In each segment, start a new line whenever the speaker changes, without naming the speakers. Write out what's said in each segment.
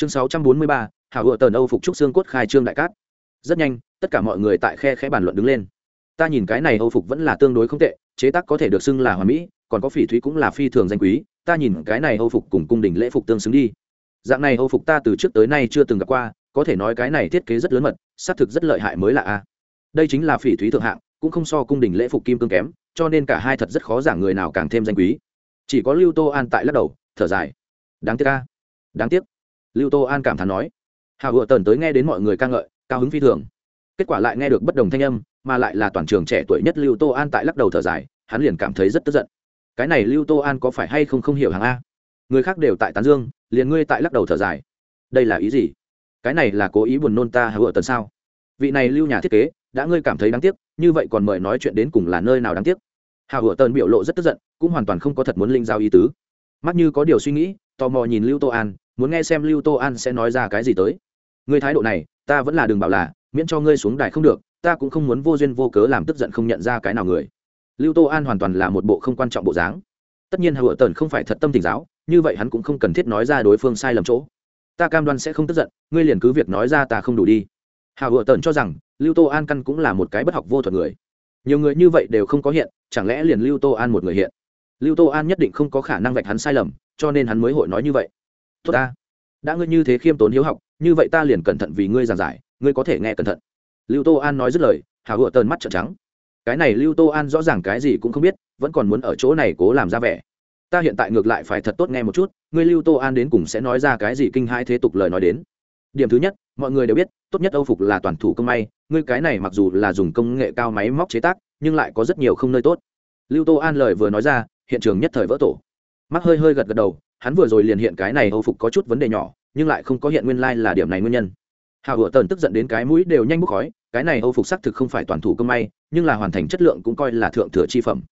chương sáu trăm bốn mươi ba hảo hựa tần âu phục trúc xương cốt khai trương đại cát. Rất nhanh tất cả mọi người tại khe khẽ bàn luận đứng lên. Ta nhìn cái này âu phục vẫn là tương đối không tệ chế tác có thể được xưng là hoàn mỹ còn có phỉ thúy cũng là phi thường danh quý. Ta nhìn cái này âu phục cùng cung đình lễ phục tương xứng đi. Dạng này âu phục ta từ trước tới nay chưa từng gặp qua có thể nói cái này thiết kế rất lớn mật xác thực rất lợi hại mới là a. Đây chính là phỉ thúy thượng hạng cũng không so cung đình lễ phục kim cương kém cho nên cả hai thật rất khó giảng người nào càng thêm danh quý. Chỉ có lưu tô an tại lắc đầu thở dài. Đáng tiếc a, đáng tiếc lưu tô an cảm thán nói. Hào hựa tần tới nghe đến mọi người ca ngợi, cao hứng phi thường. Kết quả lại nghe được bất đồng thanh âm, mà lại là toàn trường trẻ tuổi nhất lưu tô an tại lắc đầu thở dài, hắn liền cảm thấy rất tức giận. Cái này lưu tô an có phải hay không không hiểu hàng a? Người khác đều tại tán dương, liền ngươi tại lắc đầu thở dài. Đây là ý gì? Cái này là cố ý buồn nôn ta hào hựa tần sao? Vị này lưu nhà thiết kế, đã ngươi cảm thấy đáng tiếc, như vậy còn mời nói chuyện đến cùng là nơi nào đáng tiếc? Hào hựa tần biểu lộ rất tức giận, cũng hoàn toàn không có thật muốn linh giao ý tứ. Mắt như có điều suy nghĩ, tò mò nhìn lưu tô an muốn nghe xem lưu tô an sẽ nói ra cái gì tới. Ngươi thái độ này, ta vẫn là đường bảo là, miễn cho ngươi xuống đài không được, ta cũng không muốn vô duyên vô cớ làm tức giận không nhận ra cái nào người. Lưu tô an hoàn toàn là một bộ không quan trọng bộ dáng. Tất nhiên hựa tần không phải thật tâm tỉnh giáo, như vậy hắn cũng không cần thiết nói ra đối phương sai lầm chỗ. Ta cam đoan sẽ không tức giận, ngươi liền cứ việc nói ra ta không đủ đi. Hào hựa tần cho rằng, lưu tô an căn cũng là một cái bất học vô thuật người. Nhiều người như vậy đều không có hiện, chẳng lẽ liền lưu tô an một người hiện? Lưu tô an nhất định không có khả năng vạch hắn sai lầm, cho nên hắn mới hội nói như vậy tốt ta. Đã ngươi như thế khiêm tốn hiếu học, như vậy ta liền cẩn thận vì ngươi giảng giải, ngươi có thể nghe cẩn thận. Lưu tô an nói dứt lời hào hựa tờn mắt trợn trắng. Cái này lưu tô an rõ ràng cái gì cũng không biết, vẫn còn muốn ở chỗ này cố làm ra vẻ. Ta hiện tại ngược lại phải thật tốt nghe một chút, ngươi lưu tô an đến cùng sẽ nói ra cái gì kinh hai thế tục lời nói đến. Điểm thứ nhất, mọi người đều biết, tốt nhất âu phục là toàn thủ công may, ngươi cái này mặc dù là dùng công nghệ cao máy móc chế tác, nhưng lại có rất nhiều không nơi tốt. Lưu tô an lời vừa nói ra, hiện trường nhất thời vỡ tổ. Mắc hơi hơi gật gật đầu hắn vừa rồi liền hiện cái này hầu phục có chút vấn đề nhỏ, nhưng lại không có hiện nguyên lai、like、là điểm này nguyên nhân. Hào hựa tần tức giận đến cái mũi đều nhanh bốc khói, cái này hầu phục xác thực không phải toàn thủ công may, nhưng là hoàn thành chất lượng cũng coi là thượng thừa chi phẩm.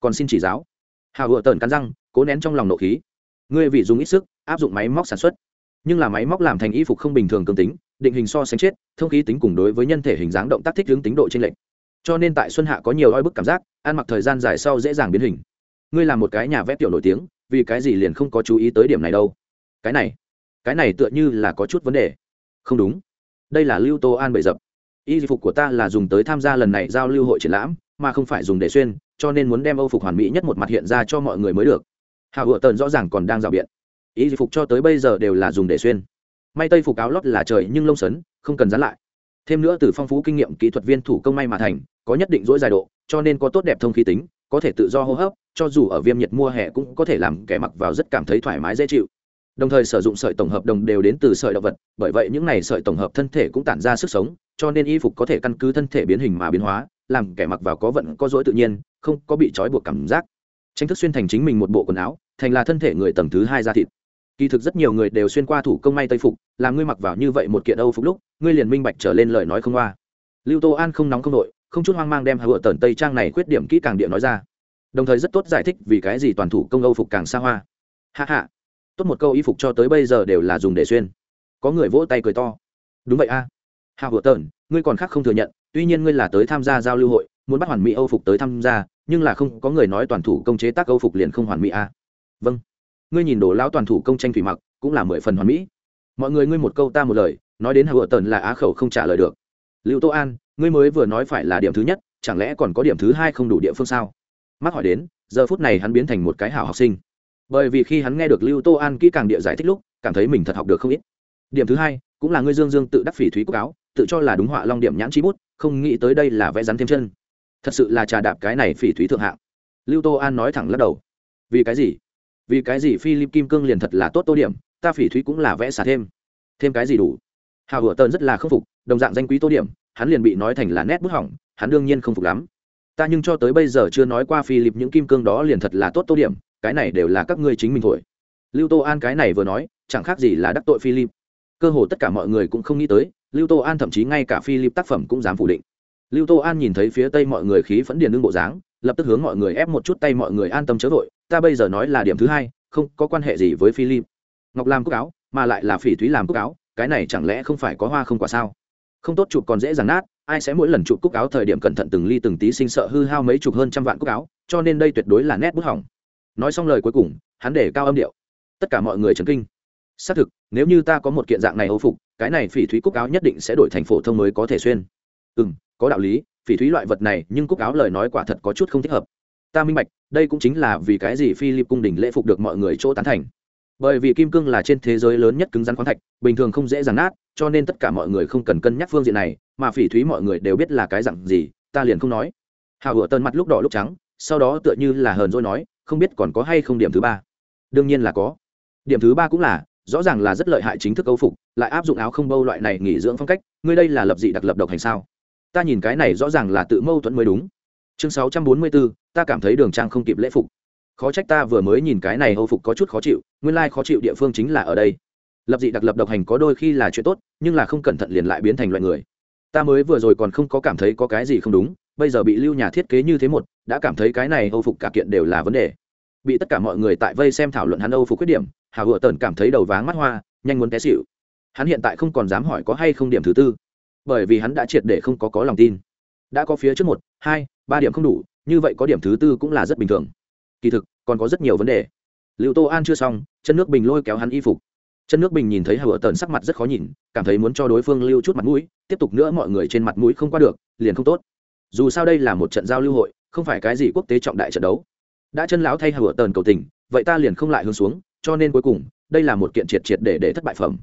Còn xin chỉ giáo. Hào hựa tần cắn răng, cố nén trong lòng nộ khí. Ngươi vì dùng ít sức, áp dụng máy móc sản xuất. Nhưng là máy móc làm thành y phục không bình thường cương tính, định hình so sánh chết, thông khí tính cùng đối với nhân thể hình dáng động tác thích hướng tính độ t r ê n lệch. Cho nên tại xuân hạ có nhiều oi bức cảm giác, ăn mặc thời gian dài sau dễ dàng biến hình. Ngươi là một cái nhà vẽ tiểu nổi tiếng vì cái gì liền không có chú ý tới điểm này đâu? Cái này cái này tựa như là có chút vấn đề. Không đúng. Đây là lưu tô an bậy dập. Y phục của ta là dùng tới tham gia lần này giao lưu hội triển lãm, mà không phải dùng để xuyên, cho nên muốn đem âu phục hoàn mỹ nhất một mặt hiện ra cho mọi người mới được. Hào hựa tần rõ ràng còn đang rào biện. Y phục cho tới bây giờ đều là dùng để xuyên. May tây phục áo lót là trời nhưng lông sấn, không cần dán lại. Thêm nữa từ phong phú kinh nghiệm kỹ thuật viên thủ công may mà thành, có nhất định dỗi dài độ, cho nên có tốt đẹp thông khí tính có thể tự do hô hấp, cho dù ở viêm nhiệt mùa hè cũng có thể làm kẻ mặc vào rất cảm thấy thoải mái, dễ chịu. Đồng thời sử dụng sợi tổng hợp đồng đều đến từ sợi động vật, bởi vậy những này sợi tổng hợp thân thể cũng tản ra sức sống, cho nên y phục có thể căn cứ thân thể biến hình mà biến hóa, làm kẻ mặc vào có vận có dối tự nhiên, không có bị trói buộc cảm giác. Tranh thức xuyên thành chính mình một bộ quần áo, thành là thân thể người tầng thứ hai da thịt. Kỳ thực rất nhiều người đều xuyên qua thủ công may tây phục, làm ngươi mặc vào như vậy một kiện âu phục lúc, ngươi liền minh bạch trở lên lời nói không qua lưu tô an không nóng không đội không chút hoang mang đem hạ vựa tần tây trang này khuyết điểm kỹ càng địa nói ra. Đồng thời rất tốt giải thích vì cái gì toàn thủ công âu phục càng xa hoa. Hạ hạ tốt một câu y phục cho tới bây giờ đều là dùng để xuyên. Có người vỗ tay cười to. Đúng vậy a. À. hạ vựa tần, ngươi còn khác không thừa nhận, tuy nhiên ngươi là tới tham gia giao lưu hội, muốn bắt hoàn mỹ âu phục tới tham gia, nhưng là không, có người nói toàn thủ công chế tác âu phục liền không hoàn mỹ a. Vâng. Ngươi nhìn đồ lão toàn thủ công tranh thủy mặc, cũng là mười phần hoàn mỹ. Mọi người ngươi một câu ta một lời, nói đến hạ vựa tần là á khẩu không trả lời được. Lưu tô an ngươi mới vừa nói phải là điểm thứ nhất, chẳng lẽ còn có điểm thứ hai không đủ địa phương sao? Mắc hỏi đến, giờ phút này hắn biến thành một cái hảo học sinh. Bởi vì khi hắn nghe được lưu tô an kỹ càng địa giải thích lúc, cảm thấy mình thật học được không ít. Điểm thứ hai, cũng là ngươi dương dương tự đắc phỉ thúy quốc áo, tự cho là đúng họa long điểm nhãn trí bút, không nghĩ tới đây là vẽ rắn thêm chân. Thật sự là trà đạp cái này phỉ thúy thượng hạng. Lưu tô an nói thẳng lắc đầu. Vì cái gì? Vì cái gì philip kim cương liền thật là tốt tô điểm, ta phỉ thúy cũng là vẽ xả thêm. Thêm cái gì đủ? Hào hửa tơn rất là khâm phục, đồng dạng danh quý tô điểm hắn liền bị nói thành là nét bút hỏng, hắn đương nhiên không phục lắm. Ta nhưng cho tới bây giờ chưa nói qua philip những kim cương đó liền thật là tốt tô điểm, cái này đều là các ngươi chính mình thổi. Lưu tô an cái này vừa nói, chẳng khác gì là đắc tội philip. Cơ hồ tất cả mọi người cũng không nghĩ tới, lưu tô an thậm chí ngay cả philip tác phẩm cũng dám phủ định. Lưu tô an nhìn thấy phía tây mọi người khí phẫn điền lương bộ dáng, lập tức hướng mọi người ép một chút tay mọi người an tâm chớ vội, ta bây giờ nói là điểm thứ hai, không có quan hệ gì với philip. Ngọc làm cúc áo, mà lại là phỉ thúy làm cúc áo, cái này chẳng lẽ không phải có hoa không quả sao? Không tốt chụp còn dễ dàng nát, ai sẽ mỗi lần chụp cúc áo thời điểm cẩn thận từng ly từng tí sinh sợ hư hao mấy chục hơn trăm vạn cúc áo, cho nên đây tuyệt đối là nét bút hỏng. Nói xong lời cuối cùng, hắn để cao âm điệu. Tất cả mọi người chấn kinh. Xác thực, nếu như ta có một kiện dạng này âu phục, cái này phỉ thúy cúc áo nhất định sẽ đổi thành phổ thông mới có thể xuyên. Ừ m có đạo lý, phỉ thúy loại vật này, nhưng cúc áo lời nói quả thật có chút không thích hợp. Ta minh bạch, đây cũng chính là vì cái gì philip cung đình lễ phục được mọi người chỗ tán thành. Bởi vì kim cương là trên thế giới lớn nhất cứng rắn khoáng thạch, bình thường không dễ dàng nát cho nên tất cả mọi người không cần cân nhắc phương diện này, mà phỉ thúy mọi người đều biết là cái dặn gì, ta liền không nói. Hào hựa tần mặt lúc đỏ lúc trắng, sau đó tựa như là hờn dỗi nói, không biết còn có hay không điểm thứ ba. Đương nhiên là có. Điểm thứ ba cũng là, rõ ràng là rất lợi hại chính thức câu phục, lại áp dụng áo không bâu loại này nghỉ dưỡng phong cách, ngươi đây là lập dị đặc lập độc hành sao? Ta nhìn cái này rõ ràng là tự mâu thuẫn mới đúng. Chương sáu trăm bốn mươi bốn ta cảm thấy đường trang không kịp lễ phục. Khó trách ta vừa mới nhìn cái này âu phục có chút khó chịu, nguyên lai、like、khó chịu địa phương chính là ở đây lập dị đặc lập độc hành có đôi khi là chuyện tốt, nhưng là không cẩn thận liền lại biến thành loại người. Ta mới vừa rồi còn không có cảm thấy có cái gì không đúng, bây giờ bị lưu nhà thiết kế như thế một, đã cảm thấy cái này âu phục cả kiện đều là vấn đề. Bị tất cả mọi người tại vây xem thảo luận hắn âu phục khuyết điểm hào hựa tần cảm thấy đầu váng mắt hoa, nhanh muốn té xịu hắn hiện tại không còn dám hỏi có hay không điểm thứ tư, bởi vì hắn đã triệt để không có có lòng tin. Đã có phía trước một, hai, ba điểm không đủ, như vậy có điểm thứ tư cũng là rất bình thường. Kỳ thực, còn có rất nhiều vấn đề. Liệu tô an chưa xong, chân nước bình lôi kéo hắn y phục chân nước bình nhìn thấy hờ tần sắc mặt rất khó nhìn, cảm thấy muốn cho đối phương lưu chút mặt mũi, tiếp tục nữa mọi người trên mặt mũi không qua được, liền không tốt. Dù sao đây là một trận giao lưu hội, không phải cái gì quốc tế trọng đại trận đấu. Đã chân lão thay hờ tần cầu tình, vậy ta liền không lại hướng xuống, cho nên cuối cùng, đây là một kiện triệt triệt để để thất bại phẩm.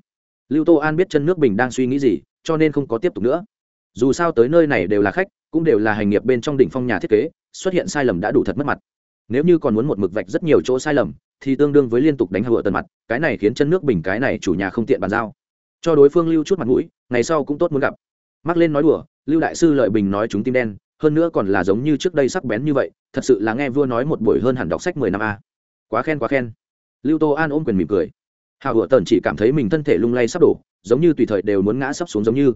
Lưu tô an biết chân nước bình đang suy nghĩ gì, cho nên không có tiếp tục nữa. Dù sao tới nơi này đều là khách, cũng đều là hành nghiệp bên trong đỉnh phong nhà thiết kế, xuất hiện sai lầm đã đủ thật mất mặt. Nếu như còn muốn một mực vạch rất nhiều chỗ sai lầm thì tương đương với liên tục đánh hựa tần mặt, cái này khiến chân nước bình, cái này chủ nhà không tiện bàn giao. Cho đối phương lưu chút mặt mũi, ngày sau cũng tốt muốn gặp. Mắc lên nói đùa, lưu đại sư lợi bình nói chúng tim đen, hơn nữa còn là giống như trước đây sắc bén như vậy, thật sự là nghe vua nói một buổi hơn hẳn đọc sách mười năm a. Quá khen quá khen. Lưu tô an ôm quyền mỉm cười. Hào hựa tần chỉ cảm thấy mình thân thể lung lay sắp đổ, giống như tùy thời đều muốn ngã sắp xuống giống như.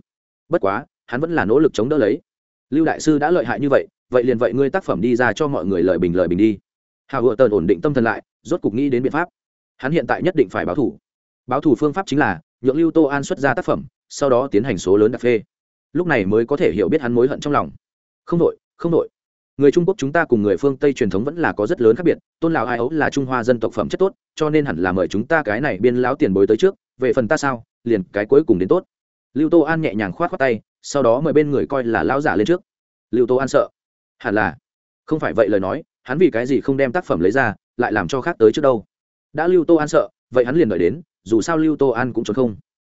Bất quá, hắn vẫn là nỗ lực chống đỡ lấy. Lưu đại sư đã lợi hại như vậy vậy liền vậy ngươi tác phẩm đi ra cho mọi người lời bình lời bình đi. Hào hựa tần ổn định tâm thần lại rốt cục nghĩ đến biện pháp. Hắn hiện tại nhất định phải báo thủ. Báo thủ phương pháp chính là, nhượng lưu tô an xuất ra tác phẩm, sau đó tiến hành số lớn đặc phê. Lúc này mới có thể hiểu biết hắn mối hận trong lòng. Không đội không đội. Người trung quốc chúng ta cùng người phương tây truyền thống vẫn là có rất lớn khác biệt, tôn lào ai ấu là trung hoa dân tộc phẩm chất tốt, cho nên hẳn là mời chúng ta cái này biên lão tiền bối tới trước, về phần ta sao, liền cái cuối cùng đến tốt. Lưu tô an nhẹ nhàng k h o á t khoác tay, sau đó mời bên người coi là lão giả lên trước. Lưu tô an sợ. Hẳn là. Không phải vậy lời nói hắn vì cái gì không đem tác phẩm lấy ra, lại làm cho khác tới trước đâu? Đã lưu tô an sợ, vậy hắn liền đợi đến, dù sao lưu tô an cũng trốn không.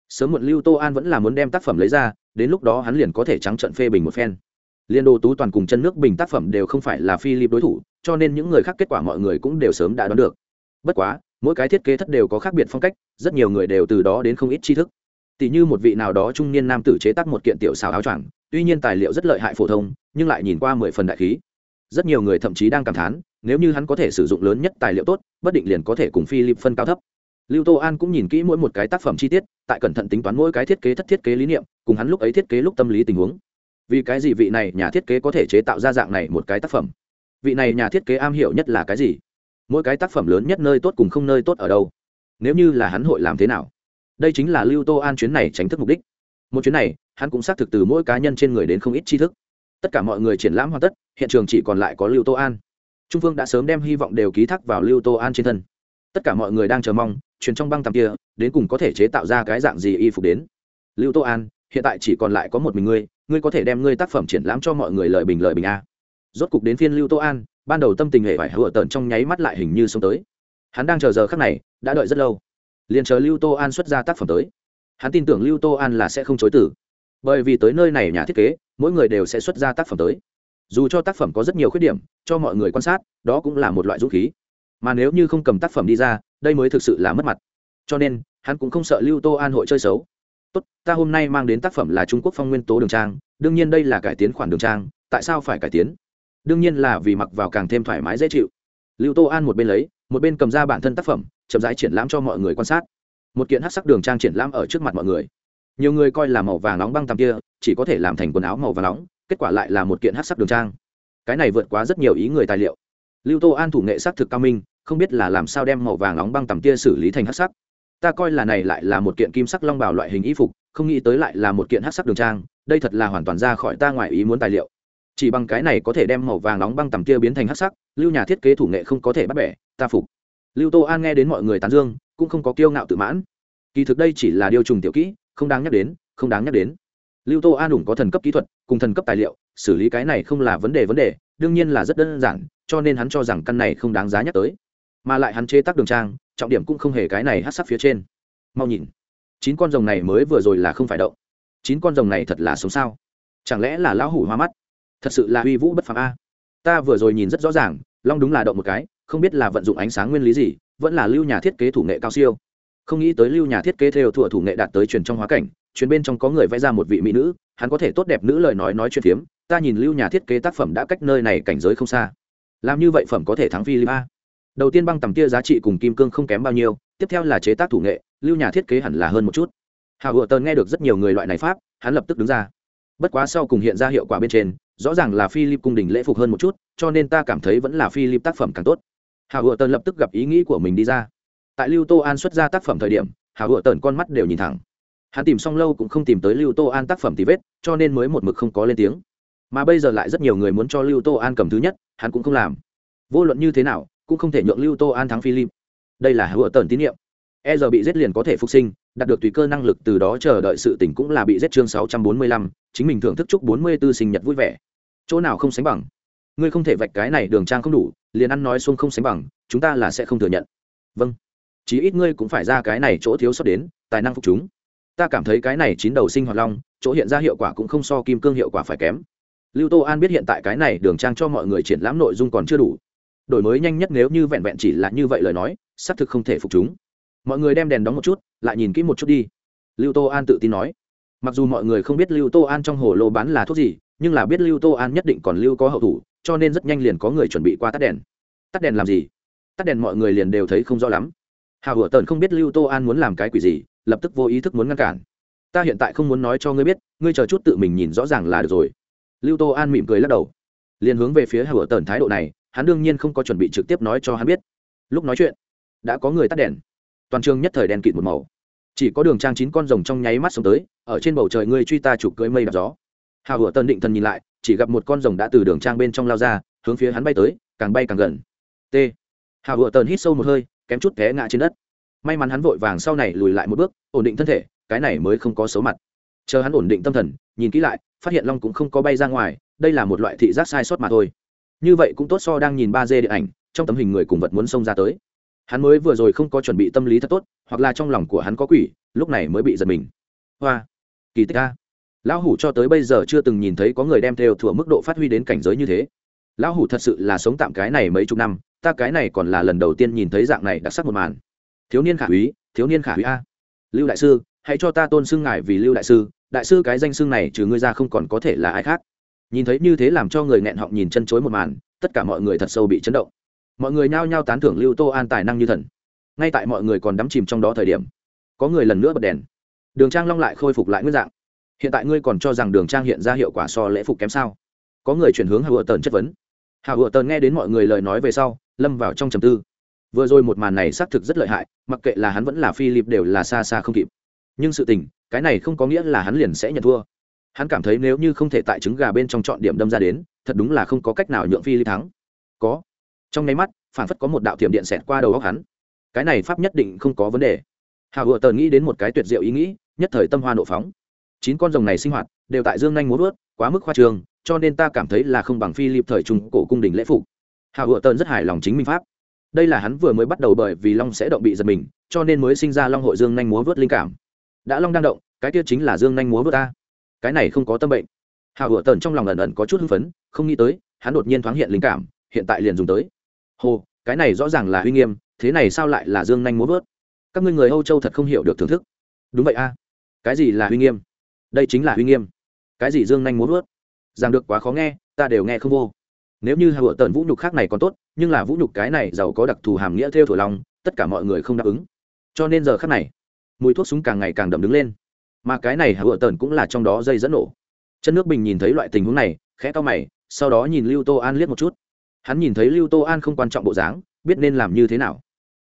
Sớm muộn lưu tô an vẫn là muốn đem tác phẩm lấy ra, đến lúc đó hắn liền có thể trắng trận phê bình một phen. Liên đô tú toàn cùng chân nước bình tác phẩm đều không phải là phi lip đối thủ, cho nên những người khác kết quả mọi người cũng đều sớm đã đoán được. Bất quá, mỗi cái thiết kế thất đều có khác biệt phong cách, rất nhiều người đều từ đó đến không ít tri thức. Tỷ như một vị nào đó trung niên nam tử chế tác một kiện tiểu xào áo choàng, tuy nhiên tài liệu rất lợi hại phổ thông, nhưng lại nhìn qua mười phần đại khí rất nhiều người thậm chí đang cảm thán, nếu như hắn có thể sử dụng lớn nhất tài liệu tốt, bất định liền có thể cùng philip phân cao thấp. Lưu tô an cũng nhìn kỹ mỗi một cái tác phẩm chi tiết, tại cẩn thận tính toán mỗi cái thiết kế thất thiết kế lý niệm, cùng hắn lúc ấy thiết kế lúc tâm lý tình huống. Vì cái gì vị này nhà thiết kế có thể chế tạo ra dạng này một cái tác phẩm? Vị này nhà thiết kế am hiểu nhất là cái gì? Mỗi cái tác phẩm lớn nhất nơi tốt cùng không nơi tốt ở đâu? Nếu như là hắn hội làm thế nào? Đây chính là lưu tô an chuyến này tránh thức mục đích. Một chuyến này, hắn cũng xác thực từ mỗi cá nhân trên người đến không ít tri thức tất cả mọi người triển lãm hoàn tất, hiện trường chỉ còn lại có lưu tô an. Trung phương đã sớm đem hy vọng đều ký thác vào lưu tô an trên thân. Tất cả mọi người đang chờ mong, truyền trong băng tầm kia, đến cùng có thể chế tạo ra cái dạng gì y phục đến. Lưu tô an, hiện tại chỉ còn lại có một mình ngươi ngươi có thể đem ngươi tác phẩm triển lãm cho mọi người lời bình lời bình a. Rốt cục đến phiên lưu tô an, ban đầu tâm tình hệ phải hựa tợn trong nháy mắt lại hình như sống tới. Hắn đang chờ giờ khắc này, đã đợi rất lâu. Liền chờ lưu tô an xuất ra tác phẩm tới. Hắn tin tưởng lưu tô an là sẽ không chối tử bởi vì tới nơi này nhà thiết kế mỗi người đều sẽ xuất ra tác phẩm tới. Dù cho tác phẩm có rất nhiều khuyết điểm, cho mọi người quan sát, đó cũng là một loại dũng khí. Mà nếu như không cầm tác phẩm đi ra, đây mới thực sự là mất mặt. Cho nên, hắn cũng không sợ lưu tô an hội chơi xấu. Tốt, ta hôm nay mang đến tác phẩm là trung quốc phong nguyên tố đường trang, đương nhiên đây là cải tiến khoản đường trang, tại sao phải cải tiến? Đương nhiên là vì mặc vào càng thêm thoải mái dễ chịu. Lưu tô an một bên lấy, một bên cầm ra bản thân tác phẩm, chậm rãi triển lãm cho mọi người quan sát. Một kiện hát sắc đường trang triển lãm ở trước mặt mọi người nhiều người coi là màu vàng nóng băng tầm kia, chỉ có thể làm thành quần áo màu vàng nóng, kết quả lại là một kiện hát sắc đường trang. Cái này vượt quá rất nhiều ý người tài liệu. Lưu tô an thủ nghệ s á c thực cao minh, không biết là làm sao đem màu vàng nóng băng tầm kia xử lý thành hát sắc. Ta coi là này lại là một kiện kim sắc long bảo loại hình y phục, không nghĩ tới lại là một kiện hát sắc đường trang, đây thật là hoàn toàn ra khỏi ta ngoài ý muốn tài liệu. Chỉ bằng cái này có thể đem màu vàng nóng băng tầm kia biến thành hát sắc, lưu nhà thiết kế thủ nghệ không có thể bắt bẻ, ta phục. Lưu tô an nghe đến mọi người tán dương, cũng không có kiêu ngạo tự mãn. Kỳ thực đây chỉ là điều trùng tiểu kỹ không đáng nhắc đến, không đáng nhắc đến. Lưu tô an ủng có thần cấp kỹ thuật, cùng thần cấp tài liệu, xử lý cái này không là vấn đề vấn đề, đương nhiên là rất đơn giản, cho nên hắn cho rằng căn này không đáng giá nhắc tới. Mà lại hắn chế tác đường trang, trọng điểm cũng không hề cái này hát sắc phía trên. Mau nhìn, chín con rồng này mới vừa rồi là không phải động. Chín con rồng này thật là sống sao? Chẳng lẽ là lão hủ hoa mắt? Thật sự là uy vũ bất phạm a. Ta vừa rồi nhìn rất rõ ràng, long đúng là động một cái, không biết là vận dụng ánh sáng nguyên lý gì, vẫn là lưu nhà thiết kế thủ nghệ cao siêu không nghĩ tới lưu nhà thiết kế theo thủa thủ nghệ đạt tới truyền trong hóa cảnh, truyền bên trong có người vẽ ra một vị mỹ nữ, hắn có thể tốt đẹp nữ lời nói nói chuyện phiếm, ta nhìn lưu nhà thiết kế tác phẩm đã cách nơi này cảnh giới không xa. Làm như vậy phẩm có thể thắng philip ba đầu tiên băng tầm tia giá trị cùng kim cương không kém bao nhiêu, tiếp theo là chế tác thủ nghệ, lưu nhà thiết kế hẳn là hơn một chút. Hào hựa tơn nghe được rất nhiều người loại này pháp, hắn lập tức đứng ra. Bất quá sau cùng hiện ra hiệu quả bên trên, rõ ràng là philip cung đình lễ phục hơn một chút, cho nên ta cảm thấy vẫn là philip tác phẩm càng tốt. Hào hựa tơn lập tức gặp ý nghĩ của mình đi ra tại lưu tô an xuất ra tác phẩm thời điểm hào hựa tởn con mắt đều nhìn thẳng. Hắn tìm xong lâu cũng không tìm tới lưu tô an tác phẩm tí vết, cho nên mới một mực không có lên tiếng. Mà bây giờ lại rất nhiều người muốn cho lưu tô an cầm thứ nhất, hắn cũng không làm. Vô luận như thế nào, cũng không thể nhượng lưu tô an thắng philip. Đây là hựa tần tín nhiệm e giờ bị giết liền có thể phục sinh, đạt được tùy cơ năng lực từ đó chờ đợi sự tỉnh cũng là bị giết chương sáu trăm bốn mươi lăm, chính mình thưởng thức chúc bốn mươi 44 sinh nhật vui vẻ. Chỗ nào không sánh bằng? Ngươi không thể vạch cái này đường trang không đủ, liền ăn nói xuông không sánh bằng, chúng ta là sẽ không thừa nhận. Vâng chí ít ngươi cũng phải ra cái này chỗ thiếu sót đến, tài năng phục chúng. Ta cảm thấy cái này chín đầu sinh hoạt long, chỗ hiện ra hiệu quả cũng không so kim cương hiệu quả phải kém. Lưu tô an biết hiện tại cái này đường trang cho mọi người triển lãm nội dung còn chưa đủ. Đổi mới nhanh nhất nếu như vẹn vẹn chỉ là như vậy lời nói, xác thực không thể phục chúng. Mọi người đem đèn đóng một chút, lại nhìn kỹ một chút đi. Lưu tô an tự tin nói. Mặc dù mọi người không biết lưu tô an trong hồ lô bán là thuốc gì, nhưng là biết lưu tô an nhất định còn lưu có hậu thủ, cho nên rất nhanh liền có người chuẩn bị qua tắt đèn. Tắt đèn làm gì? Tắt đèn mọi người liền đều thấy không rõ lắm hào hửa tần không biết lưu tô an muốn làm cái quỷ gì, lập tức vô ý thức muốn ngăn cản. Ta hiện tại không muốn nói cho ngươi biết, ngươi chờ chút tự mình nhìn rõ ràng là được rồi. Lưu tô an mỉm cười lắc đầu. Liền hướng về phía hào tần thái độ này, hắn đương nhiên không có chuẩn bị trực tiếp nói cho hắn biết. Lúc nói chuyện, đã có người tắt đèn. Toàn trường nhất thời đèn kịt một màu. Chỉ có đường trang chín con rồng trong nháy mắt xuống tới, ở trên bầu trời ngươi truy ta chụp cưới mây đạp gió. Hào hửa tần định thần nhìn lại, chỉ gặp một con rồng đã từ đường trang bên trong lao ra, hướng phía hắn bay tới, càng bay càng gần. T. Hào hửa tần hít sâu một hơi kém chút té ngã trên đất. May mắn hắn vội vàng sau này lùi lại một bước, ổn định thân thể, cái này mới không có xấu mặt. Chờ hắn ổn định tâm thần, nhìn kỹ lại, phát hiện long cũng không có bay ra ngoài, đây là một loại thị giác sai sót mà thôi. Như vậy cũng tốt so đang nhìn ba d điện ảnh, trong tấm hình người cùng vật muốn xông ra tới. Hắn mới vừa rồi không có chuẩn bị tâm lý thật tốt, hoặc là trong lòng của hắn có quỷ, lúc này mới bị giật mình. Hoa, kỳ tích a. Lão hủ cho tới bây giờ chưa từng nhìn thấy có người đem theo thủa mức độ phát huy đến cảnh giới như thế. Lão hủ thật sự là sống tạm cái này mấy chục năm ta cái này còn là lần đầu tiên nhìn thấy dạng này đặc sắc một màn. Thiếu niên khả úy, thiếu niên khả úy a. Lưu đại sư, hãy cho ta tôn xưng ngài vì lưu đại sư đại sư cái danh xưng này trừ ngươi ra không còn có thể là ai khác. Nhìn thấy như thế làm cho người nghẹn họng nhìn chân chối một màn, tất cả mọi người thật sâu bị chấn động. Mọi người nhao nhao tán thưởng lưu tô an tài năng như thần. Ngay tại mọi người còn đắm chìm trong đó thời điểm, có người lần nữa bật đèn. Đường trang long lại khôi phục lại nguyên dạng. Hiện tại ngươi còn cho rằng đường trang hiện ra hiệu quả so lễ phục kém sao? Có người chuyển hướng hào hựa tần chất vấn. Hào hựa tần nghe đến mọi người lời nói về sau lâm vào trong trầm tư. Vừa rồi một màn này xác thực rất lợi hại, mặc kệ là hắn vẫn là phi lip đều là xa xa không kịp. Nhưng sự tình, cái này không có nghĩa là hắn liền sẽ nhận thua. Hắn cảm thấy nếu như không thể tại trứng gà bên trong chọn điểm đâm ra đến, thật đúng là không có cách nào nhượng phi lip thắng. Có. Trong nháy mắt, phản phất có một đạo thiểm điện xẹt qua đầu góc hắn. Cái này pháp nhất định không có vấn đề. Hào hựa tờ nghĩ đến một cái tuyệt diệu ý nghĩ, nhất thời tâm hoa nộ phóng. Chín con rồng này sinh hoạt, đều tại dương nhanh muốn vớt quá mức khoa trường cho nên ta cảm thấy là không bằng phi lịp thời trung cổ cung đình lễ phục hào hựa tơn rất hài lòng chính minh pháp. Đây là hắn vừa mới bắt đầu bởi vì long sẽ động bị giật mình, cho nên mới sinh ra long hội dương nhanh múa vớt linh cảm. Đã long đang động, cái kia chính là dương nhanh múa vớt ta cái này không có tâm bệnh. Hào hựa tần trong lòng ẩn ẩn có chút hưng phấn, không nghĩ tới, hắn đột nhiên thoáng hiện linh cảm, hiện tại liền dùng tới. Hồ, cái này rõ ràng là uy nghiêm, thế này sao lại là dương nhanh múa vớt? Các ngươi người âu châu thật không hiểu được thưởng thức. Đúng vậy a. Cái gì là uy nghiêm? Đây chính là uy nghiêm. Cái gì dương nhanh múa vớt? Rằng được quá khó nghe, ta đều nghe không vô nếu như hựa tần vũ nhục khác này còn tốt, nhưng là vũ nhục cái này giàu có đặc thù hàm nghĩa theo thổi lòng tất cả mọi người không đáp ứng. Cho nên giờ khác này, mùi thuốc súng càng ngày càng đậm đứng lên. Mà cái này hựa tần cũng là trong đó dây dẫn nổ. Chân nước bình nhìn thấy loại tình huống này, khẽ to mày, sau đó nhìn lưu tô an liếc một chút. Hắn nhìn thấy lưu tô an không quan trọng bộ dáng, biết nên làm như thế nào.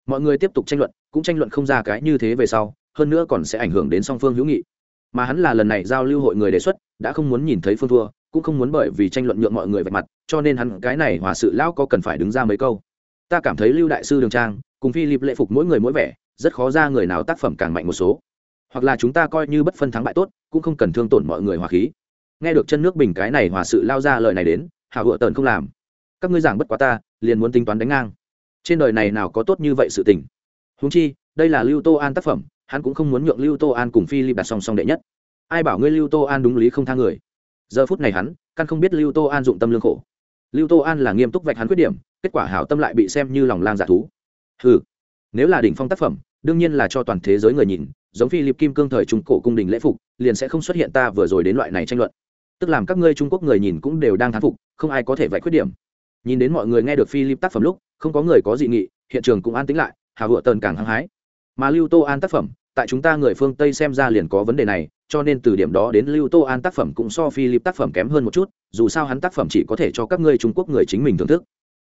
Mọi người tiếp tục tranh luận, cũng tranh luận không ra cái như thế về sau, hơn nữa còn sẽ ảnh hưởng đến song phương hữu nghị. Mà hắn là lần này giao lưu hội người đề xuất, đã không muốn nhìn thấy phương thua cũng không muốn bởi vì tranh luận nhượng mọi người vạch mặt, cho nên hắn cái này hòa sự lão có cần phải đứng ra mấy câu. Ta cảm thấy lưu đại sư đường trang cùng phi lịp lệ phục mỗi người mỗi vẻ, rất khó ra người nào tác phẩm càng mạnh một số. Hoặc là chúng ta coi như bất phân thắng bại tốt, cũng không cần thương tổn mọi người hòa khí. Nghe được chân nước bình cái này hòa sự lao ra lời này đến hào hựa tần không làm. Các ngươi giảng bất quá ta, liền muốn tính toán đánh ngang. Trên đời này nào có tốt như vậy sự tình. Húng chi, đây là lưu tô an tác phẩm, hắn cũng không muốn nhượng lưu tô an cùng philip đặt song song đệ nhất. Ai bảo ngươi lưu tô an đúng lý không tha người? Giờ phút này hắn, căn không biết lưu tô an dụng tâm lương khổ. Lưu tô an là nghiêm túc vạch hắn khuyết điểm, kết quả hảo tâm lại bị xem như lòng lang dạ thú. Ừ nếu là đỉnh phong tác phẩm, đương nhiên là cho toàn thế giới người nhìn, giống philip kim cương thời trung cổ cung đình lễ phục, liền sẽ không xuất hiện ta vừa rồi đến loại này tranh luận. Tức làm các ngươi trung quốc người nhìn cũng đều đang thán phục, không ai có thể vạch khuyết điểm. Nhìn đến mọi người nghe được Phi philip tác phẩm lúc, không có người có dị nghị, hiện trường cũng an tĩnh lại, hà vựa tần càng hăng hái. Mà lưu tô an tác phẩm tại chúng ta người phương tây xem ra liền có vấn đề này, cho nên từ điểm đó đến lưu tô an tác phẩm cũng so philip tác phẩm kém hơn một chút, dù sao hắn tác phẩm chỉ có thể cho các ngươi trung quốc người chính mình thưởng thức.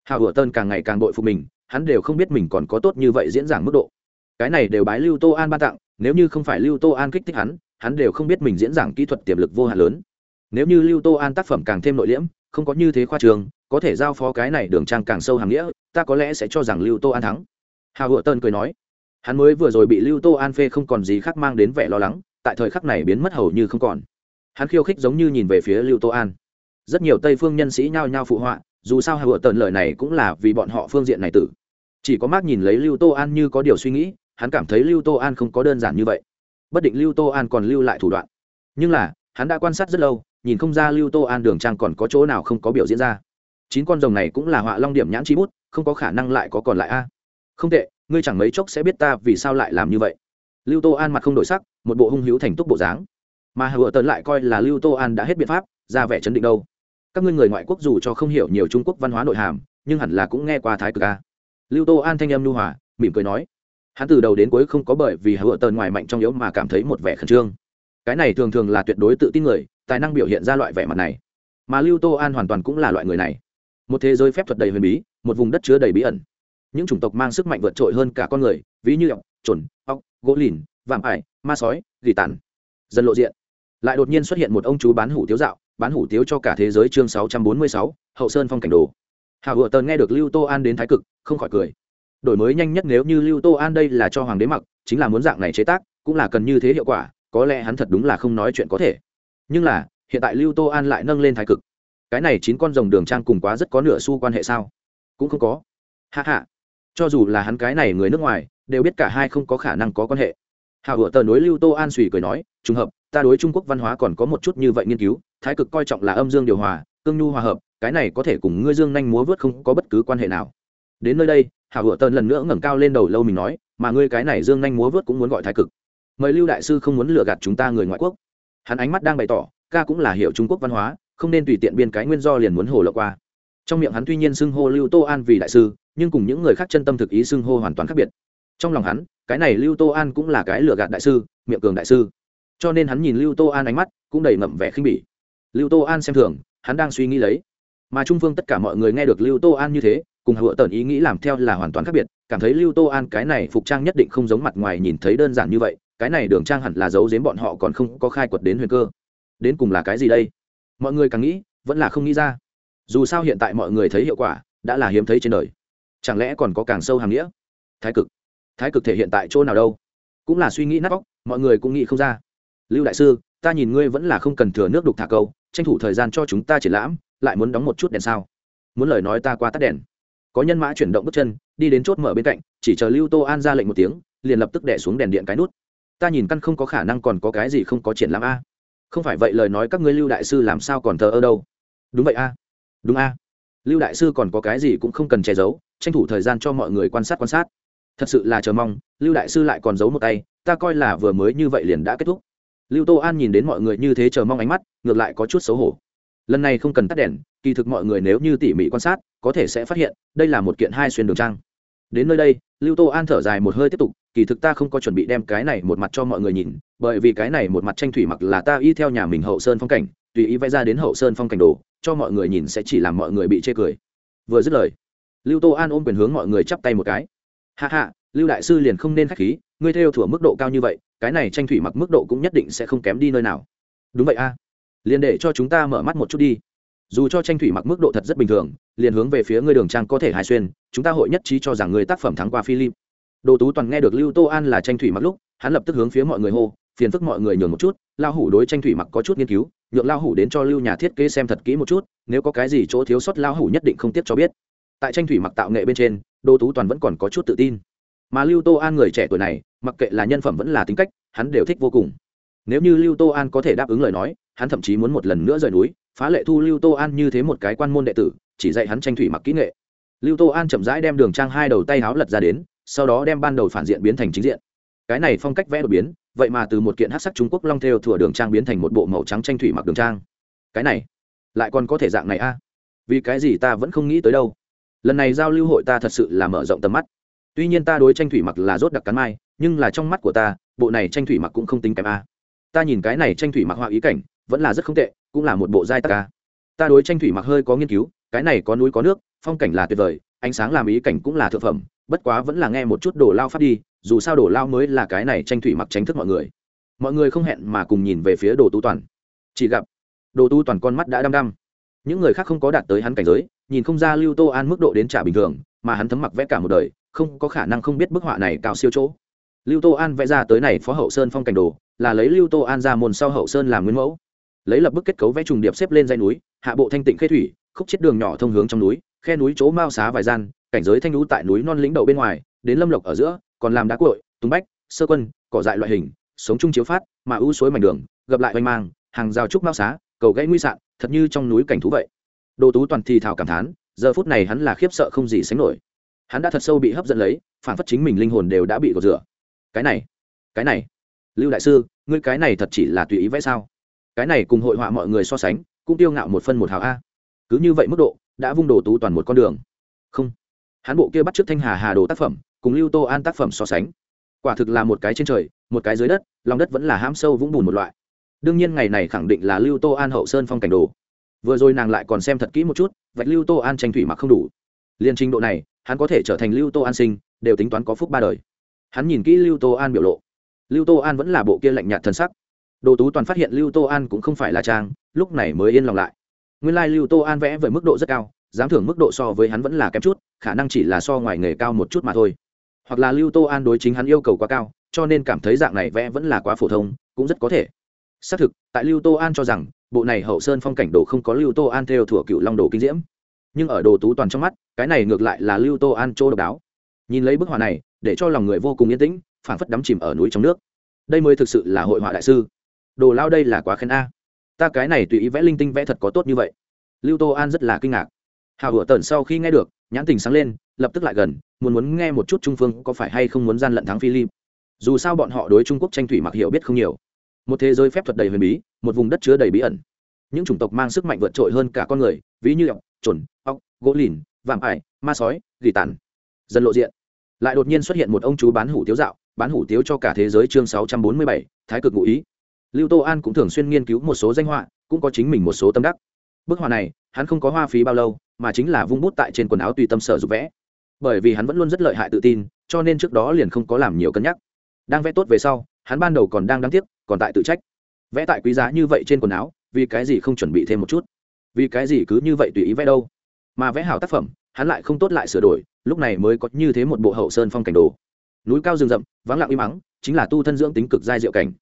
Hào hựa tần càng ngày càng bội phục mình, hắn đều không biết mình còn có tốt như vậy diễn giảng mức độ. Cái này đều bái lưu tô an ban tặng, nếu như không phải lưu tô an kích thích hắn hắn đều không biết mình diễn giảng kỹ thuật tiềm lực vô hạn lớn. Nếu như lưu tô an tác phẩm càng thêm nội liễm, không có như thế khoa trường, có thể giao phó cái này đường trang càng sâu hàng nghĩa, ta có lẽ sẽ cho rằng lưu tô an thắng. Hào hựa tơn cười nói hắn mới vừa rồi bị lưu tô an phê không còn gì khác mang đến vẻ lo lắng, tại thời khắc này biến mất hầu như không còn. Hắn khiêu khích giống như nhìn về phía lưu tô an. Rất nhiều tây phương nhân sĩ nhao nhao phụ họa, dù sao hà vợ tần lời này cũng là vì bọn họ phương diện này tử. Chỉ có mác nhìn lấy lưu tô an như có điều suy nghĩ, hắn cảm thấy lưu tô an không có đơn giản như vậy. Bất định lưu tô an còn lưu lại thủ đoạn. Nhưng là, hắn đã quan sát rất lâu, nhìn không ra lưu tô an đường trang còn có chỗ nào không có biểu diễn ra. Chín con rồng này cũng là họa long điểm nhãn chi bút, không có khả năng lại có còn lại a. Không tệ ngươi chẳng mấy chốc sẽ biết ta vì sao lại làm như vậy. Lưu tô an mặt không đổi sắc, một bộ hung hữu thành túc bộ dáng. Mà hờ tần lại coi là lưu tô an đã hết biện pháp, ra vẻ chấn định đâu. Các ngươi người ngoại quốc dù cho không hiểu nhiều trung quốc văn hóa nội hàm, nhưng hẳn là cũng nghe qua thái cực a. Lưu tô an thanh em lưu hòa, mỉm cười nói, hắn từ đầu đến cuối không có bởi vì hờ tần ngoài mạnh trong yếu mà cảm thấy một vẻ khẩn trương. Cái này thường thường là tuyệt đối tự tin người, tài năng biểu hiện ra loại vẻ mặt này. Mà lưu tô an hoàn toàn cũng là loại người này. Một thế giới phép thuật đầy huyền bí, một vùng đất chứa đầy bí ẩn những chủng tộc mang sức mạnh vượt trội hơn cả con người, ví như ọc trồn ọc gỗ lìn, vạm ải, ma sói, gỉ tàn. Dần lộ diện. Lại đột nhiên xuất hiện một ông chú bán hủ tiếu dạo, bán hủ tiếu cho cả thế giới chương sáu trăm bốn mươi sáu, hậu sơn phong cảnh đồ. Hào hựa tần nghe được lưu tô an đến thái cực, không khỏi cười. Đổi mới nhanh nhất nếu như lưu tô an đây là cho hoàng đế mặc, chính là muốn dạng này chế tác, cũng là cần như thế hiệu quả, có lẽ hắn thật đúng là không nói chuyện có thể. Nhưng là, hiện tại lưu tô an lại nâng lên thái cực. Cái này chín con rồng đường trang cùng quá rất có nửa xu quan hệ sao? Cũng không có. Hạ hạ cho dù là hắn cái này người nước ngoài, đều biết cả hai không có khả năng có quan hệ. Hào hựa tờ nối lưu tô an suy cười nói, trùng hợp, ta đối trung quốc văn hóa còn có một chút như vậy nghiên cứu, thái cực coi trọng là âm dương điều hòa, cương nhu hòa hợp, cái này có thể cùng ngươi dương nhanh múa vớt không có bất cứ quan hệ nào. Đến nơi đây hào hựa tần lần nữa ngẩng cao lên đầu lâu mình nói, mà ngươi cái này dương nhanh múa vớt cũng muốn gọi thái cực. Mời lưu đại sư không muốn lừa gạt chúng ta người ngoại quốc. Hắn ánh mắt đang bày tỏ, ca cũng là hiểu trung quốc văn hóa, không nên tùy tiện biên cái nguyên do liền muốn hồ lộ qua. Trong miệng hắn tuy nhiên xưng hô lưu tô an vì đại sư nhưng cùng những người khác chân tâm thực ý xưng hô hoàn toàn khác biệt. Trong lòng hắn, cái này lưu tô an cũng là cái lừa gạt đại sư, miệng cường đại sư. Cho nên hắn nhìn lưu tô an ánh mắt cũng đầy ngậm vẻ khinh bỉ. Lưu tô an xem thường, hắn đang suy nghĩ lấy. Mà trung phương tất cả mọi người nghe được lưu tô an như thế, cùng hựa tần ý nghĩ làm theo là hoàn toàn khác biệt. Cảm thấy lưu tô an cái này phục trang nhất định không giống mặt ngoài nhìn thấy đơn giản như vậy, cái này đường trang hẳn là giấu giếm bọn họ còn không có khai quật đến huyền cơ. Đến cùng là cái gì đây? Mọi người càng nghĩ, vẫn là không nghĩ ra. Dù sao hiện tại mọi người thấy hiệu quả, đã là hiếm thấy trên đời chẳng lẽ còn có càng sâu hàm nghĩa? Thái cực. Thái cực thể hiện tại chỗ nào đâu? Cũng là suy nghĩ nát bóc mọi người cũng nghĩ không ra. Lưu đại sư, ta nhìn ngươi vẫn là không cần thừa nước đục thả câu, tranh thủ thời gian cho chúng ta triển lãm, lại muốn đóng một chút đèn sao? Muốn lời nói ta qua tắt đèn. Có nhân mã chuyển động bước chân, đi đến chốt mở bên cạnh, chỉ chờ lưu tô an ra lệnh một tiếng, liền lập tức đẻ xuống đèn điện cái nút. Ta nhìn căn không có khả năng còn có cái gì không có triển lãm a. Không phải vậy lời nói các ngươi lưu đại sư làm sao còn thờ ơ đâu? Đúng vậy a. Đúng a lưu đại sư còn có cái gì cũng không cần che giấu, tranh thủ thời gian cho mọi người quan sát quan sát. Thật sự là chờ mong, lưu đại sư lại còn giấu một tay, ta coi là vừa mới như vậy liền đã kết thúc. Lưu tô an nhìn đến mọi người như thế chờ mong ánh mắt, ngược lại có chút xấu hổ. Lần này không cần tắt đèn, kỳ thực mọi người nếu như tỉ mỉ quan sát, có thể sẽ phát hiện, đây là một kiện hai xuyên đường trang. Đến nơi đây, lưu tô an thở dài một hơi tiếp tục, kỳ thực ta không có chuẩn bị đem cái này một mặt cho mọi người nhìn, bởi vì cái này một mặt tranh thủy mặc là ta y theo nhà mình hậu sơn phong cảnh, tùy ý vẽ ra đến hậu sơn phong cảnh đồ cho mọi người nhìn sẽ chỉ làm mọi người bị chê cười. Vừa dứt lời, lưu tô an ôm quyền hướng mọi người chắp tay một cái. Hạ hạ lưu đại sư liền không nên k h á c h khí, ngươi theo thủa mức độ cao như vậy, cái này tranh thủy mặc mức độ cũng nhất định sẽ không kém đi nơi nào. Đúng vậy a. Liền để cho chúng ta mở mắt một chút đi. Dù cho tranh thủy mặc mức độ thật rất bình thường, liền hướng về phía ngươi đường trang có thể hai xuyên, chúng ta hội nhất trí cho rằng người tác phẩm thắng qua philip. Đồ tú toàn nghe được lưu tô an là tranh thủy mặc lúc, hắn lập tức hướng phía mọi người hô, phiền phức mọi người nhường một chút lao hủ đối tranh thủy mặc có chút nghiên cứu nhượng lao hủ đến cho lưu nhà thiết kế xem thật kỹ một chút, nếu có cái gì chỗ thiếu sót lao hủ nhất định không tiếc cho biết. Tại tranh thủy mặc tạo nghệ bên trên đô tú toàn vẫn còn có chút tự tin. Mà lưu tô an người trẻ tuổi này, mặc kệ là nhân phẩm vẫn là tính cách, hắn đều thích vô cùng. Nếu như lưu tô an có thể đáp ứng lời nói, hắn thậm chí muốn một lần nữa rời núi, phá lệ thu lưu tô an như thế một cái quan môn đệ tử, chỉ dạy hắn tranh thủy mặc kỹ nghệ. Lưu tô an chậm rãi đem đường trang hai đầu tay háo lật ra đến, sau đó đem ban đầu phản diện biến thành chính diện. Cái này phong cách vẽ đột biến vậy mà từ một kiện hát sắc trung quốc long theo thủa đường trang biến thành một bộ màu trắng tranh thủy mặc đường trang. Cái này, lại còn có thể dạng này a? Vì cái gì ta vẫn không nghĩ tới đâu? Lần này giao lưu hội ta thật sự là mở rộng tầm mắt. Tuy nhiên ta đối tranh thủy mặc là rốt đặc cắn mai, nhưng là trong mắt của ta, bộ này tranh thủy mặc cũng không tính kém a. Ta nhìn cái này tranh thủy mặc họa ý cảnh, vẫn là rất không tệ, cũng là một bộ giai tắc a. Ta đối tranh thủy mặc hơi có nghiên cứu, cái này có núi có nước, phong cảnh là tuyệt vời, ánh sáng làm ý cảnh cũng là thượng phẩm, bất quá vẫn là nghe một chút đổ lao phát đi dù sao đổ lao mới là cái này tranh thủy mặc tránh thức mọi người. Mọi người không hẹn mà cùng nhìn về phía đồ tu toàn. Chỉ gặp, đồ tu toàn con mắt đã đăm đăm. Những người khác không có đạt tới hắn cảnh giới, nhìn không ra lưu tô an mức độ đến trả bình thường, mà hắn thấm mặc vẽ cả một đời, không có khả năng không biết bức họa này cao siêu chỗ. Lưu tô an vẽ ra tới này phó hậu sơn phong cảnh đồ, là lấy lưu tô an ra môn sau hậu sơn làm nguyên mẫu. Lấy lập bức kết cấu vẽ trùng điệp xếp lên dãy núi, hạ bộ thanh tịnh khê thủy, khúc chết đường nhỏ thông hướng trong núi, khe núi chỗ mao xá vài gian, cảnh giới thanh lũ tại núi non lĩnh đậu bên ngoài, đến lâm lộc ở giữa còn làm đá cội tung bách, sơ quân, cỏ dại loại hình, sống chung chiếu phát, mà ưu suối mảnh đường, gặp lại oanh mang, hàng rào trúc mao xá, cầu gãy nguy sạn, thật như trong núi cảnh thú vậy. Đồ tú toàn thì thảo cảm thán, giờ phút này hắn là khiếp sợ không gì sánh nổi. Hắn đã thật sâu bị hấp dẫn lấy, phản phất chính mình linh hồn đều đã bị gột rửa. Cái này cái này. Lưu đại sư, ngươi cái này thật chỉ là tùy ý vẽ sao? Cái này cùng hội họa mọi người so sánh, cũng tiêu ngạo một phân một hào a. Cứ như vậy mức độ, đã vung đồ tú toàn một con đường. Không. Hắn bộ kia bắt trước thanh hà hà đồ tác phẩm cùng lưu tô an tác phẩm so sánh. Quả thực là một cái trên trời, một cái dưới đất, lòng đất vẫn là ham sâu vũng bùn một loại. Đương nhiên ngày này khẳng định là lưu tô an hậu sơn phong cảnh đồ. Vừa rồi nàng lại còn xem thật kỹ một chút, vạch lưu tô an tranh thủy mặc không đủ. Liên trình độ này, hắn có thể trở thành lưu tô an sinh, đều tính toán có phúc ba đời. Hắn nhìn kỹ lưu tô an biểu lộ. Lưu tô an vẫn là bộ kia lạnh nhạt thân sắc. Đồ tú toàn phát hiện lưu tô an cũng không phải là trang, lúc này mới yên lòng lại. Nguyên lai、like、lưu tô an vẽ với mức độ rất cao, dám thưởng mức độ so với hắn vẫn là kém chút, khả năng chỉ là so ngoài nghề cao một chút mà thôi hoặc là lưu tô an đối chính hắn yêu cầu quá cao, cho nên cảm thấy dạng này vẽ vẫn là quá phổ thông, cũng rất có thể. Xác thực, tại lưu tô an cho rằng, bộ này hậu sơn phong cảnh đồ không có lưu tô an theo thủa cựu long đồ kinh diễm. Nhưng ở đồ tú toàn trong mắt, cái này ngược lại là lưu tô an chỗ độc đáo. Nhìn lấy bức họa này, để cho lòng người vô cùng yên tĩnh, phảng phất đắm chìm ở núi trong nước. Đây mới thực sự là hội họa đại sư. Đồ lao đây là quá khen a. Ta cái này tùy ý vẽ linh tinh vẽ thật có tốt như vậy. Lưu tô an rất là kinh ngạc. Hào hửa tần sau khi nghe được nhãn tình sáng lên, lập tức lại gần, muốn muốn nghe một chút trung phương có phải hay không muốn gian lận thắng philip. Dù sao bọn họ đối trung quốc tranh thủy mặc hiểu biết không nhiều. Một thế giới phép thuật đầy huyền bí, một vùng đất chứa đầy bí ẩn. Những chủng tộc mang sức mạnh vượt trội hơn cả con người, ví như ọc trồn ọc gỗ lìn vàm ải, ma sói, gỉ tàn. Dân lộ diện. Lại đột nhiên xuất hiện một ông chú bán hủ tiếu dạo, bán hủ tiếu cho cả thế giới chương sáu trăm bốn mươi bảy, thái cực ngụ ý. Lưu tô an cũng thường xuyên nghiên cứu một số danh họa, cũng có chính mình một số tâm đắc. Bức họa này, hắn không có hoa phí bao lâu mà chính là vung bút tại trên quần áo tùy tâm sở dục vẽ. Bởi vì hắn vẫn luôn rất lợi hại tự tin, cho nên trước đó liền không có làm nhiều cân nhắc. Đang vẽ tốt về sau, hắn ban đầu còn đang đáng tiếc, còn tại tự trách. Vẽ tại quý giá như vậy trên quần áo, vì cái gì không chuẩn bị thêm một chút? Vì cái gì cứ như vậy tùy ý vẽ đâu? Mà vẽ hảo tác phẩm, hắn lại không tốt lại sửa đổi, lúc này mới có như thế một bộ hậu sơn phong cảnh đồ. Núi cao rừng rậm, vắng lặng im mắng chính là tu thân dưỡng tính cực giai diệu cảnh.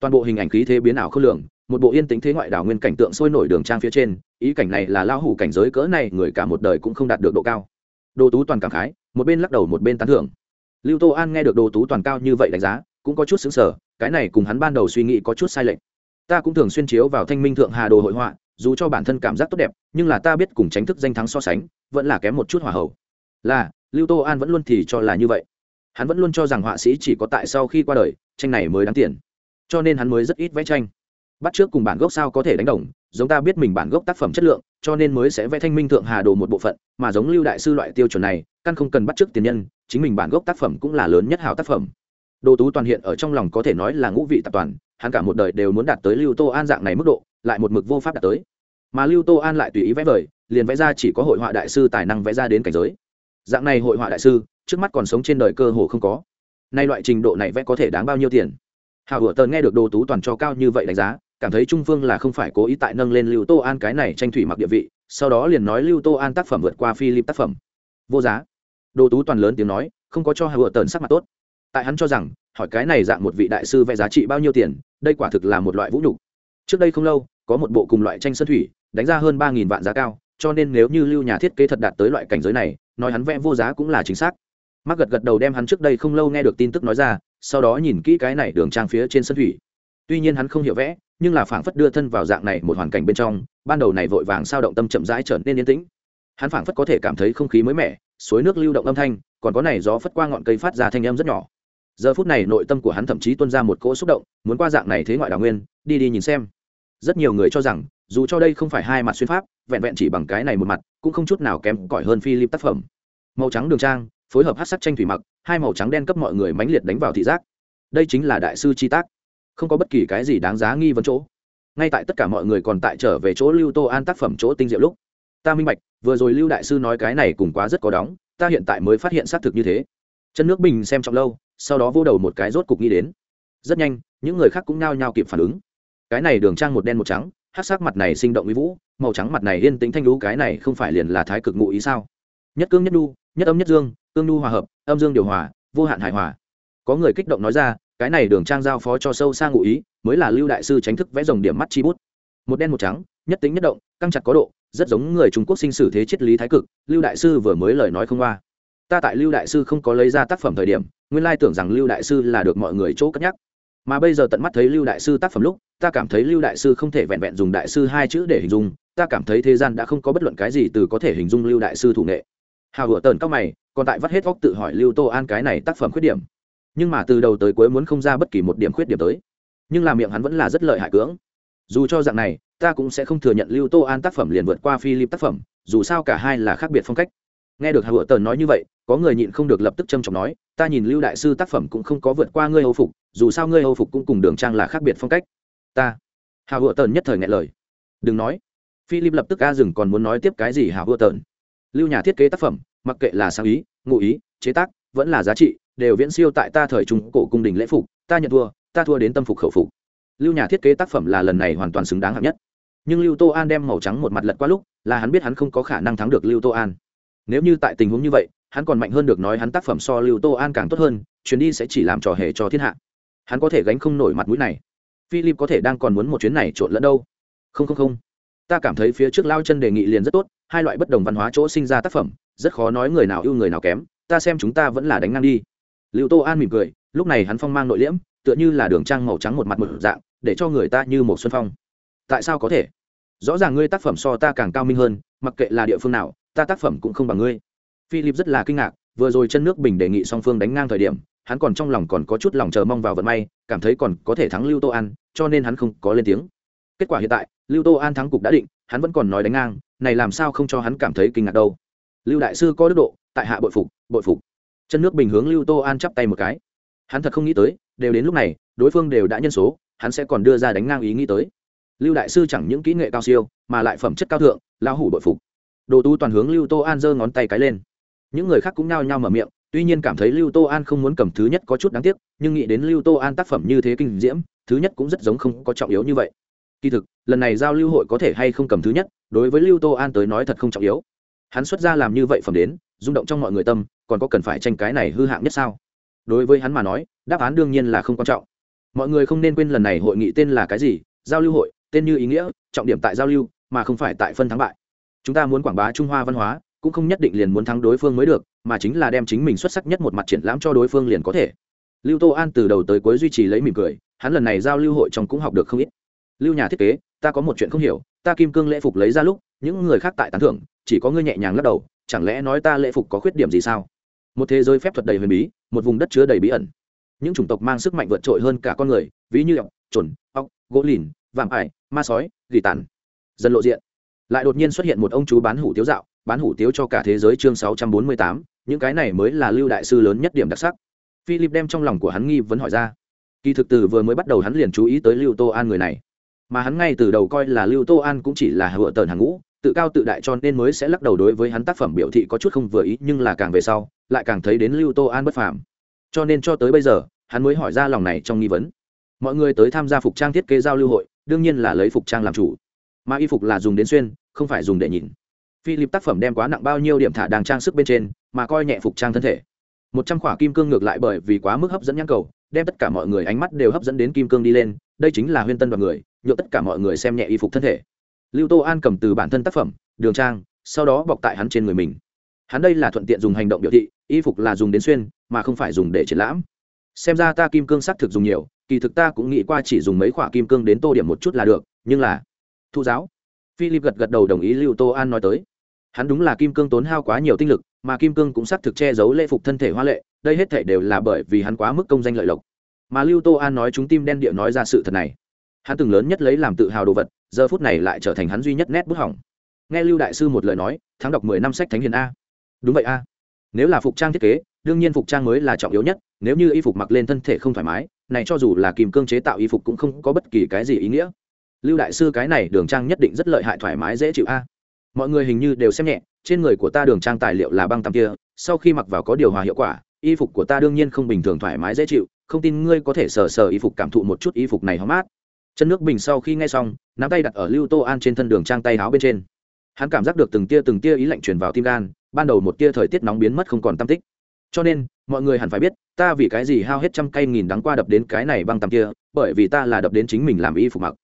Toàn bộ hình ảnh khí thế biến ảo không lường một bộ yên tĩnh thế ngoại đảo nguyên cảnh tượng sôi nổi đường trang phía trên, ý cảnh này là lao hủ cảnh giới cỡ này, người cả một đời cũng không đạt được độ cao. Đồ tú toàn cảm khái, một bên lắc đầu một bên tán thưởng. Lưu tô an nghe được đồ tú toàn cao như vậy đánh giá, cũng có chút xứng sở cái này cùng hắn ban đầu suy nghĩ có chút sai lệch. Ta cũng thường xuyên chiếu vào thanh minh thượng hà đồ hội họa, dù cho bản thân cảm giác tốt đẹp, nhưng là ta biết cùng tránh thức danh thắng so sánh, vẫn là kém một chút hỏa hậu. Là, lưu tô an vẫn luôn thì cho là như vậy. Hắn vẫn luôn cho rằng họa sĩ chỉ có tại sau khi qua đời, tranh này mới đáng tiền. Cho nên hắn mới rất ít vẽ tranh bắt trước cùng bản gốc sao có thể đánh đồng, giống ta biết mình bản gốc tác phẩm chất lượng, cho nên mới sẽ vẽ thanh minh thượng hà đồ một bộ phận, mà giống lưu đại sư loại tiêu chuẩn này, căn không cần bắt trước tiền nhân, chính mình bản gốc tác phẩm cũng là lớn nhất hào tác phẩm. Đồ tú toàn hiện ở trong lòng có thể nói là ngũ vị tập toàn, hắn cả một đời đều muốn đạt tới lưu tô an dạng này mức độ, lại một mực vô pháp đạt tới. Mà lưu tô an lại tùy ý vẽ vời, liền vẽ ra chỉ có hội họa đại sư tài năng vẽ ra đến cảnh giới. Dạng này hội họa đại sư, trước mắt còn sống trên đời cơ hồ không có. Nay loại trình độ này vẽ có thể đáng bao nhiêu tiền? Hào hửa tờn nghe được đồ tú toàn cho cao như vậy đánh giá cảm thấy trung phương là không phải cố ý tại nâng lên lưu tô an cái này tranh thủy mặc địa vị, sau đó liền nói lưu tô an tác phẩm vượt qua philip tác phẩm. Vô giá. Đồ tú toàn lớn tiếng nói, không có cho hà vợ tần sắc mặt tốt. Tại hắn cho rằng, hỏi cái này dạng một vị đại sư vẽ giá trị bao nhiêu tiền, đây quả thực là một loại vũ nhục. Trước đây không lâu, có một bộ cùng loại tranh sơn thủy, đánh ra hơn ba nghìn vạn giá cao, cho nên nếu như lưu nhà thiết kế thật đạt tới loại cảnh giới này, nói hắn vẽ vô giá cũng là chính xác. Mắc gật gật đầu đem hắn trước đây không lâu nghe được tin tức nói ra, sau đó nhìn kỹ cái này đường trang phía trên sân thủy. Tuy nhiên hắn không hiểu vẽ nhưng là phảng phất đưa thân vào dạng này một hoàn cảnh bên trong, ban đầu này vội vàng sao động tâm chậm rãi trở nên yên tĩnh. Hắn phảng phất có thể cảm thấy không khí mới mẻ, suối nước lưu động âm thanh, còn có này gió phất qua ngọn cây phát ra thanh âm rất nhỏ. Giờ phút này nội tâm của hắn thậm chí tuôn ra một cỗ xúc động, muốn qua dạng này thế ngoại đào nguyên, đi đi nhìn xem. Rất nhiều người cho rằng, dù cho đây không phải hai mặt xuyên pháp, vẹn vẹn chỉ bằng cái này một mặt, cũng không chút nào kém cỏi hơn philip tác phẩm. Màu trắng đường trang, phối hợp hát sắc tranh thủy mặc, hai màu trắng đen cấp mọi người mãnh liệt đánh vào thị giác. Đây chính là đại sư chi tác không có bất kỳ cái gì đáng giá nghi vấn chỗ. Ngay tại tất cả mọi người còn tại trở về chỗ lưu tô an tác phẩm chỗ tinh diệu lúc, ta minh bạch, vừa rồi lưu đại sư nói cái này cùng quá rất có đóng, ta hiện tại mới phát hiện xác thực như thế. Chân nước bình xem trọng lâu, sau đó vô đầu một cái rốt cục nghĩ đến. Rất nhanh, những người khác cũng nao nhao kịp phản ứng. Cái này đường trang một đen một trắng, hát sắc mặt này sinh động uy vũ, màu trắng mặt này yên tĩnh thanh lũ, cái này không phải liền là thái cực ngụ ý sao? Nhất cương nhất nhu, nhất âm nhất dương, cương nhu hòa hợp, âm dương điều hòa, vô hạn hài hòa. Có người kích động nói ra cái này đường trang giao phó cho sâu sang ngụ ý, mới là lưu đại sư tránh thức vẽ dòng điểm mắt chi bút. Một đen một trắng, nhất tính nhất động, căng chặt có độ, rất giống người trung quốc sinh sử thế triết lý thái cực, lưu đại sư vừa mới lời nói không qua. Ta tại lưu đại sư không có lấy ra tác phẩm thời điểm, nguyên lai tưởng rằng lưu đại sư là được mọi người chỗ cất nhắc. Mà bây giờ tận mắt thấy lưu đại sư tác phẩm lúc, ta cảm thấy lưu đại sư không thể vẹn vẹn dùng đại sư hai chữ để hình dung, ta cảm thấy thế gian đã không có bất luận cái gì từ có thể hình dung lưu đại sư thủ nghệ. Hào hửa tờn các mày, còn tại vắt hết góc tự hỏi lưu tô an cái này tác phẩm khuyết điểm nhưng mà từ đầu tới cuối muốn không ra bất kỳ một điểm khuyết điểm tới. Nhưng làm miệng hắn vẫn là rất lợi hại cưỡng. Dù cho dạng này, ta cũng sẽ không thừa nhận lưu tô an tác phẩm liền vượt qua philip tác phẩm, dù sao cả hai là khác biệt phong cách. Nghe được hữu tờn nói như vậy, có người nhịn không được lập tức trâm trọng nói, ta nhìn lưu đại sư tác phẩm cũng không có vượt qua ngươi âu phục, dù sao ngươi âu phục cũng cùng đường trang là khác biệt phong cách. Ta? Hào tờn nhất thời ngại lời. Đừng nói. Philip lập tức ca dừng còn muốn nói tiếp cái gì hào tờn lưu nhà thiết kế tác phẩm, mặc kệ là sáng ý, ngụ ý, chế tác, vẫn là giá trị đều viễn siêu tại ta thời trung cổ cung đình lễ phục, ta nhận thua, ta thua đến tâm phục khẩu phục. Lưu nhà thiết kế tác phẩm là lần này hoàn toàn xứng đáng hạng nhất. Nhưng lưu tô an đem màu trắng một mặt lật qua lúc, là hắn biết hắn không có khả năng thắng được lưu tô an. Nếu như tại tình huống như vậy, hắn còn mạnh hơn được nói hắn tác phẩm so lưu tô an càng tốt hơn, chuyến đi sẽ chỉ làm trò hề cho thiên hạ. Hắn có thể gánh không nổi mặt mũi này. Philip có thể đang còn muốn một chuyến này trộn lẫn đâu? Không không không. Ta cảm thấy phía trước lao chân đề nghị liền rất tốt, hai loại bất đồng văn hóa chỗ sinh ra tác phẩm, rất khó nói người nào ưu người nào kém, ta xem chúng ta vẫn là đánh ngang đi lưu tô an mỉm cười, lúc này hắn phong mang nội liễm, tựa như là đường trang màu trắng một mặt một dạng, để cho người ta như một xuân phong. Tại sao có thể? Rõ ràng ngươi tác phẩm so ta càng cao minh hơn, mặc kệ là địa phương nào, ta tác phẩm cũng không bằng ngươi. Philip rất là kinh ngạc, vừa rồi chân nước bình đề nghị song phương đánh ngang thời điểm, hắn còn trong lòng còn có chút lòng chờ mong vào vận may, cảm thấy còn có thể thắng lưu tô an, cho nên hắn không có lên tiếng. Kết quả hiện tại, lưu tô an thắng cục đã định, hắn vẫn còn nói đánh ngang, này làm sao không cho hắn cảm thấy kinh ngạc đâu. Lưu đại sư có đức độ, tại hạ bội phục bội phục chân nước bình hướng lưu tô an chắp tay một cái. Hắn thật không nghĩ tới, đều đến lúc này, đối phương đều đã nhân số, hắn sẽ còn đưa ra đánh ngang ý nghĩ tới. Lưu đại sư chẳng những kỹ nghệ cao siêu, mà lại phẩm chất cao thượng, lão hủ bội phục. Đồ tu toàn hướng lưu tô an giơ ngón tay cái lên. Những người khác cũng nao nhao mở miệng, tuy nhiên cảm thấy lưu tô an không muốn cầm thứ nhất có chút đáng tiếc, nhưng nghĩ đến lưu tô an tác phẩm như thế kinh diễm, thứ nhất cũng rất giống không có trọng yếu như vậy. Kỳ thực, lần này giao lưu hội có thể hay không cầm thứ nhất, đối với lưu tô an tới nói thật không trọng yếu. Hắn xuất ra làm như vậy phẩm đến rung động trong mọi người tâm, còn có cần phải tranh cái này hư hạng nhất sao? Đối với hắn mà nói, đáp án đương nhiên là không quan trọng. Mọi người không nên quên lần này hội nghị tên là cái gì, giao lưu hội, tên như ý nghĩa, trọng điểm tại giao lưu, mà không phải tại phân thắng bại. Chúng ta muốn quảng bá trung hoa văn hóa, cũng không nhất định liền muốn thắng đối phương mới được, mà chính là đem chính mình xuất sắc nhất một mặt triển lãm cho đối phương liền có thể. Lưu tô an từ đầu tới cuối duy trì lấy mỉm cười, hắn lần này giao lưu hội trong cũng học được không ít. Lưu nhà thiết kế, ta có một chuyện không hiểu, ta kim cương lễ phục lấy ra lúc, những người khác tại tán thưởng, chỉ có ngươi nhẹ nhàng lắc đầu chẳng lẽ nói ta lễ phục có khuyết điểm gì sao? Một thế giới phép thuật đầy huyền bí, một vùng đất chứa đầy bí ẩn. Những chủng tộc mang sức mạnh vượt trội hơn cả con người, ví như ọc trồn ọc gỗ lìn, vạm ải, ma sói, gỉ tàn. Dần lộ diện. Lại đột nhiên xuất hiện một ông chú bán hủ tiếu dạo, bán hủ tiếu cho cả thế giới chương sáu trăm bốn mươi tám, những cái này mới là lưu đại sư lớn nhất điểm đặc sắc. Philip đem trong lòng của hắn nghi vấn hỏi ra. Kỳ thực từ vừa mới bắt đầu hắn liền chú ý tới lưu tô an người này. Mà hắn ngay từ đầu coi là lưu tô an cũng chỉ là hựa tờn hàng ngũ tự cao tự đại cho nên mới sẽ lắc đầu đối với hắn tác phẩm biểu thị có chút không vừa ý, nhưng là càng về sau, lại càng thấy đến lưu tô an bất phàm. Cho nên cho tới bây giờ, hắn mới hỏi ra lòng này trong nghi vấn. Mọi người tới tham gia phục trang thiết kế giao lưu hội, đương nhiên là lấy phục trang làm chủ. Mà y phục là dùng đến xuyên, không phải dùng để nhìn. Philip tác phẩm đem quá nặng bao nhiêu điểm thả đàng trang sức bên trên, mà coi nhẹ phục trang thân thể. Một trăm khỏa kim cương ngược lại bởi vì quá mức hấp dẫn nhãn cầu, đem tất cả mọi người ánh mắt đều hấp dẫn đến kim cương đi lên, đây chính là huyên tân đoàn người nhộn tất cả mọi người xem nhẹ y phục thân thể lưu tô an cầm từ bản thân tác phẩm, đường trang, sau đó bọc tại hắn trên người mình. Hắn đây là thuận tiện dùng hành động biểu thị, y phục là dùng đến xuyên, mà không phải dùng để triển lãm. Xem ra ta kim cương xác thực dùng nhiều, kỳ thực ta cũng nghĩ qua chỉ dùng mấy khoả kim cương đến tô điểm một chút là được, nhưng là thu giáo. Philip gật gật đầu đồng ý lưu tô an nói tới. Hắn đúng là kim cương tốn hao quá nhiều tinh lực, mà kim cương cũng xác thực che giấu lễ phục thân thể hoa lệ, đây hết thể đều là bởi vì hắn quá mức công danh lợi lộc. Mà lưu tô an nói chúng tim đen địa nói ra sự thật này hắn từng lớn nhất lấy làm tự hào đồ vật, giờ phút này lại trở thành hắn duy nhất nét bút hỏng. Nghe lưu đại sư một lời nói, thắng đọc mười năm sách thánh hiền a. Đúng vậy a. Nếu là phục trang thiết kế, đương nhiên phục trang mới là trọng yếu nhất, nếu như y phục mặc lên thân thể không thoải mái, này cho dù là kìm cương chế tạo y phục cũng không có bất kỳ cái gì ý nghĩa. Lưu đại sư cái này đường trang nhất định rất lợi hại thoải mái dễ chịu a. Mọi người hình như đều xem nhẹ, trên người của ta đường trang tài liệu là băng tăm kia, sau khi mặc vào có điều hòa hiệu quả, y phục của ta đương nhiên không bình thường thoải mái dễ chịu, không tin ngươi có thể sờ sờ y phục cảm thụ một chút y phục này hóng mát chân nước bình sau khi nghe xong, nắm tay đặt ở lưu tô an trên thân đường trang tay áo bên trên. Hắn cảm giác được từng tia từng tia ý lạnh truyền vào tim gan, ban đầu một tia thời tiết nóng biến mất không còn tam tích. Cho nên, mọi người hẳn phải biết, ta vì cái gì hao hết trăm cây nghìn đắng qua đập đến cái này băng tầm kia, bởi vì ta là đập đến chính mình làm y phục mặc.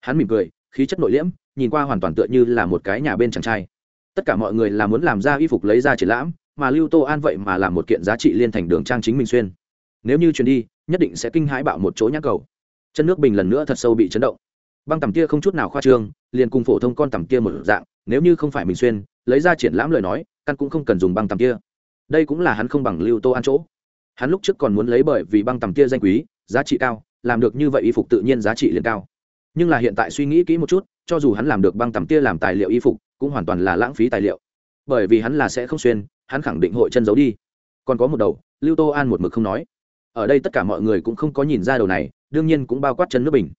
Hắn mỉm cười, khí chất nội liễm, nhìn qua hoàn toàn tựa như là một cái nhà bên chàng trai. Tất cả mọi người là muốn làm ra y phục lấy ra triển lãm, mà lưu tô an vậy mà làm một kiện giá trị liên thành đường trang chính mình xuyên. Nếu như truyền đi, nhất định sẽ kinh hãi bạo một chỗ nhắc cầu chân nước bình lần nữa thật sâu bị chấn động. Băng tầm kia không chút nào khoa trương, liền cùng phổ thông con tầm kia một dạng, nếu như không phải mình xuyên, lấy ra triển lãm lời nói, căn cũng không cần dùng băng tầm kia đây cũng là hắn không bằng lưu tô ăn chỗ. Hắn lúc trước còn muốn lấy bởi vì băng tầm kia danh quý, giá trị cao, làm được như vậy y phục tự nhiên giá trị liền cao. Nhưng là hiện tại suy nghĩ kỹ một chút, cho dù hắn làm được băng tầm kia làm tài liệu y phục, cũng hoàn toàn là lãng phí tài liệu. Bởi vì hắn là sẽ không xuyên, hắn khẳng định hội chân giấu đi. Còn có một đầu, lưu tô an một mực không nói ở đây tất cả mọi người cũng không có nhìn ra đầu này, đương nhiên cũng bao quát chân nước bình.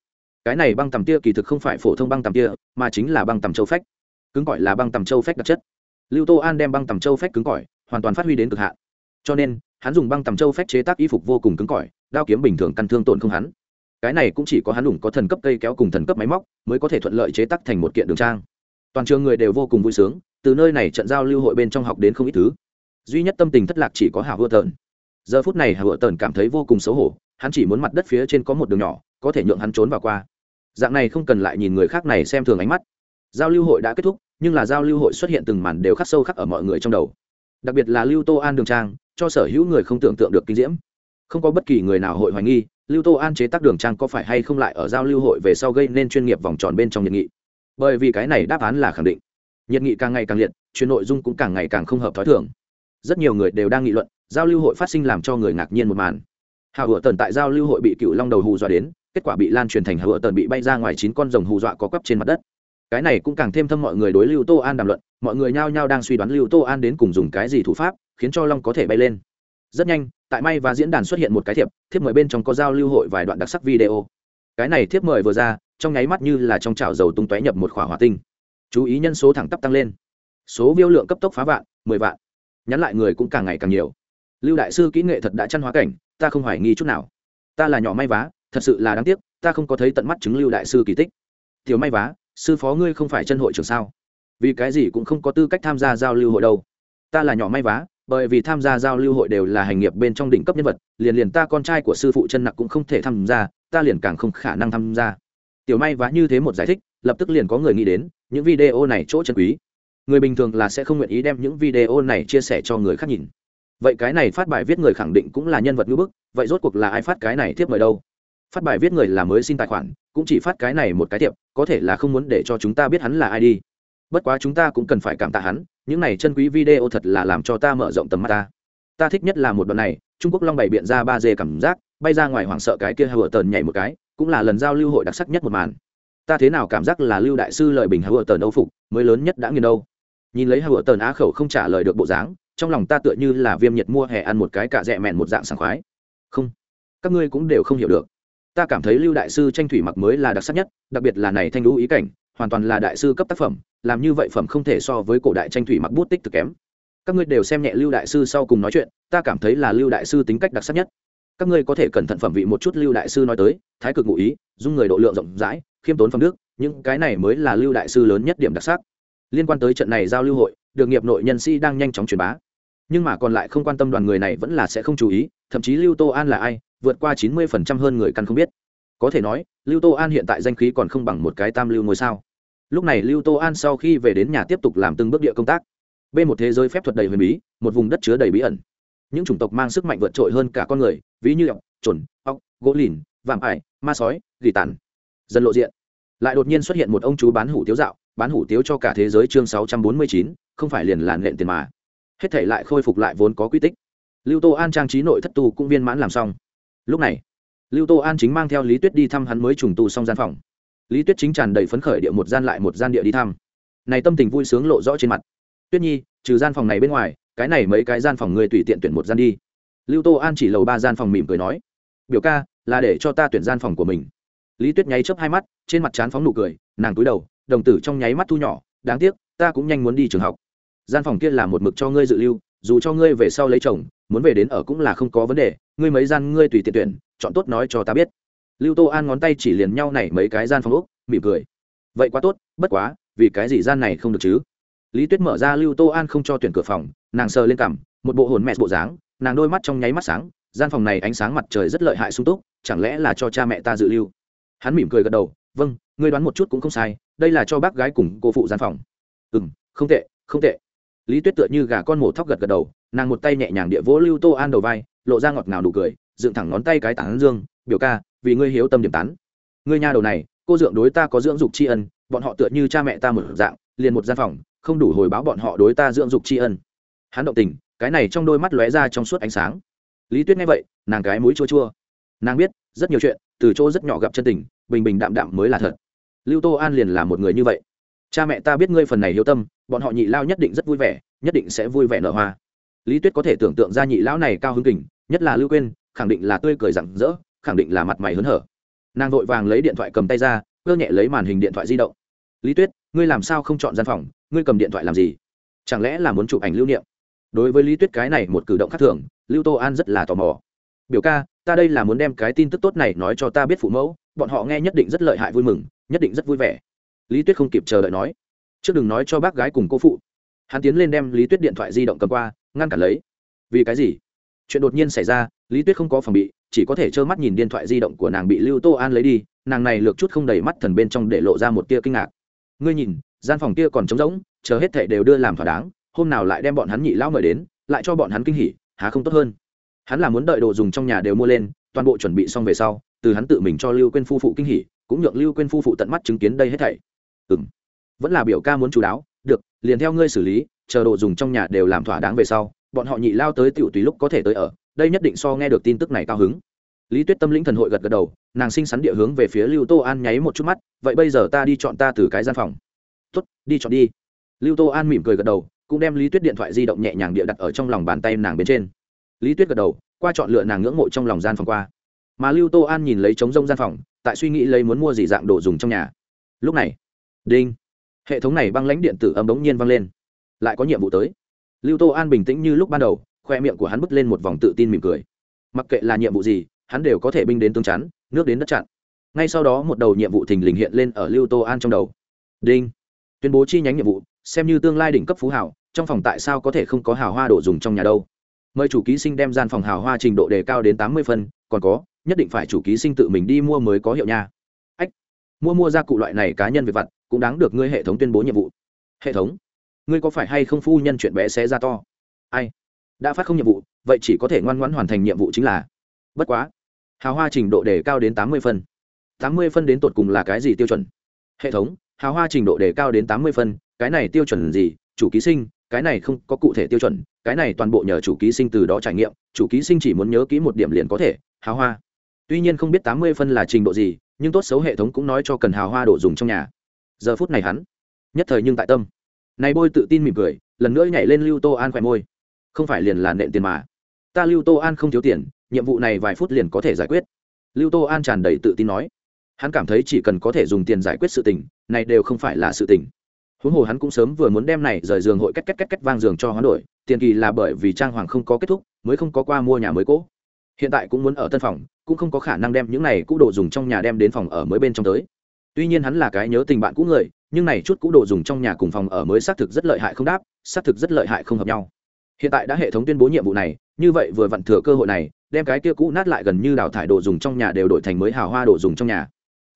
Cái này băng tầm tia kỳ thực không phải phổ thông băng tầm tia, mà chính là băng tầm châu phách. Cứng cỏi là băng tầm châu phách đặc chất. Lưu tô an đem băng tầm châu phách cứng cỏi, hoàn toàn phát huy đến cực hạn. Cho nên, hắn dùng băng tầm châu phách chế tác y phục vô cùng cứng cỏi, đao kiếm bình thường căn thương tổn không hắn. Cái này cũng chỉ có hắn đủng có thần cấp cây kéo cùng thần cấp máy móc, mới có thể thuận lợi chế tác thành một kiện đường trang. Toàn trường người đều vô cùng vui sướng, từ nơi này trận giao lưu hội bên trong học đến không ít thứ. Duy nhất tâm tình thất lạc chỉ có Hảo vợ tợn giờ phút này hà vợ cảm thấy vô cùng xấu hổ, hắn chỉ muốn mặt đất phía trên có một đường nhỏ, có thể nhượng hắn trốn vào qua. Dạng này không cần lại nhìn người khác này xem thường ánh mắt. Giao lưu hội đã kết thúc, nhưng là giao lưu hội xuất hiện từng màn đều khắc sâu khắc ở mọi người trong đầu. Đặc biệt là lưu tô an đường trang, cho sở hữu người không tưởng tượng được kinh diễm. Không có bất kỳ người nào hội hoài nghi, lưu tô an chế tác đường trang có phải hay không lại ở giao lưu hội về sau gây nên chuyên nghiệp vòng tròn bên trong nhiệt nghị. Bởi vì cái này đáp án là khẳng định. Nhiệt nghị càng ngày càng liệt, chuyên nội dung cũng càng ngày càng không hợp t h ó i thường. Rất nhiều người đều đang nghị luận giao lưu hội phát sinh làm cho người ngạc nhiên một màn. Hào hựa tần tại giao lưu hội bị cựu long đầu hù dọa đến, kết quả bị lan truyền thành hào hựa tần bị bay ra ngoài chín con rồng hù dọa có quắp trên mặt đất. Cái này cũng càng thêm thâm mọi người đối lưu tô an đàm luận, mọi người nhao nhao đang suy đoán lưu tô an đến cùng dùng cái gì thủ pháp, khiến cho long có thể bay lên. Rất nhanh, tại may và diễn đàn xuất hiện một cái thiệp, thiếp mời bên trong có giao lưu hội vài đoạn đặc sắc video. Cái này thiếp mời vừa ra, trong nháy mắt như là trong chảo dầu tung tóe nhập một khỏa hỏa tinh. Chú ý nhân số thẳng tắp tăng lên. Số viêu lượng cấp tốc phá vạn, mười vạn. Nhắn lại người cũng càng ngày càng nhiều lưu đại sư kỹ nghệ thật đã chăn hóa cảnh, ta không hoài nghi chút nào. Ta là nhỏ may vá, thật sự là đáng tiếc, ta không có thấy tận mắt chứng lưu đại sư kỳ tích. Thiếu may vá, sư phó ngươi không phải chân hội trưởng sao? Vì cái gì cũng không có tư cách tham gia giao lưu hội đâu. Ta là nhỏ may vá, bởi vì tham gia giao lưu hội đều là hành nghiệp bên trong đỉnh cấp nhân vật, liền liền ta con trai của sư phụ chân nặc cũng không thể tham gia, ta liền càng không khả năng tham gia. Tiểu may vá như thế một giải thích, lập tức liền có người nghĩ đến, những video này chỗ chân quý. Người bình thường là sẽ không nguyện ý đem những video này chia sẻ cho người khác nhìn vậy cái này phát bài viết người khẳng định cũng là nhân vật ngữ bức, vậy rốt cuộc là ai phát cái này tiếp mời đâu? Phát bài viết người là mới xin tài khoản, cũng chỉ phát cái này một cái tiệp có thể là không muốn để cho chúng ta biết hắn là ai đi. Bất quá chúng ta cũng cần phải cảm tạ hắn, những này chân quý video thật là làm cho ta mở rộng tầm mắt ta. Ta thích nhất là một đoạn này, trung quốc long bày biện ra ba dê cảm giác, bay ra ngoài hoảng sợ cái kia hờ tờn nhảy một cái, cũng là lần giao lưu hội đặc sắc nhất một màn. Ta thế nào cảm giác là lưu đại sư lời bình hờ tờn âu phục, mới lớn nhất đã nghiền đâu. Nhìn lấy hờ tờn á khẩu không trả lời được bộ dáng trong lòng ta tựa như là viêm nhiệt mua hè ăn một cái cả rẽ mẹn một dạng sảng khoái. Không, các ngươi cũng đều không hiểu được. Ta cảm thấy lưu đại sư tranh thủy mặc mới là đặc sắc nhất, đặc biệt là này thanh lũ ý cảnh, hoàn toàn là đại sư cấp tác phẩm, làm như vậy phẩm không thể so với cổ đại tranh thủy mặc bút tích thực kém. Các ngươi đều xem nhẹ lưu đại sư sau cùng nói chuyện, ta cảm thấy là lưu đại sư tính cách đặc sắc nhất. Các ngươi có thể cẩn thận phẩm vị một chút lưu đại sư nói tới, thái cực ngụ ý, dung người độ lượng rộng rãi, khiêm tốn phẩm đức, những cái này mới là lưu đại sư lớn nhất điểm đặc sắc. Liên quan tới trận này giao lưu hội được nghiệp nội nhân sĩ đang nhanh chóng truyền bá. Nhưng mà còn lại không quan tâm đoàn người này vẫn là sẽ không chú ý, thậm chí lưu tô an là ai, vượt qua chín mươi phần trăm hơn người căn không biết. Có thể nói, lưu tô an hiện tại danh khí còn không bằng một cái tam lưu ngôi sao. Lúc này lưu tô an sau khi về đến nhà tiếp tục làm từng bước địa công tác. Bên một thế giới phép thuật đầy huyền bí, một vùng đất chứa đầy bí ẩn. Những chủng tộc mang sức mạnh vượt trội hơn cả con người, ví như ọc trồn ọc gỗ lìn, vạm ải, ma sói, gỉ tàn. Dần lộ diện. Lại đột nhiên xuất hiện một ông chú bán hủ tiếu dạo, bán hủ tiếu cho cả thế giới chương sáu trăm bốn mươi chín không phải liền làn lện tiền mà. Hết thể lại khôi phục lại vốn có quy tích. Lưu tô an trang trí nội thất tu cũng viên mãn làm xong. Lúc này, lưu tô an chính mang theo lý tuyết đi thăm hắn mới trùng tu xong gian phòng. Lý tuyết chính tràn đầy phấn khởi địa một gian lại một gian địa đi thăm. Này tâm tình vui sướng lộ rõ trên mặt. Tuyết nhi, trừ gian phòng này bên ngoài, cái này mấy cái gian phòng người tùy tiện tuyển một gian đi. Lưu tô an chỉ lầu ba gian phòng mỉm cười nói, biểu ca, là để cho ta tuyển gian phòng của mình. Lý tuyết nháy chớp hai mắt, trên mặt trán phóng nụ cười, nàng túi đầu, đồng tử trong nháy mắt thu nhỏ, đáng tiếc, ta cũng nhanh muốn đi trường học gian phòng kia là một mực cho ngươi dự lưu, dù cho ngươi về sau lấy chồng, muốn về đến ở cũng là không có vấn đề, ngươi mấy gian ngươi tùy tiện tuyển, chọn tốt nói cho ta biết. Lưu tô an ngón tay chỉ liền nhau này mấy cái gian phòng úc mỉm cười. Vậy quá tốt, bất quá, vì cái gì gian này không được chứ? Lý tuyết mở ra lưu tô an không cho tuyển cửa phòng, nàng sờ lên cằm, một bộ hồn mẹ bộ dáng, nàng đôi mắt trong nháy mắt sáng, gian phòng này ánh sáng mặt trời rất lợi hại sung túc, chẳng lẽ là cho cha mẹ ta dự lưu? Hắn mỉm cười gật đầu vâng ngươi đoán một chút cũng không sai, đây là cho bác gái cùng cô phụ gian phòng. Ừ m không tệ không tệ lý tuyết tựa như gà con mổ thóc gật gật đầu, nàng một tay nhẹ nhàng địa vỗ lưu tô an đầu vai, lộ ra ngọt ngào nụ cười, dựng thẳng ngón tay cái tảng dương, biểu ca, vì ngươi hiếu tâm điểm tán. Ngươi nha đầu này, cô dượng đối ta có dưỡng dục tri ân, bọn họ tựa như cha mẹ ta một dạng, liền một gian phòng, không đủ hồi báo bọn họ đối ta dưỡng dục tri ân. Hắn động tình, cái này trong đôi mắt lóe ra trong suốt ánh sáng. Lý tuyết nghe vậy, nàng cái mũi chua chua. Nàng biết, rất nhiều chuyện, từ chỗ rất nhỏ gặp chân tình, bình bình đạm đạm mới là thật. Lưu tô an liền là một người như vậy cha mẹ ta biết ngươi phần này hiếu tâm, bọn họ nhị lao nhất định rất vui vẻ, nhất định sẽ vui vẻ nở hoa. Lý tuyết có thể tưởng tượng ra nhị lão này cao hứng kình, nhất là lưu quên khẳng định là tươi cười rặng rỡ, khẳng định là mặt mày hớn hở. Nàng vội vàng lấy điện thoại cầm tay ra, cơ nhẹ lấy màn hình điện thoại di động. Lý tuyết, ngươi làm sao không chọn gian phòng? Ngươi cầm điện thoại làm gì? Chẳng lẽ là muốn chụp ảnh lưu niệm? Đối với lý tuyết cái này một cử động khác thường, lưu tô an rất là tò mò. Biểu ca, ta đây là muốn đem cái tin tức tốt này nói cho ta biết phụ mẫu, bọn họ nghe nhất định rất lợi hại vui mừng, nhất định rất vui vẻ lý tuyết không kịp chờ đợi nói, trước đừng nói cho bác gái cùng cô phụ. Hắn tiến lên đem lý tuyết điện thoại di động cầm qua, ngăn cản lấy. Vì cái gì? Chuyện đột nhiên xảy ra, lý tuyết không có phòng bị, chỉ có thể trơ mắt nhìn điện thoại di động của nàng bị lưu tô an lấy đi, nàng này lược chút không đầy mắt thần bên trong để lộ ra một tia kinh ngạc. Ngươi nhìn, gian phòng kia còn trống rỗng, chờ hết thệ đều đưa làm thỏa đáng, hôm nào lại đem bọn hắn nhị lão mời đến, lại cho bọn hắn kinh hỉ, há không tốt hơn? Hắn là muốn đợi đồ dùng trong nhà đều mua lên, toàn bộ chuẩn bị xong về sau, từ hắn tự mình cho lưu quên phu phụ kinh hỉ, cũng nhượng lưu quên phu phụ tận mắt chứng kiến đây hết thảy ừ m vẫn là biểu ca muốn chú đáo, được, liền theo ngươi xử lý, chờ đồ dùng trong nhà đều làm thỏa đáng về sau, bọn họ nhị lao tới tiểu tùy lúc có thể tới ở, đây nhất định so nghe được tin tức này cao hứng. Lý tuyết tâm lĩnh thần hội gật gật đầu, nàng sinh sắn địa hướng về phía lưu tô an nháy một chút mắt, vậy bây giờ ta đi chọn ta từ cái gian phòng. Tuất đi chọn đi. Lưu tô an mỉm cười gật đầu, cũng đem lý tuyết điện thoại di động nhẹ nhàng địa đặt ở trong lòng bàn tay nàng bên trên. Lý tuyết gật đầu, qua chọn lựa nàng ngưỡng mộ trong lòng gian phòng qua. Mà lưu tô an nhìn lấy trống rông gian phòng, tại suy nghĩ lấy muốn mua gì dạng đồ dùng trong nhà. Lúc này đinh. Hệ thống này băng lãnh điện tử âm bỗng nhiên vang lên. Lại có nhiệm vụ tới. Lưu tô an bình tĩnh như lúc ban đầu, khoe miệng của hắn bứt lên một vòng tự tin mỉm cười. Mặc kệ là nhiệm vụ gì, hắn đều có thể binh đến tương chắn, nước đến đất chặn. Ngay sau đó một đầu nhiệm vụ thình lình hiện lên ở lưu tô an trong đầu. Đinh. Tuyên bố chi nhánh nhiệm vụ, xem như tương lai đỉnh cấp phú hảo trong phòng tại sao có thể không có hào hoa đồ dùng trong nhà đâu? Mời chủ ký sinh đem gian phòng hào hoa trình độ đề cao đến tám mươi phân, còn có, nhất định phải chủ ký sinh tự mình đi mua mới có hiệu nha mua mua ra cụ loại này cá nhân về vặt, cũng đáng được ngươi hệ thống tuyên bố nhiệm vụ. Hệ thống? Ngươi có phải hay không phu nhân chuyện bé xé ra to? Ai? Đã phát không nhiệm vụ, vậy chỉ có thể ngoan ngoãn hoàn thành nhiệm vụ chính là. Bất quá. Hào hoa trình độ đề cao đến tám mươi phân. Tám mươi phân đến tột cùng là cái gì tiêu chuẩn? Hệ thống, hào hoa trình độ đề cao đến tám mươi phân, cái này tiêu chuẩn gì? Chủ ký sinh, cái này không có cụ thể tiêu chuẩn, cái này toàn bộ nhờ chủ ký sinh từ đó trải nghiệm, chủ ký sinh chỉ muốn nhớ kỹ một điểm liền có thể, hào hoa. Tuy nhiên không biết tám mươi phân là trình độ gì nhưng tốt xấu hệ thống cũng nói cho cần hào hoa đồ dùng trong nhà. Giờ phút này hắn, nhất thời nhưng tại tâm. Này bôi tự tin mỉm cười, lần nữa nhảy lên lưu tô an khỏe môi. Không phải liền là nện tiền mà. Ta lưu tô an không thiếu tiền, nhiệm vụ này vài phút liền có thể giải quyết. Lưu tô an tràn đầy tự tin nói. Hắn cảm thấy chỉ cần có thể dùng tiền giải quyết sự tình, này đều không phải là sự tình. Huống hồ hắn cũng sớm vừa muốn đem này rời giường hội cách cách cách cách vang giường cho hoán đổi, tiền kỳ là bởi vì trang hoàng không có kết thúc, mới không có qua mua nhà mới cỗ hiện tại cũng muốn ở tân phòng cũng không có khả năng đem những này cũ đồ dùng trong nhà đem đến phòng ở mới bên trong tới. Tuy nhiên hắn là cái nhớ tình bạn cũ người, nhưng này chút cũ đồ dùng trong nhà cùng phòng ở mới xác thực rất lợi hại không đáp, xác thực rất lợi hại không hợp nhau. Hiện tại đã hệ thống tuyên bố nhiệm vụ này, như vậy vừa vặn thừa cơ hội này, đem cái kia cũ nát lại gần như đào thải đồ dùng trong nhà đều đổi thành mới hào hoa đồ dùng trong nhà.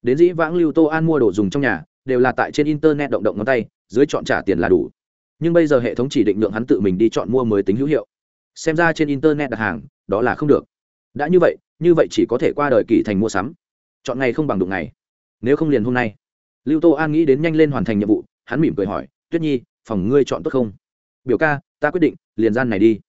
Đến dĩ vãng lưu tô an mua đồ dùng trong nhà, đều là tại trên internet động động ngón tay, dưới chọn trả tiền là đủ. Nhưng bây giờ hệ thống chỉ định lượng hắn tự mình đi chọn mua mới tính hữu hiệu. Xem ra trên internet đặt hàng, đó là không được đã như vậy như vậy chỉ có thể qua đời kỳ thành mua sắm. Chọn ngày không bằng đụng ngày. Nếu không liền hôm nay. Lưu tô an nghĩ đến nhanh lên hoàn thành nhiệm vụ, hắn mỉm cười hỏi, tuyết nhi, phòng ngươi chọn tốt không? Biểu ca, ta quyết định, liền gian này đi.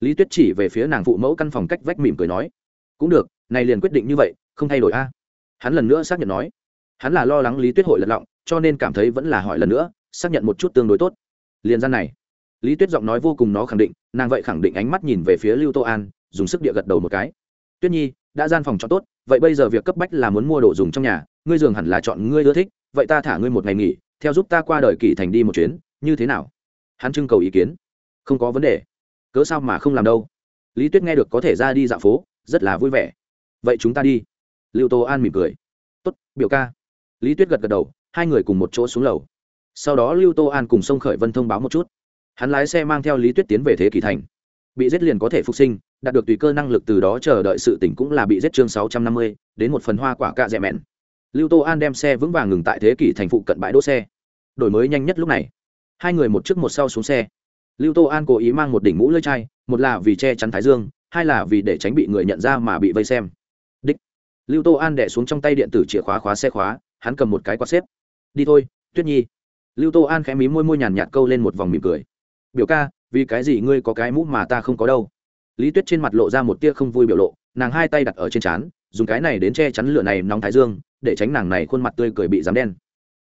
Lý tuyết chỉ về phía nàng phụ mẫu căn phòng cách vách mỉm cười nói, cũng được, này liền quyết định như vậy, không thay đổi a. Hắn lần nữa xác nhận nói, hắn là lo lắng lý tuyết hội lật lọng, cho nên cảm thấy vẫn là hỏi lần nữa, xác nhận một chút tương đối tốt. Liền gian này. Lý tuyết giọng nói vô cùng nó khẳng định, nàng vậy khẳng định ánh mắt nhìn về phía lưu tô an, dùng sức địa gật đầu một cái tuyết nhi, đã gian phòng chọn tốt, vậy bây giờ việc cấp bách là muốn mua đồ dùng trong nhà, ngươi giường hẳn là chọn ngươi ưa thích, vậy ta thả ngươi một ngày nghỉ, theo giúp ta qua đời kỳ thành đi một chuyến, như thế nào? Hắn trưng cầu ý kiến. Không có vấn đề. Cớ sao mà không làm đâu? Lý tuyết nghe được có thể ra đi dạo phố, rất là vui vẻ. Vậy chúng ta đi. Lưu tô an mỉm cười. Tốt, biểu ca. Lý tuyết gật gật đầu, hai người cùng một chỗ xuống lầu. Sau đó lưu tô an cùng sông khởi vân thông báo một chút. Hắn lái xe mang theo lý tuyết tiến về thế kỷ thành. Bị giết liền có thể phục sinh đạt được tùy cơ năng lực từ đó chờ đợi sự tỉnh cũng là bị giết chương sáu trăm năm mươi, đến một phần hoa quả cạ rẻ mẹn. Lưu tô an đem xe vững vàng ngừng tại thế kỷ thành phụ cận bãi đỗ xe. Đổi mới nhanh nhất lúc này. Hai người một trước một sau xuống xe. Lưu tô an cố ý mang một đỉnh mũ lưỡi chai, một là vì che chắn thái dương, hai là vì để tránh bị người nhận ra mà bị vây xem. Đích. Lưu tô an đẻ xuống trong tay điện tử chìa khóa khóa xe khóa, hắn cầm một cái quạt xếp. Đi thôi, tuyết nhi. Lưu tô an khẽ mí môi môi nhàn nhạt câu lên một vòng mỉm cười. Biểu ca, vì cái gì ngươi có cái mũ mà ta không có đâu? Lý tuyết trên mặt lộ ra một tia không vui biểu lộ, nàng hai tay đặt ở trên trán, dùng cái này đến che chắn lửa này nóng thái dương, để tránh nàng này khuôn mặt tươi cười bị dám đen.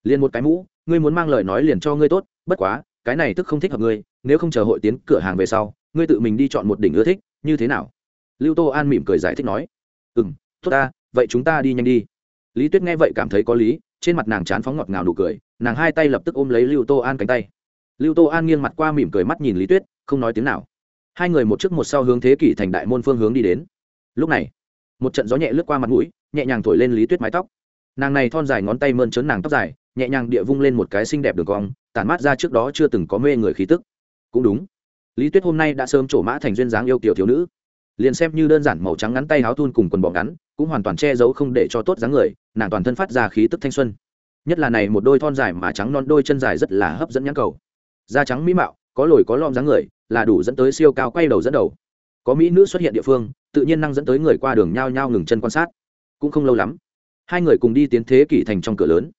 Liền một cái mũ, ngươi muốn mang lời nói liền cho ngươi tốt, bất quá, cái này tức không thích hợp ngươi, nếu không chờ hội tiến cửa hàng về sau, ngươi tự mình đi chọn một đỉnh ưa thích, như thế nào? Lưu tô an mỉm cười giải thích nói. Ừ m tốt ta, vậy chúng ta đi nhanh đi. Lý tuyết nghe vậy cảm thấy có lý, trên mặt nàng chán phóng ngọt ngào nụ cười, nàng hai tay lập tức ôm lấy lưu tô an cánh tay. Lưu tô an nghiêng mặt qua mỉm cười mắt nhìn lý tuyết, không nói tiếng nào hai người một trước một sau hướng thế kỷ thành đại môn phương hướng đi đến. Lúc này, một trận gió nhẹ lướt qua mặt mũi, nhẹ nhàng thổi lên lý tuyết mái tóc. Nàng này thon dài ngón tay mơn trớn nàng tóc dài, nhẹ nhàng địa vung lên một cái xinh đẹp đường cong, tản mát ra trước đó chưa từng có mê người khí tức. Cũng đúng, lý tuyết hôm nay đã sớm trổ mã thành duyên dáng yêu kiểu thiếu nữ. Liền xem như đơn giản màu trắng ngắn tay áo thun cùng quần bò ngắn, cũng hoàn toàn che giấu không để cho tốt dáng người, nàng toàn thân phát ra khí tức thanh xuân. Nhất là này một đôi thon dài mà trắng non đôi chân dài rất là hấp dẫn nhãn cầu. Da trắng mỹ mạo, có lồi có lõm dáng người là đủ dẫn tới siêu cao quay đầu dẫn đầu. Có mỹ nữ xuất hiện địa phương, tự nhiên năng dẫn tới người qua đường nhao nhao ngừng chân quan sát. Cũng không lâu lắm, hai người cùng đi tiến thế kỷ thành trong cửa lớn.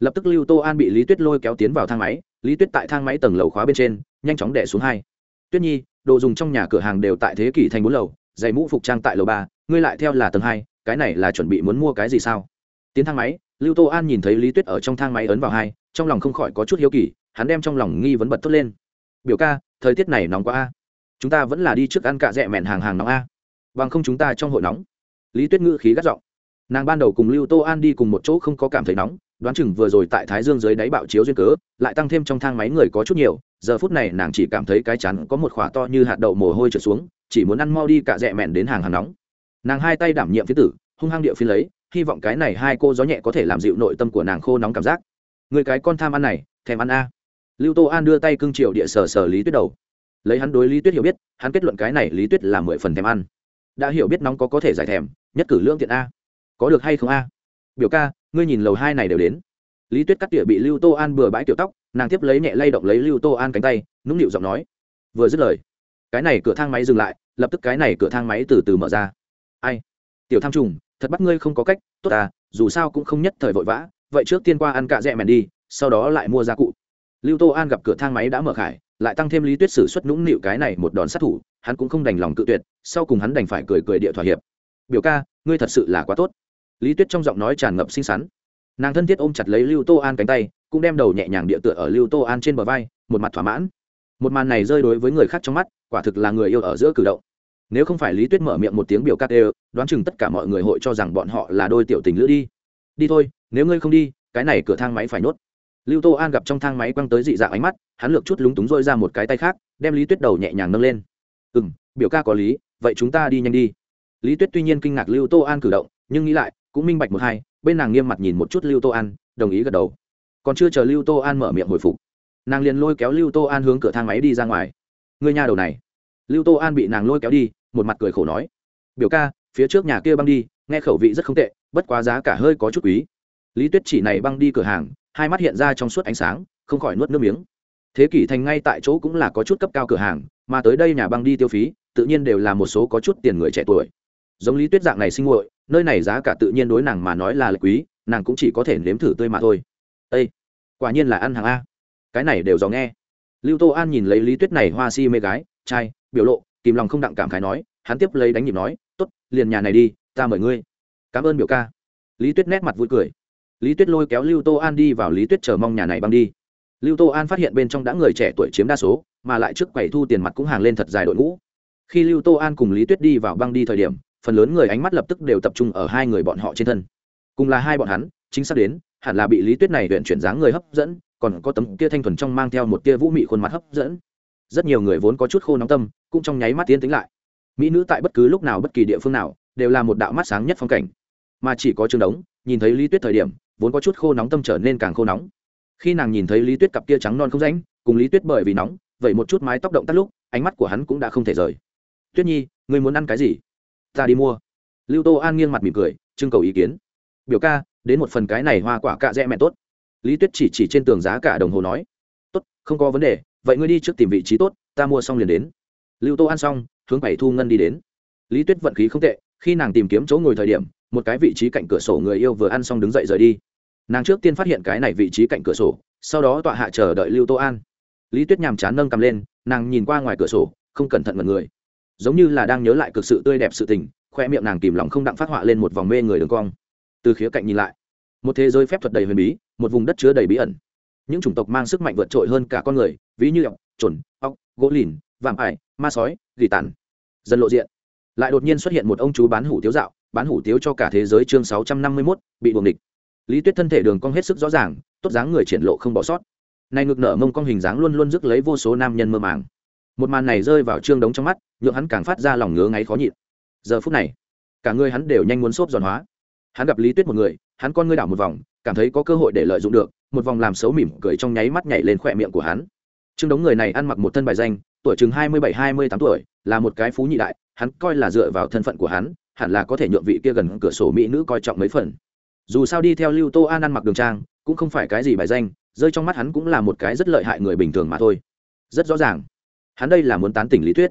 Lập tức lưu tô an bị lý tuyết lôi kéo tiến vào thang máy, lý tuyết tại thang máy tầng lầu khóa bên trên, nhanh chóng đẻ xuống hai. Tuyết nhi, đồ dùng trong nhà cửa hàng đều tại thế kỷ thành bốn lầu, giày mũ phục trang tại lầu ba, ngươi lại theo là tầng hai, cái này là chuẩn bị muốn mua cái gì sao? Tiến thang máy, lưu tô an nhìn thấy lý tuyết ở trong thang máy ấn vào hai, trong lòng không khỏi có chút hiếu kỳ, hắn đem trong lòng nghi vấn bật thốt lên biểu ca, thời tiết này nóng quá a. Chúng ta vẫn là đi trước ăn cạ rẽ mẹn hàng hàng nóng a. Bằng không chúng ta trong hội nóng. Lý tuyết ngữ khí gắt giọng. Nàng ban đầu cùng lưu tô an đi cùng một chỗ không có cảm thấy nóng, đoán chừng vừa rồi tại thái dương dưới đáy bạo chiếu duyên cớ, lại tăng thêm trong thang máy người có chút nhiều, giờ phút này nàng chỉ cảm thấy cái chắn có một khỏa to như hạt đậu mồ hôi trượt xuống, chỉ muốn ăn mau đi cả rẽ mẹn đến hàng hàng nóng. Nàng hai tay đảm nhiệm phía tử, hung hăng địa phi lấy, hy vọng cái này hai cô gió nhẹ có thể làm dịu nội tâm của nàng khô nóng cảm giác. Người cái con tham ăn này, thèm ăn a lưu tô an đưa tay cưng triệu địa sở sở lý tuyết đầu. Lấy hắn đối lý tuyết hiểu biết, hắn kết luận cái này lý tuyết là mười phần thèm ăn. Đã hiểu biết nóng có có thể giải thèm, nhất cử lương tiện a. Có được hay không a? Biểu ca, ngươi nhìn lầu hai này đều đến. Lý tuyết cắt tỉa bị lưu tô an bừa bãi tiểu tóc, nàng tiếp lấy nhẹ lay động lấy lưu tô an cánh tay, nũng nịu giọng nói. Vừa dứt lời, cái này cửa thang máy dừng lại, lập tức cái này cửa thang máy từ từ mở ra. Ai? Tiểu tham trùng, thật bắt ngươi không có cách, tốt à dù sao cũng không nhất thời vội vã, vậy trước tiên qua ăn cạ rẽ mèn đi, sau đó lại mua gia cụ lưu tô an gặp cửa thang máy đã mở khải, lại tăng thêm lý tuyết sử xuất nũng nịu cái này một đòn sát thủ, hắn cũng không đành lòng cự tuyệt, sau cùng hắn đành phải cười cười địa thỏa hiệp. Biểu ca, ngươi thật sự là quá tốt. Lý tuyết trong giọng nói tràn ngập xinh xắn. Nàng thân thiết ôm chặt lấy lưu tô an cánh tay, cũng đem đầu nhẹ nhàng địa tựa ở lưu tô an trên bờ vai, một mặt thỏa mãn. Một màn này rơi đối với người khác trong mắt, quả thực là người yêu ở giữa cử động. Nếu không phải lý tuyết mở miệng một tiếng biểu ca tê đoán chừng tất cả mọi người hội cho rằng bọn họ là đôi tiểu tình lữ đi. Đi thôi, nếu ngươi không đi, cái này cửa thang máy phải nhốt lưu tô an gặp trong thang máy quăng tới dị dạng ánh mắt, hắn lược chút lúng túng rôi ra một cái tay khác, đem lý tuyết đầu nhẹ nhàng nâng lên. Ừ m biểu ca có lý, vậy chúng ta đi nhanh đi. Lý tuyết tuy nhiên kinh ngạc lưu tô an cử động, nhưng nghĩ lại, cũng minh bạch một hai, bên nàng nghiêm mặt nhìn một chút lưu tô an, đồng ý gật đầu. Còn chưa chờ lưu tô an mở miệng hồi phục, nàng liền lôi kéo lưu tô an hướng cửa thang máy đi ra ngoài. Người nhà đầu này. Lưu tô an bị nàng lôi kéo đi, một mặt cười khổ nói. Biểu ca, phía trước nhà kia băng đi, nghe khẩu vị rất không tệ, bất quá giá cả hơi có chút quý. Lý tuyết chỉ này băng đi cửa hàng hai mắt hiện ra trong suốt ánh sáng, không khỏi nuốt nước miếng. Thế kỷ thành ngay tại chỗ cũng là có chút cấp cao cửa hàng, mà tới đây nhà băng đi tiêu phí, tự nhiên đều là một số có chút tiền người trẻ tuổi. Giống lý tuyết dạng này sinh nguội nơi này giá cả tự nhiên đối nàng mà nói là lệ quý, nàng cũng chỉ có thể nếm thử tươi mà thôi. Ây quả nhiên là ăn hàng a. Cái này đều do nghe. Lưu tô an nhìn lấy lý tuyết này hoa si mê gái, trai, biểu lộ, kìm lòng không đặng cảm khái nói, hắn tiếp lấy đánh nhịp nói t ố t liền nhà này đi, ta mời ngươi. Cảm ơn biểu ca. Lý tuyết nét mặt vui cười lý tuyết lôi kéo lưu tô an đi vào lý tuyết chờ mong nhà này băng đi. Lưu tô an phát hiện bên trong đã người trẻ tuổi chiếm đa số, mà lại trước quầy thu tiền mặt cũng hàng lên thật dài đội ngũ. Khi lưu tô an cùng lý tuyết đi vào băng đi thời điểm, phần lớn người ánh mắt lập tức đều tập trung ở hai người bọn họ trên thân. Cùng là hai bọn hắn, chính xác đến, hẳn là bị lý tuyết này luyện chuyển dáng người hấp dẫn, còn có tấm kia thanh thuần trong mang theo một tia vũ mị khuôn mặt hấp dẫn. Rất nhiều người vốn có chút khô nóng tâm, cũng trong nháy mắt tiến tính lại. Mỹ nữ tại bất cứ lúc nào bất kỳ địa phương nào, đều là một đạo mắt sáng nhất phong cảnh. Mà chỉ có trương đống, nhìn thấy lý tuyết thời điểm vốn có chút khô nóng tâm trở nên càng khô nóng. Khi nàng nhìn thấy lý tuyết cặp kia trắng non không ránh cùng lý tuyết bởi vì nóng, vậy một chút mái tóc động tắt lúc, ánh mắt của hắn cũng đã không thể rời. Tuyết nhi, ngươi muốn ăn cái gì? Ta đi mua. Lưu tô an nghiêng mặt mỉm cười, trưng cầu ý kiến. Biểu ca, đến một phần cái này hoa quả cạ rẽ mẹ tốt. Lý tuyết chỉ chỉ trên tường giá cả đồng hồ nói. Tốt, không có vấn đề, vậy ngươi đi trước tìm vị trí tốt, ta mua xong liền đến. Lưu tô ăn xong, hướng bảy thu ngân đi đến. Lý tuyết vận khí không tệ, khi nàng tìm kiếm chỗ ngồi thời điểm, một cái vị trí cạnh cửa sổ người yêu vừa ăn xong đứng dậy rời đi nàng trước tiên phát hiện cái này vị trí cạnh cửa sổ, sau đó tọa hạ chờ đợi lưu tô an. Lý tuyết nhàm chán nâng cầm lên, nàng nhìn qua ngoài cửa sổ, không cẩn thận mật người. Giống như là đang nhớ lại cực sự tươi đẹp sự tình, khoe miệng nàng kìm lòng không đặng phát họa lên một vòng mê người đường cong. Từ khía cạnh nhìn lại, một thế giới phép thuật đầy huyền bí, một vùng đất chứa đầy bí ẩn. Những chủng tộc mang sức mạnh vượt trội hơn cả con người, ví như ọc trồn ọc gỗ lìn, vạm ải, ma sói, gỉ tàn. Dần lộ diện, lại đột nhiên xuất hiện một ông chú bán hủ tiếu dạo, bán hủ tiếu cho cả thế giới chương sáu trăm năm mươi mốt, bị buồng địch lý tuyết thân thể đường cong hết sức rõ ràng, tốt dáng người triển lộ không bỏ sót. Này ngực nở mông cong hình dáng luôn luôn rước lấy vô số nam nhân mơ màng. Một màn này rơi vào trương đống trong mắt, nhượng hắn càng phát ra lòng ngứa ngáy khó nhịn. Giờ phút này, cả người hắn đều nhanh muốn xốp giòn hóa. Hắn gặp lý tuyết một người, hắn con ngươi đảo một vòng, cảm thấy có cơ hội để lợi dụng được, một vòng làm xấu mỉm cười trong nháy mắt nhảy lên khỏe miệng của hắn. Trương đống người này ăn mặc một thân bài danh, tuổi chừng hai mươi bảy, hai mươi tám tuổi, là một cái phú nhị đại, hắn coi là dựa vào thân phận của hắn, hẳn là có thể nhượng vị kia gần cửa sổ mỹ nữ coi trọng mấy phần dù sao đi theo lưu tô an ăn mặc đường trang, cũng không phải cái gì bài danh, rơi trong mắt hắn cũng là một cái rất lợi hại người bình thường mà thôi. Rất rõ ràng. Hắn đây là muốn tán tỉnh lý thuyết.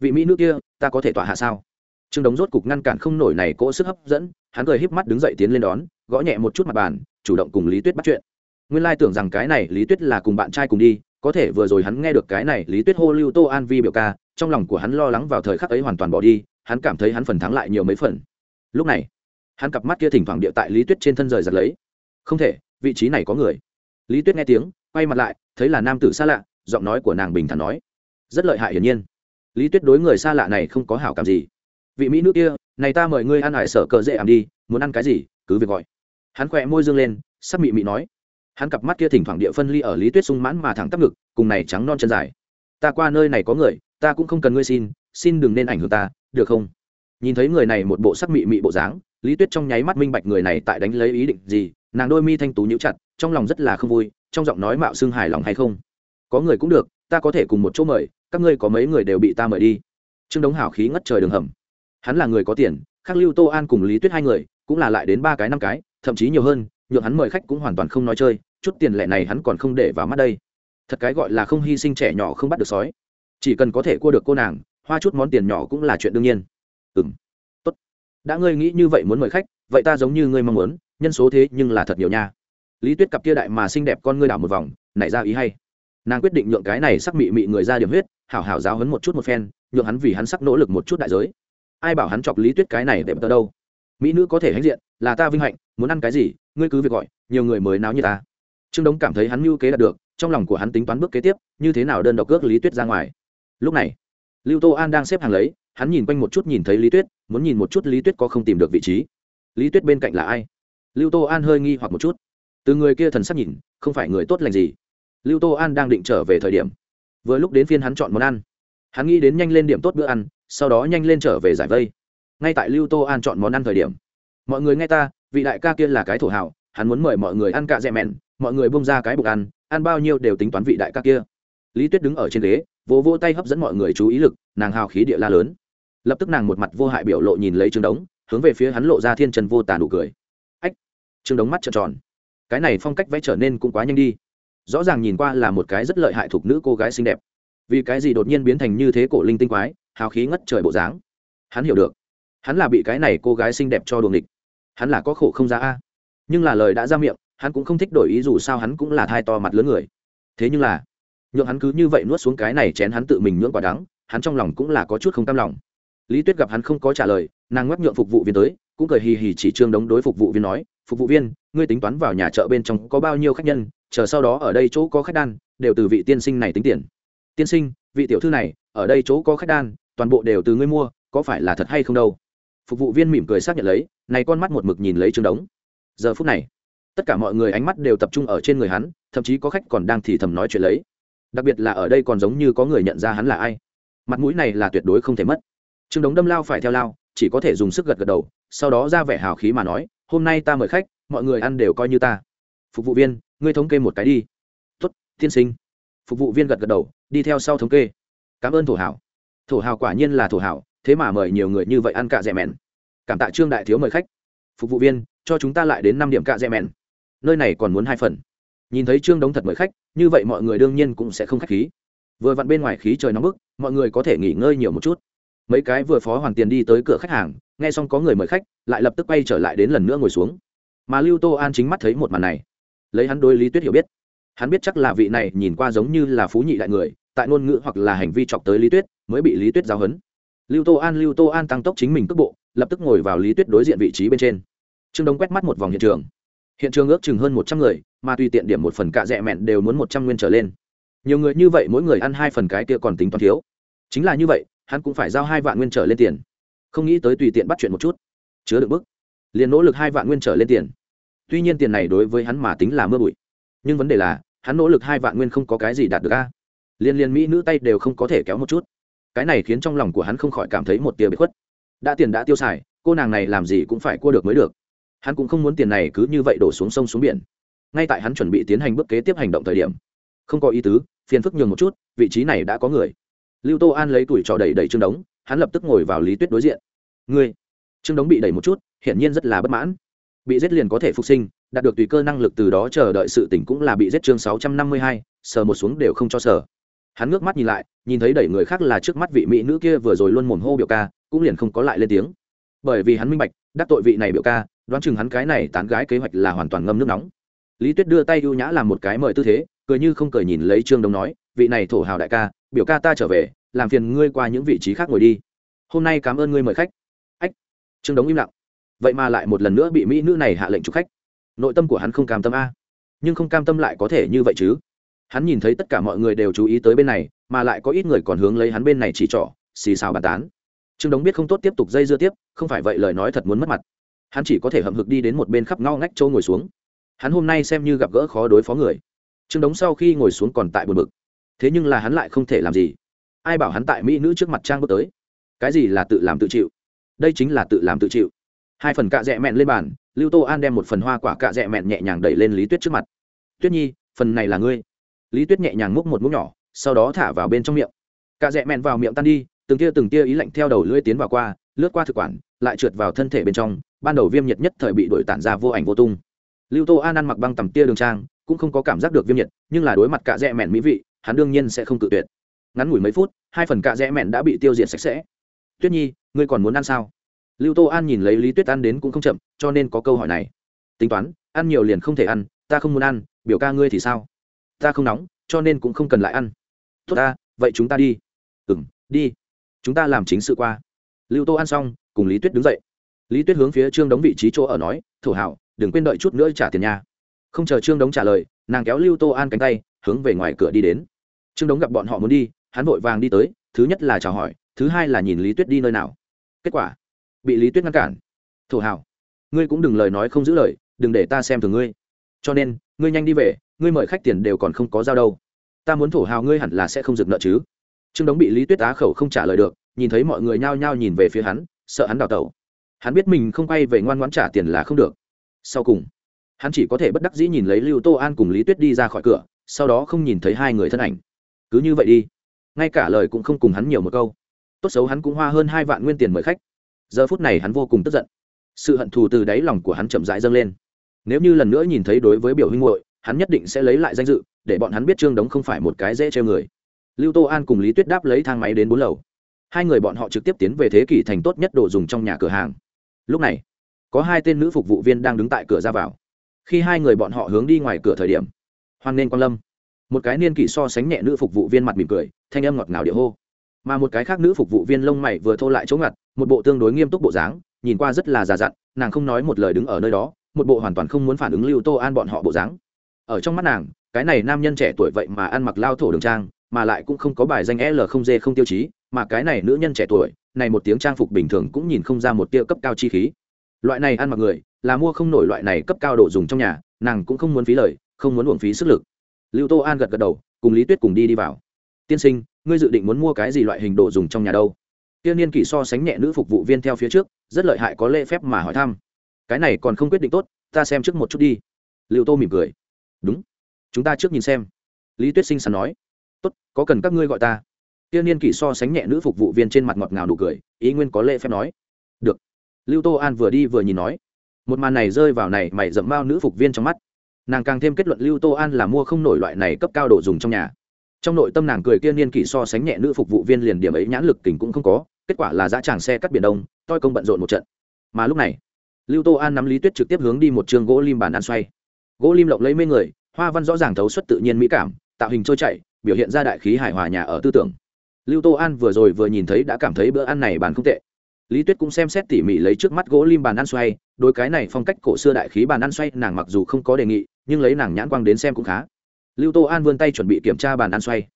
Vị mỹ nữ kia, ta có thể tỏa hạ sao? Trương đống rốt cục ngăn cản không nổi này cỗ sức hấp dẫn, hắn cười híp mắt đứng dậy tiến lên đón, gõ nhẹ một chút mặt bàn, chủ động cùng lý tuyết bắt chuyện. Nguyên lai tưởng rằng cái này lý tuyết là cùng bạn trai cùng đi, có thể vừa rồi hắn nghe được cái này lý tuyết hô lưu tô an vi biểu ca, trong lòng của hắn lo lắng vào thời khắc ấy hoàn toàn bỏ đi, hắn cảm thấy hắn phần thắng lại nhiều mấy phần. Lúc này hắn cặp mắt kia thỉnh thoảng địa tại lý tuyết trên thân rời giật lấy. Không thể, vị trí này có người. Lý tuyết nghe tiếng, quay mặt lại, thấy là nam tử xa lạ, giọng nói của nàng bình thản nói. Rất lợi hại hiển nhiên. Lý tuyết đối người xa lạ này không có hảo cảm gì. Vị mỹ nữ kia, này ta mời ngươi ăn hải sở cờ dễ ảm đi, muốn ăn cái gì, cứ việc gọi. Hắn khỏe môi dương lên, sắc mị mị nói. Hắn cặp mắt kia thỉnh thoảng địa phân ly ở lý tuyết sung mãn mà thẳng tắp ngực, cùng này trắng non chân dài. Ta qua nơi này có người, ta cũng không cần ngươi xin xin đừng nên ảnh hưởng ta, được không? Nhìn thấy người này một bộ sắc mị mị bộ dáng lý tuyết trong nháy mắt minh bạch người này tại đánh lấy ý định gì, nàng đôi mi thanh tú nhíu chặt, trong lòng rất là không vui, trong giọng nói mạo xưng hài lòng hay không. Có người cũng được, ta có thể cùng một chỗ mời, các ngươi có mấy người đều bị ta mời đi. Trương đống hảo khí ngất trời đường hầm. Hắn là người có tiền, khắc lưu tô an cùng lý tuyết hai người, cũng là lại đến ba cái năm cái, thậm chí nhiều hơn, nhượng hắn mời khách cũng hoàn toàn không nói chơi, chút tiền lẻ này hắn còn không để vào mắt đây. Thật cái gọi là không hy sinh trẻ nhỏ không bắt được sói. Chỉ cần có thể cua được cô nàng, hoa chút món tiền nhỏ cũng là chuyện đương nhiên. Ừ m đã ngươi nghĩ như vậy muốn mời khách, vậy ta giống như ngươi mong muốn, nhân số thế nhưng là thật nhiều nha. Lý tuyết cặp kia đại mà xinh đẹp con ngươi đảo một vòng, nảy ra ý hay. Nàng quyết định nhượng cái này sắc mị mị người ra điểm huyết, hảo hảo giáo hấn một chút một phen, nhượng hắn vì hắn sắc nỗ lực một chút đại giới. Ai bảo hắn chọc lý tuyết cái này đẹp tờ đâu? Mỹ nữ có thể hãnh diện, là ta vinh hạnh, muốn ăn cái gì, ngươi cứ việc gọi, nhiều người mới náo như ta. Trương đống cảm thấy hắn mưu kế đạt được, trong lòng của hắn tính toán bước kế tiếp, như thế nào đơn độc cước lý tuyết ra ngoài. Lúc này, lưu tô an đang xếp hàng lấy hắn nhìn quanh một chút nhìn thấy lý tuyết, muốn nhìn một chút lý tuyết có không tìm được vị trí. Lý tuyết bên cạnh là ai? Lưu tô an hơi nghi hoặc một chút. Từ người kia thần sắc nhìn, không phải người tốt lành gì. Lưu tô an đang định trở về thời điểm, vừa lúc đến phiên hắn chọn món ăn. Hắn nghĩ đến nhanh lên điểm tốt bữa ăn, sau đó nhanh lên trở về giải vây. Ngay tại lưu tô an chọn món ăn thời điểm, mọi người nghe ta, vị đại ca kia là cái thổ hào, hắn muốn mời mọi người ăn cạ dẹ mẹn, mọi người bông ra cái bụng ăn ăn bao nhiêu đều tính toán vị đại ca kia. Lý tuyết đứng ở trên ghế, vỗ vỗ tay hấp dẫn mọi người chú ý lực, nàng hào khí địa la lớn lập tức nàng một mặt vô hại biểu lộ nhìn lấy trương đống, hướng về phía hắn lộ ra thiên trần vô tà nụ cười. Ách, trương đống mắt trợn tròn. Cái này phong cách vẽ trở nên cũng quá nhanh đi. Rõ ràng nhìn qua là một cái rất lợi hại thuộc nữ cô gái xinh đẹp. Vì cái gì đột nhiên biến thành như thế cổ linh tinh quái, hào khí ngất trời bộ dáng? Hắn hiểu được. Hắn là bị cái này cô gái xinh đẹp cho đùa nghịch. Hắn là có khổ không ra a. Nhưng là lời đã ra miệng, hắn cũng không thích đổi ý dù sao hắn cũng là thai to mặt lớn người. Thế nhưng là, nhượng hắn cứ như vậy nuốt xuống cái này chén hắn tự mình nhưỡng quả đắng, hắn trong lòng cũng là có chút không cam lòng lý tuyết gặp hắn không có trả lời, nàng ngoắc nhượng phục vụ viên tới, cũng cười hì hì chỉ trương đống đối phục vụ viên nói, phục vụ viên, ngươi tính toán vào nhà chợ bên trong có bao nhiêu khách nhân, chờ sau đó ở đây chỗ có khách đan, đều từ vị tiên sinh này tính tiền. Tiên sinh, vị tiểu thư này, ở đây chỗ có khách đan, toàn bộ đều từ ngươi mua, có phải là thật hay không đâu? Phục vụ viên mỉm cười xác nhận lấy, này con mắt một mực nhìn lấy trương đống. Giờ phút này, tất cả mọi người ánh mắt đều tập trung ở trên người hắn, thậm chí có khách còn đang thì thầm nói chuyện lấy. Đặc biệt là ở đây còn giống như có người nhận ra hắn là ai. Mặt mũi này là tuyệt đối không thể mất trương đống đâm lao phải theo lao, chỉ có thể dùng sức gật gật đầu, sau đó ra vẻ hào khí mà nói, hôm nay ta mời khách, mọi người ăn đều coi như ta. Phục vụ viên, ngươi thống kê một cái đi. Tuất tiên sinh. Phục vụ viên gật gật đầu, đi theo sau thống kê. Cảm ơn thổ hảo. Thổ hảo quả nhiên là thổ hảo, thế mà mời nhiều người như vậy ăn cạ rẻ mẹn. Cảm tạ trương đại thiếu mời khách. Phục vụ viên, cho chúng ta lại đến năm điểm cạ rẻ mẹn. Nơi này còn muốn hai phần. Nhìn thấy trương đống thật mời khách, như vậy mọi người đương nhiên cũng sẽ không khách khí. Vừa vặn bên ngoài khí trời nóng bức, mọi người có thể nghỉ ngơi nhiều một chút mấy cái vừa phó hoàn tiền đi tới cửa khách hàng, nghe xong có người mời khách, lại lập tức quay trở lại đến lần nữa ngồi xuống. Mà lưu tô an chính mắt thấy một màn này. Lấy hắn đôi lý tuyết hiểu biết, hắn biết chắc là vị này nhìn qua giống như là phú nhị đại người, tại ngôn ngữ hoặc là hành vi chọc tới lý tuyết, mới bị lý tuyết giáo hấn lưu tô an, lưu tô an tăng tốc chính mình cước bộ, lập tức ngồi vào lý tuyết đối diện vị trí bên trên. Trương đông quét mắt một vòng hiện trường. Hiện trường ước chừng hơn một trăm người, mà tùy tiện điểm một phần cạ rẽ mẹn đều muốn một trăm nguyên trở lên. Nhiều người như vậy mỗi người ăn hai phần cái kia còn tính toán thiếu. Chính là như vậy hắn cũng phải giao hai vạn nguyên trở lên tiền. Không nghĩ tới tùy tiện bắt chuyện một chút. Chứa được bức. Liền nỗ lực hai vạn nguyên trở lên tiền. Tuy nhiên tiền này đối với hắn mà tính là mưa bụi. Nhưng vấn đề là, hắn nỗ lực hai vạn nguyên không có cái gì đạt được a. Liên liên mỹ nữ tay đều không có thể kéo một chút. Cái này khiến trong lòng của hắn không khỏi cảm thấy một tia bị khuất. Đã tiền đã tiêu xài, cô nàng này làm gì cũng phải cua được mới được. Hắn cũng không muốn tiền này cứ như vậy đổ xuống sông xuống biển. Ngay tại hắn chuẩn bị tiến hành bước kế tiếp hành động thời điểm, không có ý tứ, phiền phức nhường một chút, vị trí này đã có người lưu tô an lấy tuổi trò đẩy đẩy trương đống, hắn lập tức ngồi vào lý tuyết đối diện. Ngươi. Trương đống bị đẩy một chút, hiển nhiên rất là bất mãn. Bị giết liền có thể phục sinh, đạt được tùy cơ năng lực từ đó chờ đợi sự tỉnh cũng là bị giết chương sáu trăm năm mươi hai, sờ một xuống đều không cho sờ. Hắn ngước mắt nhìn lại, nhìn thấy đẩy người khác là trước mắt vị mỹ nữ kia vừa rồi luôn mồm hô biểu ca, cũng liền không có lại lên tiếng. Bởi vì hắn minh bạch, đắc tội vị này biểu ca, đoán chừng hắn cái này tán gái kế hoạch là hoàn toàn ngâm nước nóng. Lý tuyết đưa tay ưu nhã làm một cái mời tư thế, cười như không cười nhìn lấy trương đông nói, vị này thổ hào đại ca biểu ca ta trở về, làm phiền ngươi qua những vị trí khác ngồi đi. Hôm nay cảm ơn ngươi mời khách. Ách, trương đống im lặng. Vậy mà lại một lần nữa bị mỹ nữ này hạ lệnh chụp khách. Nội tâm của hắn không cam tâm a. Nhưng không cam tâm lại có thể như vậy chứ? Hắn nhìn thấy tất cả mọi người đều chú ý tới bên này, mà lại có ít người còn hướng lấy hắn bên này chỉ trỏ, xì xào bàn tán. Trương đống biết không tốt tiếp tục dây dưa tiếp, không phải vậy lời nói thật muốn mất mặt. Hắn chỉ có thể hậm hực đi đến một bên khắp ngao ngách châu ngồi xuống. Hắn hôm nay xem như gặp gỡ khó đối phó người. Trương đống sau khi ngồi xuống còn tại buồn bực thế nhưng là hắn lại không thể làm gì. Ai bảo hắn tại mỹ nữ trước mặt trang bước tới? Cái gì là tự làm tự chịu? Đây chính là tự làm tự chịu. Hai phần cạ rẽ mẹn lên bàn, lưu tô an đem một phần hoa quả cạ rẽ mẹn nhẹ nhàng đẩy lên lý tuyết trước mặt. Tuyết nhi, phần này là ngươi. Lý tuyết nhẹ nhàng múc một múc nhỏ, sau đó thả vào bên trong miệng. Cạ rẽ mẹn vào miệng tan đi, từng tia từng tia ý lạnh theo đầu lưỡi tiến vào qua, lướt qua thực quản, lại trượt vào thân thể bên trong, ban đầu viêm nhiệt nhất thời bị đổi tản ra vô ảnh vô tung. Lưu tô an ăn mặc băng tầm tia đường trang, cũng không có cảm giác được viêm nhiệt, nhưng là đối mặt cạ rẽ mẹn mỹ vị hắn đương nhiên sẽ không tự tuyệt. Ngắn ngủi mấy phút, hai phần cạ rẽ mẹn đã bị tiêu diệt sạch sẽ. Tuyết nhi, ngươi còn muốn ăn sao? Lưu tô an nhìn lấy lý tuyết ăn đến cũng không chậm, cho nên có câu hỏi này. Tính toán, ăn nhiều liền không thể ăn, ta không muốn ăn, biểu ca ngươi thì sao? Ta không nóng, cho nên cũng không cần lại ăn. Tốt ta, vậy chúng ta đi. Ừ m đi. Chúng ta làm chính sự qua. Lưu tô ăn xong, cùng lý tuyết đứng dậy. Lý tuyết hướng phía trương đống vị trí chỗ ở nói, thổ hảo, đừng quên đợi chút nữa trả tiền nhà không chờ trương đống trả lời, nàng kéo lưu tô an cánh tay, hướng về ngoài cửa đi đến trương đống gặp bọn họ muốn đi hắn vội vàng đi tới thứ nhất là chào hỏi thứ hai là nhìn lý tuyết đi nơi nào. Kết quả bị lý tuyết ngăn cản. Thổ Hào, ngươi cũng đừng lời nói không giữ lời đừng để ta xem thường ngươi. Cho nên ngươi nhanh đi về ngươi mời khách tiền đều còn không có giao đâu. Ta muốn thổ hào ngươi hẳn là sẽ không dừng nợ chứ. Trương đống bị lý tuyết á khẩu không trả lời được nhìn thấy mọi người nhao nhao nhìn về phía hắn sợ hắn đào tẩu. Hắn biết mình không quay về ngoan ngoãn trả tiền là không được. Sau cùng hắn chỉ có thể bất đắc dĩ nhìn lấy lưu tô an cùng lý tuyết đi ra khỏi cửa sau đó không nhìn thấy hai người thân ảnh cứ như vậy đi. Ngay cả lời cũng không cùng hắn nhiều một câu. Tốt xấu hắn cũng hoa hơn hai vạn nguyên tiền mời khách. Giờ phút này hắn vô cùng tức giận. Sự hận thù từ đáy lòng của hắn chậm rãi dâng lên. Nếu như lần nữa nhìn thấy đối với biểu huynh hội hắn nhất định sẽ lấy lại danh dự, để bọn hắn biết trương đống không phải một cái dễ treo người. Lưu tô an cùng lý tuyết đáp lấy thang máy đến bốn lầu. Hai người bọn họ trực tiếp tiến về thế kỷ thành tốt nhất đồ dùng trong nhà cửa hàng. Lúc này, có hai tên nữ phục vụ viên đang đứng tại cửa ra vào. Khi hai người bọn họ hướng đi ngoài cửa thời điểm, hoan nên quan lâm một cái niên kỷ so sánh nhẹ nữ phục vụ viên mặt mỉm cười, thanh âm ngọt ngào địa hô. Mà một cái khác nữ phục vụ viên lông mày vừa thô lại chỗ ngặt, một bộ tương đối nghiêm túc bộ dáng, nhìn qua rất là già dặn, nàng không nói một lời đứng ở nơi đó, một bộ hoàn toàn không muốn phản ứng lưu tô an bọn họ bộ dáng. Ở trong mắt nàng, cái này nam nhân trẻ tuổi vậy mà ăn mặc lao thổ đường trang, mà lại cũng không có bài danh l không d không tiêu chí, mà cái này nữ nhân trẻ tuổi, này một tiếng trang phục bình thường cũng nhìn không ra một tia cấp cao chi khí. Loại này ăn mặc người, là mua không nổi loại này cấp cao độ dùng trong nhà, nàng cũng không muốn phí lời, không muốn uổng phí sức lực lưu tô an gật gật đầu, cùng lý tuyết cùng đi đi vào. Tiên sinh, ngươi dự định muốn mua cái gì loại hình đồ dùng trong nhà đâu? Tiên niên kỷ so sánh nhẹ nữ phục vụ viên theo phía trước, rất lợi hại có lễ phép mà hỏi thăm. Cái này còn không quyết định tốt, ta xem trước một chút đi. Lưu tô mỉm cười. Đúng, chúng ta trước nhìn xem. Lý tuyết sinh sắn nói. Tốt, có cần các ngươi gọi ta? Tiên niên kỷ so sánh nhẹ nữ phục vụ viên trên mặt ngọt ngào đủ cười, ý nguyên có lễ phép nói. Được. Lưu tô an vừa đi vừa nhìn nói. Một màn này rơi vào này mày dậm mao nữ phục viên trong mắt nàng càng thêm kết luận lưu tô an là mua không nổi loại này cấp cao đồ dùng trong nhà trong nội tâm nàng cười kia niên kỷ so sánh nhẹ nữ phục vụ viên liền điểm ấy nhãn lực tình cũng không có kết quả là giá tràng xe cắt biển đông toi công bận rộn một trận mà lúc này lưu tô an nắm lý tuyết trực tiếp hướng đi một trường gỗ lim bàn ăn xoay gỗ lim lộng lấy mê người hoa văn rõ ràng thấu xuất tự nhiên mỹ cảm tạo hình trôi chảy biểu hiện ra đại khí hài hòa nhà ở tư tưởng lưu tô an vừa rồi vừa nhìn thấy đã cảm thấy bữa ăn này bàn không tệ lý tuyết cũng xem xét tỉ mỉ lấy trước mắt gỗ lim bàn ăn xoay đôi cái này phong cách cổ xưa đại khí bàn ăn xoay, nàng mặc dù không có đề nghị, nhưng lấy nàng nhãn quang đến xem cũng khá. Lưu tô an vươn tay chuẩn bị kiểm tra bàn ăn xoay.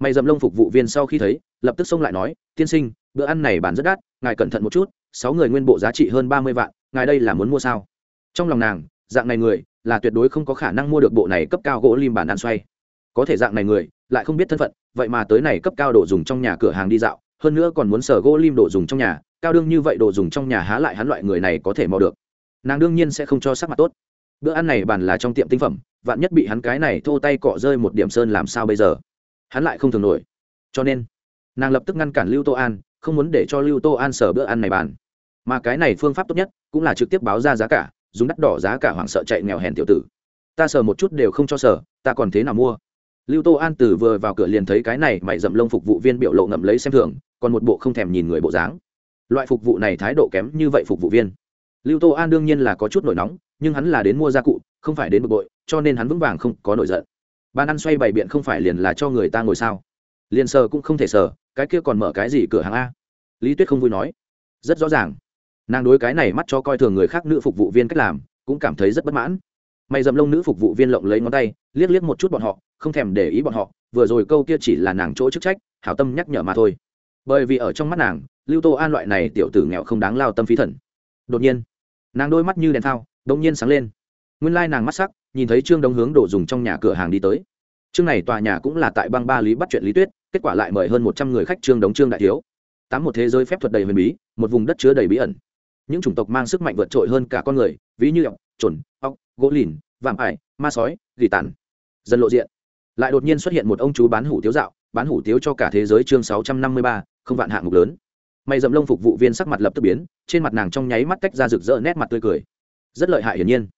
Mày dầm lông phục vụ viên sau khi thấy, lập tức xông lại nói, tiên sinh, bữa ăn này bàn rất đắt, ngài cẩn thận một chút, sáu người nguyên bộ giá trị hơn ba mươi vạn, ngài đây là muốn mua sao? Trong lòng nàng, dạng này người là tuyệt đối không có khả năng mua được bộ này cấp cao gỗ lim bàn ăn xoay. Có thể dạng này người lại không biết thân phận, vậy mà tới này cấp cao đồ dùng trong nhà cửa hàng đi dạo, hơn nữa còn muốn sở gỗ lim đồ dùng trong nhà, cao đương như vậy đồ dùng trong nhà há lại hắn loại người này có thể mò được nàng đương nhiên sẽ không cho sắc mặt tốt. Bữa ăn này bàn là trong tiệm tinh phẩm, vạn nhất bị hắn cái này thô tay cọ rơi một điểm sơn làm sao bây giờ? Hắn lại không thường nổi. Cho nên, nàng lập tức ngăn cản lưu tô an, không muốn để cho lưu tô an sở bữa ăn này bàn. Mà cái này phương pháp tốt nhất cũng là trực tiếp báo ra giá cả, dùng đắt đỏ giá cả hoảng sợ chạy nghèo hèn tiểu tử. Ta sờ một chút đều không cho sờ, ta còn thế nào mua? Lưu tô an từ vừa vào cửa liền thấy cái này mày dậm lông phục vụ viên biểu lộ ngậm lấy xem thường, còn một bộ không thèm nhìn người bộ dáng. Loại phục vụ này thái độ kém như vậy phục vụ viên lưu tô an đương nhiên là có chút nổi nóng, nhưng hắn là đến mua gia cụ, không phải đến bực bội, cho nên hắn vững vàng không có nổi giận. Bàn ăn xoay bày biện không phải liền là cho người ta ngồi sao? Liền sờ cũng không thể sờ, cái kia còn mở cái gì cửa hàng a? Lý tuyết không vui nói. Rất rõ ràng. Nàng đối cái này mắt cho coi thường người khác nữ phục vụ viên cách làm, cũng cảm thấy rất bất mãn. Mày dầm lông nữ phục vụ viên lộng lấy ngón tay, liếc liếc một chút bọn họ, không thèm để ý bọn họ, vừa rồi câu kia chỉ là nàng chỗ chức trách, hảo tâm nhắc nhở mà thôi. Bởi vì ở trong mắt nàng, lưu tô an loại này tiểu tử nghèo không đáng lao tâm phí thần. Đột nhiên nàng đôi mắt như đèn thao đông nhiên sáng lên. Nguyên lai nàng mắt sắc, nhìn thấy trương đông hướng đổ dùng trong nhà cửa hàng đi tới. Trương này tòa nhà cũng là tại bang ba lý bắt chuyện lý tuyết, kết quả lại mời hơn một trăm người khách trương đống trương đại thiếu. Tám một thế giới phép thuật đầy huyền bí, một vùng đất chứa đầy bí ẩn. Những chủng tộc mang sức mạnh vượt trội hơn cả con người, ví như ọc, trồn, ọc, gỗ lìn, vạm ải, ma sói, gỉ tàn. Dần lộ diện. Lại đột nhiên xuất hiện một ông chú bán hủ tiếu dạo, bán hủ tiếu cho cả thế giới chương sáu trăm năm mươi ba, không vạn hạng mục lớn mày dầm lông phục vụ viên sắc mặt lập tức biến, trên mặt nàng trong nháy mắt tách ra rực rỡ nét mặt tươi cười. Rất lợi hại hiển nhiên.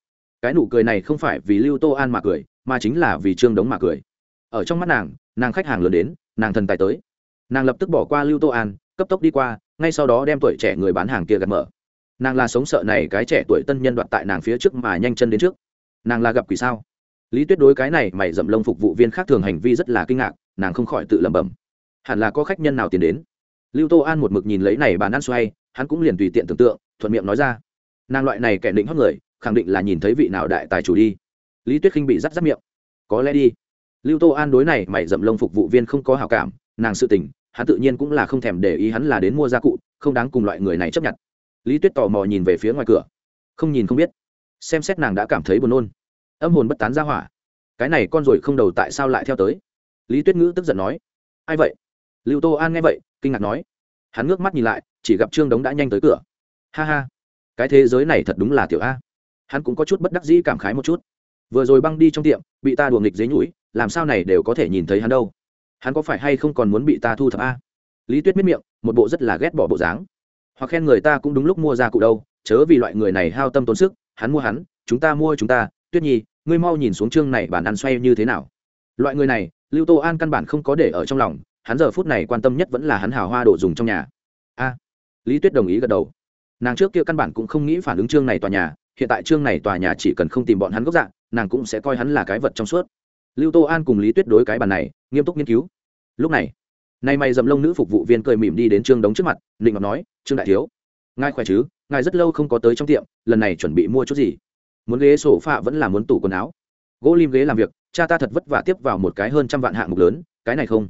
Cái nụ cười này không phải vì lưu tô an mà cười, mà chính là vì trương đống mà cười. Ở trong mắt nàng nàng khách hàng lớn đến, nàng thần tài tới. Nàng lập tức bỏ qua lưu tô an, cấp tốc đi qua, ngay sau đó đem tuổi trẻ người bán hàng kia gạt mở. Nàng là sống sợ này cái trẻ tuổi tân nhân đoạt tại nàng phía trước mà nhanh chân đến trước. Nàng là gặp quỷ sao? Lý tuyết đối cái này mày dậm lông phục vụ viên khác thường hành vi rất là kinh ngạc, nàng không khỏi tự lẩm bẩm. Hẳn là có khách nhân nào tiến đến? Lưu tô an một mực nhìn lấy này bàn ăn xoay, hắn cũng liền tùy tiện tưởng tượng, thuận miệng nói ra. Nàng loại này kẻ định hót người, khẳng định là nhìn thấy vị nào đại tài chủ đi. Lý tuyết khinh bị rắt rắt miệng. Có lẽ đi. Lưu tô an đối này mày dậm lông phục vụ viên không có hào cảm, nàng sự tình, hắn tự nhiên cũng là không thèm để ý hắn là đến mua gia cụ, không đáng cùng loại người này chấp nhận. Lý tuyết tò mò nhìn về phía ngoài cửa. Không nhìn không biết. Xem xét nàng đã cảm thấy buồn nôn. Âm hồn bất tán ra hỏa. Cái này con rồi không đầu tại sao lại theo tới? Lý tuyết ngữ tức giận nói. Ai vậy? Lưu tô an nghe vậy kinh ngạc nói. Hắn ngước mắt nhìn lại, chỉ gặp trương đống đã nhanh tới cửa. Ha ha, cái thế giới này thật đúng là tiểu a. Hắn cũng có chút bất đắc dĩ cảm khái một chút. Vừa rồi băng đi trong tiệm, bị ta đùa nghịch dế nhũi làm sao này đều có thể nhìn thấy hắn đâu? Hắn có phải hay không còn muốn bị ta thu thập a? Lý tuyết miết miệng, một bộ rất là ghét bỏ bộ dáng. Hoặc khen người ta cũng đúng lúc mua ra cụ đâu, chớ vì loại người này hao tâm tốn sức, hắn mua hắn, chúng ta mua chúng ta. Tuyết nhi, ngươi mau nhìn xuống chương này bản ăn xoay như thế nào. Loại người này, lưu tô an căn bản không có để ở trong lòng hắn giờ phút này quan tâm nhất vẫn là hắn hào hoa đồ dùng trong nhà. A, lý tuyết đồng ý gật đầu. Nàng trước kia căn bản cũng không nghĩ phản ứng chương này tòa nhà, hiện tại chương này tòa nhà chỉ cần không tìm bọn hắn gốc dạng, nàng cũng sẽ coi hắn là cái vật trong suốt. Lưu tô an cùng lý tuyết đối cái bàn này, nghiêm túc nghiên cứu. Lúc này, nay mày dầm lông nữ phục vụ viên cười mỉm đi đến trương đống trước mặt định ngọc nói, trương đại thiếu, ngài khỏe chứ? Ngài rất lâu không có tới trong tiệm, lần này chuẩn bị mua chút gì? Muốn ghế sổ phạ vẫn là muốn tủ quần áo. Gỗ lim ghế làm việc, cha ta thật vất vả tiếp vào một cái hơn trăm vạn hạng mục lớn, cái này không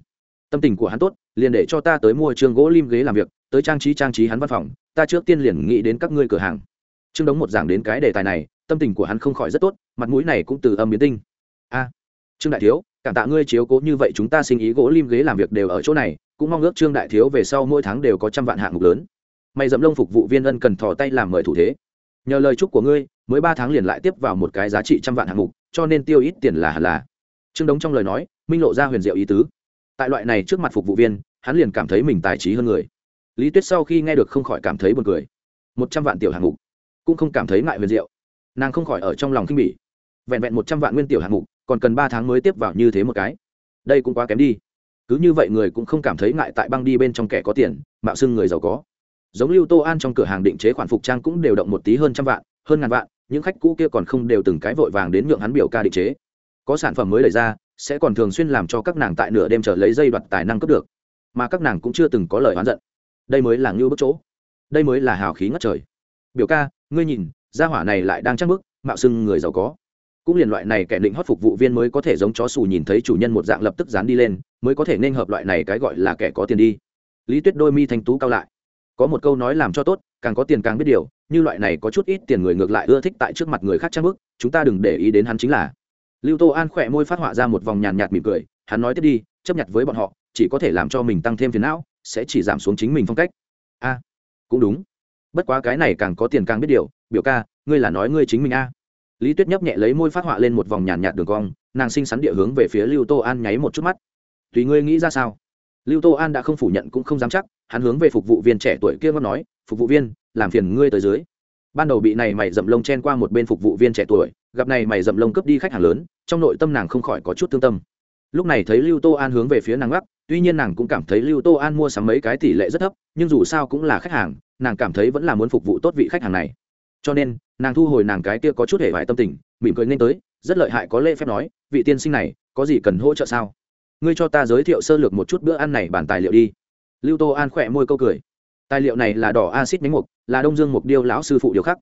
tâm tình của hắn tốt, liền để cho ta tới mua trường gỗ lim ghế làm việc, tới trang trí trang trí hắn văn phòng, ta trước tiên liền nghĩ đến các ngươi cửa hàng. Trương đống một giảng đến cái đề tài này, tâm tình của hắn không khỏi rất tốt, mặt mũi này cũng từ âm biến tinh. A, trương đại thiếu, cảm tạ ngươi chiếu cố như vậy chúng ta sinh ý gỗ lim ghế làm việc đều ở chỗ này, cũng mong ước trương đại thiếu về sau mỗi tháng đều có trăm vạn hạng mục lớn. Mày dẫm lông phục vụ viên ân cần thò tay làm mời thủ thế. Nhờ lời chúc của ngươi, mới ba tháng liền lại tiếp vào một cái giá trị trăm vạn hạng mục, cho nên tiêu ít tiền là hẳn là. Trương đống trong lời nói, minh lộ ra huyền diệu ý tứ tại loại này trước mặt phục vụ viên, hắn liền cảm thấy mình tài trí hơn người. Lý tuyết sau khi nghe được không khỏi cảm thấy buồn cười. Một trăm vạn tiểu hạng mục, cũng không cảm thấy ngại huyền diệu. Nàng không khỏi ở trong lòng khinh bỉ. Vẹn vẹn một trăm vạn nguyên tiểu hạng mục, còn cần ba tháng mới tiếp vào như thế một cái. Đây cũng quá kém đi. Cứ như vậy người cũng không cảm thấy ngại tại băng đi bên trong kẻ có tiền, mạo xưng người giàu có. Giống lưu tô an trong cửa hàng định chế khoản phục trang cũng đều động một tí hơn trăm vạn, hơn ngàn vạn, những khách cũ kia còn không đều từng cái vội vàng đến nhượng hắn biểu ca định chế. Có sản phẩm mới đẩy ra sẽ còn thường xuyên làm cho các nàng tại nửa đêm trở lấy dây đoạt tài năng cấp được. Mà các nàng cũng chưa từng có lời oán giận. Đây mới là ngưu bức chỗ. Đây mới là hào khí ngất trời. Biểu ca, ngươi nhìn, gia hỏa này lại đang chắc bức mạo xưng người giàu có. Cũng liền loại này kẻ định hót phục vụ viên mới có thể giống chó xù nhìn thấy chủ nhân một dạng lập tức dán đi lên, mới có thể nên hợp loại này cái gọi là kẻ có tiền đi. Lý tuyết đôi mi thanh tú cao lại. Có một câu nói làm cho tốt, càng có tiền càng biết điều, như loại này có chút ít tiền người ngược lại ưa thích tại trước mặt người khác trang bức chúng ta đừng để ý đến hắn chính là lưu tô an khỏe môi phát họa ra một vòng nhàn nhạt mỉm cười, hắn nói tiếp đi, chấp nhận với bọn họ, chỉ có thể làm cho mình tăng thêm phiền não, sẽ chỉ giảm xuống chính mình phong cách. A, cũng đúng. Bất quá cái này càng có tiền càng biết điều, biểu ca, ngươi là nói ngươi chính mình a. Lý tuyết nhấp nhẹ lấy môi phát họa lên một vòng nhàn nhạt đường cong, nàng xinh xắn địa hướng về phía lưu tô an nháy một chút mắt. Tùy ngươi nghĩ ra sao? Lưu tô an đã không phủ nhận cũng không dám chắc, hắn hướng về phục vụ viên trẻ tuổi kia ngót nói, phục vụ viên, làm phiền ngươi tới dưới. Ban đầu bị này mày dậm lông chen qua một bên phục vụ viên trẻ tuổi gặp này mày dậm lông cướp đi khách hàng lớn, trong nội tâm nàng không khỏi có chút thương tâm. Lúc này thấy lưu tô an hướng về phía nàng gác tuy nhiên nàng cũng cảm thấy lưu tô an mua sắm mấy cái tỷ lệ rất thấp, nhưng dù sao cũng là khách hàng, nàng cảm thấy vẫn là muốn phục vụ tốt vị khách hàng này. Cho nên, nàng thu hồi nàng cái kia có chút hề vải tâm tình, mỉm cười nên tới, rất lợi hại có lễ phép nói, vị tiên sinh này, có gì cần hỗ trợ sao? Ngươi cho ta giới thiệu sơ lược một chút bữa ăn này bản tài liệu đi. Lưu tô an khỏe môi câu cười. Tài liệu này là đỏ acid nhánh mục, là đông dương mục điêu lão sư phụ điều khắc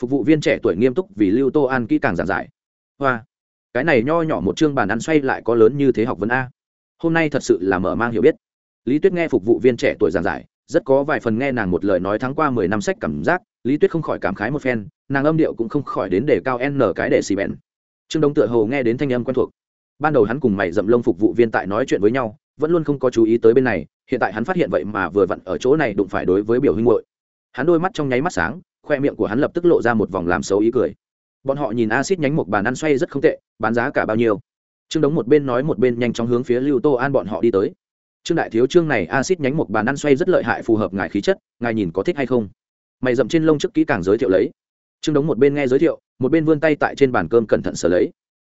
phục vụ viên trẻ tuổi nghiêm túc vì lưu tô an kỹ càng giảng giải. Hoa, cái này nho nhỏ một chương bàn ăn xoay lại có lớn như thế học vấn a. Hôm nay thật sự là mở mang hiểu biết. Lý tuyết nghe phục vụ viên trẻ tuổi giảng giải, rất có vài phần nghe nàng một lời nói tháng qua mười năm sách cảm giác, lý tuyết không khỏi cảm khái một phen, nàng âm điệu cũng không khỏi đến để cao n cái để xì bèn. Trương đông tựa hồ nghe đến thanh âm quen thuộc. Ban đầu hắn cùng mày dậm lông phục vụ viên tại nói chuyện với nhau, vẫn luôn không có chú ý tới bên này, hiện tại hắn phát hiện vậy mà vừa vặn ở chỗ này đụng phải đối với biểu huynh hội hắn đôi mắt trong nháy mắt sáng khoe miệng của hắn lập tức lộ ra một vòng làm xấu ý cười. Bọn họ nhìn acid nhánh một bàn ăn xoay rất không tệ, bán giá cả bao nhiêu? Trương đống một bên nói một bên nhanh chóng hướng phía lưu tô an bọn họ đi tới. Trương đại thiếu trương này acid nhánh một bàn ăn xoay rất lợi hại phù hợp ngài khí chất, ngài nhìn có thích hay không? Mày dậm trên lông trước kỹ càng giới thiệu lấy. Trương đống một bên nghe giới thiệu, một bên vươn tay tại trên bàn cơm cẩn thận sở lấy.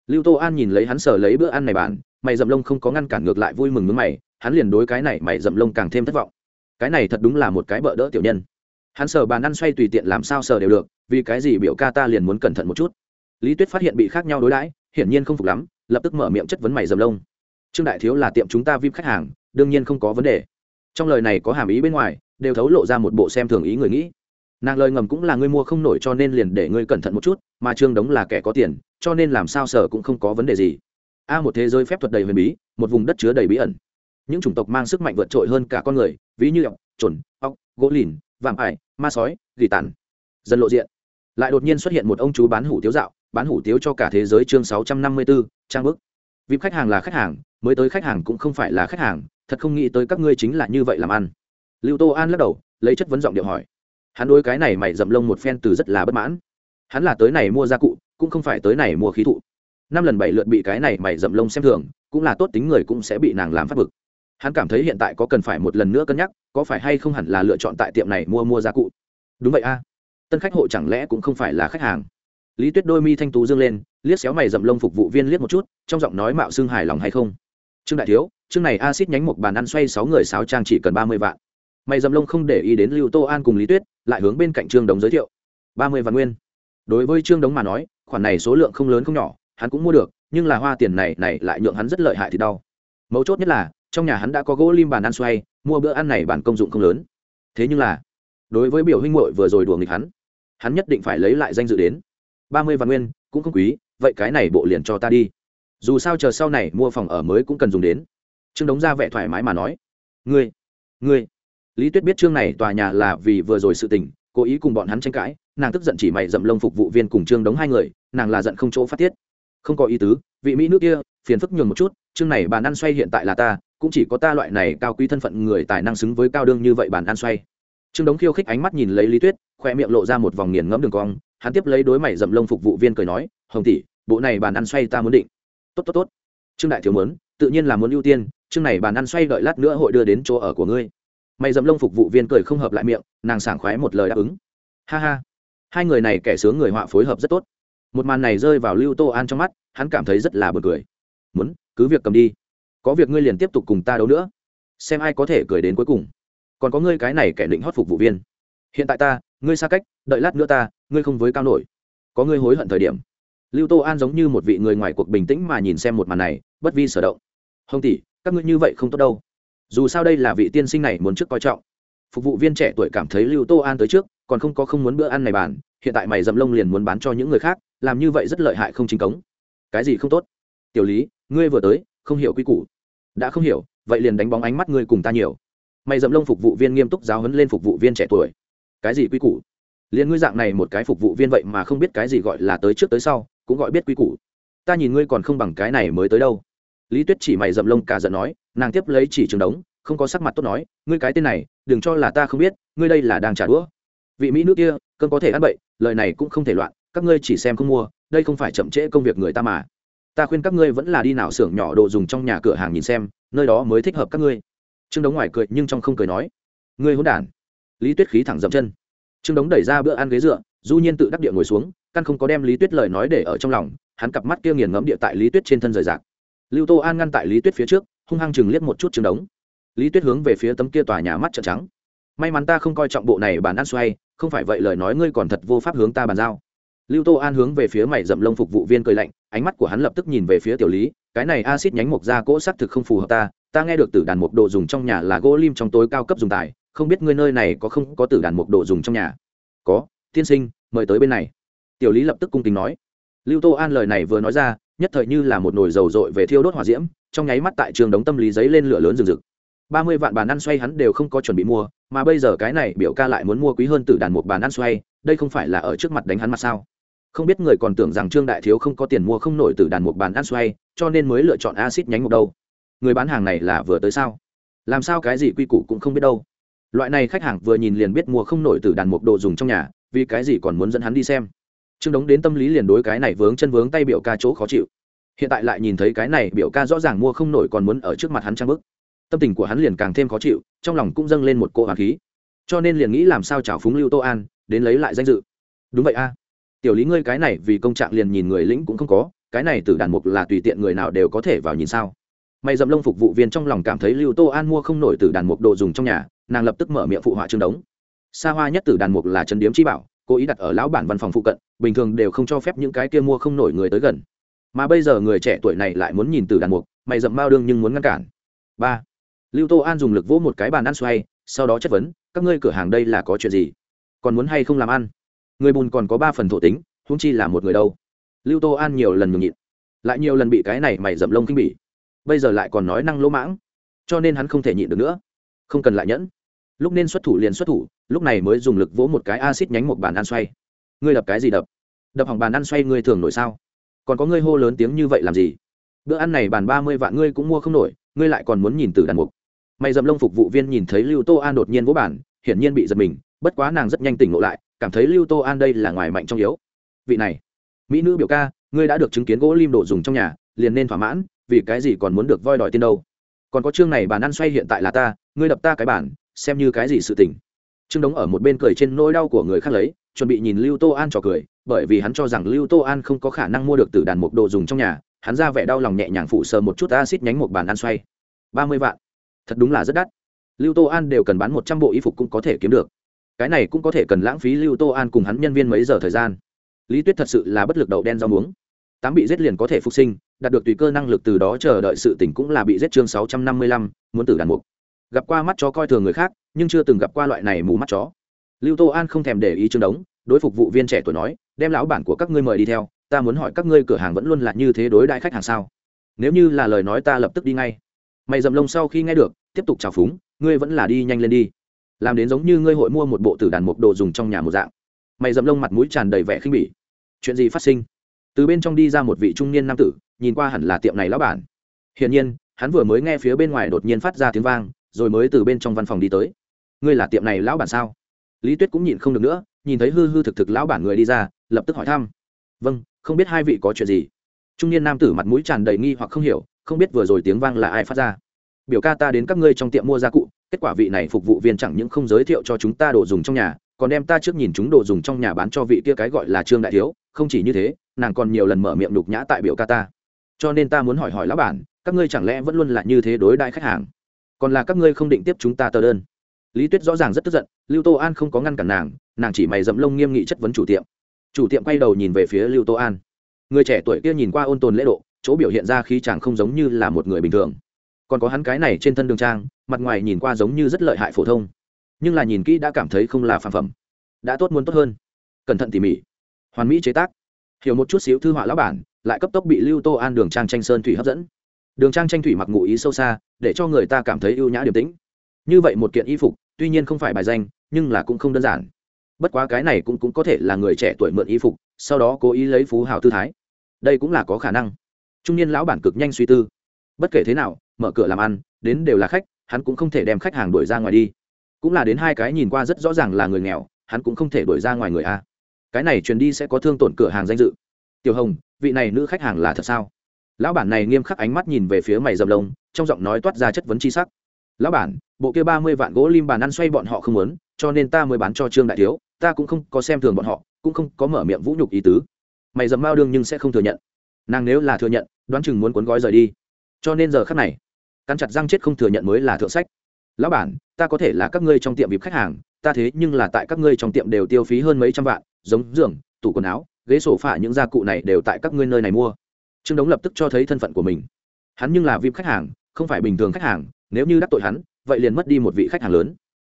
Lưu tô an nhìn lấy hắn sở lấy bữa ăn này bàn, mày dậm lông không có ngăn cản ngược lại vui mừng mướn mày, hắn liền đối cái này mày dậm lông càng thêm thất vọng. Cái này thật đúng là một cái bợ đỡ tiểu nhân hắn sờ bàn ăn xoay tùy tiện làm sao sờ đều được, vì cái gì biểu ca ta liền muốn cẩn thận một chút? Lý tuyết phát hiện bị khác nhau đối đãi, hiển nhiên không phục lắm, lập tức mở miệng chất vấn mày dầm lông. Trương đại thiếu là tiệm chúng ta vip khách hàng, đương nhiên không có vấn đề. Trong lời này có hàm ý bên ngoài, đều thấu lộ ra một bộ xem thường ý người nghĩ. Nàng lời ngầm cũng là ngươi mua không nổi cho nên liền để ngươi cẩn thận một chút, mà trương đống là kẻ có tiền, cho nên làm sao sở cũng không có vấn đề gì. A, một thế giới phép thuật đầy huyền bí, một vùng đất chứa đầy bí ẩn. Những chủng tộc mang sức mạnh vượt trội hơn cả con người, ví như ọc chuẩn ọc gỗ lìn vạm ải ma sói gỉ tàn. Dần lộ diện. Lại đột nhiên xuất hiện một ông chú bán hủ tiếu dạo bán hủ tiếu cho cả thế giới chương sáu trăm năm mươi 654, trang bức. Vip khách hàng là khách hàng mới tới khách hàng cũng không phải là khách hàng thật không nghĩ tới các ngươi chính là như vậy làm ăn. Lưu tô an lắc đầu lấy chất vấn giọng điệu hỏi. Hắn đối cái này mày dậm lông một phen từ rất là bất mãn. Hắn là tới này mua gia cụ cũng không phải tới này mua khí thụ. Năm lần bảy lượt bị cái này mày dậm lông xem thường cũng là tốt tính người cũng sẽ bị nàng làm phát vực hắn cảm thấy hiện tại có cần phải một lần nữa cân nhắc, có phải hay không hẳn là lựa chọn tại tiệm này mua mua gia cụ? Đúng vậy a. Tân khách hộ chẳng lẽ cũng không phải là khách hàng? Lý tuyết đôi mi thanh tú dương lên, liếc xéo mày dậm lông phục vụ viên liếc một chút, trong giọng nói mạo xương hài lòng hay không? Trương đại thiếu, chương này acid nhánh một bàn ăn xoay sáu người sáu trang chỉ cần ba mươi vạn. Mày dậm lông không để ý đến lưu tô an cùng lý tuyết, lại hướng bên cạnh trương đống giới thiệu. Ba mươi vạn nguyên. Đối với trương đống mà nói, khoản này số lượng không lớn không nhỏ, hắn cũng mua được, nhưng là hoa tiền này này lại nhượng hắn rất lợi hại thì đau. Mấu chốt nhất là trong nhà hắn đã có gỗ lim bàn ăn xoay, mua bữa ăn này bản công dụng không lớn. Thế nhưng là, đối với biểu huynh muội vừa rồi đùa nghịch hắn hắn nhất định phải lấy lại danh dự đến. Ba mươi vạn nguyên, cũng không quý, vậy cái này bộ liền cho ta đi. Dù sao chờ sau này mua phòng ở mới cũng cần dùng đến. Trương đống ra vẻ thoải mái mà nói, ngươi ngươi. Lý tuyết biết trương này tòa nhà là vì vừa rồi sự tình, cố ý cùng bọn hắn tranh cãi, nàng tức giận chỉ mày dậm lông phục vụ viên cùng trương đống hai người, nàng là giận không chỗ phát tiết. Không có ý tứ, vị mỹ nước kia, phiền phức nhường một chút, chương này bàn ăn xoay hiện tại là ta cũng chỉ có ta loại này cao quý thân phận người tài năng xứng với cao đương như vậy bàn ăn xoay. Trương đống khiêu khích ánh mắt nhìn lấy lý tuyết, khoe miệng lộ ra một vòng nghiền ngẫm đường cong, hắn tiếp lấy đối mày dậm lông phục vụ viên cười nói, hồng tỷ, bộ này bàn ăn xoay ta muốn định. Tốt tốt tốt. Trương đại thiếu muốn, tự nhiên là muốn ưu tiên, chương này bàn ăn xoay đợi lát nữa hội đưa đến chỗ ở của ngươi. Mày dậm lông phục vụ viên cười không hợp lại miệng, nàng sảng khoái một lời đáp ứng. Ha ha. Hai người này kẻ sướng người họa phối hợp rất tốt. Một màn này rơi vào lưu tô an trong mắt, hắn cảm thấy rất là buồn cười. Muốn, cứ việc cầm đi có việc ngươi liền tiếp tục cùng ta đấu nữa, xem ai có thể cười đến cuối cùng. Còn có ngươi cái này kẻ định hót phục vụ viên. Hiện tại ta, ngươi xa cách, đợi lát nữa ta, ngươi không với cao nổi. Có ngươi hối hận thời điểm. Lưu tô an giống như một vị người ngoài cuộc bình tĩnh mà nhìn xem một màn này, bất vi sở động. Hồng tỷ, các ngươi như vậy không tốt đâu. Dù sao đây là vị tiên sinh này muốn trước coi trọng. Phục vụ viên trẻ tuổi cảm thấy lưu tô an tới trước, còn không có không muốn bữa ăn này bàn, hiện tại mày dầm lông liền muốn bán cho những người khác, làm như vậy rất lợi hại không chính cống. Cái gì không tốt? Tiểu lý, ngươi vừa tới không hiểu quy củ. Đã không hiểu, vậy liền đánh bóng ánh mắt ngươi cùng ta nhiều. Mày dậm lông phục vụ viên nghiêm túc giáo huấn lên phục vụ viên trẻ tuổi. Cái gì quy củ? Liền ngươi dạng này một cái phục vụ viên vậy mà không biết cái gì gọi là tới trước tới sau, cũng gọi biết quy củ. Ta nhìn ngươi còn không bằng cái này mới tới đâu. Lý tuyết chỉ mày dậm lông cả giận nói, nàng tiếp lấy chỉ trường đống, không có sắc mặt tốt nói, ngươi cái tên này, đừng cho là ta không biết, ngươi đây là đang trả đũa. Vị mỹ nữ kia, cơn có thể ăn bậy, lời này cũng không thể loạn, các ngươi chỉ xem không mua, đây không phải chậm trễ công việc người ta mà ta khuyên các ngươi vẫn là đi nào xưởng nhỏ đồ dùng trong nhà cửa hàng nhìn xem, nơi đó mới thích hợp các ngươi. Trương đống ngoài cười, nhưng trong không cười nói, ngươi hôn đản. Lý tuyết khí thẳng dậm chân. Trương đống đẩy ra bữa ăn ghế dựa, du nhiên tự đắc địa ngồi xuống, căn không có đem lý tuyết lời nói để ở trong lòng, hắn cặp mắt kia nghiền ngẫm địa tại lý tuyết trên thân rời rạc. Lưu tô an ngăn tại lý tuyết phía trước, hung hăng chừng liếc một chút trương đống. Lý tuyết hướng về phía tấm kia tòa nhà mắt trợn trắng. May mắn ta không coi trọng bộ này bàn ăn xoay, không phải vậy lời nói ngươi còn thật vô pháp hướng ta bàn giao lưu tô an hướng về phía mày dậm lông phục vụ viên cười lạnh, ánh mắt của hắn lập tức nhìn về phía tiểu lý, cái này acid nhánh mộc da cỗ sắt thực không phù hợp ta ta nghe được tử đàn mộc đồ dùng trong nhà là gỗ lim trong tối cao cấp dùng tài, không biết ngươi nơi này có không có tử đàn mộc đồ dùng trong nhà? Có, tiên sinh, mời tới bên này. Tiểu lý lập tức cung kính nói. Lưu tô an lời này vừa nói ra, nhất thời như là một nồi dầu dội về thiêu đốt hỏa diễm, trong nháy mắt tại trường đống tâm lý giấy lên lửa lớn rừng rực. Ba mươi vạn bàn ăn xoay hắn đều không có chuẩn bị mua, mà bây giờ cái này biểu ca lại muốn mua quý hơn từ đàn một bàn ăn xoay, đây không phải là ở trước mặt đánh hắn mặt sao? Không biết người còn tưởng rằng trương đại thiếu không có tiền mua không nổi từ đàn một bàn ăn xoay, cho nên mới lựa chọn acid nhánh một đâu. Người bán hàng này là vừa tới sao? Làm sao cái gì quy củ cũng không biết đâu. Loại này khách hàng vừa nhìn liền biết mua không nổi từ đàn một đồ dùng trong nhà, vì cái gì còn muốn dẫn hắn đi xem? Trương đống đến tâm lý liền đối cái này vướng chân vướng tay biểu ca chỗ khó chịu. Hiện tại lại nhìn thấy cái này biểu ca rõ ràng mua không nổi còn muốn ở trước mặt hắn trang bức. Tâm tình của hắn liền càng thêm khó chịu, trong lòng cũng dâng lên một cỗ hoàng khí. Cho nên liền nghĩ làm sao chào phúng lưu tô an, đến lấy lại danh dự. Đúng vậy a tiểu lý ngươi cái này vì công trạng liền nhìn người lĩnh cũng không có, cái này từ đàn mục là tùy tiện người nào đều có thể vào nhìn sao? Mày dậm lông phục vụ viên trong lòng cảm thấy lưu tô an mua không nổi từ đàn mục đồ dùng trong nhà, nàng lập tức mở miệng phụ họa trương đống. Xa hoa nhất từ đàn mục là trấn điếm chi bảo, cố ý đặt ở lão bản văn phòng phụ cận, bình thường đều không cho phép những cái kia mua không nổi người tới gần. Mà bây giờ người trẻ tuổi này lại muốn nhìn từ đàn mục mày dậm bao đương nhưng muốn ngăn cản. Ba, lưu tô an dùng lực vỗ một cái bàn ăn xoay, sau đó chất vấn, các ngươi cửa hàng đây là có chuyện gì? Còn muốn hay không làm ăn? Người bùn còn có ba phần thổ tính húng chi là một người đâu. Lưu tô an nhiều lần nhường nhịn, lại nhiều lần bị cái này mày dậm lông kinh bỉ. Bây giờ lại còn nói năng lỗ mãng, cho nên hắn không thể nhịn được nữa. Không cần lại nhẫn. Lúc nên xuất thủ liền xuất thủ, lúc này mới dùng lực vỗ một cái acid nhánh một bàn ăn xoay. Ngươi đập cái gì đập? Đập hỏng bàn ăn xoay ngươi thường nổi sao? Còn có ngươi hô lớn tiếng như vậy làm gì? Bữa ăn này bàn ba mươi vạn ngươi cũng mua không nổi, ngươi lại còn muốn nhìn từ đàn mục. Mày dầm lông phục vụ viên nhìn thấy lưu tô an đột nhiên vỗ bản hiển nhiên bị giật mình, bất quá nàng rất nhanh tỉnh ngộ lại cảm thấy lưu tô an đây là ngoài mạnh trong yếu. Vị này, mỹ nữ biểu ca, ngươi đã được chứng kiến gỗ lim đồ dùng trong nhà, liền nên thỏa mãn, vì cái gì còn muốn được voi đòi tiền đâu? Còn có chương này bàn ăn xoay hiện tại là ta, ngươi đập ta cái bản, xem như cái gì sự tình. Trương đống ở một bên cười trên nỗi đau của người khác lấy, chuẩn bị nhìn lưu tô an trò cười, bởi vì hắn cho rằng lưu tô an không có khả năng mua được từ đàn mục đồ dùng trong nhà, hắn ra vẻ đau lòng nhẹ nhàng phụ sờ một chút acid nhánh một bàn ăn xoay. Ba mươi vạn. Thật đúng là rất đắt. Lưu tô an đều cần bán một trăm bộ y phục cũng có thể kiếm được cái này cũng có thể cần lãng phí lưu tô an cùng hắn nhân viên mấy giờ thời gian. Lý tuyết thật sự là bất lực đậu đen rau muống. Tám bị giết liền có thể phục sinh, đạt được tùy cơ năng lực từ đó chờ đợi sự tỉnh cũng là bị giết chương sáu trăm năm mươi lăm, muốn tử đàn mục. Gặp qua mắt chó coi thường người khác, nhưng chưa từng gặp qua loại này mù mắt chó. Lưu tô an không thèm để ý chương đống, đối phục vụ viên trẻ tuổi nói, đem lão bản của các ngươi mời đi theo, ta muốn hỏi các ngươi cửa hàng vẫn luôn là như thế đối đại khách hàng sao? Nếu như là lời nói ta lập tức đi ngay. Mày dầm lông sau khi nghe được, tiếp tục chào phúng, ngươi vẫn là đi nhanh lên đi làm đến giống như ngươi hội mua một bộ tử đàn mục đồ dùng trong nhà một dạng. Mày dậm lông mặt mũi tràn đầy vẻ khinh bỉ. Chuyện gì phát sinh? Từ bên trong đi ra một vị trung niên nam tử, nhìn qua hẳn là tiệm này lão bản. Hiển nhiên, hắn vừa mới nghe phía bên ngoài đột nhiên phát ra tiếng vang, rồi mới từ bên trong văn phòng đi tới. Ngươi là tiệm này lão bản sao? Lý tuyết cũng nhịn không được nữa, nhìn thấy hư hư thực thực lão bản người đi ra, lập tức hỏi thăm. Vâng không biết hai vị có chuyện gì? Trung niên nam tử mặt mũi tràn đầy nghi hoặc không hiểu, không biết vừa rồi tiếng vang là ai phát ra. Biểu ca ta đến các ngươi trong tiệm mua gia cụ kết quả vị này phục vụ viên chẳng những không giới thiệu cho chúng ta đồ dùng trong nhà, còn đem ta trước nhìn chúng đồ dùng trong nhà bán cho vị kia cái gọi là trương đại thiếu. Không chỉ như thế, nàng còn nhiều lần mở miệng đục nhã tại biểu ca ta. Cho nên ta muốn hỏi hỏi lão bản, các ngươi chẳng lẽ vẫn luôn là như thế đối đại khách hàng? Còn là các ngươi không định tiếp chúng ta tờ đơn? Lý tuyết rõ ràng rất tức giận, lưu tô an không có ngăn cản nàng nàng chỉ mày dẫm lông nghiêm nghị chất vấn chủ tiệm. Chủ tiệm quay đầu nhìn về phía lưu tô an. Người trẻ tuổi kia nhìn qua ôn tồn lễ độ, chỗ biểu hiện ra khí chàng không giống như là một người bình thường còn có hắn cái này trên thân đường trang mặt ngoài nhìn qua giống như rất lợi hại phổ thông. Nhưng là nhìn kỹ đã cảm thấy không là phản phẩm. Đã tốt muốn tốt hơn. Cẩn thận tỉ mỉ. Hoàn mỹ chế tác. Hiểu một chút xíu thư họa lão bản lại cấp tốc bị lưu tô an đường trang tranh sơn thủy hấp dẫn. Đường trang tranh thủy mặc ngụ ý sâu xa để cho người ta cảm thấy ưu nhã điềm tĩnh. Như vậy một kiện y phục tuy nhiên không phải bài danh nhưng là cũng không đơn giản. Bất quá cái này cũng, cũng có thể là người trẻ tuổi mượn y phục sau đó cố ý lấy phú hào tư thái. Đây cũng là có khả năng. Trung niên lão bản cực nhanh suy tư. Bất kể thế nào mở cửa làm ăn, đến đều là khách, hắn cũng không thể đem khách hàng đuổi ra ngoài đi. Cũng là đến hai cái nhìn qua rất rõ ràng là người nghèo, hắn cũng không thể đuổi ra ngoài người a. Cái này truyền đi sẽ có thương tổn cửa hàng danh dự. Tiểu hồng, vị này nữ khách hàng là thật sao? Lão bản này nghiêm khắc ánh mắt nhìn về phía mày dầm lông, trong giọng nói toát ra chất vấn c h i sắc. Lão bản, bộ kia ba mươi vạn gỗ lim bàn ăn xoay bọn họ không muốn, cho nên ta mới bán cho trương đại thiếu, ta cũng không có xem thường bọn họ, cũng không có mở miệng vũ nhục ý tứ. Mày dầm mao đương nhưng sẽ không thừa nhận. Nàng nếu là thừa nhận, đoán chừng muốn cuốn gói rời đi. Cho nên giờ khắc này cắn chặt răng chết không thừa nhận mới là thượng sách. Lão bản, ta có thể là các ngươi trong tiệm vịp khách hàng, ta thế nhưng là tại các ngươi trong tiệm đều tiêu phí hơn mấy trăm vạn, giống giường, tủ quần áo, ghế sổ phả những gia cụ này đều tại các ngươi nơi này mua. Trương đống lập tức cho thấy thân phận của mình. Hắn nhưng là vip khách hàng, không phải bình thường khách hàng, nếu như đắc tội hắn, vậy liền mất đi một vị khách hàng lớn.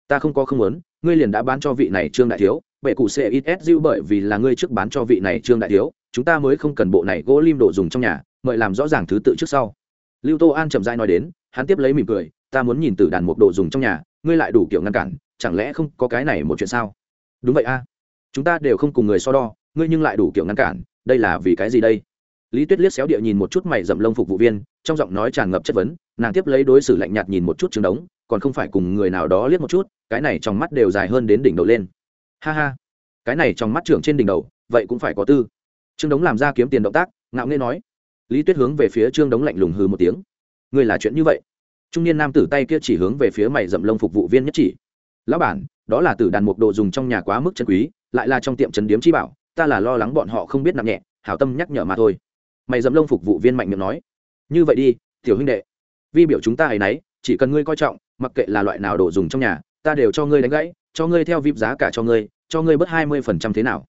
Ta không có không muốn, ngươi liền đã bán cho vị này trương đại thiếu, bệ cụ sẽ ít s bởi vì là ngươi trước bán cho vị này trương đại thiếu, chúng ta mới không cần bộ này gỗ lim đồ dùng trong nhà, mời làm rõ ràng thứ tự trước sau. Lưu tô an chậm dai nói đến hắn tiếp lấy mỉm cười, ta muốn nhìn từ đàn một đồ dùng trong nhà, ngươi lại đủ kiểu ngăn cản, chẳng lẽ không có cái này một chuyện sao? Đúng vậy a. Chúng ta đều không cùng người so đo, ngươi nhưng lại đủ kiểu ngăn cản, đây là vì cái gì đây? Lý tuyết liếc xéo địa nhìn một chút mày dậm lông phục vụ viên, trong giọng nói tràn ngập chất vấn, nàng tiếp lấy đối xử lạnh nhạt nhìn một chút trường đống, còn không phải cùng người nào đó liếc một chút, cái này trong mắt đều dài hơn đến đỉnh đầu lên. Ha ha, cái này trong mắt trưởng trên đỉnh đầu, vậy cũng phải có tư. Trương đống làm ra kiếm tiền động tác, ngạo nghê nói. Lý tuyết hướng về phía trương đống lạnh lùng hư một tiếng ngươi là chuyện như vậy? Trung niên nam tử tay kia chỉ hướng về phía mày dậm lông phục vụ viên nhất chỉ. Lão bản, đó là tử đàn mục đồ dùng trong nhà quá mức chân quý, lại là trong tiệm trấn điếm chi bảo, ta là lo lắng bọn họ không biết nặng nhẹ, hảo tâm nhắc nhở mà thôi. Mày dậm lông phục vụ viên mạnh miệng nói. Như vậy đi, tiểu huynh đệ. Vi biểu chúng ta hay nấy, chỉ cần ngươi coi trọng, mặc kệ là loại nào đồ dùng trong nhà, ta đều cho ngươi đánh gãy, cho ngươi theo vip giá cả cho ngươi cho ngươi bớt hai mươi phần trăm thế nào.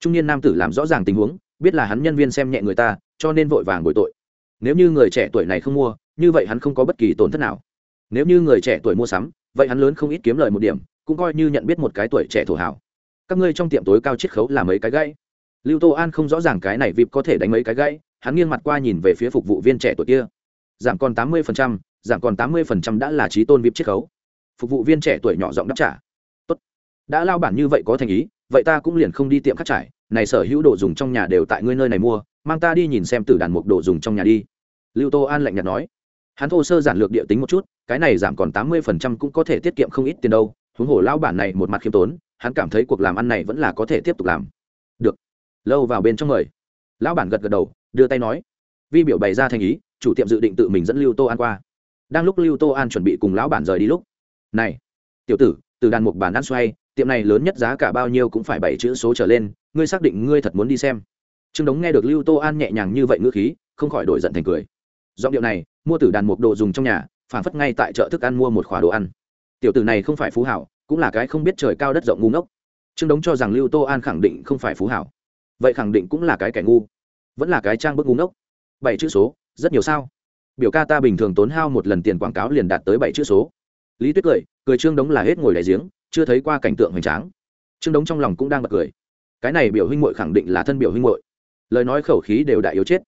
Trung niên nam tử làm rõ ràng tình huống, biết là hắn nhân viên xem nhẹ người ta, cho nên vội vàng bồi tội. Nếu như người trẻ tuổi này không mua như vậy hắn không có bất kỳ tổn thất nào. Nếu như người trẻ tuổi mua sắm, vậy hắn lớn không ít kiếm lời một điểm, cũng coi như nhận biết một cái tuổi trẻ thổ hảo các ngươi trong tiệm tối cao chiết khấu là mấy cái gãy? Lưu tô an không rõ ràng cái này vip có thể đánh mấy cái gãy, hắn nghiêng mặt qua nhìn về phía phục vụ viên trẻ tuổi kia. Giảm còn tám mươi giảm còn tám mươi đã là trí tôn vip chiết khấu. Phục vụ viên trẻ tuổi nhỏ giọng đáp trả. Tốt. Đã lao bản như vậy có thành ý, vậy ta cũng liền không đi tiệm khắc trải. Này sở hữu đồ dùng trong nhà đều tại ngươi nơi này mua, mang ta đi nhìn xem từ đàn mục đồ dùng trong nhà đi. Lưu tô an lạnh nhạt nói hắn thô sơ giản lược địa tính một chút cái này giảm còn tám mươi cũng có thể tiết kiệm không ít tiền đâu huống hồ lao bản này một mặt khiêm tốn hắn cảm thấy cuộc làm ăn này vẫn là có thể tiếp tục làm. Được. Lâu vào bên trong người, lão bản gật gật đầu đưa tay nói. Vi biểu bày ra thành ý chủ tiệm dự định tự mình dẫn lưu tô an qua. Đang lúc lưu tô an chuẩn bị cùng lão bản rời đi lúc. Này tiểu tử từ đàn mục bản ăn xoay tiệm này lớn nhất giá cả bao nhiêu cũng phải bảy chữ số trở lên ngươi xác định ngươi thật muốn đi xem. Trương đống nghe được lưu tô an nhẹ nhàng như vậy ngữ khí không khỏi đổi giận thành cười giọng điệu này, mua từ đàn mục đồ dùng trong nhà, phản phất ngay tại chợ thức ăn mua một khóa đồ ăn. Tiểu tử này không phải phú hảo, cũng là cái không biết trời cao đất rộng ngu ngốc. Trương đống cho rằng lưu tô an khẳng định không phải phú hảo. Vậy khẳng định cũng là cái kẻ ngu, vẫn là cái trang bức ngu ngốc. Bảy chữ số, rất nhiều sao? Biểu ca ta bình thường tốn hao một lần tiền quảng cáo liền đạt tới bảy chữ số. Lý tuyết cười cười trương đống là hết ngồi đại giếng, chưa thấy qua cảnh tượng hoành tráng. Trương đống trong lòng cũng đang bật cười. Cái này biểu huynh muội khẳng định là thân biểu huynh muội. Lời nói khẩu khí đều đại yếu chết.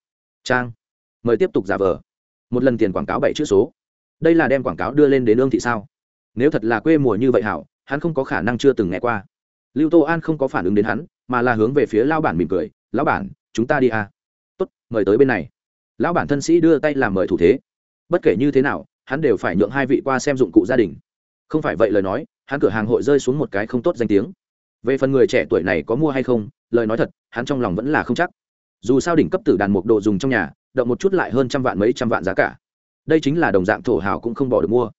Trang mời tiếp tục giả vờ. Một lần tiền quảng cáo bảy chữ số. Đây là đem quảng cáo đưa lên đến ương thị sao? Nếu thật là quê mùa như vậy hảo, hắn không có khả năng chưa từng nghe qua. Lưu tô an không có phản ứng đến hắn, mà là hướng về phía lao bản mỉm cười, lão bản, chúng ta đi à. tốt, mời tới bên này. Lão bản thân sĩ đưa tay làm mời thủ thế. Bất kể như thế nào, hắn đều phải nhượng hai vị qua xem dụng cụ gia đình. Không phải vậy lời nói, hắn cửa hàng hội rơi xuống một cái không tốt danh tiếng. Về phần người trẻ tuổi này có mua hay không, lời nói thật, hắn trong lòng vẫn là không chắc dù sao đỉnh cấp tử đàn mục độ dùng trong nhà, động một chút lại hơn trăm vạn mấy trăm vạn giá cả. Đây chính là đồng dạng thổ hào cũng không bỏ được mua.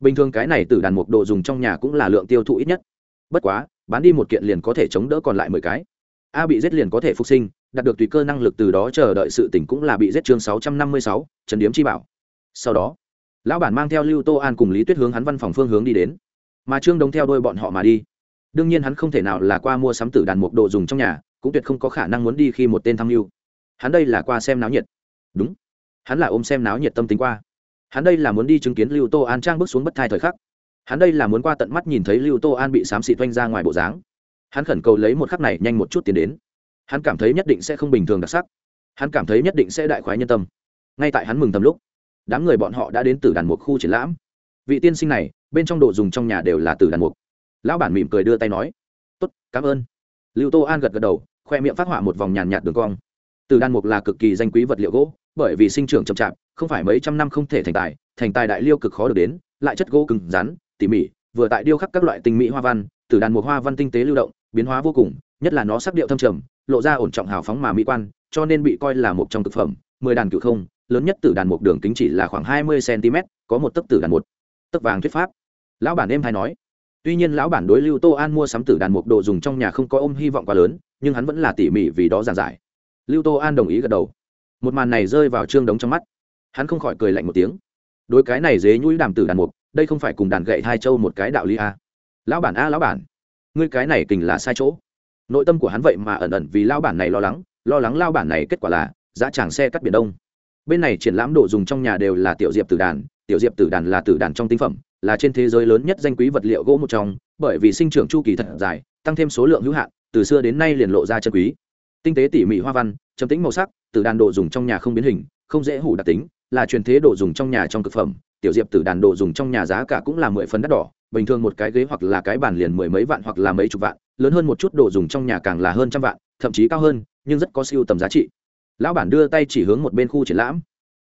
Bình thường cái này tử đàn mục độ dùng trong nhà cũng là lượng tiêu thụ ít nhất. Bất quá, bán đi một kiện liền có thể chống đỡ còn lại mười cái. A bị giết liền có thể phục sinh, đạt được tùy cơ năng lực từ đó chờ đợi sự tỉnh cũng là bị giết chương sáu trăm năm mươi sáu, trần điếm chi bảo. Sau đó, lão bản mang theo lưu tô an cùng lý tuyết hướng hắn văn phòng phương hướng đi đến. Mà trương đống theo đôi bọn họ mà đi. Đương nhiên hắn không thể nào là qua mua sắm tử đàn mục độ dùng trong nhà cũng tuyệt không có khả năng muốn đi khi một tên tham mưu. Hắn đây là qua xem náo nhiệt. Đúng. Hắn là ôm xem náo nhiệt tâm tính qua. Hắn đây là muốn đi chứng kiến lưu tô an trang bước xuống bất thai thời khắc. Hắn đây là muốn qua tận mắt nhìn thấy lưu tô an bị xám xịt oanh ra ngoài bộ dáng. Hắn khẩn cầu lấy một khắc này nhanh một chút tiến đến. Hắn cảm thấy nhất định sẽ không bình thường đặc sắc. Hắn cảm thấy nhất định sẽ đại khoái nhân tâm. Ngay tại hắn mừng tầm lúc, đám người bọn họ đã đến từ đàn mục khu triển lãm. Vị tiên sinh này, bên trong đồ dùng trong nhà đều là từ đàn mục. Lão bản mỉm cười đưa tay nói, tốt, cảm ơn. Lưu tô an gật gật đầu khoe miệng phát họa một vòng nhàn nhạt đường cong. Từ đàn mục là cực kỳ danh quý vật liệu gỗ, bởi vì sinh trưởng chậm chạp, không phải mấy trăm năm không thể thành tài thành tài đại liêu cực khó được đến, lại chất gỗ cứng rắn, tỉ mỉ, vừa tại điêu khắc các loại tinh mỹ hoa văn, từ đàn mục hoa văn tinh tế lưu động, biến hóa vô cùng, nhất là nó sắc điệu thâm trầm, lộ ra ổn trọng hào phóng mà mỹ quan, cho nên bị coi là một trong thực phẩm, mười đàn cự không, lớn nhất từ đàn mục đường kính chỉ là khoảng hai mươi cm có một tấc tử đàn một tấc vàng thuyết pháp. Lão bản em hay nói. Tuy nhiên lão bản đối lưu tô an mua sắm tử đàn mục đồ dùng trong nhà không có ôm hy vọng quá lớn nhưng hắn vẫn là tỉ mỉ vì đó giản giải. Lưu tô an đồng ý gật đầu. Một màn này rơi vào trương đống trong mắt. Hắn không khỏi cười lạnh một tiếng. Đối cái này dế nhũi đàm tử đàn mục, đây không phải cùng đàn gậy hai châu một cái đạo lý a. Lão bản a, lão bản. Ngươi cái này kình là sai chỗ. Nội tâm của hắn vậy mà ẩn ẩn vì lão bản này lo lắng lo lắng lao bản này kết quả là giá tràng xe cắt biển đông. Bên này triển lãm đồ dùng trong nhà đều là tiểu diệp tử đàn, tiểu diệp tử đàn là tử đàn trong tinh phẩm, là trên thế giới lớn nhất danh quý vật liệu gỗ một trong, bởi vì sinh trưởng chu kỳ thật dài, tăng thêm số lượng hữu hạn từ xưa đến nay liền lộ ra chân quý. Tinh tế tỉ mỉ hoa văn chấm tính màu sắc tử đàn đồ dùng trong nhà không biến hình, không dễ hủ đặc tính, là truyền thế đồ dùng trong nhà trong thực phẩm. Tiểu diệp tử đàn đồ dùng trong nhà giá cả cũng là mười phần đắt đỏ, bình thường một cái ghế hoặc là cái bàn liền mười mấy vạn hoặc là mấy chục vạn, lớn hơn một chút đồ dùng trong nhà càng là hơn trăm vạn, thậm chí cao hơn, nhưng rất có siêu tầm giá trị. Lão bản đưa tay chỉ hướng một bên khu triển lãm.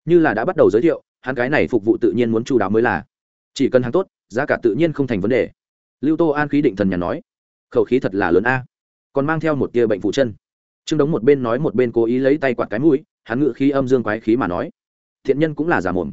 Như là đã bắt đầu giới thiệu, hắn cái này phục vụ tự nhiên muốn chú đáo mới là. Chỉ cần hàng tốt, giá cả tự nhiên không thành vấn đề. Lưu tô an khí định thần nhà nói, khẩu khí thật là lớn a còn mang theo một tia bệnh phụ chân. Trương đống một bên nói một bên cố ý lấy tay quạt cái mũi, hắn ngự khí âm dương quái khí mà nói. Thiện nhân cũng là giả mồm.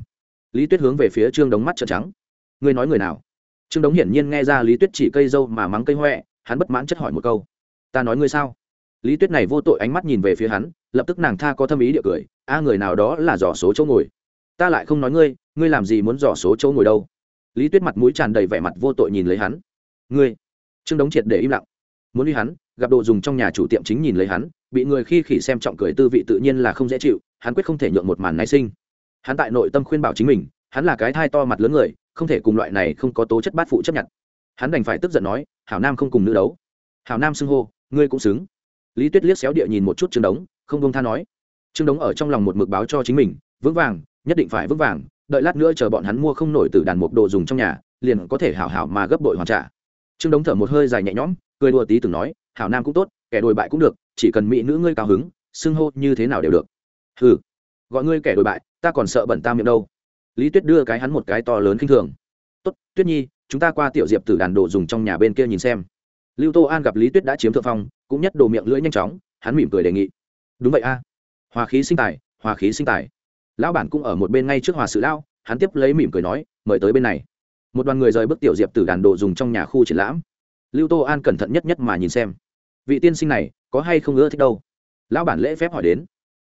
Lý tuyết hướng về phía trương đống mắt trợn trắng. Ngươi nói người nào? Trương đống hiển nhiên nghe ra lý tuyết chỉ cây dâu mà mắng cây huệ hắn bất mãn chất hỏi một câu. Ta nói ngươi sao? Lý tuyết này vô tội ánh mắt nhìn về phía hắn, lập tức nàng tha có thâm ý địa cười. A, người nào đó là dò số chỗ ngồi. Ta lại không nói ngươi ngươi làm gì muốn dò số chỗ ngồi đâu? Lý tuyết mặt mũi tràn đầy vẻ mặt vô tội nhìn lấy hắn. Ngươi. Trương đống triệt để im lặng. Muốn đi hắn gặp đồ dùng trong nhà chủ tiệm chính nhìn lấy hắn, bị người khi khỉ xem trọng cười tư vị tự nhiên là không dễ chịu, hắn quyết không thể nhượng một màn nảy sinh. Hắn tại nội tâm khuyên bảo chính mình, hắn là cái thai to mặt lớn người, không thể cùng loại này không có tố chất bát phụ chấp nhận. Hắn đành phải tức giận nói, hảo nam không cùng nữ đấu. Hảo nam xưng hô, ngươi cũng xứng. Lý tuyết liếc xéo địa nhìn một chút trương đống, không công tha nói. Trương đống ở trong lòng một mực báo cho chính mình, vững vàng, nhất định phải vững vàng, đợi lát nữa chờ bọn hắn mua không nổi từ đàn mục đồ dùng trong nhà, liền có thể hảo hảo mà gấp bội hoàn trả. Trương đống thở một hơi dài nhẹ nhõm, cười đùa tí từng nói hảo nam cũng tốt, kẻ đồi bại cũng được, chỉ cần mỹ nữ ngươi cao hứng, xưng hô như thế nào đều được. Ừ gọi ngươi kẻ đồi bại, ta còn sợ bẩn ta miệng đâu. Lý tuyết đưa cái hắn một cái to lớn khinh thường. Tốt, tuyết nhi, chúng ta qua tiểu diệp Tử đàn đồ dùng trong nhà bên kia nhìn xem. Lưu tô an gặp lý tuyết đã chiếm thượng phong, cũng nhất đồ miệng lưỡi nhanh chóng, hắn mỉm cười đề nghị. Đúng vậy a. Hòa khí sinh tài, hòa khí sinh tài. Lão bản cũng ở một bên ngay trước hòa sự lão, hắn tiếp lấy mỉm cười nói, mời tới bên này. Một đoàn người rời bước tiểu diệp từ đàn đồ dùng trong nhà khu triển lãm lưu tô an cẩn thận nhất nhất mà nhìn xem. Vị tiên sinh này, có hay không ưa thích đâu? Lão bản lễ phép hỏi đến.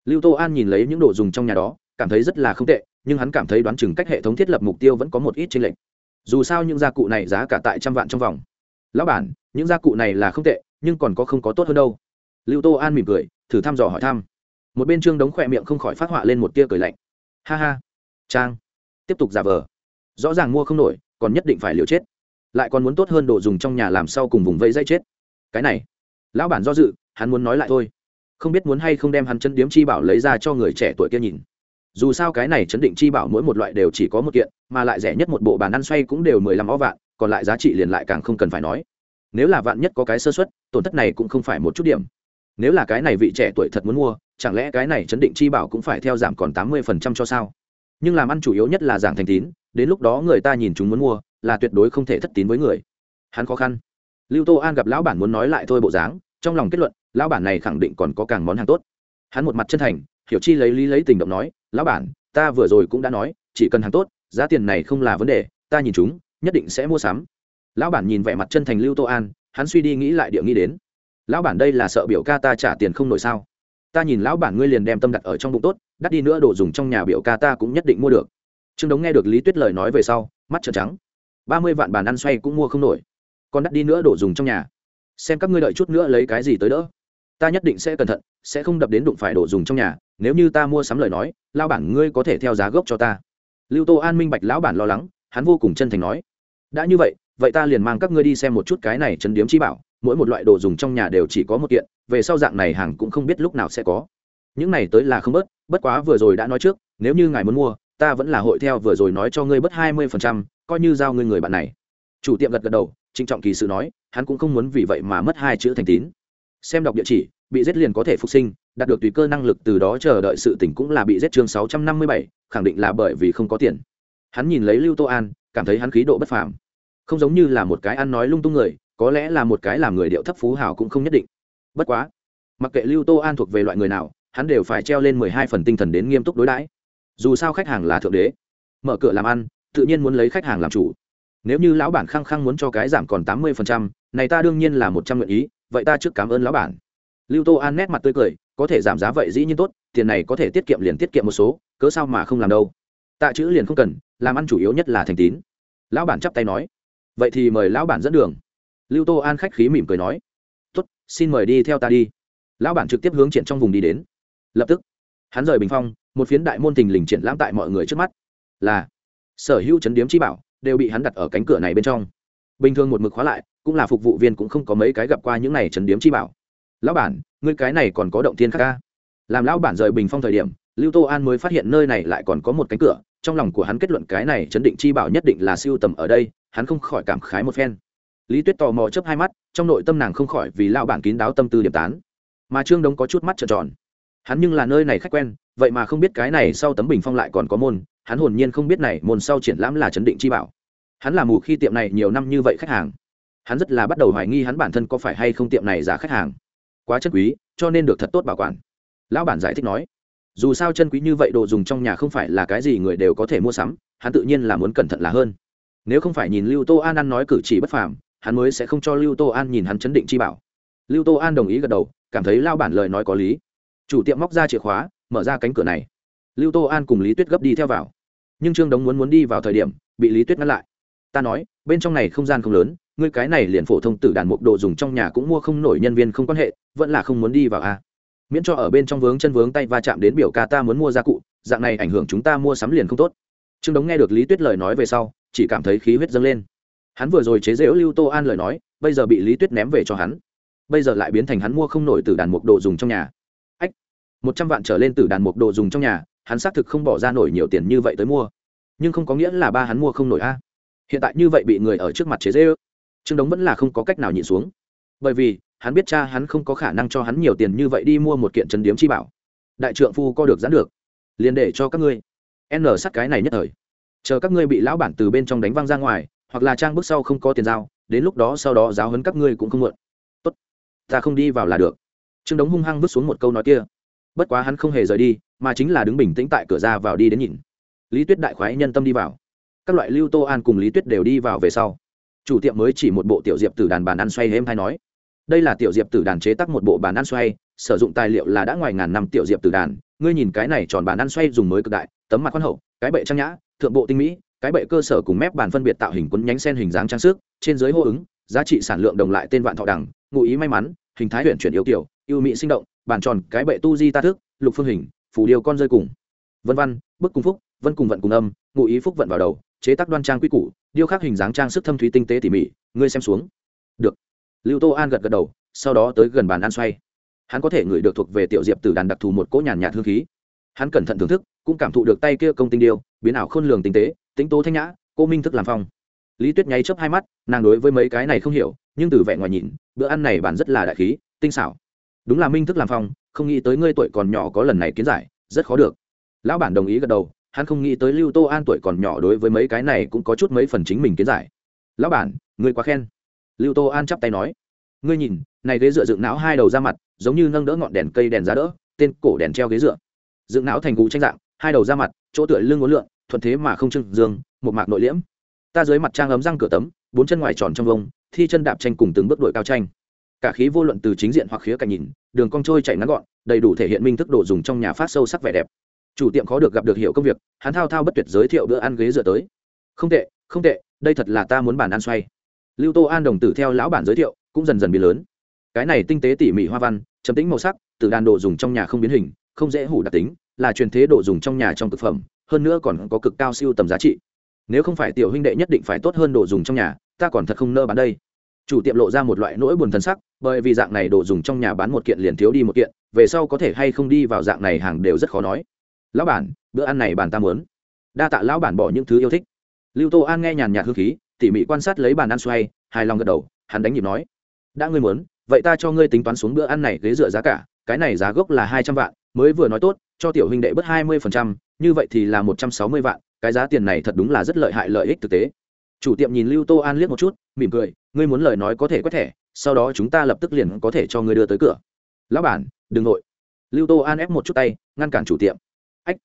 Lưu tô an nhìn lấy những đồ dùng trong nhà đó, cảm thấy rất là không tệ, nhưng hắn cảm thấy đoán chừng cách hệ thống thiết lập mục tiêu vẫn có một ít tranh lệch. Dù sao những gia cụ này giá cả tại trăm vạn trong vòng. Lão bản, những gia cụ này là không tệ, nhưng còn có không có tốt hơn đâu. Lưu tô an mỉm cười, thử thăm dò hỏi thăm. Một bên trương đống khỏe miệng không khỏi phát họa lên một tia cười lạnh. Ha ha. Trang. Tiếp tục giả vờ. Rõ ràng mua không nổi, còn nhất định phải liều chết lại còn muốn tốt hơn đồ dùng trong nhà làm sau cùng vùng vây dây chết. Cái này, lão bản do dự, hắn muốn nói lại thôi. Không biết muốn hay không đem hắn chân điếm chi bảo lấy ra cho người trẻ tuổi kia nhìn. Dù sao cái này chấn định chi bảo mỗi một loại đều chỉ có một kiện, mà lại rẻ nhất một bộ bàn ăn xoay cũng đều mười lăm ó vạn, còn lại giá trị liền lại càng không cần phải nói. Nếu là vạn nhất có cái sơ xuất tổn thất này cũng không phải một chút điểm. Nếu là cái này vị trẻ tuổi thật muốn mua, chẳng lẽ cái này chấn định chi bảo cũng phải theo giảm còn tám mươi phần trăm cho sao? Nhưng làm ăn chủ yếu nhất là giảm thành tín, đến lúc đó người ta nhìn chúng muốn mua là tuyệt đối không thể thất tín với người. Hắn khó khăn. Lưu tô an gặp lão bản muốn nói lại thôi bộ dáng, trong lòng kết luận, lão bản này khẳng định còn có càng món hàng tốt. Hắn một mặt chân thành, hiểu chi lấy lý lấy tình động nói, lão bản, ta vừa rồi cũng đã nói, chỉ cần hàng tốt, giá tiền này không là vấn đề, ta nhìn chúng, nhất định sẽ mua sắm. Lão bản nhìn vẻ mặt chân thành lưu tô an, hắn suy đi nghĩ lại địa nghĩ đến. Lão bản đây là sợ biểu ca ta trả tiền không nổi sao? Ta nhìn lão bản ngươi liền đem tâm đặt ở trong bụng tốt, đắt đi nữa đồ dùng trong nhà biểu ca ta cũng nhất định mua được. Trương đống nghe được lý tuyết lời nói về sau, mắt trợn trắng ba mươi vạn bàn ăn xoay cũng mua không nổi. Còn đắt đi nữa đổ dùng trong nhà. Xem các ngươi đợi chút nữa lấy cái gì tới đỡ. Ta nhất định sẽ cẩn thận, sẽ không đập đến đụng phải đồ dùng trong nhà. Nếu như ta mua sắm lời nói lao bản ngươi có thể theo giá gốc cho ta. Lưu tô an minh bạch lão bản lo lắng, hắn vô cùng chân thành nói. Đã như vậy vậy ta liền mang các ngươi đi xem một chút cái này chấn điếm chi bảo. Mỗi một loại đồ dùng trong nhà đều chỉ có một kiện, về sau dạng này hàng cũng không biết lúc nào sẽ có. Những này tới là không bớt, bất quá vừa rồi đã nói trước, nếu như ngài muốn mua, ta vẫn là hội theo vừa rồi nói cho ngươi bớt hai mươi phần trăm coi như giao ngươi người bạn này. Chủ tiệm gật gật đầu, trịnh trọng kỳ sự nói, hắn cũng không muốn vì vậy mà mất hai chữ thành tín. Xem đọc địa chỉ, bị giết liền có thể phục sinh, đạt được tùy cơ năng lực từ đó chờ đợi sự tỉnh cũng là bị giết chương sáu trăm năm mươi bảy, khẳng định là bởi vì không có tiền. Hắn nhìn lấy lưu tô an, cảm thấy hắn khí độ bất phàm. Không giống như là một cái ăn nói lung tung người, có lẽ là một cái làm người điệu thấp phú hào cũng không nhất định. Bất quá, mặc kệ lưu tô an thuộc về loại người nào, hắn đều phải treo lên mười hai phần tinh thần đến nghiêm túc đối đãi. Dù sao khách hàng là thượng đế, mở cửa làm ăn tự nhiên muốn lấy khách hàng làm chủ. Nếu như lão bản khăng khăng muốn cho cái giảm còn tám mươi phần trăm, này ta đương nhiên là một trăm nguyện ý, vậy ta trước cảm ơn lão bản. Lưu tô an nét mặt tươi cười, có thể giảm giá vậy dĩ nhiên tốt, tiền này có thể tiết kiệm liền tiết kiệm một số, cớ sao mà không làm đâu. Tạ chữ liền không cần, làm ăn chủ yếu nhất là thành tín. Lão bản chắp tay nói. Vậy thì mời lão bản dẫn đường. Lưu tô an khách khí mỉm cười nói. Tốt, xin mời đi theo ta đi. Lão bản trực tiếp hướng triển trong vùng đi đến. Lập tức, hắn rời bình phong, một phiến đại môn tình lình triển lãm tại mọi người trước mắt. Là sở hữu chấn điếm chi bảo đều bị hắn đặt ở cánh cửa này bên trong. Bình thường một mực khóa lại, cũng là phục vụ viên cũng không có mấy cái gặp qua những này chấn điếm chi bảo. Lão bản, ngươi cái này còn có động thiên khác ca? Làm lão bản rời bình phong thời điểm, lưu tô an mới phát hiện nơi này lại còn có một cánh cửa, trong lòng của hắn kết luận cái này chấn định chi bảo nhất định là siêu tầm ở đây, hắn không khỏi cảm khái một phen. Lý tuyết tò mò chớp hai mắt, trong nội tâm nàng không khỏi vì lão bản kín đáo tâm tư điểm tán. Mà trương đống có chút mắt trợn tròn. Hắn nhưng là nơi này khách quen, vậy mà không biết cái này sau tấm bình phong lại còn có môn hắn hồn nhiên không biết này môn sau triển lãm là chấn định chi bảo. Hắn làm mù khi tiệm này nhiều năm như vậy khách hàng. Hắn rất là bắt đầu hoài nghi hắn bản thân có phải hay không tiệm này giả khách hàng. Quá chân quý, cho nên được thật tốt bảo quản. Lão bản giải thích nói, dù sao chân quý như vậy đồ dùng trong nhà không phải là cái gì người đều có thể mua sắm, hắn tự nhiên là muốn cẩn thận là hơn. Nếu không phải nhìn lưu tô an ăn nói cử chỉ bất phàm, hắn mới sẽ không cho lưu tô an nhìn hắn chấn định chi bảo. Lưu tô an đồng ý gật đầu, cảm thấy lao bản lời nói có lý. Chủ tiệm móc ra chìa khóa, mở ra cánh cửa này lưu tô an cùng lý tuyết gấp đi theo vào. Nhưng trương đống muốn muốn đi vào thời điểm, bị lý tuyết ngăn lại. Ta nói, bên trong này không gian không lớn, ngươi cái này liền phổ thông tử đàn mục đồ dùng trong nhà cũng mua không nổi nhân viên không quan hệ, vẫn là không muốn đi vào a. À. miễn cho ở bên trong vướng chân vướng tay va chạm đến biểu ca ta muốn mua gia cụ, dạng này ảnh hưởng chúng ta mua sắm liền không tốt. Trương đống nghe được lý tuyết lời nói về sau, chỉ cảm thấy khí huyết dâng lên. Hắn vừa rồi chế giễu lưu tô an lời nói, bây giờ bị lý tuyết ném về cho hắn. Bây giờ lại biến thành hắn mua không nổi từ đàn mục đồ dùng trong nhà. Ách, một trăm vạn trở lên từ đàn mục đồ dùng trong nhà hắn xác thực không bỏ ra nổi nhiều tiền như vậy tới mua. Nhưng không có nghĩa là ba hắn mua không nổi a. Hiện tại như vậy bị người ở trước mặt chế dễ ư trương đống vẫn là không có cách nào nhịn xuống. Bởi vì, hắn biết cha hắn không có khả năng cho hắn nhiều tiền như vậy đi mua một kiện trấn điếm chi bảo. Đại trượng phu co được giãn được. Liền để cho các ngươi. N sắt cái này nhất thời. Chờ các ngươi bị lão bản từ bên trong đánh văng ra ngoài, hoặc là trang bước sau không có tiền giao, đến lúc đó sau đó giáo hấn các ngươi cũng không mượn tốt, ta không đi vào là được. Trương đống hung hăng vứt xuống một câu nói kia. Bất quá hắn không hề rời đi mà chính là đứng bình tĩnh tại cửa ra vào đi đến nhìn. Lý tuyết đại khoái nhân tâm đi vào. Các loại lưu tô an cùng lý tuyết đều đi vào về sau. Chủ tiệm mới chỉ một bộ tiểu diệp tử đàn bàn ăn xoay hêm hay nói. Đây là tiểu diệp tử đàn chế tác một bộ bàn ăn xoay, sử dụng tài liệu là đã ngoài ngàn năm tiểu diệp tử đàn. Ngươi nhìn cái này tròn bàn ăn xoay dùng mới cực đại, tấm mặt khoan hậu, cái bệ trang nhã, thượng bộ tinh mỹ, cái bệ cơ sở cùng mép bàn phân biệt tạo hình quấn nhánh sen hình dáng trang sức, trên dưới hô ứng, giá trị sản lượng đồng lại tên vạn thọ đẳng ngụ ý may mắn, hình thái huyện chuyển yêu kiểu yêu mỹ sinh động, bàn tròn, cái bệ tu di ta thức, lục phương hình Phù điêu con rơi cùng. Vân văn, bức cùng phúc, vân cùng vận cùng âm, ngụ ý phúc vận vào đầu, chế tác đoan trang quy củ, điêu khắc hình dáng trang sức thâm thúy tinh tế tỉ mỉ, ngươi xem xuống. Được. Lưu tô an gật gật đầu, sau đó tới gần bàn ăn xoay. Hắn có thể ngửi được thuộc về tiểu diệp từ đàn đặc thù một cỗ nhàn nhạt hương khí. Hắn cẩn thận thưởng thức, cũng cảm thụ được tay kia công tinh điêu, biến ảo khôn lường tinh tế, tính tố thanh nhã, cô minh thức làm phong. Lý tuyết nháy chớp hai mắt, nàng đối với mấy cái này không hiểu, nhưng từ vẻ ngoài nhìn, bữa ăn này bàn rất là đại khí, tinh xảo. Đúng là minh thức làm phong không nghĩ tới ngươi tuổi còn nhỏ có lần này kiến giải, rất khó được. Lão bản đồng ý gật đầu, hắn không nghĩ tới lưu tô an tuổi còn nhỏ đối với mấy cái này cũng có chút mấy phần chính mình kiến giải. Lão bản, ngươi quá khen. Lưu tô an chắp tay nói. Ngươi nhìn, này ghế dựa dựng não hai đầu ra mặt, giống như nâng đỡ ngọn đèn cây đèn giá đỡ, tên cổ đèn treo ghế dựa. Dựng não thành cụ tranh dạng, hai đầu ra mặt, chỗ tựa lưng ngốn lượn, thuận thế mà không trưng dương, một mạc nội liễm. Ta dưới mặt trang ấm răng cửa tấm, bốn chân ngoài tròn trong vông, thi chân đạp tranh cùng từng bước đội cao tranh cả khí vô luận từ chính diện hoặc khía cạnh nhìn, đường cong trôi chạy ngắn gọn, đầy đủ thể hiện minh thức đồ dùng trong nhà phát sâu sắc vẻ đẹp. Chủ tiệm khó được gặp được hiểu công việc, hắn thao thao bất tuyệt giới thiệu bữa ăn ghế dựa tới. Không tệ không tệ, đây thật là ta muốn bàn ăn xoay. Lưu tô an đồng tử theo lão bản giới thiệu, cũng dần dần biến lớn. Cái này tinh tế tỉ mỉ hoa văn chấm tính màu sắc, từ đàn đồ dùng trong nhà không biến hình, không dễ hủ đặc tính, là truyền thế đồ dùng trong nhà trong thực phẩm, hơn nữa còn có cực cao siêu tầm giá trị. Nếu không phải tiểu huynh đệ nhất định phải tốt hơn đồ dùng trong nhà, ta còn thật không nỡ bán đây. Chủ tiệm lộ ra một loại nỗi buồn thân sắc bởi vì dạng này đồ dùng trong nhà bán một kiện liền thiếu đi một kiện, về sau có thể hay không đi vào dạng này hàng đều rất khó nói. Lão bản, bữa ăn này bàn ta muốn. Đa tạ lão bản bỏ những thứ yêu thích. Lưu tô an nghe nhàn nhạt hương khí, tỉ mỉ quan sát lấy bàn ăn xoay, hài lòng gật đầu, hắn đánh nhịp nói. Đã ngươi muốn, vậy ta cho ngươi tính toán xuống bữa ăn này ghế dựa giá cả, cái này giá gốc là hai trăm vạn, mới vừa nói tốt, cho tiểu huynh đệ bớt hai mươi phần trăm, như vậy thì là một trăm sáu mươi vạn, cái giá tiền này thật đúng là rất lợi hại lợi ích thực tế. Chủ tiệm nhìn lưu tô an liếc một chút, mỉm cười, ngươi muốn lời nói có thể quét thẻ sau đó chúng ta lập tức liền có thể cho ngươi đưa tới cửa. Lão bản, đừng nội. Lưu tô an ép một chút tay, ngăn cản chủ tiệm. Ách,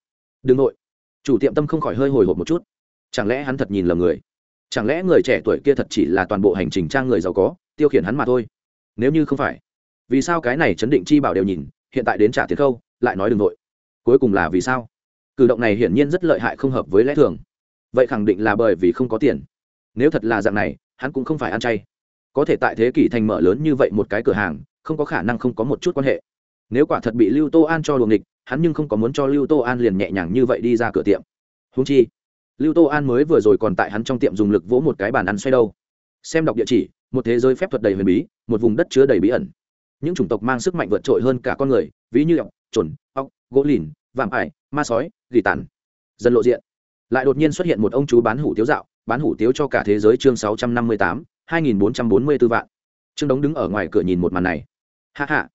đừng nội. Chủ tiệm tâm không khỏi hơi hồi hộp một chút. Chẳng lẽ hắn thật nhìn lầm người? Chẳng lẽ người trẻ tuổi kia thật chỉ là toàn bộ hành trình trang người giàu có, tiêu khiển hắn mà thôi? Nếu như không phải, vì sao cái này chấn định chi bảo đều nhìn, hiện tại đến trả tiền khâu, lại nói đừng nội? Cuối cùng là vì sao? Cử động này hiển nhiên rất lợi hại không hợp với lẽ thường. Vậy khẳng định là bởi vì không có tiền. Nếu thật là dạng này, hắn cũng không phải ăn chay có thể tại thế kỷ thành mở lớn như vậy một cái cửa hàng, không có khả năng không có một chút quan hệ. Nếu quả thật bị lưu tô an cho luồng địch hắn nhưng không có muốn cho lưu tô an liền nhẹ nhàng như vậy đi ra cửa tiệm. Húng chi, lưu tô an mới vừa rồi còn tại hắn trong tiệm dùng lực vỗ một cái bàn ăn xoay đâu. Xem đọc địa chỉ, một thế giới phép thuật đầy huyền bí, một vùng đất chứa đầy bí ẩn. Những chủng tộc mang sức mạnh vượt trội hơn cả con người, ví như ọc trồn ọc gỗ lìn, vạm ải, ma sói, gỉ tàn. Dần lộ diện, lại đột nhiên xuất hiện một ông chú bán hủ tiếu dạo, bán hủ tiếu cho cả thế giới chương sáu trăm năm mươi tám hai nghìn bốn trăm bốn mươi b ố vạn. Trương đống đứng ở ngoài cửa nhìn một màn này. Hạ hạ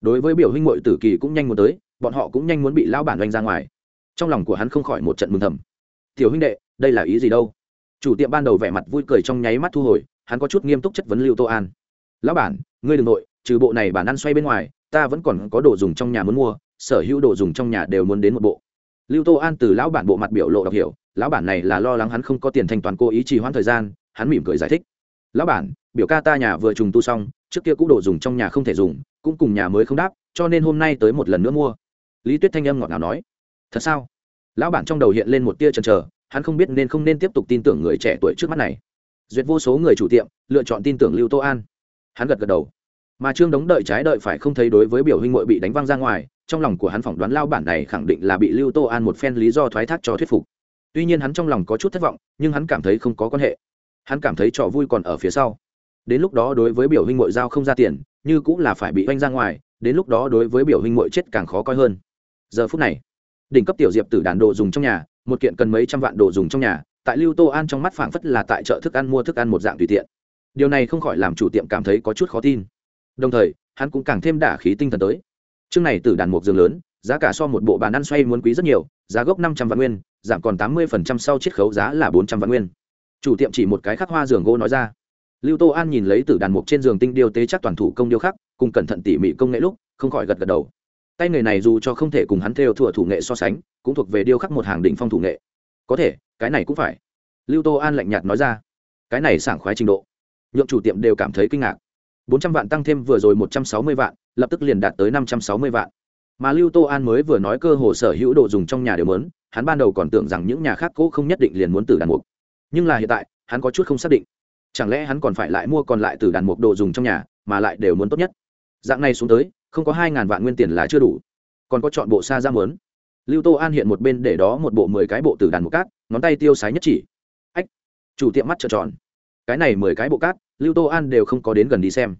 đối với biểu huynh mội tử kỳ cũng nhanh muốn tới, bọn họ cũng nhanh muốn bị lão bản oanh ra ngoài. Trong lòng của hắn không khỏi một trận mừng thầm. Tiểu huynh đệ, đây là ý gì đâu? Chủ tiệm ban đầu vẻ mặt vui cười trong nháy mắt thu hồi, hắn có chút nghiêm túc chất vấn lưu tô an. Lão bản, ngươi đ ừ n g nội, trừ bộ này bản ăn xoay bên ngoài, ta vẫn còn có đồ dùng trong nhà muốn mua, sở hữu đồ dùng trong nhà đều muốn đến một bộ. Lưu tô an từ lão bản bộ mặt biểu lộ đọc hiểu, lão bản này là lo lắng hắn không có tiền thanh toàn cố ý trì hoãn thời gian, hắn mỉm cười giải thích lão bản, biểu ca ta nhà vừa trùng tu xong, trước kia cũng đồ dùng trong nhà không thể dùng, cũng cùng nhà mới không đáp, cho nên hôm nay tới một lần nữa mua. Lý tuyết thanh âm ngọt ngào nói. Thật sao? Lão bản trong đầu hiện lên một tia chần chờ, hắn không biết nên không nên tiếp tục tin tưởng người trẻ tuổi trước mắt này. Duyệt vô số người chủ tiệm, lựa chọn tin tưởng lưu tô an. Hắn gật gật đầu. Mà trương đống đợi trái đợi phải không thấy đối với biểu huynh muội bị đánh văng ra ngoài, trong lòng của hắn phỏng đoán lao bản này khẳng định là bị lưu tô an một phen lý do thoái thác cho thuyết phục. Tuy nhiên hắn trong lòng có chút thất vọng, nhưng hắn cảm thấy không có quan hệ hắn cảm thấy trò vui còn ở phía sau. Đến lúc đó đối với biểu huynh muội giao không ra tiền, như cũng là phải bị oanh ra ngoài, đến lúc đó đối với biểu huynh muội chết càng khó coi hơn. Giờ phút này, đỉnh cấp tiểu diệp tử đàn đồ dùng trong nhà, một kiện cần mấy trăm vạn đồ dùng trong nhà, tại lưu tô an trong mắt phảng phất là tại chợ thức ăn mua thức ăn một dạng tùy tiện. Điều này không khỏi làm chủ tiệm cảm thấy có chút khó tin. Đồng thời, hắn cũng càng thêm đả khí tinh thần tới. Chương này từ đàn mục giường lớn, giá cả so một bộ bàn ăn xoay muốn quý rất nhiều, giá gốc năm trăm vạn nguyên, giảm còn tám mươi phần trăm sau chiết khấu giá là bốn trăm vạn nguyên chủ tiệm chỉ một cái khắc hoa giường gỗ nói ra. Lưu tô an nhìn lấy từ đàn mục trên giường tinh điêu tế chắc toàn thủ công điêu khắc, cùng cẩn thận tỉ mỉ công nghệ lúc, không khỏi gật gật đầu. Tay nghề này dù cho không thể cùng hắn theo thủa thủ nghệ so sánh, cũng thuộc về điêu khắc một hàng đỉnh phong thủ nghệ. Có thể, cái này cũng phải. Lưu tô an lạnh nhạt nói ra. Cái này sảng khoái trình độ. Nhượng chủ tiệm đều cảm thấy kinh ngạc. Bốn trăm vạn tăng thêm vừa rồi một trăm sáu mươi vạn, lập tức liền đạt tới năm trăm sáu mươi vạn. Mà lưu tô an mới vừa nói cơ hồ sở hữu đồ dùng trong nhà đều lớn hắn ban đầu còn tưởng rằng những nhà khác cũ không nhất định liền muốn từ đàn mục nhưng là hiện tại, hắn có chút không xác định. Chẳng lẽ hắn còn phải lại mua còn lại từ đàn mục đồ dùng trong nhà, mà lại đều muốn tốt nhất? Dạng này xuống tới, không có hai ngàn vạn nguyên tiền là chưa đủ. Còn có chọn bộ xa ra mướn lưu tô an hiện một bên để đó một bộ mười cái bộ từ đàn mục cát, ngón tay tiêu sái nhất chỉ. Ách, chủ tiệm mắt trợn tròn. Cái này mười cái bộ cát, lưu tô an đều không có đến gần đi xem,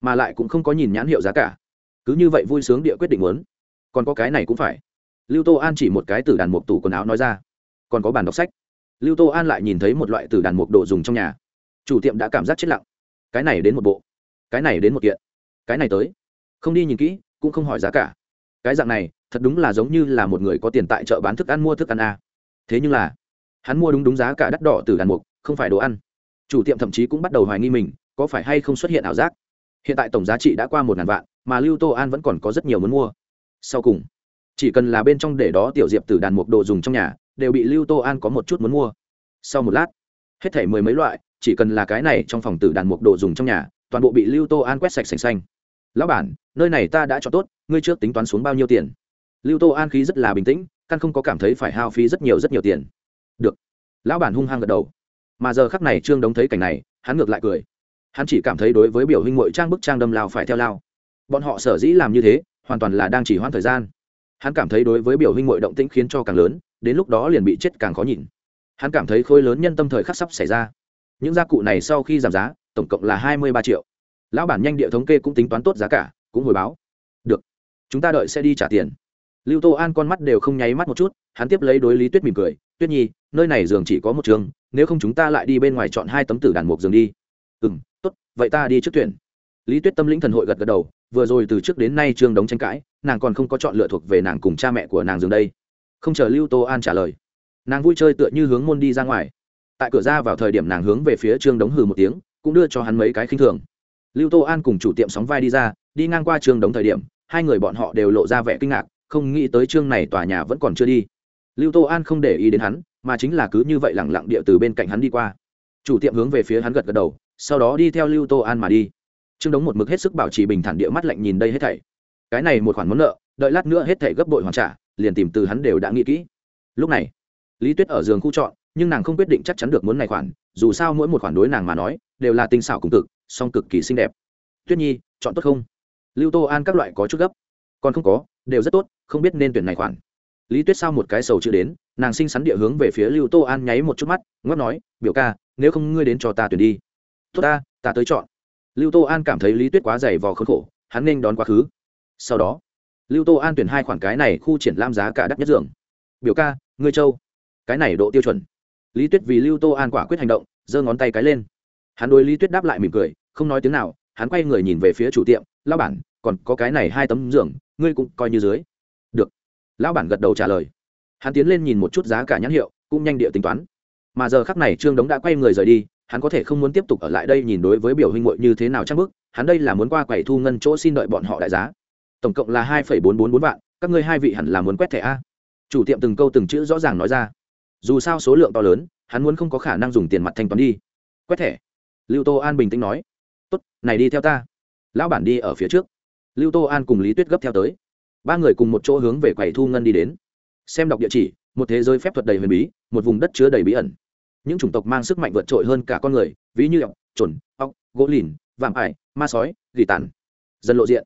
mà lại cũng không có nhìn nhãn hiệu giá cả. Cứ như vậy vui sướng địa quyết định muốn. Còn có cái này cũng phải. Lưu tô an chỉ một cái từ đàn mục tủ quần áo nói ra. Còn có bàn đọc sách lưu tô an lại nhìn thấy một loại từ đàn mục đồ dùng trong nhà. Chủ tiệm đã cảm giác chết lặng. Cái này đến một bộ. Cái này đến một kiện. Cái này tới. Không đi nhìn kỹ, cũng không hỏi giá cả. Cái dạng này, thật đúng là giống như là một người có tiền tại chợ bán thức ăn mua thức ăn a. Thế nhưng là, hắn mua đúng đúng giá cả đắt đỏ từ đàn mục, không phải đồ ăn. Chủ tiệm thậm chí cũng bắt đầu hoài nghi mình, có phải hay không xuất hiện ảo giác. Hiện tại tổng giá trị đã qua một ngàn vạn, mà lưu tô an vẫn còn có rất nhiều muốn mua. Sau cùng, chỉ cần là bên trong để đó tiểu diệp từ đàn mục đồ dùng trong nhà đều bị lưu tô an có một chút muốn mua. Sau một lát, hết thể mười mấy loại, chỉ cần là cái này trong phòng tử đàn mục đồ dùng trong nhà, toàn bộ bị lưu tô an quét sạch sành xanh. Lão bản, nơi này ta đã cho tốt, ngươi trước tính toán xuống bao nhiêu tiền? Lưu tô an khí rất là bình tĩnh, căn không có cảm thấy phải hao phí rất nhiều rất nhiều tiền. Được. Lão bản hung hăng gật đầu. Mà giờ khắc này trương đống thấy cảnh này, hắn ngược lại cười. Hắn chỉ cảm thấy đối với biểu huynh mội trang bức trang đâm lao phải theo lao. Bọn họ sở dĩ làm như thế, hoàn toàn là đang chỉ hoãn thời gian hắn cảm thấy đối với biểu huynh mội động tĩnh khiến cho càng lớn, đến lúc đó liền bị chết càng khó nhìn. Hắn cảm thấy khối lớn nhân tâm thời khắc sắp xảy ra. Những gia cụ này sau khi giảm giá, tổng cộng là hai mươi ba triệu. Lão bản nhanh địa thống kê cũng tính toán tốt giá cả, cũng hồi báo. Được, chúng ta đợi sẽ đi trả tiền. Lưu tô an con mắt đều không nháy mắt một chút, hắn tiếp lấy đối lý tuyết mỉm cười, tuyết nhi, nơi này giường chỉ có một trường, nếu không chúng ta lại đi bên ngoài chọn hai tấm tử đàn mục giường đi. Ừ m tốt, vậy ta đi trước tuyển. Lý tuyết tâm lĩnh thần hội gật gật đầu, vừa rồi từ trước đến nay trương đống tranh cãi nàng còn không có chọn lựa thuộc về nàng cùng cha mẹ của nàng dừng đây. Không chờ lưu tô an trả lời, nàng vui chơi tựa như hướng môn đi ra ngoài. Tại cửa ra vào thời điểm nàng hướng về phía trương đống hừ một tiếng, cũng đưa cho hắn mấy cái khinh thường. Lưu tô an cùng chủ tiệm sóng vai đi ra, đi ngang qua trương đống thời điểm, hai người bọn họ đều lộ ra vẻ kinh ngạc, không nghĩ tới trương này tòa nhà vẫn còn chưa đi. Lưu tô an không để ý đến hắn, mà chính là cứ như vậy lẳng lặng địa từ bên cạnh hắn đi qua. Chủ tiệm hướng về phía hắn gật gật đầu, sau đó đi theo lưu tô an mà đi. Trương đống một mực hết sức bảo trì bình thản địa mắt lạnh nhìn đây hết thảy cái này một khoản món nợ, đợi lát nữa hết thể gấp bội hoàn trả, liền tìm từ hắn đều đã nghĩ kỹ. Lúc này, lý tuyết ở giường khu chọn nhưng nàng không quyết định chắc chắn được muốn này khoản, dù sao mỗi một khoản đối nàng mà nói, đều là tinh xảo cùng cực, song cực kỳ xinh đẹp. Tuyết nhi, chọn tốt không? Lưu tô an các loại có chút gấp. Còn không có, đều rất tốt, không biết nên tuyển này khoản. Lý tuyết sao một cái sầu chưa đến, nàng sinh sắn địa hướng về phía lưu tô an nháy một chút mắt ngót nói, biểu ca, nếu không ngươi đến cho ta tuyển đi. Tốt ta ta tới chọn. Lưu tô an cảm thấy lý tuyết quá dày vò khốn khổ, hắn nên đón quá khứ sau đó, lưu tô an tuyển hai khoản cái này khu triển lam giá cả đắt nhất giường biểu ca, ngươi châu cái này độ tiêu chuẩn. Lý tuyết vì lưu tô an quả quyết hành động, giơ ngón tay cái lên. Hắn đối lý tuyết đáp lại mỉm cười, không nói tiếng nào, hắn quay người nhìn về phía chủ tiệm lao bản, còn có cái này hai tấm giường ngươi cũng coi như dưới. Được. Lão bản gật đầu trả lời. Hắn tiến lên nhìn một chút giá cả nhãn hiệu, cũng nhanh địa tính toán. Mà giờ khắc này trương đống đã quay người rời đi, hắn có thể không muốn tiếp tục ở lại đây nhìn đối với biểu huynh muội như thế nào chắc bức hắn đây là muốn qua quầy thu ngân chỗ xin đợi bọn họ đại giá tổng cộng là hai phẩy bốn bốn bốn vạn, các ngươi hai vị hẳn là muốn quét thẻ a. Chủ tiệm từng câu từng chữ rõ ràng nói ra. Dù sao số lượng to lớn, hắn muốn không có khả năng dùng tiền mặt thanh toán đi. Quét thẻ. Lưu tô an bình tĩnh nói. Tốt, này đi theo ta. Lão bản đi ở phía trước. Lưu tô an cùng lý tuyết gấp theo tới. Ba người cùng một chỗ hướng về quầy thu ngân đi đến. Xem đọc địa chỉ, một thế giới phép thuật đầy huyền bí, một vùng đất chứa đầy bí ẩn. Những chủng tộc mang sức mạnh vượt trội hơn cả con người, ví như ọc trồn ọc gỗ lìn, vạm ải, ma sói, gỉ tàn. Dần lộ diện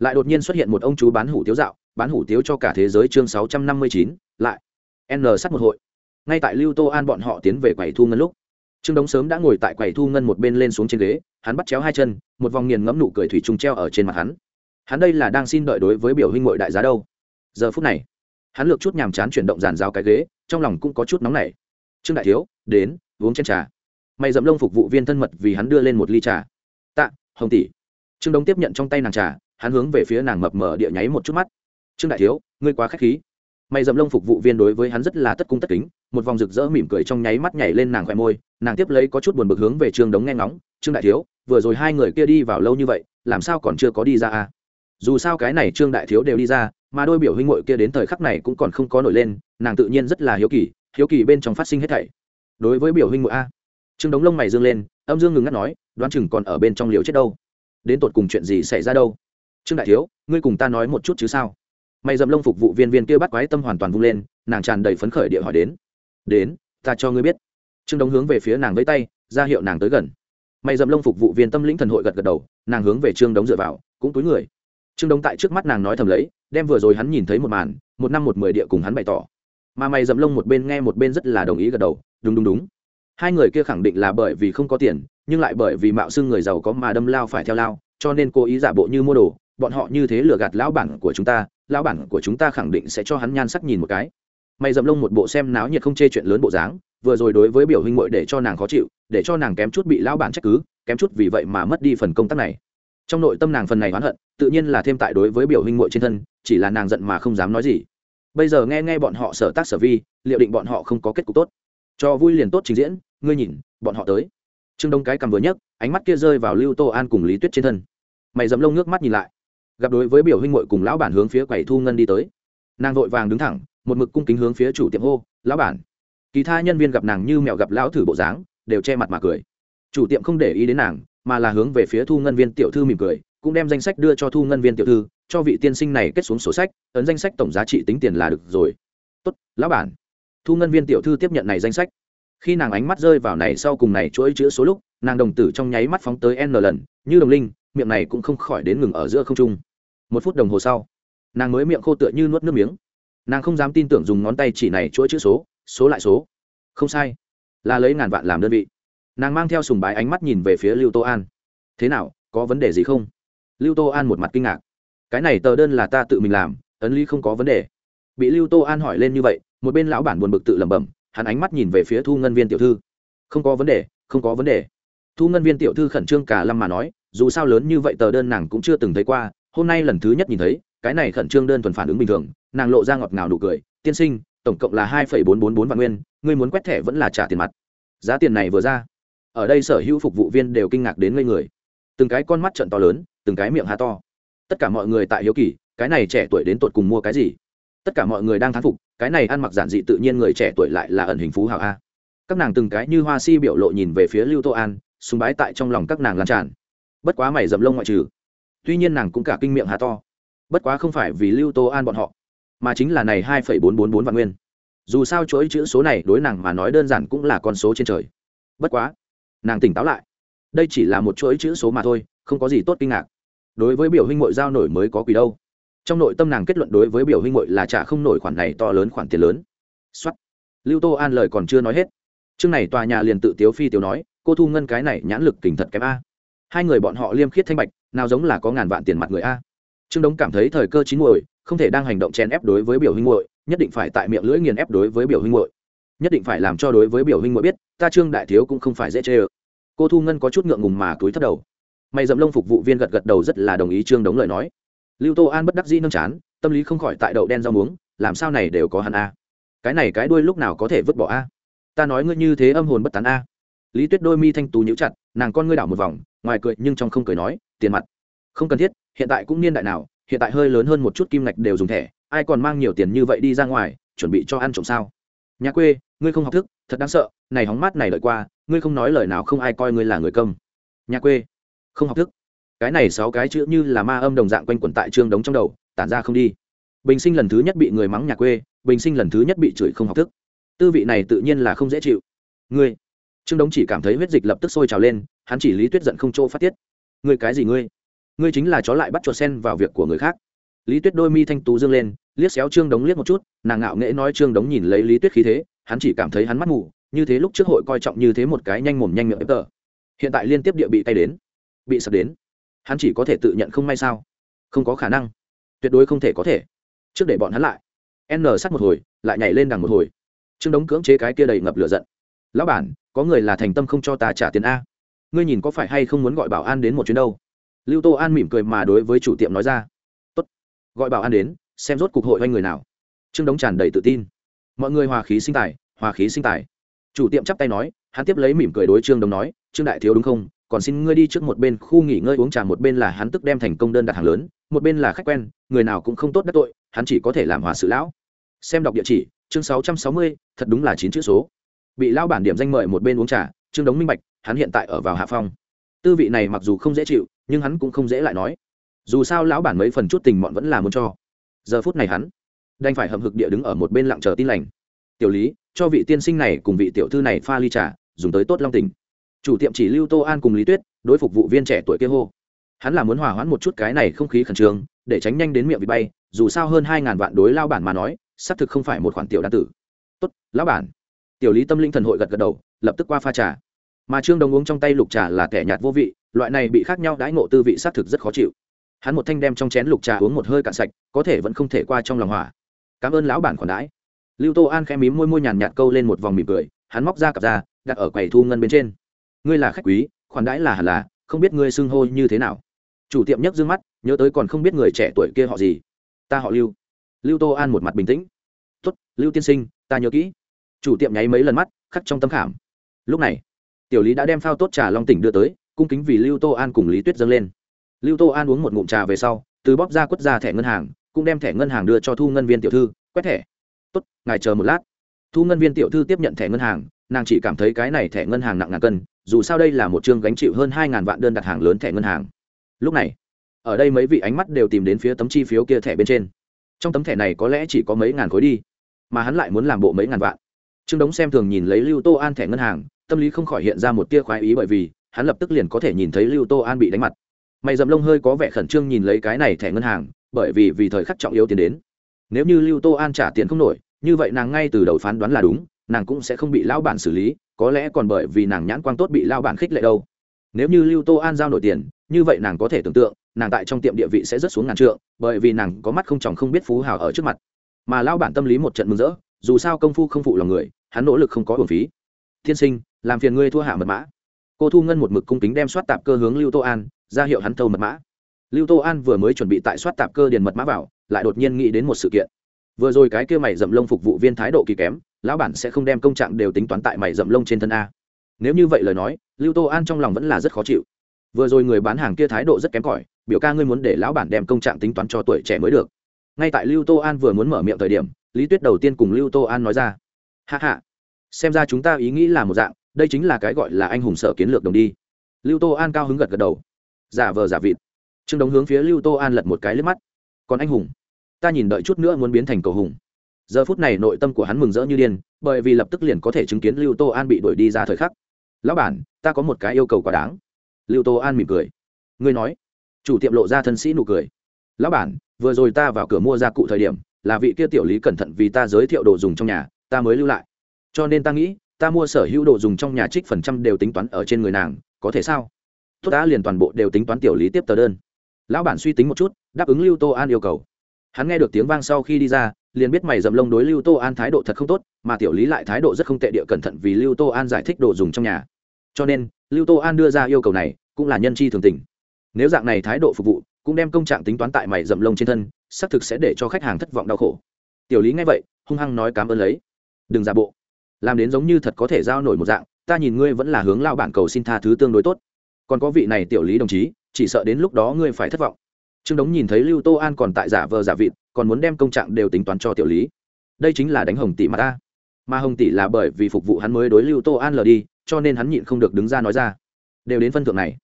lại đột nhiên xuất hiện một ông chú bán hủ tiếu dạo, bán hủ tiếu cho cả thế giới chương sáu trăm năm mươi chín, lại. N sắt một hội. Ngay tại lưu tô an bọn họ tiến về quầy thu ngân lúc, trương đống sớm đã ngồi tại quầy thu ngân một bên lên xuống trên ghế, hắn bắt chéo hai chân, một vòng nghiền ngẫm nụ cười thủy trùng treo ở trên mặt hắn. Hắn đây là đang xin đợi đối với biểu huynh mội đại giá đâu. Giờ phút này, hắn lược chút nhàm chán chuyển động giàn giáo cái ghế, trong lòng cũng có chút nóng nảy. Trương đại thiếu, đến, uống chén trà. Mày dậm lông phục vụ viên thân mật vì hắn đưa lên một ly trà. Tạ, hồng tỷ. Trương đống tiếp nhận trong tay nàng trà hắn hướng về phía nàng mập mờ địa nháy một chút mắt. Trương đại thiếu, ngươi quá k h á c h khí. Mày dầm lông phục vụ viên đối với hắn rất là tất cung tất kính, một vòng rực rỡ mỉm cười trong nháy mắt nhảy lên nàng khoe môi, nàng tiếp lấy có chút buồn bực hướng về trương đống nghe ngóng, trương đại thiếu, vừa rồi hai người kia đi vào lâu như vậy, làm sao còn chưa có đi ra à? Dù sao cái này trương đại thiếu đều đi ra, mà đôi biểu huynh muội kia đến thời khắc này cũng còn không có nổi lên, nàng tự nhiên rất là hiếu kỳ hiếu kỳ bên trong phát sinh hết thảy. Đối với biểu huynh muội a? Trương đống lông mày dương lên, âm dương ngừng ngắt nói, đoán chừng còn ở bên trong liều chết đâu. Đến tột cùng chuyện gì xảy ra đâu? Trương đại thiếu, ngươi cùng ta nói một chút chứ sao? Mày dầm lông phục vụ viên viên kia bắt quái tâm hoàn toàn vung lên, nàng tràn đầy phấn khởi địa hỏi đến. Đến, ta cho ngươi biết. Trương đống hướng về phía nàng với tay, ra hiệu nàng tới gần. Mày dầm lông phục vụ viên tâm lĩnh thần hội gật gật đầu, nàng hướng về trương đống dựa vào, cũng túi người. Trương đống tại trước mắt nàng nói thầm lấy, đem vừa rồi hắn nhìn thấy một màn, một năm một mười địa cùng hắn bày tỏ. Mà mày dầm lông một bên nghe một bên rất là đồng ý gật đầu, đúng đúng đúng. Hai người kia khẳng định là bởi vì không có tiền, nhưng lại bởi vì mạo xưng người giàu có mà đâm lao phải theo lao, cho nên cố ý giả bộ như mua đồ bọn họ như thế lừa gạt lão bản của chúng ta, lão bản của chúng ta khẳng định sẽ cho hắn nhan sắc nhìn một cái. Mày dậm lông một bộ xem náo nhiệt không chê chuyện lớn bộ dáng, vừa rồi đối với biểu huynh muội để cho nàng khó chịu, để cho nàng kém chút bị lão bản trách cứ, kém chút vì vậy mà mất đi phần công tác này. Trong nội tâm nàng phần này oán hận, tự nhiên là thêm tại đối với biểu huynh muội trên thân, chỉ là nàng giận mà không dám nói gì. Bây giờ nghe nghe bọn họ sở tác sở vi, liệu định bọn họ không có kết cục tốt? Cho vui liền tốt trình diễn, ngươi nhìn, bọn họ tới. Trương đông cái cầm vừa nhấc, ánh mắt kia rơi vào lưu tô an cùng lý tuyết trên thân. Mày dầm lông nước mắt nhìn lại gặp đối với biểu huynh muội cùng lão bản hướng phía quầy thu ngân đi tới. Nàng vội vàng đứng thẳng, một mực cung kính hướng phía chủ tiệm hô, lão bản. Kỳ tha nhân viên gặp nàng như mèo gặp lão thử bộ dáng, đều che mặt mà cười. Chủ tiệm không để ý đến nàng, mà là hướng về phía thu ngân viên tiểu thư mỉm cười, cũng đem danh sách đưa cho thu ngân viên tiểu thư, cho vị tiên sinh này kết xuống sổ sách, ấn danh sách tổng giá trị tính tiền là được rồi. Tốt, lão bản. Thu ngân viên tiểu thư tiếp nhận này danh sách. Khi nàng ánh mắt rơi vào này sau cùng này chuỗi chữ số lúc, nàng đồng tử trong nháy mắt phóng tới n lần, như đồng linh, miệng này cũng không khỏi đến ngừng ở giữa không trung một phút đồng hồ sau, nàng mới miệng khô tựa như nuốt nước miếng. Nàng không dám tin tưởng dùng ngón tay chỉ này chuỗi chữ số số lại số. Không sai, là lấy ngàn vạn làm đơn vị. Nàng mang theo sùng bái ánh mắt nhìn về phía lưu tô an. Thế nào, có vấn đề gì không? Lưu tô an một mặt kinh ngạc. Cái này tờ đơn là ta tự mình làm, ấn lý không có vấn đề. Bị lưu tô an hỏi lên như vậy, một bên lão bản buồn bực tự lẩm bẩm, hắn ánh mắt nhìn về phía thu ngân viên tiểu thư. Không có vấn đề, không có vấn đề. Thu ngân viên tiểu thư khẩn trương cả lâm mà nói, dù sao lớn như vậy tờ đơn nàng cũng chưa từng thấy qua hôm nay lần thứ nhất nhìn thấy, cái này khẩn trương đơn thuần phản ứng bình thường, nàng lộ ra ngọt ngào nụ cười, tiên sinh, tổng cộng là hai phẩy bốn bốn bốn vạn nguyên, ngươi muốn quét thẻ vẫn là trả tiền mặt? Giá tiền này vừa ra, ở đây sở hữu phục vụ viên đều kinh ngạc đến ngây người. Từng cái con mắt trận to lớn, từng cái miệng há to. Tất cả mọi người tại hiếu kỳ, cái này trẻ tuổi đến tột cùng mua cái gì? Tất cả mọi người đang thán phục, cái này ăn mặc giản dị tự nhiên người trẻ tuổi lại là ẩn hình phú hào a. Các nàng từng cái như hoa si biểu lộ nhìn về phía lưu tô an súng bái tại trong lòng các nàng lan tràn. Bất quá mày dầm lông ngoại trừ tuy nhiên nàng cũng cả kinh miệng hà to. Bất quá không phải vì lưu tô an bọn họ, mà chính là này hai phẩy bốn bốn bốn vạn nguyên. Dù sao chuỗi chữ số này đối nàng mà nói đơn giản cũng là con số trên trời. Bất quá, nàng tỉnh táo lại. Đây chỉ là một chuỗi chữ số mà thôi, không có gì tốt kinh ngạc. Đối với biểu huynh mội giao nổi mới có quỷ đâu. Trong nội tâm nàng kết luận đối với biểu huynh mội là trả không nổi khoản này to lớn khoản tiền lớn. Xuất lưu tô an lời còn chưa nói hết. Chương này tòa nhà liền tự tiếu phi tiếu nói, cô thu ngân cái này nhãn lực kình thật kém a hai người bọn họ liêm khiết thanh bạch, nào giống là có ngàn vạn tiền mặt người a. Trương đống cảm thấy thời cơ chín muồi, không thể đang hành động chèn ép đối với biểu huynh muội, nhất định phải tại miệng lưỡi nghiền ép đối với biểu huynh muội. Nhất định phải làm cho đối với biểu huynh muội biết, ta trương đại thiếu cũng không phải dễ chê ơ. Cô thu ngân có chút ngượng ngùng mà túi thất đầu. Mày dậm lông phục vụ viên gật gật đầu rất là đồng ý trương đống lời nói. Lưu tô an bất đắc dĩ nâng chán, tâm lý không khỏi tại đậu đen rau muống, làm sao này đều có hắn a. Cái này cái đuôi lúc nào có thể vứt bỏ a? Ta nói ngươi như thế âm hồn bất tán a. Lý tuyết đôi mi thanh tú nhíu chặt nàng con ngươi đảo một vòng, ngoài cười nhưng trong không cười nói, tiền mặt. Không cần thiết, hiện tại cũng niên đại nào, hiện tại hơi lớn hơn một chút kim ngạch đều dùng thẻ, ai còn mang nhiều tiền như vậy đi ra ngoài, chuẩn bị cho ăn trộm sao? Nhà quê, ngươi không học thức, thật đáng sợ, này hóng mát này lợi qua, ngươi không nói lời nào không ai coi ngươi là người công nhà quê, không học thức. Cái này sáu cái chữ như là ma âm đồng dạng quanh quẩn tại trương đống trong đầu, tản ra không đi. Bình sinh lần thứ nhất bị người mắng nhà quê, bình sinh lần thứ nhất bị chửi không học thức. Tư vị này tự nhiên là không dễ chịu. Ngươi trương đống chỉ cảm thấy huyết dịch lập tức sôi trào lên, hắn chỉ lý tuyết giận không chỗ phát tiết. Ngươi cái gì ngươi? Ngươi chính là chó lại bắt chuột sen vào việc của người khác. Lý tuyết đôi mi thanh tú dương lên, liếc xéo trương đống liếc một chút, nàng ngạo nghễ nói trương đống nhìn lấy lý tuyết khí thế, hắn chỉ cảm thấy hắn mắt mù, như thế lúc trước hội coi trọng như thế một cái nhanh mồm nhanh miệng ép tờ. Hiện tại liên tiếp địa bị tay đến, bị sập đến. Hắn chỉ có thể tự nhận không may sao? Không có khả năng. Tuyệt đối không thể có thể. Trước để bọn hắn lại. N sắt một hồi, lại nhảy lên đằng một hồi. Trương đống cưỡng chế cái kia đầy ngập lửa giận lão bản, có người là thành tâm không cho ta trả tiền a. Ngươi nhìn có phải hay không muốn gọi bảo an đến một chuyến đâu? Lưu tô an mỉm cười mà đối với chủ tiệm nói ra. Tốt. Gọi bảo an đến, xem rốt cuộc hội oanh người nào. Trương đống tràn đầy tự tin. Mọi người hòa khí sinh tài, hòa khí sinh tài. Chủ tiệm chắp tay nói, hắn tiếp lấy mỉm cười đối trương đống nói, trương đại thiếu đúng không? Còn xin ngươi đi trước một bên khu nghỉ ngơi uống trà, một bên là hắn tức đem thành công đơn đặt hàng lớn, một bên là khách quen, người nào cũng không tốt đắc tội, hắn chỉ có thể làm hòa sự lão. Xem đọc địa chỉ, chương sáu trăm sáu mươi, thật đúng là chín chữ số bị lao bản điểm danh mời một bên uống trà, trương đống minh bạch, hắn hiện tại ở vào hạ phong. Tư vị này mặc dù không dễ chịu, nhưng hắn cũng không dễ lại nói. Dù sao lão bản mấy phần chút tình mọn vẫn là muốn cho. Giờ phút này hắn đành phải hậm hực địa đứng ở một bên lặng chờ tin lành. Tiểu lý, cho vị tiên sinh này cùng vị tiểu thư này pha ly trà, dùng tới tốt long tình. Chủ tiệm chỉ lưu tô an cùng lý tuyết, đối phục vụ viên trẻ tuổi kia hô. Hắn là muốn hòa hoãn một chút cái này không khí khẩn trương, để tránh nhanh đến miệng bị bay, dù sao hơn hai ngàn vạn đối lao bản mà nói, xác thực không phải một khoản tiểu đan tử. Tốt, lão bản tiểu lý tâm linh thần hội gật gật đầu, lập tức qua pha trà. Mà trương đồng uống trong tay lục trà là kẻ nhạt vô vị, loại này bị khác nhau đãi ngộ tư vị xác thực rất khó chịu. Hắn một thanh đem trong chén lục trà uống một hơi cạn sạch, có thể vẫn không thể qua trong lòng hỏa. Cảm ơn lão bản khoản đãi. Lưu tô an khẽ mím môi môi nhàn nhạt câu lên một vòng mỉm cười, hắn móc ra cặp ra, đặt ở quầy thu ngân bên trên. Ngươi là khách quý, khoản đãi là hẳn là, không biết ngươi xưng hô như thế nào. Chủ tiệm nhấc d mắt, nhớ tới còn không biết người trẻ tuổi kia họ gì. Ta họ lưu. Lưu tô an một mặt bình tĩnh. Tuất lưu tiên sinh, ta nhớ kỹ chủ tiệm nháy mấy lần mắt, khắc trong tâm khảm. Lúc này, tiểu lý đã đem phao tốt trà long tỉnh đưa tới, cung kính vì lưu tô an cùng lý tuyết dâng lên. Lưu tô an uống một ngụm trà về sau, từ bóp ra quất ra thẻ ngân hàng, cũng đem thẻ ngân hàng đưa cho thu ngân viên tiểu thư, quét thẻ. Tốt, ngài chờ một lát. Thu ngân viên tiểu thư tiếp nhận thẻ ngân hàng, nàng chỉ cảm thấy cái này thẻ ngân hàng nặng ngàn cân, dù sao đây là một chương gánh chịu hơn hai ngàn vạn đơn đặt hàng lớn thẻ ngân hàng. Lúc này, ở đây mấy vị ánh mắt đều tìm đến phía tấm chi phiếu kia thẻ bên trên. Trong tấm thẻ này có lẽ chỉ có mấy ngàn khối đi, mà hắn lại muốn làm bộ mấy ngàn vạn trương đống xem thường nhìn lấy lưu tô an thẻ ngân hàng, tâm lý không khỏi hiện ra một tia khoái ý bởi vì, hắn lập tức liền có thể nhìn thấy lưu tô an bị đánh mặt. Mày dầm lông hơi có vẻ khẩn trương nhìn lấy cái này thẻ ngân hàng, bởi vì vì thời khắc trọng yếu tiến đến. Nếu như lưu tô an trả tiền không nổi, như vậy nàng ngay từ đầu phán đoán là đúng, nàng cũng sẽ không bị lão bản xử lý, có lẽ còn bởi vì nàng nhãn quang tốt bị lao bản khích lệ đâu. Nếu như lưu tô an giao nổi tiền, như vậy nàng có thể tưởng tượng, nàng tại trong tiệm địa vị sẽ rất xuống ngàn trượng, bởi vì nàng có mắt không chồng không biết phú hào ở trước mặt. Mà lao bản tâm lý một trận mừng rỡ dù sao công phu không phụ lòng người, hắn nỗ lực không có hưởng phí. Thiên sinh, làm phiền ngươi thua hạ mật mã. Cô thu ngân một mực cung kính đem soát tạp cơ hướng lưu tô an, ra hiệu hắn thâu mật mã. Lưu tô an vừa mới chuẩn bị tại soát tạp cơ điền mật mã vào, lại đột nhiên nghĩ đến một sự kiện. Vừa rồi cái kia mày dậm lông phục vụ viên thái độ kỳ kém, lão bản sẽ không đem công trạng đều tính toán tại mày dậm lông trên thân a. Nếu như vậy lời nói, lưu tô an trong lòng vẫn là rất khó chịu. Vừa rồi người bán hàng kia thái độ rất kém cỏi, biểu ca ngươi muốn để lão bản đem công trạng tính toán cho tuổi trẻ mới được. Ngay tại lưu tô an vừa muốn mở miệng thời điểm lý tuyết đầu tiên cùng lưu tô an nói ra. Hạ hạ xem ra chúng ta ý nghĩ là một dạng, đây chính là cái gọi là anh hùng sở kiến lược đồng đi. Lưu tô an cao hứng gật gật đầu. Giả vờ giả vịt. Trương đống hướng phía lưu tô an lật một cái liếc mắt. Còn anh hùng, ta nhìn đợi chút nữa muốn biến thành cầu hùng. Giờ phút này nội tâm của hắn mừng rỡ như điên, bởi vì lập tức liền có thể chứng kiến lưu tô an bị đuổi đi ra thời khắc. Lão bản, ta có một cái yêu cầu quá đáng. Lưu tô an mỉm cười. Ngươi nói. Chủ tiệm lộ ra thân sĩ nụ cười. Lão bản, vừa rồi ta vào cửa mua gia cụ thời điểm là vị kia tiểu lý cẩn thận vì ta giới thiệu đồ dùng trong nhà, ta mới lưu lại. Cho nên ta nghĩ, ta mua sở hữu đồ dùng trong nhà trích phần trăm đều tính toán ở trên người nàng, có thể sao? Tốt đã, liền toàn bộ đều tính toán tiểu lý tiếp tờ đơn. Lão bản suy tính một chút, đáp ứng lưu tô an yêu cầu. Hắn nghe được tiếng vang sau khi đi ra, liền biết mày dậm lông đối lưu tô an thái độ thật không tốt, mà tiểu lý lại thái độ rất không tệ địa cẩn thận vì lưu tô an giải thích đồ dùng trong nhà. Cho nên, lưu tô an đưa ra yêu cầu này, cũng là nhân chi thường tình. Nếu dạng này thái độ phục vụ, cũng đem công trạng tính toán tại mày dậm lông trên thân xác thực sẽ để cho khách hàng thất vọng đau khổ. Tiểu lý nghe vậy, hung hăng nói cảm ơn lấy. Đừng giả bộ. Làm đến giống như thật có thể giao nổi một dạng, ta nhìn ngươi vẫn là hướng lao bản cầu xin tha thứ tương đối tốt. Còn có vị này tiểu lý đồng chí, chỉ sợ đến lúc đó ngươi phải thất vọng. Trương đống nhìn thấy lưu tô an còn tại giả vờ giả vịt, còn muốn đem công trạng đều tính toán cho tiểu lý. Đây chính là đánh hồng tỷ mà ta. Mà hồng tỷ là bởi vì phục vụ hắn mới đối lưu tô an lờ đi, cho nên hắn nhịn không được đứng ra nói ra. Đều đến phân thượng này,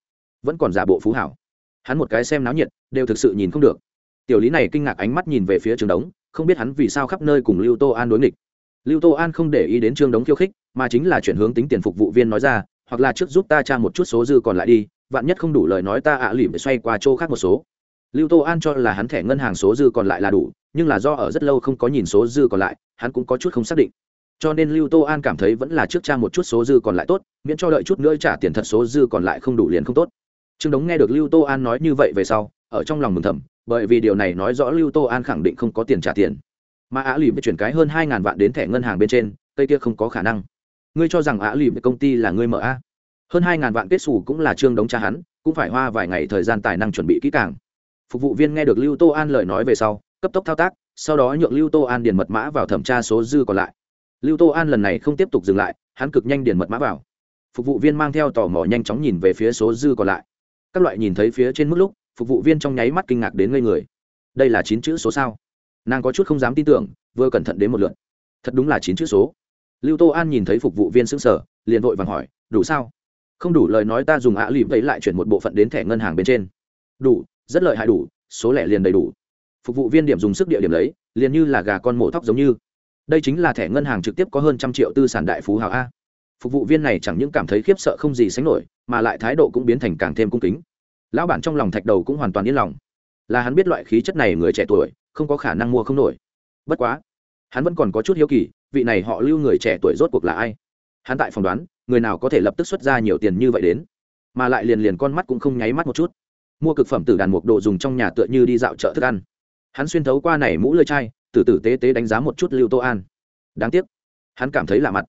vẫn còn giả bộ phú hảo. Hắn một cái xem náo nhiệt, đều thực sự nhìn không được tiểu lý này kinh ngạc ánh mắt nhìn về phía trường đống, không biết hắn vì sao khắp nơi cùng lưu tô an đối nghịch. Lưu tô an không để ý đến trương đống khiêu khích, mà chính là chuyển hướng tính tiền phục vụ viên nói ra, hoặc là trước giúp ta tra một chút số dư còn lại đi, vạn nhất không đủ lời nói ta ạ à lỉm để xoay qua chỗ khác một số. Lưu tô an cho là hắn thẻ ngân hàng số dư còn lại là đủ, nhưng là do ở rất lâu không có nhìn số dư còn lại, hắn cũng có chút không xác định. Cho nên lưu tô an cảm thấy vẫn là trước tra một chút số dư còn lại tốt, miễn cho đợi chút nữa trả tiền thật số dư còn lại không đủ liền không tốt. Trương đống nghe được lưu tô an nói như vậy về sau, ở trong lòng mừng thầm bởi vì điều này nói rõ lưu tô an khẳng định không có tiền trả tiền. Mà Á lì bị chuyển cái hơn hai ngàn vạn đến thẻ ngân hàng bên trên, cây kia không có khả năng. Ngươi cho rằng Á lì bị công ty là ngươi mở a? Hơn hai ngàn vạn kết xù cũng là trương đống cha hắn, cũng phải hoa vài ngày thời gian tài năng chuẩn bị kỹ càng. Phục vụ viên nghe được lưu tô an lời nói về sau, cấp tốc thao tác, sau đó nhượng lưu tô an điền mật mã vào thẩm tra số dư còn lại. Lưu tô an lần này không tiếp tục dừng lại, hắn cực nhanh điền mật mã vào. Phục vụ viên mang theo tò mò nhanh chóng nhìn về phía số dư còn lại. Các loại nhìn thấy phía trên mức lúc phục vụ viên trong nháy mắt kinh ngạc đến ngây người. Đây là chín chữ số sao? Nàng có chút không dám tin tưởng, vừa cẩn thận đến một lượt. Thật đúng là chín chữ số. Lưu tô an nhìn thấy phục vụ viên xứng sở liền vội vàng hỏi, đủ sao? Không đủ, lời nói ta dùng ạ lụy vẫy lại chuyển một bộ phận đến thẻ ngân hàng bên trên. Đủ, rất lợi hại đủ, số lẻ liền đầy đủ. Phục vụ viên điểm dùng sức địa điểm lấy, liền như là gà con mổ thóc giống như. Đây chính là thẻ ngân hàng trực tiếp có hơn trăm triệu tư sản đại phú hào a. Phục vụ viên này chẳng những cảm thấy khiếp sợ không gì sánh nổi, mà lại thái độ cũng biến thành càng thêm cung kính lão bản trong lòng thạch đầu cũng hoàn toàn yên lòng. Là hắn biết loại khí chất này người trẻ tuổi, không có khả năng mua không nổi. Bất quá, hắn vẫn còn có chút hiếu kỳ, vị này họ lưu người trẻ tuổi rốt cuộc là ai? Hắn tại phỏng đoán, người nào có thể lập tức xuất ra nhiều tiền như vậy đến? Mà lại liền liền con mắt cũng không nháy mắt một chút. Mua cực phẩm từ đàn mục đồ dùng trong nhà tựa như đi dạo chợ thức ăn. Hắn xuyên thấu qua này mũ lơi chai, từ tử tế tế đánh giá một chút lưu tô an. Đáng tiếc, hắn cảm thấy lạ mặt.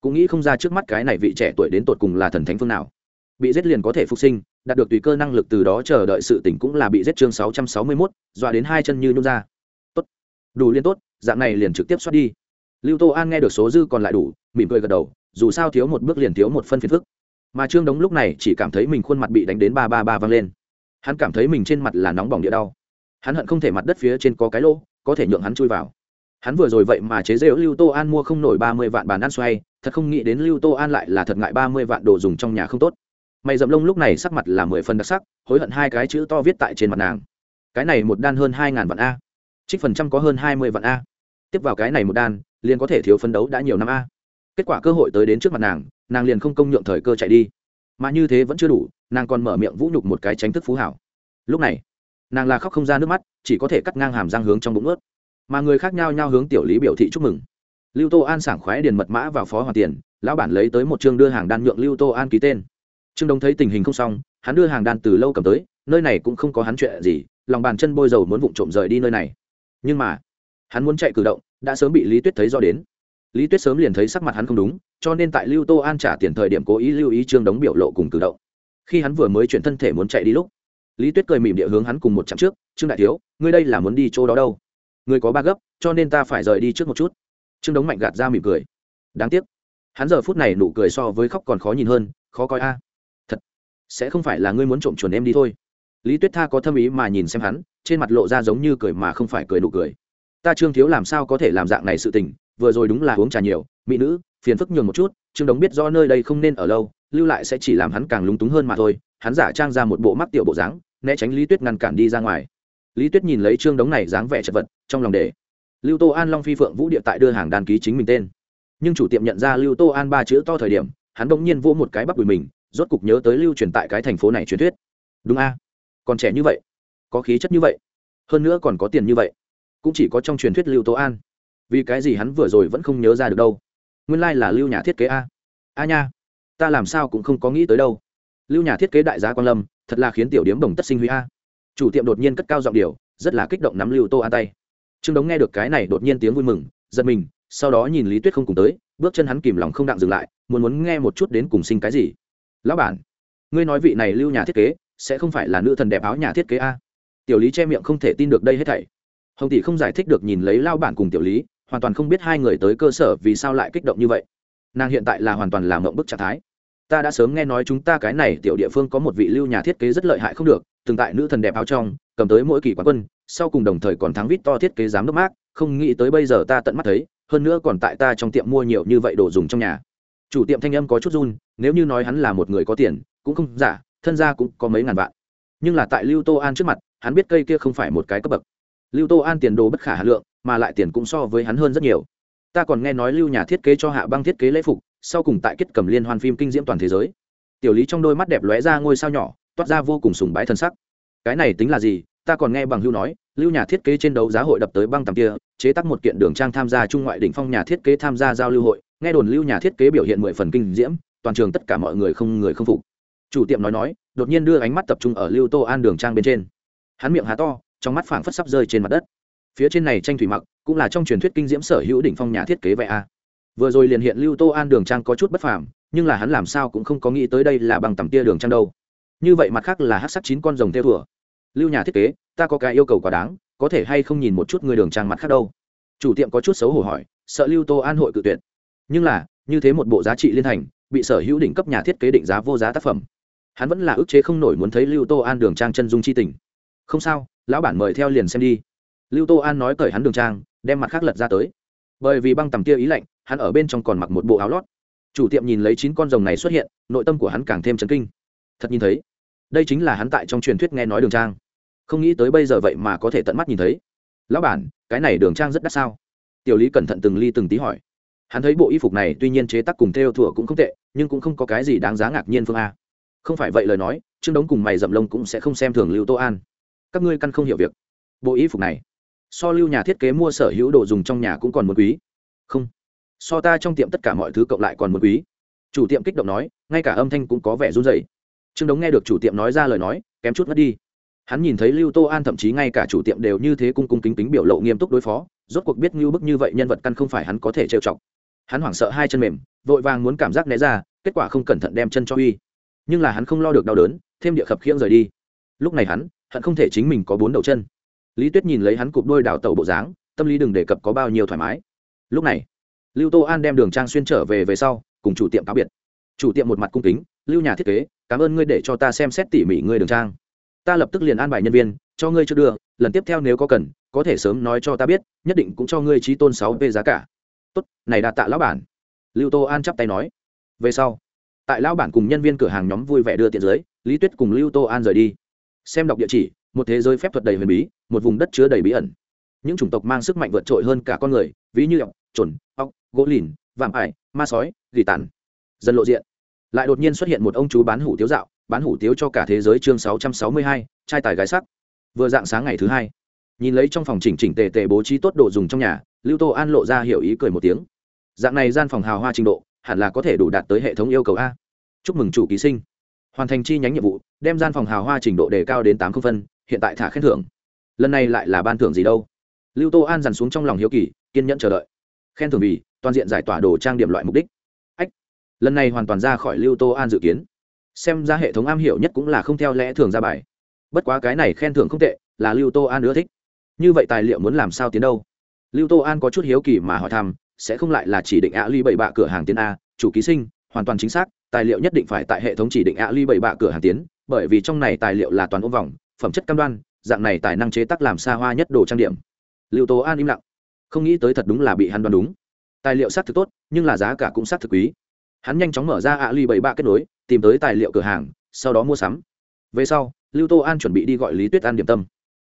Cũng nghĩ không ra trước mắt cái này vị trẻ tuổi đến tột cùng là thần thánh phương nào. Bị giết liền có thể phục sinh đạt được tùy cơ năng lực từ đó chờ đợi sự tỉnh cũng là bị giết chương sáu trăm sáu mươi mốt, dọa đến hai chân như nhung ra. Tốt. Đủ liên tốt, dạng này liền trực tiếp xoát đi. Lưu tô an nghe được số dư còn lại đủ, mỉm cười gật đầu, dù sao thiếu một bước liền thiếu một phân phiền phức. Mà trương đống lúc này chỉ cảm thấy mình khuôn mặt bị đánh đến ba ba ba văng lên. Hắn cảm thấy mình trên mặt là nóng bỏng địa đau. Hắn hận không thể mặt đất phía trên có cái lỗ, có thể nhượng hắn chui vào. Hắn vừa rồi vậy mà chế giễu lưu tô an mua không nổi ba mươi vạn bàn ăn xoay, thật không nghĩ đến lưu tô an lại là thật ngại ba mươi vạn đồ dùng trong nhà không tốt mày dậm lông lúc này sắc mặt là mười phần đặc sắc, hối hận hai cái chữ to viết tại trên mặt nàng. Cái này một đan hơn hai ngàn vạn a. Trích phần trăm có hơn hai mươi vạn a. Tiếp vào cái này một đan, liền có thể thiếu phấn đấu đã nhiều năm a. Kết quả cơ hội tới đến trước mặt nàng nàng liền không công nhượng thời cơ chạy đi. Mà như thế vẫn chưa đủ, nàng còn mở miệng vũ nhục một cái tránh thức phú hảo. Lúc này, nàng là khóc không ra nước mắt, chỉ có thể cắt ngang hàm răng hướng trong bụng ướt. Mà người khác nhau nhau hướng tiểu lý biểu thị chúc mừng. Lưu tô an sảng khoái điền mật mã vào phó hoàn tiền, lão bản lấy tới một chương đưa hàng đan nhượng lưu tô an ký tên trương đông thấy tình hình không xong, hắn đưa hàng đan từ lâu cầm tới, nơi này cũng không có hắn chuyện gì, lòng bàn chân bôi dầu muốn vụng trộm rời đi nơi này. Nhưng mà, hắn muốn chạy cử động, đã sớm bị lý tuyết thấy do đến. Lý tuyết sớm liền thấy sắc mặt hắn không đúng, cho nên tại lưu tô an trả tiền thời điểm cố ý lưu ý trương đống biểu lộ cùng cử động. Khi hắn vừa mới chuyển thân thể muốn chạy đi lúc, lý tuyết cười mỉm địa hướng hắn cùng một chặng trước, trương đại thiếu, ngươi đây là muốn đi chỗ đó đâu? Ngươi có ba gấp, cho nên ta phải rời đi trước một chút. Trương đống mạnh gạt ra mỉm cười. Đáng tiếc, hắn giờ phút này nụ cười so với khóc còn khó nhìn hơn, khó coi a sẽ không phải là ngươi muốn trộm chuồn em đi thôi. Lý tuyết tha có thâm ý mà nhìn xem hắn, trên mặt lộ ra giống như cười mà không phải cười nụ cười. Ta trương thiếu làm sao có thể làm dạng này sự tình, vừa rồi đúng là uống trà nhiều, mỹ nữ, phiền phức nhường một chút, trương đống biết do nơi đây không nên ở lâu, lưu lại sẽ chỉ làm hắn càng lúng túng hơn mà thôi, hắn giả trang ra một bộ mắc tiểu bộ dáng, né tránh lý tuyết ngăn cản đi ra ngoài. Lý tuyết nhìn lấy trương đống này dáng vẻ chật vật, trong lòng để lưu tô an long phi phượng vũ địa tại đưa hàng đàn ký chính mình tên. Nhưng chủ tiệm nhận ra lưu tô an ba chữ to thời điểm, hắn bỗng nhiên vỗ một cái bắp đùi mình rốt cục nhớ tới lưu truyền tại cái thành phố này truyền thuyết. Đúng a. Còn trẻ như vậy, có khí chất như vậy, hơn nữa còn có tiền như vậy, cũng chỉ có trong truyền thuyết lưu tô an. Vì cái gì hắn vừa rồi vẫn không nhớ ra được đâu? Nguyên lai、like、là lưu nhà thiết kế a. A nha, ta làm sao cũng không có nghĩ tới đâu. Lưu nhà thiết kế đại gia quan lâm, thật là khiến tiểu điếm đồng tất sinh huy a. Chủ tiệm đột nhiên cất cao giọng điều rất là kích động nắm lưu tô an tay. Trương đống nghe được cái này đột nhiên tiếng vui mừng, giật mình, sau đó nhìn lý tuyết không cùng tới, bước chân hắn kìm lòng không đặng dừng lại, muốn muốn nghe một chút đến cùng sinh cái gì lão bản, ngươi nói vị này lưu nhà thiết kế, sẽ không phải là nữ thần đẹp áo nhà thiết kế a? Tiểu lý che miệng không thể tin được đây hết thảy. Hồng tỷ không giải thích được nhìn lấy lao bản cùng tiểu lý, hoàn toàn không biết hai người tới cơ sở vì sao lại kích động như vậy. Nàng hiện tại là hoàn toàn làm mộng bức trạng thái. Ta đã sớm nghe nói chúng ta cái này tiểu địa phương có một vị lưu nhà thiết kế rất lợi hại không được, từng tại nữ thần đẹp áo trong, cầm tới mỗi kỳ quán quân, sau cùng đồng thời còn thắng vít to thiết kế giám đốc mát không nghĩ tới bây giờ ta tận mắt thấy, hơn nữa còn tại ta trong tiệm mua nhiều như vậy đồ dùng trong nhà chủ tiệm thanh âm có chút run, nếu như nói hắn là một người có tiền, cũng không giả, thân gia cũng có mấy ngàn vạn. Nhưng là tại lưu tô an trước mặt, hắn biết cây kia không phải một cái cấp bậc. Lưu tô an tiền đồ bất khả hà lượng, mà lại tiền cũng so với hắn hơn rất nhiều. Ta còn nghe nói lưu nhà thiết kế cho hạ băng thiết kế lễ phục, sau cùng tại kết cầm liên hoan phim kinh diễm toàn thế giới. Tiểu lý trong đôi mắt đẹp lóe ra ngôi sao nhỏ, toát ra vô cùng sùng bái thân sắc. Cái này tính là gì? Ta còn nghe bằng hưu nói, lưu nhà thiết kế trên đấu giá hội đập tới băng tầm kia, chế tác một kiện đường trang tham gia trung ngoại đỉnh phong nhà thiết kế tham gia giao lưu hội nghe đồn lưu nhà thiết kế biểu hiện mười phần kinh diễm, toàn trường tất cả mọi người không người không phục. Chủ tiệm nói nói, đột nhiên đưa ánh mắt tập trung ở lưu tô an đường trang bên trên. Hắn miệng há to, trong mắt phảng phất sắp rơi trên mặt đất. Phía trên này tranh thủy mặc, cũng là trong truyền thuyết kinh diễm sở hữu đỉnh phong nhà thiết kế vẽ a. Vừa rồi liền hiện lưu tô an đường trang có chút bất phàm, nhưng là hắn làm sao cũng không có nghĩ tới đây là bằng tầm tia đường trang đâu. Như vậy mặt khác là hát sắc chín con rồng theo thủa. Lưu nhà thiết kế, ta có cái yêu cầu quá đáng, có thể hay không nhìn một chút người đường trang mặt khác đâu? Chủ tiệm có chút xấu hổ hỏi, sợ lưu tô an hội cự tuyệt nhưng là, như thế một bộ giá trị liên thành, bị sở hữu đỉnh cấp nhà thiết kế định giá vô giá tác phẩm. Hắn vẫn là ức chế không nổi muốn thấy lưu tô an đường trang chân dung chi tình. Không sao, lão bản mời theo liền xem đi. Lưu tô an nói cởi hắn đường trang, đem mặt khác lật ra tới. Bởi vì băng tầm kia ý lạnh, hắn ở bên trong còn mặc một bộ áo lót. Chủ tiệm nhìn lấy chín con rồng này xuất hiện, nội tâm của hắn càng thêm chấn kinh. Thật nhìn thấy, đây chính là hắn tại trong truyền thuyết nghe nói đường trang. Không nghĩ tới bây giờ vậy mà có thể tận mắt nhìn thấy. Lão bản, cái này đường trang rất đắt sao? Tiểu lý cẩn thận từng ly từng tí hỏi hắn thấy bộ y phục này tuy nhiên chế tác cùng theo thủa cũng không tệ, nhưng cũng không có cái gì đáng giá ngạc nhiên phương a. Không phải vậy lời nói, trương đống cùng mày dậm lông cũng sẽ không xem thường lưu tô an. Các ngươi căn không hiểu việc. Bộ y phục này, so lưu nhà thiết kế mua sở hữu đồ dùng trong nhà cũng còn một quý. Không. So ta trong tiệm tất cả mọi thứ cộng lại còn một quý. Chủ tiệm kích động nói, ngay cả âm thanh cũng có vẻ run rẩy. Trương đống nghe được chủ tiệm nói ra lời nói, kém chút mất đi. Hắn nhìn thấy lưu tô an thậm chí ngay cả chủ tiệm đều như thế cung cung kính kính biểu lộ nghiêm túc đối phó, rốt cuộc biết như bức như vậy nhân vật căn không phải hắn có thể trêu chọc hắn hoảng sợ hai chân mềm, vội vàng muốn cảm giác né ra, kết quả không cẩn thận đem chân cho uy. Nhưng là hắn không lo được đau đớn, thêm địa khập khiễng rời đi. Lúc này hắn, hận không thể chính mình có bốn đầu chân. Lý tuyết nhìn lấy hắn cụp đôi đào tẩu bộ dáng, tâm lý đừng đề cập có bao nhiêu thoải mái. Lúc này, lưu tô an đem đường trang xuyên trở về về sau, cùng chủ tiệm cáo biệt. Chủ tiệm một mặt cung kính, lưu nhà thiết kế, cảm ơn ngươi để cho ta xem xét tỉ mỉ ngươi đường trang. Ta lập tức liền an bài nhân viên, cho ngươi chưa đưa, lần tiếp theo nếu có cần, có thể sớm nói cho ta biết, nhất định cũng cho ngươi trí tôn sáu về giá cả tốt, này đã tạ lão bản. Lưu tô an chắp tay nói. Về sau, tại lão bản cùng nhân viên cửa hàng nhóm vui vẻ đưa tiện giới lý tuyết cùng lưu tô an rời đi. Xem đọc địa chỉ, một thế giới phép thuật đầy huyền bí, một vùng đất chứa đầy bí ẩn. Những chủng tộc mang sức mạnh vượt trội hơn cả con người, ví như ọc trồn ọc gỗ lìn, vạm ải, ma sói, gỉ tàn. Dần lộ diện. Lại đột nhiên xuất hiện một ông chú bán hủ tiếu dạo, bán hủ tiếu cho cả thế giới chương sáu trăm sáu mươi hai, trai tài gái sắc. Vừa dạng sáng ngày thứ hai, nhìn lấy trong phòng chỉnh chỉnh tề tề bố trí tốt đồ dùng trong nhà lưu tô an lộ ra hiểu ý cười một tiếng. Dạng này gian phòng hào hoa trình độ, hẳn là có thể đủ đạt tới hệ thống yêu cầu a. Chúc mừng chủ ký sinh. Hoàn thành chi nhánh nhiệm vụ, đem gian phòng hào hoa trình độ đề cao đến tám không phân, hiện tại thả khen thưởng. Lần này lại là ban thưởng gì đâu? Lưu tô an dằn xuống trong lòng hiếu kỳ, kiên nhẫn chờ đợi. Khen thưởng vì, toàn diện giải tỏa đồ trang điểm loại mục đích. Ách, lần này hoàn toàn ra khỏi lưu tô an dự kiến. Xem ra hệ thống am hiểu nhất cũng là không theo lẽ thường ra bài. Bất quá cái này khen thưởng không tệ, là lưu tô an ưa thích. Như vậy tài liệu muốn làm sao tiến đâu? Lưu tô an có chút hiếu kỳ mà hỏi thăm, sẽ không lại là chỉ định ạ ly bảy bạ cửa hàng tiến a, chủ ký sinh, hoàn toàn chính xác, tài liệu nhất định phải tại hệ thống chỉ định ạ ly bảy bạ cửa hàng tiến, bởi vì trong này tài liệu là toàn ôm vòng, phẩm chất cam đoan, dạng này tài năng chế tác làm xa hoa nhất đồ trang điểm. Lưu tô an im lặng. Không nghĩ tới thật đúng là bị hắn đoán đúng. Tài liệu xác thực tốt, nhưng là giá cả cũng xác thực quý. Hắn nhanh chóng mở ra ạ ly bảy bạ kết nối, tìm tới tài liệu cửa hàng, sau đó mua sắm. Về sau, lưu tô an chuẩn bị đi gọi lý tuyết an điểm tâm.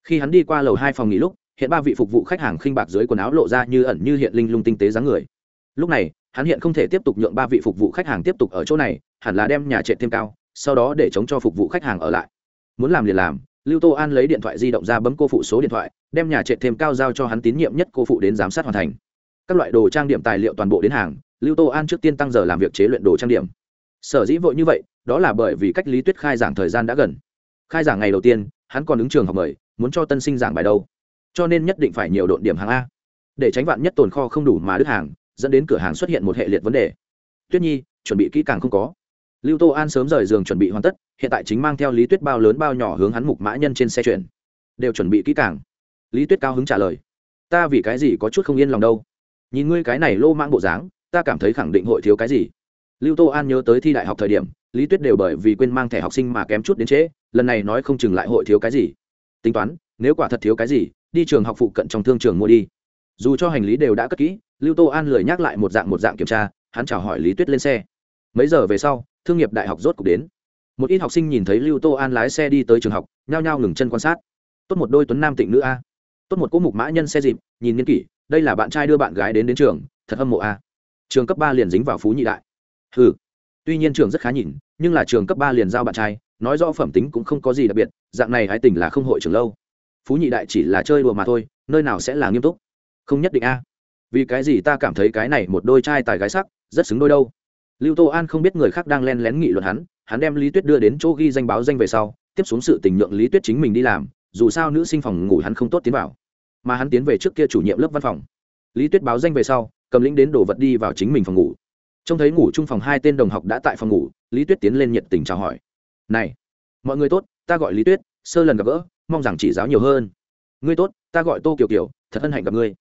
Khi hắn đi qua lầu hai phòng nghỉ lúc hiện ba vị phục vụ khách hàng khinh bạc dưới quần áo lộ ra như ẩn như hiện linh lung tinh tế dáng người. Lúc này, hắn hiện không thể tiếp tục nhượng ba vị phục vụ khách hàng tiếp tục ở chỗ này, hẳn là đem nhà trệ thêm cao, sau đó để chống cho phục vụ khách hàng ở lại. Muốn làm liền làm, lưu tô an lấy điện thoại di động ra bấm cô phụ số điện thoại, đem nhà trệ thêm cao giao cho hắn tín nhiệm nhất cô phụ đến giám sát hoàn thành. Các loại đồ trang điểm tài liệu toàn bộ đến hàng, lưu tô an trước tiên tăng giờ làm việc chế luyện đồ trang điểm. Sở dĩ vội như vậy, đó là bởi vì cách lý tuyết khai giảng thời gian đã gần. Khai giảng ngày đầu tiên, hắn còn ứng trường học mời, muốn cho tân sinh giảng bài đâu cho nên nhất định phải nhiều độn điểm hàng a. Để tránh vạn nhất tồn kho không đủ mà đứt hàng, dẫn đến cửa hàng xuất hiện một hệ liệt vấn đề. Tuyết nhi, chuẩn bị kỹ càng không có. Lưu tô an sớm rời giường chuẩn bị hoàn tất, hiện tại chính mang theo lý tuyết bao lớn bao nhỏ hướng hắn mục mã nhân trên xe chuyển. Đều chuẩn bị kỹ càng. Lý tuyết cao hứng trả lời. Ta vì cái gì có chút không yên lòng đâu? Nhìn ngươi cái này lô mang bộ dáng, ta cảm thấy khẳng định hội thiếu cái gì. Lưu tô an nhớ tới thi đại học thời điểm, lý tuyết đều bởi vì quên mang thẻ học sinh mà kém chút đến trễ, lần này nói không chừng lại hội thiếu cái gì. Tính toán, nếu quả thật thiếu cái gì đi trường học phụ cận trong thương trường mua đi. Dù cho hành lý đều đã cất kỹ, lưu tô an lười nhắc lại một dạng một dạng kiểm tra, hắn chào hỏi lý tuyết lên xe. Mấy giờ về sau, thương nghiệp đại học rốt cục đến. Một ít học sinh nhìn thấy lưu tô an lái xe đi tới trường học, nhao nhao ngừng chân quan sát. Tốt một đôi tuấn nam tịnh nữ a. Tốt một cỗ mục mã nhân xe dịp, nhìn niên kỷ, đây là bạn trai đưa bạn gái đến đến trường, thật hâm mộ a. Trường cấp ba liền dính vào phú nhị đại. Ừ tuy nhiên trường rất khá nhìn, nhưng là trường cấp ba liền giao bạn trai, nói rõ phẩm tính cũng không có gì đặc biệt, dạng này hái tình là không hội trường lâu phú nhị đại chỉ là chơi đùa mà thôi, nơi nào sẽ là nghiêm túc? Không nhất định a. Vì cái gì ta cảm thấy cái này một đôi trai tài gái sắc, rất xứng đôi đâu? Lưu tô an không biết người khác đang len lén nghị luận hắn hắn đem lý tuyết đưa đến chỗ ghi danh báo danh về sau, tiếp xuống sự tình nhượng lý tuyết chính mình đi làm, dù sao nữ sinh phòng ngủ hắn không tốt tiến vào. Mà hắn tiến về trước kia chủ nhiệm lớp văn phòng. Lý tuyết báo danh về sau, cầm lĩnh đến đồ vật đi vào chính mình phòng ngủ. Trông thấy ngủ chung phòng hai tên đồng học đã tại phòng ngủ, lý tuyết tiến lên nhiệt tình chào hỏi. Này, mọi người tốt, ta gọi lý tuyết, sơ lần gặp gỡ mong rằng chỉ giáo nhiều hơn. Ngươi tốt, ta gọi tô kiều kiều, thật hân hạnh gặp ngươi.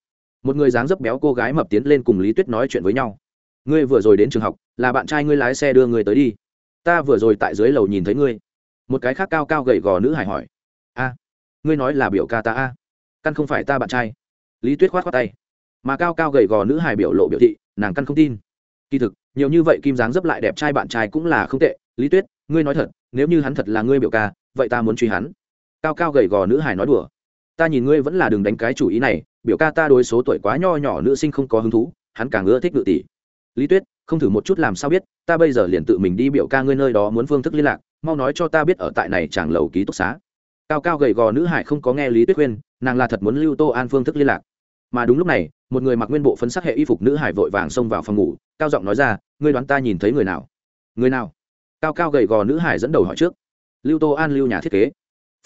Một người dáng dấp béo cô gái mập tiến lên cùng lý tuyết nói chuyện với nhau. Ngươi vừa rồi đến trường học, là bạn trai ngươi lái xe đưa ngươi tới đi. Ta vừa rồi tại dưới lầu nhìn thấy ngươi. Một cái khác cao cao gầy gò nữ hải hỏi. A, ngươi nói là biểu ca ta a? Căn không phải ta bạn trai. Lý tuyết khoát khoát tay. Mà cao cao gầy gò nữ hài biểu lộ biểu thị, nàng căn không tin. Kỳ thực, nhiều như vậy kim dáng dấp lại đẹp trai bạn trai cũng là không tệ. Lý tuyết, ngươi nói thật, nếu như hắn thật là ngươi biểu ca, vậy ta muốn truy hắn cao cao gầy gò nữ hải nói đùa. Ta nhìn ngươi vẫn là đừng đánh cái chủ ý này, biểu ca ta đối số tuổi quá nho nhỏ nữ sinh không có hứng thú, hắn càng ưa thích ngự tỷ. Lý tuyết, không thử một chút làm sao biết, ta bây giờ liền tự mình đi biểu ca ngươi nơi đó muốn phương thức liên lạc, mau nói cho ta biết ở tại này chàng lầu ký túc xá. Cao cao gầy gò nữ hải không có nghe lý tuyết khuyên, nàng là thật muốn lưu tô an phương thức liên lạc. Mà đúng lúc này, một người mặc nguyên bộ phấn sắc hệ y phục nữ hải vội vàng xông vào phòng ngủ, cao giọng nói ra, ngươi đoán ta nhìn thấy người nào? Người nào? Cao cao gầy gò nữ hải dẫn đầu hỏi trước. Lưu tô an, lưu nhà thiết kế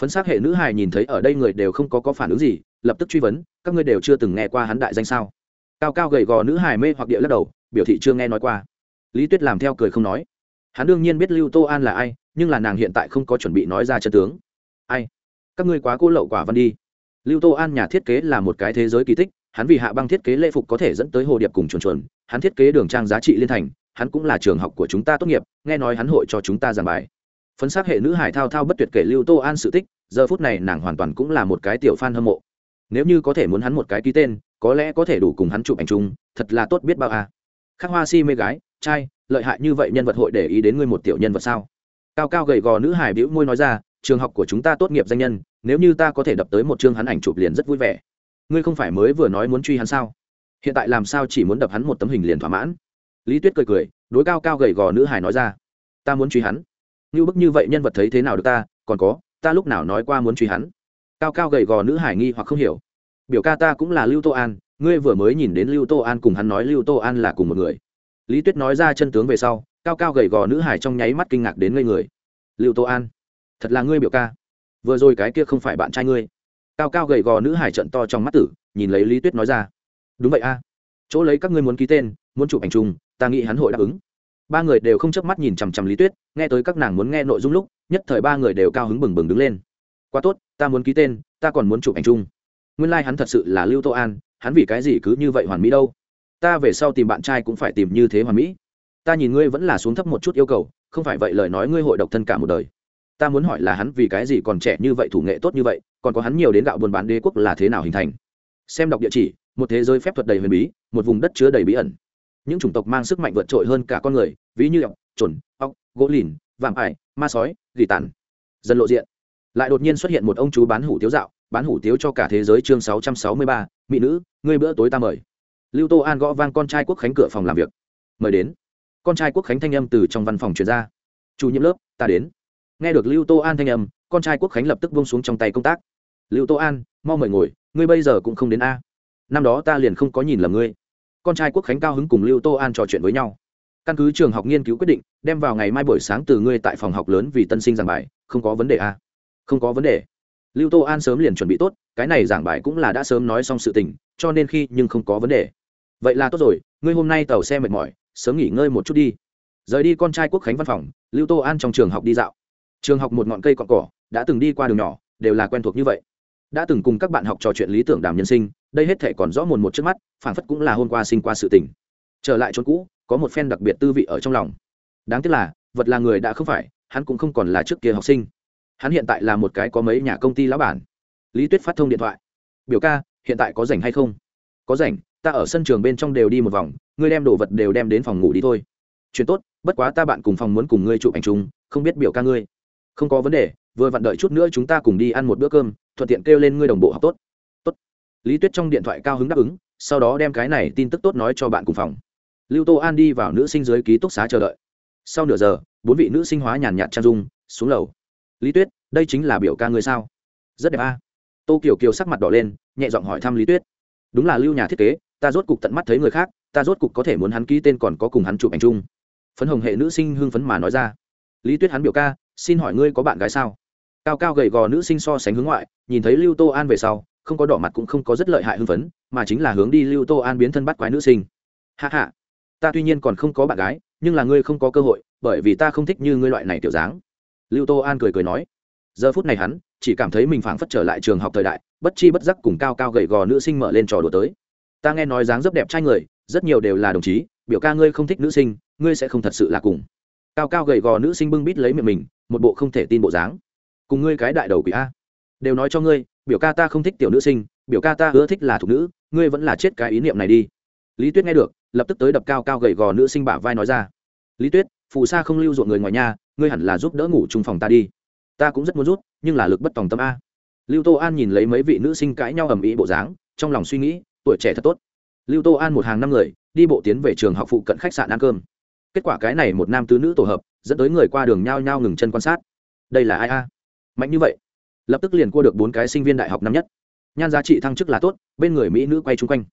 phấn sắc hệ nữ hải nhìn thấy ở đây người đều không có có phản ứng gì, lập tức truy vấn, các ngươi đều chưa từng nghe qua hắn đại danh sao? Cao cao gầy gò nữ hải mê hoặc địa lắc đầu, biểu thị chưa nghe nói qua. Lý tuyết làm theo cười không nói. Hắn đương nhiên biết lưu tô an là ai, nhưng là nàng hiện tại không có chuẩn bị nói ra chân tướng. Ai? Các ngươi quá cô lậu quả văn đi. Lưu tô an nhà thiết kế là một cái thế giới kỳ tích, hắn vì hạ băng thiết kế lễ phục có thể dẫn tới hồ điệp cùng chuồn chuồn, hắn thiết kế đường trang giá trị liên thành, hắn cũng là trường học của chúng ta tốt nghiệp, nghe nói hắn hội cho chúng ta giảng bài phấn xác hệ nữ hải thao thao bất tuyệt kể lưu tô an sự tích, giờ phút này nàng hoàn toàn cũng là một cái tiểu fan hâm mộ. Nếu như có thể muốn hắn một cái ký tên, có lẽ có thể đủ cùng hắn chụp ảnh chung, thật là tốt biết bao à. khắc hoa si mê gái, trai, lợi hại như vậy nhân vật hội để ý đến ngươi một tiểu nhân vật sao? Cao cao gầy gò nữ hải bĩu môi nói ra, trường học của chúng ta tốt nghiệp danh nhân, nếu như ta có thể đập tới một chương hắn ảnh chụp liền rất vui vẻ. Ngươi không phải mới vừa nói muốn truy hắn sao? Hiện tại làm sao chỉ muốn đập hắn một tấm hình liền thỏa mãn? Lý tuyết cười cười, đối cao cao gầy gò nữ hải nói ra, ta muốn truy hắn như bức như vậy nhân vật thấy thế nào được ta? Còn có, ta lúc nào nói qua muốn truy hắn? Cao cao gầy gò nữ hải nghi hoặc không hiểu. Biểu ca ta cũng là lưu tô an, ngươi vừa mới nhìn đến lưu tô an cùng hắn nói lưu tô an là cùng một người. Lý tuyết nói ra chân tướng về sau, cao cao gầy gò nữ hải trong nháy mắt kinh ngạc đến ngây người. Lưu tô an, thật là ngươi biểu ca. Vừa rồi cái kia không phải bạn trai ngươi. Cao cao gầy gò nữ hải trận to trong mắt tử, nhìn lấy lý tuyết nói ra. Đúng vậy a. Chỗ lấy các ngươi muốn ký tên, muốn chụp ảnh chung, ta nghĩ hắn hội đáp ứng. Ba người đều không chớp mắt nhìn chằm chằm lý tuyết nghe tới các nàng muốn nghe nội dung lúc, nhất thời ba người đều cao hứng bừng bừng đứng lên. Quá tốt, ta muốn ký tên, ta còn muốn chụp ảnh chung. Nguyên lai、like、hắn thật sự là lưu tô an, hắn vì cái gì cứ như vậy hoàn mỹ đâu? Ta về sau tìm bạn trai cũng phải tìm như thế hoàn mỹ. Ta nhìn ngươi vẫn là xuống thấp một chút yêu cầu, không phải vậy lời nói ngươi hội độc thân cả một đời. Ta muốn hỏi là hắn vì cái gì còn trẻ như vậy, thủ nghệ tốt như vậy, còn có hắn nhiều đến gạo buôn bán đế quốc là thế nào hình thành? Xem đọc địa chỉ, một thế giới phép thuật đầy huyền bí, một vùng đất chứa đầy bí ẩn. Những chủng tộc mang sức mạnh vượt trội hơn cả con người, ví như ọc, trồn, ọc gỗ lìn, vạm ải, ma sói, gỉ tàn. Dần lộ diện. Lại đột nhiên xuất hiện một ông chú bán hủ tiếu dạo, bán hủ tiếu cho cả thế giới chương sáu trăm sáu mươi ba, mỹ nữ, ngươi bữa tối ta mời. Lưu tô an gõ vang con trai quốc khánh cửa phòng làm việc. Mời đến. Con trai quốc khánh thanh âm từ trong văn phòng truyền ra. Chủ nhiệm lớp, ta đến. Nghe được lưu tô an thanh âm, con trai quốc khánh lập tức vung xuống trong tay công tác. Lưu tô an, mau mời ngồi, ngươi bây giờ cũng không đến a. Năm đó ta liền không có nhìn lầm ngươi. Con trai quốc khánh cao hứng cùng lưu tô an trò chuyện với nhau căn cứ trường học nghiên cứu quyết định, đem vào ngày mai buổi sáng từ ngươi tại phòng học lớn vì tân sinh giảng bài, không có vấn đề à? Không có vấn đề. Lưu tô an sớm liền chuẩn bị tốt, cái này giảng bài cũng là đã sớm nói xong sự tình, cho nên khi nhưng không có vấn đề. Vậy là tốt rồi, ngươi hôm nay tàu xe mệt mỏi, sớm nghỉ ngơi một chút đi. Rời đi con trai quốc khánh văn phòng, lưu tô an trong trường học đi dạo. Trường học một ngọn cây cọn cỏ, đã từng đi qua đường nhỏ, đều là quen thuộc như vậy. Đã từng cùng các bạn học trò chuyện lý tưởng đàm nhân sinh, đây hết thể còn rõ mồn một trước mắt, phảng phất cũng là hôm qua sinh qua sự tình trở lại chỗ cũ, có một phen đặc biệt tư vị ở trong lòng. Đáng tiếc là, vật là người đã không phải, hắn cũng không còn là trước kia học sinh. Hắn hiện tại là một cái có mấy nhà công ty lão bản. Lý tuyết phát thông điện thoại. Biểu ca, hiện tại có rảnh hay không? Có rảnh, ta ở sân trường bên trong đều đi một vòng, ngươi đem đồ vật đều đem đến phòng ngủ đi thôi. Chuyện tốt, bất quá ta bạn cùng phòng muốn cùng ngươi chụp ảnh chung, không biết biểu ca ngươi. Không có vấn đề, vừa vặn đợi chút nữa chúng ta cùng đi ăn một bữa cơm, thuận tiện kêu lên ngươi đồng bộ học tốt. Tốt. Lý tuyết trong điện thoại cao hứng đáp ứng, sau đó đem cái này tin tức tốt nói cho bạn cùng phòng lưu tô an đi vào nữ sinh dưới ký túc xá chờ đợi. Sau nửa giờ, bốn vị nữ sinh hóa nhàn nhạt trang dung, xuống lầu. Lý tuyết, đây chính là biểu ca ngươi sao? Rất đẹp a. Tô kiều kiều sắc mặt đỏ lên, nhẹ giọng hỏi thăm lý tuyết. Đúng là lưu nhà thiết kế, ta rốt cục tận mắt thấy người khác, ta rốt cục có thể muốn hắn ký tên còn có cùng hắn chụp ảnh chung. Phấn hồng hệ nữ sinh hưng phấn mà nói ra. Lý tuyết hắn biểu ca, xin hỏi ngươi có bạn gái sao? Cao cao gầy gò nữ sinh so sánh hướng ngoại, nhìn thấy lưu tô an về sau, không có đỏ mặt cũng không có rất lợi hại hưng phấn, mà chính là hướng đi lưu tô an biến thân bắt quái nữ sinh. Hạ hạ ta tuy nhiên còn không có bạn gái, nhưng là ngươi không có cơ hội, bởi vì ta không thích như ngươi loại này tiểu dáng. Lưu tô an cười cười nói. Giờ phút này hắn chỉ cảm thấy mình phảng phất trở lại trường học thời đại, bất chi bất giác cùng cao cao gầy gò nữ sinh mở lên trò đùa tới. Ta nghe nói dáng rất đẹp trai người, rất nhiều đều là đồng chí, biểu ca ngươi không thích nữ sinh, ngươi sẽ không thật sự là cùng. Cao cao gầy gò nữ sinh bưng bít lấy miệng mình, một bộ không thể tin bộ dáng. Cùng ngươi cái đại đầu quỷ a. Đều nói cho ngươi, biểu ca ta không thích tiểu nữ sinh, biểu ca ta ưa thích là thục nữ, ngươi vẫn là chết cái ý niệm này đi lý tuyết nghe được, lập tức tới đập cao cao gầy gò nữ sinh bả vai nói ra. Lý tuyết, phù sa không lưu ruộng người ngoài nhà, ngươi hẳn là giúp đỡ ngủ chung phòng ta đi. Ta cũng rất muốn rút nhưng là lực bất tòng tâm a. Lưu tô an nhìn lấy mấy vị nữ sinh cãi nhau ầm ĩ bộ dáng, trong lòng suy nghĩ, tuổi trẻ thật tốt. Lưu tô an một hàng năm người, đi bộ tiến về trường học phụ cận khách sạn ăn cơm. Kết quả cái này một nam tứ nữ tổ hợp, dẫn tới người qua đường nhao nhao ngừng chân quan sát. Đây là ai a? Mạnh như vậy. Lập tức liền cua được bốn cái sinh viên đại học năm nhất. Nhan giá trị thăng chức là tốt, bên người mỹ nữ quay chung quanh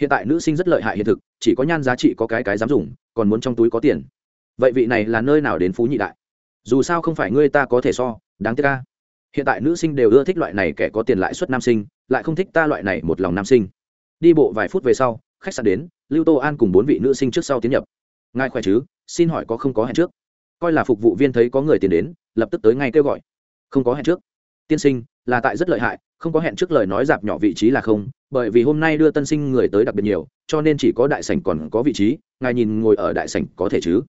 hiện tại nữ sinh rất lợi hại hiện thực, chỉ có nhan giá trị có cái cái dám dùng, còn muốn trong túi có tiền. Vậy vị này là nơi nào đến phú nhị đại? Dù sao không phải ngươi ta có thể so, đáng tiếc ca hiện tại nữ sinh đều ưa thích loại này kẻ có tiền lãi suất nam sinh, lại không thích ta loại này một lòng nam sinh. Đi bộ vài phút về sau, khách sạn đến, lưu tô an cùng bốn vị nữ sinh trước sau tiến nhập. Ngài khỏe chứ? Xin hỏi có không có hẹn trước? Coi là phục vụ viên thấy có người tiền đến, lập tức tới ngay kêu gọi. Không có hẹn trước tiên sinh, là tại rất lợi hại, không có hẹn trước lời nói dạp nhỏ vị trí là không, bởi vì hôm nay đưa tân sinh người tới đặc biệt nhiều, cho nên chỉ có đại sảnh còn có vị trí, ngài nhìn ngồi ở đại sảnh có thể chứ?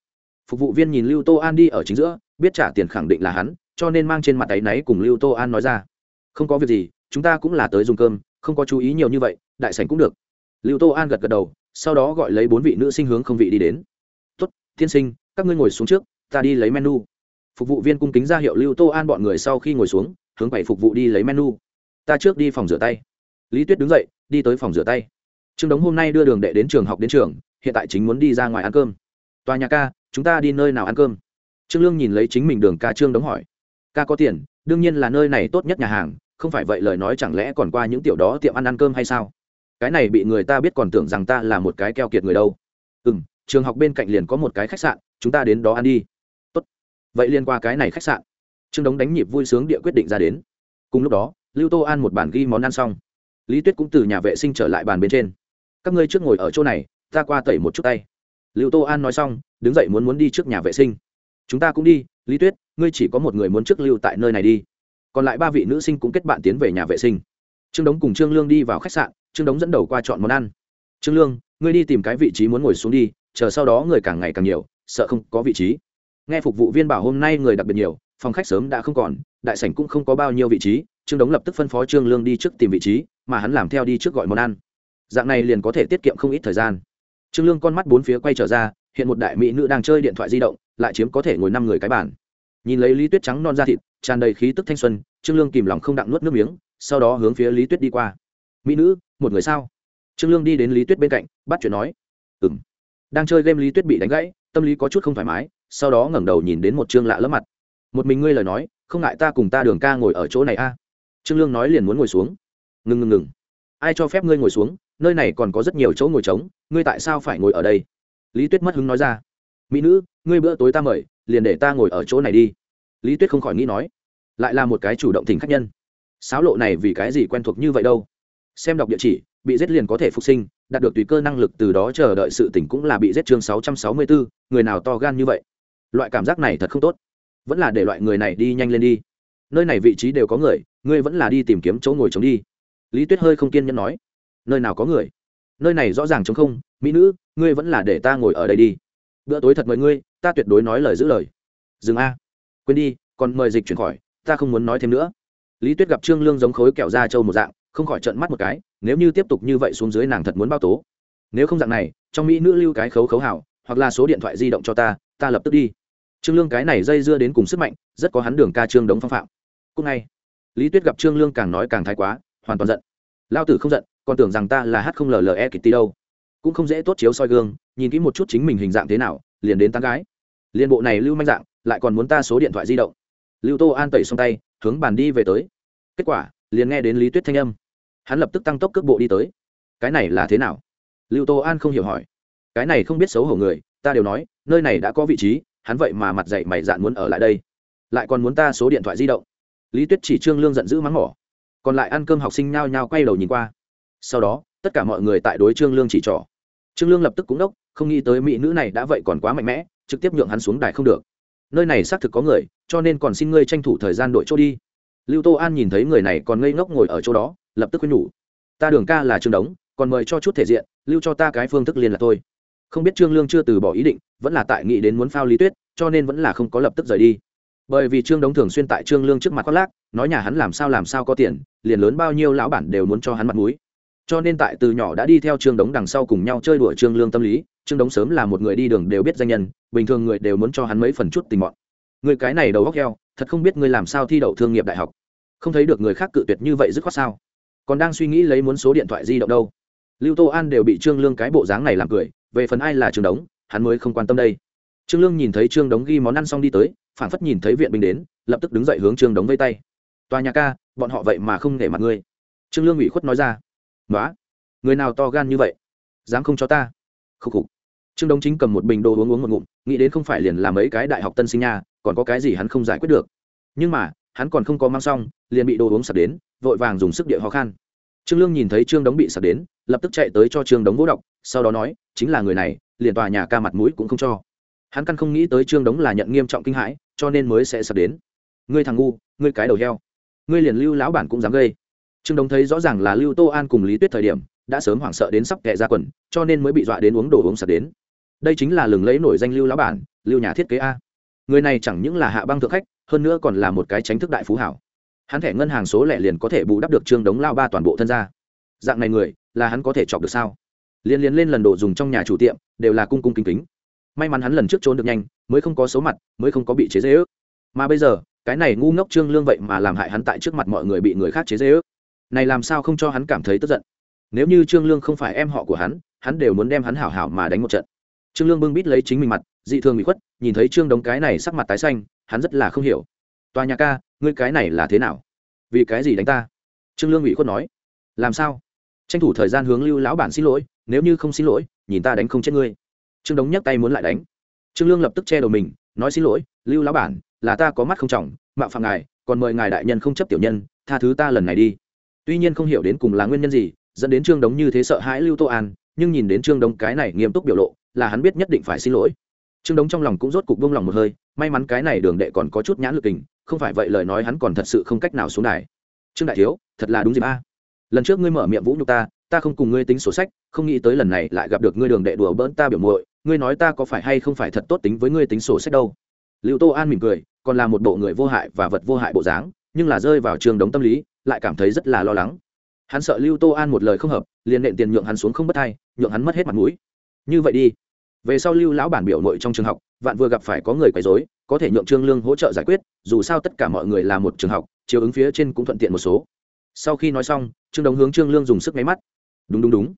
Phục vụ viên nhìn lưu tô an đi ở chính giữa, biết trả tiền khẳng định là hắn, cho nên mang trên mặt tay náy cùng lưu tô an nói ra. Không có việc gì, chúng ta cũng là tới dùng cơm, không có chú ý nhiều như vậy, đại sảnh cũng được. Lưu tô an gật gật đầu, sau đó gọi lấy bốn vị nữ sinh hướng không vị đi đến. Tuất tiên sinh, các ngươi ngồi xuống trước, ta đi lấy menu. Phục vụ viên cung kính ra hiệu lưu tô an bọn người sau khi ngồi xuống hướng bảy phục vụ đi lấy menu. Ta trước đi phòng rửa tay. Lý tuyết đứng dậy, đi tới phòng rửa tay. Trương đống hôm nay đưa đường đệ đến trường học đến trường, hiện tại chính muốn đi ra ngoài ăn cơm. Tòa nhà ca, chúng ta đi nơi nào ăn cơm? Trương lương nhìn lấy chính mình đường ca trương đống hỏi. Ca có tiền, đương nhiên là nơi này tốt nhất nhà hàng, không phải vậy lời nói chẳng lẽ còn qua những tiểu đó tiệm ăn ăn cơm hay sao? Cái này bị người ta biết còn tưởng rằng ta là một cái keo kiệt người đâu. Ừ m trường học bên cạnh liền có một cái khách sạn, chúng ta đến đó ăn đi. Tốt. vậy liên qua cái này khách sạn trương đống đánh nhịp vui sướng địa quyết định ra đến. Cùng lúc đó, lưu tô an một bản ghi món ăn xong. Lý tuyết cũng từ nhà vệ sinh trở lại bàn bên trên. Các ngươi trước ngồi ở chỗ này, ta qua tẩy một chút tay. Lưu tô an nói xong, đứng dậy muốn muốn đi trước nhà vệ sinh. Chúng ta cũng đi, lý tuyết, ngươi chỉ có một người muốn trước lưu tại nơi này đi. Còn lại ba vị nữ sinh cũng kết bạn tiến về nhà vệ sinh. Trương đống cùng trương lương đi vào khách sạn, trương đống dẫn đầu qua chọn món ăn. Trương lương, ngươi đi tìm cái vị trí muốn ngồi xuống đi, chờ sau đó người càng ngày càng nhiều, sợ không có vị trí. Nghe phục vụ viên bảo hôm nay người đặc biệt nhiều phòng khách sớm đã không còn đại sảnh cũng không có bao nhiêu vị trí trương đống lập tức phân phó trương lương đi trước tìm vị trí mà hắn làm theo đi trước gọi món ăn. Dạng này liền có thể tiết kiệm không ít thời gian. Trương lương con mắt bốn phía quay trở ra hiện một đại mỹ nữ đang chơi điện thoại di động lại chiếm có thể ngồi năm người cái bàn. Nhìn lấy lý tuyết trắng non da thịt tràn đầy khí tức thanh xuân trương lương kìm lòng không đặng nuốt nước miếng sau đó hướng phía lý tuyết đi qua. Mỹ nữ một người sao? Trương lương đi đến lý tuyết bên cạnh bắt chuyện nói. Ừm, đang chơi game lý tuyết bị đánh gãy tâm lý có chút không thoải mái sau đó ngẩng đầu nhìn đến một trương lạ lẫm mặt một mình ngươi lời nói, không ngại ta cùng ta đường ca ngồi ở chỗ này a. Trương lương nói liền muốn ngồi xuống. Ngừng ngừng ngừng. Ai cho phép ngươi ngồi xuống? Nơi này còn có rất nhiều chỗ ngồi trống, ngươi tại sao phải ngồi ở đây? Lý tuyết mất hứng nói ra. Mỹ nữ, ngươi bữa tối ta mời, liền để ta ngồi ở chỗ này đi. Lý tuyết không khỏi nghĩ nói. Lại là một cái chủ động thỉnh khách nhân. Sáo lộ này vì cái gì quen thuộc như vậy đâu? Xem đọc địa chỉ, bị giết liền có thể phục sinh, đạt được tùy cơ năng lực từ đó chờ đợi sự tỉnh cũng là bị giết chương sáu trăm sáu mươi bốn người nào to gan như vậy? Loại cảm giác này thật không tốt vẫn là để loại người này đi nhanh lên đi. Nơi này vị trí đều có người, ngươi vẫn là đi tìm kiếm chỗ ngồi chống đi. Lý tuyết hơi không kiên nhẫn nói. Nơi nào có người? Nơi này rõ ràng chống không, mỹ nữ, ngươi vẫn là để ta ngồi ở đây đi. Bữa tối thật mời ngươi, ta tuyệt đối nói lời giữ lời. Dừng a, quên đi, còn mời dịch chuyển khỏi, ta không muốn nói thêm nữa. Lý tuyết gặp trương lương giống khối kẹo da trâu một dạng, không khỏi trận mắt một cái, nếu như tiếp tục như vậy xuống dưới nàng thật muốn bao tố. Nếu không dạng này, trong mỹ nữ lưu cái khấu khấu hảo, hoặc là số điện thoại di động cho ta ta lập tức đi trương lương cái này dây dưa đến cùng sức mạnh, rất có hắn đường ca trương đống phong phạm. Cũng ngay, lý tuyết gặp trương lương càng nói càng thái quá, hoàn toàn giận. Lao tử không giận, còn tưởng rằng ta là hát không lle kitty đâu. Cũng không dễ tốt chiếu soi gương, nhìn kỹ một chút chính mình hình dạng thế nào, liền đến tán gái. Liên bộ này lưu manh dạng, lại còn muốn ta số điện thoại di động. Lưu tô an tẩy xong tay, hướng bàn đi về tới. Kết quả, liền nghe đến lý tuyết thanh âm. Hắn lập tức tăng tốc cước bộ đi tới. Cái này là thế nào? Lưu tô an không hiểu hỏi. Cái này không biết xấu hổ người, ta đều nói, nơi này đã có vị trí hắn vậy mà mặt dậy mày dạn muốn ở lại đây. Lại còn muốn ta số điện thoại di động. Lý tuyết chỉ trương lương giận dữ mắng mỏ. Còn lại ăn cơm học sinh nhao nhao quay đầu nhìn qua. Sau đó, tất cả mọi người tại đối trương lương chỉ trỏ. Trương lương lập tức cũng đốc, không nghĩ tới mỹ nữ này đã vậy còn quá mạnh mẽ, trực tiếp nhượng hắn xuống đài không được. Nơi này xác thực có người, cho nên còn xin ngươi tranh thủ thời gian đội chỗ đi. Lưu tô an nhìn thấy người này còn ngây ngốc ngồi ở chỗ đó, lập tức khuyên nhủ. Ta đường ca là trương đống, còn mời cho chút thể diện, lưu cho ta cái phương thức liên là thôi không biết trương lương chưa từ bỏ ý định, vẫn là tại nghĩ đến muốn phao lý tuyết, cho nên vẫn là không có lập tức rời đi. Bởi vì trương đống thường xuyên tại trương lương trước mặt khoác lác, nói nhà hắn làm sao làm sao có tiền, liền lớn bao nhiêu lão bản đều muốn cho hắn mặt mũi. Cho nên tại từ nhỏ đã đi theo trương đống đằng sau cùng nhau chơi đùa trương lương tâm lý, trương đống sớm là một người đi đường đều biết danh nhân, bình thường người đều muốn cho hắn mấy phần chút tình mọn. Người cái này đầu góc heo, thật không biết ngươi làm sao thi đậu thương nghiệp đại học. Không thấy được người khác cự tuyệt như vậy dứt khoát sao? Còn đang suy nghĩ lấy muốn số điện thoại di động đâu. Lưu tô an đều bị trương lương cái bộ dáng này làm cười về phần ai là trương đống, hắn mới không quan tâm đây. Trương lương nhìn thấy trương đống ghi món ăn xong đi tới phản phất nhìn thấy viện binh đến, lập tức đứng dậy hướng trương đống vây tay. Tòa nhà ca, bọn họ vậy mà không để mặt ngươi. Trương lương ủy khuất nói ra. Nói người nào to gan như vậy? Dám không cho ta? Khúc khục. Trương đống chính cầm một bình đồ uống uống một ngụm, nghĩ đến không phải liền làm mấy cái đại học tân sinh nha, còn có cái gì hắn không giải quyết được. Nhưng mà, hắn còn không có mang xong, liền bị đồ uống sập đến, vội vàng dùng sức địa ho khan. Trương lương nhìn thấy trương đống bị sập đến, lập tức chạy tới cho trương đống vỗ đọc, sau đó nói chính là người này, liền tòa nhà ca mặt mũi cũng không cho. Hắn căn không nghĩ tới trương đống là nhận nghiêm trọng kinh hãi, cho nên mới sẽ sập đến. Ngươi thằng ngu, ngươi cái đầu heo. Ngươi liền lưu lão bản cũng dám gây. Trương đống thấy rõ ràng là lưu tô an cùng lý tuyết thời điểm, đã sớm hoảng sợ đến sắp kẹ ra quần, cho nên mới bị dọa đến uống đồ uống sập đến. Đây chính là lừng lấy nổi danh lưu lão bản, lưu nhà thiết kế a. Người này chẳng những là hạ băng thượng khách, hơn nữa còn là một cái tránh thức đại phú hảo. Hắn thẻ ngân hàng số lẻ liền có thể bù đắp được trương đống lao ba toàn bộ thân gia. Dạng này người, là hắn có thể chọc được sao? Liên liên lên lần đồ dùng trong nhà chủ tiệm, đều là cung cung kính kính. May mắn hắn lần trước trốn được nhanh, mới không có số mặt, mới không có bị chế dễ ước. Mà bây giờ, cái này ngu ngốc trương lương vậy mà làm hại hắn tại trước mặt mọi người bị người khác chế dễ ước. Này làm sao không cho hắn cảm thấy tức giận? Nếu như trương lương không phải em họ của hắn hắn đều muốn đem hắn hảo hảo mà đánh một trận. Trương lương bưng bít lấy chính mình mặt, dị thường bị khuất, nhìn thấy trương đống cái này sắc mặt tái xanh, hắn rất là không hiểu. Tòa nhà ca, ngươi cái này là thế nào? Vì cái gì đánh ta? Trương lương bị khuất nói. Làm sao? Tranh thủ thời gian hướng lưu lão bản xin lỗi, nếu như không xin lỗi, nhìn ta đánh không chết ngươi. Trương đống nhấc tay muốn lại đánh. Trương lương lập tức che đầu mình, nói xin lỗi, lưu lão bản, là ta có mắt không trọng, mạo phạm ngài, còn mời ngài đại nhân không chấp tiểu nhân, tha thứ ta lần này đi. Tuy nhiên không hiểu đến cùng là nguyên nhân gì, dẫn đến trương đống như thế sợ hãi lưu tô an, nhưng nhìn đến trương đống cái này nghiêm túc biểu lộ, là hắn biết nhất định phải xin lỗi. Trương đống trong lòng cũng rốt cục buông lòng một hơi, may mắn cái này đường đệ còn có chút nhãn lực tình, không phải vậy lời nói hắn còn thật sự không cách nào xuống đài. Trương đại thiếu, thật là đúng dịp a lần trước ngươi mở miệng vũ nhục ta ta không cùng ngươi tính sổ sách, không nghĩ tới lần này lại gặp được ngươi đường đệ đùa bỡn ta biểu muội, ngươi nói ta có phải hay không phải thật tốt tính với ngươi tính sổ sách đâu? Lưu tô an mỉm cười, còn là một bộ người vô hại và vật vô hại bộ dáng, nhưng là rơi vào trường đống tâm lý, lại cảm thấy rất là lo lắng. Hắn sợ lưu tô an một lời không hợp, liền nện tiền nhượng hắn xuống không bất thay nhượng hắn mất hết mặt mũi. Như vậy đi. Về sau lưu lão bản biểu nội trong trường học, vạn vừa gặp phải có người quấy rối, có thể nhượng trương lương hỗ trợ giải quyết, dù sao tất cả mọi người là một trường học chiều ứng phía trên cũng thuận tiện một số sau khi nói xong, trương đống hướng trương lương dùng sức máy mắt. Đúng đúng đúng.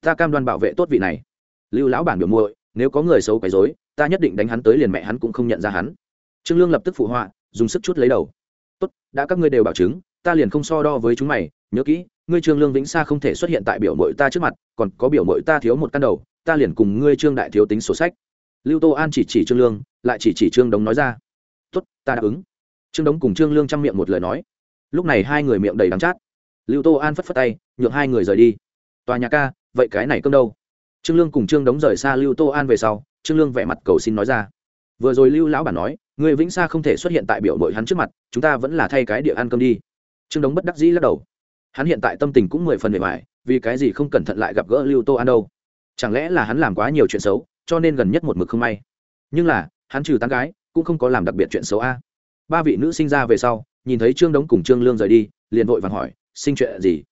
Ta cam đoan bảo vệ tốt vị này. Lưu lão bản biểu muội, nếu có người xấu quấy rối, ta nhất định đánh hắn tới liền mẹ hắn cũng không nhận ra hắn. Trương lương lập tức phụ họa, dùng sức chút lấy đầu. Tốt, đã các ngươi đều bảo chứng, ta liền không so đo với chúng mày, nhớ kỹ, ngươi trương lương vĩnh sa không thể xuất hiện tại biểu mội ta trước mặt, còn có biểu mội ta thiếu một căn đầu, ta liền cùng ngươi trương đại thiếu tính sổ sách. Lưu tô an chỉ chỉ trương lương, lại chỉ chỉ trương đống nói ra. Tốt, ta đáp ứng. Trương đống cùng trương lương chăm miệng một lời nói lúc này hai người miệng đầy đắng chát. Lưu tô an phất phất tay, nhượng hai người rời đi. Tòa nhà ca, vậy cái này cơm đâu? Trương lương cùng trương đống rời xa lưu tô an về sau, trương lương vẻ mặt cầu xin nói ra. Vừa rồi lưu lão bản nói, người vĩnh sa không thể xuất hiện tại biểu bội hắn trước mặt, chúng ta vẫn là thay cái địa ăn cơm đi. Trương đống bất đắc dĩ lắc đầu. Hắn hiện tại tâm tình cũng mười phần bề mại vì cái gì không cẩn thận lại gặp gỡ lưu tô an đâu? Chẳng lẽ là hắn làm quá nhiều chuyện xấu, cho nên gần nhất một mực không may? Nhưng là, hắn trừ tán gái, cũng không có làm đặc biệt chuyện xấu a. Ba vị nữ sinh ra về sau nhìn thấy trương đống cùng trương lương rời đi, liền vội vàng hỏi, sinh chuyện gì?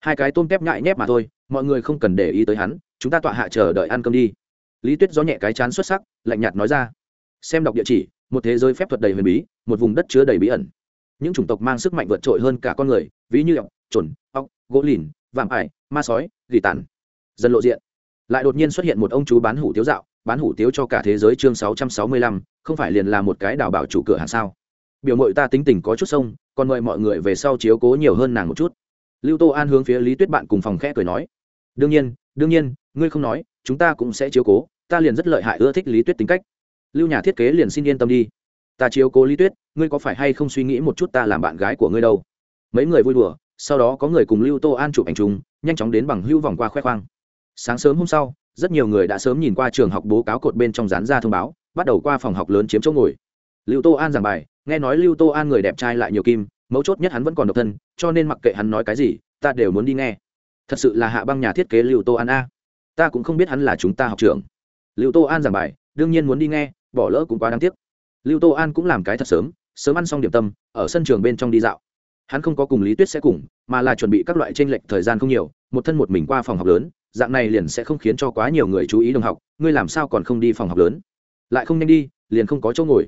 Hai cái tôm tép nhại nhép mà thôi, mọi người không cần để ý tới hắn, chúng ta tọa hạ chờ đợi ăn cơm đi. Lý tuyết gió nhẹ cái chán xuất sắc, lạnh nhạt nói ra, xem đọc địa chỉ, một thế giới phép thuật đầy huyền bí, một vùng đất chứa đầy bí ẩn. Những chủng tộc mang sức mạnh vượt trội hơn cả con người, ví như ọc trồn ọc gỗ lìn, vạm ải, ma sói, gỉ tàn. Dần lộ diện, lại đột nhiên xuất hiện một ông chú bán hủ tiếu dạo, bán hủ tiếu cho cả thế giới chương sáu trăm sáu mươi lăm, không phải liền là một cái đào bảo chủ cửa hàng sao? Biểu mội ta tính tình có chút sông, còn mời mọi người về sau chiếu cố nhiều hơn nàng một chút. Lưu tô an hướng phía lý tuyết bạn cùng phòng khẽ cười nói, đương nhiên đương nhiên, ngươi không nói, chúng ta cũng sẽ chiếu cố, ta liền rất lợi hại ưa thích lý tuyết tính cách. Lưu nhà thiết kế liền xin yên tâm đi. Ta chiếu cố lý tuyết, ngươi có phải hay không suy nghĩ một chút ta làm bạn gái của ngươi đâu? Mấy người vui đùa, sau đó có người cùng lưu tô an chụp ảnh chung, nhanh chóng đến bằng hưu vòng qua khoe khoang. Sáng sớm hôm sau, rất nhiều người đã sớm nhìn qua trường học bố cáo cột bên trong dán ra thông báo, bắt đầu qua phòng học lớn chiếm chỗ ngồi. Lưu tô an giảng bài nghe nói lưu tô an người đẹp trai lại nhiều kim, mấu chốt nhất hắn vẫn còn độc thân, cho nên mặc kệ hắn nói cái gì, ta đều muốn đi nghe. Thật sự là hạ băng nhà thiết kế lưu tô an a. Ta cũng không biết hắn là chúng ta học trưởng. lưu tô an giảng bài, đương nhiên muốn đi nghe, bỏ lỡ cũng quá đáng tiếc. Lưu tô an cũng làm cái thật sớm sớm ăn xong điểm tâm, ở sân trường bên trong đi dạo. Hắn không có cùng lý tuyết sẽ cùng, mà là chuẩn bị các loại t r ê n lệch thời gian không nhiều, một thân một mình qua phòng học lớn, dạng này liền sẽ không khiến cho quá nhiều người chú ý đồng học, ngươi làm sao còn không đi phòng học lớn? Lại không nhanh đi, liền không có chỗ ngồi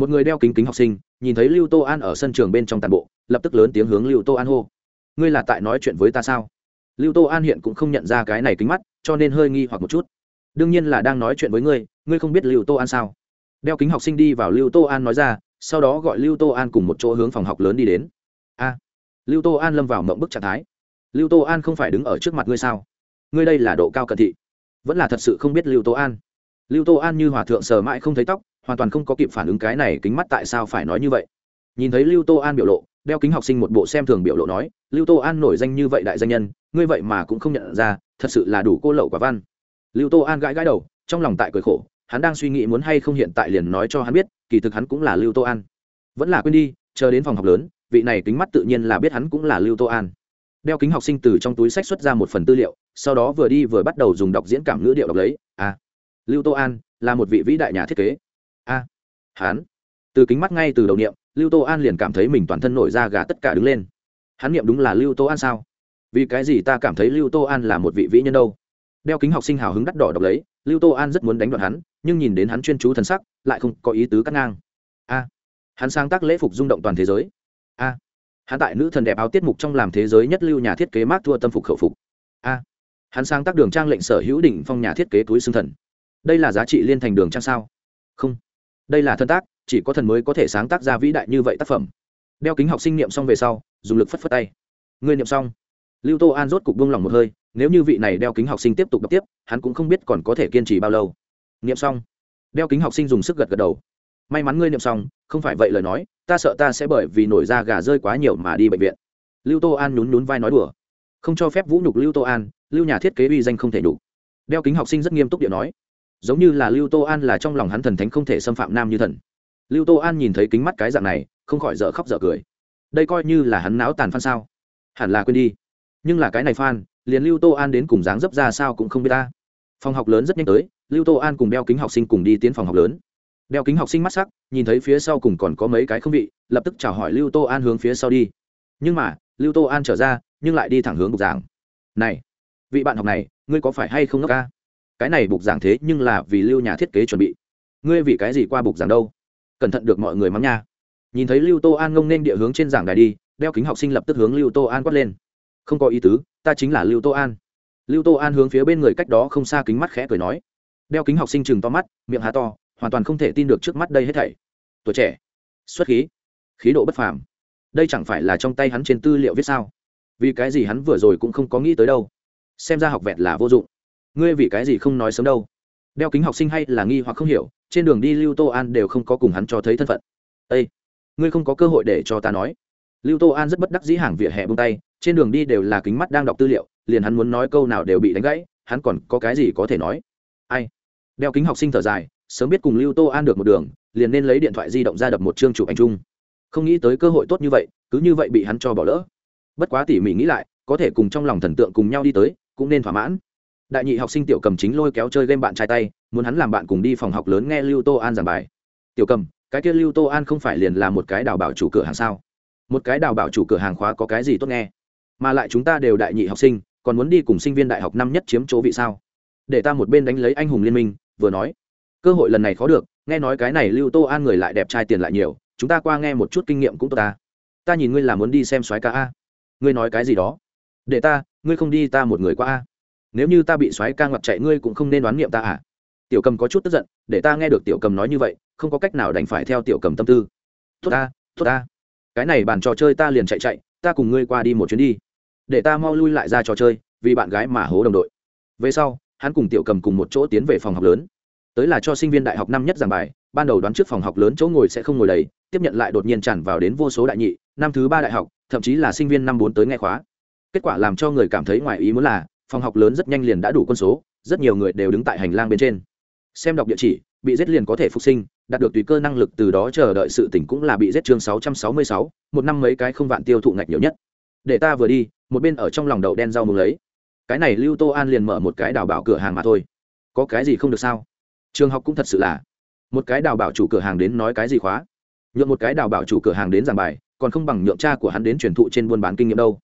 một người đeo kính kính học sinh, nhìn thấy lưu tô an ở sân trường bên trong tàn bộ, lập tức lớn tiếng hướng lưu tô an hô. Ngươi là tại nói chuyện với ta sao? Lưu tô an hiện cũng không nhận ra cái này kính mắt, cho nên hơi nghi hoặc một chút. Đương nhiên là đang nói chuyện với ngươi ngươi không biết lưu tô an sao? Đeo kính học sinh đi vào lưu tô an nói ra, sau đó gọi lưu tô an cùng một chỗ hướng phòng học lớn đi đến. A. Lưu tô an lâm vào mộng bức trạng thái. Lưu tô an không phải đứng ở trước mặt ngươi sao? Ngươi đây là độ cao cận thị. Vẫn là thật sự không biết lưu tô an. Lưu tô an như hòa thượng sờ mãi không thấy tóc hoàn toàn không có kịp phản ứng cái này kính mắt tại sao phải nói như vậy. Nhìn thấy lưu tô an biểu lộ đeo kính học sinh một bộ xem thường biểu lộ nói lưu tô an nổi danh như vậy đại danh nhân ngươi vậy mà cũng không nhận ra thật sự là đủ cô lậu quả văn. Lưu tô an gãi gãi đầu trong lòng tại cười khổ hắn đang suy nghĩ muốn hay không hiện tại liền nói cho hắn biết kỳ thực hắn cũng là lưu tô an. Vẫn là quên đi chờ đến phòng học lớn vị này kính mắt tự nhiên là biết hắn cũng là lưu tô an. Đeo kính học sinh từ trong túi sách xuất ra một phần tư liệu sau đó vừa đi vừa bắt đầu dùng đọc diễn cảm ngữ điệu đọc lấy. À, lưu tô an là một vị vĩ đại nhà thiết kế hắn. Từ kính mắt ngay từ đầu niệm, lưu tô an liền cảm thấy mình toàn thân nổi ra gà tất cả đứng lên. Hắn niệm đúng là lưu tô an sao? Vì cái gì ta cảm thấy lưu tô an là một vị vĩ nhân đâu? Đeo kính học sinh hào hứng đắt đỏ đọc lấy, lưu tô an rất muốn đánh đoạn hắn, nhưng nhìn đến hắn chuyên chú thần sắc, lại không có ý tứ cắt ngang. A, hắn sáng tác lễ phục rung động toàn thế giới. A, hắn tại nữ thần đẹp áo tiết mục trong làm thế giới nhất lưu nhà thiết kế mát thua tâm phục khẩu phục. A, hắn sáng tác đường trang lệnh sở hữu đỉnh phong nhà thiết kế túi xương thần. Đây là giá trị liên thành đường trang sao? Không đây là thân tác, chỉ có thần mới có thể sáng tác ra vĩ đại như vậy tác phẩm. Đeo kính học sinh niệm xong về sau, dùng lực phất phất tay. Người niệm xong. Lưu tô an rốt cục buông lỏng một hơi, nếu như vị này đeo kính học sinh tiếp tục đọc tiếp, hắn cũng không biết còn có thể kiên trì bao lâu. Niệm xong. Đeo kính học sinh dùng sức gật gật đầu. May mắn ngươi niệm xong, không phải vậy lời nói, ta sợ ta sẽ bởi vì nổi da gà rơi quá nhiều mà đi bệnh viện. Lưu tô an nhún nhún vai nói đùa. Không cho phép vũ nhục lưu tô an, lưu nhà thiết kế uy danh không thể nhục. Đeo kính học sinh rất nghiêm túc điện nói giống như là lưu tô an là trong lòng hắn thần thánh không thể xâm phạm nam như thần. Lưu tô an nhìn thấy kính mắt cái dạng này, không khỏi dở khóc dở cười. Đây coi như là hắn náo tàn phan sao? Hẳn là quên đi. Nhưng là cái này phan, liền lưu tô an đến cùng dáng dấp ra sao cũng không biết ta. Phòng học lớn rất nhanh tới, lưu tô an cùng đeo kính học sinh cùng đi tiến phòng học lớn. Đeo kính học sinh mắt sắc, nhìn thấy phía sau cùng còn có mấy cái không vị, lập tức chào hỏi lưu tô an hướng phía sau đi. Nhưng mà, lưu tô an trở ra, nhưng lại đi thẳng hướng bục giảng. Này, vị bạn học này, ngươi có phải hay không ngốc ca? Cái này bục giảng thế nhưng là vì lưu nhà thiết kế chuẩn bị. Ngươi vì cái gì qua bục giảng đâu? Cẩn thận được mọi người mắng nha. Nhìn thấy lưu tô an ngông nên địa hướng trên giảng đài đi, đeo kính học sinh lập tức hướng lưu tô an quát lên. Không có ý tứ, ta chính là lưu tô an. Lưu tô an hướng phía bên người cách đó không xa kính mắt khẽ cười nói. Đeo kính học sinh chừng to mắt, miệng há to, hoàn toàn không thể tin được trước mắt đây hết thảy. Tuổi trẻ, xuất khí khí độ bất phàm. Đây chẳng phải là trong tay hắn trên tư liệu viết sao? Vì cái gì hắn vừa rồi cũng không có nghĩ tới đâu? Xem ra học vẹt là vô dụng ngươi vì cái gì không nói sớm đâu? Đeo kính học sinh hay là nghi hoặc không hiểu, trên đường đi lưu tô an đều không có cùng hắn cho thấy thân phận. Â ngươi không có cơ hội để cho ta nói. Lưu tô an rất bất đắc dĩ hàng vỉa hè bông tay, trên đường đi đều là kính mắt đang đọc tư liệu, liền hắn muốn nói câu nào đều bị đánh gãy, hắn còn có cái gì có thể nói? Ai? Đeo kính học sinh thở dài, sớm biết cùng lưu tô an được một đường, liền nên lấy điện thoại di động ra đập một chương chụp ảnh chung. Không nghĩ tới cơ hội tốt như vậy, cứ như vậy bị hắn cho bỏ lỡ. Bất quá tỉ mỉ nghĩ lại, có thể cùng trong lòng thần tượng cùng nhau đi tới, cũng nên thỏa mãn đại nhị học sinh tiểu cầm chính lôi kéo chơi game bạn trai tay, muốn hắn làm bạn cùng đi phòng học lớn nghe lưu tô an giảng bài. Tiểu cầm, cái kia lưu tô an không phải liền là một cái đào bảo chủ cửa hàng sao? Một cái đào bảo chủ cửa hàng khóa có cái gì tốt nghe? Mà lại chúng ta đều đại nhị học sinh, còn muốn đi cùng sinh viên đại học năm nhất chiếm chỗ vị sao? Để ta một bên đánh lấy anh hùng liên minh, vừa nói. Cơ hội lần này khó được, nghe nói cái này lưu tô an người lại đẹp trai tiền lại nhiều, chúng ta qua nghe một chút kinh nghiệm cũng tốt ta. Ta nhìn ngươi là muốn đi xem soái ca a. Ngươi nói cái gì đó? Để ta, ngươi không đi ta một người qua a nếu như ta bị soái ca ngoặt chạy, ngươi cũng không nên đoán niệm ta à? Tiểu cầm có chút tức giận, để ta nghe được tiểu cầm nói như vậy, không có cách nào đành phải theo tiểu cầm tâm tư. Tốt ta tốt ta. Cái này bàn trò chơi ta liền chạy chạy, ta cùng ngươi qua đi một chuyến đi. Để ta mau lui lại ra trò chơi, vì bạn gái mà hố đồng đội. Về sau, hắn cùng tiểu cầm cùng một chỗ tiến về phòng học lớn. Tới là cho sinh viên đại học năm nhất giảng bài, ban đầu đoán trước phòng học lớn chỗ ngồi sẽ không ngồi đầy, tiếp nhận lại đột nhiên tràn vào đến vô số đại nhị, năm thứ ba đại học, thậm chí là sinh viên năm bốn tới nghe khóa. Kết quả làm cho người cảm thấy ngoài ý muốn là phòng học lớn rất nhanh liền đã đủ quân số, rất nhiều người đều đứng tại hành lang bên trên. Xem đọc địa chỉ, bị giết liền có thể phục sinh, đạt được tùy cơ năng lực từ đó chờ đợi sự tỉnh cũng là bị giết chương sáu trăm sáu mươi sáu, một năm mấy cái không vạn tiêu thụ ngạch nhiều nhất. Để ta vừa đi, một bên ở trong lòng đậu đen rau mùng lấy. Cái này lưu tô an liền mở một cái đào bảo cửa hàng mà thôi. Có cái gì không được sao? Trường học cũng thật sự là. Một cái đào bảo chủ cửa hàng đến nói cái gì khóa? Nhượng một cái đào bảo chủ cửa hàng đến giảng bài, còn không bằng nhượng cha của hắn đến truyền thụ trên buôn bán kinh nghiệm đâu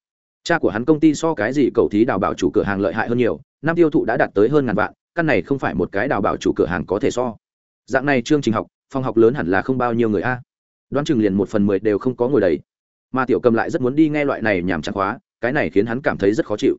cha của hắn công ty so cái gì cầu thí đào bảo chủ cửa hàng lợi hại hơn nhiều, năm tiêu thụ đã đạt tới hơn ngàn vạn, căn này không phải một cái đào bảo chủ cửa hàng có thể so. Dạng này chương trình học, phòng học lớn hẳn là không bao nhiêu người a. Đoán chừng liền một phần mười đều không có ngồi đầy. Mà tiểu cầm lại rất muốn đi nghe loại này nhảm chán hóa, cái này khiến hắn cảm thấy rất khó chịu.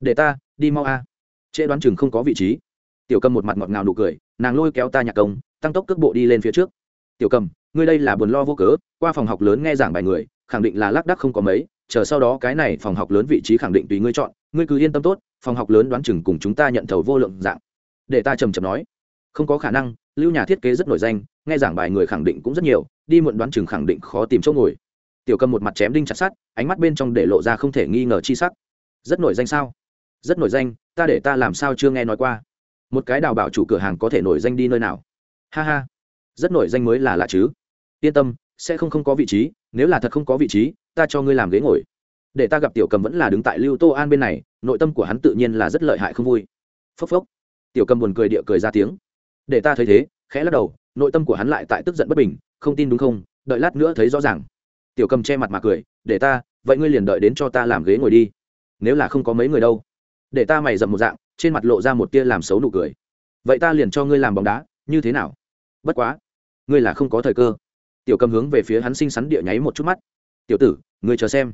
Để ta, đi mau a. Trễ đoán chừng không có vị trí. Tiểu cầm một mặt ngọt ngào nụ cười, nàng lôi kéo ta nhạc công, tăng tốc cước bộ đi lên phía trước. Tiểu cầm, ngươi đây là buồn lo vô cớ, qua phòng học lớn nghe giảng bài người, khẳng định là lác đắc không có mấy chờ sau đó cái này phòng học lớn vị trí khẳng định tùy ngươi chọn, ngươi cứ yên tâm tốt, phòng học lớn đoán chừng cùng chúng ta nhận thầu vô lượng dạng. Để ta trầm trầm nói. Không có khả năng, lưu nhà thiết kế rất nổi danh, nghe giảng bài người khẳng định cũng rất nhiều, đi muộn đoán chừng khẳng định khó tìm chỗ ngồi. Tiểu cầm một mặt chém đinh chặt sát ánh mắt bên trong để lộ ra không thể nghi ngờ chi sắc. Rất nổi danh sao? Rất nổi danh, ta để ta làm sao chưa nghe nói qua? Một cái đào bảo chủ cửa hàng có thể nổi danh đi nơi nào? Ha ha, rất nổi danh mới là lạ chứ. Yên tâm, sẽ không không có vị trí, nếu là thật không có vị trí ta cho ngươi làm ghế ngồi. Để ta gặp tiểu cầm vẫn là đứng tại lưu tô an bên này, nội tâm của hắn tự nhiên là rất lợi hại không vui. Phốc phốc. Tiểu cầm buồn cười địa cười ra tiếng. Để ta thấy thế, khẽ lắc đầu, nội tâm của hắn lại tại tức giận bất bình, không tin đúng không? Đợi lát nữa thấy rõ ràng. Tiểu cầm che mặt mà cười, để ta, vậy ngươi liền đợi đến cho ta làm ghế ngồi đi. Nếu là không có mấy người đâu. Để ta mày dầm một dạng, trên mặt lộ ra một tia làm xấu nụ cười. Vậy ta liền cho ngươi làm bóng đá, như thế nào? Bất quá, ngươi là không có thời cơ. Tiểu cầm hướng về phía hắn xinh xắn địa nháy một chút mắt tiểu tử, ngươi chờ xem.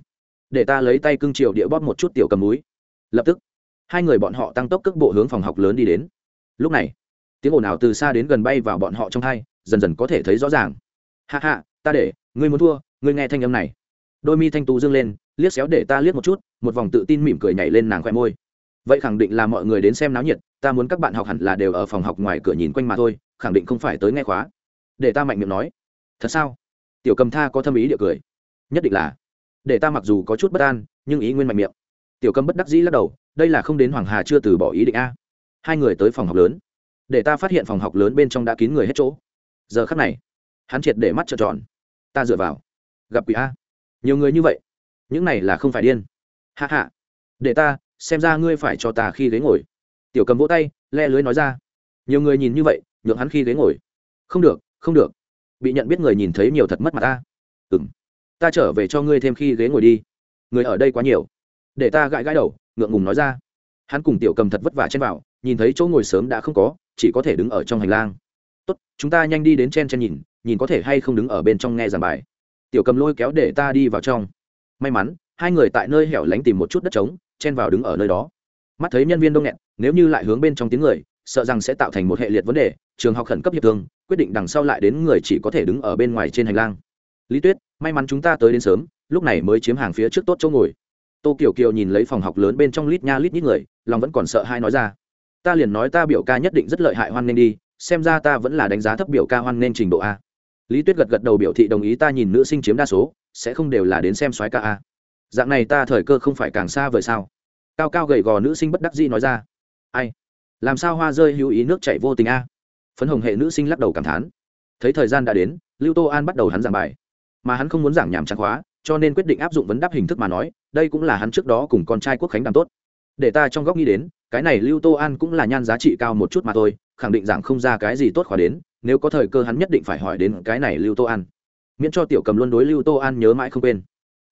Để ta lấy tay cưng triều địa bóp một chút tiểu cầm núi. Lập tức, hai người bọn họ tăng tốc cước bộ hướng phòng học lớn đi đến. Lúc này, tiếng ồn ào từ xa đến gần bay vào bọn họ trong thai dần dần có thể thấy rõ ràng. Hạ hạ ta để, ngươi muốn thua, ngươi nghe thanh âm này. Đôi mi thanh tú dương lên, liếc xéo để ta liếc một chút, một vòng tự tin mỉm cười nhảy lên nàng khoe môi. Vậy khẳng định là mọi người đến xem náo nhiệt, ta muốn các bạn học hẳn là đều ở phòng học ngoài cửa nhìn quanh mà thôi, khẳng định không phải tới nghe khóa. Để ta mạnh miệng nói. Thật sao? Tiểu cầm tha có thâm ý địa cười nhất định là, để ta mặc dù có chút bất an, nhưng ý nguyên mạnh miệng. Tiểu cầm bất đắc dĩ lắc đầu, đây là không đến hoàng hà chưa từ bỏ ý định a. Hai người tới phòng học lớn. Để ta phát hiện phòng học lớn bên trong đã kín người hết chỗ. Giờ khắc này, hắn triệt để mắt trợn tròn. Ta dựa vào. Gặp quỷ a. Nhiều người như vậy. Những này là không phải điên. Hạ hạ để ta, xem ra ngươi phải cho ta khi ghế ngồi. Tiểu cầm vỗ tay, le lưới nói ra. Nhiều người nhìn như vậy, nhượng hắn khi ghế ngồi. Không được không được. Bị nhận biết người nhìn thấy nhiều thật mất mặt ta ừ m ta trở về cho ngươi thêm khi ghế ngồi đi. Người ở đây quá nhiều. Để ta gãi gãi đầu, ngượng ngùng nói ra. Hắn cùng tiểu cầm thật vất vả chen vào, nhìn thấy chỗ ngồi sớm đã không có, chỉ có thể đứng ở trong hành lang. Tốt, chúng ta nhanh đi đến chen chen nhìn nhìn có thể hay không đứng ở bên trong nghe giảng bài. Tiểu cầm lôi kéo để ta đi vào trong. May mắn, hai người tại nơi hẻo lánh tìm một chút đất trống, chen vào đứng ở nơi đó. Mắt thấy nhân viên đông nghẹt, nếu như lại hướng bên trong tiếng người, sợ rằng sẽ tạo thành một hệ liệt vấn đề, trường học khẩn cấp hiệp thương, quyết định đằng sau lại đến người chỉ có thể đứng ở bên ngoài trên hành lang lý tuyết, may mắn chúng ta tới đến sớm, lúc này mới chiếm hàng phía trước tốt chỗ ngồi. Tô kiểu kiều nhìn lấy phòng học lớn bên trong lít nha lít nhít người, lòng vẫn còn sợ hai nói ra. Ta liền nói ta biểu ca nhất định rất lợi hại hoan nên đi, xem ra ta vẫn là đánh giá thấp biểu ca hoan nên trình độ a. Lý tuyết gật gật đầu biểu thị đồng ý ta nhìn nữ sinh chiếm đa số, sẽ không đều là đến xem soái ca a. Dạng này ta thời cơ không phải càng xa vời sao? Cao cao gầy gò nữ sinh bất đắc dĩ nói ra. Ai? Làm sao hoa rơi hữu ý nước chảy vô tình a? Phấn hồng hệ nữ sinh lắc đầu cảm thán. Thấy thời gian đã đến, lưu tô an bắt đầu hắn giảng bài mà hắn không muốn giảng nhảm trắng hóa cho nên quyết định áp dụng vấn đáp hình thức mà nói, đây cũng là hắn trước đó cùng con trai quốc khánh đàm tốt. Để ta trong góc nghĩ đến, cái này lưu tô an cũng là nhan giá trị cao một chút mà thôi, khẳng định rằng không ra cái gì tốt khóa đến, nếu có thời cơ hắn nhất định phải hỏi đến cái này lưu tô an. Miễn cho tiểu cầm luôn đối lưu tô an nhớ mãi không quên.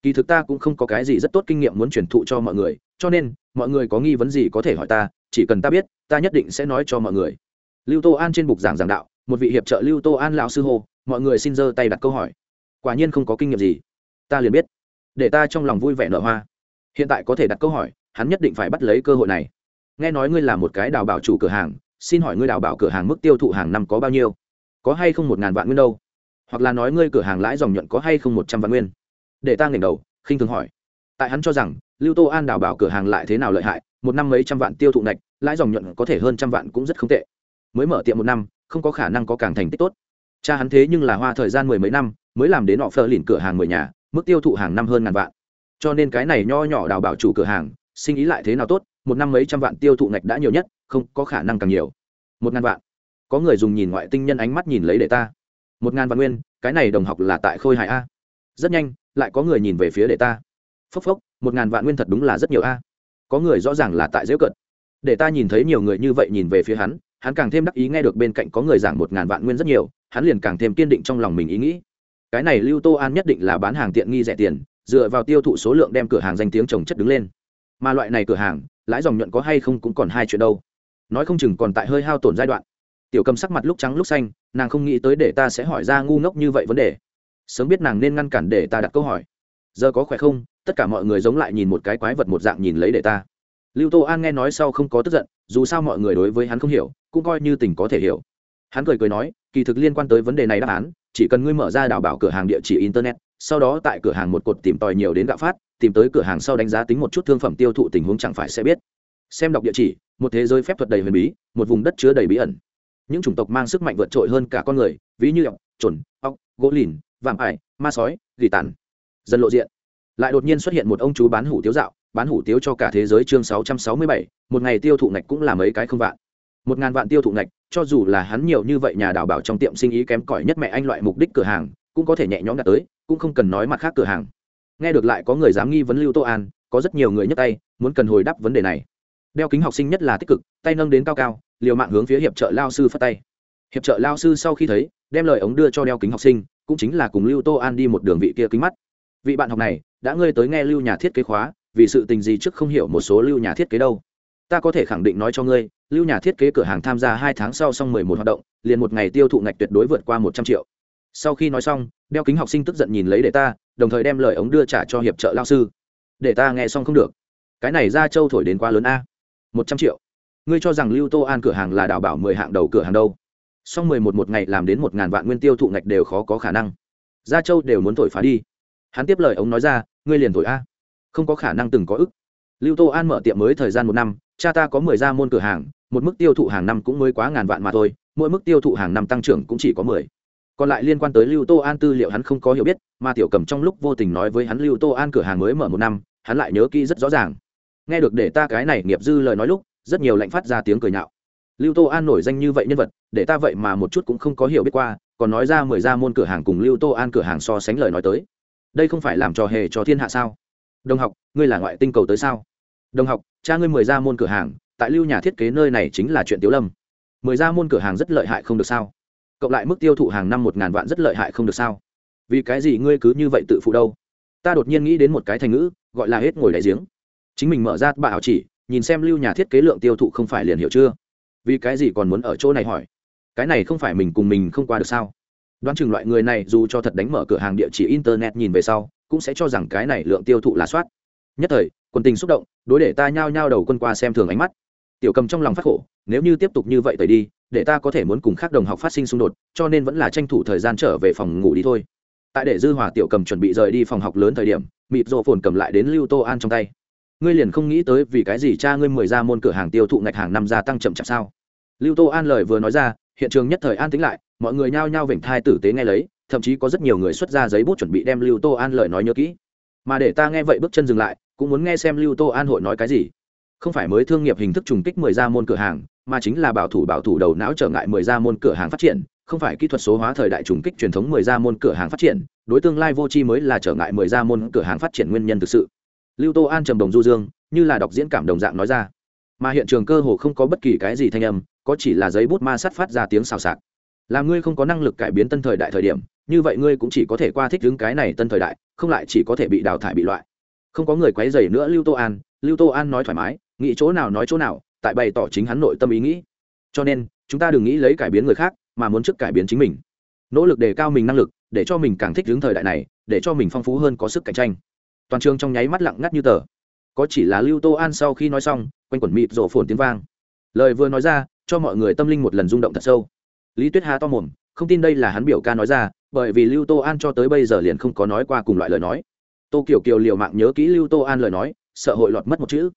Kỳ thực ta cũng không có cái gì rất tốt kinh nghiệm muốn truyền thụ cho mọi người, cho nên, mọi người có nghi vấn gì có thể hỏi ta, chỉ cần ta biết, ta nhất định sẽ nói cho mọi người. Lưu tô an trên bục giảng giảng đạo, một vị hiệp trợ lưu tô an lão sư hô, mọi người xin giơ tay đặt câu hỏi quả nhiên không có kinh nghiệm gì. Ta liền biết. Để ta trong lòng vui vẻ nở hoa. Hiện tại có thể đặt câu hỏi, hắn nhất định phải bắt lấy cơ hội này. Nghe nói ngươi là một cái đào bảo chủ cửa hàng, xin hỏi ngươi đào bảo cửa hàng mức tiêu thụ hàng năm có bao nhiêu? Có hay không một ngàn vạn nguyên đâu? Hoặc là nói ngươi cửa hàng lãi dòng nhuận có hay không một trăm vạn nguyên? Để ta ngẩng đầu, khinh thường hỏi. Tại hắn cho rằng, lưu tô an đào bảo cửa hàng lại thế nào lợi hại, một năm mấy trăm vạn tiêu thụ nạch, lãi dòng nhuận có thể hơn trăm vạn cũng rất không tệ. Mới mở tiệm một năm, không có khả năng có càng thành tích tốt. Cha hắn thế nhưng là hoa thời gian mười mấy năm mới làm đến họ phơ lìn cửa hàng mười nhà, mức tiêu thụ hàng năm hơn ngàn vạn. Cho nên cái này nho nhỏ đào bảo chủ cửa hàng, sinh ý lại thế nào tốt, một năm mấy trăm vạn tiêu thụ ngạch đã nhiều nhất, không có khả năng càng nhiều. Một ngàn vạn. Có người dùng nhìn ngoại tinh nhân ánh mắt nhìn lấy để ta. Một ngàn vạn nguyên, cái này đồng học là tại khôi hài a. Rất nhanh, lại có người nhìn về phía để ta. Phốc phốc, một ngàn vạn nguyên thật đúng là rất nhiều a. Có người rõ ràng là tại dễ cận. Để ta nhìn thấy nhiều người như vậy nhìn về phía hắn hắn càng thêm đắc ý nghe được bên cạnh có người giảng một ngàn vạn nguyên rất nhiều, hắn liền càng thêm kiên định trong lòng mình ý nghĩ cái này lưu tô an nhất định là bán hàng tiện nghi rẻ tiền, dựa vào tiêu thụ số lượng đem cửa hàng danh tiếng trồng chất đứng lên. Mà loại này cửa hàng, lãi dòng nhuận có hay không cũng còn hai chuyện đâu. Nói không chừng còn tại hơi hao tổn giai đoạn. Tiểu cầm sắc mặt lúc trắng lúc xanh, nàng không nghĩ tới để ta sẽ hỏi ra ngu ngốc như vậy vấn đề. Sớm biết nàng nên ngăn cản để ta đặt câu hỏi. Giờ có khỏe không? Tất cả mọi người giống lại nhìn một cái quái vật một dạng nhìn lấy để ta. Lưu tô an nghe nói sau không có tức giận, dù sao mọi người đối với hắn không hiểu, cũng coi như tình có thể hiểu. Hắn cười cười nói, kỳ thực liên quan tới vấn đề này đáp án chỉ cần ngươi mở ra đảo bảo cửa hàng địa chỉ internet, sau đó tại cửa hàng một cột tìm tòi nhiều đến gạo phát, tìm tới cửa hàng sau đánh giá tính một chút thương phẩm tiêu thụ tình huống chẳng phải sẽ biết. Xem đọc địa chỉ, một thế giới phép thuật đầy huyền bí, một vùng đất chứa đầy bí ẩn. Những chủng tộc mang sức mạnh vượt trội hơn cả con người, ví như ọc trồn ọc gỗ lìn, vạm ải, ma sói, gỉ tàn. Dần lộ diện. Lại đột nhiên xuất hiện một ông chú bán hủ tiếu dạo, bán hủ tiếu cho cả thế giới chương sáu trăm sáu mươi bảy, một ngày tiêu thụ ngạch cũng là mấy cái không vạn một ngàn vạn tiêu thụ ngạch, cho dù là hắn nhiều như vậy nhà đào bảo trong tiệm sinh ý kém cỏi nhất mẹ anh loại mục đích cửa hàng, cũng có thể nhẹ nhõm đạt tới, cũng không cần nói mặt khác cửa hàng. Nghe được lại có người dám nghi vấn lưu tô an, có rất nhiều người nhấc tay, muốn cần hồi đáp vấn đề này. Đeo kính học sinh nhất là tích cực, tay nâng đến cao cao, liều mạng hướng phía hiệp trợ lao sư phát tay. Hiệp trợ lao sư sau khi thấy, đem lời ống đưa cho đeo kính học sinh, cũng chính là cùng lưu tô an đi một đường vị kia kính mắt. Vị bạn học này, đã ngươi tới nghe lưu nhà thiết kế khóa, vì sự tình gì trước không hiểu một số lưu nhà thiết kế đâu? Ta có thể khẳng định nói cho ngươi, lưu nhà thiết kế cửa hàng tham gia hai tháng sau xong mười một hoạt động, liền một ngày tiêu thụ ngạch tuyệt đối vượt qua một trăm triệu. Sau khi nói xong, đeo kính học sinh tức giận nhìn lấy để ta, đồng thời đem lời ống đưa trả cho hiệp trợ lao sư. Để ta nghe xong không được. Cái này ra châu thổi đến quá lớn a. Một trăm triệu. Ngươi cho rằng lưu tô an cửa hàng là đào bảo mười hạng đầu cửa hàng đâu? Xong mười một một ngày làm đến một ngàn vạn nguyên tiêu thụ ngạch đều khó có khả năng. Gia châu đều muốn thổi phá đi. Hắn tiếp lời ống nói ra, ngươi liền thổi a. Không có khả năng từng có ức lưu tô an mở tiệm mới thời gian một năm, cha ta có mười gia môn cửa hàng, một mức tiêu thụ hàng năm cũng mới quá ngàn vạn mà thôi, mỗi mức tiêu thụ hàng năm tăng trưởng cũng chỉ có mười. Còn lại liên quan tới lưu tô an tư liệu hắn không có hiểu biết, mà tiểu cầm trong lúc vô tình nói với hắn lưu tô an cửa hàng mới mở một năm, hắn lại nhớ kỹ rất rõ ràng. Nghe được để ta cái này nghiệp dư lời nói lúc, rất nhiều lạnh phát ra tiếng cười nhạo. Lưu tô an nổi danh như vậy nhân vật, để ta vậy mà một chút cũng không có hiểu biết qua, còn nói ra mười gia môn cửa hàng cùng lưu tô an cửa hàng so sánh lời nói tới. Đây không phải làm trò hề cho thiên hạ sao? Đồng học, ngươi là ngoại tinh cầu tới sao? Đồng học, cha ngươi mười gia môn cửa hàng, tại lưu nhà thiết kế nơi này chính là chuyện tiếu lâm. Mười gia môn cửa hàng rất lợi hại không được sao? Cộng lại mức tiêu thụ hàng năm một ngàn vạn rất lợi hại không được sao? Vì cái gì ngươi cứ như vậy tự phụ đâu? Ta đột nhiên nghĩ đến một cái thành ngữ, gọi là hết ngồi đại giếng. Chính mình mở ra bà ảo chỉ, nhìn xem lưu nhà thiết kế lượng tiêu thụ không phải liền hiểu chưa? Vì cái gì còn muốn ở chỗ này hỏi? Cái này không phải mình cùng mình không qua được sao? Đoán chừng loại người này dù cho thật đánh mở cửa hàng địa chỉ internet nhìn về sau, cũng sẽ cho rằng cái này lượng tiêu thụ là soát. Nhất thời quân tình xúc động, đối để ta nhao nhao đầu quân qua xem thường ánh mắt. Tiểu cầm trong lòng phát khổ, nếu như tiếp tục như vậy tẩy đi, để ta có thể muốn cùng khác đồng học phát sinh xung đột, cho nên vẫn là tranh thủ thời gian trở về phòng ngủ đi thôi. Tại để dư hòa tiểu cầm chuẩn bị rời đi phòng học lớn thời điểm mịp rộ phồn cầm lại đến lưu tô an trong tay. Ngươi liền không nghĩ tới vì cái gì cha ngươi mười ra môn cửa hàng tiêu thụ ngạch hàng năm gia tăng chậm chạp sao? Lưu tô an lời vừa nói ra, hiện trường nhất thời an tính lại, mọi người nhao nhao vểnh thai tử tế nghe lấy, thậm chí có rất nhiều người xuất ra giấy bút chuẩn bị đem lưu tô an lời nói nhớ kỹ. Mà để ta nghe vậy bước chân dừng lại cũng muốn nghe xem lưu tô an hội nói cái gì. Không phải mới thương nghiệp hình thức trùng kích mười ra môn cửa hàng, mà chính là bảo thủ bảo thủ đầu não trở ngại mười ra môn cửa hàng phát triển, không phải kỹ thuật số hóa thời đại trùng kích truyền thống mười ra môn cửa hàng phát triển, đối tương lai vô tri mới là trở ngại mười ra môn cửa hàng phát triển nguyên nhân thực sự. Lưu tô an trầm đồng du dương, như là đọc diễn cảm đồng dạng nói ra. Mà hiện trường cơ hồ không có bất kỳ cái gì thanh âm, có chỉ là giấy bút ma sát phát ra tiếng xào xạc. Là ngươi không có năng lực cải biến tân thời đại thời điểm, như vậy ngươi cũng chỉ có thể qua thích đứng cái này tân thời đại, không lại chỉ có thể bị đào thải bị loại không có người quấy rầy nữa lưu tô an. Lưu tô an nói thoải mái, nghĩ chỗ nào nói chỗ nào, tại bày tỏ chính hắn nội tâm ý nghĩ. Cho nên, chúng ta đừng nghĩ lấy cải biến người khác, mà muốn trước cải biến chính mình. Nỗ lực đề cao mình năng lực, để cho mình càng thích đứng thời đại này, để cho mình phong phú hơn có sức cạnh tranh. Toàn trường trong nháy mắt lặng ngắt như tờ. Có chỉ là lưu tô an sau khi nói xong, quanh quẩn mịt rổ phồn tiếng vang. Lời vừa nói ra, cho mọi người tâm linh một lần rung động thật sâu. Lý tuyết hà to mồm, không tin đây là hắn biểu ca nói ra, bởi vì lưu tô an cho tới bây giờ liền không có nói qua cùng loại lời nói tô kiểu kiều liều mạng nhớ kỹ lưu tô an lời nói, sợ hội lọt mất một chữ.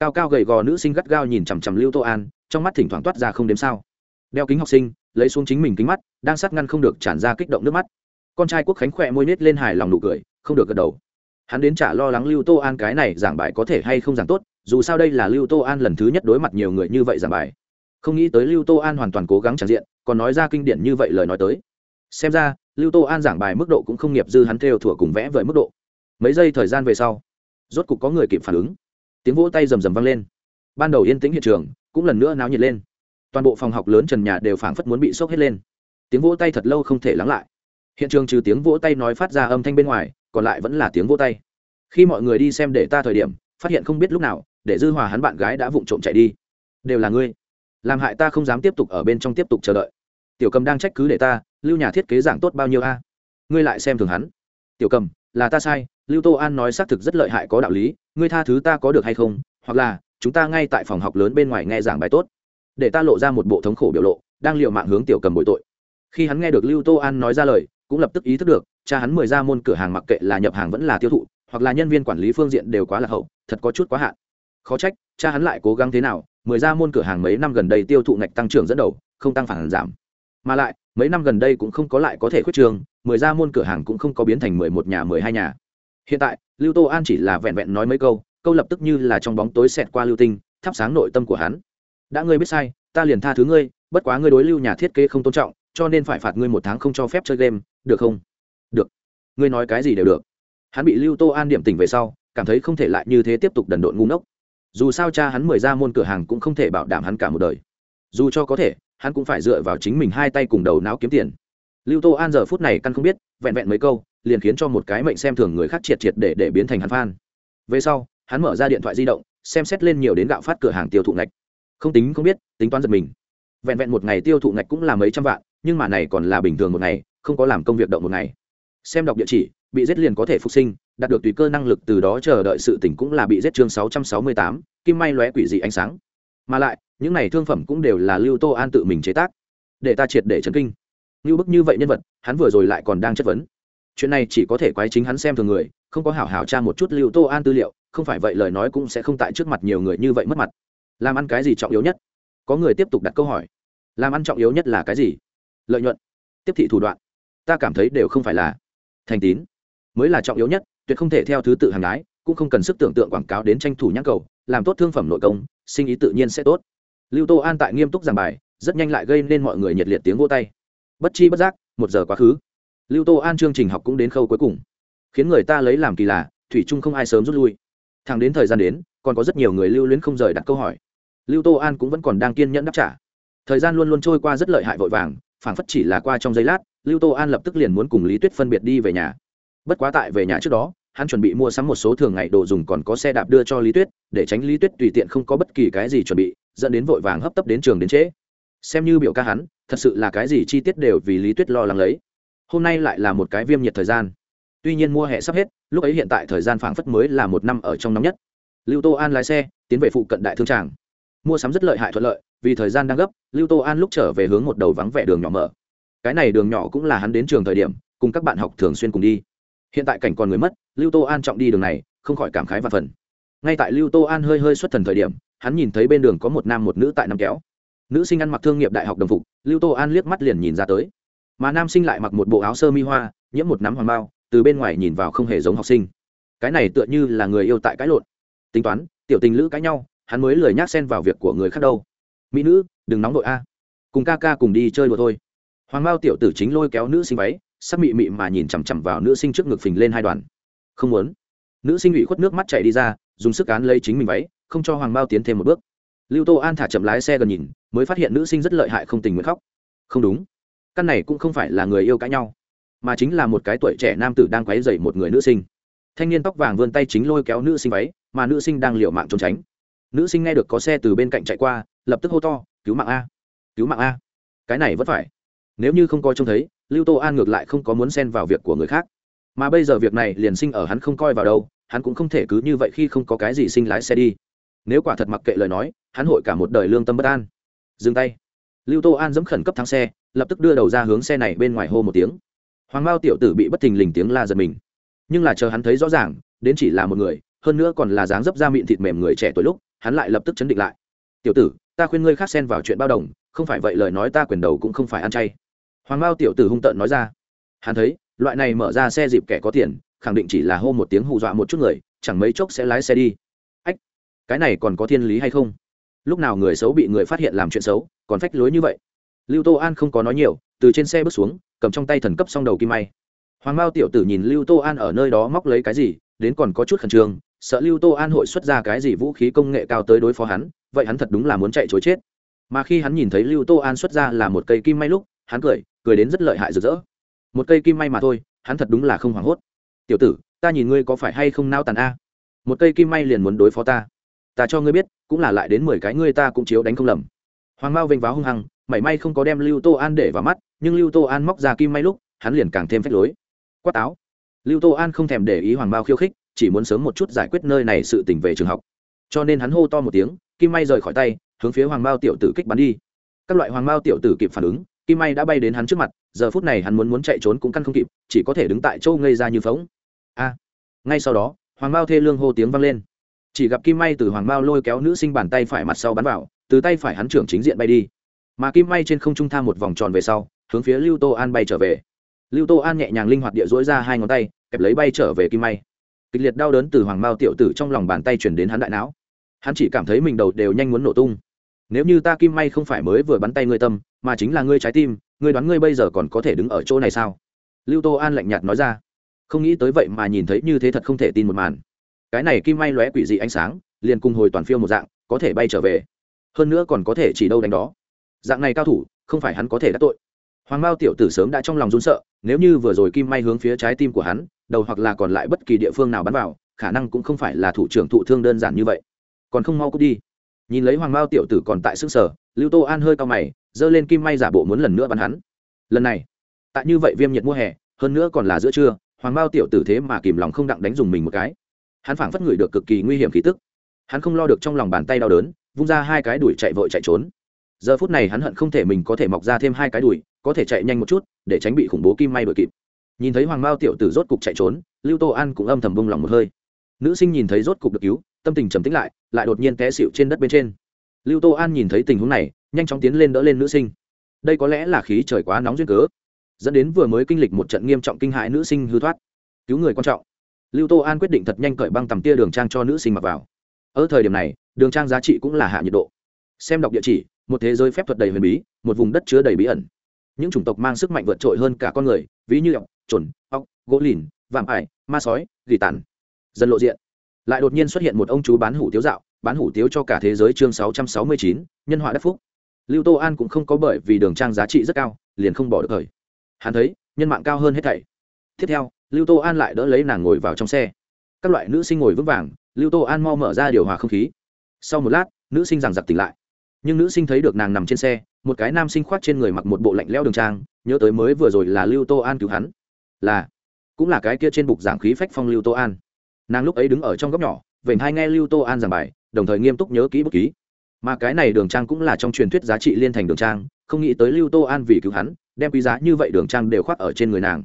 Cao cao gầy gò nữ sinh gắt gao nhìn chằm chằm lưu tô an, trong mắt thỉnh thoảng toát ra không đếm sao. Đeo kính học sinh, lấy xuống chính mình kính mắt, đang sát ngăn không được tràn ra kích động nước mắt. Con trai quốc khánh khỏe môi nết lên hài lòng nụ cười, không được gật đầu. Hắn đến trả lo lắng lưu tô an cái này giảng bài có thể hay không giảng tốt, dù sao đây là lưu tô an lần thứ nhất đối mặt nhiều người như vậy giảng bài. Không nghĩ tới lưu tô an hoàn toàn cố gắng tràn diện, còn nói ra kinh điển như vậy lời nói tới. Xem ra, lưu tô an giảng bài mức độ cũng không nghiệp dư hắn theo thủa cùng vẽ với mức độ mấy giây thời gian về sau, rốt cục có người kịp phản ứng. Tiếng vỗ tay rầm rầm vang lên. Ban đầu yên tĩnh hiện trường, cũng lần nữa náo nhiệt lên. Toàn bộ phòng học lớn trần nhà đều phảng phất muốn bị sốc hết lên. Tiếng vỗ tay thật lâu không thể lắng lại. Hiện trường trừ tiếng vỗ tay nói phát ra âm thanh bên ngoài, còn lại vẫn là tiếng vỗ tay. Khi mọi người đi xem để ta thời điểm, phát hiện không biết lúc nào, để dư hòa hắn bạn gái đã vụng trộm chạy đi. Đều là ngươi. Làm hại ta không dám tiếp tục ở bên trong tiếp tục chờ đợi. Tiểu cầm đang trách cứ để ta, lưu nhà thiết kế giảng tốt bao nhiêu a? Ngươi lại xem thường hắn. Tiểu cầm, là ta sai lưu tô an nói xác thực rất lợi hại có đạo lý, ngươi tha thứ ta có được hay không, hoặc là, chúng ta ngay tại phòng học lớn bên ngoài nghe giảng bài tốt. Để ta lộ ra một bộ thống khổ biểu lộ, đang liệu mạng hướng tiểu cầm bội tội. Khi hắn nghe được lưu tô an nói ra lời, cũng lập tức ý thức được, cha hắn mời ra môn cửa hàng mặc kệ là nhập hàng vẫn là tiêu thụ, hoặc là nhân viên quản lý phương diện đều quá là hậu, thật có chút quá hạn. Khó trách, cha hắn lại cố gắng thế nào mười ra môn cửa hàng mấy năm gần đây tiêu thụ ngạch tăng trưởng dẫn đầu, không tăng phản giảm. Mà lại, mấy năm gần đây cũng không có lại có thể khuyết trường mười ra môn cửa hàng cũng không có biến thành mười một nhà, mười hai nhà hiện tại, lưu tô an chỉ là vẹn vẹn nói mấy câu câu lập tức như là trong bóng tối xẹt qua lưu tinh, thắp sáng nội tâm của hắn. Đã ngươi biết sai, ta liền tha thứ ngươi, bất quá ngươi đối lưu nhà thiết kế không tôn trọng, cho nên phải phạt ngươi một tháng không cho phép chơi game, được không? Được. Ngươi nói cái gì đều được. Hắn bị lưu tô an điểm tỉnh về sau, cảm thấy không thể lại như thế tiếp tục đần độn ngu ngốc. Dù sao cha hắn mời ra môn cửa hàng cũng không thể bảo đảm hắn cả một đời. Dù cho có thể, hắn cũng phải dựa vào chính mình hai tay cùng đầu não kiếm tiền. Lưu tô an giờ phút này căn không biết, vẹn vẹn mấy câu liền khiến cho một cái mệnh xem thường người khác triệt triệt để để biến thành hắn phan về sau, hắn mở ra điện thoại di động, xem xét lên nhiều đến gạo phát cửa hàng tiêu thụ ngạch. Không tính không biết, tính toán giật mình. Vẹn vẹn một ngày tiêu thụ ngạch cũng là mấy trăm vạn, nhưng mà này còn là bình thường một ngày, không có làm công việc động một ngày. Xem đọc địa chỉ, bị giết liền có thể phục sinh, đạt được tùy cơ năng lực từ đó chờ đợi sự tỉnh cũng là bị giết chương sáu trăm sáu mươi tám, kim may lóe quỷ dị ánh sáng. Mà lại, những này thương phẩm cũng đều là lưu tô an tự mình chế tác, để ta triệt để chấn kinh. Như bức như vậy nhân vật, hắn vừa rồi lại còn đang chất vấn chuyện này chỉ có thể quái chính hắn xem thường người không có hảo hảo tra một chút lưu tô an tư liệu không phải vậy lời nói cũng sẽ không tại trước mặt nhiều người như vậy mất mặt. Làm ăn cái gì trọng yếu nhất? Có người tiếp tục đặt câu hỏi. Làm ăn trọng yếu nhất là cái gì? Lợi nhuận. Tiếp thị thủ đoạn. Ta cảm thấy đều không phải là thành tín. Mới là trọng yếu nhất tuyệt không thể theo thứ tự hàng lái, cũng không cần sức tưởng tượng quảng cáo đến tranh thủ nhãn cầu làm tốt thương phẩm nội công sinh ý tự nhiên sẽ tốt. Lưu tô an tại nghiêm túc giảng bài rất nhanh lại gây nên mọi người nhiệt liệt tiếng vô tay. Bất chi bất giác một giờ quá khứ lưu tô an chương trình học cũng đến khâu cuối cùng. Khiến người ta lấy làm kỳ lạ, thủy trung không ai sớm rút lui. Thẳng đến thời gian đến, còn có rất nhiều người lưu luyến không rời đặt câu hỏi. Lưu tô an cũng vẫn còn đang kiên nhẫn đáp trả. Thời gian luôn luôn trôi qua rất lợi hại vội vàng, phảng phất chỉ là qua trong giây lát, lưu tô an lập tức liền muốn cùng lý tuyết phân biệt đi về nhà. Bất quá tại về nhà trước đó, hắn chuẩn bị mua sắm một số thường ngày đồ dùng còn có xe đạp đưa cho lý tuyết, để tránh lý tuyết tùy tiện không có bất kỳ cái gì chuẩn bị, dẫn đến vội vàng hấp tấp đến trường đến trễ. Xem như biểu ca hắn, thật sự là cái gì chi tiết đều vì lý tuyết lo lắng lấy hôm nay lại là một cái viêm nhiệt thời gian. Tuy nhiên mua hè sắp hết, lúc ấy hiện tại thời gian phảng phất mới là một năm ở trong năm nhất. Lưu tô an lái xe, tiến về phụ cận đại thương tràng. Mua sắm rất lợi hại thuận lợi, vì thời gian đang gấp, lưu tô an lúc trở về hướng một đầu vắng vẻ đường nhỏ mở. Cái này đường nhỏ cũng là hắn đến trường thời điểm, cùng các bạn học thường xuyên cùng đi. Hiện tại cảnh còn người mất, lưu tô an trọng đi đường này, không khỏi cảm khái và phần. Ngay tại lưu tô an hơi hơi xuất thần thời điểm, hắn nhìn thấy bên đường có một nam một nữ tại năm kéo. Nữ sinh ăn mặc thương nghiệp đại học đồng phục, lưu tô an liếc mắt liền nhìn ra tới mà nam sinh lại mặc một bộ áo sơ mi hoa, nhiễm một nắm hoàng bao, từ bên ngoài nhìn vào không hề giống học sinh. Cái này tựa như là người yêu tại cãi lộn. Tính toán, tiểu tình lữ cãi nhau, hắn mới lười nhác xen vào việc của người khác đâu. Mỹ nữ, đừng nóng đội a. Cùng ca ca cùng đi chơi đùa thôi. Hoàng bao tiểu tử chính lôi kéo nữ sinh váy, sắc mị mị mà nhìn chằm chằm vào nữ sinh trước ngực phình lên hai đoàn. Không muốn. Nữ sinh ủy khuất nước mắt chảy đi ra, dùng sức cán lấy chính mình váy, không cho hoàng bao tiến thêm một bước. Lưu tô an thả chậm lái xe gần nhìn, mới phát hiện nữ sinh rất lợi hại không tình nguyện khóc. Không đúng căn này cũng không phải là người yêu cãi nhau, mà chính là một cái tuổi trẻ nam tử đang quấy dậy một người nữ sinh. Thanh niên tóc vàng vươn tay chính lôi kéo nữ sinh váy, mà nữ sinh đang liều mạng trốn tránh. Nữ sinh nghe được có xe từ bên cạnh chạy qua, lập tức hô to, cứu mạng a! Cứu mạng a! Cái này vẫn phải. Nếu như không coi trông thấy, lưu tô an ngược lại không có muốn xen vào việc của người khác. Mà bây giờ việc này liền sinh ở hắn không coi vào đâu, hắn cũng không thể cứ như vậy khi không có cái gì sinh lái xe đi. Nếu quả thật mặc kệ lời nói, hắn hội cả một đời lương tâm bất an. Dừng tay. Lưu tô an dẫm khẩn cấp thắng xe lập tức đưa đầu ra hướng xe này bên ngoài hô một tiếng. Hoàng mao tiểu tử bị bất thình lình tiếng la giật mình. Nhưng là chờ hắn thấy rõ ràng, đến chỉ là một người, hơn nữa còn là dáng dấp da mịn thịt mềm người trẻ tuổi lúc, hắn lại lập tức chấn định lại. Tiểu tử, ta khuyên ngươi khác xen vào chuyện bao đồng, không phải vậy lời nói ta quyền đầu cũng không phải ăn chay. Hoàng mao tiểu tử hung tợn nói ra. Hắn thấy, loại này mở ra xe dịp kẻ có tiền, khẳng định chỉ là hô một tiếng hù dọa một chút người, chẳng mấy chốc sẽ lái xe đi. Ách, cái này còn có thiên lý hay không? Lúc nào người xấu bị người phát hiện làm chuyện xấu, còn phách lối như vậy? Lưu tô an không có nói nhiều, từ trên xe bước xuống, cầm trong tay thần cấp xong đầu kim may. Hoàng mao tiểu tử nhìn lưu tô an ở nơi đó móc lấy cái gì, đến còn có chút khẩn trương, sợ lưu tô an hội xuất ra cái gì vũ khí công nghệ cao tới đối phó hắn, vậy hắn thật đúng là muốn chạy chối chết. Mà khi hắn nhìn thấy lưu tô an xuất ra là một cây kim may lúc, hắn cười cười đến rất lợi hại rực rỡ. Một cây kim may mà thôi, hắn thật đúng là không hoảng hốt. Tiểu tử, ta nhìn ngươi có phải hay không nao tàn a? Một cây kim may liền muốn đối phó ta. Ta cho ngươi biết, cũng là lại đến mười cái ngươi ta cũng chiếu đánh không lầm. Hoàng mao vênh váo hung hăng mảy may không có đem lưu tô an để vào mắt, nhưng lưu tô an móc ra kim may lúc, hắn liền càng thêm phách lối. Quát áo lưu tô an không thèm để ý hoàng mao khiêu khích, chỉ muốn sớm một chút giải quyết nơi này sự tình về trường học. Cho nên hắn hô to một tiếng, kim may rời khỏi tay, hướng phía hoàng mao tiểu tử kích bắn đi. Các loại hoàng mao tiểu tử kịp phản ứng, kim may đã bay đến hắn trước mặt, giờ phút này hắn muốn muốn chạy trốn cũng căn không kịp, chỉ có thể đứng tại châu ngây ra như phóng a. Ngay sau đó, hoàng mao thê lương hô tiếng vang lên. Chỉ gặp kim may từ hoàng mao lôi kéo nữ sinh bàn tay phải mặt sau bắn vào, từ tay phải hắn trưởng chính diện bay đi mà kim may trên không trung tham một vòng tròn về sau, hướng phía lưu tô an bay trở về. Lưu tô an nhẹ nhàng linh hoạt địa dỗi ra hai ngón tay, kẹp lấy bay trở về kim may. Kịch liệt đau đớn từ hoàng mao tiểu tử trong lòng bàn tay chuyển đến hắn đại não. Hắn chỉ cảm thấy mình đầu đều nhanh muốn nổ tung. Nếu như ta kim may không phải mới vừa bắn tay ngươi tâm, mà chính là ngươi trái tim, ngươi đoán ngươi bây giờ còn có thể đứng ở chỗ này sao? Lưu tô an lạnh nhạt nói ra. Không nghĩ tới vậy mà nhìn thấy như thế thật không thể tin một màn. Cái này kim may lóe quỷ dị ánh sáng, liền cùng hồi toàn phiêu một dạng, có thể bay trở về. Hơn nữa còn có thể chỉ đâu đánh đó dạng này cao thủ, không phải hắn có thể đắc tội. Hoàng mao tiểu tử sớm đã trong lòng run sợ, nếu như vừa rồi kim may hướng phía trái tim của hắn, đầu hoặc là còn lại bất kỳ địa phương nào bắn vào, khả năng cũng không phải là thủ trưởng thụ thương đơn giản như vậy. Còn không mau cút đi. Nhìn lấy hoàng mao tiểu tử còn tại sức sở lưu tô an hơi cao mày, giơ lên kim may giả bộ muốn lần nữa bắn hắn. Lần này, tại như vậy viêm nhiệt mùa hè, hơn nữa còn là giữa trưa, hoàng mao tiểu tử thế mà kìm lòng không đặng đánh dùng mình một cái. Hắn phảng phất ngửi được cực kỳ nguy hiểm khí tức. Hắn không lo được trong lòng bàn tay đau đớn, vung ra hai cái đuổi chạy vội chạy trốn giờ phút này hắn hận không thể mình có thể mọc ra thêm hai cái đùi, có thể chạy nhanh một chút, để tránh bị khủng bố kim may đuổi kịp. Nhìn thấy hoàng mao tiểu tử rốt cục chạy trốn, lưu tô an cũng âm thầm bông lòng một hơi. Nữ sinh nhìn thấy rốt cục được cứu, tâm tình trầm tĩnh lại lại đột nhiên té xịu trên đất bên trên. Lưu tô an nhìn thấy tình huống này, nhanh chóng tiến lên đỡ lên nữ sinh. Đây có lẽ là khí trời quá nóng duyên cớ, dẫn đến vừa mới kinh lịch một trận nghiêm trọng kinh hại nữ sinh hư thoát. Cứu người quan trọng. Lưu tô an quyết định thật nhanh cởi băng tầm tia đường trang cho nữ sinh mặc vào. Ở thời điểm này, đường trang giá trị cũng là hạ nhiệt độ. Xem đọc địa chỉ một thế giới phép thuật đầy huyền bí, một vùng đất chứa đầy bí ẩn. Những chủng tộc mang sức mạnh vượt trội hơn cả con người, ví như ọc trồn ọc gỗ lìn, vạm ải, ma sói, gỉ tàn. Dần lộ diện. Lại đột nhiên xuất hiện một ông chú bán hủ tiếu dạo, bán hủ tiếu cho cả thế giới chương sáu trăm sáu mươi chín, nhân họa đắc phúc. Lưu tô an cũng không có bởi vì đường trang giá trị rất cao, liền không bỏ được thời. Hắn thấy, nhân mạng cao hơn hết thảy. Tiếp theo, lưu tô an lại đỡ lấy nàng ngồi vào trong xe. Các loại nữ sinh ngồi vững vàng, lưu tô an mau mở ra điều hòa không khí. Sau một lát, nữ sinh rằng giặc tỉnh lại nhưng nữ sinh thấy được nàng nằm trên xe, một cái nam sinh khoác trên người mặc một bộ lạnh leo đường trang, nhớ tới mới vừa rồi là lưu tô an cứu hắn. Là, cũng là cái kia trên bục giảng khí phách phong lưu tô an. Nàng lúc ấy đứng ở trong góc nhỏ, vểnh hai nghe lưu tô an giảng bài, đồng thời nghiêm túc nhớ kỹ bút ký. Mà cái này đường trang cũng là trong truyền thuyết giá trị liên thành đường trang, không nghĩ tới lưu tô an vì cứu hắn, đem quý giá như vậy đường trang đều khoác ở trên người nàng.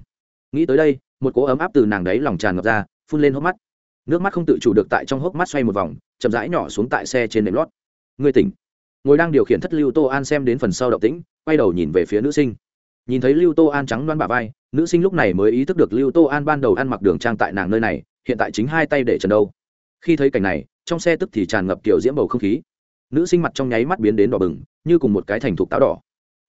Nghĩ tới đây, một cỗ ấm áp từ nàng đấy lòng tràn ngập ra, phun lên hốc mắt. Nước mắt không tự chủ được tại trong hốc mắt xoay một vòng, chậm rãi nhỏ xuống tại xe trên nệm lót. Ngươi tỉnh ngồi đang điều khiển thất lưu tô an xem đến phần sau động tĩnh, quay đầu nhìn về phía nữ sinh. Nhìn thấy lưu tô an trắng đoan bà vai, nữ sinh lúc này mới ý thức được lưu tô an ban đầu ăn mặc đường trang tại nàng nơi này, hiện tại chính hai tay để trần đâu. Khi thấy cảnh này, trong xe tức thì tràn ngập kiểu diễm bầu không khí. Nữ sinh mặt trong nháy mắt biến đến đỏ bừng, như cùng một cái thành thục táo đỏ.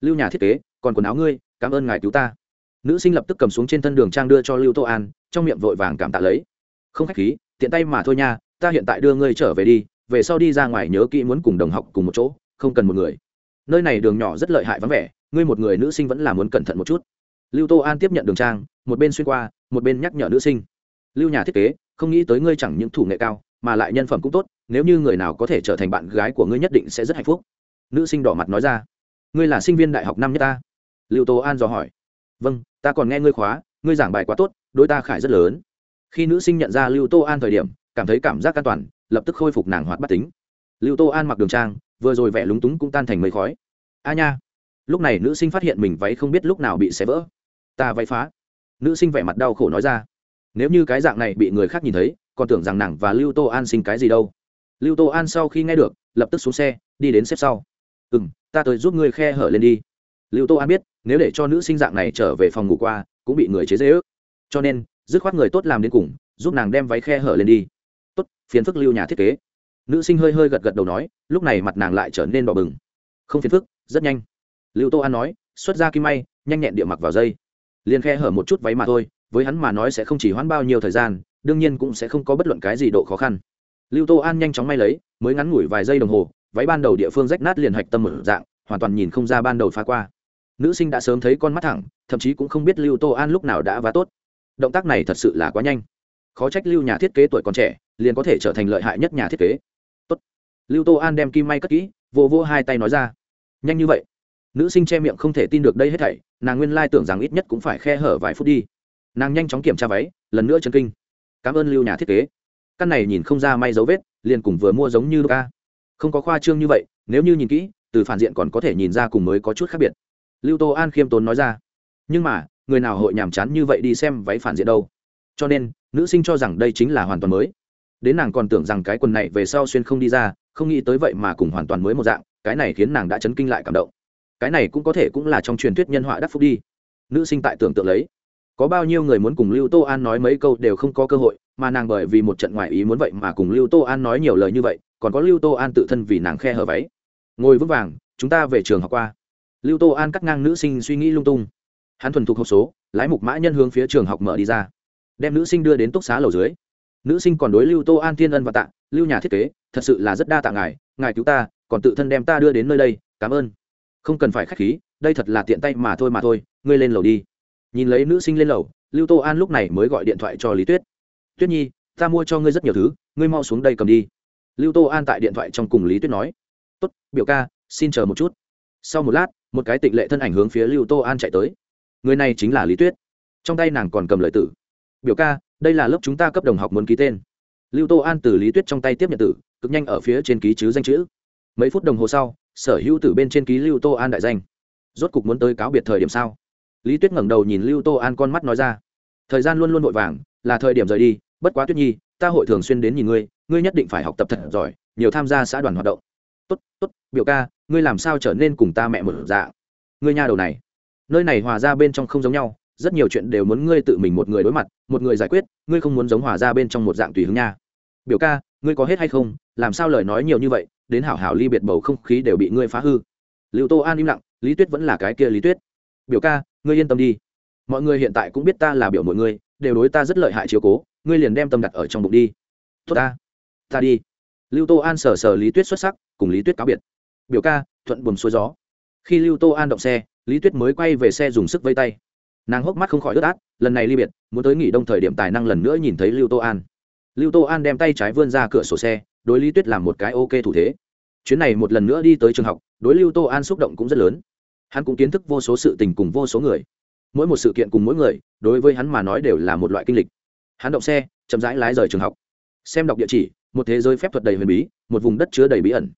Lưu nhà thiết kế, còn quần áo ngươi, cảm ơn ngài cứu ta. Nữ sinh lập tức cầm xuống trên thân đường trang đưa cho lưu tô an, trong miệng vội vàng cảm tạ lấy. Không khách khí, tiện tay mà thôi nha, ta hiện tại đưa ngươi trở về đi về sau đi ra ngoài nhớ kỹ muốn cùng đồng học cùng một chỗ, không cần một người. Nơi này đường nhỏ rất lợi hại vắng vẻ, ngươi một người nữ sinh vẫn là muốn cẩn thận một chút. Lưu tô an tiếp nhận đường trang, một bên xuyên qua, một bên nhắc nhở nữ sinh. Lưu nhà thiết kế, không nghĩ tới ngươi chẳng những thủ nghệ cao, mà lại nhân phẩm cũng tốt, nếu như người nào có thể trở thành bạn gái của ngươi nhất định sẽ rất hạnh phúc. Nữ sinh đỏ mặt nói ra. Ngươi là sinh viên đại học năm nhất ta? Lưu tô an dò hỏi. Vâng ta còn nghe ngươi khóa, ngươi giảng bài quá tốt, đối ta khải rất lớn. Khi nữ sinh nhận ra lưu tô an thời điểm, cảm thấy cảm giác an toàn lập tức khôi phục nàng hoạt bát tính. Lưu tô an mặc đường trang, vừa rồi vẻ lúng túng cũng tan thành mây khói. A nha! Lúc này nữ sinh phát hiện mình váy không biết lúc nào bị xé vỡ. Ta váy phá. Nữ sinh vẻ mặt đau khổ nói ra. Nếu như cái dạng này bị người khác nhìn thấy, còn tưởng rằng nàng và lưu tô an sinh cái gì đâu. Lưu tô an sau khi nghe được, lập tức xuống xe, đi đến xếp sau. Ừ m ta tới giúp ngươi khe hở lên đi. Lưu tô an biết, nếu để cho nữ sinh dạng này trở về phòng ngủ qua, cũng bị người chế dễ ước cho nên, dứt khoát người tốt làm đến cùng, giúp nàng đem váy khe hở lên đi phiền phức lưu nhà thiết kế. Nữ sinh hơi hơi gật gật đầu nói, lúc này mặt nàng lại trở nên đỏ bừng. Không phiền phức, rất nhanh. Lưu tô an nói, xuất ra kim may, nhanh nhẹn địa mặc vào dây. Liền khe hở một chút váy mà thôi, với hắn mà nói sẽ không chỉ hoãn bao nhiêu thời gian, đương nhiên cũng sẽ không có bất luận cái gì độ khó khăn. Lưu tô an nhanh chóng may lấy, mới ngắn ngủi vài giây đồng hồ, váy ban đầu địa phương rách nát liền hạch tâm một dạng, hoàn toàn nhìn không ra ban đầu phá qua. Nữ sinh đã sớm thấy con mắt thẳng, thậm chí cũng không biết lưu tô an lúc nào đã vá tốt. Động tác này thật sự là quá nhanh khó trách lưu nhà thiết kế tuổi còn trẻ, liền có thể trở thành lợi hại nhất nhà thiết kế. Tốt. lưu tô an đem kim may cất kỹ vô vô hai tay nói ra. Nhanh như vậy. Nữ sinh che miệng không thể tin được đây hết thảy, nàng nguyên lai tưởng rằng ít nhất cũng phải khe hở vài phút đi. Nàng nhanh chóng kiểm tra váy, lần nữa chân kinh. Cảm ơn lưu nhà thiết kế. Căn này nhìn không ra may dấu vết, liền cùng vừa mua giống như ca không có khoa trương như vậy, nếu như nhìn kỹ, từ phản diện còn có thể nhìn ra cùng mới có chút khác biệt. Lưu tô an khiêm tốn nói ra. Nhưng mà, người nào hội nhàm chán như vậy đi xem váy phản diện đâu? Cho nên nữ sinh cho rằng đây chính là hoàn toàn mới. Đến nàng còn tưởng rằng cái quần này về sau xuyên không đi ra, không nghĩ tới vậy mà cùng hoàn toàn mới một dạng, cái này khiến nàng đã chấn kinh lại cảm động. Cái này cũng có thể cũng là trong truyền thuyết nhân họa đắc phúc đi. Nữ sinh tại tưởng tượng lấy. Có bao nhiêu người muốn cùng lưu tô an nói mấy câu đều không có cơ hội, mà nàng bởi vì một trận ngoại ý muốn vậy mà cùng lưu tô an nói nhiều lời như vậy, còn có lưu tô an tự thân vì nàng khe hở váy. Ngồi vững vàng, chúng ta về trường học qua. Lưu tô an cắt ngang nữ sinh suy nghĩ lung tung. Hắn thuần thục hộp số, lái mục mã nhân hướng phía trường học mở đi ra đem nữ sinh đưa đến túc xá lầu dưới. Nữ sinh còn đối lưu tô an thiên ân và tạ, lưu nhà thiết kế, thật sự là rất đa tạ ngài ngài cứu ta, còn tự thân đem ta đưa đến nơi đây, cảm ơn. Không cần phải k h á c h khí, đây thật là tiện tay mà thôi mà thôi, ngươi lên lầu đi. Nhìn lấy nữ sinh lên lầu, lưu tô an lúc này mới gọi điện thoại cho lý tuyết. Tuyết nhi, ta mua cho ngươi rất nhiều thứ, ngươi mau xuống đây cầm đi. Lưu tô an tại điện thoại trong cùng lý tuyết nói. Tốt, biểu ca, xin chờ một chút. Sau một lát, một cái tịnh lệ thân ảnh hướng phía lưu tô an chạy tới. Người này chính là lý tuyết. Trong tay nàng còn cầm lời tử biểu ca, đây là lớp chúng ta cấp đồng học muốn ký tên. Lưu tô an từ lý tuyết trong tay tiếp nhận tử, cực nhanh ở phía trên ký chứ danh chữ. Mấy phút đồng hồ sau, sở hữu tử bên trên ký lưu tô an đại danh. Rốt cục muốn tới cáo biệt thời điểm sao? Lý tuyết ngẩng đầu nhìn lưu tô an con mắt nói ra. Thời gian luôn luôn vội vàng, là thời điểm rời đi, bất quá tuyết nhi, ta hội thường xuyên đến nhìn ngươi ngươi nhất định phải học tập thật giỏi, nhiều tham gia xã đoàn hoạt động. Tốt tốt, biểu ca, ngươi làm sao trở nên cùng ta mẹ một dạ ngươi nhà đầu này. Nơi này hòa ra bên trong không giống nhau, rất nhiều chuyện đều muốn ngươi tự mình một người đối mặt một người giải quyết, ngươi không muốn giống hòa ra bên trong một dạng tùy hứng nha. Biểu ca, ngươi có hết hay không? Làm sao lời nói nhiều như vậy, đến hảo hảo ly biệt bầu không khí đều bị ngươi phá hư. Liệu tô an im lặng, lý tuyết vẫn là cái kia lý tuyết. Biểu ca, ngươi yên tâm đi. Mọi người hiện tại cũng biết ta là biểu mọi người, đều đối ta rất lợi hại chiếu cố, ngươi liền đem tâm đặt ở trong bụng đi. Tốt ta ta đi. Lưu tô an sờ sờ lý tuyết xuất sắc, cùng lý tuyết cáo biệt. Biểu ca, thuận buồm xuôi gió. Khi lưu tô an động xe, lý tuyết mới quay về xe dùng sức vây tay nàng hốc mắt không khỏi ướt át, lần này ly biệt, muốn tới nghỉ đông thời điểm tài năng lần nữa nhìn thấy lưu tô an. Lưu tô an đem tay trái vươn ra cửa sổ xe, đối lý tuyết làm một cái ok thủ thế. Chuyến này một lần nữa đi tới trường học, đối lưu tô an xúc động cũng rất lớn. Hắn cũng kiến thức vô số sự tình cùng vô số người. Mỗi một sự kiện cùng mỗi người, đối với hắn mà nói đều là một loại kinh lịch. Hắn động xe, chậm rãi lái rời trường học. Xem đọc địa chỉ, một thế giới phép thuật đầy huyền bí, một vùng đất chứa đầy bí ẩn.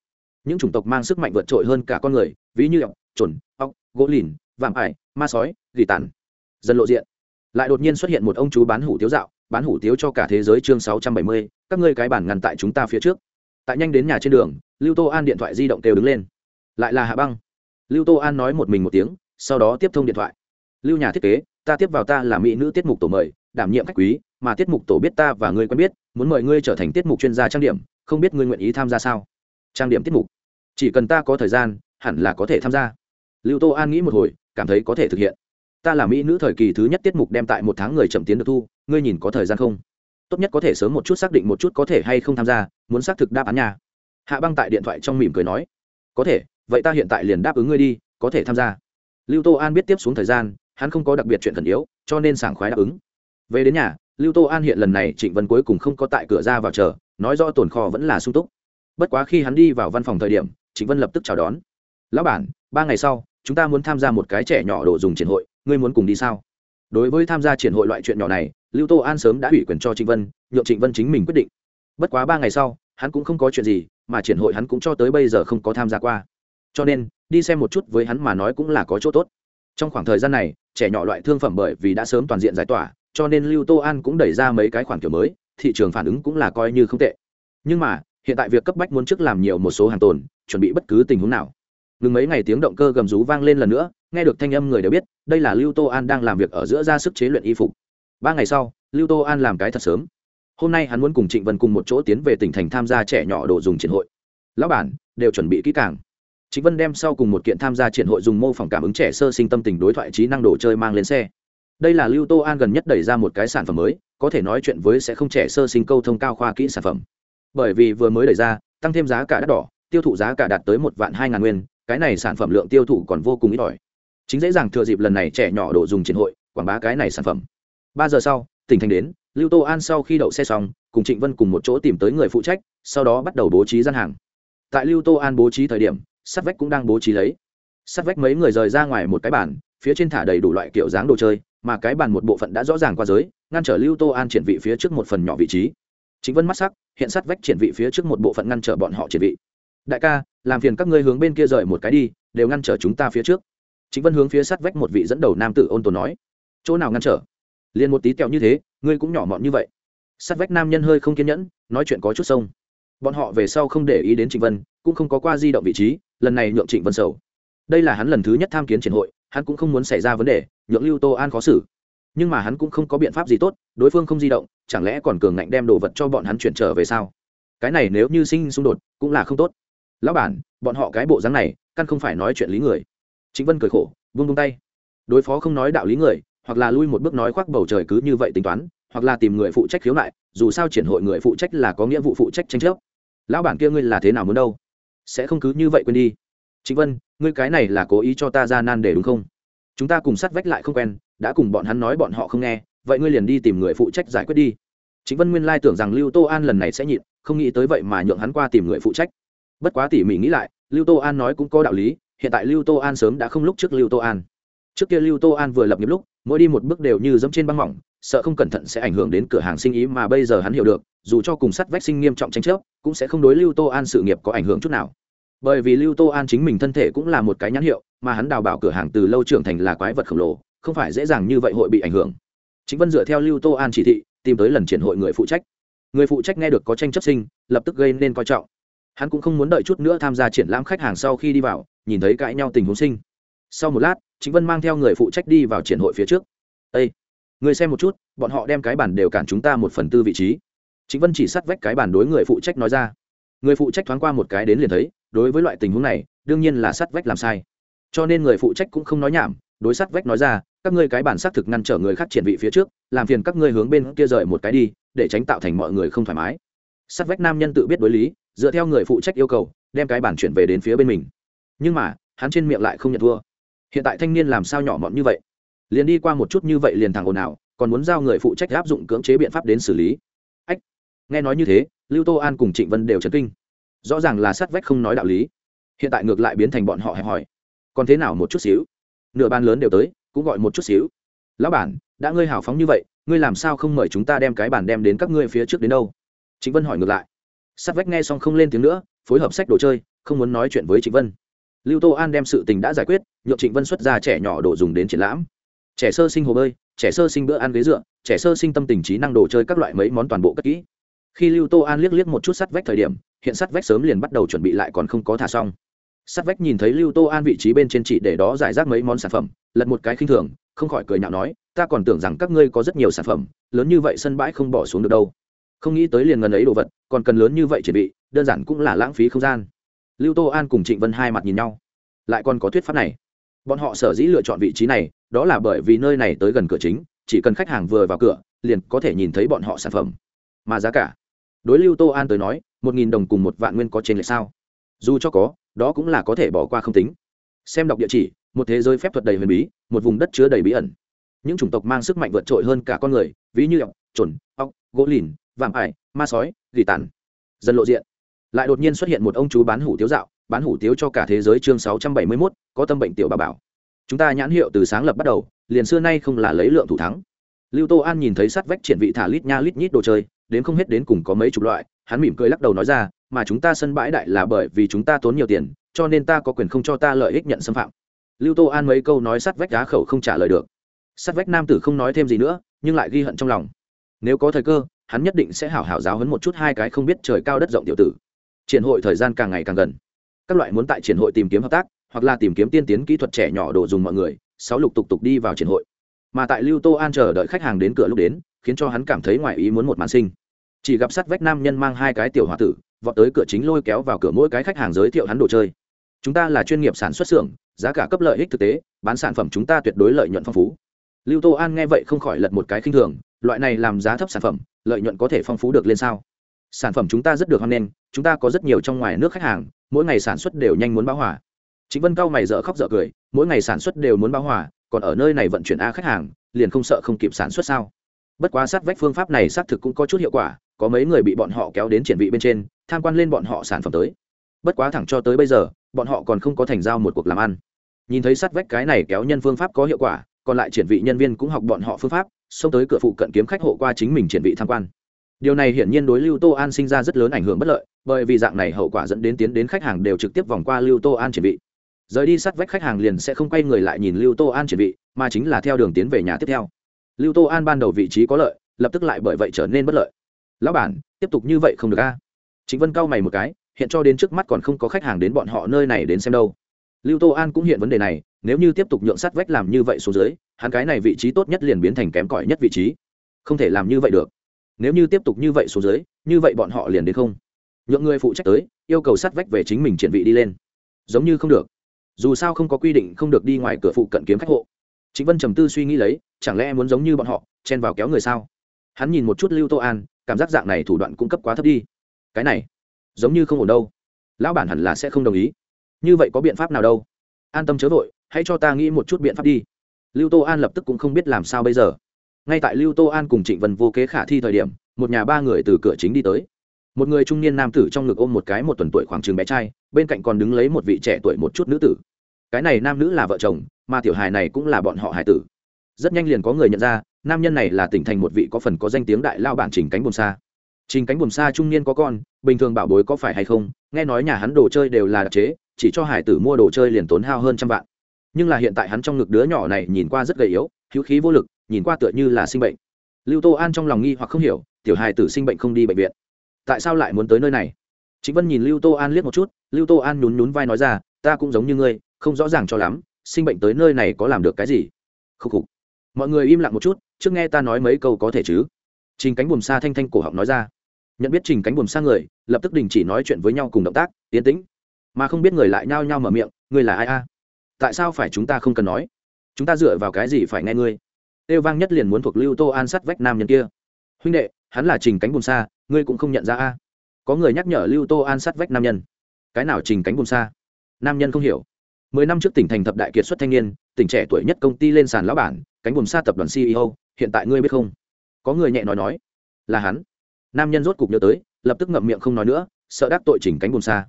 Những chủng tộc mang sức mạnh vượt trội hơn cả con người, ví như ọc trồn ọc, gỗ lìn, vạm ải, ma sói, gỉ tàn dần lộ diện. Lại đột nhiên xuất hiện một ông chú bán hủ tiếu dạo, bán hủ tiếu cho cả thế giới chương sáu trăm bảy mươi, các ngươi cái bản ngăn tại chúng ta phía trước. Tại nhanh đến nhà trên đường, lưu tô an điện thoại di động kêu đứng lên. Lại là hạ băng. Lưu tô an nói một mình một tiếng, sau đó tiếp thông điện thoại. Lưu nhà thiết kế, ta tiếp vào ta là mỹ nữ tiết mục tổ mời, đảm nhiệm khách quý, mà tiết mục tổ biết ta và ngươi quen biết, muốn mời ngươi trở thành tiết mục chuyên gia trang điểm, không biết ngươi nguyện ý tham gia sao? Trang điểm tiết mục. Chỉ cần ta có thời gian, hẳn là có thể tham gia. Lưu tô an nghĩ một hồi, cảm thấy có thể thực hiện ta là mỹ nữ thời kỳ thứ nhất tiết mục đem tại một tháng người chậm tiến được thu, ngươi nhìn có thời gian không? Tốt nhất có thể sớm một chút xác định một chút có thể hay không tham gia, muốn xác thực đáp án nhà hạ băng tại điện thoại trong mỉm cười nói. Có thể, vậy ta hiện tại liền đáp ứng ngươi đi, có thể tham gia. Lưu tô an biết tiếp xuống thời gian, hắn không có đặc biệt chuyện thần yếu, cho nên sảng khoái đáp ứng. Về đến nhà, lưu tô an hiện lần này trịnh vân cuối cùng không có tại cửa ra vào chờ, nói rõ tồn kho vẫn là sung túc. Bất quá khi hắn đi vào văn phòng thời điểm, trịnh vân lập tức chào đón. Lão bản, ba ngày sau, chúng ta muốn tham gia một cái trẻ nhỏ đồ dùng triển hội ngươi muốn cùng đi sao? Đối với tham gia triển hội loại chuyện nhỏ này, lưu tô an sớm đã ủy quyền cho trịnh vân, nhượng trịnh vân chính mình quyết định. Bất quá ba ngày sau, hắn cũng không có chuyện gì, mà triển hội hắn cũng cho tới bây giờ không có tham gia qua. Cho nên, đi xem một chút với hắn mà nói cũng là có chỗ tốt. Trong khoảng thời gian này, trẻ nhỏ loại thương phẩm bởi vì đã sớm toàn diện giải tỏa, cho nên lưu tô an cũng đẩy ra mấy cái khoản kiểu mới, thị trường phản ứng cũng là coi như không tệ. Nhưng mà, hiện tại việc cấp bách muốn trước làm nhiều một số hàng tồn, chuẩn bị bất cứ tình huống nào ngừng mấy ngày tiếng động cơ gầm rú vang lên lần nữa, nghe được thanh âm người đều biết, đây là lưu tô an đang làm việc ở giữa ra sức chế luyện y phục. Ba ngày sau, lưu tô an làm cái thật sớm. Hôm nay hắn muốn cùng trịnh vân cùng một chỗ tiến về tỉnh thành tham gia trẻ nhỏ đồ dùng triển hội. Lão bản, đều chuẩn bị kỹ càng. Trịnh vân đem sau cùng một kiện tham gia triển hội dùng mô phỏng cảm ứng trẻ sơ sinh tâm tình đối thoại trí năng đồ chơi mang lên xe. Đây là lưu tô an gần nhất đẩy ra một cái sản phẩm mới, có thể nói chuyện với sẽ không trẻ sơ sinh câu thông cao khoa kỹ sản phẩm. Bởi vì vừa mới đẩy ra, tăng thêm giá cả đắt đỏ, tiêu thụ giá cả đạt tới một vạn hai ngàn nguyên cái này sản phẩm lượng tiêu thụ còn vô cùng ít ỏi. Chính dễ dàng thừa dịp lần này trẻ nhỏ đồ dùng triển hội, quảng bá cái này sản phẩm. Ba giờ sau, tỉnh thành đến, lưu tô an sau khi đậu xe xong, cùng trịnh vân cùng một chỗ tìm tới người phụ trách, sau đó bắt đầu bố trí gian hàng. Tại lưu tô an bố trí thời điểm, sắt vách cũng đang bố trí lấy. Sắt vách mấy người rời ra ngoài một cái bàn, phía trên thả đầy đủ loại kiểu dáng đồ chơi, mà cái bàn một bộ phận đã rõ ràng qua giới, ngăn trở lưu tô an triển vị phía trước một phần nhỏ vị trí. Chính vân mắt sắc, hiện sắt vách triển vị phía trước một bộ phận ngăn trở bọn họ triển vị. Đại ca làm phiền các ngươi hướng bên kia rời một cái đi, đều ngăn trở chúng ta phía trước. Chính vân hướng phía sát vách một vị dẫn đầu nam tử ôn tồn nói. Chỗ nào ngăn trở? Liền một tí kẹo như thế, ngươi cũng nhỏ mọn như vậy. Sát vách nam nhân hơi không kiên nhẫn, nói chuyện có chút sông. Bọn họ về sau không để ý đến trịnh vân, cũng không có qua di động vị trí, lần này nhượng trịnh vân sầu. Đây là hắn lần thứ nhất tham kiến triển hội, hắn cũng không muốn xảy ra vấn đề, nhượng lưu tô an khó xử. Nhưng mà hắn cũng không có biện pháp gì tốt, đối phương không di động, chẳng lẽ còn cường ngạnh đem đồ vật cho bọn hắn chuyển trở về sao? Cái này nếu như sinh xung đột, cũng là không tốt lão bản, bọn họ cái bộ dáng này, căn không phải nói chuyện lý người. Chính vân cười khổ, vung vung tay. Đối phó không nói đạo lý người, hoặc là lui một bước nói khoác bầu trời cứ như vậy tính toán, hoặc là tìm người phụ trách khiếu nại, dù sao triển hội người phụ trách là có nghĩa vụ phụ trách tranh chấp. Lão bản kia ngươi là thế nào muốn đâu? Sẽ không cứ như vậy quên đi. Chính vân, ngươi cái này là cố ý cho ta ra nan để đúng không? Chúng ta cùng sát vách lại không quen, đã cùng bọn hắn nói bọn họ không nghe, vậy ngươi liền đi tìm người phụ trách giải quyết đi. Chính vân nguyên lai tưởng rằng lưu tô an lần này sẽ nhịn, không nghĩ tới vậy mà nhượng hắn qua tìm người phụ trách bất quá tỉ mỉ nghĩ lại, lưu tô an nói cũng có đạo lý, hiện tại lưu tô an sớm đã không lúc trước lưu tô an. Trước kia lưu tô an vừa lập nghiệp lúc, mỗi đi một bước đều như dẫm trên băng mỏng, sợ không cẩn thận sẽ ảnh hưởng đến cửa hàng sinh ý mà bây giờ hắn hiểu được, dù cho cùng sắt vách sinh nghiêm trọng tranh chấp, cũng sẽ không đối lưu tô an sự nghiệp có ảnh hưởng chút nào. Bởi vì lưu tô an chính mình thân thể cũng là một cái nhãn hiệu, mà hắn đào bảo cửa hàng từ lâu trưởng thành là quái vật khổng lồ, không phải dễ dàng như vậy hội bị ảnh hưởng. Chính vân dựa theo lưu tô an chỉ thị, tìm tới lần triển hội người phụ trách. Người phụ trách nghe được có tranh chấp sinh, lập tức gây nên coi trọng hắn cũng không muốn đợi chút nữa tham gia triển lãm khách hàng sau khi đi vào, nhìn thấy cãi nhau tình huống sinh. Sau một lát chính vân mang theo người phụ trách đi vào triển hội phía trước. Ây người xem một chút, bọn họ đem cái bản đều cản chúng ta một phần tư vị trí. Chính vân chỉ sắt vách cái bản đối người phụ trách nói ra. Người phụ trách thoáng qua một cái đến liền thấy, đối với loại tình huống này, đương nhiên là sắt vách làm sai. Cho nên người phụ trách cũng không nói nhảm, đối sắt vách nói ra, các ngươi cái bản xác thực ngăn trở người khác triển vị phía trước, làm phiền các ngươi hướng bên kia rời một cái đi, để tránh tạo thành mọi người không thoải mái. Sắt vách nam nhân tự biết đối lý dựa theo người phụ trách yêu cầu, đem cái bản chuyển về đến phía bên mình. Nhưng mà, hắn trên miệng lại không nhận thua. Hiện tại thanh niên làm sao nhỏ mọn như vậy? Liền đi qua một chút như vậy liền thẳng ồn ào, còn muốn giao người phụ trách áp dụng cưỡng chế biện pháp đến xử lý. Ách, nghe nói như thế, lưu tô an cùng trịnh vân đều chấn kinh. Rõ ràng là sát vách không nói đạo lý. Hiện tại ngược lại biến thành bọn họ hẹp hòi. Còn thế nào một chút xíu? Nửa ban lớn đều tới, cũng gọi một chút xíu. Lão bản, đã ngươi hào phóng như vậy, ngươi làm sao không mời chúng ta đem cái bản đem đến các ngươi phía trước đến đâu? Trịnh vân hỏi ngược lại sát vách nghe xong không lên tiếng nữa, phối hợp sách đồ chơi, không muốn nói chuyện với trịnh vân. Lưu tô an đem sự tình đã giải quyết nhộn trịnh vân xuất ra trẻ nhỏ đồ dùng đến triển lãm. Trẻ sơ sinh hồ bơi, trẻ sơ sinh bữa ăn ghế dựa, trẻ sơ sinh tâm tình trí năng đồ chơi các loại mấy món toàn bộ cất kỹ. Khi lưu tô an liếc liếc một chút sắt vách thời điểm, hiện sắt vách sớm liền bắt đầu chuẩn bị lại còn không có thả xong. Sắt vách nhìn thấy lưu tô an vị trí bên trên chị để đó giải rác mấy món sản phẩm, lật một cái khinh thường, không khỏi cười nhạo nói, ta còn tưởng rằng các ngươi có rất nhiều sản phẩm, lớn như vậy sân bãi không bỏ xuống được đâu không nghĩ tới liền ngần ấy đồ vật, còn cần lớn như vậy chuẩn bị, đơn giản cũng là lãng phí không gian. Lưu tô an cùng trịnh vân hai mặt nhìn nhau. Lại còn có thuyết pháp này. Bọn họ sở dĩ lựa chọn vị trí này, đó là bởi vì nơi này tới gần cửa chính, chỉ cần khách hàng vừa vào cửa, liền có thể nhìn thấy bọn họ sản phẩm. Mà giá cả. Đối lưu tô an tới nói, một nghìn đồng cùng một vạn nguyên có trên lệ sao? Dù cho có, đó cũng là có thể bỏ qua không tính. Xem đọc địa chỉ, một thế giới phép thuật đầy huyền bí, một vùng đất chứa đầy bí ẩn. Những chủng tộc mang sức mạnh vượt trội hơn cả con người, ví như ọc trồn ọc gỗ lìn vạm ải ma sói gỉ tàn. Dần lộ diện. Lại đột nhiên xuất hiện một ông chú bán hủ tiếu dạo bán hủ tiếu cho cả thế giới chương sáu trăm bảy mươi 671, có tâm bệnh tiểu bà bảo. Chúng ta nhãn hiệu từ sáng lập bắt đầu liền xưa nay không là lấy lượng thủ thắng. Lưu tô an nhìn thấy sắt vách triển vị thả lít nha lít nhít đồ chơi đến không hết đến cùng có mấy chục loại hắn mỉm cười lắc đầu nói ra mà chúng ta sân bãi đại là bởi vì chúng ta tốn nhiều tiền cho nên ta có quyền không cho ta lợi ích nhận xâm phạm. Lưu tô an mấy câu nói sắt vách đá khẩu không trả lời được. Sắt vách nam tử không nói thêm gì nữa nhưng lại ghi hận trong lòng. Nếu có thời cơ hắn nhất định sẽ hảo hảo giáo hấn một chút hai cái không biết trời cao đất rộng tiểu tử. Triển hội thời gian càng ngày càng gần. Các loại muốn tại triển hội tìm kiếm hợp tác, hoặc là tìm kiếm tiên tiến kỹ thuật trẻ nhỏ đồ dùng mọi người, sáu lục tục tục đi vào triển hội. Mà tại lưu tô an chờ đợi khách hàng đến cửa lúc đến, khiến cho hắn cảm thấy ngoài ý muốn một màn sinh. Chỉ gặp sắt vách nam nhân mang hai cái tiểu h o a tử, vọt tới cửa chính lôi kéo vào cửa mỗi cái khách hàng giới thiệu hắn đồ chơi. Chúng ta là chuyên nghiệp sản xuất xưởng, giá cả cấp lợi ích thực tế, bán sản phẩm chúng ta tuyệt đối lợi nhuận phong phú lưu tô an nghe vậy không khỏi lật một cái khinh thường, loại này làm giá thấp sản phẩm, lợi nhuận có thể phong phú được lên sao? Sản phẩm chúng ta rất được hoan nghênh, chúng ta có rất nhiều trong ngoài nước khách hàng, mỗi ngày sản xuất đều nhanh muốn báo hỏa chính vân cao mày dở khóc dở cười, mỗi ngày sản xuất đều muốn báo hòa, còn ở nơi này vận chuyển a khách hàng, liền không sợ không kịp sản xuất sao? Bất quá sát vách phương pháp này xác thực cũng có chút hiệu quả, có mấy người bị bọn họ kéo đến triển vị bên trên, tham quan lên bọn họ sản phẩm tới. Bất quá thẳng cho tới bây giờ, bọn họ còn không có thành giao một cuộc làm ăn. Nhìn thấy sát vách cái này kéo nhân phương pháp có hiệu quả còn lại triển vị nhân viên cũng học bọn họ phương pháp, xông tới cửa phụ cận kiếm khách hộ qua chính mình triển vị tham quan. Điều này hiển nhiên đối lưu tô an sinh ra rất lớn ảnh hưởng bất lợi, bởi vì dạng này hậu quả dẫn đến tiến đến khách hàng đều trực tiếp vòng qua lưu tô an triển vị. Rời đi sát vách khách hàng liền sẽ không quay người lại nhìn lưu tô an triển vị, mà chính là theo đường tiến về nhà tiếp theo. Lưu tô an ban đầu vị trí có lợi, lập tức lại bởi vậy trở nên bất lợi. Lão bản, tiếp tục như vậy không được a? Chính vân cau mày một cái, hiện cho đến trước mắt còn không có khách hàng đến bọn họ nơi này đến xem đâu lưu tô an cũng hiện vấn đề này, nếu như tiếp tục nhượng sát vách làm như vậy xuống dưới, hắn cái này vị trí tốt nhất liền biến thành kém cỏi nhất vị trí. Không thể làm như vậy được. Nếu như tiếp tục như vậy xuống dưới, như vậy bọn họ liền đến không. Nhượng người phụ trách tới, yêu cầu sát vách về chính mình triển vị đi lên. Giống như không được. Dù sao không có quy định, không được đi ngoài cửa phụ cận kiếm khách hộ. Chính vân trầm tư suy nghĩ lấy, chẳng lẽ muốn giống như bọn họ, chen vào kéo người sao? Hắn nhìn một chút lưu tô an, cảm giác dạng này thủ đoạn cung cấp quá thấp đi. Cái này, giống như không ổn đâu. Lão bản hẳn là sẽ không đồng ý như vậy có biện pháp nào đâu? An tâm chớ vội, hãy cho ta nghĩ một chút biện pháp đi. Lưu tô an lập tức cũng không biết làm sao bây giờ. Ngay tại lưu tô an cùng trịnh vân vô kế khả thi thời điểm, một nhà ba người từ cửa chính đi tới. Một người trung niên nam tử trong ngực ôm một cái một tuần tuổi khoảng chừng bé trai, bên cạnh còn đứng lấy một vị trẻ tuổi một chút nữ tử. Cái này nam nữ là vợ chồng, mà tiểu hài này cũng là bọn họ hài tử. Rất nhanh liền có người nhận ra, nam nhân này là tỉnh thành một vị có phần có danh tiếng đại lao bản trình cánh buồm xa trình cánh buồm xa trung niên có con, bình thường bảo bối có phải hay không, nghe nói nhà hắn đồ chơi đều là đặc chế chỉ cho hải tử mua đồ chơi liền tốn hao hơn trăm vạn. Nhưng là hiện tại hắn trong ngực đứa nhỏ này nhìn qua rất gầy yếu, hữu khí vô lực, nhìn qua tựa như là sinh bệnh. Lưu tô an trong lòng nghi hoặc không hiểu, tiểu hài tử sinh bệnh không đi bệnh viện. Tại sao lại muốn tới nơi này? Chính vân nhìn lưu tô an liếc một chút, lưu tô an nhún nhún vai nói ra, ta cũng giống như ngươi, không rõ ràng cho lắm, sinh bệnh tới nơi này có làm được cái gì? Khúc khục. Mọi người im lặng một chút, trước nghe ta nói mấy câu có thể chứ? Trình cánh buồm xa thanh thanh cổ họng nói ra. Nhận biết trình cánh buồm xa người, lập tức đình chỉ nói chuyện với nhau cùng động tác tiến tĩnh mà không biết người lại nhao nhao mở miệng, ngươi là ai a? Tại sao phải chúng ta không cần nói? Chúng ta dựa vào cái gì phải nghe ngươi? Têu vang nhất liền muốn thuộc lưu tô an sắt vách nam nhân kia. Huynh đệ, hắn là trình cánh Bùn xa ngươi cũng không nhận ra a? Có người nhắc nhở lưu tô an sắt vách nam nhân. Cái nào trình cánh Bùn xa nam nhân không hiểu. Mười năm trước tỉnh thành thập đại kiệt xuất thanh niên, tỉnh trẻ tuổi nhất công ty lên sàn lão bản, cánh Bùn xa tập đoàn ceo hiện tại ngươi biết không? Có người nhẹ nói nói. Là hắn. Nam nhân rốt cục nhớ tới, lập tức ngậm miệng không nói nữa, sợ đắc tội chỉnh cánh Bùn xa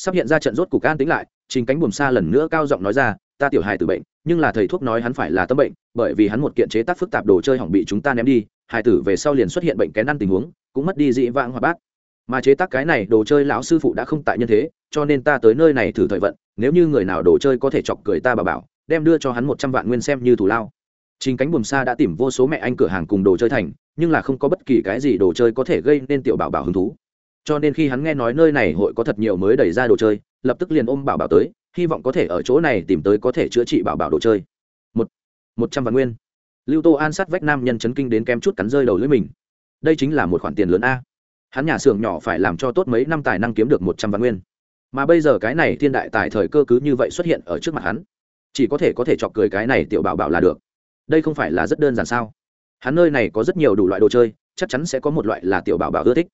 sắp hiện ra trận rốt cục an tính lại trình cánh buồm xa lần nữa cao giọng nói ra ta tiểu hài tử bệnh nhưng là thầy thuốc nói hắn phải là tâm bệnh bởi vì hắn một kiện chế tác phức tạp đồ chơi hỏng bị chúng ta ném đi hài tử về sau liền xuất hiện bệnh kén ăn tình huống cũng mất đi dị vãng hoạt bát mà chế tác cái này đồ chơi lão sư phụ đã không tại nhân thế cho nên ta tới nơi này thử thời vận nếu như người nào đồ chơi có thể chọc cười ta bà bảo đem đưa cho hắn một trăm vạn nguyên xem như thù lao Trình cánh buồm xa đã tìm vô số mẹ anh cửa hàng cùng đồ chơi thành, nhưng là không có bất kỳ cái gì đồ chơi có thể gây nên tiểu bảo bảo hứng thú. Cho nên khi hắn nghe nói nơi này hội có thật nhiều mới đẩy ra đồ chơi, lập tức liền ôm bảo bảo tới, hy vọng có thể ở chỗ này tìm tới có thể chữa trị bảo bảo đồ chơi. Một, một trăm vạn nguyên. Lưu Tô An sát vách nam nhân chấn kinh đến kém chút cắn rơi đầu lưỡi mình. Đây chính là một khoản tiền lớn a. Hắn nhà xưởng nhỏ phải làm cho tốt mấy năm tài năng kiếm được một trăm vạn nguyên. Mà bây giờ cái này thiên đại tài thời cơ cứ như vậy xuất hiện ở trước mặt hắn. Chỉ có thể có thể chọc cười cái này tiểu bảo bảo là được đây không phải là rất đơn giản sao hắn nơi này có rất nhiều đủ loại đồ chơi chắc chắn sẽ có một loại là tiểu bảo bảo ưa thích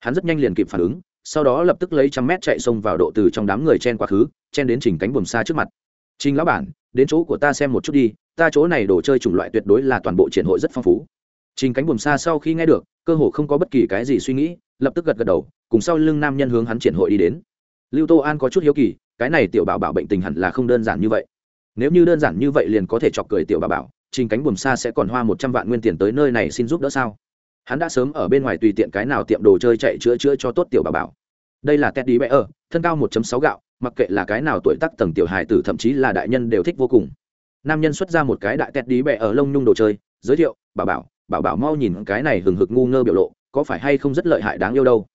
hắn rất nhanh liền kịp phản ứng, sau đó lập tức lấy trăm mét chạy xông vào độ từ trong đám người chen quá khứ, chen đến chỉnh cánh buồm xa trước mặt. Trình lão bản, đến chỗ của ta xem một chút đi, ta chỗ này đồ chơi chủng loại tuyệt đối là toàn bộ triển hội rất phong phú. Trình cánh buồm xa sau khi nghe được, cơ hồ không có bất kỳ cái gì suy nghĩ, lập tức gật gật đầu, cùng sau lưng nam nhân hướng hắn triển hội đi đến. Lưu tô an có chút hiếu kỳ, cái này tiểu bảo bảo bệnh tình hẳn là không đơn giản như vậy. Nếu như đơn giản như vậy liền có thể chọc cười tiểu bảo bảo, trình cánh buồm xa sẽ còn hoa một trăm vạn nguyên tiền tới nơi này xin giúp đỡ sao? Hắn đã sớm ở bên ngoài tùy tiện cái nào tiệm đồ chơi chạy chữa chữa cho tốt tiểu bà bảo. Đây là teddy bé ở thân cao 1 sáu gạo, mặc kệ là cái nào tuổi tác tầng tiểu hài tử thậm chí là đại nhân đều thích vô cùng. Nam nhân xuất ra một cái đại teddy bé ở lông nhung đồ chơi, giới thiệu, bà bảo bảo bảo mau nhìn cái này hừng hực ngu ngơ biểu lộ, có phải hay không rất lợi hại đáng yêu đâu?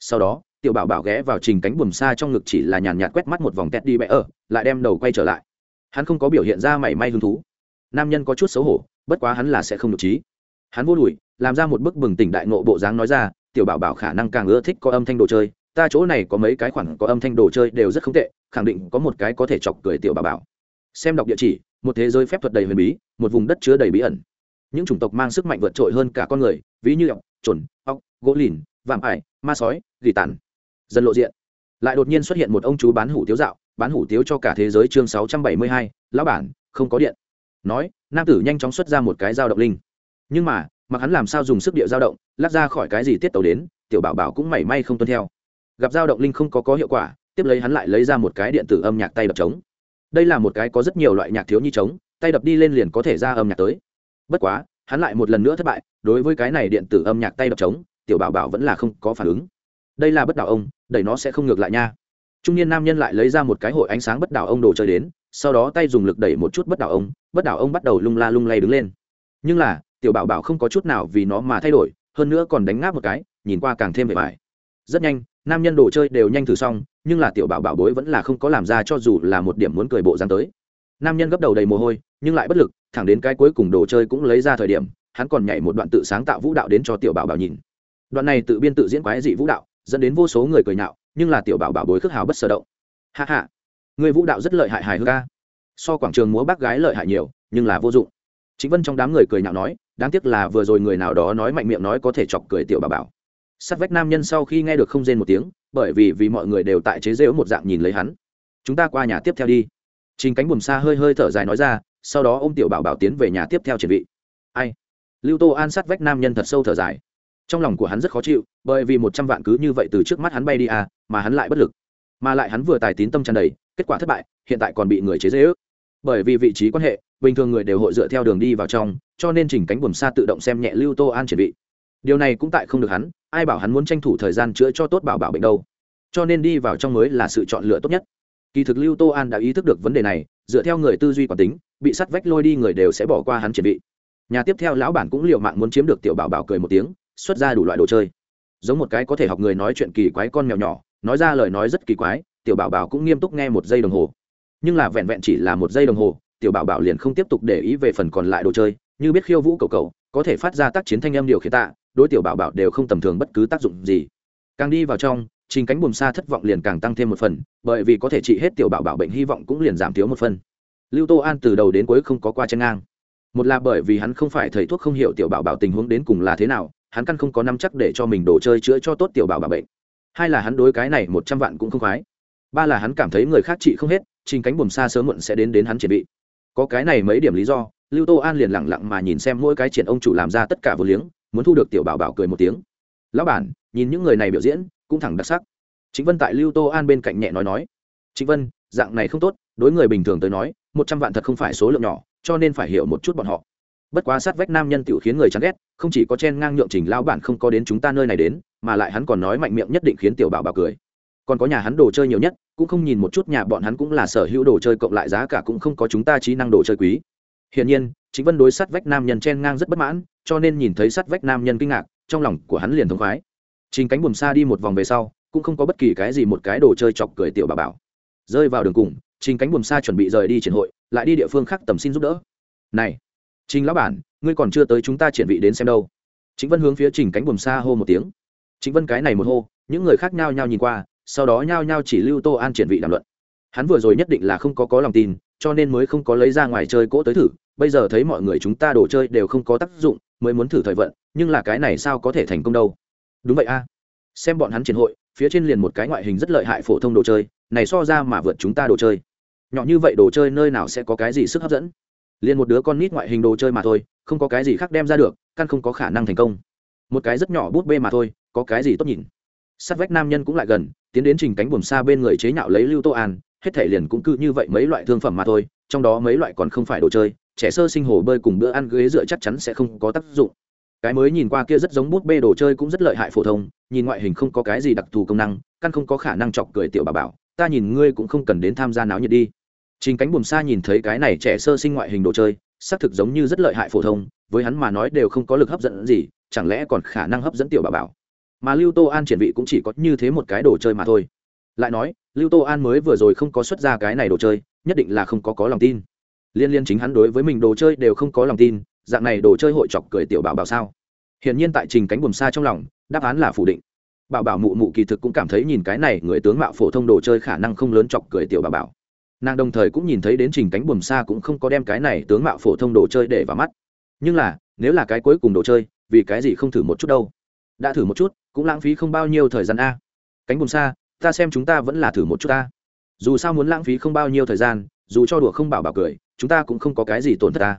Sau đó, tiểu bảo bảo ghé vào trình cánh buồm xa trong ngực chỉ là nhàn nhạt quét mắt một vòng teddy bé ở lại đem đầu quay trở lại. Hắn không có biểu hiện ra mảy may hứng thú. Nam nhân có chút xấu hổ, bất quá hắn là sẽ không được trí hắn vô đùi, làm ra một bức bừng tỉnh đại nộ bộ dáng nói ra, tiểu bảo bảo khả năng càng ưa thích có âm thanh đồ chơi, ta chỗ này có mấy cái khoản có âm thanh đồ chơi đều rất không tệ, khẳng định có một cái có thể chọc cười tiểu bảo bảo. Xem đọc địa chỉ, một thế giới phép thuật đầy huyền bí, một vùng đất chứa đầy bí ẩn. Những chủng tộc mang sức mạnh vượt trội hơn cả con người, ví như ọc trồn ọc gỗ lìn, vạm ải, ma sói, gỉ tàn. Dần lộ diện. Lại đột nhiên xuất hiện một ông chú bán hủ tiếu dạo, bán hủ tiếu cho cả thế giới chương sáu trăm bảy mươi hai, lão bản, không có điện. Nói, nam tử nhanh chóng xuất ra một cái dao động linh nhưng mà, mặc hắn làm sao dùng sức địa dao động, lắc ra khỏi cái gì tiết tàu đến, tiểu bảo bảo cũng mảy may không tuân theo. Gặp dao động linh không có có hiệu quả, tiếp lấy hắn lại lấy ra một cái điện tử âm nhạc tay đập trống. Đây là một cái có rất nhiều loại nhạc thiếu nhi trống, tay đập đi lên liền có thể ra âm nhạc tới. Bất quá, hắn lại một lần nữa thất bại, đối với cái này điện tử âm nhạc tay đập trống, tiểu bảo bảo vẫn là không có phản ứng. Đây là bất đảo ông, đẩy nó sẽ không ngược lại nha. Trung niên nam nhân lại lấy ra một cái hội ánh sáng bất đảo ông đồ chơi đến, sau đó tay dùng lực đẩy một chút bất đảo ông, bất đảo ông bắt đầu lung la lung lay đứng lên. Nhưng là tiểu bảo bảo không có chút nào vì nó mà thay đổi, hơn nữa còn đánh ngáp một cái, nhìn qua càng thêm vẻ vải. Rất nhanh, nam nhân đồ chơi đều nhanh thử xong, nhưng là tiểu bảo bảo bối vẫn là không có làm ra cho dù là một điểm muốn cười bộ dáng tới. Nam nhân gấp đầu đầy mồ hôi, nhưng lại bất lực, thẳng đến cái cuối cùng đồ chơi cũng lấy ra thời điểm, hắn còn nhảy một đoạn tự sáng tạo vũ đạo đến cho tiểu bảo bảo nhìn. Đoạn này tự biên tự diễn quái dị vũ đạo, dẫn đến vô số người cười nhạo, nhưng là tiểu bảo bảo bối khước hào bất sở động. Hạ hạ người vũ đạo rất lợi hại hài hước ca so quảng trường múa bác gái lợi hại nhiều, nhưng là vô dụng. Chính vân trong đám người cười nhạo nói đáng tiếc là vừa rồi người nào đó nói mạnh miệng nói có thể chọc cười tiểu bảo bảo. Sắt vách nam nhân sau khi nghe được không rên một tiếng, bởi vì vì mọi người đều tại chế rễu một dạng nhìn lấy hắn. Chúng ta qua nhà tiếp theo đi. Trình cánh buồm xa hơi hơi thở dài nói ra, sau đó ô m tiểu bảo bảo tiến về nhà tiếp theo chuẩn bị ai? Lưu tô an sát vách nam nhân thật sâu thở dài. Trong lòng của hắn rất khó chịu, bởi vì một trăm vạn cứ như vậy từ trước mắt hắn bay đi à mà hắn lại bất lực. Mà lại hắn vừa tài tín tâm tràn đầy, kết quả thất bại, hiện tại còn bị người chế dễ ước bởi vì vị trí quan hệ, bình thường người đều hội dựa theo đường đi vào trong cho nên chỉnh cánh buồm xa tự động xem nhẹ lưu tô an chuẩn bị điều này cũng tại không được hắn, ai bảo hắn muốn tranh thủ thời gian chữa cho tốt bảo bảo bệnh đâu. Cho nên đi vào trong mới là sự chọn lựa tốt nhất. Kỳ thực lưu tô an đã ý thức được vấn đề này, dựa theo người tư duy quản tính, bị sắt vách lôi đi người đều sẽ bỏ qua hắn chuẩn bị nhà tiếp theo lão bản cũng liều mạng muốn chiếm được tiểu bảo bảo cười một tiếng, xuất ra đủ loại đồ chơi. Giống một cái có thể học người nói chuyện kỳ quái con mèo nhỏ, nói ra lời nói rất kỳ quái, tiểu bảo bảo cũng nghiêm túc nghe một giây đồng hồ. Nhưng là vẹn vẹn chỉ là một giây đồng hồ, tiểu bảo bảo liền không tiếp tục để ý về phần còn lại đồ chơi như biết khiêu vũ cầu cầu, có thể phát ra tác chiến thanh âm điều khiển tạ, đối tiểu bảo bảo đều không tầm thường bất cứ tác dụng gì. Càng đi vào trong, trình cánh buồm xa thất vọng liền càng tăng thêm một phần, bởi vì có thể trị hết tiểu bảo bảo bệnh hy vọng cũng liền giảm thiếu một phần. Lưu tô an từ đầu đến cuối không có qua chân ngang. Một là bởi vì hắn không phải thầy thuốc không hiểu tiểu bảo bảo tình huống đến cùng là thế nào, hắn căn không có năm chắc để cho mình đồ chơi chữa cho tốt tiểu bảo bảo bệnh. Hai là hắn đối cái này một trăm vạn cũng không khoái. Ba là hắn cảm thấy người khác trị không hết, trình cánh buồm xa sớm muộn sẽ đến đến hắn chuẩn bị. Có cái này mấy điểm lý do lưu tô an liền lẳng lặng mà nhìn xem mỗi cái triển ông chủ làm ra tất cả vô liếng, muốn thu được tiểu bảo bảo cười một tiếng. Lão bản, nhìn những người này biểu diễn, cũng thẳng đặc sắc. Chính vân tại lưu tô an bên cạnh nhẹ nói nói. Chính vân, dạng này không tốt, đối người bình thường tới nói, một trăm vạn thật không phải số lượng nhỏ, cho nên phải hiểu một chút bọn họ. Bất quá sát vách nam nhân tiểu khiến người chán ghét, không chỉ có chen ngang nhượng trình lão bản không có đến chúng ta nơi này đến, mà lại hắn còn nói mạnh miệng nhất định khiến tiểu bảo bảo cười. Còn có nhà hắn đồ chơi nhiều nhất, cũng không nhìn một chút nhà bọn hắn cũng là sở hữu đồ chơi cộng lại giá cả cũng không có chúng ta trí năng đồ chơi quý hiển nhiên chính vân đối sát vách nam nhân chen ngang rất bất mãn, cho nên nhìn thấy sát vách nam nhân kinh ngạc, trong lòng của hắn liền thống khoái. Trình cánh buồm xa đi một vòng về sau, cũng không có bất kỳ cái gì một cái đồ chơi chọc cười tiểu bà bảo. Rơi vào đường cùng, trình cánh buồm xa chuẩn bị rời đi triển hội, lại đi địa phương khác tầm xin giúp đỡ. Này, trình lão bản, ngươi còn chưa tới chúng ta triển vị đến xem đâu. Chính vân hướng phía trình cánh buồm xa hô một tiếng. Chính vân cái này một hô, những người khác nhao nhao nhìn qua, sau đó nhao nhao chỉ lưu tô an triển vị đàm luận. Hắn vừa rồi nhất định là không có có lòng tin cho nên mới không có lấy ra ngoài chơi cỗ tới thử. Bây giờ thấy mọi người chúng ta đồ chơi đều không có tác dụng, mới muốn thử thời vận, nhưng là cái này sao có thể thành công đâu? Đúng vậy a. Xem bọn hắn triển hội, phía trên liền một cái ngoại hình rất lợi hại phổ thông đồ chơi, này so ra mà vượt chúng ta đồ chơi. Nhỏ như vậy đồ chơi nơi nào sẽ có cái gì sức hấp dẫn? Liền một đứa con nít ngoại hình đồ chơi mà thôi, không có cái gì khác đem ra được, căn không có khả năng thành công. Một cái rất nhỏ bút bê mà thôi, có cái gì tốt nhìn? Sát vách nam nhân cũng lại gần, tiến đến trình cánh buồm xa bên người chế nhạo lấy lưu tô an hết thể liền cũng cứ như vậy mấy loại thương phẩm mà thôi, trong đó mấy loại còn không phải đồ chơi, trẻ sơ sinh hồ bơi cùng bữa ăn ghế dựa chắc chắn sẽ không có tác dụng. Cái mới nhìn qua kia rất giống bút bê đồ chơi cũng rất lợi hại phổ thông, nhìn ngoại hình không có cái gì đặc thù công năng, căn không có khả năng chọc cười tiểu bà bảo, ta nhìn ngươi cũng không cần đến tham gia náo nhiệt đi. Chính cánh buồm xa nhìn thấy cái này trẻ sơ sinh ngoại hình đồ chơi, xác thực giống như rất lợi hại phổ thông, với hắn mà nói đều không có lực hấp dẫn gì, chẳng lẽ còn khả năng hấp dẫn tiểu bà bảo. Mà lưu tô an triển vị cũng chỉ có như thế một cái đồ chơi mà thôi. Lại nói lưu tô an mới vừa rồi không có xuất ra cái này đồ chơi, nhất định là không có có lòng tin. Liên liên chính hắn đối với mình đồ chơi đều không có lòng tin, dạng này đồ chơi hội chọc cười tiểu bảo bảo sao? Hiển nhiên tại trình cánh buồm xa trong lòng, đáp án là phủ định. Bảo bảo mụ mụ kỳ thực cũng cảm thấy nhìn cái này người tướng mạo phổ thông đồ chơi khả năng không lớn chọc cười tiểu bảo bảo. Nàng đồng thời cũng nhìn thấy đến trình cánh buồm xa cũng không có đem cái này tướng mạo phổ thông đồ chơi để vào mắt. Nhưng là, nếu là cái cuối cùng đồ chơi, vì cái gì không thử một chút đâu? Đã thử một chút, cũng lãng phí không bao nhiêu thời gian a. Cánh buồm xa ta xem chúng ta vẫn là thử một chút ta. Dù sao muốn lãng phí không bao nhiêu thời gian, dù cho đùa không bảo bảo cười, chúng ta cũng không có cái gì tổn thất ta.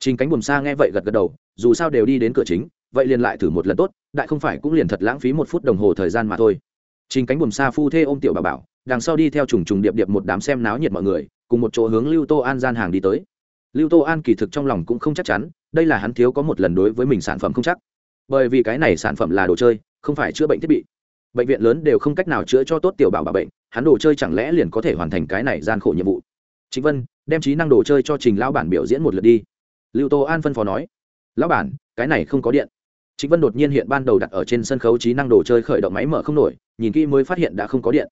Trình cánh buồm xa nghe vậy gật gật đầu, dù sao đều đi đến cửa chính, vậy liền lại thử một lần tốt, đại không phải cũng liền thật lãng phí một phút đồng hồ thời gian mà thôi. Trình cánh buồm xa phu thê ôm tiểu bảo bảo, đằng sau đi theo trùng trùng điệp điệp một đám xem náo nhiệt mọi người, cùng một chỗ hướng lưu tô an gian hàng đi tới. Lưu tô an kỳ thực trong lòng cũng không chắc chắn, đây là hắn thiếu có một lần đối với mình sản phẩm không chắc. Bởi vì cái này sản phẩm là đồ chơi, không phải chữa bệnh thiết bị bệnh viện lớn đều không cách nào chữa cho tốt tiểu bảo bảo bệnh, hắn đồ chơi chẳng lẽ liền có thể hoàn thành cái này gian khổ nhiệm vụ? Chính vân, đem trí năng đồ chơi cho trình lão bản biểu diễn một lượt đi. Lưu tô an phân phó nói, lão bản, cái này không có điện. Chính vân đột nhiên hiện ban đầu đặt ở trên sân khấu trí năng đồ chơi khởi động máy mở không nổi, nhìn kỹ mới phát hiện đã không có điện.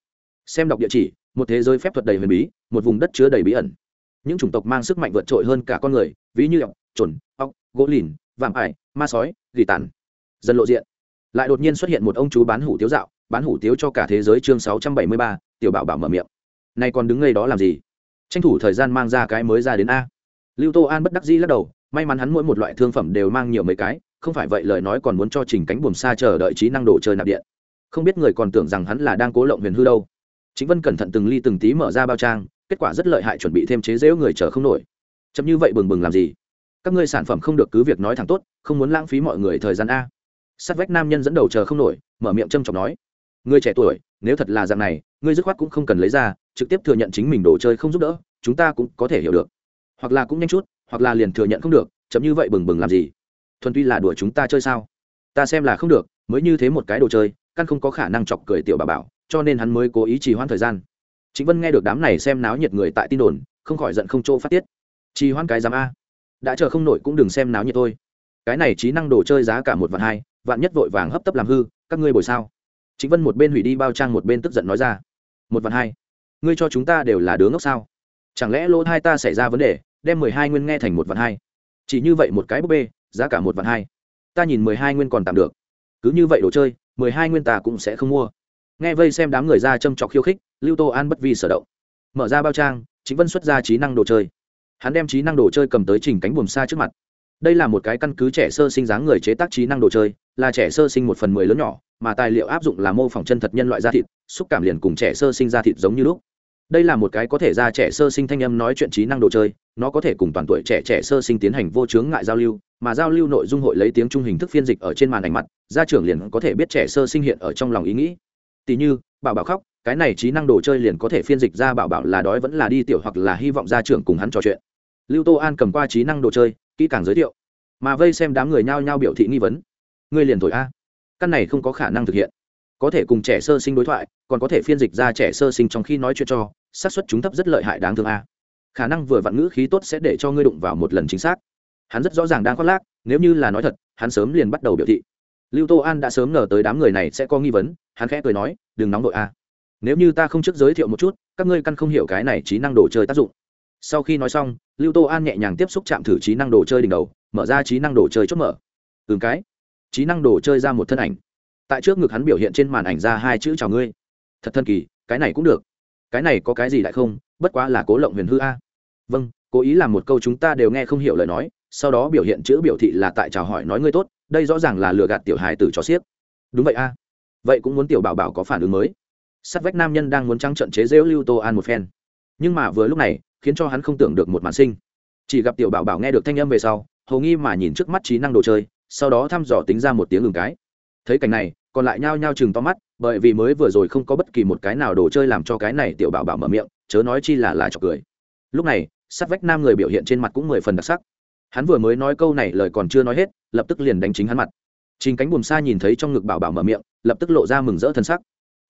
Xem đọc địa chỉ, một thế giới phép thuật đầy huyền bí, một vùng đất chứa đầy bí ẩn. Những chủng tộc mang sức mạnh vượt trội hơn cả con người, ví như ọc trồn ọc gỗ lìn, vạm ải, ma sói, gỉ tàn. Dần lộ diện lại đột nhiên xuất hiện một ông chú bán hủ tiếu dạo, bán hủ tiếu cho cả thế giới chương sáu trăm bảy mươi ba, tiểu bảo bảo mở miệng. Nay còn đứng ngay đó làm gì? Tranh thủ thời gian mang ra cái mới ra đến a. Lưu tô an bất đắc dĩ lắc đầu, may mắn hắn mỗi một loại thương phẩm đều mang nhiều mấy cái, không phải vậy lời nói còn muốn cho trình cánh buồm xa chờ đợi trí năng đồ chơi nạp điện. Không biết người còn tưởng rằng hắn là đang cố lộng huyền hư đâu. Chính vân cẩn thận từng ly từng tí mở ra bao trang, kết quả rất lợi hại chuẩn bị thêm chế dễu người chờ không nổi. Chậm như vậy bừng bừng làm gì? Các ngươi sản phẩm không được cứ việc nói thẳng tốt, không muốn lãng phí mọi người thời gian a sát vách nam nhân dẫn đầu chờ không nổi, mở miệng trâm trọng nói, người trẻ tuổi, nếu thật là dạng này, ngươi dứt khoát cũng không cần lấy ra, trực tiếp thừa nhận chính mình đồ chơi không giúp đỡ, chúng ta cũng có thể hiểu được. Hoặc là cũng nhanh chút, hoặc là liền thừa nhận không được chậm như vậy bừng bừng làm gì? Thuần tuy là đùa chúng ta chơi sao? Ta xem là không được, mới như thế một cái đồ chơi, căn không có khả năng chọc cười tiểu bà bảo, cho nên hắn mới cố ý trì hoãn thời gian. Chính vân nghe được đám này xem náo nhiệt người tại tin đồn, không khỏi giận không chỗ phát tiết. Trì hoãn cái giám a. Đã chờ không nổi cũng đừng xem náo nhiệt thôi. Cái này trí năng đồ chơi giá cả một vạn hai vạn nhất vội vàng hấp tấp làm hư, các ngươi bồi sao? Chính vân một bên hủy đi bao trang một bên tức giận nói ra. Một vạn hai. Ngươi cho chúng ta đều là đứa ngốc sao? Chẳng lẽ lỗ hai ta xảy ra vấn đề, đem mười hai nguyên nghe thành một vạn hai? Chỉ như vậy một cái búp bê, giá cả một vạn hai. Ta nhìn mười hai nguyên còn tạm được. Cứ như vậy đồ chơi, mười hai nguyên ta cũng sẽ không mua. Nghe vây xem đám người ra châm trọc khiêu khích, lưu tô an bất vi sở động. Mở ra bao trang chính vân xuất ra trí năng đồ chơi. Hắn đem trí năng đồ chơi cầm tới trình cánh buồm xa trước mặt. Đây là một cái căn cứ trẻ sơ sinh dáng người chế tác trí năng đồ chơi là trẻ sơ sinh một phần mười lớn nhỏ, mà tài liệu áp dụng là mô phỏng chân thật nhân loại da thịt, xúc cảm liền cùng trẻ sơ sinh da thịt giống như lúc. Đây là một cái có thể ra trẻ sơ sinh thanh âm nói chuyện trí năng đồ chơi, nó có thể cùng toàn tuổi trẻ trẻ sơ sinh tiến hành vô chướng ngại giao lưu, mà giao lưu nội dung hội lấy tiếng trung hình thức phiên dịch ở trên màn ảnh mặt, gia trưởng liền có thể biết trẻ sơ sinh hiện ở trong lòng ý nghĩ. Tỉ như, bảo bảo khóc, cái này trí năng đồ chơi liền có thể phiên dịch ra bảo bảo là đói vẫn là đi tiểu hoặc là hy vọng gia trưởng cùng hắn trò chuyện. Lưu tô an cầm qua trí năng đồ chơi, kỹ càng giới thiệu. Mà vây xem đám người nhao nhao biểu thị nghi vấn ngươi liền thổi a. Căn này không có khả năng thực hiện. Có thể cùng trẻ sơ sinh đối thoại, còn có thể phiên dịch ra trẻ sơ sinh trong khi nói chuyện cho, xác suất chúng thấp rất lợi hại đáng thương a. Khả năng vừa vặn ngữ khí tốt sẽ để cho ngươi đụng vào một lần chính xác. Hắn rất rõ ràng đang khoác lác, nếu như là nói thật, hắn sớm liền bắt đầu biểu thị. Lưu tô an đã sớm ngờ tới đám người này sẽ có nghi vấn, hắn khẽ cười nói, đừng nóng đội a. Nếu như ta không trước giới thiệu một chút, các ngươi căn không hiểu cái này trí năng đồ chơi tác dụng. Sau khi nói xong, lưu tô an nhẹ nhàng tiếp xúc chạm thử trí năng đồ chơi đỉnh đầu, mở ra trí năng đồ chơi chốt mở. Từng cái trí năng đồ chơi ra một thân ảnh. Tại trước ngực hắn biểu hiện trên màn ảnh ra hai chữ chào ngươi. Thật thân kỳ, cái này cũng được. Cái này có cái gì lại không? Bất quá là cố lộng huyền hư a. Vâng cố ý làm một câu chúng ta đều nghe không hiểu lời nói, sau đó biểu hiện chữ biểu thị là tại chào hỏi nói ngươi tốt, đây rõ ràng là lừa gạt tiểu hài tử cho xiếc. Đúng vậy a. Vậy cũng muốn tiểu bảo bảo có phản ứng mới. Sắt vách nam nhân đang muốn trắng trận chế rêu lưu tô an một phen. Nhưng mà vừa lúc này, khiến cho hắn không tưởng được một màn sinh. Chỉ gặp tiểu bảo bảo nghe được thanh âm về sau, hầu nghi mà nhìn trước mắt trí năng đồ chơi sau đó thăm dò tính ra một tiếng ngừng cái. Thấy cảnh này, còn lại nhao nhao chừng to mắt, bởi vì mới vừa rồi không có bất kỳ một cái nào đồ chơi làm cho cái này tiểu bảo bảo mở miệng, chớ nói chi là là chọc cười. Lúc này, sát vách nam người biểu hiện trên mặt cũng mười phần đặc sắc. Hắn vừa mới nói câu này lời còn chưa nói hết, lập tức liền đánh chính hắn mặt. Trình cánh buồm xa nhìn thấy trong ngực bảo bảo mở miệng, lập tức lộ ra mừng rỡ thân sắc.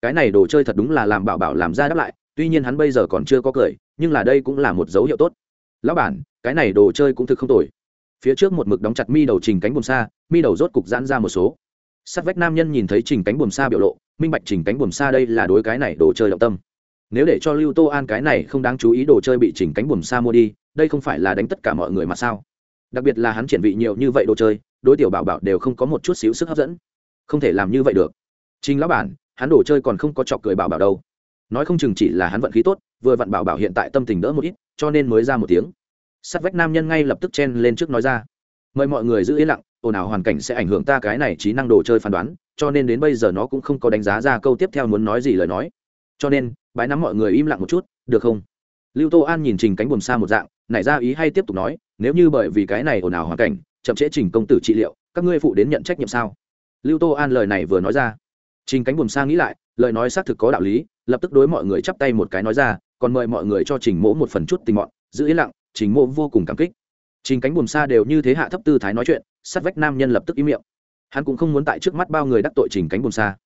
Cái này đồ chơi thật đúng là làm bảo bảo làm ra đáp lại, tuy nhiên hắn bây giờ còn chưa có cười, nhưng là đây cũng là một dấu hiệu tốt. Lão bản, cái này đồ chơi cũng thực không tồi phía trước một mực đóng chặt mi đầu trình cánh buồm xa, mi đầu rốt cục giãn ra một số. Sát vách nam nhân nhìn thấy trình cánh buồm xa biểu lộ, minh bạch trình cánh buồm xa đây là đối cái này đồ chơi động tâm. Nếu để cho lưu tô an cái này không đáng chú ý đồ chơi bị chỉnh cánh buồm xa mua đi, đây không phải là đánh tất cả mọi người mà sao? Đặc biệt là hắn triển vị nhiều như vậy đồ chơi, đối tiểu bảo bảo đều không có một chút xíu sức hấp dẫn. Không thể làm như vậy được. Trình lão bản, hắn đồ chơi còn không có chọc cười bảo bảo đâu. Nói không chừng chỉ là hắn vận khí tốt, vừa vặn bảo bảo hiện tại tâm tình đỡ một ít, cho nên mới ra một tiếng sắt vách nam nhân ngay lập tức chen lên trước nói ra. Mời mọi người giữ yên lặng, ồn ào hoàn cảnh sẽ ảnh hưởng ta cái này trí năng đồ chơi phán đoán, cho nên đến bây giờ nó cũng không có đánh giá ra câu tiếp theo muốn nói gì lời nói. Cho nên, bái nắm mọi người im lặng một chút, được không? Lưu tô an nhìn trình cánh buồm xa một dạng, nảy ra ý hay tiếp tục nói, nếu như bởi vì cái này ồn ào hoàn cảnh, chậm trễ trình công tử trị liệu, các ngươi phụ đến nhận trách nhiệm sao? Lưu tô an lời này vừa nói ra. Trình cánh buồm xa nghĩ lại, lời nói xác thực có đạo lý, lập tức đối mọi người chắp tay một cái nói ra, còn mời mọi người cho trình mỗ một phần chút tình mọn, giữ yên lặng trình mộ vô cùng cảm kích. Trình cánh buồm xa đều như thế hạ thấp tư thái nói chuyện, sát vách nam nhân lập tức im miệng. Hắn cũng không muốn tại trước mắt bao người đắc tội trình cánh buồm xa.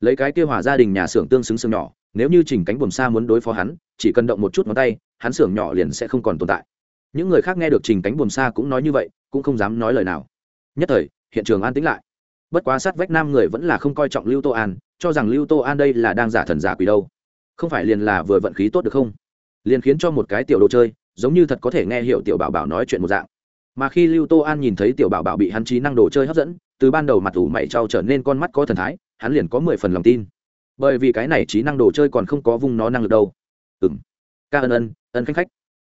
Lấy cái kêu hòa gia đình nhà xưởng tương xứng xương nhỏ, nếu như trình cánh buồm xa muốn đối phó hắn, chỉ cần động một chút ngón tay, hắn xưởng nhỏ liền sẽ không còn tồn tại. Những người khác nghe được trình cánh buồm xa cũng nói như vậy, cũng không dám nói lời nào. Nhất thời, hiện trường an tĩnh lại. Bất quá sát vách nam người vẫn là không coi trọng lưu tô an, cho rằng lưu tô an đây là đang giả thần giả quỷ đâu. Không phải liền là vừa vận khí tốt được không? Liền khiến cho một cái tiểu đồ chơi giống như thật có thể nghe hiểu tiểu bảo bảo nói chuyện một dạng. Mà khi lưu tô an nhìn thấy tiểu bảo bảo bị hắn trí năng đồ chơi hấp dẫn, từ ban đầu mặt ủ mày trao trở nên con mắt có thần thái, hắn liền có mười phần lòng tin. Bởi vì cái này trí năng đồ chơi còn không có vung nó năng lực đâu. Ừ m ca ân ân ân khách khách.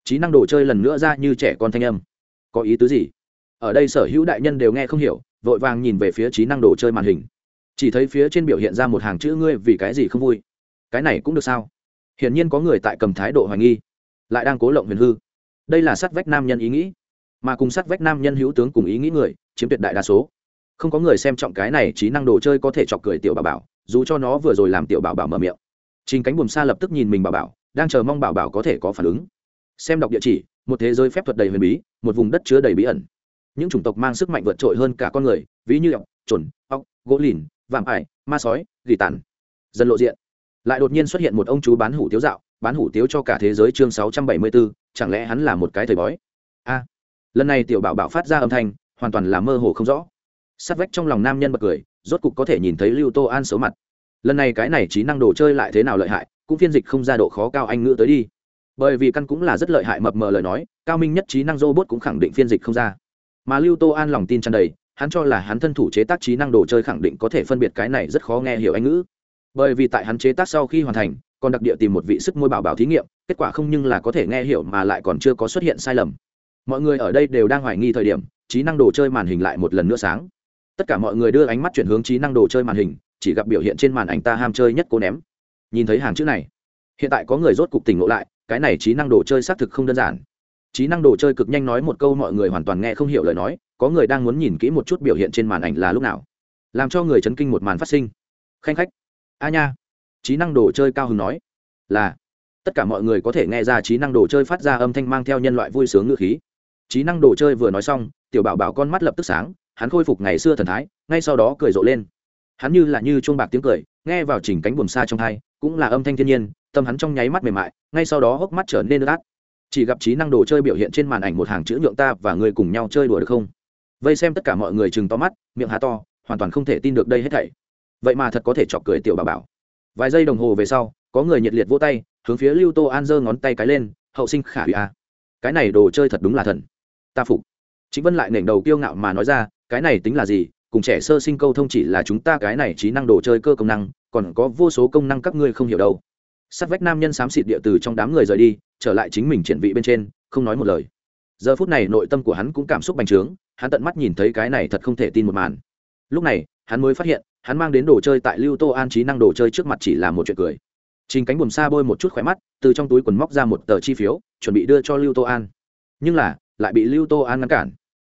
Trí năng đồ chơi lần nữa ra như trẻ con thanh âm. Có ý tứ gì? Ở đây sở hữu đại nhân đều nghe không hiểu, vội vàng nhìn về phía trí năng đồ chơi màn hình. Chỉ thấy phía trên biểu hiện ra một hàng chữ ngươi vì cái gì không vui? Cái này cũng được sao? Hiển nhiên có người tại cầm thái độ hoài nghi lại đang cố lộng huyền hư. Đây là sát vách nam nhân ý nghĩ, mà cùng sát vách nam nhân hữu tướng cùng ý nghĩ người, chiếm tuyệt đại đa số. Không có người xem trọng cái này trí năng đồ chơi có thể chọc cười tiểu bảo bảo, dù cho nó vừa rồi làm tiểu bảo bảo mở miệng. Trình cánh buồm xa lập tức nhìn mình bảo bảo, đang chờ mong bảo bảo có thể có phản ứng. Xem đọc địa chỉ, một thế giới phép thuật đầy huyền bí, một vùng đất chứa đầy bí ẩn. Những chủng tộc mang sức mạnh vượt trội hơn cả con người, ví như ọc trồn ọc gỗ lìn, vạm ải, ma sói, gỉ tàn. Dần lộ diện, lại đột nhiên xuất hiện một ông chú bán hủ tiếu dạo bán hủ tiếu cho cả thế giới chương sáu trăm bảy mươi bốn chẳng lẽ hắn là một cái thời bói? A, lần này tiểu bảo bảo phát ra âm thanh, hoàn toàn là mơ hồ không rõ. Sát vách trong lòng nam nhân bật cười, rốt cục có thể nhìn thấy lưu tô an xấu mặt. Lần này cái này trí năng đồ chơi lại thế nào lợi hại, cũng phiên dịch không ra độ khó cao anh ngữ tới đi. Bởi vì căn cũng là rất lợi hại mập mờ lời nói, cao minh nhất trí năng robot cũng khẳng định phiên dịch không ra. Mà lưu tô an lòng tin tràn đầy, hắn cho là hắn thân thủ chế tác trí năng đồ chơi khẳng định có thể phân biệt cái này rất khó nghe hiểu anh ngữ. Bởi vì tại hắn chế tác sau khi hoàn thành còn đặc địa tìm một vị sức môi bảo bảo thí nghiệm, kết quả không nhưng là có thể nghe hiểu mà lại còn chưa có xuất hiện sai lầm. Mọi người ở đây đều đang hoài nghi thời điểm, trí năng đồ chơi màn hình lại một lần nữa sáng. Tất cả mọi người đưa ánh mắt chuyển hướng trí năng đồ chơi màn hình, chỉ gặp biểu hiện trên màn ảnh ta ham chơi nhất cố ném. Nhìn thấy hàng chữ này, hiện tại có người rốt cục tỉnh ngộ lại, cái này trí năng đồ chơi xác thực không đơn giản. Trí năng đồ chơi cực nhanh nói một câu mọi người hoàn toàn nghe không hiểu lời nói, có người đang muốn nhìn kỹ một chút biểu hiện trên màn ảnh là lúc nào, làm cho người chấn kinh một màn phát sinh. Khanh khách. A nha trí năng đồ chơi cao hứng nói, là, tất cả mọi người có thể nghe ra trí năng đồ chơi phát ra âm thanh mang theo nhân loại vui sướng ngữ khí. Trí năng đồ chơi vừa nói xong, tiểu bảo bảo con mắt lập tức sáng, hắn khôi phục ngày xưa thần thái, ngay sau đó cười rộ lên. Hắn như là như chuông bạc tiếng cười, nghe vào chỉnh cánh buồm xa trong thai cũng là âm thanh thiên nhiên, tâm hắn trong nháy mắt mềm mại, ngay sau đó hốc mắt trở nên ướt át. Chỉ gặp trí năng đồ chơi biểu hiện trên màn ảnh một hàng chữ nhượng ta và người cùng nhau chơi đùa được không? Vây xem tất cả mọi người chừng to mắt, miệng há to, hoàn toàn không thể tin được đây hết thảy. Vậy mà thật có thể chọc cười tiểu bà bảo vài giây đồng hồ về sau, có người nhiệt liệt vỗ tay, hướng phía lưu tô an giơ ngón tay cái lên, hậu sinh khả hủy a. Cái này đồ chơi thật đúng là thần. Ta phục. Chính vân lại nểnh đầu kiêu ngạo mà nói ra, cái này tính là gì? Cùng trẻ sơ sinh câu thông chỉ là chúng ta cái này trí năng đồ chơi cơ công năng, còn có vô số công năng các ngươi không hiểu đâu. Sắt vách nam nhân xám xịt địa từ trong đám người rời đi, trở lại chính mình triển vị bên trên, không nói một lời. Giờ phút này nội tâm của hắn cũng cảm xúc bành trướng, hắn tận mắt nhìn thấy cái này thật không thể tin một màn. Lúc này, hắn mới phát hiện hắn mang đến đồ chơi tại lưu tô an trí năng đồ chơi trước mặt chỉ là một chuyện cười. Trình cánh buồm xa bôi một chút khỏe mắt, từ trong túi quần móc ra một tờ chi phiếu, chuẩn bị đưa cho lưu tô an. Nhưng là, lại bị lưu tô an ngăn cản.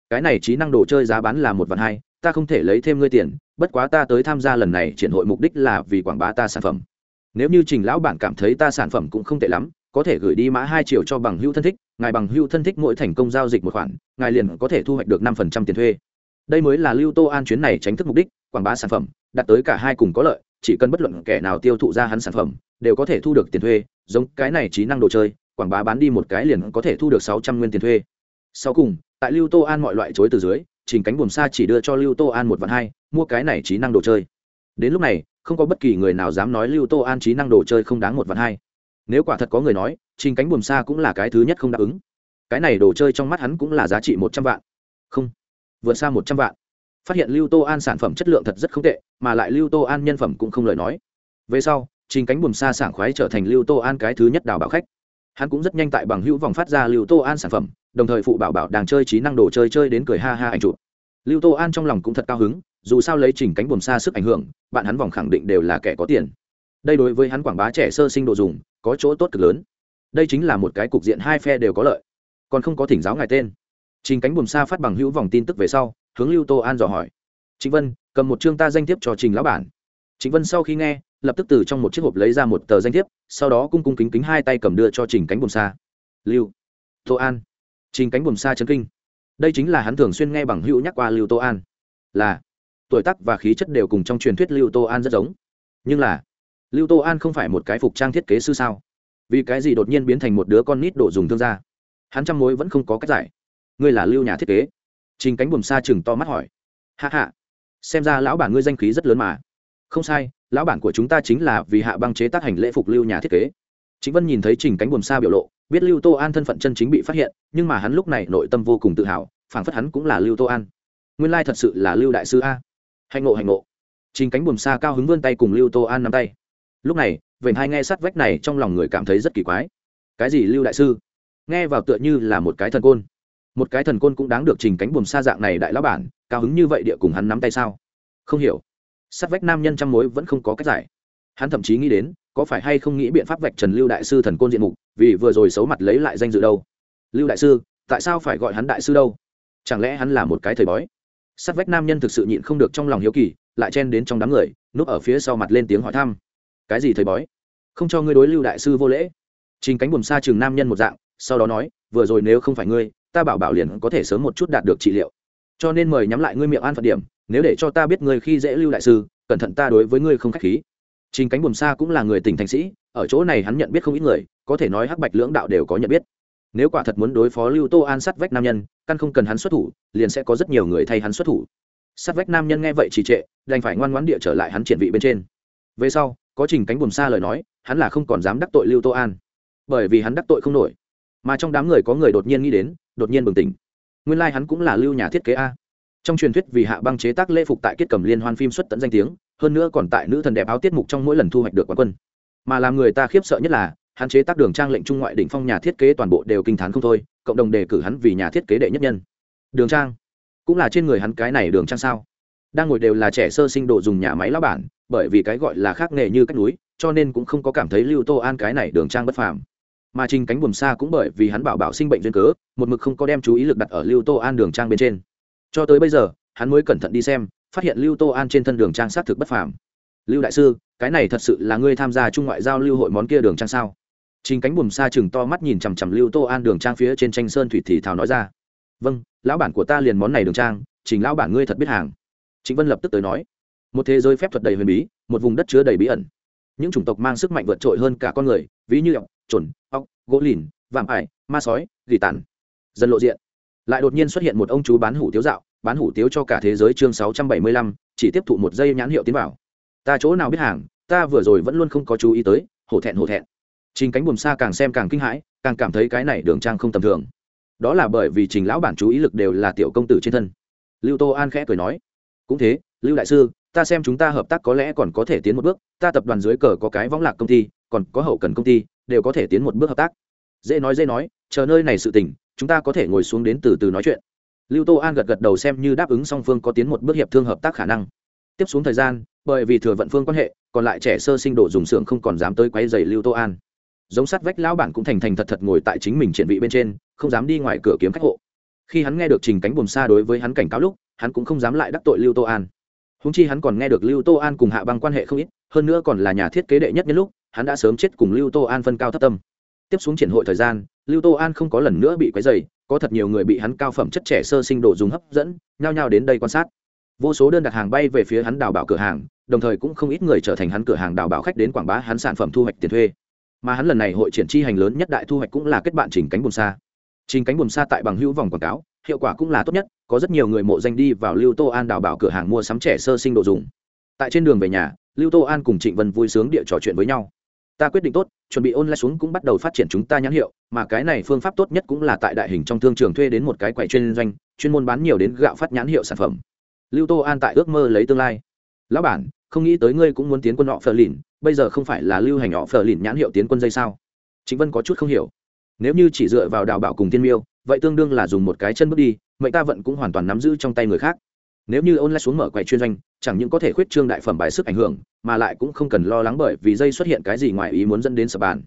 Cái này trí năng đồ chơi giá bán là một vạn hai, ta không thể lấy thêm ngươi tiền, bất quá ta tới tham gia lần này triển hội mục đích là vì quảng bá ta sản phẩm. Nếu như trình lão bản cảm thấy ta sản phẩm cũng không tệ lắm, có thể gửi đi mã hai triệu cho bằng hữu thân thích, ngài bằng hữu thân thích mỗi thành công giao dịch một khoản, ngài liền có thể thu hoạch được năm phần trăm tiền thuê đây mới là lưu tô an chuyến này tránh thức mục đích, quảng bá sản phẩm đạt tới cả hai cùng có lợi, chỉ cần bất luận kẻ nào tiêu thụ ra hắn sản phẩm, đều có thể thu được tiền thuê, giống cái này trí năng đồ chơi, quảng bá bán đi một cái liền có thể thu được sáu trăm nguyên tiền thuê. Sau cùng, tại lưu tô an mọi loại chối từ dưới, trình cánh buồm xa chỉ đưa cho lưu tô an một vạn hai, mua cái này trí năng đồ chơi. Đến lúc này, không có bất kỳ người nào dám nói lưu tô an trí năng đồ chơi không đáng một vạn hai. Nếu quả thật có người nói, trình cánh buồm xa cũng là cái thứ nhất không đáp ứng. Cái này đồ chơi trong mắt hắn cũng là giá trị một trăm vạn. Không vượt xa một trăm vạn. Phát hiện lưu tô an sản phẩm chất lượng thật rất không tệ, mà lại lưu tô an nhân phẩm cũng không lời nói. Về sau, trình cánh buồm xa sảng khoái trở thành lưu tô an cái thứ nhất đào bảo khách. Hắn cũng rất nhanh tại bằng hữu vòng phát ra lưu tô an sản phẩm, đồng thời phụ bảo bảo đang chơi trí năng đồ chơi chơi đến cười ha ha ảnh chụp. Lưu tô an trong lòng cũng thật cao hứng, dù sao lấy trình cánh buồm xa sức ảnh hưởng, bạn hắn vòng khẳng định đều là kẻ có tiền. Đây đối với hắn quảng bá trẻ sơ sinh đồ dùng, có chỗ tốt cực lớn. Đây chính là một cái cục diện hai phe đều có lợi. Còn không có thỉnh giáo ngài tên trình cánh buồm xa phát bằng hữu vòng tin tức về sau, hướng lưu tô an dò hỏi. Trịnh vân, cầm một chương ta danh thiếp cho trình lão bản. Trịnh vân sau khi nghe, lập tức từ trong một chiếc hộp lấy ra một tờ danh thiếp, sau đó cung cung kính kính hai tay cầm đưa cho trình cánh buồm xa lưu tô an. Trình cánh buồm xa chấn kinh. Đây chính là hắn thường xuyên nghe bằng hữu nhắc qua lưu tô an. Là, tuổi tác và khí chất đều cùng trong truyền thuyết lưu tô an rất giống. Nhưng là, lưu tô an không phải một cái phục trang thiết kế sư sao? Vì cái gì đột nhiên biến thành một đứa con nít đổ dùng thương gia? Hắn trăm mối vẫn không có cách giải ngươi là lưu nhà thiết kế trình cánh buồm xa chừng to mắt hỏi hạ hạ xem ra lão bản ngươi danh khí rất lớn mà không sai lão bản của chúng ta chính là vì hạ băng chế tác hành lễ phục lưu nhà thiết kế chính vân nhìn thấy trình cánh buồm xa biểu lộ biết lưu tô an thân phận chân chính bị phát hiện nhưng mà hắn lúc này nội tâm vô cùng tự hào phảng phất hắn cũng là lưu tô an nguyên lai thật sự là lưu đại sư a hạnh ngộ hạnh ngộ trình cánh buồm xa cao hứng vươn tay cùng lưu tô an nắm tay lúc này vểnh hai nghe sát vách này trong lòng người cảm thấy rất kỳ quái cái gì lưu đại sư nghe vào tựa như là một cái thần côn một cái thần côn cũng đáng được trình cánh buồm xa dạng này đại lão bản, cao hứng như vậy địa cùng hắn nắm tay sao? Không hiểu. Sát vách nam nhân trăm mối vẫn không có cách giải. Hắn thậm chí nghĩ đến, có phải hay không nghĩ biện pháp vạch trần lưu đại sư thần côn diện mục, vì vừa rồi xấu mặt lấy lại danh dự đâu? Lưu đại sư, tại sao phải gọi hắn đại sư đâu? Chẳng lẽ hắn là một cái thời bói? Sát vách nam nhân thực sự nhịn không được trong lòng hiếu kỳ, lại chen đến trong đám người, núp ở phía sau mặt lên tiếng hỏi thăm. Cái gì thời bói? Không cho ngươi đối lưu đại sư vô lễ. Trình cánh buồm xa chừng nam nhân một dạng, sau đó nói, vừa rồi nếu không phải ngươi ta bảo bảo liền có thể sớm một chút đạt được trị liệu. Cho nên mời nhắm lại ngươi miệng an phận điểm, nếu để cho ta biết ngươi khi dễ lưu đại sư, cẩn thận ta đối với ngươi không k h á c h khí. Trình cánh buồm xa cũng là người tỉnh thành sĩ, ở chỗ này hắn nhận biết không ít người, có thể nói hắc bạch lưỡng đạo đều có nhận biết. Nếu quả thật muốn đối phó lưu tô an sát vách nam nhân, căn không cần hắn xuất thủ, liền sẽ có rất nhiều người thay hắn xuất thủ. Sát vách nam nhân nghe vậy trì trệ, đành phải ngoan ngoãn địa trở lại hắn triển vị bên trên. Về sau, có trình cánh buồm xa lời nói, hắn là không còn dám đắc tội lưu tô an, bởi vì hắn đắc tội không nổi. Mà trong đám người có người đột nhiên nghĩ đến đột nhiên bừng tỉnh. Nguyên lai、like、hắn cũng là lưu nhà thiết kế a. Trong truyền thuyết vì hạ băng chế tác lễ phục tại kết cầm liên hoan phim xuất tận danh tiếng, hơn nữa còn tại nữ thần đẹp áo tiết mục trong mỗi lần thu hoạch được quán quân. Mà làm người ta khiếp sợ nhất là, hắn chế tác đường trang lệnh trung ngoại đỉnh phong nhà thiết kế toàn bộ đều kinh t h á n không thôi, cộng đồng đề cử hắn vì nhà thiết kế đệ nhất nhân. Đường trang? Cũng là trên người hắn cái này đường trang sao? Đang ngồi đều là trẻ sơ sinh độ dùng nhà máy lao bản, bởi vì cái gọi là khác nghề như cách núi, cho nên cũng không có cảm thấy lưu tô an cái này đường trang bất phàm mà trình cánh buồm xa cũng bởi vì hắn bảo bảo sinh bệnh duyên cớ một mực không có đem chú ý lực đặt ở lưu tô an đường trang bên trên cho tới bây giờ hắn mới cẩn thận đi xem phát hiện lưu tô an trên thân đường trang xác thực bất phàm lưu đại sư cái này thật sự là ngươi tham gia trung ngoại giao lưu hội món kia đường trang sao Trình cánh buồm xa chừng to mắt nhìn chằm chằm Lưu Tô An đường trang phía trên tranh sơn thủy thì thào nói ra. "Vâng, lão bản của ta liền món này đường trang, Trình lão bản ngươi thật biết hàng." Chính Vân lập tức tới nói. Một thế giới phép thuật đầy huyền bí, một vùng đất chứa đầy bí ẩn. Những chủng tộc mang sức mạnh vượt trội hơn cả con người, ví như ọc, chuẩn, ọc, gỗ lìn, vạm ải, ma sói, gỉ tản. Dân lộ diện. Lại đột nhiên xuất hiện một ông chú bán hủ tiếu dạo, bán hủ tiếu cho cả thế giới chương 675, chỉ tiếp thụ một giây nhãn hiệu tiến vào. Ta chỗ nào biết hàng, ta vừa rồi vẫn luôn không có chú ý tới, hổ thẹn hổ thẹn trình cánh buồm xa càng xem càng kinh hãi càng cảm thấy cái này đường trang không tầm thường đó là bởi vì trình lão bản chú ý lực đều là tiểu công tử trên thân lưu tô an khẽ cười nói cũng thế lưu đại sư ta xem chúng ta hợp tác có lẽ còn có thể tiến một bước, ta tập đoàn dưới cờ có cái võng lạc công ty, còn có hậu cần công ty, đều có thể tiến một bước hợp tác. Dễ nói dễ nói, chờ nơi này sự tình, chúng ta có thể ngồi xuống đến từ từ nói chuyện. Lưu tô an gật gật đầu xem như đáp ứng song phương có tiến một bước hiệp thương hợp tác khả năng. Tiếp xuống thời gian, bởi vì thừa vận phương quan hệ, còn lại trẻ sơ sinh đồ dùng xưởng không còn dám tới quấy dày lưu tô an. Giống sát vách lão bản cũng thành thành thật thật ngồi tại chính mình triển vị bên trên, không dám đi ngoài cửa kiếm khách hộ. Khi hắn nghe được trình cánh buồm xa đối với hắn cảnh cáo lúc, hắn cũng không dám lại đắc tội lưu tô an húng chi hắn còn nghe được lưu tô an cùng hạ băng quan hệ không ít, hơn nữa còn là nhà thiết kế đệ nhất nhân lúc, hắn đã sớm chết cùng lưu tô an phân cao thấp tâm. Tiếp xuống triển hội thời gian, lưu tô an không có lần nữa bị quấy dày có thật nhiều người bị hắn cao phẩm chất trẻ sơ sinh đồ dùng hấp dẫn, nhao nhao đến đây quan sát. Vô số đơn đặt hàng bay về phía hắn đào bảo cửa hàng, đồng thời cũng không ít người trở thành hắn cửa hàng đào bảo khách đến quảng bá hắn sản phẩm thu hoạch tiền thuê. Mà hắn lần này hội triển chi hành lớn nhất đại thu hoạch cũng là kết bạn trình cánh bùn xa trình cánh bùn xa tại bằng hữu vòng quảng cáo hiệu quả cũng là tốt nhất, có rất nhiều người mộ danh đi vào lưu tô an đào bảo cửa hàng mua sắm trẻ sơ sinh đồ dùng. Tại trên đường về nhà, lưu tô an cùng trịnh vân vui sướng địa trò chuyện với nhau. Ta quyết định tốt, chuẩn bị ôn lại xuống cũng bắt đầu phát triển chúng ta nhãn hiệu, mà cái này phương pháp tốt nhất cũng là tại đại hình trong thương trường thuê đến một cái quầy chuyên doanh, chuyên môn bán nhiều đến gạo phát nhãn hiệu sản phẩm. Lưu tô an tại ước mơ lấy tương lai. Lão bản, không nghĩ tới ngươi cũng muốn tiến quân họ phờ lìn, bây giờ không phải là lưu hành họ phờ lìn nhãn hiệu tiến quân dây sao? Chính vân có chút không hiểu. Nếu như chỉ dựa vào đào bảo cùng tiên miêu vậy tương đương là dùng một cái chân bước đi, mệnh ta vận cũng hoàn toàn nắm giữ trong tay người khác. Nếu như ôn lại xuống mở quầy chuyên doanh, chẳng những có thể khuyết trương đại phẩm bài sức ảnh hưởng, mà lại cũng không cần lo lắng bởi vì dây xuất hiện cái gì ngoài ý muốn dẫn đến sập bàn.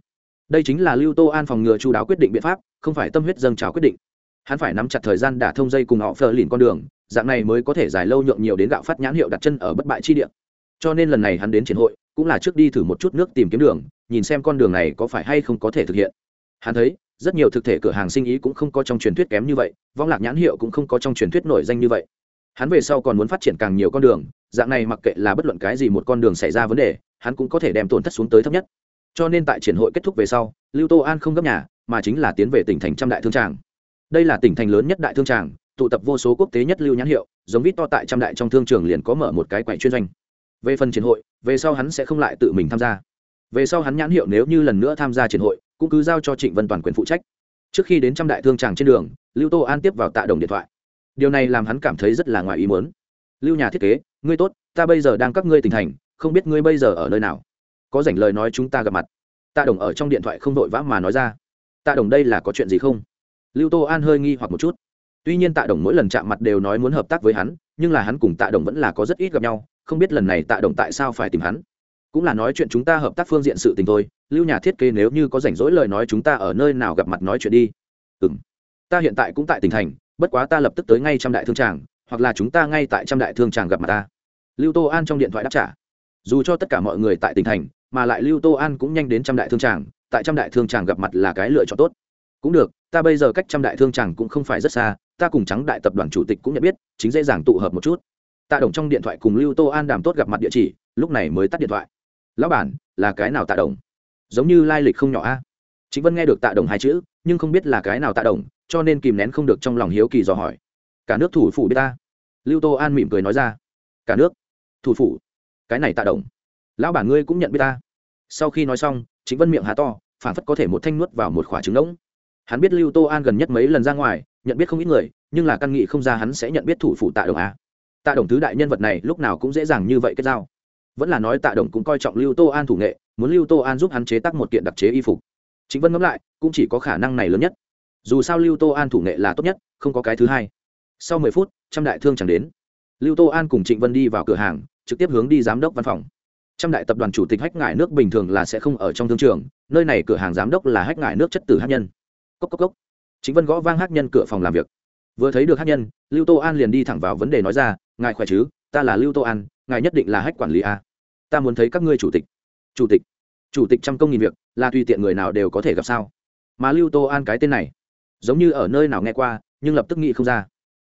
Đây chính là lưu tô an phòng ngừa chú đáo quyết định biện pháp, không phải tâm huyết dâng trào quyết định. Hắn phải nắm chặt thời gian đả thông dây cùng họ phờ lìn con đường, dạng này mới có thể dài lâu nhượng nhiều đến gạo phát nhãn hiệu đặt chân ở bất bại chi địa. Cho nên lần này hắn đến triển hội, cũng là trước đi thử một chút nước tìm kiếm đường, nhìn xem con đường này có phải hay không có thể thực hiện. Hắn thấy rất nhiều thực thể cửa hàng sinh ý cũng không có trong truyền thuyết kém như vậy, vong lạc nhãn hiệu cũng không có trong truyền thuyết nổi danh như vậy. Hắn về sau còn muốn phát triển càng nhiều con đường, dạng này mặc kệ là bất luận cái gì một con đường xảy ra vấn đề, hắn cũng có thể đem tổn thất xuống tới thấp nhất. Cho nên tại triển hội kết thúc về sau, lưu tô an không gấp nhà, mà chính là tiến về tỉnh thành trăm đại thương tràng. Đây là tỉnh thành lớn nhất đại thương tràng, tụ tập vô số quốc tế nhất lưu nhãn hiệu, giống vít to tại trăm đại trong thương trường liền có mở một cái quầy chuyên doanh. Về phần triển hội, về sau hắn sẽ không lại tự mình tham gia về sau hắn nhãn hiệu nếu như lần nữa tham gia triển hội, cũng cứ giao cho trịnh vân toàn quyền phụ trách. Trước khi đến trăm đại thương tràng trên đường, lưu tô an tiếp vào tạ đồng điện thoại. Điều này làm hắn cảm thấy rất là ngoài ý muốn. Lưu nhà thiết kế, ngươi tốt, ta bây giờ đang các ngươi tỉnh thành, không biết ngươi bây giờ ở nơi nào. Có dành lời nói chúng ta gặp mặt. Tạ đồng ở trong điện thoại không vội vã mà nói ra. Tạ đồng đây là có chuyện gì không? Lưu tô an hơi nghi hoặc một chút. Tuy nhiên tạ đồng mỗi lần chạm mặt đều nói muốn hợp tác với hắn, nhưng là hắn cùng tạ đồng vẫn là có rất ít gặp nhau. Không biết lần này tạ đồng tại sao phải tìm hắn cũng là nói chuyện chúng ta hợp tác phương diện sự tình thôi, lưu nhà thiết kế nếu như có rảnh rỗi lời nói chúng ta ở nơi nào gặp mặt nói chuyện đi. Ừ m ta hiện tại cũng tại tỉnh thành, bất quá ta lập tức tới ngay trăm đại thương tràng, hoặc là chúng ta ngay tại trăm đại thương tràng gặp mặt ta. Lưu tô an trong điện thoại đáp trả. Dù cho tất cả mọi người tại tỉnh thành, mà lại lưu tô an cũng nhanh đến trăm đại thương tràng, tại trăm đại thương tràng gặp mặt là cái lựa chọn tốt. Cũng được, ta bây giờ cách trăm đại thương tràng cũng không phải rất xa, ta cùng trắng đại tập đoàn chủ tịch cũng nhận biết, chính dễ dàng tụ hợp một chút. Tạ đồng trong điện thoại cùng lưu tô an đàm tốt gặp mặt địa chỉ, lúc này mới tắt điện thoại lão bản, là cái nào tạ đồng? Giống như lai lịch không nhỏ a. Chính vân nghe được tạ đồng hai chữ, nhưng không biết là cái nào tạ đồng, cho nên kìm nén không được trong lòng hiếu kỳ dò hỏi. Cả nước thủ phủ biết ta? Lưu tô an mỉm cười nói ra. Cả nước thủ phủ? Cái này tạ đồng? Lão bản ngươi cũng nhận biết ta? Sau khi nói xong chính vân miệng há to phản phất có thể một thanh nuốt vào một khỏa trứng ngỗng. Hắn biết lưu tô an gần nhất mấy lần ra ngoài, nhận biết không ít người, nhưng là căn nghị không ra hắn sẽ nhận biết thủ phủ tạ đồng a. Tạ đồng thứ đại nhân vật này lúc nào cũng dễ dàng như vậy kết giao vẫn là nói tạ đồng cũng coi trọng lưu tô an thủ nghệ, muốn lưu tô an giúp hắn chế tác một kiện đặc chế y phục. Chính vân ngẫm lại, cũng chỉ có khả năng này lớn nhất. Dù sao lưu tô an thủ nghệ là tốt nhất, không có cái thứ hai. Sau mười phút trăm đại thương chẳng đến. Lưu tô an cùng trịnh vân đi vào cửa hàng, trực tiếp hướng đi giám đốc văn phòng. Trăm đại tập đoàn chủ tịch hách ngải nước bình thường là sẽ không ở trong thương trường, nơi này cửa hàng giám đốc là hách ngải nước chất tử hát nhân. Cốc cốc cốc. Chính vân gõ vang hát nhân cửa phòng làm việc. Vừa thấy được hát nhân, lưu tô an liền đi thẳng vào vấn đề nói ra, ngài khỏe chứ? Ta là lưu tô an, ngài nhất định là hách quản lý a ta muốn thấy các ngươi chủ tịch. Chủ tịch. Chủ tịch trăm công nghìn việc, là tùy tiện người nào đều có thể gặp sao? Mà lưu tô an cái tên này, giống như ở nơi nào nghe qua, nhưng lập tức nghĩ không ra.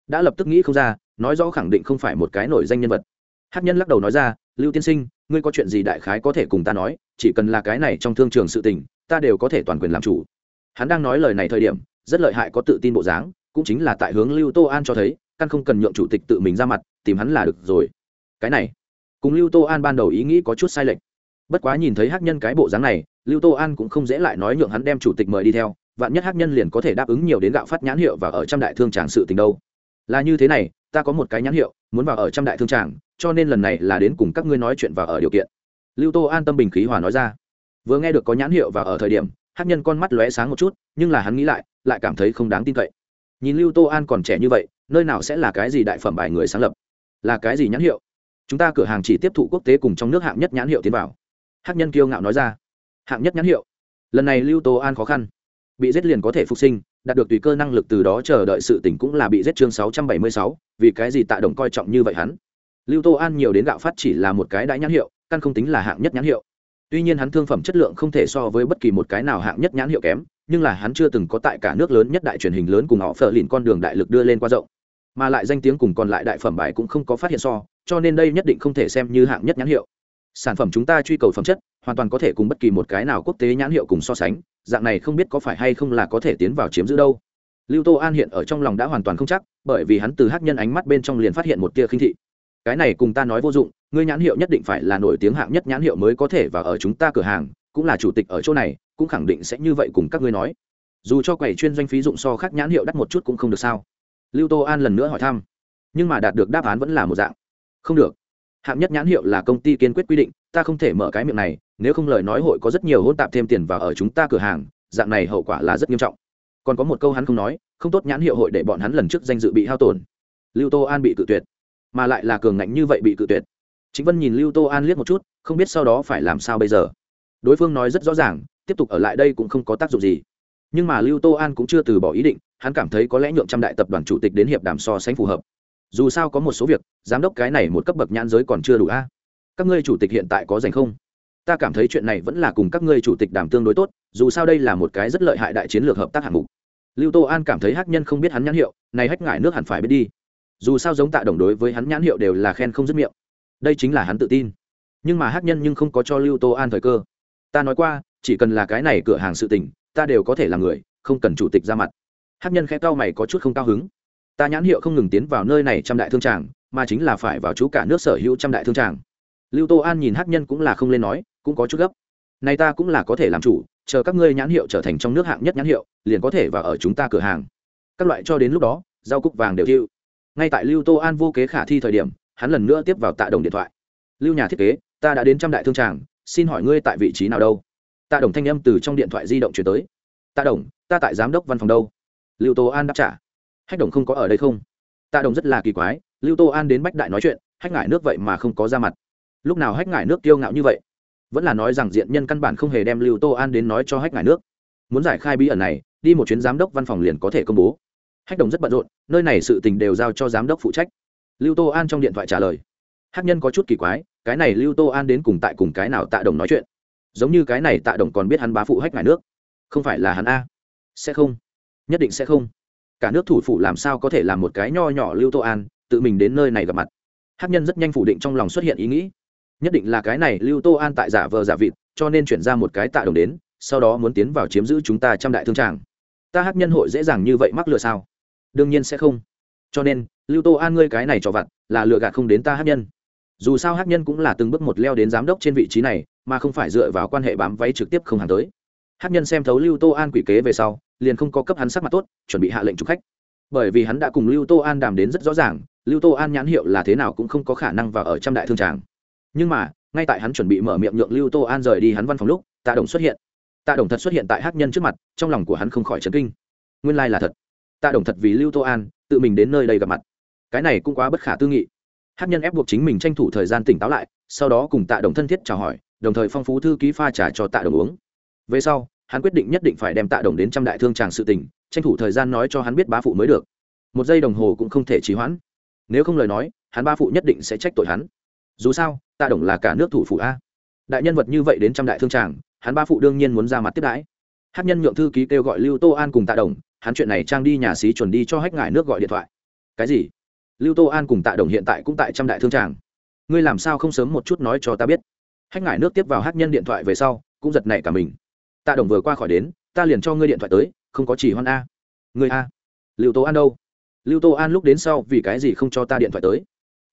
Đã lập tức nghĩ không ra, nói rõ khẳng định không phải một cái nổi danh nhân vật. Hát nhân lắc đầu nói ra, lưu tiên sinh, ngươi có chuyện gì đại khái có thể cùng ta nói, chỉ cần là cái này trong thương trường sự tình, ta đều có thể toàn quyền làm chủ. Hắn đang nói lời này thời điểm, rất lợi hại có tự tin bộ dáng, cũng chính là tại hướng lưu tô an cho thấy, căn không cần nhượng chủ tịch tự mình ra mặt, tìm hắn là được rồi. Cái này cùng lưu tô an ban đầu ý nghĩ có chút sai lệch. Bất quá nhìn thấy hát nhân cái bộ dáng này, lưu tô an cũng không dễ lại nói nhượng hắn đem chủ tịch mời đi theo, vạn nhất hát nhân liền có thể đáp ứng nhiều đến gạo phát nhãn hiệu và ở trăm đại thương tràng sự tình đâu. Là như thế này, ta có một cái nhãn hiệu, muốn vào ở trăm đại thương tràng, cho nên lần này là đến cùng các ngươi nói chuyện và ở điều kiện. Lưu tô an tâm bình khí hòa nói ra. Vừa nghe được có nhãn hiệu và ở thời điểm hát nhân con mắt lóe sáng một chút, nhưng là hắn nghĩ lại lại cảm thấy không đáng tin cậy. Nhìn lưu tô an còn trẻ như vậy, nơi nào sẽ là cái gì đại phẩm bài người sáng lập? Là cái gì nhãn hiệu? Chúng ta cửa hàng chỉ tiếp thụ quốc tế cùng trong nước hạng nhất nhãn hiệu tiến vào. Hắc nhân kiêu ngạo nói ra. Hạng nhất nhãn hiệu? Lần này lưu tô an khó khăn. Bị giết liền có thể phục sinh, đạt được tùy cơ năng lực từ đó chờ đợi sự tỉnh cũng là bị giết chương sáu trăm bảy mươi sáu, vì cái gì tạ đồng coi trọng như vậy hắn? Lưu tô an nhiều đến gạo phát chỉ là một cái đại nhãn hiệu, căn không tính là hạng nhất nhãn hiệu. Tuy nhiên hắn thương phẩm chất lượng không thể so với bất kỳ một cái nào hạng nhất nhãn hiệu kém, nhưng là hắn chưa từng có tại cả nước lớn nhất đại truyền hình lớn cùng họ phờ lìn con đường đại lực đưa lên qua rộng mà lại danh tiếng cùng còn lại đại phẩm bài cũng không có phát hiện so, cho nên đây nhất định không thể xem như hạng nhất nhãn hiệu. Sản phẩm chúng ta truy cầu phẩm chất, hoàn toàn có thể cùng bất kỳ một cái nào quốc tế nhãn hiệu cùng so sánh, dạng này không biết có phải hay không là có thể tiến vào chiếm giữ đâu. Lưu tô an hiện ở trong lòng đã hoàn toàn không chắc, bởi vì hắn từ hát nhân ánh mắt bên trong liền phát hiện một tia khinh thị. Cái này cùng ta nói vô dụng, ngươi nhãn hiệu nhất định phải là nổi tiếng hạng nhất nhãn hiệu mới có thể và ở chúng ta cửa hàng, cũng là chủ tịch ở chỗ này, cũng khẳng định sẽ như vậy cùng các ngươi nói. Dù cho quầy chuyên doanh phí dụng so khác nhãn hiệu đắt một chút cũng không được sao lưu tô an lần nữa hỏi thăm. Nhưng mà đạt được đáp án vẫn là một dạng. Không được. Hạng nhất nhãn hiệu là công ty kiên quyết quy định, ta không thể mở cái miệng này, nếu không lời nói hội có rất nhiều hôn tạp thêm tiền vào ở chúng ta cửa hàng, dạng này hậu quả là rất nghiêm trọng. Còn có một câu hắn không nói, không tốt nhãn hiệu hội để bọn hắn lần trước danh dự bị hao tổn. Lưu tô an bị cự tuyệt. Mà lại là cường ngạnh như vậy bị cự tuyệt. Chính vân nhìn lưu tô an liếc một chút, không biết sau đó phải làm sao bây giờ. Đối phương nói rất rõ ràng, tiếp tục ở lại đây cũng không có tác dụng gì. Nhưng mà lưu tô an cũng chưa từ bỏ ý định hắn cảm thấy có lẽ nhượng trăm đại tập đoàn chủ tịch đến hiệp đàm so sánh phù hợp. Dù sao có một số việc, giám đốc cái này một cấp bậc nhãn giới còn chưa đủ a. Các ngươi chủ tịch hiện tại có dành không? Ta cảm thấy chuyện này vẫn là cùng các ngươi chủ tịch đàm tương đối tốt, dù sao đây là một cái rất lợi hại đại chiến lược hợp tác hạng mục. Lưu tô an cảm thấy hắc nhân không biết hắn nhãn hiệu, này hách ngại nước hẳn phải biết đi. Dù sao giống tạ đồng đối với hắn nhãn hiệu đều là khen không dứt miệng. Đây chính là hắn tự tin. Nhưng mà hắc nhân nhưng không có cho lưu tô an thời cơ. Ta nói qua, chỉ cần là cái này cửa hàng sự tình, ta đều có thể là người, không cần chủ tịch ra mặt hắc nhân khẽ cao mày có chút không cao hứng. Ta nhãn hiệu không ngừng tiến vào nơi này trăm đại thương tràng, mà chính là phải vào chú cả nước sở hữu trăm đại thương tràng. Lưu tô an nhìn hắc nhân cũng là không lên nói, cũng có chút gấp. Này ta cũng là có thể làm chủ, chờ các ngươi nhãn hiệu trở thành trong nước hạng nhất nhãn hiệu, liền có thể vào ở chúng ta cửa hàng. Các loại cho đến lúc đó, rau cúc vàng đều chịu. ngay tại lưu tô an vô kế khả thi thời điểm, hắn lần nữa tiếp vào tạ đồng điện thoại. Lưu nhà thiết kế, ta đã đến trăm đại thương tràng, xin hỏi ngươi tại vị trí nào đâu? Tạ đồng thanh âm từ trong điện thoại di động chuyển tới. Tạ đồng, ta tại giám đốc văn phòng đâu? Lưu tô an đáp trả. Hách đồng không có ở đây không? Tạ đồng rất là kỳ quái, lưu tô an đến bách đại nói chuyện, hách ngại nước vậy mà không có ra mặt. Lúc nào hách ngại nước kiêu ngạo như vậy? Vẫn là nói rằng diện nhân căn bản không hề đem lưu tô an đến nói cho hách ngại nước. Muốn giải khai bí ẩn này, đi một chuyến giám đốc văn phòng liền có thể công bố. Hách đồng rất bận rộn, nơi này sự tình đều giao cho giám đốc phụ trách. Lưu tô an trong điện thoại trả lời. Hát nhân có chút kỳ quái, cái này lưu tô an đến cùng tại cùng cái nào tạ đồng nói chuyện? Giống như cái này tạ đồng còn biết hắn bá phụ hách ngại nước. Không phải là hắn a. Sẽ không nhất định sẽ không. Cả nước thủ phủ làm sao có thể làm một cái nho nhỏ lưu tô an, tự mình đến nơi này gặp mặt. Hát nhân rất nhanh phủ định trong lòng xuất hiện ý nghĩ. Nhất định là cái này lưu tô an tại giả vờ giả vịt, cho nên chuyển ra một cái tạ đồng đến, sau đó muốn tiến vào chiếm giữ chúng ta trăm đại thương tràng. Ta hát nhân hội dễ dàng như vậy mắc lừa sao? Đương nhiên sẽ không. Cho nên, lưu tô an ngươi cái này cho vặt, là lừa gạt không đến ta hát nhân. Dù sao hát nhân cũng là từng bước một leo đến giám đốc trên vị trí này, mà không phải dựa vào quan hệ bám váy trực tiếp không hàng tới. Hát nhân xem thấu lưu tô an quỷ kế về sau liền không có cấp hắn sắc mặt tốt, chuẩn bị hạ lệnh trục khách. Bởi vì hắn đã cùng lưu tô an đàm đến rất rõ ràng, lưu tô an nhãn hiệu là thế nào cũng không có khả năng vào ở trăm đại thương tràng. Nhưng mà, ngay tại hắn chuẩn bị mở miệng nhượng lưu tô an rời đi hắn văn phòng lúc, tạ đồng xuất hiện. Tạ đồng thật xuất hiện tại hát nhân trước mặt, trong lòng của hắn không khỏi chấn kinh. Nguyên lai là thật. Tạ đồng thật vì lưu tô an, tự mình đến nơi đây gặp mặt. Cái này cũng quá bất khả tư nghị. Hát nhân ép buộc chính mình tranh thủ thời gian tỉnh táo lại, sau đó cùng tạ đồng thân thiết chào hỏi, đồng thời phong phú thư ký pha trả cho tạ đồng uống. Về sau hắn quyết định nhất định phải đem tạ đồng đến trăm đại thương tràng sự tình, tranh thủ thời gian nói cho hắn biết bá phụ mới được. Một giây đồng hồ cũng không thể trì hoãn. Nếu không lời nói, hắn ba phụ nhất định sẽ trách tội hắn. Dù sao, tạ đồng là cả nước thủ phủ a. Đại nhân vật như vậy đến trăm đại thương tràng, hắn ba phụ đương nhiên muốn ra mặt tiếp đãi. Hát nhân nhượng thư ký kêu gọi lưu tô an cùng tạ đồng, hắn chuyện này trang đi nhà xí chuẩn đi cho hách ngại nước gọi điện thoại. Cái gì? Lưu tô an cùng tạ đồng hiện tại cũng tại trăm đại thương tràng. Ngươi làm sao không sớm một chút nói cho ta biết? Hách ngại nước tiếp vào hát nhân điện thoại về sau, cũng giật nảy cả mình tạ đồng vừa qua khỏi đến, ta liền cho ngươi điện thoại tới, không có chỉ hoan a. Người a? Lưu tô an đâu? Lưu tô an lúc đến sau vì cái gì không cho ta điện thoại tới?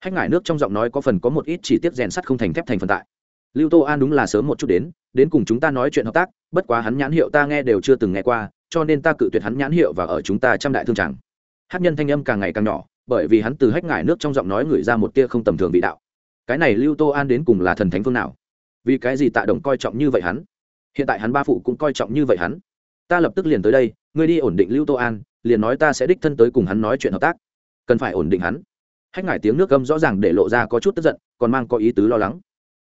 Hách ngải nước trong giọng nói có phần có một ít chỉ tiết rèn sắt không thành thép thành phần tại. Lưu tô an đúng là sớm một chút đến đến cùng chúng ta nói chuyện hợp tác, bất quá hắn nhãn hiệu ta nghe đều chưa từng nghe qua, cho nên ta cự tuyệt hắn nhãn hiệu và ở chúng ta trăm đại thương tràng hát nhân thanh âm càng ngày càng nhỏ, bởi vì hắn từ hách ngải nước trong giọng nói gửi ra một tia không tầm thường vị đạo. Cái này lưu tô an đến cùng là thần thánh phương nào? Vì cái gì tạ đồng coi trọng như vậy hắn? Hiện tại hắn ba phụ cũng coi trọng như vậy hắn. Ta lập tức liền tới đây, ngươi đi ổn định lưu tô an, liền nói ta sẽ đích thân tới cùng hắn nói chuyện hợp tác. Cần phải ổn định hắn. Hách ngải tiếng nước gâm rõ ràng để lộ ra có chút tức giận, còn mang có ý tứ lo lắng.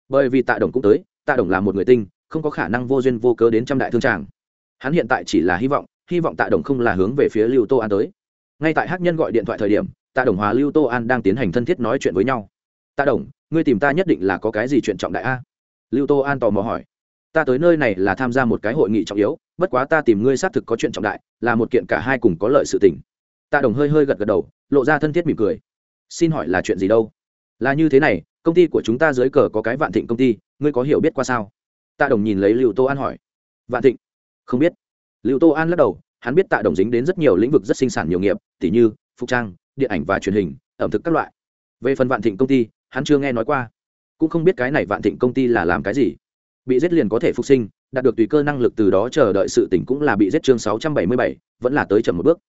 Bởi vì tạ đồng cũng tới, tạ đồng là một người tinh, không có khả năng vô duyên vô cớ đến trăm đại thương tràng. Hắn hiện tại chỉ là hy vọng hy vọng tạ đồng không là hướng về phía lưu tô an tới. Ngay tại hắc nhân gọi điện thoại thời điểm, tạ đồng hòa lưu tô an đang tiến hành thân thiết nói chuyện với nhau. Tạ đồng, ngươi tìm ta nhất định là có cái gì chuyện trọng đại a? Lưu tô an tò mò hỏi ta tới nơi này là tham gia một cái hội nghị trọng yếu, bất quá ta tìm ngươi xác thực có chuyện trọng đại, là một kiện cả hai cùng có lợi sự tình. Tạ đồng hơi hơi gật gật đầu, lộ ra thân thiết mỉm cười. Xin hỏi là chuyện gì đâu? Là như thế này, công ty của chúng ta dưới cờ có cái vạn thịnh công ty, ngươi có hiểu biết qua sao? Tạ đồng nhìn lấy lưu tô an hỏi. Vạn thịnh? Không biết. Lưu tô an lắc đầu, hắn biết tạ đồng dính đến rất nhiều lĩnh vực rất sinh sản nhiều nghiệp, tỉ như phục trang, điện ảnh và truyền hình, ẩm thực các loại. Về phần vạn thịnh công ty, hắn chưa nghe nói qua. Cũng không biết cái này vạn thịnh công ty là làm cái gì bị giết liền có thể phục sinh, đạt được tùy cơ năng lực từ đó chờ đợi sự tỉnh cũng là bị giết chương sáu trăm bảy mươi bảy, vẫn là tới chậm một bước.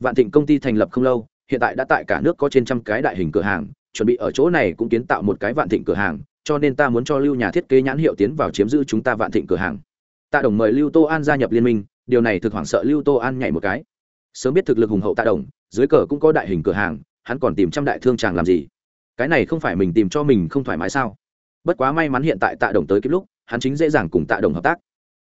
Vạn thịnh công ty thành lập không lâu, hiện tại đã tại cả nước có trên trăm cái đại hình cửa hàng, chuẩn bị ở chỗ này cũng kiến tạo một cái vạn thịnh cửa hàng, cho nên ta muốn cho lưu nhà thiết kế nhãn hiệu tiến vào chiếm giữ chúng ta vạn thịnh cửa hàng. Tạ đồng mời lưu tô an gia nhập liên minh, điều này thực hoảng sợ lưu tô an nhảy một cái. Sớm biết thực lực hùng hậu tạ đồng, dưới cờ cũng có đại hình cửa hàng, hắn còn tìm trăm đại thương chàng làm gì? Cái này không phải mình tìm cho mình không thoải mái sao? Bất quá may mắn hiện tại tạ đồng tới kịp lúc hắn chính dễ dàng cùng tạ đồng hợp tác.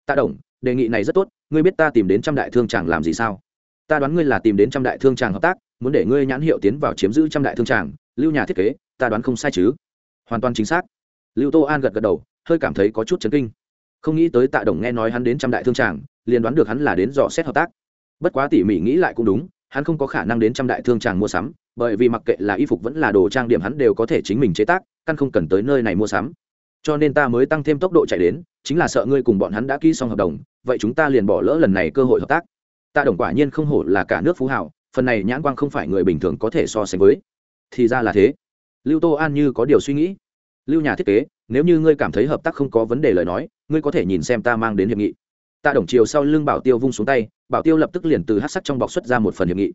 Tạ đồng, đề nghị này rất tốt, ngươi biết ta tìm đến trăm đại thương tràng làm gì sao? Ta đoán ngươi là tìm đến trăm đại thương tràng hợp tác, muốn để ngươi nhãn hiệu tiến vào chiếm giữ trăm đại thương tràng lưu nhà thiết kế, ta đoán không sai chứ? Hoàn toàn chính xác. Lưu tô an gật gật đầu, hơi cảm thấy có chút chấn kinh. Không nghĩ tới tạ đồng nghe nói hắn đến trăm đại thương tràng liền đoán được hắn là đến dò xét hợp tác. Bất quá tỉ mỉ nghĩ lại cũng đúng, hắn không có khả năng đến trăm đại thương tràng mua sắm, bởi vì mặc kệ là y phục vẫn là đồ trang điểm hắn đều có thể chính mình chế tác, căn không cần tới nơi này mua sắm cho nên ta mới tăng thêm tốc độ chạy đến, chính là sợ ngươi cùng bọn hắn đã ký xong hợp đồng, vậy chúng ta liền bỏ lỡ lần này cơ hội hợp tác. Ta đồng quả nhiên không hổ là cả nước phú hảo phần này nhãn quang không phải người bình thường có thể so sánh với. Thì ra là thế. Lưu tô an như có điều suy nghĩ. Lưu nhà thiết kế, nếu như ngươi cảm thấy hợp tác không có vấn đề lời nói, ngươi có thể nhìn xem ta mang đến hiệp nghị. Ta đồng chiều sau lưng bảo tiêu vung xuống tay, bảo tiêu lập tức liền từ hát sắc trong bọc xuất ra một phần hiệp nghị.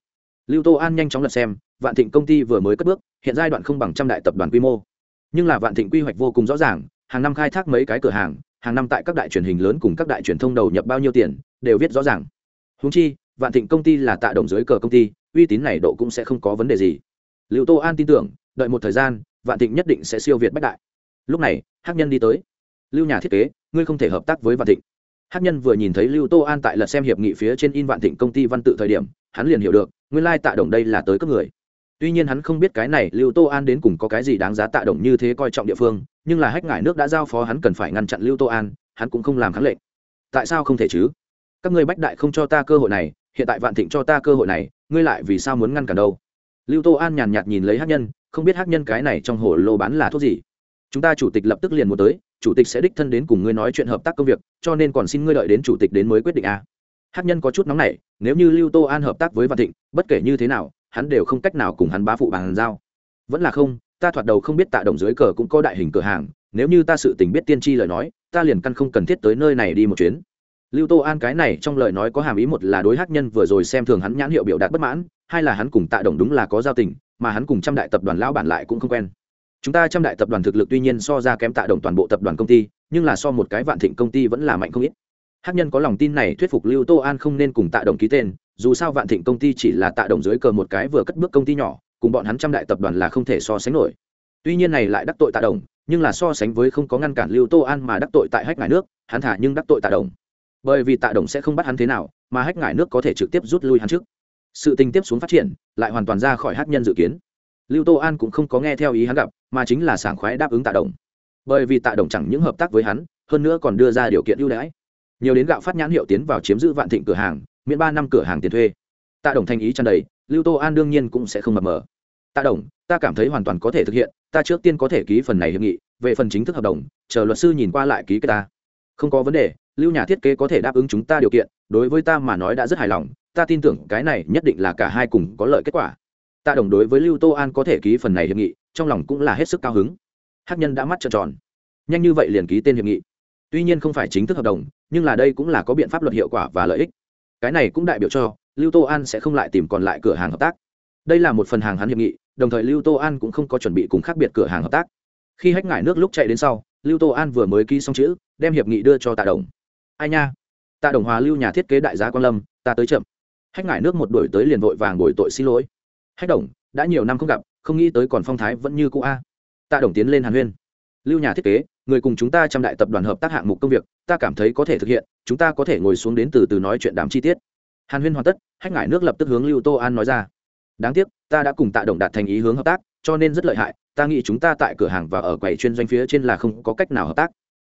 Lưu tô an nhanh chóng lật xem, vạn thịnh công ty vừa mới cất bước, hiện giai đoạn không bằng trăm đại tập đoàn quy mô. Nhưng là vạn thịnh quy hoạch vô cùng rõ ràng hàng năm khai thác mấy cái cửa hàng hàng năm tại các đại truyền hình lớn cùng các đại truyền thông đầu nhập bao nhiêu tiền, đều viết rõ ràng. Húng chi, vạn thịnh công ty là tạ đồng dưới cờ công ty, uy tín này độ cũng sẽ không có vấn đề gì. Liệu tô an tin tưởng, đợi một thời gian, vạn thịnh nhất định sẽ siêu việt bách đại. Lúc này, hắc nhân đi tới. Lưu nhà thiết kế, ngươi không thể hợp tác với vạn thịnh. Hắc nhân vừa nhìn thấy lưu tô an tại lật xem hiệp nghị phía trên in vạn thịnh công ty văn tự thời điểm, hắn liền hiểu được, nguyên lai tạ đồng đây là tới cấp người tuy nhiên hắn không biết cái này lưu tô an đến cùng có cái gì đáng giá tạ động như thế coi trọng địa phương, nhưng là hách ngải nước đã giao phó hắn cần phải ngăn chặn lưu tô an, hắn cũng không làm kháng lệnh. Tại sao không thể chứ? Các ngươi bách đại không cho ta cơ hội này, hiện tại vạn thịnh cho ta cơ hội này, ngươi lại vì sao muốn ngăn cản đâu? Lưu tô an nhàn nhạt nhìn lấy hát nhân, không biết hát nhân cái này trong hồ lô bán là thuốc gì. Chúng ta chủ tịch lập tức liền muốn tới, chủ tịch sẽ đích thân đến cùng ngươi nói chuyện hợp tác công việc, cho nên còn xin ngươi đợi đến chủ tịch đến mới quyết định a à. hát nhân có chút nóng này nếu như lưu tô an hợp tác với vạn thịnh, bất kể như thế nào hắn đều không cách nào cùng hắn bá phụ bàn giao. Vẫn là không, ta thoạt đầu không biết tạ đồng dưới cờ cũng có đại hình cửa hàng, nếu như ta sự tình biết tiên tri lời nói, ta liền căn không cần thiết tới nơi này đi một chuyến. Lưu tô an cái này trong lời nói có hàm ý một là đối hát nhân vừa rồi xem thường hắn nhãn hiệu biểu đạt bất mãn, hai là hắn cùng tạ đồng đúng là có giao tình, mà hắn cùng trăm đại tập đoàn lão bản lại cũng không quen. Chúng ta trăm đại tập đoàn thực lực tuy nhiên so ra kém tạ đồng toàn bộ tập đoàn công ty, nhưng là so một cái vạn thịnh công ty vẫn là mạnh không ít. Hát nhân có lòng tin này thuyết phục lưu tô an không nên cùng tạ đồng ký tên dù sao vạn thịnh công ty chỉ là tạ đồng dưới cờ một cái vừa cất bước công ty nhỏ, cùng bọn hắn trăm đại tập đoàn là không thể so sánh nổi. Tuy nhiên này lại đắc tội tạ đồng, nhưng là so sánh với không có ngăn cản lưu tô an mà đắc tội tại hách ngải nước, hắn thả nhưng đắc tội tạ đồng. Bởi vì tạ đồng sẽ không bắt hắn thế nào, mà hách ngải nước có thể trực tiếp rút lui hắn trước. Sự tình tiếp xuống phát triển, lại hoàn toàn ra khỏi hát nhân dự kiến. Lưu tô an cũng không có nghe theo ý hắn gặp, mà chính là sảng khoái đáp ứng tạ đồng. Bởi vì tạ đồng chẳng những hợp tác với hắn, hơn nữa còn đưa ra điều kiện ưu đãi. Nhiều đến gạo phát nhãn hiệu tiến vào chiếm giữ vạn thịnh cửa hàng miễn ba năm cửa hàng tiền thuê. Tạ đồng thành ý tràn đầy, lưu tô an đương nhiên cũng sẽ không mập mờ. Tạ đồng, ta cảm thấy hoàn toàn có thể thực hiện, ta trước tiên có thể ký phần này hiệp nghị, về phần chính thức hợp đồng, chờ luật sư nhìn qua lại ký cái ta. Không có vấn đề, lưu nhà thiết kế có thể đáp ứng chúng ta điều kiện, đối với ta mà nói đã rất hài lòng, ta tin tưởng cái này nhất định là cả hai cùng có lợi kết quả. Tạ đồng đối với lưu tô an có thể ký phần này hiệp nghị, trong lòng cũng là hết sức cao hứng. Hắc nhân đã mắt trợn tròn. Nhanh như vậy liền ký tên hiệp nghị. Tuy nhiên không phải chính thức hợp đồng, nhưng là đây cũng là có biện pháp luật hiệu quả và lợi ích cái này cũng đại biểu cho lưu tô an sẽ không lại tìm còn lại cửa hàng hợp tác. Đây là một phần hàng hắn hiệp nghị, đồng thời lưu tô an cũng không có chuẩn bị cùng khác biệt cửa hàng hợp tác. Khi hách ngải nước lúc chạy đến sau, lưu tô an vừa mới ký xong chữ, đem hiệp nghị đưa cho tạ đồng. Ai nha? Tạ đồng hòa lưu nhà thiết kế đại gia quan lâm, ta tới chậm. Hách ngải nước một đổi tới liền vội vàng đổi tội xin lỗi. Hách đồng, đã nhiều năm không gặp, không nghĩ tới còn phong thái vẫn như cũ a. Tạ đồng tiến lên hàn huyên. Lưu nhà thiết kế người cùng chúng ta trong đại tập đoàn hợp tác hạng mục công việc, ta cảm thấy có thể thực hiện, chúng ta có thể ngồi xuống đến từ từ nói chuyện đàm chi tiết. Hàn huyên hoàn tất, hách ngải nước lập tức hướng lưu tô an nói ra. Đáng tiếc, ta đã cùng tạ đồng đạt thành ý hướng hợp tác, cho nên rất lợi hại, ta nghĩ chúng ta tại cửa hàng và ở quầy chuyên doanh phía trên là không có cách nào hợp tác.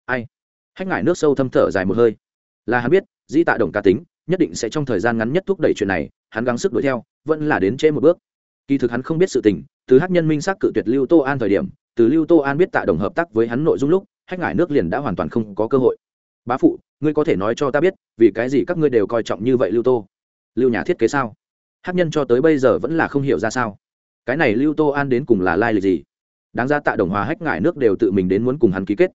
Ai? Hách ngải nước sâu thâm thở dài một hơi. Là hắn biết, dĩ tạ đồng cá tính, nhất định sẽ trong thời gian ngắn nhất thúc đẩy chuyện này, hắn gắng sức đuổi theo, vẫn là đến trễ một bước. Kỳ thực hắn không biết sự tình, từ Hát nhân minh xác cự tuyệt lưu tô an thời điểm từ lưu tô an biết tạ đồng hợp tác với hắn nội dung lúc, hách ngải nước liền đã hoàn toàn không có cơ hội. Bá phụ, ngươi có thể nói cho ta biết, vì cái gì các ngươi đều coi trọng như vậy lưu tô? Lưu nhà thiết kế sao? Hát nhân cho tới bây giờ vẫn là không hiểu ra sao. Cái này lưu tô an đến cùng là lai lịch gì? Đáng ra tạ đồng hòa hách ngải nước đều tự mình đến muốn cùng hắn ký kết.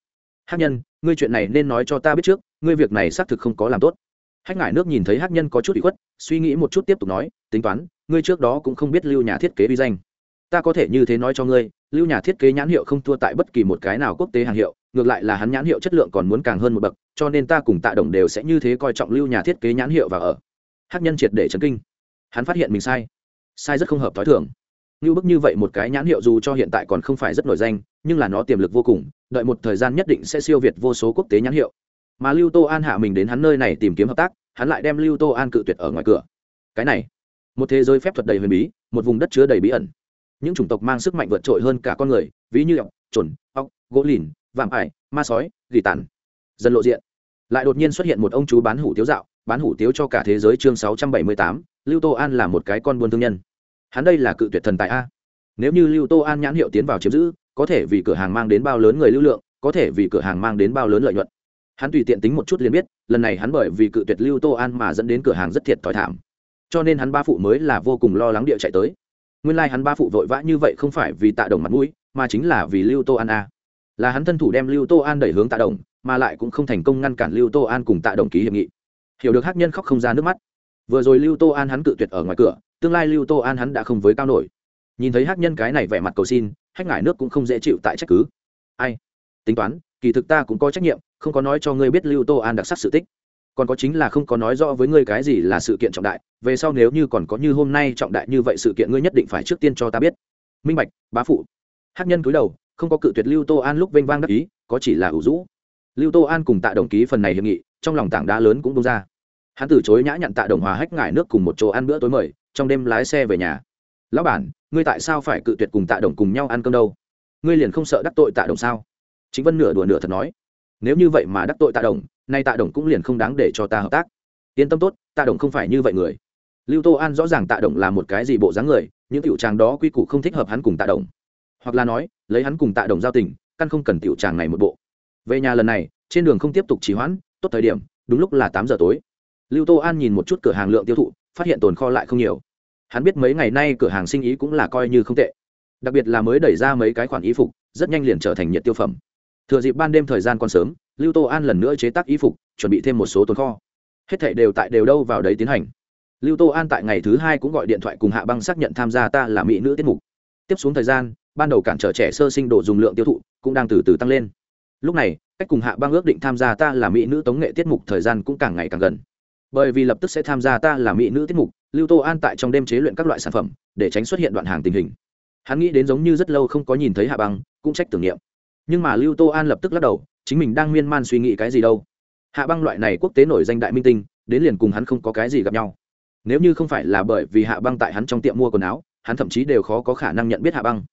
Hát nhân, ngươi chuyện này nên nói cho ta biết trước, ngươi việc này xác thực không có làm tốt. Hách ngải nước nhìn thấy hát nhân có chút bị khuất, suy nghĩ một chút tiếp tục nói, tính toán, ngươi trước đó cũng không biết lưu nhà thiết kế vi danh ta có thể như thế nói cho ngươi, lưu nhà thiết kế nhãn hiệu không thua tại bất kỳ một cái nào quốc tế hàng hiệu, ngược lại là hắn nhãn hiệu chất lượng còn muốn càng hơn một bậc, cho nên ta cùng tạ đồng đều sẽ như thế coi trọng lưu nhà thiết kế nhãn hiệu và ở. Hắc nhân triệt để chấn kinh. Hắn phát hiện mình sai. Sai rất không hợp t h ó i thường. Như bức như vậy một cái nhãn hiệu dù cho hiện tại còn không phải rất nổi danh, nhưng là nó tiềm lực vô cùng, đợi một thời gian nhất định sẽ siêu việt vô số quốc tế nhãn hiệu. Mà lưu tô an hạ mình đến hắn nơi này tìm kiếm hợp tác, hắn lại đem lưu tô an cự tuyệt ở ngoài cửa. Cái này, một thế giới phép thuật đầy huyền bí, một vùng đất chứa đầy bí ẩn những chủng tộc mang sức mạnh vượt trội hơn cả con người, ví như ọc, trồn, ọc, gỗ lìn, vạm ải, ma sói, gỉ tàn. Dần lộ diện. Lại đột nhiên xuất hiện một ông chú bán hủ tiếu dạo, bán hủ tiếu cho cả thế giới chương sáu trăm bảy mươi tám, lưu tô an là một cái con buôn thương nhân. Hắn đây là cự tuyệt thần tài a. Nếu như lưu tô an nhãn hiệu tiến vào chiếm giữ, có thể vì cửa hàng mang đến bao lớn người lưu lượng, có thể vì cửa hàng mang đến bao lớn lợi nhuận. Hắn tùy tiện tính một chút liền biết, lần này hắn bởi vì cự tuyệt lưu tô an mà dẫn đến cửa hàng rất thiệt thòi thảm. Cho nên hắn ba phụ mới là vô cùng lo lắng địa chạy tới nguyên lai、like、hắn ba phụ vội vã như vậy không phải vì tạ đồng mặt mũi, mà chính là vì lưu tô an a là hắn thân thủ đem lưu tô an đẩy hướng tạ đồng, mà lại cũng không thành công ngăn cản lưu tô an cùng tạ đồng ký hiệp nghị. Hiểu được hát nhân khóc không ra nước mắt. Vừa rồi lưu tô an hắn cự tuyệt ở ngoài cửa, tương lai lưu tô an hắn đã không với cao nổi. Nhìn thấy hát nhân cái này vẻ mặt cầu xin, hách ngải nước cũng không dễ chịu tại trách cứ. Ai? Tính toán, kỳ thực ta cũng có trách nhiệm, không có nói cho ngươi biết lưu tô an đặc sắc sự tích còn có chính là không có nói rõ với ngươi cái gì là sự kiện trọng đại, về sau nếu như còn có như hôm nay trọng đại như vậy sự kiện ngươi nhất định phải trước tiên cho ta biết. Minh bạch, bá phụ. Hát nhân cúi đầu, không có cự tuyệt lưu tô an lúc vênh vang đắc ý, có chỉ là ủ rũ. Lưu tô an cùng tạ đồng ký phần này hiệp nghị, trong lòng tảng đá lớn cũng bông ra. Hắn từ chối nhã nhặn tạ đồng hòa hách ngải nước cùng một chỗ ăn bữa tối mời, trong đêm lái xe về nhà. Lão bản, ngươi tại sao phải cự tuyệt cùng tạ đồng cùng nhau ăn cơm đâu? Ngươi liền không sợ đắc tội tạ đồng sao? Chính vân nửa đùa nửa thật nói nếu như vậy mà đắc tội tạ đồng, nay tạ đồng cũng liền không đáng để cho ta hợp tác. Yên tâm tốt, tạ đồng không phải như vậy người. Lưu tô an rõ ràng tạ đồng là một cái gì bộ dáng người, những tiểu tràng đó quy củ không thích hợp hắn cùng tạ đồng. Hoặc là nói, lấy hắn cùng tạ đồng giao tình, căn không cần tiểu tràng này một bộ. Về nhà lần này, trên đường không tiếp tục trì hoãn, tốt thời điểm, đúng lúc là tám giờ tối. Lưu tô an nhìn một chút cửa hàng lượng tiêu thụ, phát hiện tồn kho lại không nhiều. Hắn biết mấy ngày nay cửa hàng sinh ý cũng là coi như không tệ. Đặc biệt là mới đẩy ra mấy cái khoản y phục, rất nhanh liền trở thành nhiệt tiêu phẩm thừa dịp ban đêm thời gian còn sớm, lưu tô an lần nữa chế tác y phục, chuẩn bị thêm một số tồn kho. Hết thảy đều tại đều đâu vào đấy tiến hành. Lưu tô an tại ngày thứ hai cũng gọi điện thoại cùng hạ băng xác nhận tham gia ta là mỹ nữ tiết mục. Tiếp xuống thời gian, ban đầu cản trở trẻ sơ sinh đồ dùng lượng tiêu thụ cũng đang từ từ tăng lên. Lúc này, cách cùng hạ băng ước định tham gia ta là mỹ nữ tống nghệ tiết mục thời gian cũng càng ngày càng gần. Bởi vì lập tức sẽ tham gia ta là mỹ nữ tiết mục, lưu tô an tại trong đêm chế luyện các loại sản phẩm, để tránh xuất hiện đoạn hàng tình hình. Hắn nghĩ đến giống như rất lâu không có nhìn thấy hạ băng, cũng trách tưởng niệm nhưng mà lưu tô an lập tức lắc đầu, chính mình đang miên man suy nghĩ cái gì đâu. Hạ băng loại này quốc tế nổi danh đại minh tinh, đến liền cùng hắn không có cái gì gặp nhau. Nếu như không phải là bởi vì hạ băng tại hắn trong tiệm mua quần áo, hắn thậm chí đều khó có khả năng nhận biết hạ băng.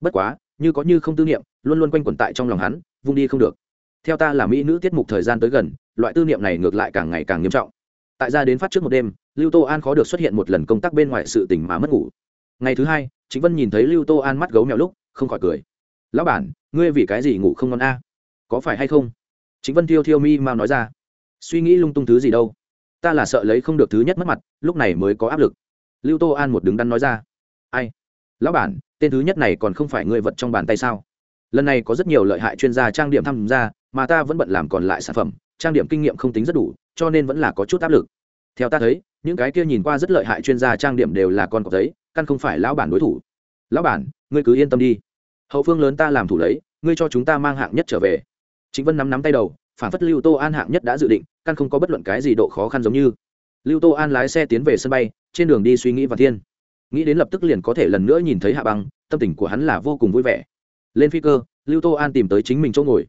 Bất quá, như có như không tư niệm, luôn luôn quanh quẩn tại trong lòng hắn, vung đi không được. Theo ta là mỹ nữ tiết mục thời gian tới gần, loại tư niệm này ngược lại càng ngày càng nghiêm trọng. Tại ra đến phát trước một đêm, lưu tô an khó được xuất hiện một lần công tác bên ngoài sự tình mà mất ngủ. Ngày thứ hai chính vân nhìn thấy lưu tô an mắt gấu mèo lúc, không khỏi cười lão bản, ngươi vì cái gì ngủ không ngon a? Có phải hay không? Chính vân thiêu thiêu mi Mao nói ra. Suy nghĩ lung tung thứ gì đâu. Ta là sợ lấy không được thứ nhất mất mặt, lúc này mới có áp lực. Lưu tô an một đứng đắn nói ra. Ai? Lão bản, tên thứ nhất này còn không phải ngươi vật trong bàn tay sao? Lần này có rất nhiều lợi hại chuyên gia trang điểm tham gia, mà ta vẫn bận làm còn lại sản phẩm, trang điểm kinh nghiệm không tính rất đủ, cho nên vẫn là có chút áp lực. Theo ta thấy, những cái kia nhìn qua rất lợi hại chuyên gia trang điểm đều là con cọc giấy, căn không phải lão bản đối thủ. Lão bản, ngươi cứ yên tâm đi hậu phương lớn ta làm thủ lấy, ngươi cho chúng ta mang hạng nhất trở về. Chính vân nắm nắm tay đầu, phản phất lưu tô an hạng nhất đã dự định, căn không có bất luận cái gì độ khó khăn giống như. Lưu tô an lái xe tiến về sân bay, trên đường đi suy nghĩ và thiên. Nghĩ đến lập tức liền có thể lần nữa nhìn thấy hạ băng, tâm tình của hắn là vô cùng vui vẻ. Lên phi cơ, lưu tô an tìm tới chính mình chỗ ngồi.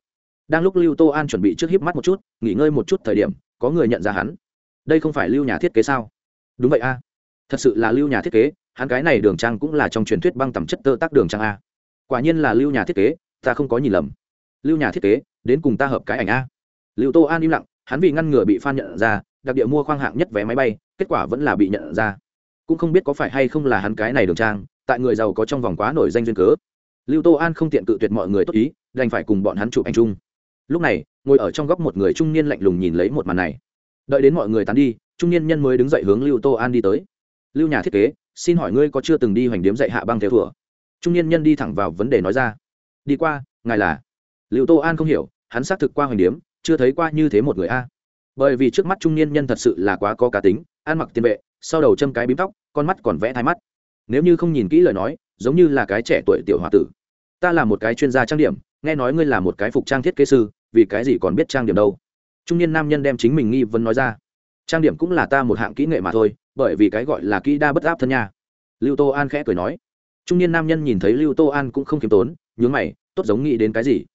Đang lúc lưu tô an chuẩn bị trước hiếp mắt một chút, nghỉ ngơi một chút thời điểm, có người nhận ra hắn. Đây không phải lưu nhà thiết kế sao? Đúng vậy a. Thật sự là lưu nhà thiết kế, hắn cái này đường trang cũng là trong truyền thuyết băng tầm chất tơ tác đường trang a quả nhiên là lưu nhà thiết kế, ta không có nhìn lầm. Lưu nhà thiết kế, đến cùng ta hợp cái ảnh a. Lưu tô an im lặng, hắn vì ngăn ngừa bị f nhận ra, đặc địa mua khoang hạng nhất vé máy bay, kết quả vẫn là bị nhận ra. Cũng không biết có phải hay không là hắn cái này đường trang, tại người giàu có trong vòng quá nổi danh duyên cớ. Lưu tô an không tiện cự tuyệt mọi người tốt ý, đành phải cùng bọn hắn chụp ảnh chung. Lúc này, ngồi ở trong góc một người trung niên lạnh lùng nhìn lấy một màn này. Đợi đến mọi người tán đi, trung niên nhân mới đứng dậy hướng lưu tô an đi tới. Lưu nhà thiết kế, xin hỏi ngươi có chưa từng đi hoành điếm dạy hạ băng theo thùa? Trung niên nhân đi thẳng vào vấn đề nói ra. Đi qua, ngài là? Lưu tô an không hiểu, hắn xác thực qua hoành điếm, chưa thấy qua như thế một người a. Bởi vì trước mắt trung niên nhân thật sự là quá có cá tính, ăn mặc tiền vệ, sau đầu châm cái bím tóc, con mắt còn vẽ thai mắt. Nếu như không nhìn kỹ lời nói, giống như là cái trẻ tuổi tiểu h o a tử. Ta là một cái chuyên gia trang điểm, nghe nói ngươi là một cái phục trang thiết kế sư, vì cái gì còn biết trang điểm đâu? Trung niên nam nhân đem chính mình nghi vấn nói ra. Trang điểm cũng là ta một hạng kỹ nghệ mà thôi, bởi vì cái gọi là kỹ đa bất áp thân nha. Lưu tô an khẽ cười nói trung niên nam nhân nhìn thấy lưu tô an cũng không khiêm tốn, nhướng mày, tốt giống nghĩ đến cái gì?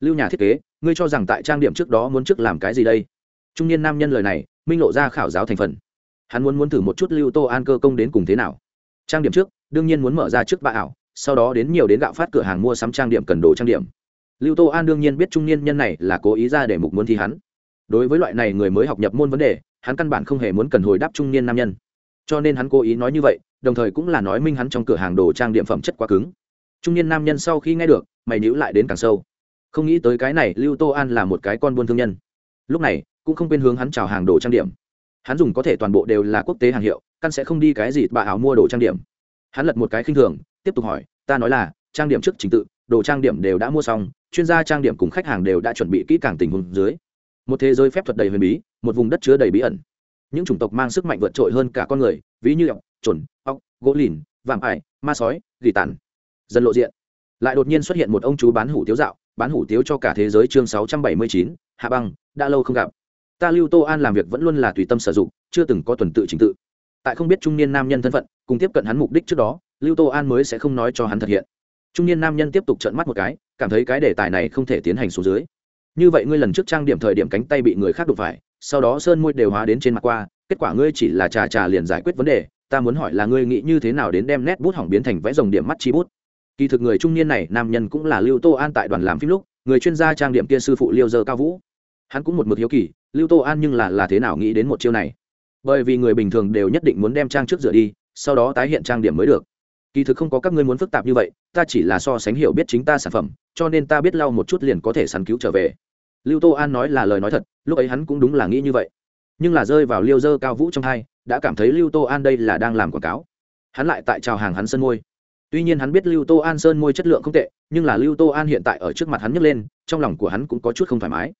Lưu nhà thiết kế, ngươi cho rằng tại trang điểm trước đó muốn trước làm cái gì đây? Trung niên nam nhân lời này, minh lộ ra khảo giáo thành phần. Hắn muốn muốn thử một chút lưu tô an cơ công đến cùng thế nào. Trang điểm trước, đương nhiên muốn mở ra trước bạ ảo, sau đó đến nhiều đến gạo phát cửa hàng mua sắm trang điểm cần đồ trang điểm. Lưu tô an đương nhiên biết trung niên nhân này là cố ý ra để mục muốn thi hắn. Đối với loại này người mới học nhập môn vấn đề, hắn căn bản không hề muốn cần hồi đáp trung niên nam nhân. Cho nên hắn cố ý nói như vậy đồng thời cũng là nói minh hắn trong cửa hàng đồ trang điểm phẩm chất quá cứng. Trung niên nam nhân sau khi nghe được, mày níu lại đến càng sâu. Không nghĩ tới cái này, lưu tô an là một cái con buôn thương nhân. Lúc này, cũng không quên hướng hắn chào hàng đồ trang điểm. Hắn dùng có thể toàn bộ đều là quốc tế hàng hiệu, căn sẽ không đi cái gì bà áo mua đồ trang điểm. Hắn lật một cái khinh thường, tiếp tục hỏi, ta nói là, trang điểm trước trình tự, đồ trang điểm đều đã mua xong, chuyên gia trang điểm cùng khách hàng đều đã chuẩn bị kỹ càng tình huống dưới. Một thế giới phép thuật đầy huyền bí, một vùng đất chứa đầy bí ẩn. Những chủng tộc mang sức mạnh vượt trội hơn cả con người, ví như ọc trồn, ọc gỗ lìn vạm ải ma sói gỉ tàn. Dần lộ diện. Lại đột nhiên xuất hiện một ông chú bán hủ tiếu dạo bán hủ tiếu cho cả thế giới chương sáu trăm bảy mươi chín hạ băng đã lâu không gặp. Ta lưu tô an làm việc vẫn luôn là tùy tâm sử dụng chưa từng có tuần tự trình tự. Tại không biết trung niên nam nhân thân phận cùng tiếp cận hắn mục đích trước đó lưu tô an mới sẽ không nói cho hắn thực hiện. Trung niên nam nhân tiếp tục trợn mắt một cái cảm thấy cái đề tài này không thể tiến hành xuống dưới. Như vậy ngươi lần trước trang điểm thời điểm cánh tay bị người khác đụng phải sau đó sơn môi đều hóa đến trên mặt qua kết quả ngươi chỉ là trà trà liền giải quyết vấn đề ta muốn hỏi là ngươi nghĩ như thế nào đến đem nét bút hỏng biến thành vẽ dòng điểm mắt chi bút? Kỳ thực người trung niên này, nam nhân cũng là lưu tô an tại đoàn làm phim lúc, người chuyên gia trang điểm kia sư phụ liêu dơ cao vũ. Hắn cũng một mực hiếu kỳ, lưu tô an nhưng là là thế nào nghĩ đến một chiêu này? Bởi vì người bình thường đều nhất định muốn đem trang trước rửa đi, sau đó tái hiện trang điểm mới được. Kỳ thực không có các ngươi muốn phức tạp như vậy, ta chỉ là so sánh hiểu biết chính ta sản phẩm, cho nên ta biết lau một chút liền có thể sắn cứu trở về. Lưu tô an nói là lời nói thật, lúc ấy hắn cũng đúng là nghĩ như vậy. Nhưng là rơi vào liêu dơ cao vũ trong hai đã cảm thấy lưu tô an đây là đang làm quảng cáo. Hắn lại tại chào hàng hắn sơn môi. Tuy nhiên hắn biết lưu tô an sơn môi chất lượng không tệ, nhưng là lưu tô an hiện tại ở trước mặt hắn nhấc lên, trong lòng của hắn cũng có chút không thoải mái.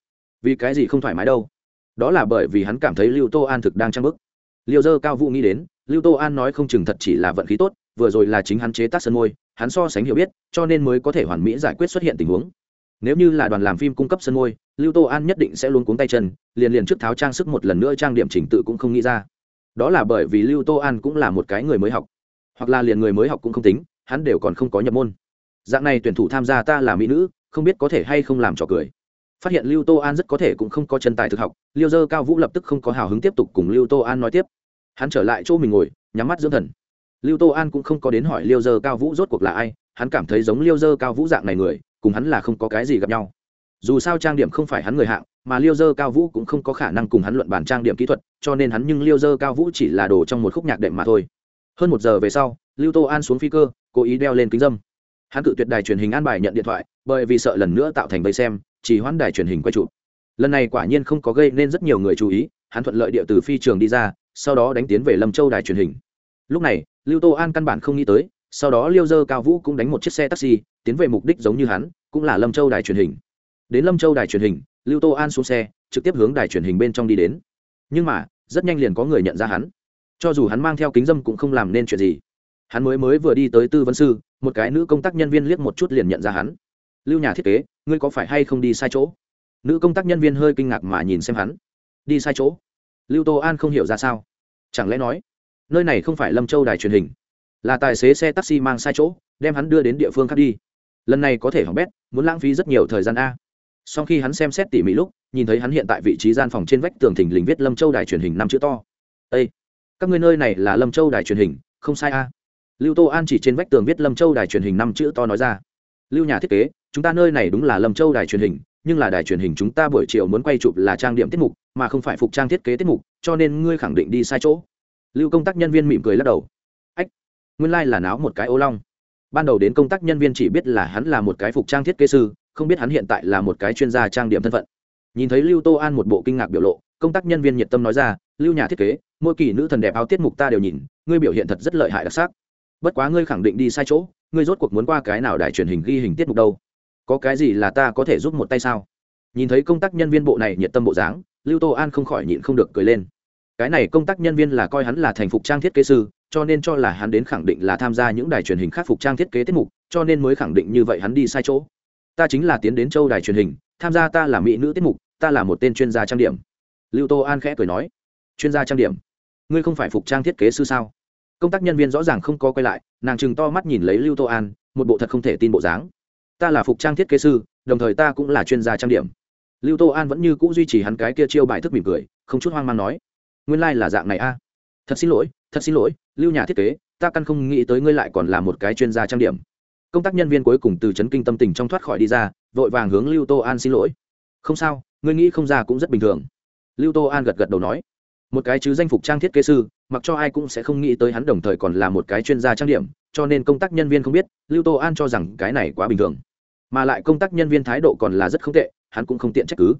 Vì cái gì không thoải mái đâu? Đó là bởi vì hắn cảm thấy lưu tô an thực đang trang bức. Liêu dơ cao vũ nghĩ đến, lưu tô an nói không chừng thật chỉ là vận khí tốt, vừa rồi là chính hắn chế tác sân môi, hắn so sánh hiểu biết, cho nên mới có thể hoàn mỹ giải quyết xuất hiện tình huống. Nếu như là đoàn làm phim cung cấp sân môi, lưu tô an nhất định sẽ luôn cuống tay chân, liền liền trước tháo trang sức một lần nữa trang điểm chỉnh tự cũng không nghĩ ra đó là bởi vì lưu tô an cũng là một cái người mới học. Hoặc là liền người mới học cũng không tính, hắn đều còn không có nhập môn. Dạng này tuyển thủ tham gia ta là mỹ nữ, không biết có thể hay không làm trò cười. Phát hiện lưu tô an rất có thể cũng không có chân tài thực học, liêu dơ cao vũ lập tức không có hào hứng tiếp tục cùng lưu tô an nói tiếp. Hắn trở lại chỗ mình ngồi, nhắm mắt dưỡng thần. Lưu tô an cũng không có đến hỏi liêu dơ cao vũ rốt cuộc là ai, hắn cảm thấy giống liêu dơ cao vũ dạng này người, cùng hắn là không có cái gì gặp nhau. Dù sao trang điểm không phải hắn người hạng mà liêu dơ cao vũ cũng không có khả năng cùng hắn luận bàn trang điểm kỹ thuật, cho nên hắn nhưng liêu dơ cao vũ chỉ là đồ trong một khúc nhạc đệm mà thôi. Hơn một giờ về sau, lưu tô an xuống phi cơ, cố ý đeo lên kính dâm. Hắn cự tuyệt đài truyền hình an bài nhận điện thoại, bởi vì sợ lần nữa tạo thành vây xem, chỉ hoãn đài truyền hình quay chụp. Lần này quả nhiên không có gây nên rất nhiều người chú ý, hắn thuận lợi địa từ phi trường đi ra, sau đó đánh tiến về lâm châu đài truyền hình. Lúc này, lưu tô an căn bản không nghĩ tới, sau đó liêu dơ cao vũ cũng đánh một chiếc xe taxi, tiến về mục đích giống như hắn, cũng là lâm châu đài truyền hình. Đến lâm châu đài truyền hình lưu tô an xuống xe, trực tiếp hướng đài truyền hình bên trong đi đến. Nhưng mà, rất nhanh liền có người nhận ra hắn. Cho dù hắn mang theo kính dâm cũng không làm nên chuyện gì. Hắn mới mới vừa đi tới tư vấn sư, một cái nữ công tác nhân viên liếc một chút liền nhận ra hắn. Lưu nhà thiết kế, ngươi có phải hay không đi sai chỗ? Nữ công tác nhân viên hơi kinh ngạc mà nhìn xem hắn. Đi sai chỗ? Lưu tô an không hiểu ra sao. Chẳng lẽ nói, nơi này không phải lâm châu đài truyền hình, là tài xế xe taxi mang sai chỗ, đem hắn đưa đến địa phương khác đi. Lần này có thể hỏng bét, muốn lãng phí rất nhiều thời gian a sau khi hắn xem xét tỉ mỉ lúc, nhìn thấy hắn hiện tại vị trí gian phòng trên vách tường thình lình viết lâm châu đài truyền hình năm chữ to. Â các ngươi nơi này là lâm châu đài truyền hình, không sai a. Lưu tô an chỉ trên vách tường viết lâm châu đài truyền hình năm chữ to nói ra. Lưu nhà thiết kế, chúng ta nơi này đúng là lâm châu đài truyền hình, nhưng là đài truyền hình chúng ta buổi chiều muốn quay chụp là trang điểm tiết mục, mà không phải phục trang thiết kế tiết mục, cho nên ngươi khẳng định đi sai chỗ. Lưu công tác nhân viên mỉm cười lắc đầu. Ách, nguyên lai、like、là náo một cái ô long. Ban đầu đến công tác nhân viên chỉ biết là hắn là một cái phục trang thiết kế sư không biết hắn hiện tại là một cái chuyên gia trang điểm thân phận. Nhìn thấy lưu tô an một bộ kinh ngạc biểu lộ, công tác nhân viên nhiệt tâm nói ra, lưu nhà thiết kế, mỗi kỳ nữ thần đẹp áo tiết mục ta đều nhìn, ngươi biểu hiện thật rất lợi hại đặc sắc. Bất quá ngươi khẳng định đi sai chỗ, ngươi rốt cuộc muốn qua cái nào đài truyền hình ghi hình tiết mục đâu? Có cái gì là ta có thể giúp một tay sao? Nhìn thấy công tác nhân viên bộ này nhiệt tâm bộ dáng, lưu tô an không khỏi nhịn không được cười lên. Cái này công tác nhân viên là coi hắn là thành phục trang thiết kế sư, cho nên cho là hắn đến khẳng định là tham gia những đài truyền hình khác phục trang thiết kế tiết mục, cho nên mới khẳng định như vậy hắn đi sai chỗ ta chính là tiến đến châu đài truyền hình, tham gia ta là mỹ nữ tiết mục, ta là một tên chuyên gia trang điểm. Lưu tô an khẽ cười nói. Chuyên gia trang điểm? Ngươi không phải phục trang thiết kế sư sao? Công tác nhân viên rõ ràng không có quay lại, nàng chừng to mắt nhìn lấy lưu tô an, một bộ thật không thể tin bộ dáng. Ta là phục trang thiết kế sư, đồng thời ta cũng là chuyên gia trang điểm. Lưu tô an vẫn như c ũ duy trì hắn cái kia chiêu bài thức mỉm cười, không chút hoang mang nói. Nguyên lai、like、là dạng này a. Thật xin lỗi, thật xin lỗi, lưu nhà thiết kế, ta căn không nghĩ tới ngươi lại còn là một cái chuyên gia trang điểm công tác nhân viên cuối cùng từ c h ấ n kinh tâm tình trong thoát khỏi đi ra, vội vàng hướng lưu tô an xin lỗi. Không sao, ngươi nghĩ không ra cũng rất bình thường. Lưu tô an gật gật đầu nói. Một cái chứ danh phục trang thiết kế sư, mặc cho ai cũng sẽ không nghĩ tới hắn đồng thời còn là một cái chuyên gia trang điểm, cho nên công tác nhân viên không biết, lưu tô an cho rằng cái này quá bình thường. Mà lại công tác nhân viên thái độ còn là rất không tệ, hắn cũng không tiện trách cứ.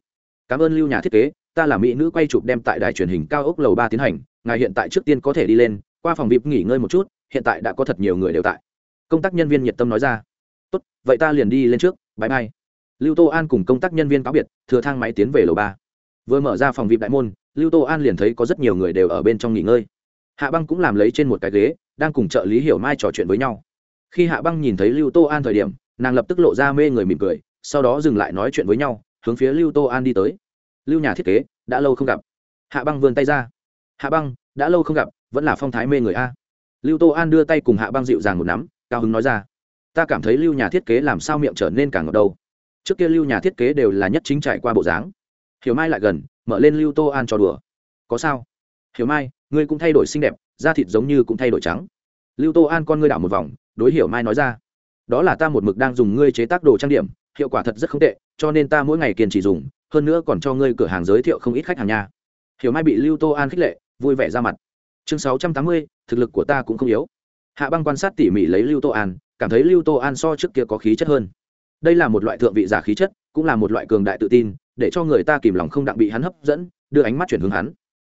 Cảm ơn lưu nhà thiết kế, ta là mỹ nữ quay chụp đem tại đài truyền hình cao ốc lầu ba tiến hành, ngài hiện tại trước tiên có thể đi lên, qua phòng vip nghỉ ngơi một chút, hiện tại đã có thật nhiều người đều tại công tác nhân viên nhiệt tâm nói ra. Tốt, vậy ta liền đi lên trước bãi mai lưu tô an cùng công tác nhân viên cáo biệt, thừa thang máy tiến về lầu ba. Vừa mở ra phòng vip đại môn, lưu tô an liền thấy có rất nhiều người đều ở bên trong nghỉ ngơi. Hạ băng cũng làm lấy trên một cái ghế, đang cùng trợ lý hiểu mai trò chuyện với nhau. Khi hạ băng nhìn thấy lưu tô an thời điểm, nàng lập tức lộ ra mê người mỉm cười, sau đó dừng lại nói chuyện với nhau, hướng phía lưu tô an đi tới. Lưu nhà thiết kế, đã lâu không gặp. Hạ băng vươn tay ra. Hạ băng, đã lâu không gặp, vẫn là phong thái mê người a. Lưu tô an đưa tay cùng hạ băng dịu dàng một nắm cao hứng nói ra. Ta cảm thấy lưu nhà thiết kế làm sao miệng trở nên càng ngọt đâu. Trước kia lưu nhà thiết kế đều là nhất chính trải qua bộ dáng. Hiểu mai lại gần, mở lên lưu tô an cho đùa. Có sao? Hiểu mai, ngươi cũng thay đổi xinh đẹp, da thịt giống như cũng thay đổi trắng. Lưu tô an con ngươi đảo một vòng, đối hiểu mai nói ra. Đó là ta một mực đang dùng ngươi chế tác đồ trang điểm, hiệu quả thật rất không tệ, cho nên ta mỗi ngày kiên trì dùng, hơn nữa còn cho ngươi cửa hàng giới thiệu không ít khách hàng nha. Hiểu mai bị lưu tô an khích lệ, vui vẻ ra mặt. Chương sáu trăm tám mươi, thực lực của ta cũng không yếu hạ băng quan sát tỉ mỉ lấy lưu tô an, cảm thấy lưu tô an so trước kia có khí chất hơn. Đây là một loại thượng vị giả khí chất, cũng là một loại cường đại tự tin, để cho người ta kìm lòng không đặng bị hắn hấp dẫn, đưa ánh mắt chuyển hướng hắn.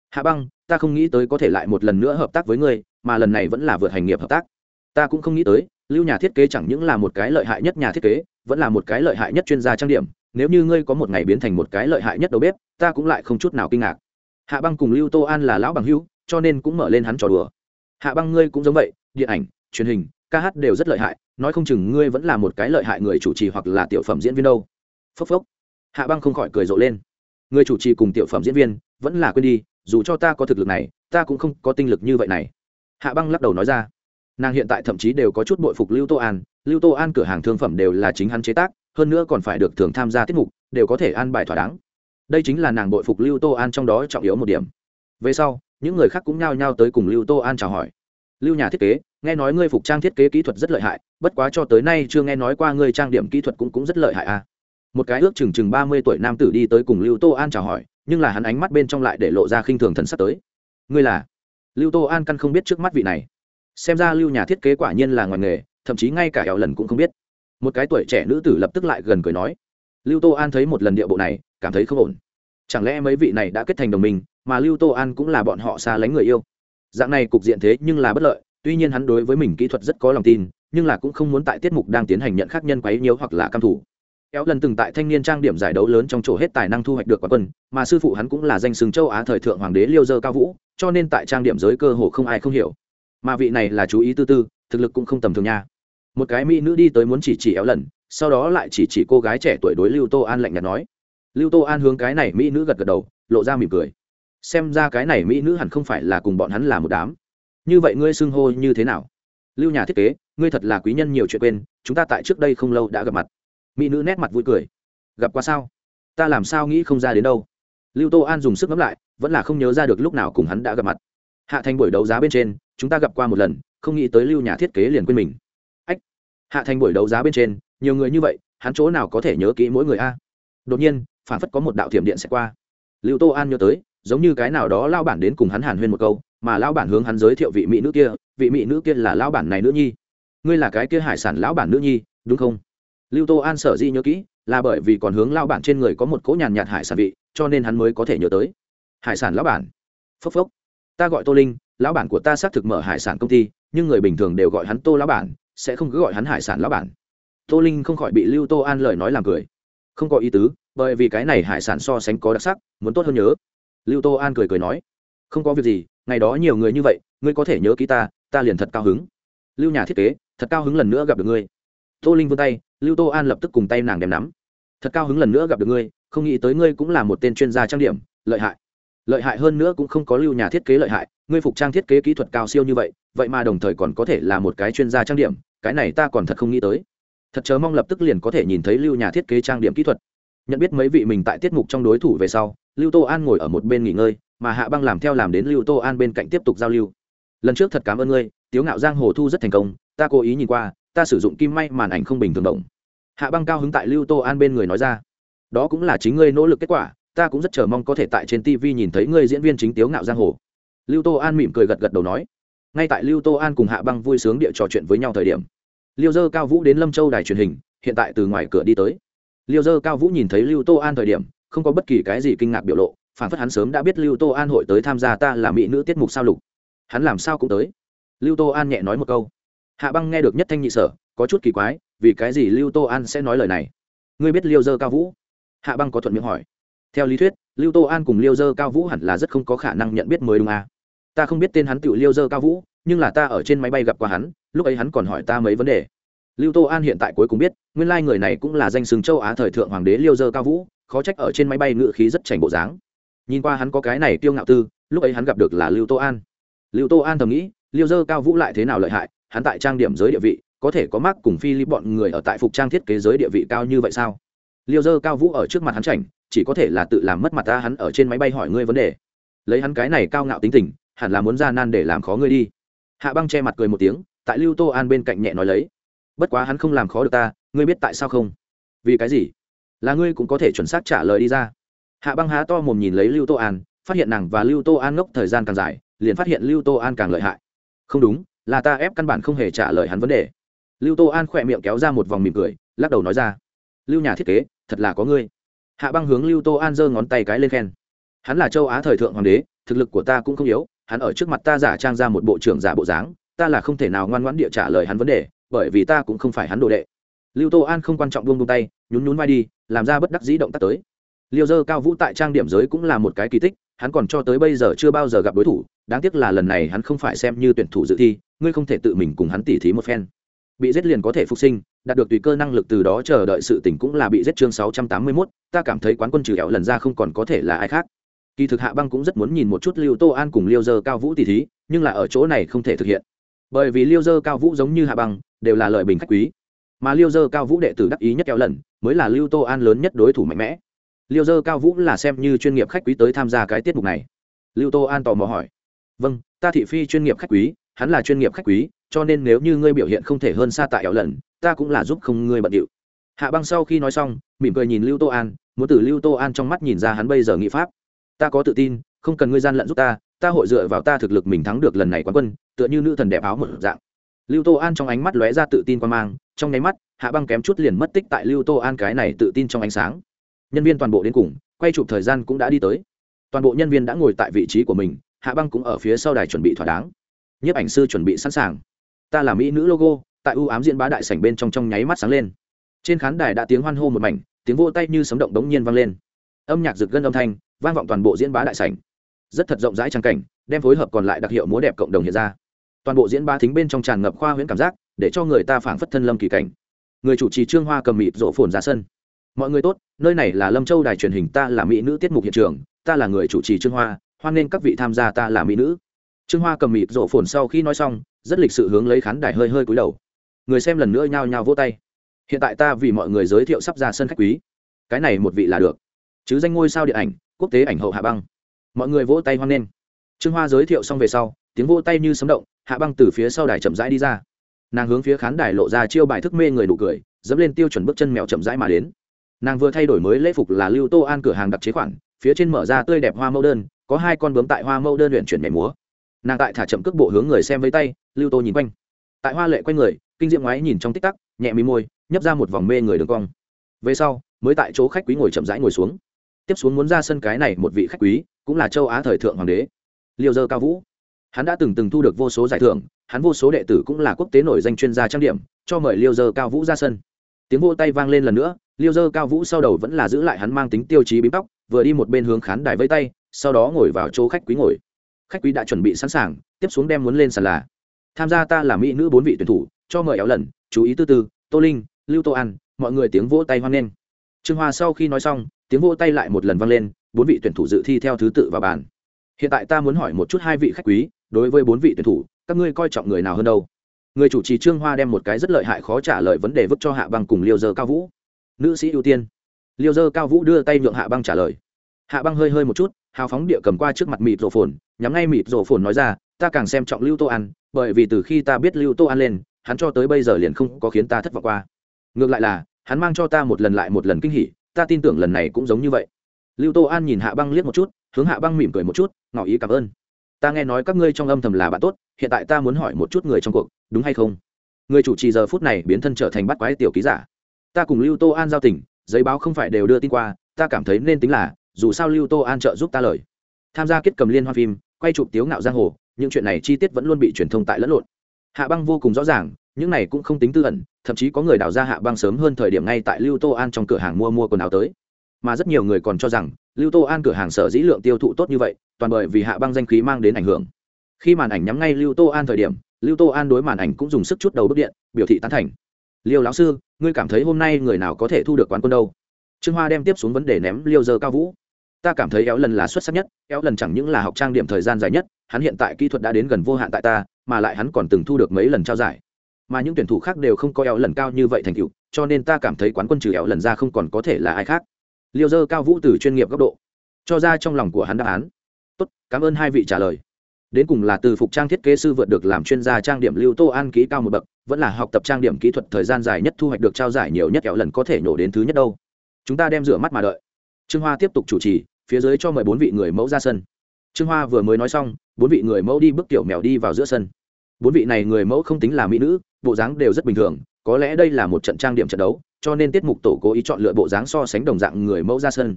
Hạ băng, ta không nghĩ tới có thể lại một lần nữa hợp tác với ngươi, mà lần này vẫn là vượt hành nghiệp hợp tác. Ta cũng không nghĩ tới, lưu nhà thiết kế chẳng những là một cái lợi hại nhất nhà thiết kế, vẫn là một cái lợi hại nhất chuyên gia trang điểm. Nếu như ngươi có một ngày biến thành một cái lợi hại nhất đầu bếp, ta cũng lại không chút nào kinh ngạc. Hạ băng cùng lưu tô an là lão bằng hữu, cho nên cũng mở lên hắn trò đùa. Hạ băng ngươi cũng giống vậy điện ảnh, truyền hình, ca hát đều rất lợi hại, nói không chừng ngươi vẫn là một cái lợi hại người chủ trì hoặc là tiểu phẩm diễn viên đâu. Phốc phốc. Hạ băng không khỏi cười rộ lên. Người chủ trì cùng tiểu phẩm diễn viên vẫn là quên đi, dù cho ta có thực lực này, ta cũng không có tinh lực như vậy này. Hạ băng lắc đầu nói ra. Nàng hiện tại thậm chí đều có chút bội phục lưu tô an. Lưu tô an cửa hàng thương phẩm đều là chính hắn chế tác, hơn nữa còn phải được thường tham gia tiết mục, đều có thể an bài thỏa đáng. Đây chính là nàng bội phục lưu tô an trong đó trọng yếu một điểm. Về sau, những người khác cũng nhao nhao tới cùng lưu tô an chào hỏi lưu nhà thiết kế, nghe nói ngươi phục trang thiết kế kỹ thuật rất lợi hại, bất quá cho tới nay chưa nghe nói qua ngươi trang điểm kỹ thuật cũng cũng rất lợi hại à. Một cái ước chừng chừng ba mươi tuổi nam tử đi tới cùng lưu tô an chào hỏi, nhưng là hắn ánh mắt bên trong lại để lộ ra khinh thường thần sắp tới. Ngươi là? Lưu tô an căn không biết trước mắt vị này. Xem ra lưu nhà thiết kế quả nhiên là ngoài nghề, thậm chí ngay cả eo lần cũng không biết. Một cái tuổi trẻ nữ tử lập tức lại gần cười nói. Lưu tô an thấy một lần địa bộ này, cảm thấy không ổn. Chẳng lẽ mấy vị này đã kết thành đồng minh mà lưu tô an cũng là bọn họ xa lánh người yêu? Dạng này cục diện thế nhưng là bất lợi, tuy nhiên hắn đối với mình kỹ thuật rất có lòng tin, nhưng là cũng không muốn tại tiết mục đang tiến hành nhận khác nhân quấy nhiễu hoặc là cam thủ kéo lần từng tại thanh niên trang điểm giải đấu lớn trong chỗ hết tài năng thu hoạch được quán quân, mà sư phụ hắn cũng là danh sừng châu á thời thượng hoàng đế liêu dơ cao vũ, cho nên tại trang điểm giới cơ hồ không ai không hiểu. Mà vị này là chú ý tư tư, thực lực cũng không tầm thường nha. Một cái mỹ nữ đi tới muốn chỉ chỉ éo lần, sau đó lại chỉ chỉ cô gái trẻ tuổi đối lưu tô an lạnh nhạt nói. Lưu tô an hướng cái này mỹ nữ gật gật đầu, lộ ra mỉm cười xem ra cái này mỹ nữ hẳn không phải là cùng bọn hắn là một đám. Như vậy ngươi xưng hô như thế nào? Lưu nhà thiết kế, ngươi thật là quý nhân nhiều chuyện quên, chúng ta tại trước đây không lâu đã gặp mặt. Mỹ nữ nét mặt vui cười. Gặp qua sao? Ta làm sao nghĩ không ra đến đâu? Lưu tô an dùng sức ngẫm lại, vẫn là không nhớ ra được lúc nào cùng hắn đã gặp mặt. Hạ thành buổi đấu giá bên trên, chúng ta gặp qua một lần, không nghĩ tới lưu nhà thiết kế liền quên mình. Ách! Hạ thành buổi đấu giá bên trên, nhiều người như vậy, hắn chỗ nào có thể nhớ kỹ mỗi người a? Đột nhiên phản phất có một đạo thiểm điện sẽ qua. Lưu tô an nhớ tới giống như cái nào đó lao bản đến cùng hắn hàn huyên một câu, mà lao bản hướng hắn giới thiệu vị mỹ nữ kia, vị mỹ nữ kia là lao bản này nữ nhi. Ngươi là cái kia hải sản lão bản nữ nhi, đúng không? Lưu tô an sở di nhớ kỹ, là bởi vì còn hướng lao bản trên người có một cỗ nhàn nhạt hải sản vị, cho nên hắn mới có thể nhớ tới. Hải sản lão bản. Phốc phốc. Ta gọi tô linh, lão bản của ta xác thực mở hải sản công ty, nhưng người bình thường đều gọi hắn tô lão bản, sẽ không cứ gọi hắn hải sản lão bản. Tô linh không khỏi bị lưu tô an lời nói làm cười. Không có ý tứ, bởi vì cái này hải sản so sánh có đặc sắc, muốn tốt hơn nhớ lưu tô an cười cười nói, không có việc gì, ngày đó nhiều người như vậy, ngươi có thể nhớ ký ta ta liền thật cao hứng. Lưu nhà thiết kế, thật cao hứng lần nữa gặp được ngươi. Tô linh vươn tay, lưu tô an lập tức cùng tay nàng đem nắm. Thật cao hứng lần nữa gặp được ngươi, không nghĩ tới ngươi cũng là một tên chuyên gia trang điểm, lợi hại. Lợi hại hơn nữa cũng không có lưu nhà thiết kế lợi hại, ngươi phục trang thiết kế kỹ thuật cao siêu như vậy vậy mà đồng thời còn có thể là một cái chuyên gia trang điểm, cái này ta còn thật không nghĩ tới. Thật chớ mong lập tức liền có thể nhìn thấy lưu nhà thiết kế trang điểm kỹ thuật. Nhận biết mấy vị mình tại tiết mục trong đối thủ về sau lưu tô an ngồi ở một bên nghỉ ngơi, mà hạ băng làm theo làm đến lưu tô an bên cạnh tiếp tục giao lưu. Lần trước thật cảm ơn ngươi, tiếu ngạo giang hồ thu rất thành công, ta cố ý nhìn qua, ta sử dụng kim may màn ảnh không bình thường động. Hạ băng cao hứng tại lưu tô an bên người nói ra, đó cũng là chính ngươi nỗ lực kết quả, ta cũng rất chờ mong có thể tại trên tv nhìn thấy ngươi diễn viên chính tiếu ngạo giang hồ. Lưu tô an mỉm cười gật gật đầu nói. Ngay tại lưu tô an cùng hạ băng vui sướng địa trò chuyện với nhau thời điểm, liêu dơ cao vũ đến lâm châu đài truyền hình, hiện tại từ ngoài cửa đi tới. Liêu dơ cao vũ nhìn thấy lưu tô an thời điểm không có bất kỳ cái gì kinh ngạc biểu lộ, phản phất hắn sớm đã biết lưu tô an hội tới tham gia ta là mỹ nữ tiết mục sao lục. Hắn làm sao cũng tới. Lưu tô an nhẹ nói một câu. Hạ băng nghe được nhất thanh nhị sở, có chút kỳ quái, vì cái gì lưu tô an sẽ nói lời này? Ngươi biết liêu dơ cao vũ? Hạ băng có thuận miệng hỏi. Theo lý thuyết, lưu tô an cùng liêu dơ cao vũ hẳn là rất không có khả năng nhận biết mới đúng à. ta không biết tên hắn tự liêu dơ cao vũ, nhưng là ta ở trên máy bay gặp qua hắn, lúc ấy hắn còn hỏi ta mấy vấn đề. Lưu tô an hiện tại cuối cùng biết, nguyên lai người này cũng là danh sừng châu á thời thượng hoàng đế liêu dơ cao vũ khó trách ở trên máy bay ngự khí rất chảnh bộ dáng. Nhìn qua hắn có cái này tiêu ngạo tư, lúc ấy hắn gặp được là lưu tô an. Lưu tô an thầm nghĩ, liêu dơ cao vũ lại thế nào lợi hại, hắn tại trang điểm giới địa vị, có thể có mắc cùng phi lý bọn người ở tại phục trang thiết kế giới địa vị cao như vậy sao? Liêu dơ cao vũ ở trước mặt hắn chảnh, chỉ có thể là tự làm mất mặt ta hắn ở trên máy bay hỏi ngươi vấn đề. Lấy hắn cái này cao ngạo tính tình, hẳn là muốn ra nan để làm khó ngươi đi. Hạ băng che mặt cười một tiếng, tại lưu tô an bên cạnh nhẹ nói lấy, bất quá hắn không làm khó được ta, ngươi biết tại sao không? Vì cái gì? Là ngươi cũng có thể chuẩn xác trả lời đi ra. Hạ băng há to mồm nhìn lấy lưu tô an, phát hiện nàng và lưu tô an ngốc thời gian càng dài, liền phát hiện lưu tô an càng lợi hại. Không đúng, là ta ép căn bản không hề trả lời hắn vấn đề. Lưu tô an khỏe miệng kéo ra một vòng mỉm cười, lắc đầu nói ra, lưu nhà thiết kế, thật là có ngươi. Hạ băng hướng lưu tô an giơ ngón tay cái lên khen. Hắn là châu á thời thượng hoàng đế, thực lực của ta cũng không yếu, hắn ở trước mặt ta giả trang ra một bộ trưởng giả bộ dáng, ta là không thể nào ngoan ngoãn địa trả lời hắn vấn đề, bởi vì ta cũng không phải hắn đồ đệ lưu tô an không quan trọng buông buông tay nhún nhún vai đi làm ra bất đắc dĩ động tác tới. Liêu dơ cao vũ tại trang điểm giới cũng là một cái kỳ tích hắn còn cho tới bây giờ chưa bao giờ gặp đối thủ đáng tiếc là lần này hắn không phải xem như tuyển thủ dự thi ngươi không thể tự mình cùng hắn tỉ thí một phen. Bị giết liền có thể phục sinh đạt được tùy cơ năng lực từ đó chờ đợi sự tỉnh cũng là bị giết chương sáu trăm tám mươi 681, ta cảm thấy quán quân trừ kẹo lần ra không còn có thể là ai khác. Kỳ thực hạ băng cũng rất muốn nhìn một chút liêu tô an cùng liêu dơ cao vũ tỉ thí nhưng là ở chỗ này không thể thực hiện. Bởi vì liêu dơ cao vũ giống như hạ băng đều là lợi bình khách quý mà liêu dơ cao vũ đệ tử đắc ý nhất kéo lần, mới là lưu tô an lớn nhất đối thủ mạnh mẽ. Liêu dơ cao vũ là xem như chuyên nghiệp khách quý tới tham gia cái tiết mục này. Lưu tô an tò mò hỏi. Vâng ta thị phi chuyên nghiệp khách quý, hắn là chuyên nghiệp khách quý, cho nên nếu như ngươi biểu hiện không thể hơn xa tại kéo lần, ta cũng là giúp không ngươi bận điệu. Hạ băng sau khi nói xong, mỉm cười nhìn lưu tô an, muốn từ lưu tô an trong mắt nhìn ra hắn bây giờ nghị pháp. Ta có tự tin, không cần ngươi gian lận giúp ta ta hội dựa vào ta thực lực mình thắng được lần này quán quân, tựa như nữ thần đẹp áo một dạng lưu tô an trong ánh mắt lóe ra tự tin quan mang, trong nháy mắt, hạ băng kém chút liền mất tích tại lưu tô an cái này tự tin trong ánh sáng. Nhân viên toàn bộ đến cùng, quay chụp thời gian cũng đã đi tới. Toàn bộ nhân viên đã ngồi tại vị trí của mình, hạ băng cũng ở phía sau đài chuẩn bị thỏa đáng. Nhiếp ảnh sư chuẩn bị sẵn sàng. Ta là mỹ nữ logo, tại ưu ám diễn bá đại sảnh bên trong trong nháy mắt sáng lên. Trên khán đài đã tiếng hoan hô một mảnh, tiếng vô tay như sấm động đống nhiên vang lên. Âm nhạc rực gân âm thanh, vang vọng toàn bộ diễn bá đại sảnh. Rất thật rộng rãi trang cảnh, đem phối hợp còn lại đặc hiệu múa đẹp cộng đồng hiện ra toàn bộ diễn ba thính bên trong tràn ngập khoa huyễn cảm giác, để cho người ta phảng phất thân lâm kỳ cảnh. Người chủ trì trương hoa cầm mịt rộ phồn ra sân. Mọi người tốt, nơi này là lâm châu đài truyền hình, ta là mỹ nữ tiết mục hiện trường, ta là người chủ trì trương hoa, hoan nghênh các vị tham gia ta là mỹ nữ. Trương hoa cầm mịt rộ phồn sau khi nói xong, rất lịch sự hướng lấy khán đài hơi hơi cúi đầu. Người xem lần nữa nhao nhao vỗ tay. Hiện tại ta vì mọi người giới thiệu sắp ra sân khách quý. Cái này một vị là được. Chứ danh ngôi sao điện ảnh, quốc tế ảnh hậu hạ băng. Mọi người vỗ tay hoan nghênh. Trương hoa giới thiệu xong về sau tiếng vỗ tay như sấm động, hạ băng từ phía sau đài chậm rãi đi ra. Nàng hướng phía khán đài lộ ra chiêu bài thức mê người nụ cười, dẫm lên tiêu chuẩn bước chân mèo chậm rãi mà đến. Nàng vừa thay đổi mới lễ phục là lưu tô an cửa hàng đặc chế khoản, phía trên mở ra tươi đẹp hoa mẫu đơn, có hai con bướm tại hoa mẫu đơn luyện chuyển mẻ múa. Nàng tại thả chậm cước bộ hướng người xem với tay, lưu tô nhìn quanh. Tại hoa lệ quanh người, kinh diệm ngoái nhìn trong tích tắc, nhẹ mí môi, nhấp ra một vòng mê người đường cong. Về sau, mới tại chỗ khách quý ngồi chậm rãi ngồi xuống. Tiếp xuống muốn ra sân cái này một vị khách quý, cũng là châu á thời thượng hoàng đế. Liêu dơ cao vũ hắn đã từng từng thu được vô số giải thưởng, hắn vô số đệ tử cũng là quốc tế nổi danh chuyên gia trang điểm, cho mời liêu dơ cao vũ ra sân. Tiếng vô tay vang lên lần nữa, liêu dơ cao vũ sau đầu vẫn là giữ lại hắn mang tính tiêu chí bím tóc, vừa đi một bên hướng khán đài vây tay, sau đó ngồi vào chỗ khách quý ngồi. Khách quý đã chuẩn bị sẵn sàng, tiếp xuống đem muốn lên sàn là. Tham gia ta là mỹ nữ bốn vị tuyển thủ, cho mời éo lần, chú ý tư tư, tô linh, lưu tô an, mọi người tiếng vỗ tay hoan nghênh. Trương hoa sau khi nói xong, tiếng vỗ tay lại một lần vang lên, bốn vị tuyển thủ dự thi theo thứ tự vào bàn. Hiện tại ta muốn hỏi một chút hai vị khách quý đối với bốn vị tuyển thủ, các ngươi coi trọng người nào hơn đâu? Người chủ trì trương hoa đem một cái rất lợi hại khó trả lời vấn đề vứt cho hạ băng cùng liêu dơ cao vũ. Nữ sĩ ưu tiên. Liêu dơ cao vũ đưa tay nhượng hạ băng trả lời. Hạ băng hơi hơi một chút, hào phóng địa cầm qua trước mặt mịt rổ phồn, nhắm ngay mịt rổ phồn nói ra, ta càng xem trọng lưu tô an, bởi vì từ khi ta biết lưu tô an lên, hắn cho tới bây giờ liền không có khiến ta thất vọng qua. Ngược lại là, hắn mang cho ta một lần lại một lần kinh hỉ, ta tin tưởng lần này cũng giống như vậy. Lưu tô an nhìn hạ băng liếc một chút, hướng hạ băng mỉm cười một chút, ngỏ ý cảm ơn ta nghe nói các ngươi trong âm thầm là bạn tốt, hiện tại ta muốn hỏi một chút người trong cuộc, đúng hay không? Người chủ trì giờ phút này biến thân trở thành bắt quái tiểu ký giả. Ta cùng lưu tô an giao tình, giấy báo không phải đều đưa tin qua, ta cảm thấy nên tính là, dù sao lưu tô an trợ giúp ta lời. Tham gia kết cầm liên hoa phim, quay chụp tiếu ngạo giang hồ, những chuyện này chi tiết vẫn luôn bị truyền thông tại lẫn lộn. Hạ băng vô cùng rõ ràng, những này cũng không tính tư ẩn, thậm chí có người đào ra hạ băng sớm hơn thời điểm ngay tại lưu tô an trong cửa hàng mua mua quần áo tới. Mà rất nhiều người còn cho rằng, lưu tô an cửa hàng sở dĩ lượng tiêu thụ tốt như vậy toàn bởi vì hạ băng danh khí mang đến ảnh hưởng. Khi màn ảnh nhắm ngay lưu tô an thời điểm, lưu tô an đối màn ảnh cũng dùng sức chút đầu bức điện, biểu thị tán thành. Liêu lão sư, ngươi cảm thấy hôm nay người nào có thể thu được quán quân đâu? Trương hoa đem tiếp xuống vấn đề ném liêu dơ cao vũ. Ta cảm thấy éo lần là xuất sắc nhất, éo lần chẳng những là học trang điểm thời gian dài nhất, hắn hiện tại kỹ thuật đã đến gần vô hạn tại ta, mà lại hắn còn từng thu được mấy lần trao giải. Mà những tuyển thủ khác đều không có éo lần cao như vậy thành tựu, cho nên ta cảm thấy quán quân trừ éo lần ra không còn có thể là ai khác. Liêu dơ cao vũ từ chuyên nghiệp góc độ, cho ra trong lòng của hắn đáp án tốt, cảm ơn hai vị trả lời. Đến cùng là từ phục trang thiết kế sư vượt được làm chuyên gia trang điểm lưu tô an kỹ cao một bậc, vẫn là học tập trang điểm kỹ thuật thời gian dài nhất thu hoạch được trao giải nhiều nhất kẹo lần có thể nhổ đến thứ nhất đâu. Chúng ta đem rửa mắt mà đợi. Trương hoa tiếp tục chủ trì, phía dưới cho mời bốn vị người mẫu ra sân. Trương hoa vừa mới nói xong, bốn vị người mẫu đi bước tiểu mèo đi vào giữa sân. Bốn vị này người mẫu không tính là mỹ nữ, bộ dáng đều rất bình thường, có lẽ đây là một trận trang điểm trận đấu, cho nên tiết mục tổ cố ý chọn lựa bộ dáng so sánh đồng dạng người mẫu ra sân.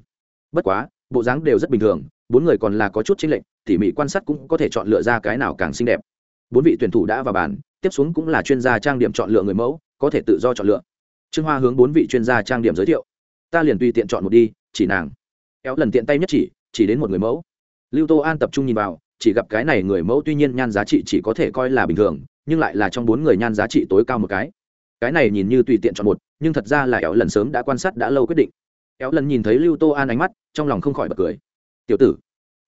Bất quá, bộ dáng đều rất bình thường bốn người còn là có chút chính lệnh tỉ mỉ quan sát cũng có thể chọn lựa ra cái nào càng xinh đẹp. Bốn vị tuyển thủ đã vào bàn, tiếp xuống cũng là chuyên gia trang điểm chọn lựa người mẫu, có thể tự do chọn lựa. Trương hoa hướng bốn vị chuyên gia trang điểm giới thiệu. Ta liền tùy tiện chọn một đi, chỉ nàng. Éo lần tiện tay nhất chỉ chỉ đến một người mẫu. Lưu tô an tập trung nhìn vào, chỉ gặp cái này người mẫu tuy nhiên nhan giá trị chỉ có thể coi là bình thường, nhưng lại là trong bốn người nhan giá trị tối cao một cái. Cái này nhìn như tùy tiện chọn một, nhưng thật ra là éo lần sớm đã quan sát đã lâu quyết định. Éo lần nhìn thấy lưu tô an ánh mắt, trong lòng không khỏi bật cười tiểu tử,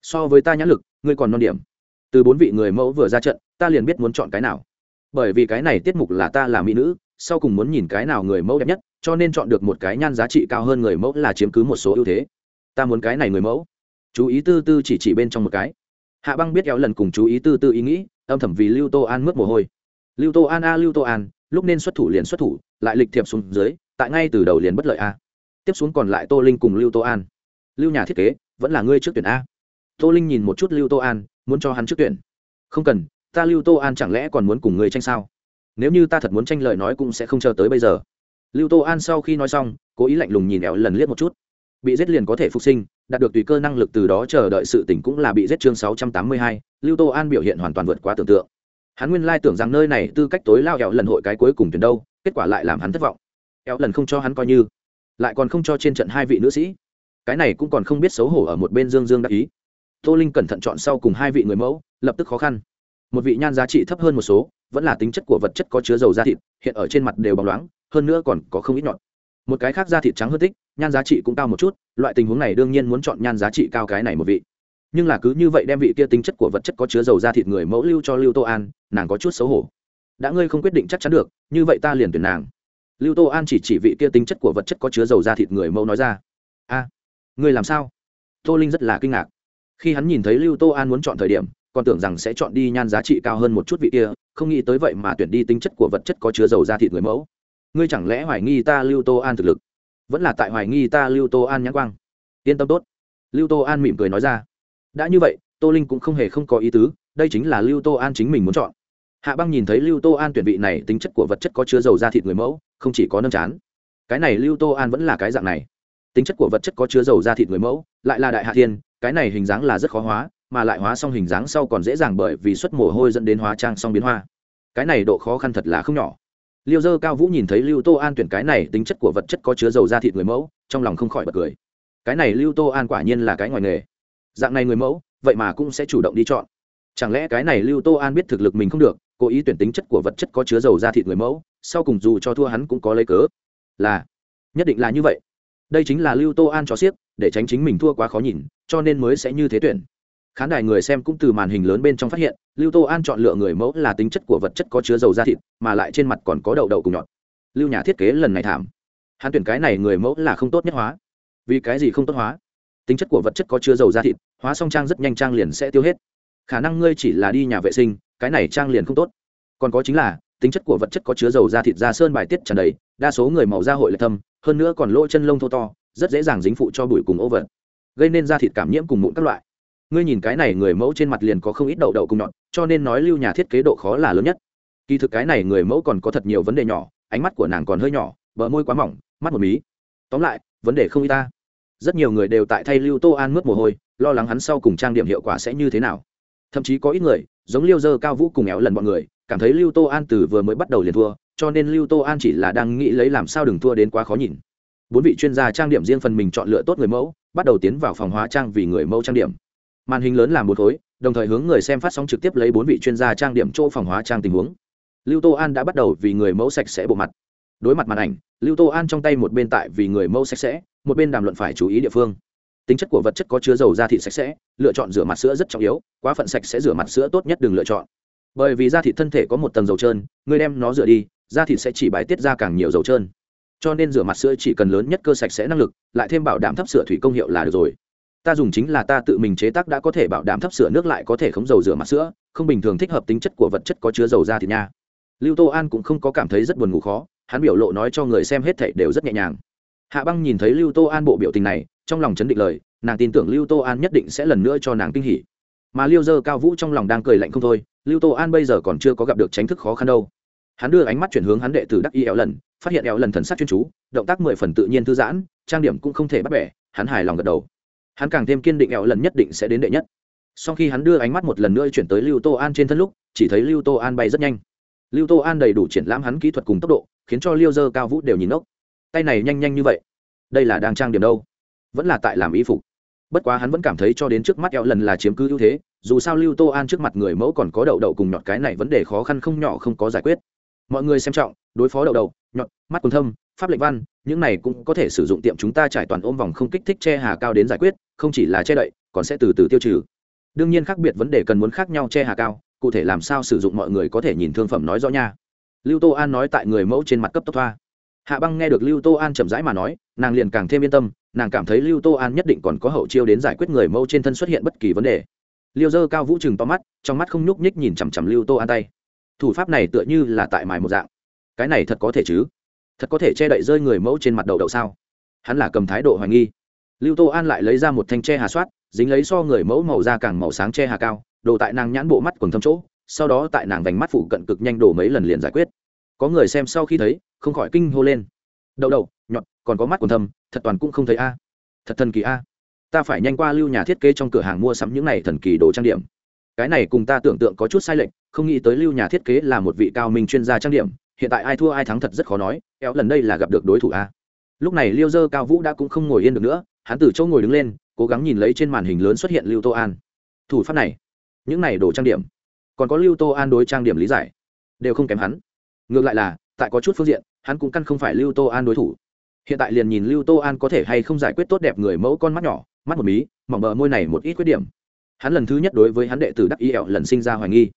so với ta nhãn lực, ngươi còn non điểm. Từ bốn vị người mẫu vừa ra trận, ta liền biết muốn chọn cái nào. Bởi vì cái này tiết mục là ta là mỹ nữ, sau cùng muốn nhìn cái nào người mẫu đẹp nhất, cho nên chọn được một cái nhan giá trị cao hơn người mẫu là chiếm cứ một số ưu thế. Ta muốn cái này người mẫu. Chú ý tư tư chỉ chỉ bên trong một cái. Hạ băng biết kéo lần cùng chú ý tư tư ý nghĩ, âm thầm vì lưu tô an mướt mồ hôi. Lưu tô an a, lưu tô an, lúc nên xuất thủ liền xuất thủ, lại lịch thiệp xuống dưới, tại ngay từ đầu liền bất lợi a. Tiếp xuống còn lại tô linh cùng lưu tô an. Lưu nhà thiết kế vẫn là ngươi trước tuyển a. Tô linh nhìn một chút lưu tô an, muốn cho hắn trước tuyển. Không cần, ta lưu tô an chẳng lẽ còn muốn cùng ngươi tranh sao? Nếu như ta thật muốn tranh lời nói cũng sẽ không chờ tới bây giờ. Lưu tô an sau khi nói xong, cố ý lạnh lùng nhìn éo lần liếc một chút. Bị giết liền có thể phục sinh, đạt được tùy cơ năng lực từ đó chờ đợi sự tỉnh cũng là bị giết chương sáu trăm tám mươi hai, lưu tô an biểu hiện hoàn toàn vượt quá tưởng tượng. Hắn nguyên lai tưởng rằng nơi này tư cách tối lao éo lần hội cái cuối cùng tuyển đâu, kết quả lại làm hắn thất vọng. Éo lần không cho hắn coi như, lại còn không cho trên trận hai vị nữ sĩ cái này cũng còn không biết xấu hổ ở một bên dương dương đắc ý. Tô linh cẩn thận chọn sau cùng hai vị người mẫu, lập tức khó khăn. Một vị nhan giá trị thấp hơn một số, vẫn là tính chất của vật chất có chứa dầu da thịt, hiện ở trên mặt đều bóng loáng, hơn nữa còn có không ít nhọt. Một cái khác da thịt trắng hơn tích nhan giá trị cũng cao một chút, loại tình huống này đương nhiên muốn chọn nhan giá trị cao cái này một vị. Nhưng là cứ như vậy đem vị kia tính chất của vật chất có chứa dầu da thịt người mẫu lưu cho lưu tô an, nàng có chút xấu hổ. Đã ngươi không quyết định chắc chắn được, như vậy ta liền tuyển nàng. Lưu tô an chỉ chỉ vị kia tính chất của vật chất có chứa dầu da thịt người mẫu nói ra. A ngươi làm sao? Tô linh rất là kinh ngạc. Khi hắn nhìn thấy lưu tô an muốn chọn thời điểm, còn tưởng rằng sẽ chọn đi nhan giá trị cao hơn một chút vị kia, không nghĩ tới vậy mà tuyển đi tính chất của vật chất có chứa dầu da thịt người mẫu. Ngươi chẳng lẽ hoài nghi ta lưu tô an thực lực? Vẫn là tại hoài nghi ta lưu tô an nhãn quang. Yên tâm tốt. Lưu tô an mỉm cười nói ra. Đã như vậy, tô linh cũng không hề không có ý tứ, đây chính là lưu tô an chính mình muốn chọn. Hạ băng nhìn thấy lưu tô an tuyển vị này tính chất của vật chất có chứa dầu da thịt người mẫu, không chỉ có nâm chán. Cái này lưu tô an vẫn là cái dạng này tính chất của vật chất có chứa dầu da thịt người mẫu, lại là đại hạ thiên, cái này hình dáng là rất khó hóa, mà lại hóa xong hình dáng sau còn dễ dàng bởi vì xuất mồ hôi dẫn đến hóa trang xong biến hoa. Cái này độ khó khăn thật là không nhỏ. Liêu dơ cao vũ nhìn thấy lưu tô an tuyển cái này tính chất của vật chất có chứa dầu da thịt người mẫu, trong lòng không khỏi bật cười. Cái này lưu tô an quả nhiên là cái ngoài nghề. Dạng này người mẫu, vậy mà cũng sẽ chủ động đi chọn. Chẳng lẽ cái này lưu tô an biết thực lực mình không được, cố ý tuyển tính chất của vật chất có chứa dầu da thịt người mẫu, sau cùng dù cho thua hắn cũng có lấy cớ. Là, nhất định là như vậy đây chính là lưu tô an cho xiếc để tránh chính mình thua quá khó nhìn, cho nên mới sẽ như thế tuyển. Khán đài người xem cũng từ màn hình lớn bên trong phát hiện, lưu tô an chọn lựa người mẫu là tính chất của vật chất có chứa dầu da thịt, mà lại trên mặt còn có đậu đậu cùng nhọt. Lưu nhà thiết kế lần này thảm. Hắn tuyển cái này người mẫu là không tốt nhất hóa. Vì cái gì không tốt hóa? Tính chất của vật chất có chứa dầu da thịt, hóa song trang rất nhanh trang liền sẽ tiêu hết. Khả năng ngươi chỉ là đi nhà vệ sinh, cái này trang liền không tốt. Còn có chính là tính chất của vật chất có chứa dầu da thịt da sơn bài tiết tràn đầy, đa số người màu da hội lệ thâm, hơn nữa còn lỗ chân lông thô to, rất dễ dàng dính phụ cho bụi cùng ô vật, gây nên da thịt cảm nhiễm cùng mụn các loại. Ngươi nhìn cái này người mẫu trên mặt liền có không ít đậu đậu cùng nhọn, cho nên nói lưu nhà thiết kế độ khó là lớn nhất. Kỳ thực cái này người mẫu còn có thật nhiều vấn đề nhỏ, ánh mắt của nàng còn hơi nhỏ, bờ môi quá mỏng, mắt một mí. Tóm lại, vấn đề không y ta. Rất nhiều người đều tại thay lưu tô an mướt mồ hôi, lo lắng hắn sau cùng trang điểm hiệu quả sẽ như thế nào. Thậm chí có ít người, giống liêu dơ, cao vũ cùng éo lần bọn người cảm thấy lưu tô an từ vừa mới bắt đầu liền thua, cho nên lưu tô an chỉ là đang nghĩ lấy làm sao đừng thua đến quá khó nhìn. Bốn vị chuyên gia trang điểm riêng phần mình chọn lựa tốt người mẫu, bắt đầu tiến vào phòng hóa trang vì người mẫu trang điểm. Màn hình lớn làm một khối, đồng thời hướng người xem phát sóng trực tiếp lấy bốn vị chuyên gia trang điểm chỗ phòng hóa trang tình huống. Lưu tô an đã bắt đầu vì người mẫu sạch sẽ bộ mặt. Đối mặt màn ảnh, lưu tô an trong tay một bên tại vì người mẫu sạch sẽ, một bên đàm luận phải chú ý địa phương. Tính chất của vật chất có chứa dầu da thị sạch sẽ, lựa chọn rửa mặt sữa rất trọng yếu, quá phận sạch sẽ rửa mặt sữa tốt nhất đừng lựa chọn bởi vì da thịt thân thể có một tầng dầu trơn người đem nó rửa đi, da thịt sẽ chỉ bài tiết ra càng nhiều dầu trơn. Cho nên rửa mặt sữa chỉ cần lớn nhất cơ sạch sẽ năng lực, lại thêm bảo đảm thấp sữa thủy công hiệu là được rồi. Ta dùng chính là ta tự mình chế tác đã có thể bảo đảm thấp sữa nước lại có thể khống dầu rửa mặt sữa, không bình thường thích hợp tính chất của vật chất có chứa dầu da thịt nha. Lưu tô an cũng không có cảm thấy rất buồn ngủ khó, hắn biểu lộ nói cho người xem hết thảy đều rất nhẹ nhàng. Hạ băng nhìn thấy lưu tô an bộ biểu tình này, trong lòng chấn định lời, nàng tin tưởng lưu tô an nhất định sẽ lần nữa cho nàng kinh hỉ mà Liêu dơ cao vũ trong lòng đang cười lạnh không thôi, lưu tô an bây giờ còn chưa có gặp được tránh thức khó khăn đâu. Hắn đưa ánh mắt chuyển hướng hắn đệ tử đắc y éo lần, phát hiện éo lần thần sắc chuyên chú, động tác mười phần tự nhiên thư giãn, trang điểm cũng không thể bắt bẻ, hắn hài lòng gật đầu. Hắn càng thêm kiên định éo lần nhất định sẽ đến đệ nhất. Sau khi hắn đưa ánh mắt một lần nữa chuyển tới lưu tô an trên thân lúc, chỉ thấy lưu tô an bay rất nhanh. Lưu tô an đầy đủ triển lãm hắn kỹ thuật cùng tốc độ, khiến cho liêu dơ cao vũ đều nhìn ốc tay này nhanh nhanh như vậy. Đây là đang trang điểm đâu? Vẫn là tại làm y phục bất quá hắn vẫn cảm thấy cho đến trước mắt eo lần là chiếm cứ ưu thế, dù sao lưu tô an trước mặt người mẫu còn có đậu đậu cùng nhọt cái này vấn đề khó khăn không nhỏ không có giải quyết. Mọi người xem trọng, đối phó đậu đậu, nhọt, mắt quần thâm, pháp lệnh văn, những này cũng có thể sử dụng tiệm chúng ta trải toàn ôm vòng không kích thích che hà cao đến giải quyết, không chỉ là che đậy, còn sẽ từ từ tiêu trừ. Đương nhiên khác biệt vấn đề cần muốn khác nhau che hà cao, cụ thể làm sao sử dụng mọi người có thể nhìn thương phẩm nói rõ nha. Lưu tô an nói tại người mẫu trên mặt cấp tốc thoa hạ băng nghe được lưu tô an chậm rãi mà nói, nàng liền càng thêm yên tâm, nàng cảm thấy lưu tô an nhất định còn có hậu chiêu đến giải quyết người mẫu trên thân xuất hiện bất kỳ vấn đề. Liêu dơ cao vũ chừng to mắt, trong mắt không nhúc nhích nhìn chằm chằm lưu tô an tay. Thủ pháp này tựa như là tại mài một dạng. Cái này thật có thể chứ? Thật có thể che đậy rơi người mẫu trên mặt đầu đậu sao? Hắn là cầm thái độ hoài nghi. Lưu tô an lại lấy ra một thanh tre hà soát, dính lấy so người mẫu màu da càng màu sáng tre hà cao đổ tại nàng nhãn bộ mắt quần thâm chỗ, sau đó tại nàng vành mắt phụ cận cực nhanh đổ mấy lần liền giải quyết có người xem sau khi thấy, không khỏi kinh hô lên. Đậu đậu nhọn còn có mắt còn thâm, thật toàn cũng không thấy a. Thật thần kỳ a. Ta phải nhanh qua lưu nhà thiết kế trong cửa hàng mua sắm những này thần kỳ đồ trang điểm. Cái này cùng ta tưởng tượng có chút sai lệch, không nghĩ tới lưu nhà thiết kế là một vị cao minh chuyên gia trang điểm, hiện tại ai thua ai thắng thật rất khó nói, kéo lần đây là gặp được đối thủ a. Lúc này liêu dơ cao vũ đã cũng không ngồi yên được nữa, hắn từ chỗ ngồi đứng lên, cố gắng nhìn lấy trên màn hình lớn xuất hiện lưu tô an. Thủ pháp này, những này đồ trang điểm, còn có lưu tô an đối trang điểm lý giải, đều không kém hắn ngược lại là, tại có chút phương diện, hắn cũng căn không phải lưu tô an đối thủ. Hiện tại liền nhìn lưu tô an có thể hay không giải quyết tốt đẹp người mẫu con mắt nhỏ, mắt một mí, mỏng bờ môi này một ít khuyết điểm. Hắn lần thứ nhất đối với hắn đệ tử đắc ý ẹo lần sinh ra hoài nghi.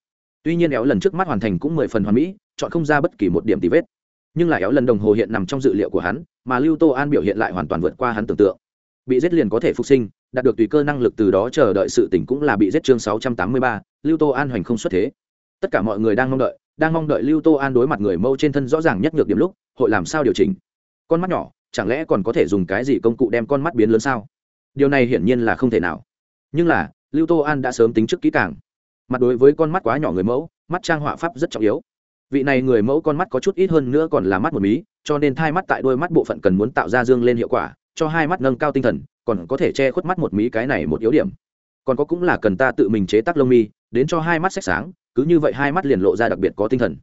Tuy nhiên éo lần trước mắt hoàn thành cũng mười phần hoàn mỹ, chọn không ra bất kỳ một điểm tì vết. Nhưng lại éo lần đồng hồ hiện nằm trong dự liệu của hắn, mà lưu tô an biểu hiện lại hoàn toàn vượt qua hắn tưởng tượng. Bị giết liền có thể phục sinh, đạt được tùy cơ năng lực từ đó chờ đợi sự tỉnh cũng là bị giết chương sáu trăm tám mươi ba, lưu tô an hoành không xuất thế. Tất cả mọi người đang mong đợi đang mong đợi lưu tô an đối mặt người mâu trên thân rõ ràng nhất nhược điểm lúc, hội làm sao điều chỉnh? Con mắt nhỏ, chẳng lẽ còn có thể dùng cái gì công cụ đem con mắt biến lớn sao? Điều này hiển nhiên là không thể nào. Nhưng là, lưu tô an đã sớm tính trước kỹ càng. Mặt đối với con mắt quá nhỏ người mẫu, mắt trang họa pháp rất trọng yếu. Vị này người mẫu con mắt có chút ít hơn nữa còn là mắt một mí, cho nên thai mắt tại đôi mắt bộ phận cần muốn tạo ra dương lên hiệu quả, cho hai mắt nâng cao tinh thần, còn có thể che khuất mắt một mí cái này một yếu điểm. Còn có cũng là cần ta tự mình chế tác lông mi đến cho hai mắt sắc sáng, cứ như vậy hai mắt liền lộ ra đặc biệt có tinh thần.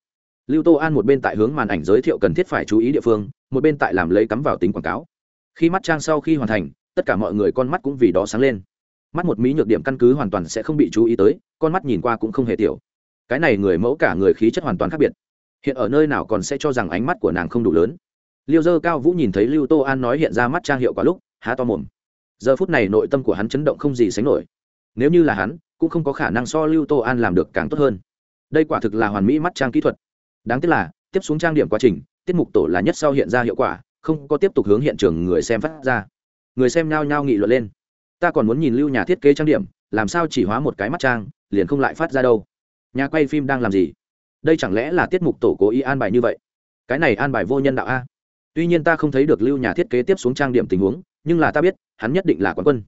Lưu tô an một bên tại hướng màn ảnh giới thiệu cần thiết phải chú ý địa phương, một bên tại làm lấy cắm vào tính quảng cáo. Khi mắt trang sau khi hoàn thành, tất cả mọi người con mắt cũng vì đó sáng lên. Mắt một mí nhược điểm căn cứ hoàn toàn sẽ không bị chú ý tới, con mắt nhìn qua cũng không hề tiểu. Cái này người mẫu cả người khí chất hoàn toàn khác biệt. Hiện ở nơi nào còn sẽ cho rằng ánh mắt của nàng không đủ lớn. Liêu dơ cao vũ nhìn thấy lưu tô an nói hiện ra mắt trang hiệu quả lúc, há to mồm. Giờ phút này nội tâm của hắn chấn động không gì sánh nổi. Nếu như là hắn cũng không có khả năng so lưu tô an làm được càng tốt hơn. Đây quả thực là hoàn mỹ mắt trang kỹ thuật. Đáng tiếc là, tiếp xuống trang điểm quá trình, tiết mục tổ là nhất sau hiện ra hiệu quả, không có tiếp tục hướng hiện trường người xem phát ra. Người xem nhao nhao nghị luận lên. Ta còn muốn nhìn lưu nhà thiết kế trang điểm, làm sao chỉ hóa một cái mắt trang, liền không lại phát ra đâu. Nhà quay phim đang làm gì? Đây chẳng lẽ là tiết mục tổ cố ý an bài như vậy? Cái này an bài vô nhân đạo a. Tuy nhiên ta không thấy được lưu nhà thiết kế tiếp xuống trang điểm tình huống, nhưng là ta biết, hắn nhất định là quán quân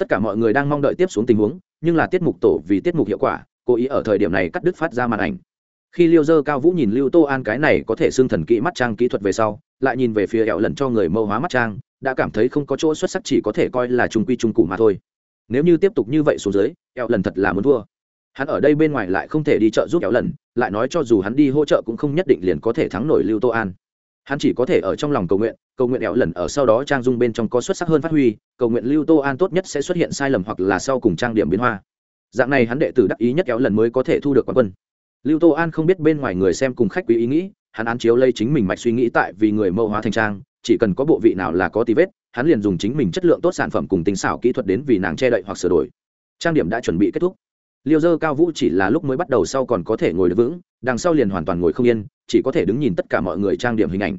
tất cả mọi người đang mong đợi tiếp xuống tình huống, nhưng là tiết mục tổ vì tiết mục hiệu quả, cố ý ở thời điểm này cắt đứt phát ra màn ảnh. Khi liêu dơ, cao vũ nhìn lưu tô an cái này có thể xưng thần kỹ mắt trang kỹ thuật về sau, lại nhìn về phía ẹo lần cho người mâu hóa mắt trang, đã cảm thấy không có chỗ xuất sắc chỉ có thể coi là trung quy trung cụ mà thôi. Nếu như tiếp tục như vậy xuống dưới ẹo lần thật là muốn thua. Hắn ở đây bên ngoài lại không thể đi chợ giúp ẹo lần, lại nói cho dù hắn đi hỗ trợ cũng không nhất định liền có thể thắng nổi lưu tô an hắn chỉ có thể ở trong lòng cầu nguyện cầu nguyện ẹo lần ở sau đó trang dung bên trong có xuất sắc hơn phát huy, cầu nguyện lưu tô an tốt nhất sẽ xuất hiện sai lầm hoặc là sau cùng trang điểm biến hoa. Dạng này hắn đệ tử đắc ý nhất éo lần mới có thể thu được quán quân. Lưu tô an không biết bên ngoài người xem cùng khách quý ý nghĩ, hắn án chiếu lây chính mình mạch suy nghĩ tại vì người mẫu hóa thành trang, chỉ cần có bộ vị nào là có tí vết, hắn liền dùng chính mình chất lượng tốt sản phẩm cùng tinh xảo kỹ thuật đến vì nàng che đậy hoặc sửa đổi. Trang điểm đã chuẩn bị kết thúc. Liêu dơ cao vũ chỉ là lúc mới bắt đầu sau còn có thể ngồi được vững đằng sau liền hoàn toàn ngồi không yên, chỉ có thể đứng nhìn tất cả mọi người trang điểm hình ảnh.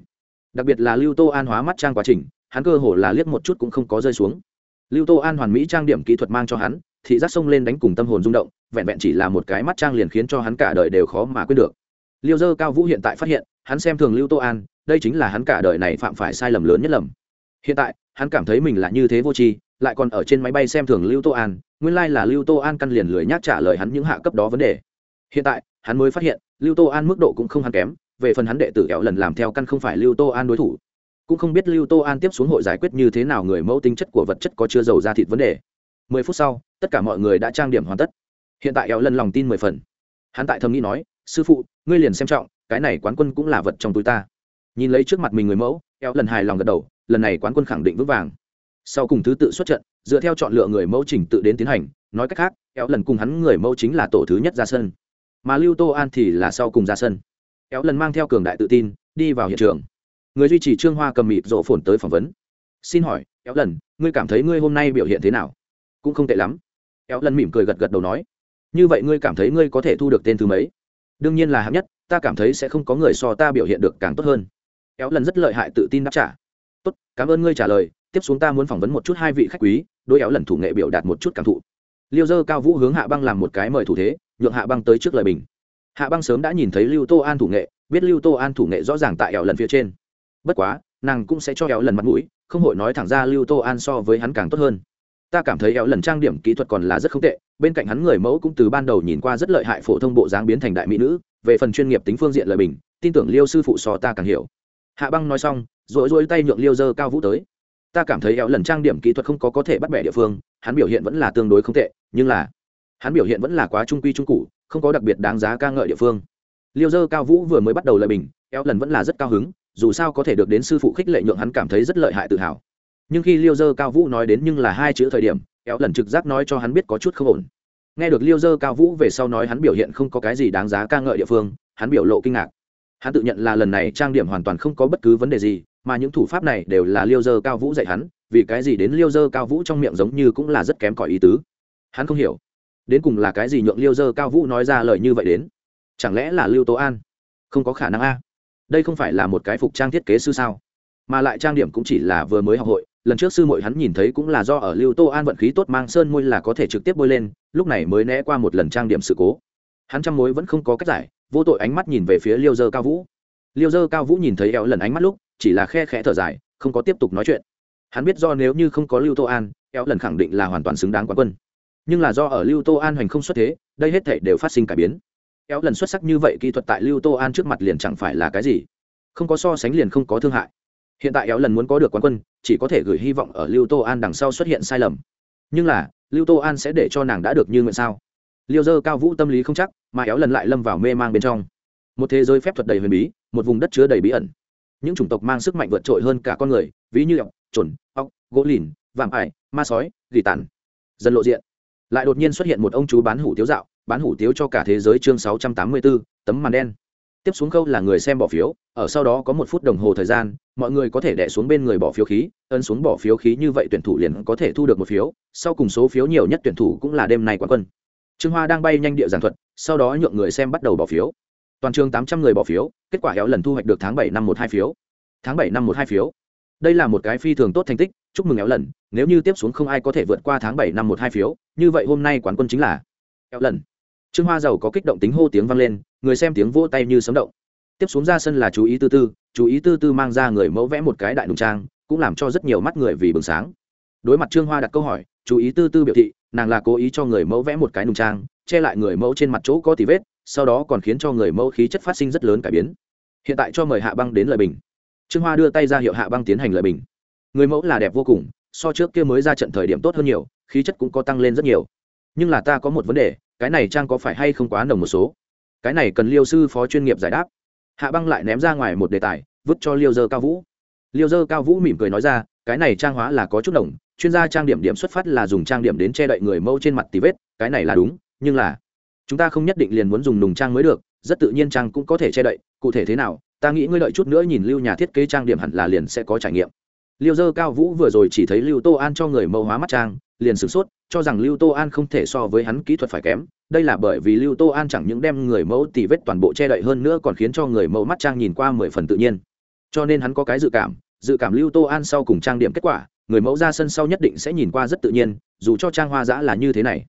Đặc biệt là lưu tô an hóa mắt trang quá trình, hắn cơ hồ là liếc một chút cũng không có rơi xuống. Lưu tô an hoàn mỹ trang điểm kỹ thuật mang cho hắn, thị giác sông lên đánh cùng tâm hồn rung động, vẹn vẹn chỉ là một cái mắt trang liền khiến cho hắn cả đời đều khó mà quên được. Liêu dơ cao vũ hiện tại phát hiện, hắn xem thường lưu tô an, đây chính là hắn cả đời này phạm phải sai lầm lớn nhất lầm. Hiện tại, hắn cảm thấy mình là như thế vô tri, lại còn ở trên máy bay xem thường lưu tô an, nguyên lai là lưu tô an căn liền lười nhác trả lời hắn những hạ cấp đó vấn đề. Hiện tại hắn mới phát hiện, lưu tô an mức độ cũng không hắn kém, về phần hắn đệ tử kẹo lần làm theo căn không phải lưu tô an đối thủ. Cũng không biết lưu tô an tiếp xuống hội giải quyết như thế nào người mẫu tính chất của vật chất có chưa giàu ra thịt vấn đề. Mười phút sau, tất cả mọi người đã trang điểm hoàn tất. Hiện tại kéo lần lòng tin mười phần. Hắn tại thầm nghĩ nói, sư phụ, ngươi liền xem trọng, cái này quán quân cũng là vật trong túi ta. Nhìn lấy trước mặt mình người mẫu kéo lần hài lòng gật đầu, lần này quán quân khẳng định vững vàng. Sau cùng thứ tự xuất trận, dựa theo chọn lựa người mẫu trình tự đến tiến hành, nói cách khác kéo lần cùng hắn người mẫu chính là tổ thứ nhất ra sân mà lưu tô an thì là sau cùng ra sân. Éo lần mang theo cường đại tự tin, đi vào hiện trường. Người duy trì trương hoa cầm mịp rộ phồn tới phỏng vấn. Xin hỏi éo lần, ngươi cảm thấy ngươi hôm nay biểu hiện thế nào? Cũng không tệ lắm. Éo lần mỉm cười gật gật đầu nói, như vậy ngươi cảm thấy ngươi có thể thu được tên thứ mấy? Đương nhiên là hạng nhất, ta cảm thấy sẽ không có người so ta biểu hiện được càng tốt hơn. Éo lần rất lợi hại tự tin đáp trả. Tốt, cảm ơn ngươi trả lời. Tiếp xuống ta muốn phỏng vấn một chút hai vị khách quý. Đôi éo lần thủ nghệ biểu đạt một chút cảm thụ. Liêu dơ cao vũ hướng hạ băng làm một cái mời thủ thế nhượng hạ băng tới trước lời bình. Hạ băng sớm đã nhìn thấy lưu tô an thủ nghệ, biết lưu tô an thủ nghệ rõ ràng tại ẻo lần phía trên. Bất quá, nàng cũng sẽ cho ẻo lần mặt mũi, không hội nói thẳng ra lưu tô an so với hắn càng tốt hơn. Ta cảm thấy ẻo lần trang điểm kỹ thuật còn là rất không tệ, bên cạnh hắn người mẫu cũng từ ban đầu nhìn qua rất lợi hại phổ thông bộ dáng biến thành đại mỹ nữ, về phần chuyên nghiệp tính phương diện lời bình, tin tưởng liêu sư phụ so ta càng hiểu. Hạ băng nói xong rồi rỗi tay nhượng liêu dơ cao vũ tới. Ta cảm thấy ẻo lần trang điểm kỹ thuật không có có thể bắt bẻ địa phương, hắn biểu hiện vẫn là tương đối không tệ, nhưng là hắn biểu hiện vẫn là quá trung quy trung cụ không có đặc biệt đáng giá ca ngợi địa phương. Liêu dơ, cao vũ vừa mới bắt đầu lời bình éo lần vẫn là rất cao hứng, dù sao có thể được đến sư phụ khích lệ nhượng hắn cảm thấy rất lợi hại tự hào. Nhưng khi liêu dơ, cao vũ nói đến nhưng là hai chữ thời điểm éo lần trực giác nói cho hắn biết có chút không ổn. Nghe được liêu dơ, cao vũ về sau nói hắn biểu hiện không có cái gì đáng giá ca ngợi địa phương, hắn biểu lộ kinh ngạc. Hắn tự nhận là lần này trang điểm hoàn toàn không có bất cứ vấn đề gì, mà những thủ pháp này đều là liêu dơ, cao vũ dạy hắn, vì cái gì đến liêu dơ, cao vũ trong miệng giống như cũng là rất kém cỏi ý tứ. Hắn không hiểu đến cùng là cái gì nhượng liêu dơ cao vũ nói ra lời như vậy đến? Chẳng lẽ là lưu tố an? Không có khả năng a. Đây không phải là một cái phục trang thiết kế sư sao? Mà lại trang điểm cũng chỉ là vừa mới học hội, lần trước sư muội hắn nhìn thấy cũng là do ở lưu tô an vận khí tốt mang sơn môi là có thể trực tiếp bôi lên, lúc này mới né qua một lần trang điểm sự cố. Hắn trăm mối vẫn không có cách giải, vô tội ánh mắt nhìn về phía liêu dơ cao vũ. Liêu dơ cao vũ nhìn thấy éo lần ánh mắt lúc, chỉ là khe khẽ thở dài, không có tiếp tục nói chuyện. Hắn biết do nếu như không có lưu tô an éo lần khẳng định là hoàn toàn xứng đáng quán quân nhưng là do ở lưu tô an hoành không xuất thế, đây hết thể đều phát sinh cải biến. Éo lần xuất sắc như vậy kỹ thuật tại lưu tô an trước mặt liền chẳng phải là cái gì. Không có so sánh liền không có thương hại. Hiện tại éo lần muốn có được quán quân, chỉ có thể gửi hy vọng ở lưu tô an đằng sau xuất hiện sai lầm. Nhưng là, lưu tô an sẽ để cho nàng đã được như nguyện sao? Liêu dơ cao vũ tâm lý không chắc, mà éo lần lại lâm vào mê mang bên trong. Một thế giới phép thuật đầy huyền bí, một vùng đất chứa đầy bí ẩn. Những chủng tộc mang sức mạnh vượt trội hơn cả con người, ví như ọc trồn ọc gỗ lìn, vạm ải, ma sói, gỉ tàn. Dần lộ diện lại đột nhiên xuất hiện một ông chú bán hủ tiếu dạo, bán hủ tiếu cho cả thế giới chương sáu trăm tám mươi bốn tấm màn đen. Tiếp xuống khâu là người xem bỏ phiếu, ở sau đó có một phút đồng hồ thời gian, mọi người có thể đẻ xuống bên người bỏ phiếu khí, ấn xuống bỏ phiếu khí như vậy tuyển thủ liền có thể thu được một phiếu, sau cùng số phiếu nhiều nhất tuyển thủ cũng là đêm nay quán quân. Trương hoa đang bay nhanh địa giảng thuật, sau đó nhượng người xem bắt đầu bỏ phiếu. Toàn trường tám trăm người bỏ phiếu, kết quả héo lần thu hoạch được tháng bảy năm một hai phiếu. Tháng bảy năm một hai phiếu. Đây là một cái phi thường tốt thành tích chúc mừng éo lần, nếu như tiếp xuống không ai có thể vượt qua tháng bảy năm một hai phiếu, như vậy hôm nay quán quân chính là éo lần. Trương hoa giàu có kích động tính hô tiếng vang lên, người xem tiếng vỗ tay như sấm động. Tiếp xuống ra sân là chú ý tư tư, chú ý tư tư mang ra người mẫu vẽ một cái đại nùng trang, cũng làm cho rất nhiều mắt người vì bừng sáng. Đối mặt trương hoa đặt câu hỏi, chú ý tư tư biểu thị, nàng là cố ý cho người mẫu vẽ một cái nùng trang, che lại người mẫu trên mặt chỗ có tì vết, sau đó còn khiến cho người mẫu khí chất phát sinh rất lớn cải biến. Hiện tại cho mời hạ băng đến lời bình. Trương hoa đưa tay ra hiệu hạ băng tiến hành lời bình người mẫu là đẹp vô cùng, so trước kia mới ra trận thời điểm tốt hơn nhiều, khí chất cũng có tăng lên rất nhiều. Nhưng là ta có một vấn đề, cái này trang có phải hay không quá nồng một số? Cái này cần liêu sư phó chuyên nghiệp giải đáp. Hạ băng lại ném ra ngoài một đề tài, vứt cho liêu dơ cao vũ. Liêu dơ cao vũ mỉm cười nói ra, cái này trang hóa là có chút nồng, chuyên gia trang điểm điểm xuất phát là dùng trang điểm đến che đậy người mẫu trên mặt tí vết, cái này là đúng, nhưng là chúng ta không nhất định liền muốn dùng nùng trang mới được, rất tự nhiên trang cũng có thể che đậy, cụ thể thế nào, ta nghĩ ngươi đợi chút nữa nhìn lưu nhà thiết kế trang điểm hẳn là liền sẽ có trải nghiệm liêu dơ cao vũ vừa rồi chỉ thấy lưu tô an cho người mẫu hóa mắt trang, liền sửng sốt, cho rằng lưu tô an không thể so với hắn kỹ thuật phải kém. Đây là bởi vì lưu tô an chẳng những đem người mẫu tỉ vết toàn bộ che đậy hơn nữa còn khiến cho người mẫu mắt trang nhìn qua mười phần tự nhiên. Cho nên hắn có cái dự cảm dự cảm lưu tô an sau cùng trang điểm kết quả, người mẫu ra sân sau nhất định sẽ nhìn qua rất tự nhiên, dù cho trang hoa giã là như thế này.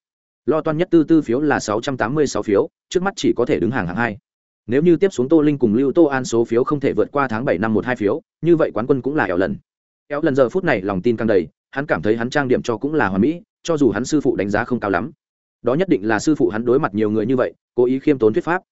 Lo toan nhất tư tư phiếu là sáu trăm tám mươi sáu phiếu, trước mắt chỉ có thể đứng hàng hạng hai. Nếu như tiếp xuống tô linh cùng lưu tô an số phiếu không thể vượt qua tháng bảy năm một hai phiếu, như vậy quán quân cũng là ẻo lần kéo lần giờ phút này lòng tin càng đầy, hắn cảm thấy hắn trang điểm cho cũng là hoàn mỹ, cho dù hắn sư phụ đánh giá không cao lắm. Đó nhất định là sư phụ hắn đối mặt nhiều người như vậy, cố ý khiêm tốn thuyết pháp.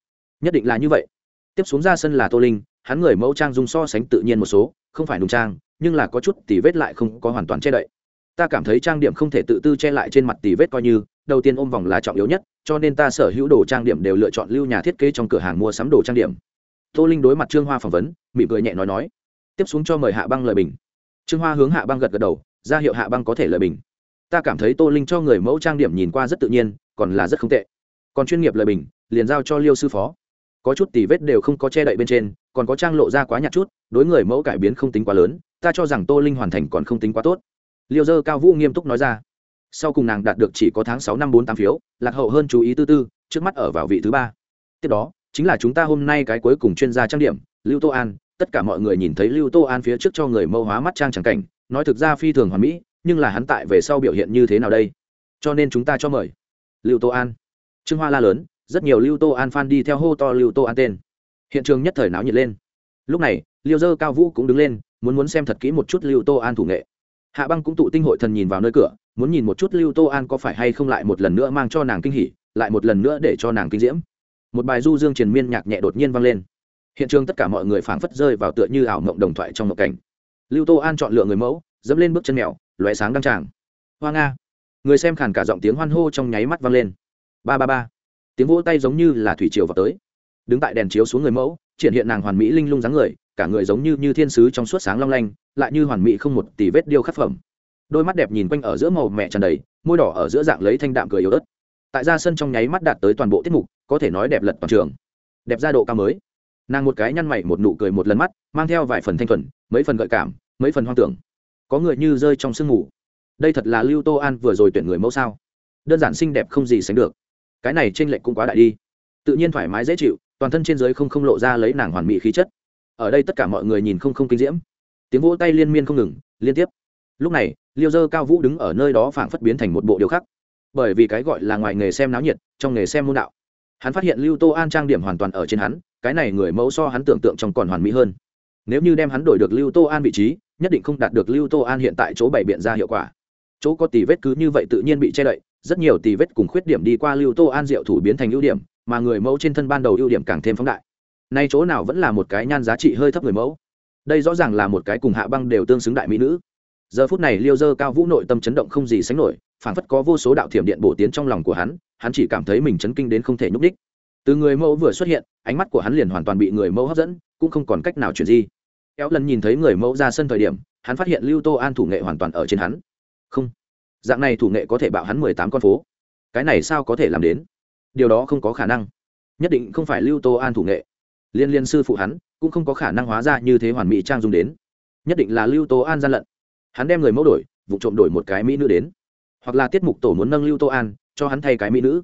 Nhất định là như vậy. Tiếp xuống ra sân là tô linh, hắn người mẫu trang dùng so sánh tự nhiên một số, không phải nùng trang, nhưng là có chút tỉ vết lại không có hoàn toàn che đậy. Ta cảm thấy trang điểm không thể tự tư che lại trên mặt tỉ vết coi như, đầu tiên ôm vòng là trọng yếu nhất, cho nên ta sở hữu đồ trang điểm đều lựa chọn lưu nhà thiết kế trong cửa hàng mua sắm đồ trang điểm. Tô linh đối mặt trương hoa phỏng vấn, mỉm cười nhẹ nói nói. Tiếp xuống cho mời hạ băng lời bình trương hoa hướng hạ băng gật gật đầu, ra hiệu hạ băng có thể lời bình. Ta cảm thấy tô linh cho người mẫu trang điểm nhìn qua rất tự nhiên, còn là rất không tệ. Còn chuyên nghiệp lời bình, liền giao cho liêu sư phó. Có chút tỉ vết đều không có che đậy bên trên, còn có trang lộ ra quá nhạt chút, đối người mẫu cải biến không tính quá lớn, ta cho rằng tô linh hoàn thành còn không tính quá tốt. Liêu dơ cao vũ nghiêm túc nói ra. Sau cùng nàng đạt được chỉ có tháng sáu năm bốn tám phiếu, lạc hậu hơn chú ý tư tư, trước mắt ở vào vị thứ ba. Tiếp đó, chính là chúng ta hôm nay cái cuối cùng chuyên gia trang điểm, lưu tô an tất cả mọi người nhìn thấy lưu tô an phía trước cho người mâu hóa mắt trang tràng cảnh, nói thực ra phi thường hoàn mỹ, nhưng là hắn tại về sau biểu hiện như thế nào đây? Cho nên chúng ta cho mời. Lưu tô an. Trương hoa la lớn, rất nhiều lưu tô an f a n đi theo hô to lưu tô an tên. Hiện trường nhất thời náo nhiệt lên. Lúc này, liêu dơ cao vũ cũng đứng lên, muốn muốn xem thật kỹ một chút lưu tô an thủ nghệ. Hạ băng cũng tụ tinh hội thần nhìn vào nơi cửa, muốn nhìn một chút lưu tô an có phải hay không lại một lần nữa mang cho nàng kinh hỉ, lại một lần nữa để cho nàng kinh diễm. Một bài du dương triền miên nhạc nhẹ đột nhiên vang lên hiện trường tất cả mọi người phảng phất rơi vào tựa như ảo mộng đồng thoại trong mộng cảnh. Lưu tô an chọn lựa người mẫu, dẫm lên bước chân mèo loé sáng đăng tràng. Hoa nga. Người xem khàn cả giọng tiếng hoan hô trong nháy mắt vang lên. Ba ba ba. Tiếng vỗ tay giống như là thủy triều vào tới. Đứng tại đèn chiếu xuống người mẫu, triển hiện nàng hoàn mỹ linh lung dáng người, cả người giống như như thiên sứ trong suốt sáng long lanh, lại như hoàn mỹ không một tỷ vết điêu khắc phẩm. Đôi mắt đẹp nhìn quanh ở giữa màu mẹ tràn đầy, môi đỏ ở giữa dạng lấy thanh đạm cười yếu ớt. Tại ra sân trong nháy mắt đạt tới toàn bộ tiết mục, có thể nói đẹp lật toàn trường. Đẹp ra độ cao mới nàng một cái nhăn mày một nụ cười một lần mắt, mang theo vài phần thanh thuần, mấy phần gợi cảm, mấy phần hoang tưởng. Có người như rơi trong sương mù. Đây thật là lưu tô an vừa rồi tuyển người mẫu sao? Đơn giản xinh đẹp không gì sánh được. Cái này t r ê n lệch cũng quá đại đi. Tự nhiên thoải mái dễ chịu, toàn thân trên giới không không lộ ra lấy nàng hoàn mỹ khí chất. Ở đây tất cả mọi người nhìn không không kinh diễm. Tiếng vỗ tay liên miên không ngừng, liên tiếp. Lúc này, liêu dơ cao vũ đứng ở nơi đó phảng phất biến thành một bộ điều khác bởi vì cái gọi là ngoài nghề xem náo nhiệt, trong nghề xem môn đạo. Hắn phát hiện lưu tô an trang điểm hoàn toàn ở trên hắn cái này người mẫu so hắn tưởng tượng trong còn hoàn mỹ hơn. Nếu như đem hắn đổi được lưu tô an vị trí, nhất định không đạt được lưu tô an hiện tại chỗ bày biện ra hiệu quả. Chỗ có tỷ vết cứ như vậy tự nhiên bị che đậy, rất nhiều tỷ vết cùng khuyết điểm đi qua lưu tô an diệu thủ biến thành ưu điểm, mà người mẫu trên thân ban đầu ưu điểm càng thêm phóng đại. Nay chỗ nào vẫn là một cái nhan giá trị hơi thấp người mẫu. Đây rõ ràng là một cái cùng hạ băng đều tương xứng đại mỹ nữ. Giờ phút này liêu dơ cao vũ nội tâm chấn động không gì sánh nổi phản phất có vô số đạo thiểm điện bổ tiến trong lòng của hắn hắn chỉ cảm thấy mình chấn kinh đến không thể nhúc đích từ người mẫu vừa xuất hiện, ánh mắt của hắn liền hoàn toàn bị người mẫu hấp dẫn, cũng không còn cách nào chuyển di. Kéo lần nhìn thấy người mẫu ra sân thời điểm, hắn phát hiện lưu tô an thủ nghệ hoàn toàn ở trên hắn. Không, dạng này thủ nghệ có thể bạo hắn mười tám con phố. Cái này sao có thể làm đến? Điều đó không có khả năng. Nhất định không phải lưu tô an thủ nghệ. Liên liên sư phụ hắn, cũng không có khả năng hóa ra như thế hoàn mỹ trang dùng đến. Nhất định là lưu tô an gian lận. Hắn đem người mẫu đổi, vụ trộm đổi một cái mỹ nữ đến. Hoặc là tiết mục tổ muốn nâng lưu tô an, cho hắn thay cái mỹ nữ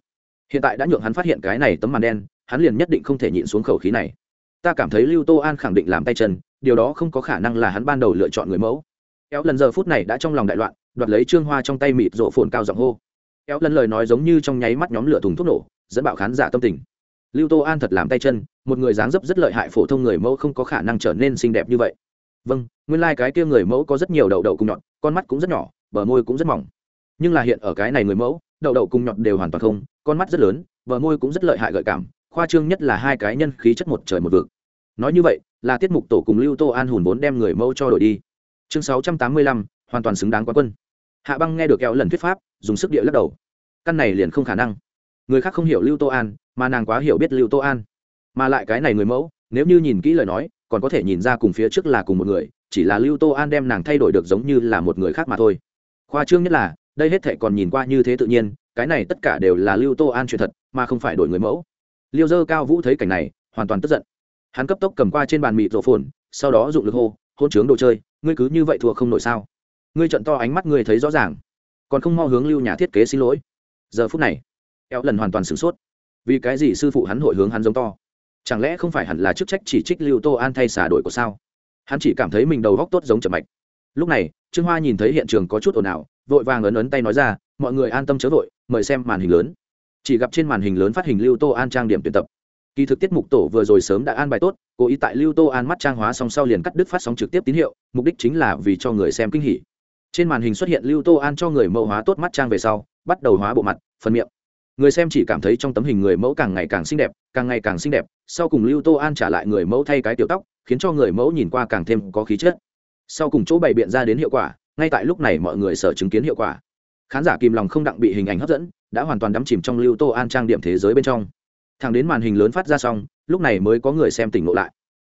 hiện tại đã nhượng hắn phát hiện cái này tấm màn đen, hắn liền nhất định không thể nhịn xuống khẩu khí này. Ta cảm thấy lưu tô an khẳng định làm tay chân, điều đó không có khả năng là hắn ban đầu lựa chọn người mẫu. Kéo lần giờ phút này đã trong lòng đại loạn, đoạt lấy trương hoa trong tay mịt rộ phồn cao giọng hô. Kéo lần lời nói giống như trong nháy mắt nhóm lửa thùng thuốc nổ, dẫn bạo khán giả tâm tình. Lưu tô an thật làm tay chân, một người dáng dấp rất lợi hại phổ thông người mẫu không có khả năng trở nên xinh đẹp như vậy. Vâng nguyên lai、like、cái kia người mẫu có rất nhiều đậu đậu cùng nhọn, con mắt cũng rất nhỏ, bờ môi cũng rất mỏng. Nhưng là hiện ở cái này người mẫu đậu đậu cùng nhọn đều hoàn toàn không, con mắt rất lớn vợ môi cũng rất lợi hại gợi cảm, khoa trương nhất là hai cái nhân khí chất một trời một vực. Nói như vậy, là tiết mục tổ cùng lưu tô an hùn vốn đem người mẫu cho đổi đi. Chương sáu trăm tám mươi lăm, hoàn toàn xứng đáng quá quân. Hạ băng nghe được kẹo lần thuyết pháp, dùng sức địa lắc đầu. Căn này liền không khả năng. Người khác không hiểu lưu tô an, mà nàng quá hiểu biết lưu tô an. Mà lại cái này người mẫu, nếu như nhìn kỹ lời nói, còn có thể nhìn ra cùng phía trước là cùng một người, chỉ là lưu tô an đem nàng thay đổi được giống như là một người khác mà thôi. Khoa trương nhất là đây hết thệ còn nhìn qua như thế tự nhiên, cái này tất cả đều là lưu tô an chuyện thật, mà không phải đổi người mẫu. Liêu dơ cao vũ thấy cảnh này, hoàn toàn tức giận. Hắn cấp tốc cầm qua trên bàn mịt rổ phồn, sau đó dụng lực hô, hôn trướng đồ chơi, ngươi cứ như vậy thua không nổi sao? Ngươi trận to ánh mắt ngươi thấy rõ ràng. Còn không mo hướng lưu nhà thiết kế xin lỗi. Giờ phút này eo lần hoàn toàn sửng sốt. Vì cái gì sư phụ hắn hội hướng hắn giống to? Chẳng lẽ không phải hẳn là chức trách chỉ trích lưu tô an thay xả đổi của sao? Hắn chỉ cảm thấy mình đầu góc tốt giống chậm mạch. Lúc này, trương hoa nhìn thấy hiện trường có chút ồn ào vội vàng ấn ấn tay nói ra, mọi người an tâm chớ vội, mời xem màn hình lớn. Chỉ gặp trên màn hình lớn phát hình lưu tô an trang điểm tuyển tập. Kỳ thực tiết mục tổ vừa rồi sớm đã an bài tốt, cố ý tại lưu tô an mắt trang hóa song sau liền cắt đứt phát sóng trực tiếp tín hiệu, mục đích chính là vì cho người xem kinh hỉ. Trên màn hình xuất hiện lưu tô an cho người mẫu hóa tốt mắt trang về sau, bắt đầu hóa bộ mặt, phần miệng. Người xem chỉ cảm thấy trong tấm hình người mẫu càng ngày càng xinh đẹp, càng ngày càng xinh đẹp, sau cùng lưu tô an trả lại người mẫu thay cái tiểu tóc, khiến cho người mẫu nhìn qua càng thêm có khí chất. Sau cùng chỗ bày biện ra đến hiệu quả ngay tại lúc này mọi người sở chứng kiến hiệu quả. Khán giả kìm lòng không đặng bị hình ảnh hấp dẫn, đã hoàn toàn đắm chìm trong lưu tô an trang điểm thế giới bên trong. Thẳng đến màn hình lớn phát ra xong, lúc này mới có người xem tỉnh ngộ lại.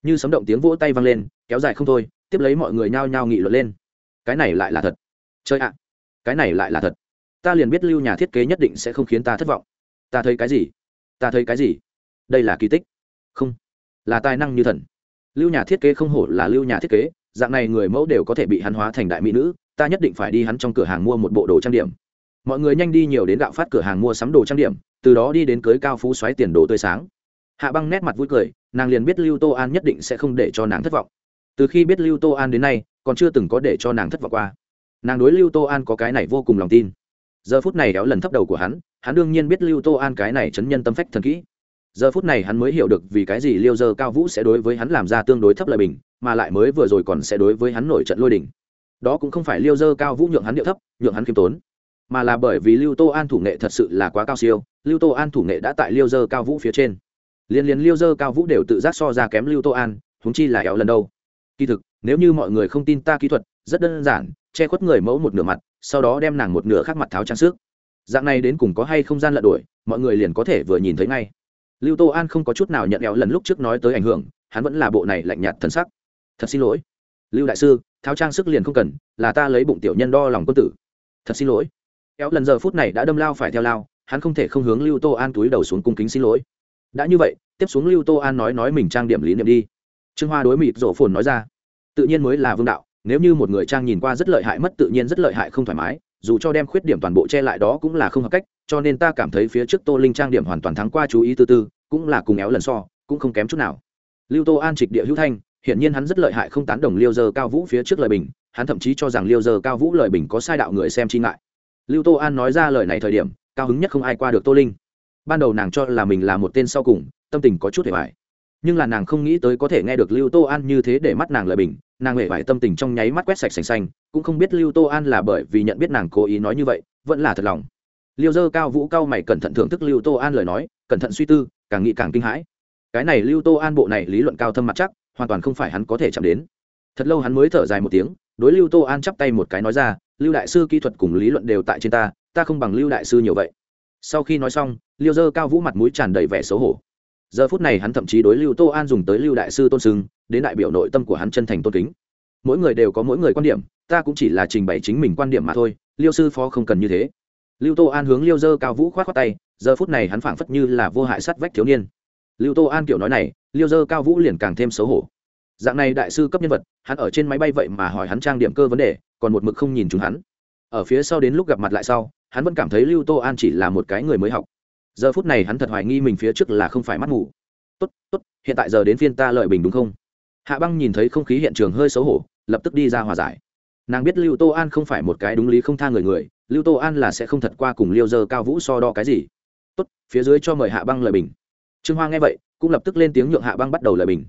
Như sấm động tiếng vỗ tay vang lên, kéo dài không thôi, tiếp lấy mọi người nhao nhao nghị luận lên. Cái này lại là thật. Chơi ạ, cái này lại là thật. Ta liền biết lưu nhà thiết kế nhất định sẽ không khiến ta thất vọng. Ta thấy cái gì? Ta thấy cái gì? Đây là kỳ tích. Không, là tài năng như thần. Lưu nhà thiết kế không hổ là lưu nhà thiết kế dạng này người mẫu đều có thể bị hắn hóa thành đại mỹ nữ, ta nhất định phải đi hắn trong cửa hàng mua một bộ đồ trang điểm. Mọi người nhanh đi nhiều đến gạo phát cửa hàng mua sắm đồ trang điểm, từ đó đi đến cưới cao phú xoáy tiền đồ tươi sáng. Hạ băng nét mặt vui cười, nàng liền biết lưu tô an nhất định sẽ không để cho nàng thất vọng. Từ khi biết lưu tô an đến nay, còn chưa từng có để cho nàng thất vọng qua. Nàng đối lưu tô an có cái này vô cùng lòng tin. Giờ phút này kéo lần thấp đầu của hắn hắn đương nhiên biết lưu tô an cái này chấn nhân tâm phách thần kỹ giờ phút này hắn mới hiểu được vì cái gì liêu dơ cao vũ sẽ đối với hắn làm ra tương đối thấp lời bình, mà lại mới vừa rồi còn sẽ đối với hắn nổi trận lôi đỉnh đó cũng không phải liêu dơ cao vũ nhượng hắn điệu thấp, nhượng hắn khiêm tốn, mà là bởi vì lưu tô an thủ nghệ thật sự là quá cao siêu, lưu tô an thủ nghệ đã tại liêu dơ cao vũ phía trên. Liên liên liêu dơ cao vũ đều tự giác so ra kém lưu tô an húng chi là éo lần đâu. Kỳ thực, nếu như mọi người không tin ta kỹ thuật, rất đơn giản, che khuất người mẫu một nửa mặt, sau đó đem nàng một nửa khác mặt tháo trang sức. Dạng này đến cùng có hay không gian lận đổi mọi người liền có thể vừa nhìn thấy ngay lưu tô an không có chút nào nhận éo lần lúc trước nói tới ảnh hưởng, hắn vẫn là bộ này lạnh nhạt thần sắc. Thật xin lỗi. Lưu đại sư, tháo trang sức liền không cần, là ta lấy bụng tiểu nhân đo lòng quân tử. Thật xin lỗi. Éo lần giờ phút này đã đâm lao phải theo lao, hắn không thể không hướng lưu tô an túi đầu xuống cung kính xin lỗi. Đã như vậy, tiếp xuống lưu tô an nói nói mình trang điểm lý niệm đi. Trương hoa đối mịt rổ phồn nói ra. Tự nhiên mới là vương đạo, nếu như một người trang nhìn qua rất lợi hại mất tự nhiên rất lợi hại không thoải mái dù cho đem khuyết điểm toàn bộ che lại đó cũng là không hợp cách, cho nên ta cảm thấy phía trước tô linh trang điểm hoàn toàn thắng qua chú ý tư tư, cũng là cùng éo lần so, cũng không kém chút nào. Lưu tô an trịch địa hữu thanh hiện nhiên hắn rất lợi hại không tán đồng liêu dơ cao vũ phía trước lời bình, hắn thậm chí cho rằng liêu dơ cao vũ lời bình có sai đạo người xem chi ngại. Lưu tô an nói ra lời này thời điểm, cao hứng nhất không ai qua được tô linh. Ban đầu nàng cho là mình là một tên sau cùng, tâm tình có chút hề vải nhưng là nàng không nghĩ tới có thể nghe được lưu tô an như thế để mắt nàng lời bình nàng hề vải tâm tình trong nháy mắt quét sạch sành xanh, cũng không biết lưu tô an là bởi vì nhận biết nàng cố ý nói như vậy, vẫn là thật lòng. Liêu dơ cao vũ cao mày cẩn thận thưởng thức lưu tô an lời nói, cẩn thận suy tư, càng nghĩ càng kinh hãi. Cái này lưu tô an bộ này lý luận cao thâm mặt chắc, hoàn toàn không phải hắn có thể chạm đến. Thật lâu hắn mới thở dài một tiếng, đối lưu tô an chắp tay một cái nói ra, lưu đại sư kỹ thuật cùng lý luận đều tại trên ta ta không bằng lưu đại sư nhiều vậy. Sau khi nói xong, liêu dơ cao vũ mặt mũi tràn đầy vẻ xấu hổ. Giờ phút này hắn thậm chí đối lưu tô an dùng tới lưu đại sư tôn sưng đến đại biểu nội tâm của hắn chân thành tôn kính. Mỗi người đều có mỗi người quan điểm, ta cũng chỉ là trình bày chính mình quan điểm mà thôi, liêu sư phó không cần như thế. Lưu tô an hướng liêu dơ cao vũ k h o á t tay, giờ phút này hắn phảng phất như là vô hại sắt vách thiếu niên. Lưu tô an kiểu nói này, liêu dơ cao vũ liền càng thêm xấu hổ. Dạng này đại sư cấp nhân vật, hắn ở trên máy bay vậy mà hỏi hắn trang điểm cơ vấn đề, còn một mực không nhìn chúng hắn. Ở phía sau đến lúc gặp mặt lại sau, hắn vẫn cảm thấy lưu tô an chỉ là một cái người mới học. Giờ phút này hắn thật hoài nghi mình phía trước là không phải mắt ngủ tốt tốt, hiện tại giờ đến phiên ta lợi bình đúng không? Hạ băng nhìn thấy không khí hiện trường hơi xấu hổ, lập tức đi ra hòa giải. Nàng biết lưu tô an không phải một cái đúng lý không tha người người, lưu tô an là sẽ không thật qua cùng liêu dơ cao vũ so đo cái gì. Tốt, phía dưới cho mời hạ băng lời bình. Trương hoa nghe vậy, cũng lập tức lên tiếng nhượng hạ băng bắt đầu lời bình.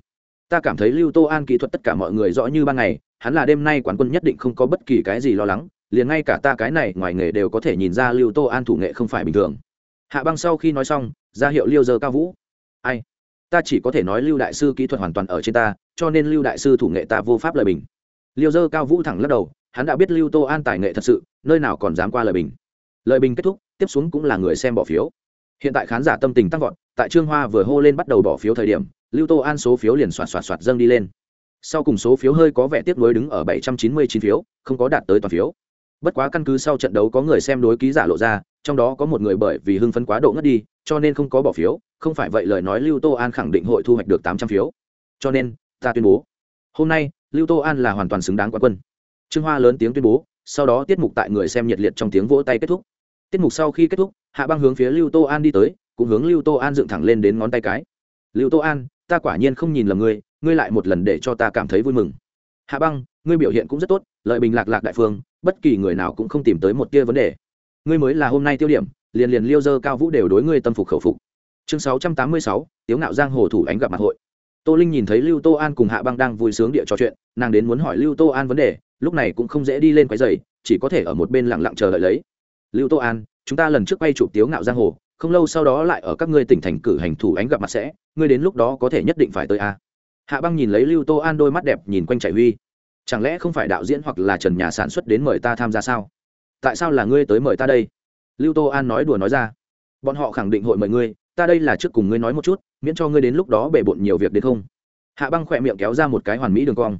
Ta cảm thấy lưu tô an kỹ thuật tất cả mọi người rõ như ban ngày, hắn là đêm nay quán quân nhất định không có bất kỳ cái gì lo lắng, liền ngay cả ta cái này ngoài nghề đều có thể nhìn ra lưu tô an thủ nghệ không phải bình thường. Hạ băng sau khi nói xong, ra hiệu liêu dơ cao vũ. Ai, ta chỉ có thể nói lưu đại sư kỹ thuật hoàn toàn ở trên ta cho nên lưu đại sư thủ nghệ ta vô pháp lời bình. Liêu dơ cao vũ thẳng lắc đầu, hắn đã biết lưu tô an tài nghệ thật sự, nơi nào còn dám qua lời bình. Lời bình kết thúc, tiếp xuống cũng là người xem bỏ phiếu. Hiện tại khán giả tâm tình tăng vọt, tại trương hoa vừa hô lên bắt đầu bỏ phiếu thời điểm, lưu tô an số phiếu liền soạt soạt soạt dâng đi lên. Sau cùng số phiếu hơi có vẻ tiếp nối đứng ở bảy trăm chín mươi chín phiếu, không có đạt tới toàn phiếu. Bất quá căn cứ sau trận đấu có người xem đối ký giả lộ ra, trong đó có một người bởi vì hưng phấn quá độ ngất đi, cho nên không có bỏ phiếu, không phải vậy lời nói lưu tô an khẳng định hội thu hoạch được tám trăm phiếu. Cho nên ta tuyên bố. Hôm nay, lưu tô an là hoàn toàn xứng đáng quán quân. Trương hoa lớn tiếng tuyên bố, sau đó tiết mục tại người xem nhiệt liệt trong tiếng vỗ tay kết thúc. Tiết mục sau khi kết thúc, hạ băng hướng phía lưu tô an đi tới, cũng hướng lưu tô an dựng thẳng lên đến ngón tay cái. Lưu tô an, ta quả nhiên không nhìn lầm ngươi ngươi lại một lần để cho ta cảm thấy vui mừng. Hạ băng, ngươi biểu hiện cũng rất tốt, lợi bình lạc lạc đại phương, bất kỳ người nào cũng không tìm tới một tia vấn đề. Ngươi mới là hôm nay tiêu điểm, liền liền liêu dơ cao vũ đều đối ngươi tâm phục khẩu phục. Chương sáu trăm tám mươi sáu, tiếu ngạo giang hồ thủ ánh gặp mặt hội tô linh nhìn thấy lưu tô an cùng hạ băng đang vui sướng địa trò chuyện, nàng đến muốn hỏi lưu tô an vấn đề, lúc này cũng không dễ đi lên quái dày chỉ có thể ở một bên lặng lặng chờ đợi lấy. Lưu tô an, chúng ta lần trước quay chụp tiếu ngạo giang hồ, không lâu sau đó lại ở các ngươi tỉnh thành cử hành thủ ánh gặp mặt sẽ, ngươi đến lúc đó có thể nhất định phải tới a. Hạ băng nhìn lấy lưu tô an đôi mắt đẹp nhìn quanh chạy huy. Chẳng lẽ không phải đạo diễn hoặc là trần nhà sản xuất đến mời ta tham gia sao? Tại sao là ngươi tới mời ta đây? Lưu tô an nói đùa nói ra. Bọn họ khẳng định hội mời ngươi ta đây là trước cùng ngươi nói một chút, miễn cho ngươi đến lúc đó bể bộn nhiều việc đến không? Hạ băng khỏe miệng kéo ra một cái hoàn mỹ đường cong.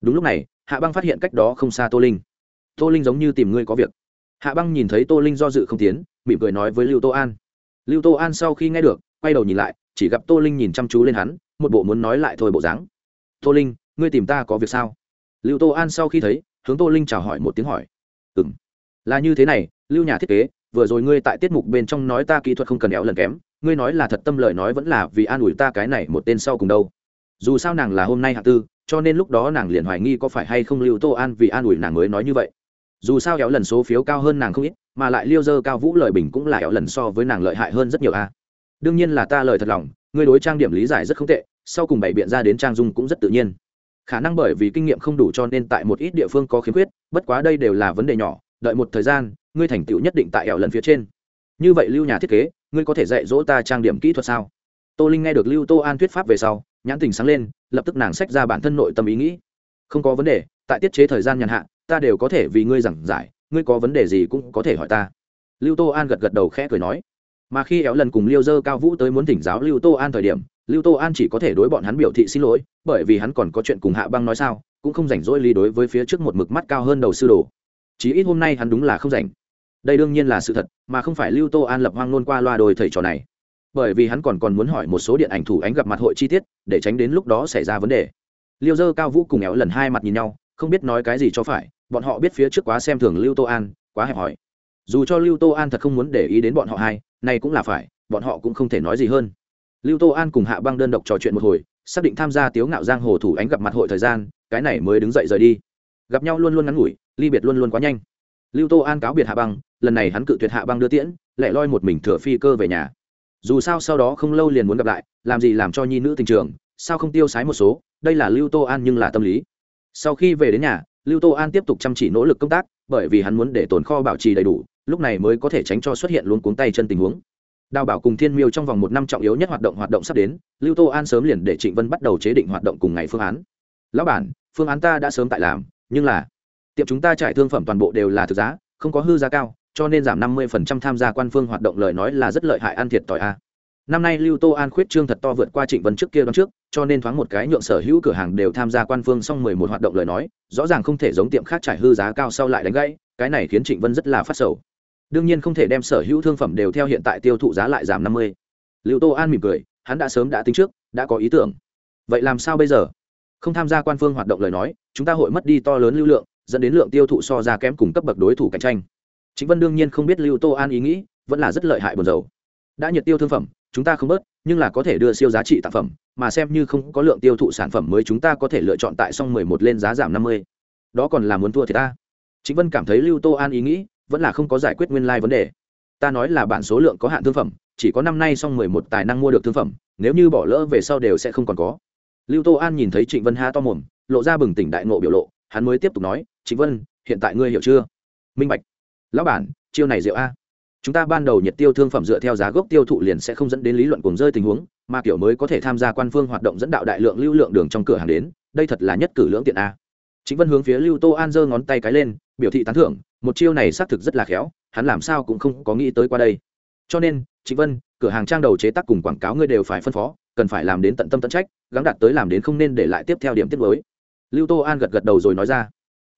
Đúng lúc này, hạ băng phát hiện cách đó không xa tô linh. Tô linh giống như tìm ngươi có việc. Hạ băng nhìn thấy tô linh do dự không tiến, mỉm cười nói với lưu tô an. Lưu tô an sau khi nghe được, quay đầu nhìn lại, chỉ gặp tô linh nhìn chăm chú lên hắn, một bộ muốn nói lại thôi bộ dáng. Tô linh, ngươi tìm ta có việc sao? Lưu tô an sau khi thấy, hướng tô linh chào hỏi một tiếng hỏi. Ừ m là như thế này, lưu nhà thiết kế, vừa rồi ngươi tại tiết mục bên trong nói ta kỹ thuật không cần éo lần kém ngươi nói là thật tâm lời nói vẫn là vì an ủi ta cái này một tên sau cùng đâu. Dù sao nàng là hôm nay hạ tư, cho nên lúc đó nàng liền hoài nghi có phải hay không lưu tô an vì an ủi nàng mới nói như vậy. Dù sao éo lần số phiếu cao hơn nàng không ít, mà lại liêu dơ cao vũ lời bình cũng là éo lần so với nàng lợi hại hơn rất nhiều a. Đương nhiên là ta lời thật lòng, ngươi đối trang điểm lý giải rất không tệ, sau cùng bày biện ra đến trang dung cũng rất tự nhiên. Khả năng bởi vì kinh nghiệm không đủ cho nên tại một ít địa phương có khiếm khuyết, bất quá đây đều là vấn đề nhỏ, đợi một thời gian, ngươi thành tựu nhất định tại ẻo lần phía trên. Như vậy lưu nhà thiết kế ngươi có thể dạy dỗ ta trang điểm kỹ thuật sao? Tô linh nghe được lưu tô an thuyết pháp về sau, nhãn tình sáng lên, lập tức nàng sách ra bản thân nội tâm ý nghĩ. Không có vấn đề, tại tiết chế thời gian nhàn hạ, ta đều có thể vì ngươi giảng giải, ngươi có vấn đề gì cũng có thể hỏi ta. Lưu tô an gật gật đầu khẽ cười nói. Mà khi éo lần cùng liêu dơ cao vũ tới muốn thỉnh giáo lưu tô an thời điểm, lưu tô an chỉ có thể đối bọn hắn biểu thị xin lỗi, bởi vì hắn còn có chuyện cùng hạ băng nói sao, cũng không rảnh rỗi lý đối với phía trước một mực mắt cao hơn đầu sư đồ. Chí ít hôm nay hắn đúng là không rảnh đây đương nhiên là sự thật, mà không phải lưu tô an lập hoang nôn qua loa đồi thầy trò này. Bởi vì hắn còn còn muốn hỏi một số điện ảnh thủ ánh gặp mặt hội chi tiết, để tránh đến lúc đó xảy ra vấn đề. Liêu dơ, cao vũ cùng éo lần hai mặt nhìn nhau, không biết nói cái gì cho phải, bọn họ biết phía trước quá xem thường lưu tô an, quá hẹp hòi. Dù cho lưu tô an thật không muốn để ý đến bọn họ hai nay cũng là phải, bọn họ cũng không thể nói gì hơn. Lưu tô an cùng hạ băng đơn độc trò chuyện một hồi, xác định tham gia tiếu ngạo giang hồ thủ ánh gặp mặt hội thời gian, cái này mới đứng dậy rời đi. Gặp nhau luôn luôn ngắn ngủi, ly biệt luôn luôn quá nhanh lưu tô an cáo biệt hạ băng, lần này hắn cự tuyệt hạ băng đưa tiễn, lại loi một mình thừa phi cơ về nhà. Dù sao sau đó không lâu liền muốn gặp lại, làm gì làm cho nhi nữ tình trường, sao không tiêu sái một số, đây là lưu tô an nhưng là tâm lý. Sau khi về đến nhà, lưu tô an tiếp tục chăm chỉ nỗ lực công tác, bởi vì hắn muốn để tồn kho bảo trì đầy đủ, lúc này mới có thể tránh cho xuất hiện luôn cuống tay chân tình huống. Đào bảo cùng thiên miêu trong vòng một năm trọng yếu nhất hoạt động hoạt động sắp đến, lưu tô an sớm liền để trịnh vân bắt đầu chế định hoạt động cùng ngày phương án. Lão bản, phương án ta đã sớm tại làm, nhưng là tiệm chúng ta trải thương phẩm toàn bộ đều là thực giá, không có hư giá cao, cho nên giảm năm mươi tham gia quan phương hoạt động lời nói là rất lợi hại ăn thiệt tỏi a. Năm nay lưu tô an khuyết trương thật to vượt qua trịnh vân trước kia đón trước, cho nên thoáng một cái nhượng sở hữu cửa hàng đều tham gia quan phương xong mười một hoạt động lời nói, rõ ràng không thể giống tiệm khác trải hư giá cao sau lại đánh gãy, cái này khiến trịnh vân rất là phát sầu. Đương nhiên không thể đem sở hữu thương phẩm đều theo hiện tại tiêu thụ giá lại giảm năm mươi. Lưu tô an mỉm cười, hắn đã sớm đã tính trước, đã có ý tưởng. Vậy làm sao bây giờ? Không tham gia quan phương hoạt động lời nói, chúng ta hội mất đi to lớn lưu lượng dẫn đến lượng tiêu thụ so ra kém cùng cấp bậc đối thủ cạnh tranh. Chính vân đương nhiên không biết lưu tô an ý nghĩ, vẫn là rất lợi hại buồn dầu đã nhiệt tiêu thương phẩm, chúng ta không bớt, nhưng là có thể đưa siêu giá trị tác phẩm, mà xem như không có lượng tiêu thụ sản phẩm mới chúng ta có thể lựa chọn tại song mười một lên giá giảm năm mươi. Đó còn là muốn thua thì ta. Chính vân cảm thấy lưu tô an ý nghĩ, vẫn là không có giải quyết nguyên lai vấn đề. Ta nói là bản số lượng có hạn thương phẩm, chỉ có năm nay song mười một tài năng mua được thương phẩm, nếu như bỏ lỡ về sau đều sẽ không còn có. Lưu tô an nhìn thấy trịnh vân ha to mồm, lộ ra bừng tỉnh đại nộ biểu lộ, hắn mới tiếp tục nói trịnh vân, hiện tại ngươi hiểu chưa? Minh bạch. Lão bản, chiêu này rượu a. Chúng ta ban đầu nhiệt tiêu thương phẩm dựa theo giá gốc tiêu thụ liền sẽ không dẫn đến lý luận cùng rơi tình huống, mà kiểu mới có thể tham gia quan phương hoạt động dẫn đạo đại lượng lưu lượng đường trong cửa hàng đến, đây thật là nhất cử lưỡng tiện a. Chính vân hướng phía lưu tô an giơ ngón tay cái lên, biểu thị tán thưởng, một chiêu này xác thực rất là khéo, hắn làm sao cũng không có nghĩ tới qua đây. Cho nên chính vân, cửa hàng trang đầu chế tác cùng quảng cáo ngươi đều phải phân phó, cần phải làm đến tận tâm tận trách, gắng đạt tới làm đến không nên để lại tiếp theo điểm tiết mới. Lưu tô an gật gật đầu rồi nói ra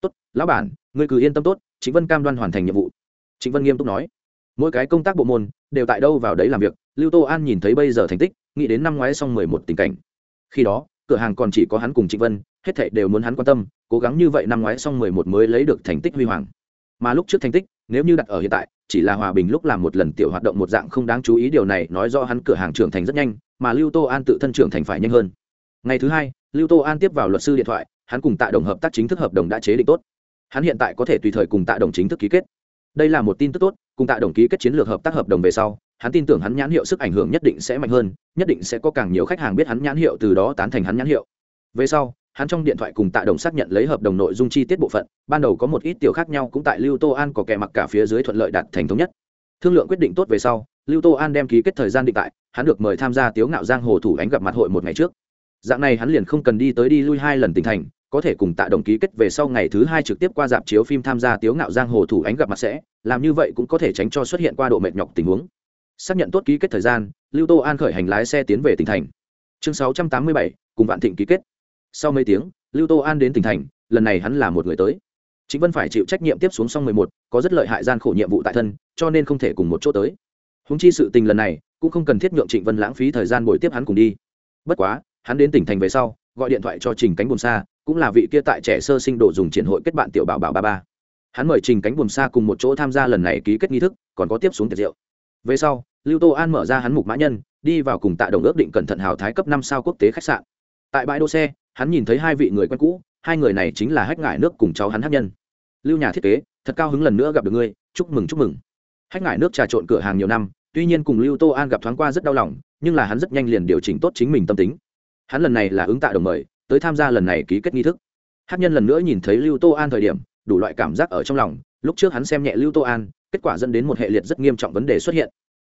tốt, lão bản, ngươi cứ yên tâm tốt chính vân cam đoan hoàn thành nhiệm vụ. Chính vân nghiêm túc nói. Mỗi cái công tác bộ môn đều tại đâu vào đấy làm việc, lưu tô an nhìn thấy bây giờ thành tích, nghĩ đến năm ngoái xong mười một tình cảnh. Khi đó, cửa hàng còn chỉ có hắn cùng trịnh vân, hết thệ đều muốn hắn quan tâm, cố gắng như vậy năm ngoái xong mười một mới lấy được thành tích huy hoàng. Mà lúc trước thành tích, nếu như đặt ở hiện tại, chỉ là hòa bình lúc làm một lần tiểu hoạt động một dạng không đáng chú ý, điều này nói do hắn cửa hàng trưởng thành rất nhanh, mà lưu tô an tự thân trưởng thành phải nhanh hơn. Ngày thứ hai, lưu tô an tiếp vào luật sư điện thoại hắn cùng tạ đồng hợp tác chính thức hợp đồng đã chế định tốt. Hắn hiện tại có thể tùy thời cùng tạ đồng chính thức ký kết. Đây là một tin tức tốt, cùng tạ đồng ký kết chiến lược hợp tác hợp đồng về sau, hắn tin tưởng hắn nhãn hiệu sức ảnh hưởng nhất định sẽ mạnh hơn, nhất định sẽ có càng nhiều khách hàng biết hắn nhãn hiệu từ đó tán thành hắn nhãn hiệu. Về sau, hắn trong điện thoại cùng tạ đồng xác nhận lấy hợp đồng nội dung chi tiết bộ phận, ban đầu có một ít tiểu khác nhau cũng tại lưu tô an có kẻ mặc cả phía dưới thuận lợi đạt thành thống nhất. Thương lượng quyết định tốt về sau, lưu tô an đem ký kết thời gian định tại, hắn được mời tham gia tiếu ngạo giang hồ thủ ánh gặp mặt hội một ngày trước. Dạng này hắn liền không cần đi tới đi lui hai lần tỉnh thành có thể cùng tạ đồng ký kết về sau ngày thứ hai trực tiếp qua dạp chiếu phim tham gia tiếu ngạo giang hồ thủ ánh gặp mặt sẽ, làm như vậy cũng có thể tránh cho xuất hiện qua độ mệt nhọc tình huống. Xác nhận tốt ký kết thời gian, lưu tô an khởi hành lái xe tiến về tỉnh thành. Chương sáu trăm tám mươi bảy, cùng vạn thịnh ký kết. Sau mấy tiếng, lưu tô an đến tỉnh thành, lần này hắn là một người tới. Chính vân phải chịu trách nhiệm tiếp xuống xong mười một, có rất lợi hại gian khổ nhiệm vụ tại thân, cho nên không thể cùng một chỗ tới. Húng chi sự tình lần này, cũng không cần thiết nhượng trịnh vân lãng phí thời gian buổi tiếp hắn cùng đi. Bất quá, hắn đến tỉnh thành về sau, gọi điện thoại cho trình cánh buồm xa cũng là vị kia tại trẻ sơ sinh độ dùng triển hội kết bạn tiểu bảo bảo ba ba. Hắn mời trình cánh buồm xa cùng một chỗ tham gia lần này ký kết nghi thức, còn có tiếp xuống tiệc rượu. Về sau, lưu tô an mở ra hắn mục mã nhân, đi vào cùng tạ đồng ước định cẩn thận hào thái cấp năm sao quốc tế khách sạn. Tại bãi đỗ xe, hắn nhìn thấy hai vị người quen cũ, hai người này chính là hách ngải nước cùng cháu hắn hát nhân. Lưu nhà thiết kế, thật cao hứng lần nữa gặp được ngươi, chúc mừng chúc mừng. Hách ngải nước trà trộn cửa hàng nhiều năm, tuy nhiên cùng lưu tô an gặp thoáng qua rất đau lòng, nhưng là hắn rất nhanh liền điều chỉnh tốt chính mình tâm tính. Hắn lần này là ứng tạ đồng mời tới tham gia lần này ký kết nghi thức. Hát nhân lần nữa nhìn thấy lưu tô an thời điểm, đủ loại cảm giác ở trong lòng, lúc trước hắn xem nhẹ lưu tô an, kết quả dẫn đến một hệ liệt rất nghiêm trọng vấn đề xuất hiện.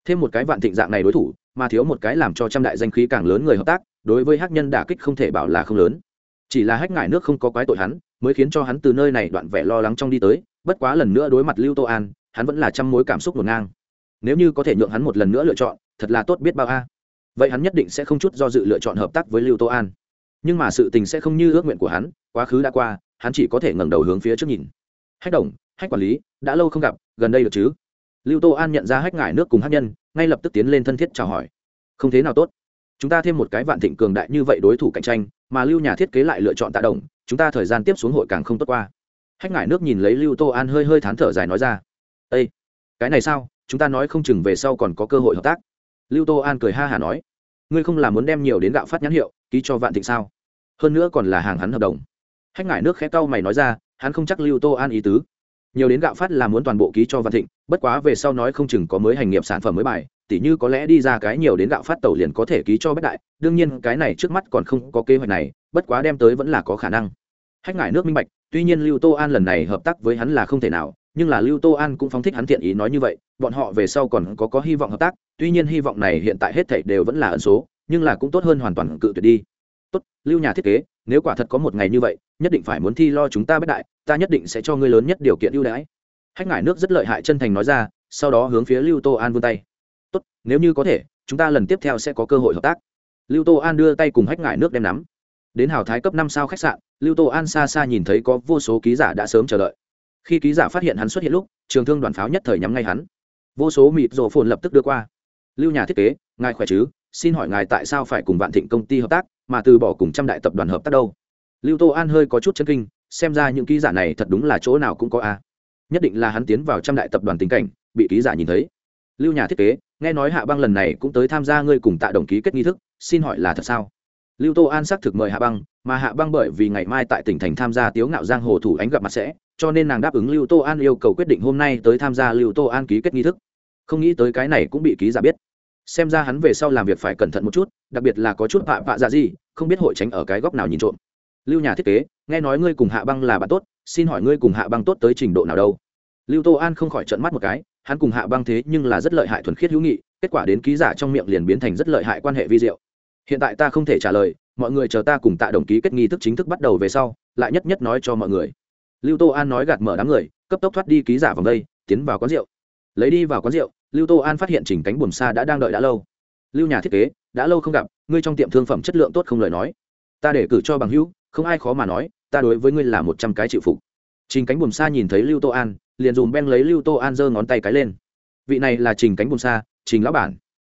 Thêm một cái vạn thịnh dạng này đối thủ, mà thiếu một cái làm cho trăm đại danh khí càng lớn người hợp tác, đối với hắc nhân đả kích không thể bảo là không lớn. Chỉ là hách ngải nước không có quái tội hắn, mới khiến cho hắn từ nơi này đoạn vẻ lo lắng trong đi tới, bất quá lần nữa đối mặt lưu tô an, hắn vẫn là trăm mối cảm xúc ngổn ngang. Nếu như có thể nhượng hắn một lần nữa lựa chọn, thật là tốt biết bao a. Vậy hắn nhất định sẽ không chút do dự lựa chọn hợp tác với lưu tô an nhưng mà sự tình sẽ không như ước nguyện của hắn, quá khứ đã qua, hắn chỉ có thể ngẩng đầu hướng phía trước nhìn. Hách đồng, hách quản lý, đã lâu không gặp, gần đây được chứ? Lưu tô an nhận ra hách ngải nước cùng hát nhân, ngay lập tức tiến lên thân thiết chào hỏi. Không thế nào tốt. Chúng ta thêm một cái vạn thịnh cường đại như vậy đối thủ cạnh tranh, mà lưu nhà thiết kế lại lựa chọn tạ đồng, chúng ta thời gian tiếp xuống hội càng không tốt qua. Hách ngải nước nhìn lấy lưu tô an hơi hơi thán thở dài nói ra. Â cái này sao? Chúng ta nói không chừng về sau còn có cơ hội hợp tác. Lưu tô an cười ha hả nói. Ngươi không là muốn đem nhiều đến gạo phát nhãn hiệu ký cho vạn thịnh sao? Hơn nữa còn là hàng hắn hợp đồng. Hách ngải nước khẽ cau mày nói ra, hắn không chắc lưu tô an ý tứ. Nhiều đến gạo phát là muốn toàn bộ ký cho vạn thịnh, bất quá về sau nói không chừng có mới hành nghiệp sản phẩm mới bài, tỉ như có lẽ đi ra cái nhiều đến gạo phát tàu liền có thể ký cho bất đại, đương nhiên cái này trước mắt còn không có kế hoạch này, bất quá đem tới vẫn là có khả năng. Hách ngải nước minh bạch, tuy nhiên lưu tô an lần này hợp tác với hắn là không thể nào, nhưng là lưu tô an cũng phóng thích hắn thiện ý nói như vậy, bọn họ về sau còn có có hy vọng hợp tác, tuy nhiên hy vọng này hiện tại hết thảy đều vẫn là ẩn số nhưng là cũng tốt hơn hoàn toàn cự tuyệt đi. Tốt, lưu nhà thiết kế, nếu quả thật có một ngày như vậy, nhất định phải muốn thi lo chúng ta bất đại, ta nhất định sẽ cho ngươi lớn nhất điều kiện ưu đãi. Hách ngải nước rất lợi hại chân thành nói ra, sau đó hướng phía lưu tô an vươn tay. Tốt, nếu như có thể, chúng ta lần tiếp theo sẽ có cơ hội hợp tác. Lưu tô an đưa tay cùng hách ngải nước đem nắm. Đến hào thái cấp năm sao khách sạn, lưu tô an xa xa nhìn thấy có vô số ký giả đã sớm chờ đợi. Khi ký giả phát hiện hắn xuất hiện lúc, trường thương đoàn pháo nhất thời nhắm ngay hắn. Vô số mịt rổ phồn lập tức đưa qua. Lưu nhà thiết kế, ngài khỏe chứ? Xin hỏi ngài tại sao phải cùng vạn thịnh công ty hợp tác, mà từ bỏ cùng trăm đại tập đoàn hợp tác đâu? Lưu tô an hơi có chút chân kinh, xem ra những ký giả này thật đúng là chỗ nào cũng có a. Nhất định là hắn tiến vào trăm đại tập đoàn tình cảnh, bị ký giả nhìn thấy. Lưu nhà thiết kế, nghe nói hạ băng lần này cũng tới tham gia ngươi cùng tạ đồng ký kết nghi thức, xin hỏi là thật sao? Lưu tô an xác thực mời hạ băng, mà hạ băng bởi vì ngày mai tại tỉnh thành tham gia tiếu ngạo giang hồ thủ ánh gặp mặt sẽ, cho nên nàng đáp ứng lưu tô an yêu cầu quyết định hôm nay tới tham gia lưu tô an ký kết nghi thức. Không nghĩ tới cái này cũng bị ký giả biết xem ra hắn về sau làm việc phải cẩn thận một chút, đặc biệt là có chút vạ vạ dạ gì, không biết hội tránh ở cái góc nào nhìn trộm. Lưu nhà thiết kế, nghe nói ngươi cùng hạ băng là bạn tốt, xin hỏi ngươi cùng hạ băng tốt tới trình độ nào đâu? Lưu tô an không khỏi trận mắt một cái, hắn cùng hạ băng thế nhưng là rất lợi hại thuần khiết hữu nghị, kết quả đến ký giả trong miệng liền biến thành rất lợi hại quan hệ vi diệu. Hiện tại ta không thể trả lời, mọi người chờ ta cùng tạ đồng ký kết nghi thức chính thức bắt đầu về sau, lại nhất nhất nói cho mọi người. Lưu tô an nói gạt mở đám người, cấp tốc thoát đi ký giả vòng đây, tiến vào quán rượu. Lấy đi vào quán rượu lưu tô an phát hiện chỉnh cánh buồm xa đã đang đợi đã lâu. Lưu nhà thiết kế, đã lâu không gặp, ngươi trong tiệm thương phẩm chất lượng tốt không lời nói. Ta để cử cho bằng hữu, không ai khó mà nói, ta đối với ngươi là một trăm cái chịu phục. Trình cánh buồm xa nhìn thấy lưu tô an, liền dùm beng lấy lưu tô an giơ ngón tay cái lên. Vị này là trình cánh buồm xa trình lão bản.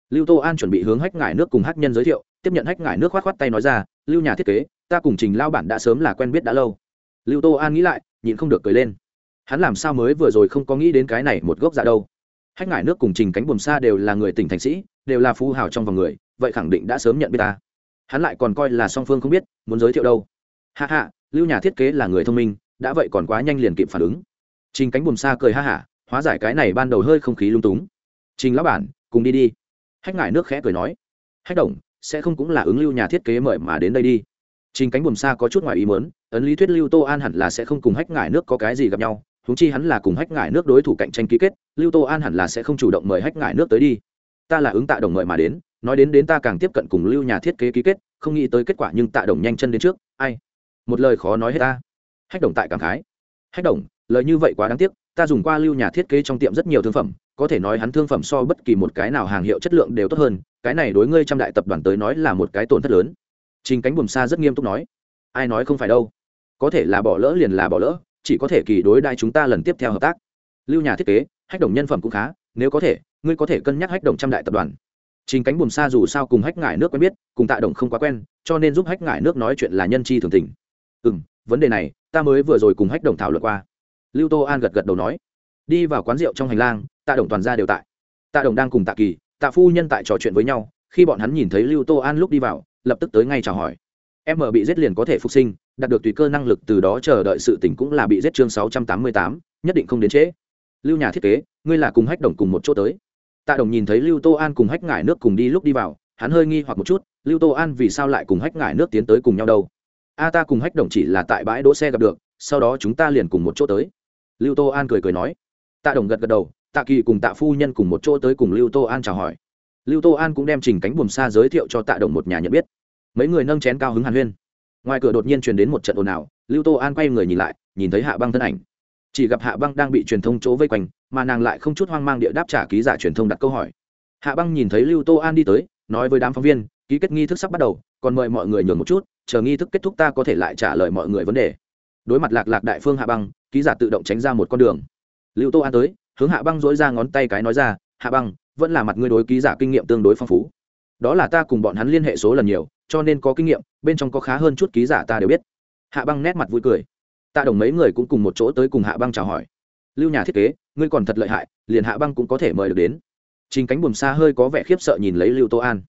Lưu tô an chuẩn bị hướng hách ngải nước cùng hắc nhân giới thiệu, tiếp nhận hách ngải nước khoát khoát tay nói ra, lưu nhà thiết kế, ta cùng trình lao bản đã sớm là quen biết đã lâu. Lưu tô an nghĩ lại, nhịn không được cười lên. Hắn làm sao mới vừa rồi không có nghĩ đến cái này một gốc dạ đâu hách ngải nước cùng trình cánh buồm xa đều là người tỉnh thành sĩ, đều là phú hào trong vòng người, vậy khẳng định đã sớm nhận biết ta. Hắn lại còn coi là song phương không biết, muốn giới thiệu đâu. Hạ hạ lưu nhà thiết kế là người thông minh, đã vậy còn quá nhanh liền kịp phản ứng. Trình cánh buồm xa cười ha hả, hóa giải cái này ban đầu hơi không khí lung túng. Trình lão bản, cùng đi đi. Hách ngải nước khẽ cười nói. Hách đồng, sẽ không cũng là ứng lưu nhà thiết kế mời mà đến đây đi. Trình cánh buồm xa có chút ngoài ý mớn ấn lý thuyết lưu tô an hẳn là sẽ không cùng hách ngải nước có cái gì gặp nhau huống chi hắn là cùng hách ngải nước đối thủ cạnh tranh ký kết, lưu tô an hẳn là sẽ không chủ động mời hách ngải nước tới đi. Ta là ứng tạ đồng mời mà đến, nói đến đến ta càng tiếp cận cùng lưu nhà thiết kế ký kết, không nghĩ tới kết quả nhưng tạ đồng nhanh chân đến trước, ai? Một lời khó nói hết ta. Hách đồng tại cảm khái. Hách đồng, lời như vậy quá đáng tiếc, ta dùng qua lưu nhà thiết kế trong tiệm rất nhiều thương phẩm, có thể nói hắn thương phẩm so bất kỳ một cái nào hàng hiệu chất lượng đều tốt hơn, cái này đối ngươi trăm đại tập đoàn tới nói là một cái tổn thất lớn. Trình cánh buồm xa rất nghiêm túc nói. Ai nói không phải đâu? Có thể là bỏ lỡ liền là bỏ lỡ chỉ có thể kỳ đối đại chúng ta lần tiếp theo hợp tác. Lưu nhà thiết kế, hách đồng nhân phẩm cũng khá, nếu có thể, ngươi có thể cân nhắc hách đồng trăm đại tập đoàn. Trình cánh buồm xa dù sao cùng hách ngải nước quen biết, cùng tạ đồng không quá quen, cho nên giúp hách ngải nước nói chuyện là nhân chi thường tình. Ừ m vấn đề này, ta mới vừa rồi cùng hách đồng thảo luận qua. Lưu tô an gật gật đầu nói. Đi vào quán rượu trong hành lang, tạ đồng toàn ra đều tại. Tạ đồng đang cùng tạ kỳ, tạ phu nhân tại trò chuyện với nhau, khi bọn hắn nhìn thấy lưu tô an lúc đi vào, lập tức tới ngay chào hỏi. Em mở bị giết liền có thể phục sinh đạt được tùy cơ năng lực từ đó chờ đợi sự tỉnh cũng là bị giết chương sáu trăm tám mươi tám, nhất định không đến trễ. Lưu nhà thiết kế, ngươi là cùng hách đồng cùng một chỗ tới. Tạ đồng nhìn thấy lưu tô an cùng hách ngải nước cùng đi lúc đi vào, hắn hơi nghi hoặc một chút, lưu tô an vì sao lại cùng hách ngải nước tiến tới cùng nhau đâu? A ta cùng hách đồng chỉ là tại bãi đỗ xe gặp được, sau đó chúng ta liền cùng một chỗ tới. Lưu tô an cười cười nói. Tạ đồng gật gật đầu, tạ kỳ cùng tạ phu nhân cùng một chỗ tới cùng lưu tô an chào hỏi. Lưu tô an cũng đem trình cánh buồm xa giới thiệu cho tạ đồng một nhà nhận biết. Mấy người nâng chén cao hứng hàn huyên ngoài cửa đột nhiên truyền đến một trận ồn ào, lưu tô an quay người nhìn lại, nhìn thấy hạ băng thân ảnh. Chỉ gặp hạ băng đang bị truyền thông chỗ vây quanh, mà nàng lại không chút hoang mang địa đáp trả ký giả truyền thông đặt câu hỏi. Hạ băng nhìn thấy lưu tô an đi tới, nói với đám phóng viên, ký kết nghi thức sắp bắt đầu, còn mời mọi người nhường một chút, chờ nghi thức kết thúc ta có thể lại trả lời mọi người vấn đề. Đối mặt lạc lạc đại phương hạ băng, ký giả tự động tránh ra một con đường. Lưu tô an tới, hướng hạ băng dỗi ra ngón tay cái nói ra, hạ băng, vẫn là mặt ngươi đối ký giả kinh nghiệm tương đối phong phú. Đó là ta cùng bọn hắn liên hệ số lần nhiều cho nên có kinh nghiệm, bên trong có khá hơn chút ký giả ta đều biết. Hạ băng nét mặt vui cười. Tạ đồng mấy người cũng cùng một chỗ tới cùng hạ băng chào hỏi. Lưu nhà thiết kế, ngươi còn thật lợi hại, liền hạ băng cũng có thể mời được đến. Chính cánh buồm xa hơi có vẻ khiếp sợ nhìn lấy lưu tô an.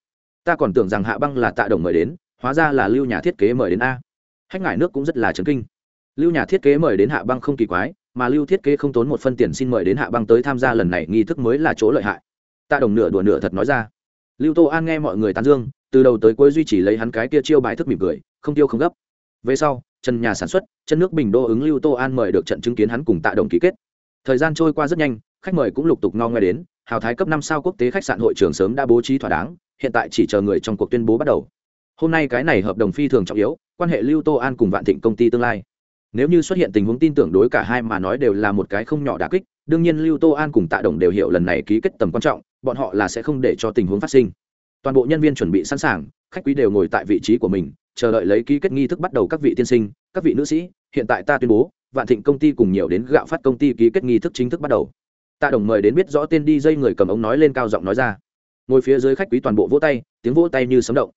Ta còn tưởng rằng hạ băng là tạ đồng mời đến, hóa ra là lưu nhà thiết kế mời đến a. Hách ngải nước cũng rất là chấn kinh. Lưu nhà thiết kế mời đến hạ băng không kỳ quái, mà lưu thiết kế không tốn một phân tiền xin mời đến hạ băng tới tham gia lần này nghi thức mới là chỗ lợi hại. Tạ đồng nửa đùa nửa thật nói ra. Lưu tô an nghe mọi người tán dương từ đầu tới cuối duy trì lấy hắn cái kia chiêu bài thức mỉm cười, không tiêu không gấp. Về sau, chân nhà sản xuất, chân nước bình đô ứng lưu tô an mời được trận chứng kiến hắn cùng tạ đồng ký kết. Thời gian trôi qua rất nhanh, khách mời cũng lục tục no ngoe đến, hào thái cấp năm sao quốc tế khách sạn hội trường sớm đã bố trí thỏa đáng, hiện tại chỉ chờ người trong cuộc tuyên bố bắt đầu. Hôm nay cái này hợp đồng phi thường trọng yếu, quan hệ lưu tô an cùng vạn thịnh công ty tương lai. Nếu như xuất hiện tình huống tin tưởng đối cả hai mà nói đều là một cái không nhỏ đà kích, đương nhiên lưu tô an cùng tạ đồng đều hiểu lần này ký kết tầm quan trọng, bọn họ là sẽ không để cho tình huống phát sinh toàn bộ nhân viên chuẩn bị sẵn sàng, khách quý đều ngồi tại vị trí của mình, chờ đợi lấy ký kết nghi thức bắt đầu các vị tiên sinh, các vị nữ sĩ, hiện tại ta tuyên bố, vạn thịnh công ty cùng nhiều đến gạo phát công ty ký kết nghi thức chính thức bắt đầu. Tạ đồng mời đến biết rõ tên đi dây người cầm ống nói lên cao giọng nói ra. Ngồi phía dưới khách quý toàn bộ vỗ tay, tiếng vỗ tay như sấm động.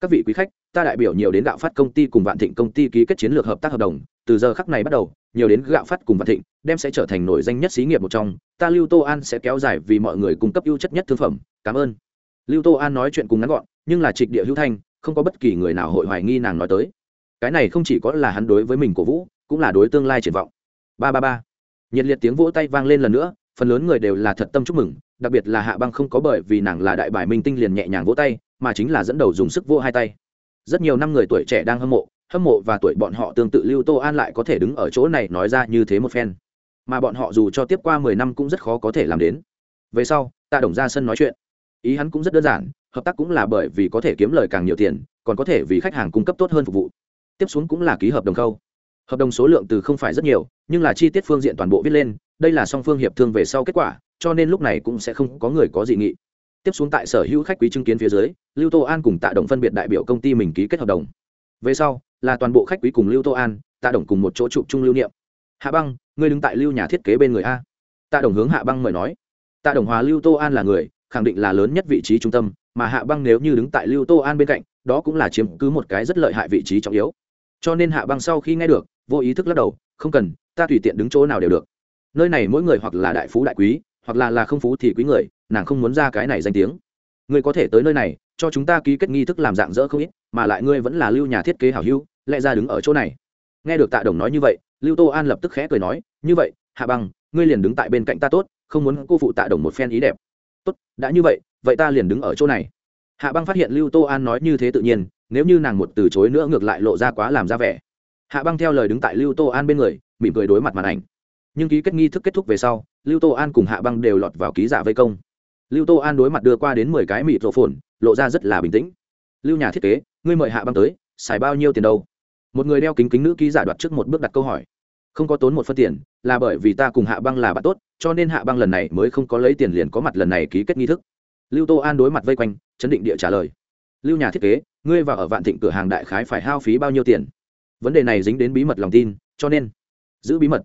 Các vị quý khách, ta đại biểu nhiều đến gạo phát công ty cùng vạn thịnh công ty ký kết chiến lược hợp tác hợp đồng, từ giờ khắc này bắt đầu, nhiều đến gạo phát cùng vạn thịnh đem sẽ trở thành nổi danh nhất xí nghiệp một trong. Ta lưu tô an sẽ kéo dài vì mọi người cung cấp ưu chất nhất thương phẩm. Cảm ơn lưu tô an nói chuyện cùng ngắn gọn, nhưng là trịch địa hữu thanh, không có bất kỳ người nào hội hoài nghi nàng nói tới. Cái này không chỉ có là hắn đối với mình cổ vũ, cũng là đối tương lai triển vọng. Ba ba ba. Nhiệt liệt tiếng vỗ tay vang lên lần nữa, phần lớn người đều là thật tâm chúc mừng, đặc biệt là hạ băng không có bởi vì nàng là đại bài minh tinh liền nhẹ nhàng vỗ tay, mà chính là dẫn đầu dùng sức vỗ hai tay. Rất nhiều năm người tuổi trẻ đang hâm mộ hâm mộ và tuổi bọn họ tương tự lưu tô an lại có thể đứng ở chỗ này nói ra như thế một phen. Mà bọn họ dù cho tiếp qua mười năm cũng rất khó có thể làm đến. Về sau ta đồng ra sân nói chuyện ý hắn cũng rất đơn giản, hợp tác cũng là bởi vì có thể kiếm lời càng nhiều tiền, còn có thể vì khách hàng cung cấp tốt hơn phục vụ. Tiếp xuống cũng là ký hợp đồng khâu. Hợp đồng số lượng từ không phải rất nhiều, nhưng là chi tiết phương diện toàn bộ viết lên, đây là song phương hiệp thương về sau kết quả, cho nên lúc này cũng sẽ không có người có dị nghị. Tiếp xuống tại sở hữu khách quý chứng kiến phía dưới, lưu tô an cùng tạ đồng phân biệt đại biểu công ty mình ký kết hợp đồng. Về sau, là toàn bộ khách quý cùng lưu tô an, tạ đồng cùng một chỗ chụp chung lưu niệm. Hạ băng, ngươi đứng tại lưu nhà thiết kế bên người a. Tạ đồng hướng hạ băng mời nói. Tạ đồng hòa lưu tô an là người khẳng định là lớn nhất vị trí trung tâm, mà hạ băng nếu như đứng tại lưu tô an bên cạnh, đó cũng là chiếm cứ một cái rất lợi hại vị trí trọng yếu. Cho nên hạ băng sau khi nghe được, vô ý thức lắc đầu, không cần, ta tùy tiện đứng chỗ nào đều được. Nơi này mỗi người hoặc là đại phú đại quý, hoặc là là không phú thì quý người, nàng không muốn ra cái này danh tiếng. Ngươi có thể tới nơi này, cho chúng ta ký kết nghi thức làm dạng dỡ không ít, mà lại ngươi vẫn là lưu nhà thiết kế hảo hữu, lẽ ra đứng ở chỗ này. Nghe được tạ đồng nói như vậy, lưu tô an lập tức khẽ cười nói, như vậy, hạ băng, ngươi liền đứng tại bên cạnh ta tốt, không muốn cô phụ tạ đồng một phen ý đẹp đã như vậy vậy ta liền đứng ở chỗ này. Hạ băng phát hiện lưu tô an nói như thế tự nhiên, nếu như nàng một từ chối nữa ngược lại lộ ra quá làm ra vẻ. Hạ băng theo lời đứng tại lưu tô an bên người, mỉm cười đối mặt màn ảnh. Nhưng ký kết nghi thức kết thúc về sau, lưu tô an cùng hạ băng đều lọt vào ký giả vây công. Lưu tô an đối mặt đưa qua đến mười cái mịt rộ phồn, lộ ra rất là bình tĩnh. Lưu nhà thiết kế, ngươi mời hạ băng tới, xài bao nhiêu tiền đâu? Một người đeo kính kính nữ ký giả đoạt trước một bước đặt câu hỏi không có tốn một phân tiền, là bởi vì ta cùng hạ băng là bạn tốt, cho nên hạ băng lần này mới không có lấy tiền liền có mặt lần này ký kết nghi thức. Lưu tô an đối mặt vây quanh, chấn định địa trả lời. Lưu nhà thiết kế, ngươi và ở vạn thịnh cửa hàng đại khái phải hao phí bao nhiêu tiền? Vấn đề này dính đến bí mật lòng tin, cho nên giữ bí mật.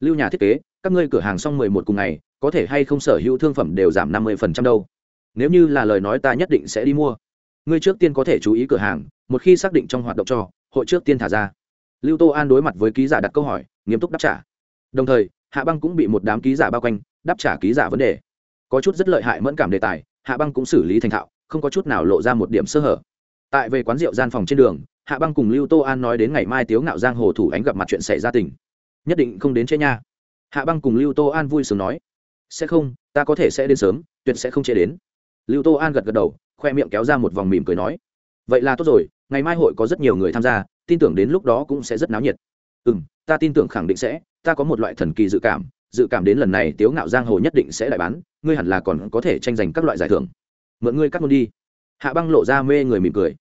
Lưu nhà thiết kế, các ngươi cửa hàng xong mười một cùng ngày, có thể hay không sở hữu thương phẩm đều giảm năm mươi phần trăm đâu? Nếu như là lời nói ta nhất định sẽ đi mua. Ngươi trước tiên có thể chú ý cửa hàng, một khi xác định trong hoạt động cho, hội trước tiên thả ra lưu tô an đối mặt với ký giả đặt câu hỏi, nghiêm túc đáp trả. Đồng thời, hạ băng cũng bị một đám ký giả bao quanh, đáp trả ký giả vấn đề. Có chút rất lợi hại mẫn cảm đề tài, hạ băng cũng xử lý thành thạo, không có chút nào lộ ra một điểm sơ hở. Tại về quán rượu gian phòng trên đường, hạ băng cùng lưu tô an nói đến ngày mai tiếu ngạo giang hồ thủ ánh gặp mặt chuyện xảy ra tình. Nhất định không đến chế nha. Hạ băng cùng lưu tô an vui sướng nói. Sẽ không, ta có thể sẽ đến sớm, tuyệt sẽ không chế đến. Lưu tô an gật gật đầu, khoe miệng kéo ra một vòng mỉm cười nói. Vậy là tốt rồi ngày mai hội có rất nhiều người tham gia, tin tưởng đến lúc đó cũng sẽ rất náo nhiệt. Ừ m ta tin tưởng khẳng định sẽ, ta có một loại thần kỳ dự cảm dự cảm đến lần này tiếu ngạo giang hồ nhất định sẽ đại bán, ngươi hẳn là còn có thể tranh giành các loại giải thưởng. Mượn ngươi cắt luôn đi. Hạ băng lộ ra mê người mỉm cười.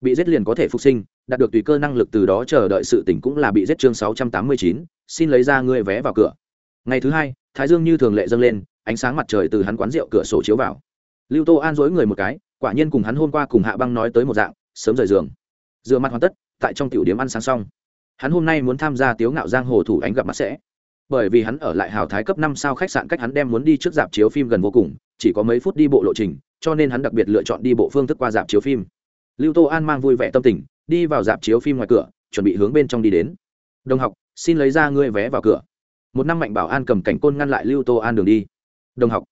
Bị giết liền có thể phục sinh, đạt được tùy cơ năng lực từ đó chờ đợi sự tỉnh cũng là bị giết chương sáu trăm tám mươi chín, xin lấy ra ngươi vé vào cửa. Ngày thứ hai, thái dương như thường lệ dâng lên, ánh sáng mặt trời từ hắn quán rượu cửa sổ chiếu vào. Lưu tô an dối người một cái, quả nhiên cùng hắn hôm qua cùng hạ băng nói tới một dạng sớm rời giường. Dựa mặt hoàn tất, tại trong tiểu điểm ăn sáng xong. Hắn hôm nay muốn tham gia tiếu ngạo giang hồ thủ ánh gặp mặt sẽ. Bởi vì hắn ở lại hào thái cấp năm sao khách sạn cách hắn đem muốn đi trước dạp chiếu phim gần vô cùng, chỉ có mấy phút đi bộ lộ trình, cho nên hắn đặc biệt lựa chọn đi bộ phương thức qua dạp chiếu phim. Lưu tô an mang vui vẻ tâm tình, đi vào dạp chiếu phim ngoài cửa, chuẩn bị hướng bên trong đi đến. Đồng học, xin lấy ra ngươi vé vào cửa. Một năm mạnh bảo an cầm cảnh côn ngăn lại lưu tô an đường đi. Đồng học,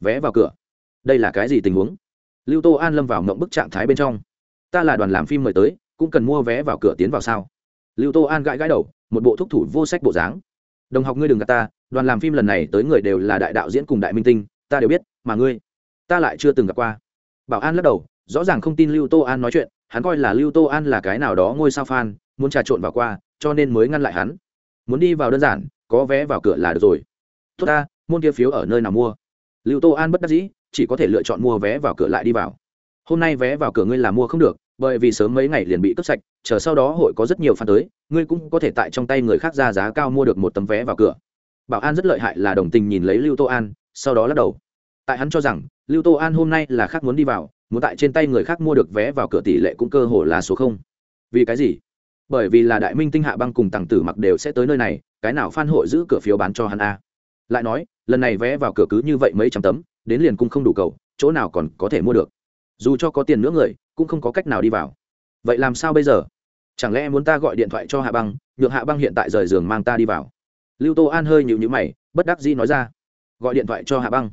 vé vào cửa. Đây là cái gì tình huống? Lưu tô an lâm vào mộng bức trạng thái bên trong ta là đoàn làm phim mời tới, cũng cần mua vé vào cửa tiến vào sao? Lưu tô an gãi gãi đầu, một bộ thúc thủ vô sách bộ dáng. Đồng học ngươi đừng gạt ta, đoàn làm phim lần này tới người đều là đại đạo diễn cùng đại minh tinh, ta đều biết, mà ngươi, ta lại chưa từng gặp qua. Bảo an lắc đầu, rõ ràng không tin lưu tô an nói chuyện, hắn coi là lưu tô an là cái nào đó ngôi sao fan, muốn trà trộn vào qua, cho nên mới ngăn lại hắn. Muốn đi vào đơn giản, có vé vào cửa là được rồi. Tốt ta, môn kia phiếu ở nơi nào mua? Lưu tô an bất đắc dĩ, chỉ có thể lựa chọn mua vé vào cửa lại đi vào. Hôm nay vé vào cửa ngươi là mua không được bởi vì sớm mấy ngày liền bị cướp sạch, chờ sau đó hội có rất nhiều fan tới, ngươi cũng có thể tại trong tay người khác ra giá cao mua được một tấm vé vào cửa. Bảo an rất lợi hại là đồng tình nhìn lấy lưu tô an, sau đó lắc đầu. Tại hắn cho rằng, lưu tô an hôm nay là khác muốn đi vào, muốn tại trên tay người khác mua được vé vào cửa tỷ lệ cũng cơ hồ là số không. Vì cái gì? Bởi vì là đại minh tinh hạ băng cùng tàng tử mặc đều sẽ tới nơi này, cái nào phan hội giữ cửa phiếu bán cho hắn a? Lại nói, lần này vé vào cửa cứ như vậy mấy trăm tấm, đến liền cũng không đủ cầu, chỗ nào còn có thể mua được. Dù cho có tiền nữa người cũng không có cách nào đi vào. Vậy làm sao bây giờ? Chẳng lẽ muốn ta gọi điện thoại cho hạ băng, nhượng hạ băng hiện tại rời giường mang ta đi vào? Lưu tô an hơi nhịu nhữ mày, bất đắc dĩ nói ra. Gọi điện thoại cho hạ băng.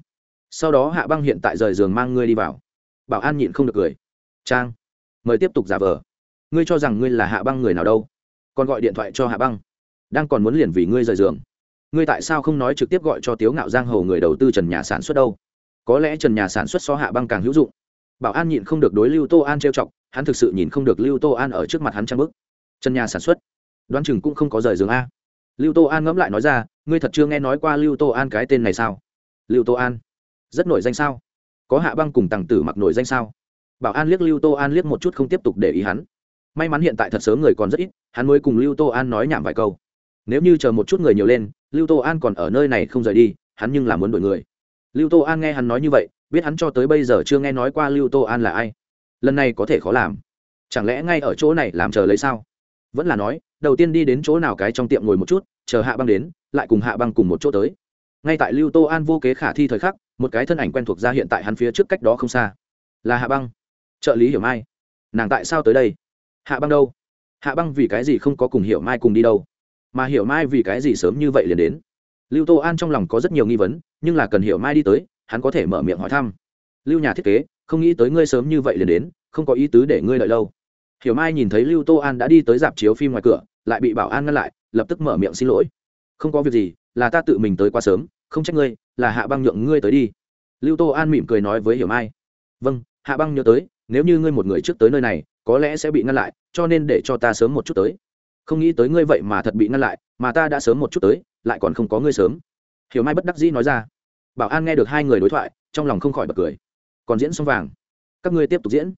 Sau đó hạ băng hiện tại rời giường mang ngươi đi vào. Bảo an nhịn không được cười. Trang, mời tiếp tục giả vờ. Ngươi cho rằng ngươi là hạ băng người nào đâu? Còn gọi điện thoại cho hạ băng. Đang còn muốn liền vì ngươi rời giường. Ngươi tại sao không nói trực tiếp gọi cho tiếu ngạo giang hầu người đầu tư trần nhà sản xuất đâu? Có lẽ trần nhà sản xuất so hạ băng càng hữu dụng bảo an nhịn không được đối lưu tô an trêu chọc, hắn thực sự nhìn không được lưu tô an ở trước mặt hắn trang bức. Chân nhà sản xuất, đoán chừng cũng không có rời giường a. Lưu tô an ngẫm lại nói ra, ngươi thật chưa nghe nói qua lưu tô an cái tên này sao? Lưu tô an, rất nổi danh sao? Có hạ băng cùng tàng tử mặc nổi danh sao? Bảo an liếc lưu tô an liếc một chút không tiếp tục để ý hắn. May mắn hiện tại thật sớm người còn rất ít, hắn mới cùng lưu tô an nói nhảm vài câu. Nếu như chờ một chút người nhiều lên, lưu tô an còn ở nơi này không rời đi, hắn nhưng là muốn đổi người lưu tô an nghe hắn nói như vậy, biết hắn cho tới bây giờ chưa nghe nói qua lưu tô an là ai. Lần này có thể khó làm. Chẳng lẽ ngay ở chỗ này làm chờ lấy sao? Vẫn là nói, đầu tiên đi đến chỗ nào cái trong tiệm ngồi một chút, chờ hạ băng đến, lại cùng hạ băng cùng một chỗ tới. Ngay tại lưu tô an vô kế khả thi thời khắc, một cái thân ảnh quen thuộc ra hiện tại hắn phía trước cách đó không xa. Là hạ băng. Trợ lý hiểu mai. Nàng tại sao tới đây? Hạ băng đâu? Hạ băng vì cái gì không có cùng hiểu mai cùng đi đâu? Mà hiểu mai vì cái gì sớm như vậy liền đến? Lưu tô an trong lòng có rất nhiều nghi vấn, nhưng là cần hiểu mai đi tới, hắn có thể mở miệng hỏi thăm. Lưu nhà thiết kế, không nghĩ tới ngươi sớm như vậy liền đến, không có ý tứ để ngươi đợi lâu. Hiểu mai nhìn thấy lưu tô an đã đi tới dạp chiếu phim ngoài cửa, lại bị bảo an ngăn lại, lập tức mở miệng xin lỗi. Không có việc gì, là ta tự mình tới quá sớm, không trách ngươi, là hạ băng nhượng ngươi tới đi. Lưu tô an mỉm cười nói với hiểu mai. Vâng hạ băng nhớ tới, nếu như ngươi một người trước tới nơi này, có lẽ sẽ bị ngăn lại, cho nên để cho ta sớm một chút tới. Không nghĩ tới ngươi vậy mà thật bị ngăn lại, mà ta đã sớm một chút tới lại còn không có ngươi sớm. Hiểu mai bất đắc dĩ nói ra. Bảo an nghe được hai người đối thoại, trong lòng không khỏi bật cười. Còn diễn xong vàng. Các ngươi tiếp tục diễn.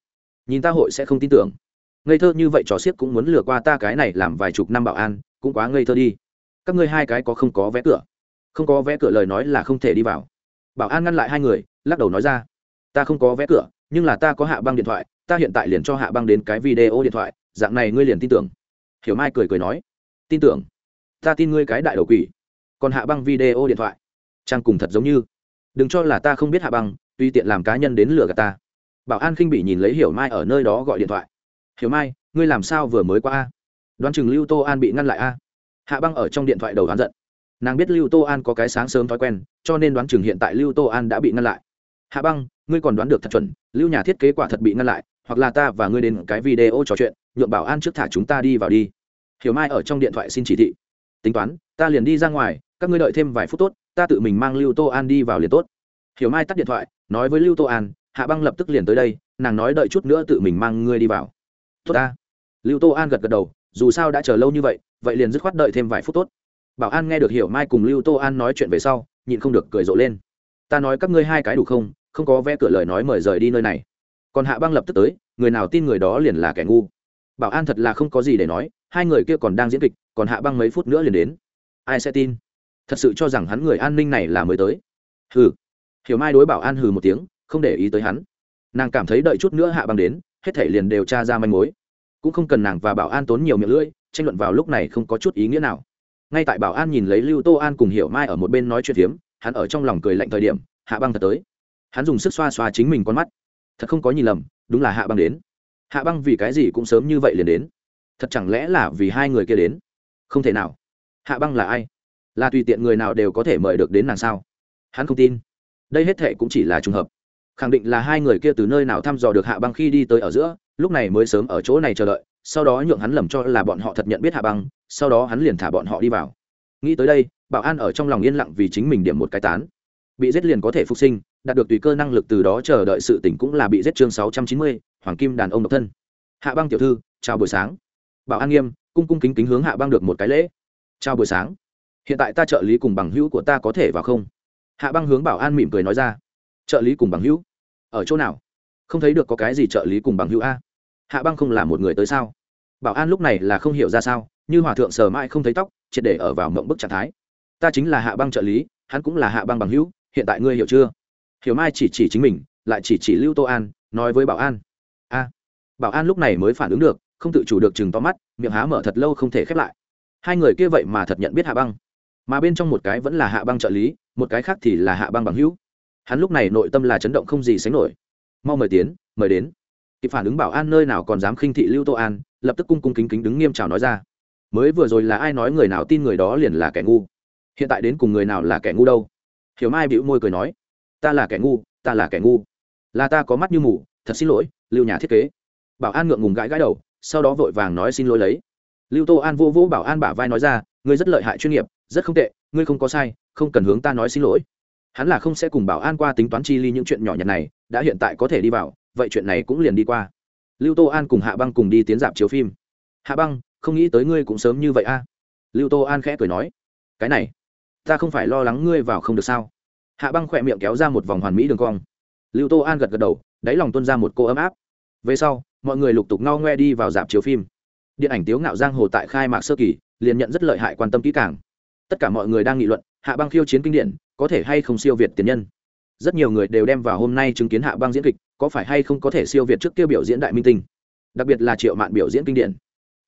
Nhìn ta hội sẽ không tin tưởng. Ngây thơ như vậy trò xiếc cũng muốn lừa qua ta cái này làm vài chục năm bảo an, cũng quá ngây thơ đi. Các ngươi hai cái có không có vé cửa? Không có vé cửa lời nói là không thể đi vào. Bảo an ngăn lại hai người, lắc đầu nói ra. Ta không có vé cửa, nhưng là ta có hạ băng điện thoại, ta hiện tại liền cho hạ băng đến cái video điện thoại, dạng này ngươi liền tin tưởng. Hiểu mai cười cười nói. Tin tưởng ta tin ngươi cái đại đầu quỷ. Còn hạ băng video điện thoại. Trang cùng thật giống như. Đừng cho là ta không biết hạ băng, tuy tiện làm cá nhân đến lừa gạt ta. Bảo an khinh bị nhìn lấy hiểu mai ở nơi đó gọi điện thoại. Hiểu mai, ngươi làm sao vừa mới qua a? Đoán chừng lưu tô an bị ngăn lại a. Hạ băng ở trong điện thoại đầu đoán giận. Nàng biết lưu tô an có cái sáng sớm thói quen, cho nên đoán chừng hiện tại lưu tô an đã bị ngăn lại. Hạ băng, ngươi còn đoán được thật chuẩn, lưu nhà thiết kế quả thật bị ngăn lại, hoặc là ta và ngươi đến cái video trò chuyện, nhượng bảo an trước thả chúng ta đi vào đi. Hiểu mai ở trong điện thoại xin chỉ thị tính toán, ta liền đi ra ngoài, các ngươi đợi thêm vài phút tốt, ta tự mình mang lưu tô an đi vào liền tốt. Hiểu mai tắt điện thoại, nói với lưu tô an, hạ băng lập tức liền tới đây, nàng nói đợi chút nữa tự mình mang ngươi đi vào. Tốt ta. Lưu tô an gật gật đầu, dù sao đã chờ lâu như vậy vậy liền dứt khoát đợi thêm vài phút tốt. Bảo an nghe được hiểu mai cùng lưu tô an nói chuyện về sau, nhịn không được cười rộ lên. Ta nói các ngươi hai cái đủ không không có vẽ cửa lời nói mời rời đi nơi này. Còn hạ băng lập tức tới, người nào tin người đó liền là kẻ ngu. Bảo an thật là không có gì để nói, hai người kia còn đang diễn kịch còn hạ băng mấy phút nữa liền đến. Ai sẽ tin? Thật sự cho rằng hắn người an ninh này là mới tới. Hừ. Hiểu mai đối bảo an hừ một tiếng, không để ý tới hắn. Nàng cảm thấy đợi chút nữa hạ băng đến, hết thể liền đều tra ra manh mối. Cũng không cần nàng và bảo an tốn nhiều miệng lưỡi, tranh luận vào lúc này không có chút ý nghĩa nào. Ngay tại bảo an nhìn lấy lưu tô an cùng hiểu mai ở một bên nói chuyện phiếm, hắn ở trong lòng cười lạnh thời điểm, hạ băng thật tới. Hắn dùng sức xoa xoa chính mình con mắt. Thật không có nhìn lầm, đúng là hạ băng đến. Hạ băng vì cái gì cũng sớm như vậy liền đến. Thật chẳng lẽ là vì hai người kia đến? Không thể nào. Hạ băng là ai? Là tùy tiện người nào đều có thể mời được đến nàng sao? Hắn không tin. Đây hết thệ cũng chỉ là trùng hợp. Khẳng định là hai người kia từ nơi nào thăm dò được hạ băng khi đi tới ở giữa, lúc này mới sớm ở chỗ này chờ đợi, sau đó nhượng hắn lầm cho là bọn họ thật nhận biết hạ băng, sau đó hắn liền thả bọn họ đi vào. Nghĩ tới đây, bảo an ở trong lòng yên lặng vì chính mình điểm một cái tán. Bị giết liền có thể phục sinh, đạt được tùy cơ năng lực từ đó chờ đợi sự tỉnh cũng là bị giết chương sáu trăm chín mươi, hoàng kim đàn ông độc thân. Hạ băng tiểu thư, chào buổi sáng. Bảo an nghiêm cung cung kính kính hướng hạ băng được một cái lễ. Chào buổi sáng. Hiện tại ta trợ lý cùng bằng hữu của ta có thể vào không? Hạ băng hướng bảo an mỉm cười nói ra. Trợ lý cùng bằng hữu? Ở chỗ nào? Không thấy được có cái gì trợ lý cùng bằng hữu a? Hạ băng không là một người tới sao? Bảo an lúc này là không hiểu ra sao, như hòa thượng sờ mãi không thấy tóc, triệt để ở vào mộng bức trạng thái. Ta chính là hạ băng trợ lý, hắn cũng là hạ băng bằng hữu, hiện tại ngươi hiểu chưa? Hiểu mai chỉ chỉ chính mình, lại chỉ chỉ lưu tô an, nói với bảo an. A. Bảo an lúc này mới phản ứng được, không tự chủ được chừng to mắt miệng há mở thật lâu không thể khép lại. Hai người kia vậy mà thật nhận biết hạ băng. Mà bên trong một cái vẫn là hạ băng trợ lý, một cái khác thì là hạ băng bằng hữu. Hắn lúc này nội tâm là chấn động không gì sánh nổi. Mau mời tiến, mời đến. Kịp phản ứng bảo an nơi nào còn dám khinh thị lưu tô an, lập tức cung cung kính kính đứng nghiêm chào nói ra. Mới vừa rồi là ai nói người nào tin người đó liền là kẻ ngu? Hiện tại đến cùng người nào là kẻ ngu đâu? Hiểu mai bĩu môi cười nói. Ta là kẻ ngu, ta là kẻ ngu. Là ta có mắt như mù, thật xin lỗi, lưu nhà thiết kế. Bảo an ngượng ngùng gãi gãi đầu sau đó vội vàng nói xin lỗi lấy. Lưu tô an vô vô bảo an bả vai nói ra, ngươi rất lợi hại chuyên nghiệp, rất không tệ, ngươi không có sai, không cần hướng ta nói xin lỗi. Hắn là không sẽ cùng bảo an qua tính toán chi ly những chuyện nhỏ nhặt này, đã hiện tại có thể đi vào, vậy chuyện này cũng liền đi qua. Lưu tô an cùng hạ băng cùng đi tiến dạp chiếu phim. Hạ băng, không nghĩ tới ngươi cũng sớm như vậy a. Lưu tô an khẽ cười nói. Cái này, ta không phải lo lắng ngươi vào không được sao? Hạ băng khỏe miệng kéo ra một vòng hoàn mỹ đường cong. Lưu tô an gật gật đầu, đáy lòng tuân ra một cô ấm áp. Về sau mọi người lục tục ngao ngoe đi vào dạp chiếu phim. Điện ảnh tiếu ngạo giang hồ tại khai mạc sơ kỳ, liền nhận rất lợi hại quan tâm kỹ càng. Tất cả mọi người đang nghị luận, hạ băng khiêu chiến kinh điển, có thể hay không siêu việt tiền nhân. Rất nhiều người đều đem vào hôm nay chứng kiến hạ băng diễn kịch, có phải hay không có thể siêu việt trước kia biểu diễn đại minh tinh? Đặc biệt là triệu mạn biểu diễn kinh điển.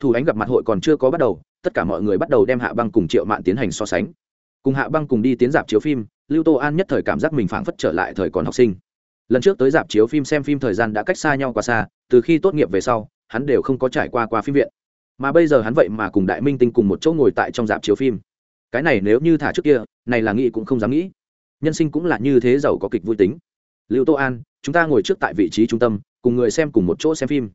Thủ ánh gặp mặt hội còn chưa có bắt đầu, tất cả mọi người bắt đầu đem hạ băng cùng triệu mạn tiến hành so sánh. Cùng hạ băng cùng đi tiến dạp chiếu phim, lưu tô an nhất thời cảm giác mình phảng phất trở lại thời còn học sinh lần trước tới dạp chiếu phim xem phim thời gian đã cách xa nhau quá xa, từ khi tốt nghiệp về sau, hắn đều không có trải qua qua phim viện. Mà bây giờ hắn vậy mà cùng đại minh tinh cùng một chỗ ngồi tại trong dạp chiếu phim. Cái này nếu như thả trước kia, này là nghĩ cũng không dám nghĩ. Nhân sinh cũng là như thế giàu có kịch vui tính. Lưu tô an, chúng ta ngồi trước tại vị trí trung tâm, cùng người xem cùng một chỗ xem phim.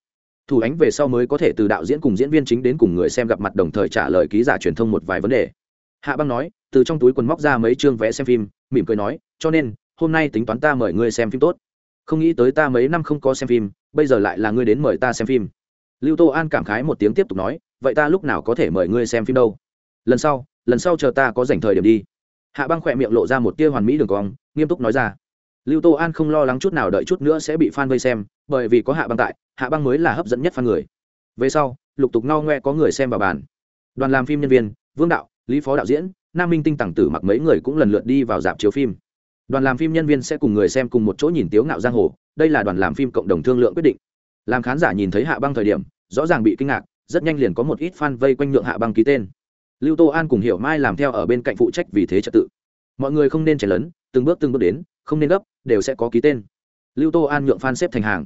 Thủ ánh về sau mới có thể từ đạo diễn cùng diễn viên chính đến cùng người xem gặp mặt đồng thời trả lời ký giả truyền thông một vài vấn đề. Hạ băng nói, từ trong túi quần móc ra mấy chương vé xem phim, mỉm cười nói, cho nên hôm nay tính toán ta mời ngươi xem phim tốt. Không nghĩ tới ta mấy năm không có xem phim, bây giờ lại là ngươi đến mời ta xem phim. Lưu tô an cảm khái một tiếng tiếp tục nói, vậy ta lúc nào có thể mời ngươi xem phim đâu? Lần sau lần sau chờ ta có dành thời điểm đi. Hạ băng khỏe miệng lộ ra một tia hoàn mỹ đường cong, nghiêm túc nói ra. Lưu tô an không lo lắng chút nào đợi chút nữa sẽ bị f a n vây xem, bởi vì có hạ băng tại, hạ băng mới là hấp dẫn nhất f a n người. Về sau, lục tục no ngoe có người xem vào bàn. Đoàn làm phim nhân viên, vương đạo, lý phó đạo diễn, nam minh tinh tặng tử mặc mấy người cũng lần lượt đi vào dạp chiếu phim đoàn làm phim nhân viên sẽ cùng người xem cùng một chỗ nhìn tiếu ngạo giang hồ, đây là đoàn làm phim cộng đồng thương lượng quyết định. Làm khán giả nhìn thấy hạ băng thời điểm, rõ ràng bị kinh ngạc, rất nhanh liền có một ít fan vây quanh nhượng hạ băng ký tên. Lưu tô an cùng hiểu mai làm theo ở bên cạnh phụ trách vì thế trật tự. Mọi người không nên chảy lớn từng bước từng bước đến, không nên gấp, đều sẽ có ký tên. Lưu tô an nhượng fan xếp thành hàng.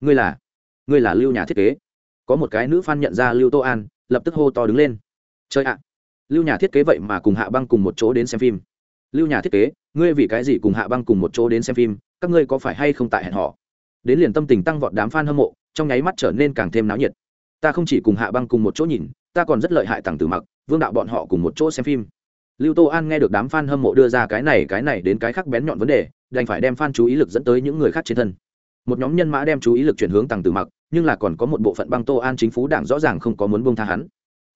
Ngươi là ngươi là lưu nhà thiết kế. Có một cái nữ fan nhận ra lưu tô an, lập tức hô to đứng lên. Chơi ạ, lưu nhà thiết kế vậy mà cùng hạ băng cùng một chỗ đến xem phim. Lưu nhà thiết kế ngươi vì cái gì cùng hạ băng cùng một chỗ đến xem phim, các ngươi có phải hay không tại hẹn họ đến liền tâm tình tăng vọt đám f a n hâm mộ, trong nháy mắt trở nên càng thêm náo nhiệt. Ta không chỉ cùng hạ băng cùng một chỗ nhìn, ta còn rất lợi hại tặng từ mặc, vương đạo bọn họ cùng một chỗ xem phim. Lưu tô an nghe được đám f a n hâm mộ đưa ra cái này cái này đến cái khác bén nhọn vấn đề, đành phải đem f a n chú ý lực dẫn tới những người khác trên thân. Một nhóm nhân mã đem chú ý lực chuyển hướng tặng từ mặc, nhưng là còn có một bộ phận băng tô an chính phủ đảng rõ ràng không có muốn bông tha hắn.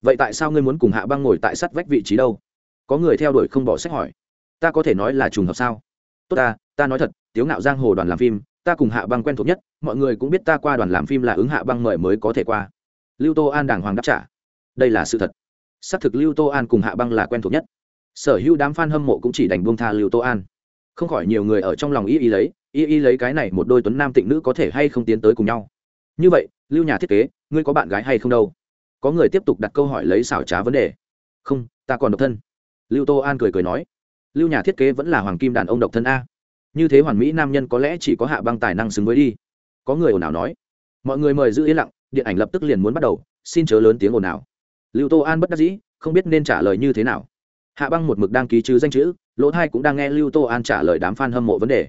Vậy tại sao ngươi muốn cùng hạ băng ngồi tại sắt vách vị trí đâu? Có người theo đuổi không bỏ sách hỏi ta có thể nói là trùng hợp sao? Tốt ta ta nói thật, tiếu ngạo giang hồ đoàn làm phim, ta cùng hạ băng quen thuộc nhất, mọi người cũng biết ta qua đoàn làm phim là ứng hạ băng mời mới có thể qua. Lưu tô an đàng hoàng đáp trả. Đây là sự thật. Xác thực lưu tô an cùng hạ băng là quen thuộc nhất. Sở hữu đám f a n hâm mộ cũng chỉ đành buông tha lưu tô an. Không khỏi nhiều người ở trong lòng y y lấy, y y lấy cái này một đôi tuấn nam tịnh nữ có thể hay không tiến tới cùng nhau. Như vậy, lưu nhà thiết kế, ngươi có bạn gái hay không đâu? Có người tiếp tục đặt câu hỏi lấy xảo trá vấn đề. Không, ta còn độc thân. Lưu tô an cười cười nói lưu nhà thiết kế vẫn là hoàng kim đàn ông độc thân a. Như thế hoàn mỹ nam nhân có lẽ chỉ có hạ băng tài năng xứng với đi. Có người ồn ào nói. Mọi người mời giữ yên lặng, điện ảnh lập tức liền muốn bắt đầu, xin chớ lớn tiếng ồn ào. Lưu tô an bất đắc dĩ, không biết nên trả lời như thế nào. Hạ băng một mực đăng ký chứ danh chữ, lỗ thai cũng đang nghe lưu tô an trả lời đám f a n hâm mộ vấn đề.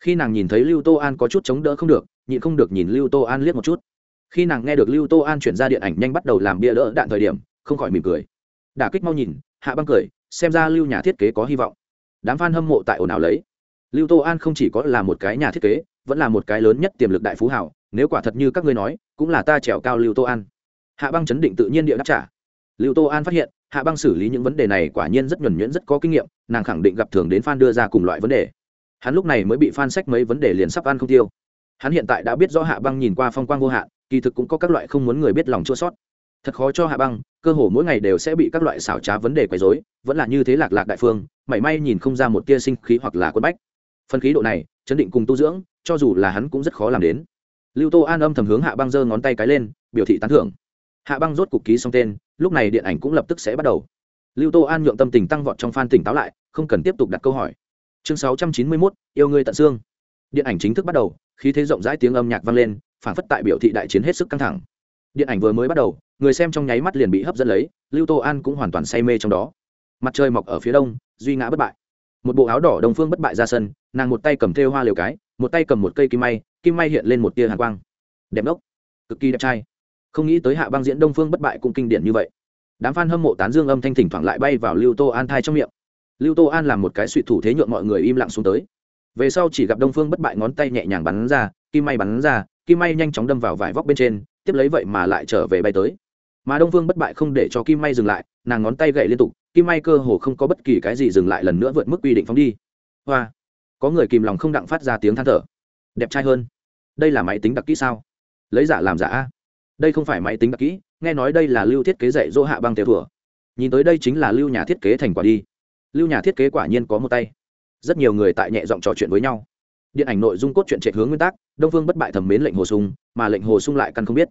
Khi nàng nhìn thấy lưu tô an có chút chống đỡ không được, nhịn không được nhìn lưu tô an liếc một chút. Khi nàng nghe được lưu tô an chuyển ra điện ảnh nhanh bắt đầu làm bia đỡ đạn thời điểm, không khỏi mỉm cười. Đả kích mau nhìn, hạ băng cười, xem ra lưu nhà thiết kế có hy vọng đám fan hâm mộ tại ồn ào lấy. Lưu tô an không chỉ có là một cái nhà thiết kế, vẫn là một cái lớn nhất tiềm lực đại phú hảo nếu quả thật như các ngươi nói, cũng là ta trèo cao lưu tô an. Hạ băng chấn định tự nhiên địa đáp trả. Lưu tô an phát hiện, hạ băng xử lý những vấn đề này quả nhiên rất nhuẩn nhuyễn, rất có kinh nghiệm, nàng khẳng định gặp thường đến f a n đưa ra cùng loại vấn đề. Hắn lúc này mới bị f a n sách mấy vấn đề liền sắp ăn không tiêu. Hắn hiện tại đã biết rõ hạ băng nhìn qua phong quang vô hạn, kỳ thực cũng có các loại không muốn người biết lòng chua sót thật khó cho hạ băng cơ hồ mỗi ngày đều sẽ bị các loại xảo trá vấn đề quấy rối, vẫn là như thế lạc lạc đại phương mảy may nhìn không ra một tia sinh khí hoặc là quân bách. Phần khí độ này chấn định cùng tu dưỡng cho dù là hắn cũng rất khó làm đến. Lưu tô an âm thầm hướng hạ băng giơ ngón tay cái lên biểu thị tán thưởng. Hạ băng rốt cục ký xong tên lúc này điện ảnh cũng lập tức sẽ bắt đầu. Lưu tô an nhượng tâm tình tăng vọt trong phan tỉnh táo lại không cần tiếp tục đặt câu hỏi. Chương sáu trăm chín mươi mốt yêu ngươi tận xương. Điện ảnh chính thức bắt đầu khí thế rộng rãi tiếng âm nhạc vang lên phản phất tại biểu thị đại chiến hết sức căng thẳng. Điện ảnh vừa mới bắt đầu người xem trong nháy mắt liền bị hấp dẫn lấy, lưu tô an cũng hoàn toàn say mê trong đó. Mặt trời mọc ở phía đông, duy ngã bất bại. Một bộ áo đỏ đồng phương bất bại ra sân, nàng một tay cầm thêu hoa liều cái, một tay cầm một cây kim may kim may hiện lên một tia hàn quang. Đẹp đốc. Cực kỳ đẹp trai. Không nghĩ tới hạ băng diễn đông phương bất bại cũng kinh điển như vậy. Đám f a n hâm mộ tán dương âm thanh thỉnh thoảng lại bay vào lưu tô an thai trong miệng. Lưu tô an làm một cái suy thủ thế nhuộm mọi người im lặng xuống tới. Về sau chỉ gặp đông phương bất bại ngón tay nhẹ nhàng bắn ra, kim may bắn ra, kim may nhanh chóng đâm vào vải vóc bên trên, tiếp lấy vậy mà lại trở về bay tới mà đông phương bất bại không để cho kim may dừng lại, nàng ngón tay gậy liên tục, kim may cơ hồ không có bất kỳ cái gì dừng lại lần nữa vượt mức quy định phóng đi. Hoa! Có người kìm lòng không đặng phát ra tiếng than thở. Đẹp trai hơn. Đây là máy tính đặc kỹ sao? Lấy giả làm giả a. Đây không phải máy tính đặc kỹ, nghe nói đây là lưu thiết kế dạy dỗ hạ băng tiểu thừa. Nhìn tới đây chính là lưu nhà thiết kế thành quả đi. Lưu nhà thiết kế quả nhiên có một tay. Rất nhiều người tại nhẹ giọng trò chuyện với nhau. Điện ảnh nội dung cốt truyện chạy hướng nguyên tắc, đông phương bất bại thẩm mến lệnh hồ sung, mà lệnh hồ sung lại căn không biết.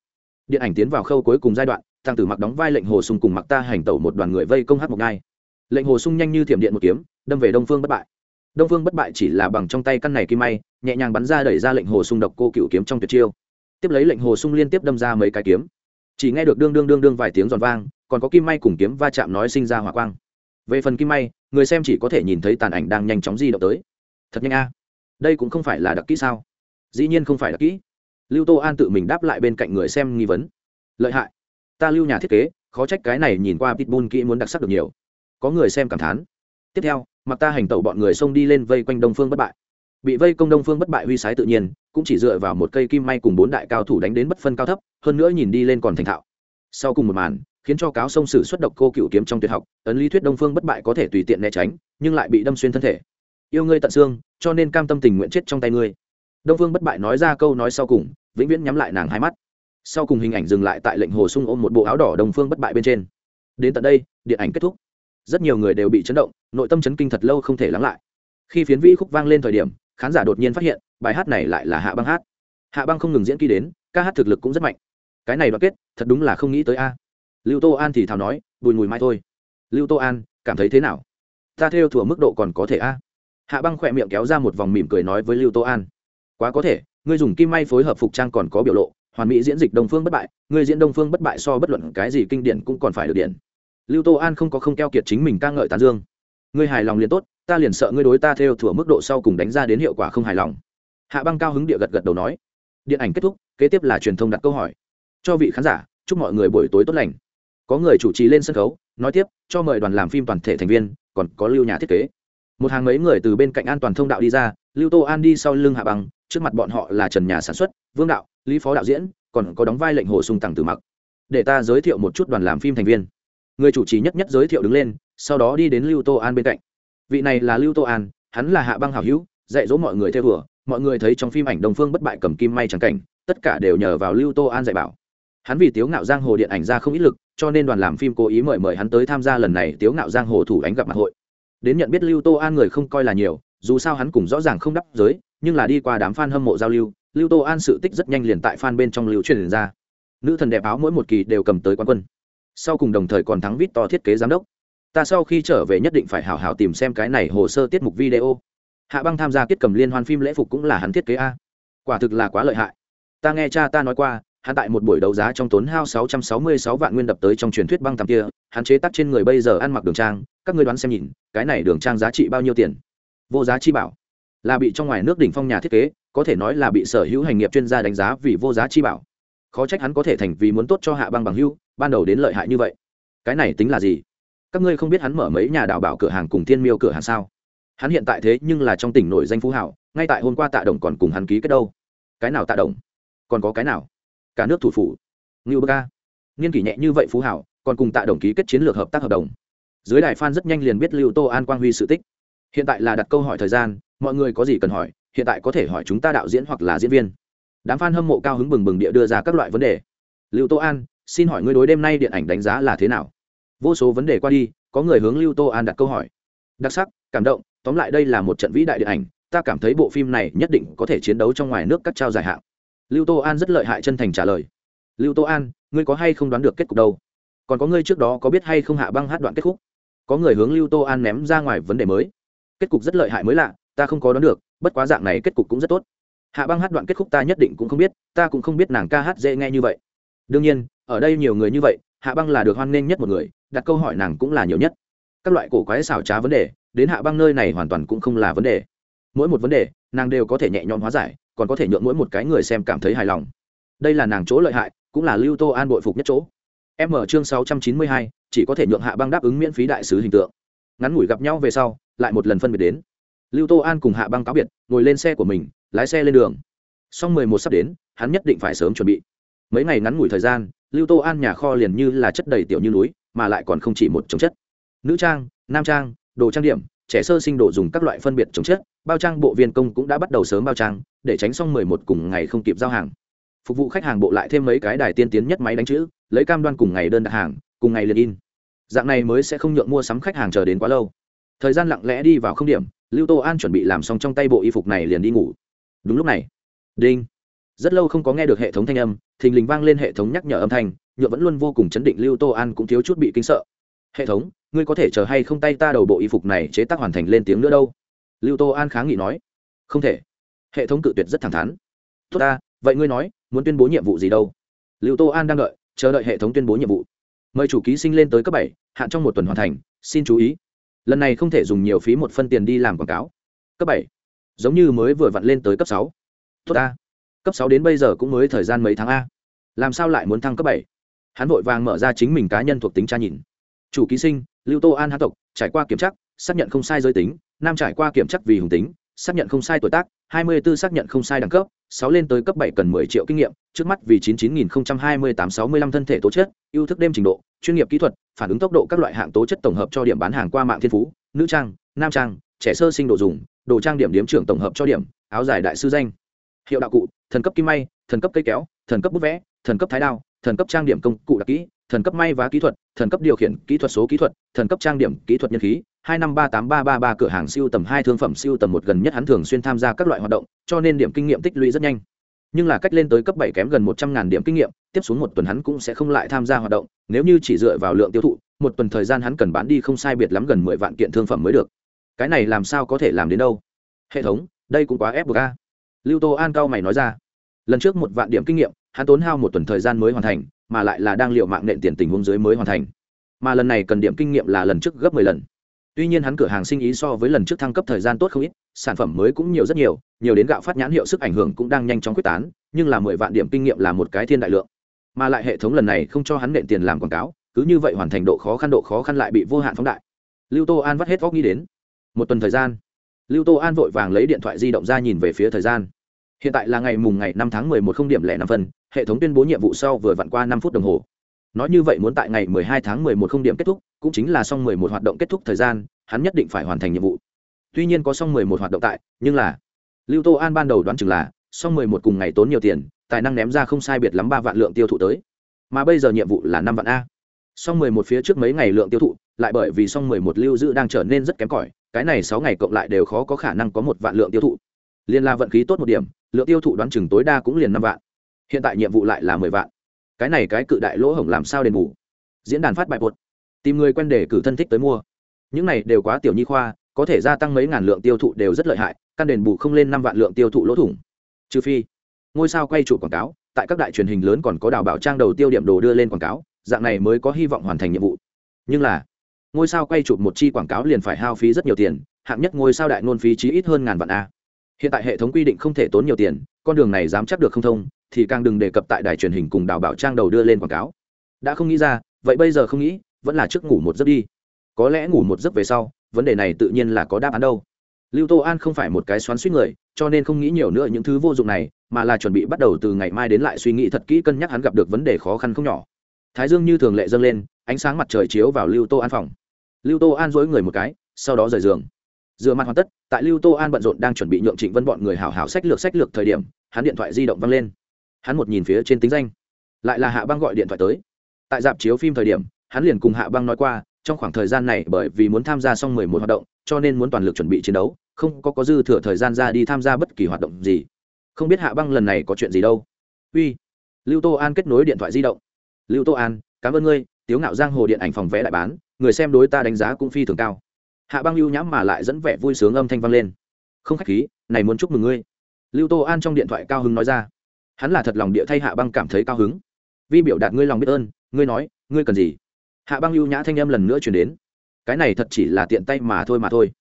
Điện ảnh tiến vào khâu cuối cùng giai đoạn thằng tử mặc đóng vai lệnh hồ sung cùng mặc ta hành tẩu một đoàn người vây công hát một ngai lệnh hồ sung nhanh như thiểm điện một kiếm, đâm về đông phương bất bại. Đông phương bất bại chỉ là bằng trong tay căn này kim may, nhẹ nhàng bắn ra đẩy ra lệnh hồ sung độc cô cựu kiếm trong tuyệt chiêu. Tiếp lấy lệnh hồ sung liên tiếp đâm ra mấy cái kiếm. Chỉ nghe được đương đương đương đương vài tiếng giòn vang, còn có kim may cùng kiếm va chạm nói sinh ra hỏa quang. Về phần kim may, người xem chỉ có thể nhìn thấy tàn ảnh đang nhanh chóng di động tới. Thật nhanh a. Đây cũng không phải là đặc kỹ sao? Dĩ nhiên không phải đặc kỹ. Lưu tô an tự mình đáp lại bên cạnh người xem nghi vấn. Lợi hại ta lưu nhà thiết kế, khó trách cái này nhìn qua pitbull kỹ muốn đặc sắc được nhiều. Có người xem cảm thán. Tiếp theo, mặc ta hành tẩu bọn người xông đi lên vây quanh đông phương bất bại. Bị vây công đông phương bất bại huy sái tự nhiên, cũng chỉ dựa vào một cây kim may cùng bốn đại cao thủ đánh đến bất phân cao thấp, hơn nữa nhìn đi lên còn thành thạo. Sau cùng một màn, khiến cho cáo sông sử xuất độc cô cựu kiếm trong tuyệt học, ấn lý thuyết đông phương bất bại có thể tùy tiện né tránh, nhưng lại bị đâm xuyên thân thể. Yêu ngươi tận xương, cho nên cam tâm tình nguyện chết trong tay ngươi. Đông phương bất bại nói ra câu nói sau cùng, vĩnh viễn nhắm lại nàng hai mắt sau cùng hình ảnh dừng lại tại lệnh hồ sung ôm một bộ áo đỏ đồng phương bất bại bên trên. Đến tận đây, điện ảnh kết thúc. Rất nhiều người đều bị chấn động, nội tâm chấn kinh thật lâu không thể lắng lại. Khi phiến vĩ khúc vang lên thời điểm, khán giả đột nhiên phát hiện, bài hát này lại là hạ băng hát. Hạ băng không ngừng diễn kỹ đến, ca hát thực lực cũng rất mạnh. Cái này đoạn kết, thật đúng là không nghĩ tới a. Lưu tô an thì thào nói, bùi mùi mai thôi. Lưu tô an, cảm thấy thế nào? Ta theo thủa mức độ còn có thể a? Hạ băng khỏe miệng kéo ra một vòng mỉm cười nói với lưu tô an, quá có thể, ngươi dùng kim may phối hợp phục trang còn có biểu lộ hoàn mỹ diễn dịch đông phương bất bại người diễn đông phương bất bại so bất luận cái gì kinh điển cũng còn phải được điển. Lưu tô an không có không keo kiệt chính mình ca ngợi tán dương. Ngươi hài lòng liền tốt, ta liền sợ ngươi đối ta theo thủa mức độ sau cùng đánh ra đến hiệu quả không hài lòng. Hạ băng cao hứng địa gật gật đầu nói. Điện ảnh kết thúc, kế tiếp là truyền thông đặt câu hỏi. Cho vị khán giả, chúc mọi người buổi tối tốt lành. Có người chủ trì lên sân khấu, nói tiếp, cho mời đoàn làm phim toàn thể thành viên, còn có lưu nhà thiết kế. Một hàng mấy người từ bên cạnh an toàn thông đạo đi ra, lưu tô an đi sau lưng hạ băng, trước mặt bọn họ là trần nhà sản xuất, vương đạo lý phó đạo diễn còn có đóng vai lệnh hồ sung tặng từ mặc. Để ta giới thiệu một chút đoàn làm phim thành viên. Người chủ trì nhất nhất giới thiệu đứng lên, sau đó đi đến lưu tô an bên cạnh. Vị này là lưu tô an, hắn là hạ băng hảo hữu, dạy dỗ mọi người theo vừa mọi người thấy trong phim ảnh đồng phương bất bại cầm kim may trắng cảnh, tất cả đều nhờ vào lưu tô an dạy bảo. Hắn vì tiếu ngạo giang hồ điện ảnh ra không ít lực, cho nên đoàn làm phim cố ý mời mời hắn tới tham gia lần này tiếu ngạo giang hồ thủ đánh gặp mặt hội. Đến nhận biết lưu tô an người không coi là nhiều, dù sao hắn cũng rõ ràng không đắp giới, nhưng là đi qua đám f a n hâm mộ giao lưu lưu tô an sự tích rất nhanh liền tại fan bên trong lưu truyền ra. Nữ thần đẹp áo mỗi một kỳ đều cầm tới quán quân. Sau cùng đồng thời còn thắng vít to thiết kế giám đốc. Ta sau khi trở về nhất định phải hào hào tìm xem cái này hồ sơ tiết mục video. Hạ băng tham gia kết cầm liên hoan phim lễ phục cũng là hắn thiết kế a. Quả thực là quá lợi hại. Ta nghe cha ta nói qua hắn tại một buổi đấu giá trong tốn hao 666 vạn nguyên đập tới trong truyền thuyết băng tầm kia, hắn chế tác trên người bây giờ ăn mặc đường trang, các ngươi đoán xem nhìn, cái này đường trang giá trị bao nhiêu tiền? Vô giá chi bảo. Là bị trong ngoài nước đỉnh phong nhà thiết kế, có thể nói là bị sở hữu hành nghiệp chuyên gia đánh giá vì vô giá chi bảo. Khó trách hắn có thể thành vì muốn tốt cho hạ băng bằng hữu, ban đầu đến lợi hại như vậy. Cái này tính là gì? Các ngươi không biết hắn mở mấy nhà đào bảo cửa hàng cùng thiên miêu cửa hàng sao? Hắn hiện tại thế nhưng là trong tỉnh nổi danh phú hảo, ngay tại hôm qua Tạ Đồng còn cùng hắn ký kết đâu. Cái nào Tạ Đồng? Còn có cái nào? cả nước thủ phủ ngưu bơ ca nghiên kỷ nhẹ như vậy phú hảo còn cùng tạ đồng ký kết chiến lược hợp tác hợp đồng dưới đài phan rất nhanh liền biết lưu tô an quang huy sự tích hiện tại là đặt câu hỏi thời gian mọi người có gì cần hỏi hiện tại có thể hỏi chúng ta đạo diễn hoặc là diễn viên. Đám f a n hâm mộ cao hứng bừng bừng địa đưa ra các loại vấn đề. Lưu tô an, xin hỏi ngươi đối đêm nay điện ảnh đánh giá là thế nào? Vô số vấn đề qua đi, có người hướng lưu tô an đặt câu hỏi. Đặc sắc, cảm động, tóm lại đây là một trận vĩ đại điện ảnh, ta cảm thấy bộ phim này nhất định có thể chiến đấu trong ngoài nước các trao dài hạng. Lưu tô an rất lợi hại chân thành trả lời. Lưu tô an, ngươi có hay không đoán được kết cục đâu? Còn có ngươi trước đó có biết hay không hạ băng hát đoạn kết khúc? Có người hướng lưu tô an ném ra ngoài vấn đề mới. Kết cục rất lợi hại mới lạ, ta không có đoán được bất quá dạng này kết cục cũng rất tốt. Hạ băng hát đoạn kết khúc ta nhất định cũng không biết, ta cũng không biết nàng ca hát dễ nghe như vậy. Đương nhiên, ở đây nhiều người như vậy, hạ băng là được hoan nghênh nhất một người, đặt câu hỏi nàng cũng là nhiều nhất. Các loại cổ quái xảo trá vấn đề, đến hạ băng nơi này hoàn toàn cũng không là vấn đề. Mỗi một vấn đề, nàng đều có thể nhẹ nhõm hóa giải, còn có thể nhượng mỗi một cái người xem cảm thấy hài lòng. Đây là nàng chỗ lợi hại, cũng là lưu tô an bội phục nhất chỗ. Em ở chương sáu trăm chín mươi hai, chỉ có thể nhượng hạ băng đáp ứng miễn phí đại sứ hình tượng. Ngắn ngủi gặp nhau về sau, lại một lần phân biệt đến lưu tô an cùng hạ băng cáo biệt, ngồi lên xe của mình, lái xe lên đường. Sau mười một sắp đến, hắn nhất định phải sớm chuẩn bị. Mấy ngày ngắn ngủi thời gian, lưu tô an nhà kho liền như là chất đầy tiểu như núi, mà lại còn không chỉ một chống chất. Nữ trang, nam trang, đồ trang điểm, trẻ sơ sinh đồ dùng các loại phân biệt chống chất, bao trang bộ viên công cũng đã bắt đầu sớm bao trang, để tránh xong mười một cùng ngày không kịp giao hàng. Phục vụ khách hàng bộ lại thêm mấy cái đài tiên tiến nhất máy đánh chữ, lấy cam đoan cùng ngày đơn đặt hàng, cùng ngày liền in. Dạng này mới sẽ không nhượng mua sắm khách hàng chờ đến quá lâu. Thời gian lặng lẽ đi vào không điểm lưu tô an chuẩn bị làm xong trong tay bộ y phục này liền đi ngủ. Đúng lúc này, đinh. Rất lâu không có nghe được hệ thống thanh âm, thình lình vang lên hệ thống nhắc nhở âm thanh, nhựa vẫn luôn vô cùng chấn định, lưu tô an cũng thiếu chút bị kinh sợ. Hệ thống, ngươi có thể chờ hay không tay ta đầu bộ y phục này chế tác hoàn thành lên tiếng nữa đâu? Lưu tô an kháng nghị nói. Không thể. Hệ thống cự tuyệt rất thẳng thắn. Tốt ta, vậy ngươi nói, muốn tuyên bố nhiệm vụ gì đâu? Lưu tô an đang đợi, chờ đợi hệ thống tuyên bố nhiệm vụ. Mời chủ ký sinh lên tới cấp bảy, hạn trong một tuần hoàn thành, xin chú ý lần này không thể dùng nhiều phí một phân tiền đi làm quảng cáo. Cấp bảy. Giống như mới vừa vặn lên tới cấp sáu. Tốt a. Cấp sáu đến bây giờ cũng mới thời gian mấy tháng a. Làm sao lại muốn thăng cấp bảy? Hắn vội vàng mở ra chính mình cá nhân thuộc tính tra nhìn. Chủ ký sinh, lưu tô an hán tộc, trải qua kiểm tra, xác nhận không sai giới tính, nam trải qua kiểm tra vì hùng tính xác nhận không sai tuổi tác, hai mươi 24 xác nhận không sai đẳng cấp, sáu lên tới cấp bảy cần mười triệu kinh nghiệm, trước mắt vì chín chín nghìn hai mươi tám sáu mươi lăm thân thể tố chất, yêu thức đêm trình độ, chuyên nghiệp kỹ thuật, phản ứng tốc độ các loại hạng tố chất tổng hợp cho điểm bán hàng qua mạng thiên phú, nữ trang, nam trang, trẻ sơ sinh đồ dùng, đồ trang điểm điểm trưởng tổng hợp cho điểm, áo dài đại sư danh. Hiệu đạo cụ, thần cấp kim may, thần cấp cây kéo, thần cấp bút vẽ, thần cấp thái đao, thần cấp trang điểm công cụ đặc kỹ, thần cấp may vá kỹ thuật, thần cấp điều khiển kỹ thuật số kỹ thuật, thần cấp trang điểm kỹ thuật nhân khí hai năm ba tám ba ba ba cửa hàng siêu tầm hai thương phẩm siêu tầm một gần nhất hắn thường xuyên tham gia các loại hoạt động, cho nên điểm kinh nghiệm tích lũy rất nhanh. Nhưng là cách lên tới cấp bảy kém gần một trăm ngàn điểm kinh nghiệm, tiếp xuống một tuần hắn cũng sẽ không lại tham gia hoạt động, nếu như chỉ dựa vào lượng tiêu thụ, một tuần thời gian hắn cần bán đi không sai biệt lắm gần mười vạn kiện thương phẩm mới được. Cái này làm sao có thể làm đến đâu? Hệ thống, đây cũng quá ép buộc a. Lưu tô an cao mày nói ra. Lần trước một vạn điểm kinh nghiệm, hắn tốn hao một tuần thời gian mới hoàn thành, mà lại là đang liệu mạng nện tiền tình huống dưới mới hoàn thành. Mà lần này cần điểm kinh nghiệm là lần trước gấp mười lần tuy nhiên hắn cửa hàng sinh ý so với lần trước thăng cấp thời gian tốt không ít, sản phẩm mới cũng nhiều rất nhiều nhiều đến gạo phát nhãn hiệu sức ảnh hưởng cũng đang nhanh chóng quyết tán, nhưng là mười vạn điểm kinh nghiệm là một cái thiên đại lượng. Mà lại hệ thống lần này không cho hắn nện tiền làm quảng cáo, cứ như vậy hoàn thành độ khó khăn, độ khó khăn lại bị vô hạn phóng đại. Lưu tô an vắt hết vóc nghĩ đến. Một tuần thời gian, lưu tô an vội vàng lấy điện thoại di động ra nhìn về phía thời gian. Hiện tại là ngày mùng ngày năm tháng mười một không điểm lẻ năm phần hệ thống tuyên bố nhiệm vụ sau vừa vặn qua năm phút đồng hồ nói như vậy muốn tại ngày mười hai tháng mười một không điểm kết thúc, cũng chính là xong mười một hoạt động kết thúc thời gian, hắn nhất định phải hoàn thành nhiệm vụ. Tuy nhiên có xong mười một hoạt động tại, nhưng là lưu tô an ban đầu đoán chừng là xong mười một cùng ngày tốn nhiều tiền, tài năng ném ra không sai biệt lắm ba vạn lượng tiêu thụ tới. Mà bây giờ nhiệm vụ là năm vạn a. Xong mười một phía trước mấy ngày lượng tiêu thụ, lại bởi vì xong mười một lưu giữ đang trở nên rất kém cỏi, cái này sáu ngày cộng lại đều khó có khả năng có một vạn lượng tiêu thụ. Liên la vận khí tốt một điểm, lượng tiêu thụ đoán chừng tối đa cũng liền năm vạn. Hiện tại nhiệm vụ lại là mười vạn cái này cái cự đại lỗ hổng làm sao đền bù? Diễn đàn phát bài bột. Tìm người quen để cử thân thích tới mua. Những này đều quá tiểu nhi khoa, có thể gia tăng mấy ngàn lượng tiêu thụ đều rất lợi hại, căn đền bù không lên năm vạn lượng tiêu thụ lỗ thủng. Trừ phi, ngôi sao quay trụ quảng cáo, tại các đại truyền hình lớn còn có đào bảo trang đầu tiêu điểm đồ đưa lên quảng cáo, dạng này mới có hy vọng hoàn thành nhiệm vụ. Nhưng là, ngôi sao quay chụp một chi quảng cáo liền phải hao phí rất nhiều tiền, hạng nhất ngôi sao đại ngôn phí chí ít hơn ngàn vạn a. Hiện tại hệ thống quy định không thể tốn nhiều tiền, con đường này dám chắc được không thông thì càng đừng đề cập tại đài truyền hình cùng đào bảo trang đầu đưa lên quảng cáo. Đã không nghĩ ra, vậy bây giờ không nghĩ, vẫn là trước ngủ một giấc đi. Có lẽ ngủ một giấc về sau, vấn đề này tự nhiên là có đáp án đâu. Lưu tô an không phải một cái xoắn suýt người, cho nên không nghĩ nhiều nữa những thứ vô dụng này, mà là chuẩn bị bắt đầu từ ngày mai đến lại suy nghĩ thật kỹ cân nhắc hắn gặp được vấn đề khó khăn không nhỏ. Thái dương như thường lệ dâng lên, ánh sáng mặt trời chiếu vào lưu tô an phòng. Lưu tô an dối người một cái, sau đó rời giường. Dựa mặt hoàn tất, tại lưu tô an bận rộn đang chuẩn bị nhượng trịnh vân bọn người hảo hảo sách lược sách lược thời điểm, hắn điện thoại di động văng lên hắn một nhìn phía trên tính danh, lại là hạ băng gọi điện thoại tới. Tại dạp chiếu phim thời điểm, hắn liền cùng hạ băng nói qua, trong khoảng thời gian này bởi vì muốn tham gia xong mười một hoạt động, cho nên muốn toàn lực chuẩn bị chiến đấu, không có có dư thừa thời gian ra đi tham gia bất kỳ hoạt động gì. Không biết hạ băng lần này có chuyện gì đâu. Uy, lưu tô an kết nối điện thoại di động. Lưu tô an, cảm ơn ngươi, tiếu ngạo giang hồ điện ảnh phòng vẽ đại bán, người xem đối ta đánh giá cũng phi thường cao. Hạ băng lưu nhãm mà lại dẫn vẻ vui sướng âm thanh vang lên. Không khách khí, này muốn chúc mừng ngươi. Lưu tô an trong điện thoại cao hứng nói ra hắn là thật lòng địa thay hạ băng cảm thấy cao hứng. Vi biểu đạt ngươi lòng biết ơn, ngươi nói, ngươi cần gì? Hạ băng lưu nhã thanh âm lần nữa chuyển đến. Cái này thật chỉ là tiện tay mà thôi mà thôi.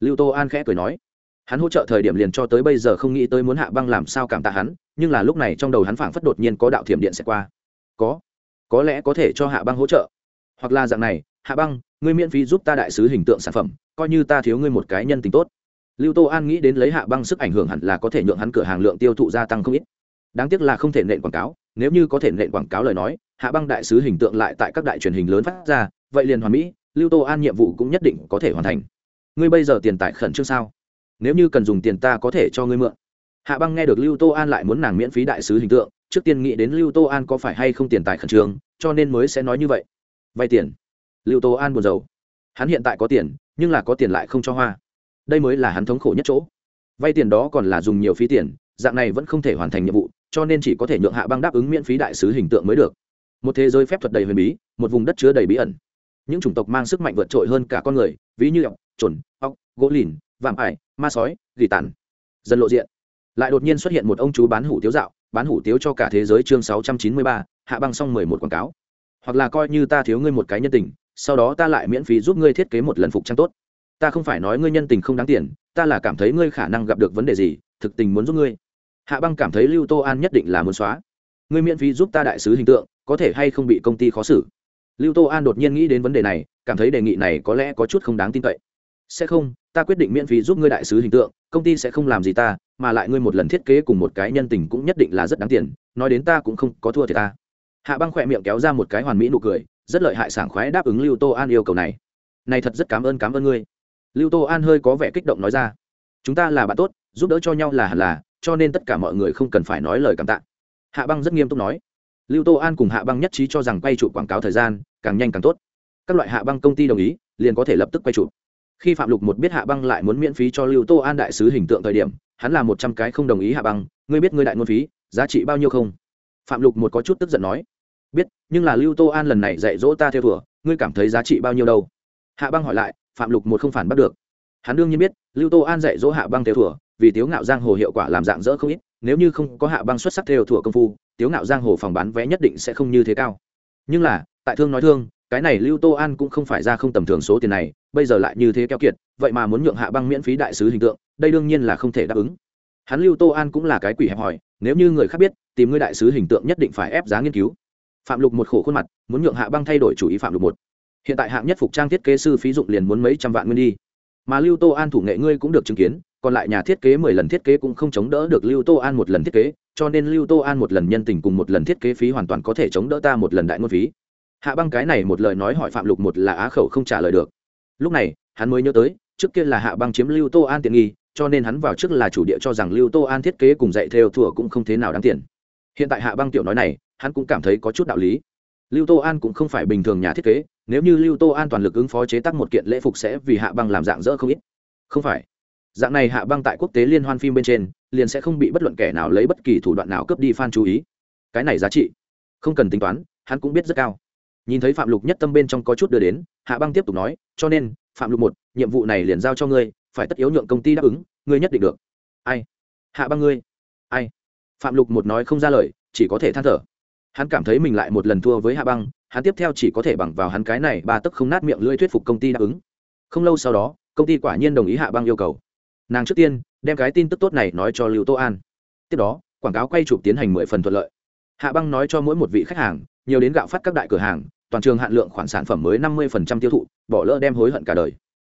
Lưu tô an khẽ cười nói. Hắn hỗ trợ thời điểm liền cho tới bây giờ không nghĩ tới muốn hạ băng làm sao cảm tạ hắn, nhưng là lúc này trong đầu hắn phảng phất đột nhiên có đạo thiểm điện sẽ qua. Có. Có lẽ có thể cho hạ băng hỗ trợ. Hoặc là dạng này, hạ băng, ngươi miễn phí giúp ta đại sứ hình tượng sản phẩm, coi như ta thiếu ngươi một cái nhân tình tốt. Lưu tô an nghĩ đến lấy hạ băng sức ảnh hưởng hẳn là có thể nhượng hắn cửa hàng lượng tiêu thụ gia tăng không ít đáng tiếc là không thể nện quảng cáo, nếu như có thể nện quảng cáo lời nói, hạ băng đại sứ hình tượng lại tại các đại truyền hình lớn phát ra, vậy liền hoàn mỹ, lưu tô an nhiệm vụ cũng nhất định có thể hoàn thành. Ngươi bây giờ tiền tài khẩn trương sao? Nếu như cần dùng tiền ta có thể cho ngươi mượn. Hạ băng nghe được lưu tô an lại muốn nàng miễn phí đại sứ hình tượng, trước tiên nghĩ đến lưu tô an có phải hay không tiền tài khẩn trương, cho nên mới sẽ nói như vậy. Vay tiền. Lưu tô an buồn rầu. Hắn hiện tại có tiền, nhưng là có tiền lại không cho hoa. Đây mới là hắn thống khổ nhất chỗ. Vay tiền đó còn là dùng nhiều phí tiền, dạng này vẫn không thể hoàn thành nhiệm vụ cho nên chỉ có thể nhượng hạ băng đáp ứng miễn phí đại sứ hình tượng mới được. Một thế giới phép thuật đầy huyền bí, một vùng đất chứa đầy bí ẩn. Những chủng tộc mang sức mạnh vượt trội hơn cả con người, ví như ọc trồn ọc gỗ lìn, vạm ải, ma sói, gỉ tàn. Dần lộ diện. Lại đột nhiên xuất hiện một ông chú bán hủ tiếu dạo, bán hủ tiếu cho cả thế giới chương sáu trăm chín mươi ba, hạ băng xong mười một quảng cáo. Hoặc là coi như ta thiếu ngươi một cái nhân tình, sau đó ta lại miễn phí giúp ngươi thiết kế một lần phục trang tốt. Ta không phải nói ngươi nhân tình không đáng tiền, ta là cảm thấy ngươi khả năng gặp được vấn đề gì, thực tình muốn giúp ngươi hạ băng cảm thấy lưu tô an nhất định là muốn xóa. Ngươi miễn phí giúp ta đại sứ hình tượng, có thể hay không bị công ty khó xử? Lưu tô an đột nhiên nghĩ đến vấn đề này, cảm thấy đề nghị này có lẽ có chút không đáng tin cậy. Sẽ không, ta quyết định miễn phí giúp ngươi đại sứ hình tượng, công ty sẽ không làm gì ta, mà lại ngươi một lần thiết kế cùng một cái nhân tình cũng nhất định là rất đáng tiền, nói đến ta cũng không có thua thì ta. Hạ băng khỏe miệng kéo ra một cái hoàn mỹ nụ cười, rất lợi hại sảng khoái đáp ứng lưu tô an yêu cầu này. Này thật rất cảm ơn cảm ơn ngươi. Lưu tô an hơi có vẻ kích động nói ra. Chúng ta là bạn tốt, giúp đỡ cho nhau là hẳn là cho nên tất cả mọi người không cần phải nói lời cảm tạ. Hạ băng rất nghiêm túc nói. Lưu tô an cùng hạ băng nhất trí cho rằng quay trụ quảng cáo thời gian càng nhanh càng tốt. Các loại hạ băng công ty đồng ý, liền có thể lập tức quay trụ khi phạm lục một biết hạ băng lại muốn miễn phí cho lưu tô an đại sứ hình tượng thời điểm, hắn là một trăm cái không đồng ý hạ băng, ngươi biết ngươi đại ngôn phí, giá trị bao nhiêu không? Phạm lục một có chút tức giận nói. Biết, nhưng là lưu tô an lần này dạy dỗ ta theo thùa ngươi cảm thấy giá trị bao nhiêu đâu? Hạ băng hỏi lại, phạm lục một không phản bắt được. Hắn đương nhiên biết, lưu tô an dạy dỗ hạ băng theo thùa vì tiếu ngạo giang hồ hiệu quả làm dạng dỡ không ít, nếu như không có hạ băng xuất sắc theo thủa công phu, tiếu ngạo giang hồ phòng bán vé nhất định sẽ không như thế cao. Nhưng là, tại thương nói thương, cái này lưu tô an cũng không phải ra không tầm thường số tiền này, bây giờ lại như thế keo kiệt, vậy mà muốn nhượng hạ băng miễn phí đại sứ hình tượng, đây đương nhiên là không thể đáp ứng. Hắn lưu tô an cũng là cái quỷ hẹp hòi nếu như người khác biết, tìm ngươi đại sứ hình tượng nhất định phải ép giá nghiên cứu. Phạm lục một khổ khuôn mặt, muốn nhượng hạ băng thay đổi chủ ý phạm lục một. Hiện tại hạng nhất phục trang thiết kế sư phí dụng liền muốn mấy trăm vạn nguyên đi. Mà lưu tô an thủ nghệ ngươi cũng được chứng kiến còn lại nhà thiết kế mười lần thiết kế cũng không chống đỡ được lưu tô an một lần thiết kế, cho nên lưu tô an một lần nhân tình cùng một lần thiết kế phí hoàn toàn có thể chống đỡ ta một lần đại ngôn phí. Hạ băng cái này một lời nói hỏi phạm lục một là á khẩu không trả lời được. Lúc này, hắn mới nhớ tới, trước kia là hạ băng chiếm lưu tô an tiện nghi, cho nên hắn vào trước là chủ địa cho rằng lưu tô an thiết kế cùng dạy theo thủa cũng không thế nào đáng tiền. Hiện tại hạ băng tiểu nói này, hắn cũng cảm thấy có chút đạo lý. Lưu tô an cũng không phải bình thường nhà thiết kế, nếu như lưu tô an toàn lực ứng phó chế tác một kiện lễ phục sẽ vì hạ băng làm dạng dỡ không ít. Không phải dạng này hạ băng tại quốc tế liên hoan phim bên trên, liền sẽ không bị bất luận kẻ nào lấy bất kỳ thủ đoạn nào cướp đi f a n chú ý. Cái này giá trị, không cần tính toán, hắn cũng biết rất cao. Nhìn thấy phạm lục nhất tâm bên trong có chút đưa đến, hạ băng tiếp tục nói, cho nên, phạm lục một, nhiệm vụ này liền giao cho ngươi, phải tất yếu nhượng công ty đáp ứng, ngươi nhất định được. Ai? Hạ băng ngươi? Ai? Phạm lục một nói không ra lời, chỉ có thể than thở. Hắn cảm thấy mình lại một lần thua với hạ băng, hắn tiếp theo chỉ có thể bằng vào hắn cái này ba tấc không nát miệng lưỡi thuyết phục công ty đáp ứng. Không lâu sau đó, công ty quả nhiên đồng ý hạ băng yêu cầu nàng trước tiên đem cái tin tức tốt này nói cho lưu tô an. Tiếp đó, quảng cáo quay chụp tiến hành mười phần thuận lợi. Hạ băng nói cho mỗi một vị khách hàng, nhiều đến gạo phát các đại cửa hàng, toàn trường hạn lượng khoản sản phẩm mới năm mươi tiêu thụ, bỏ lỡ đem hối hận cả đời.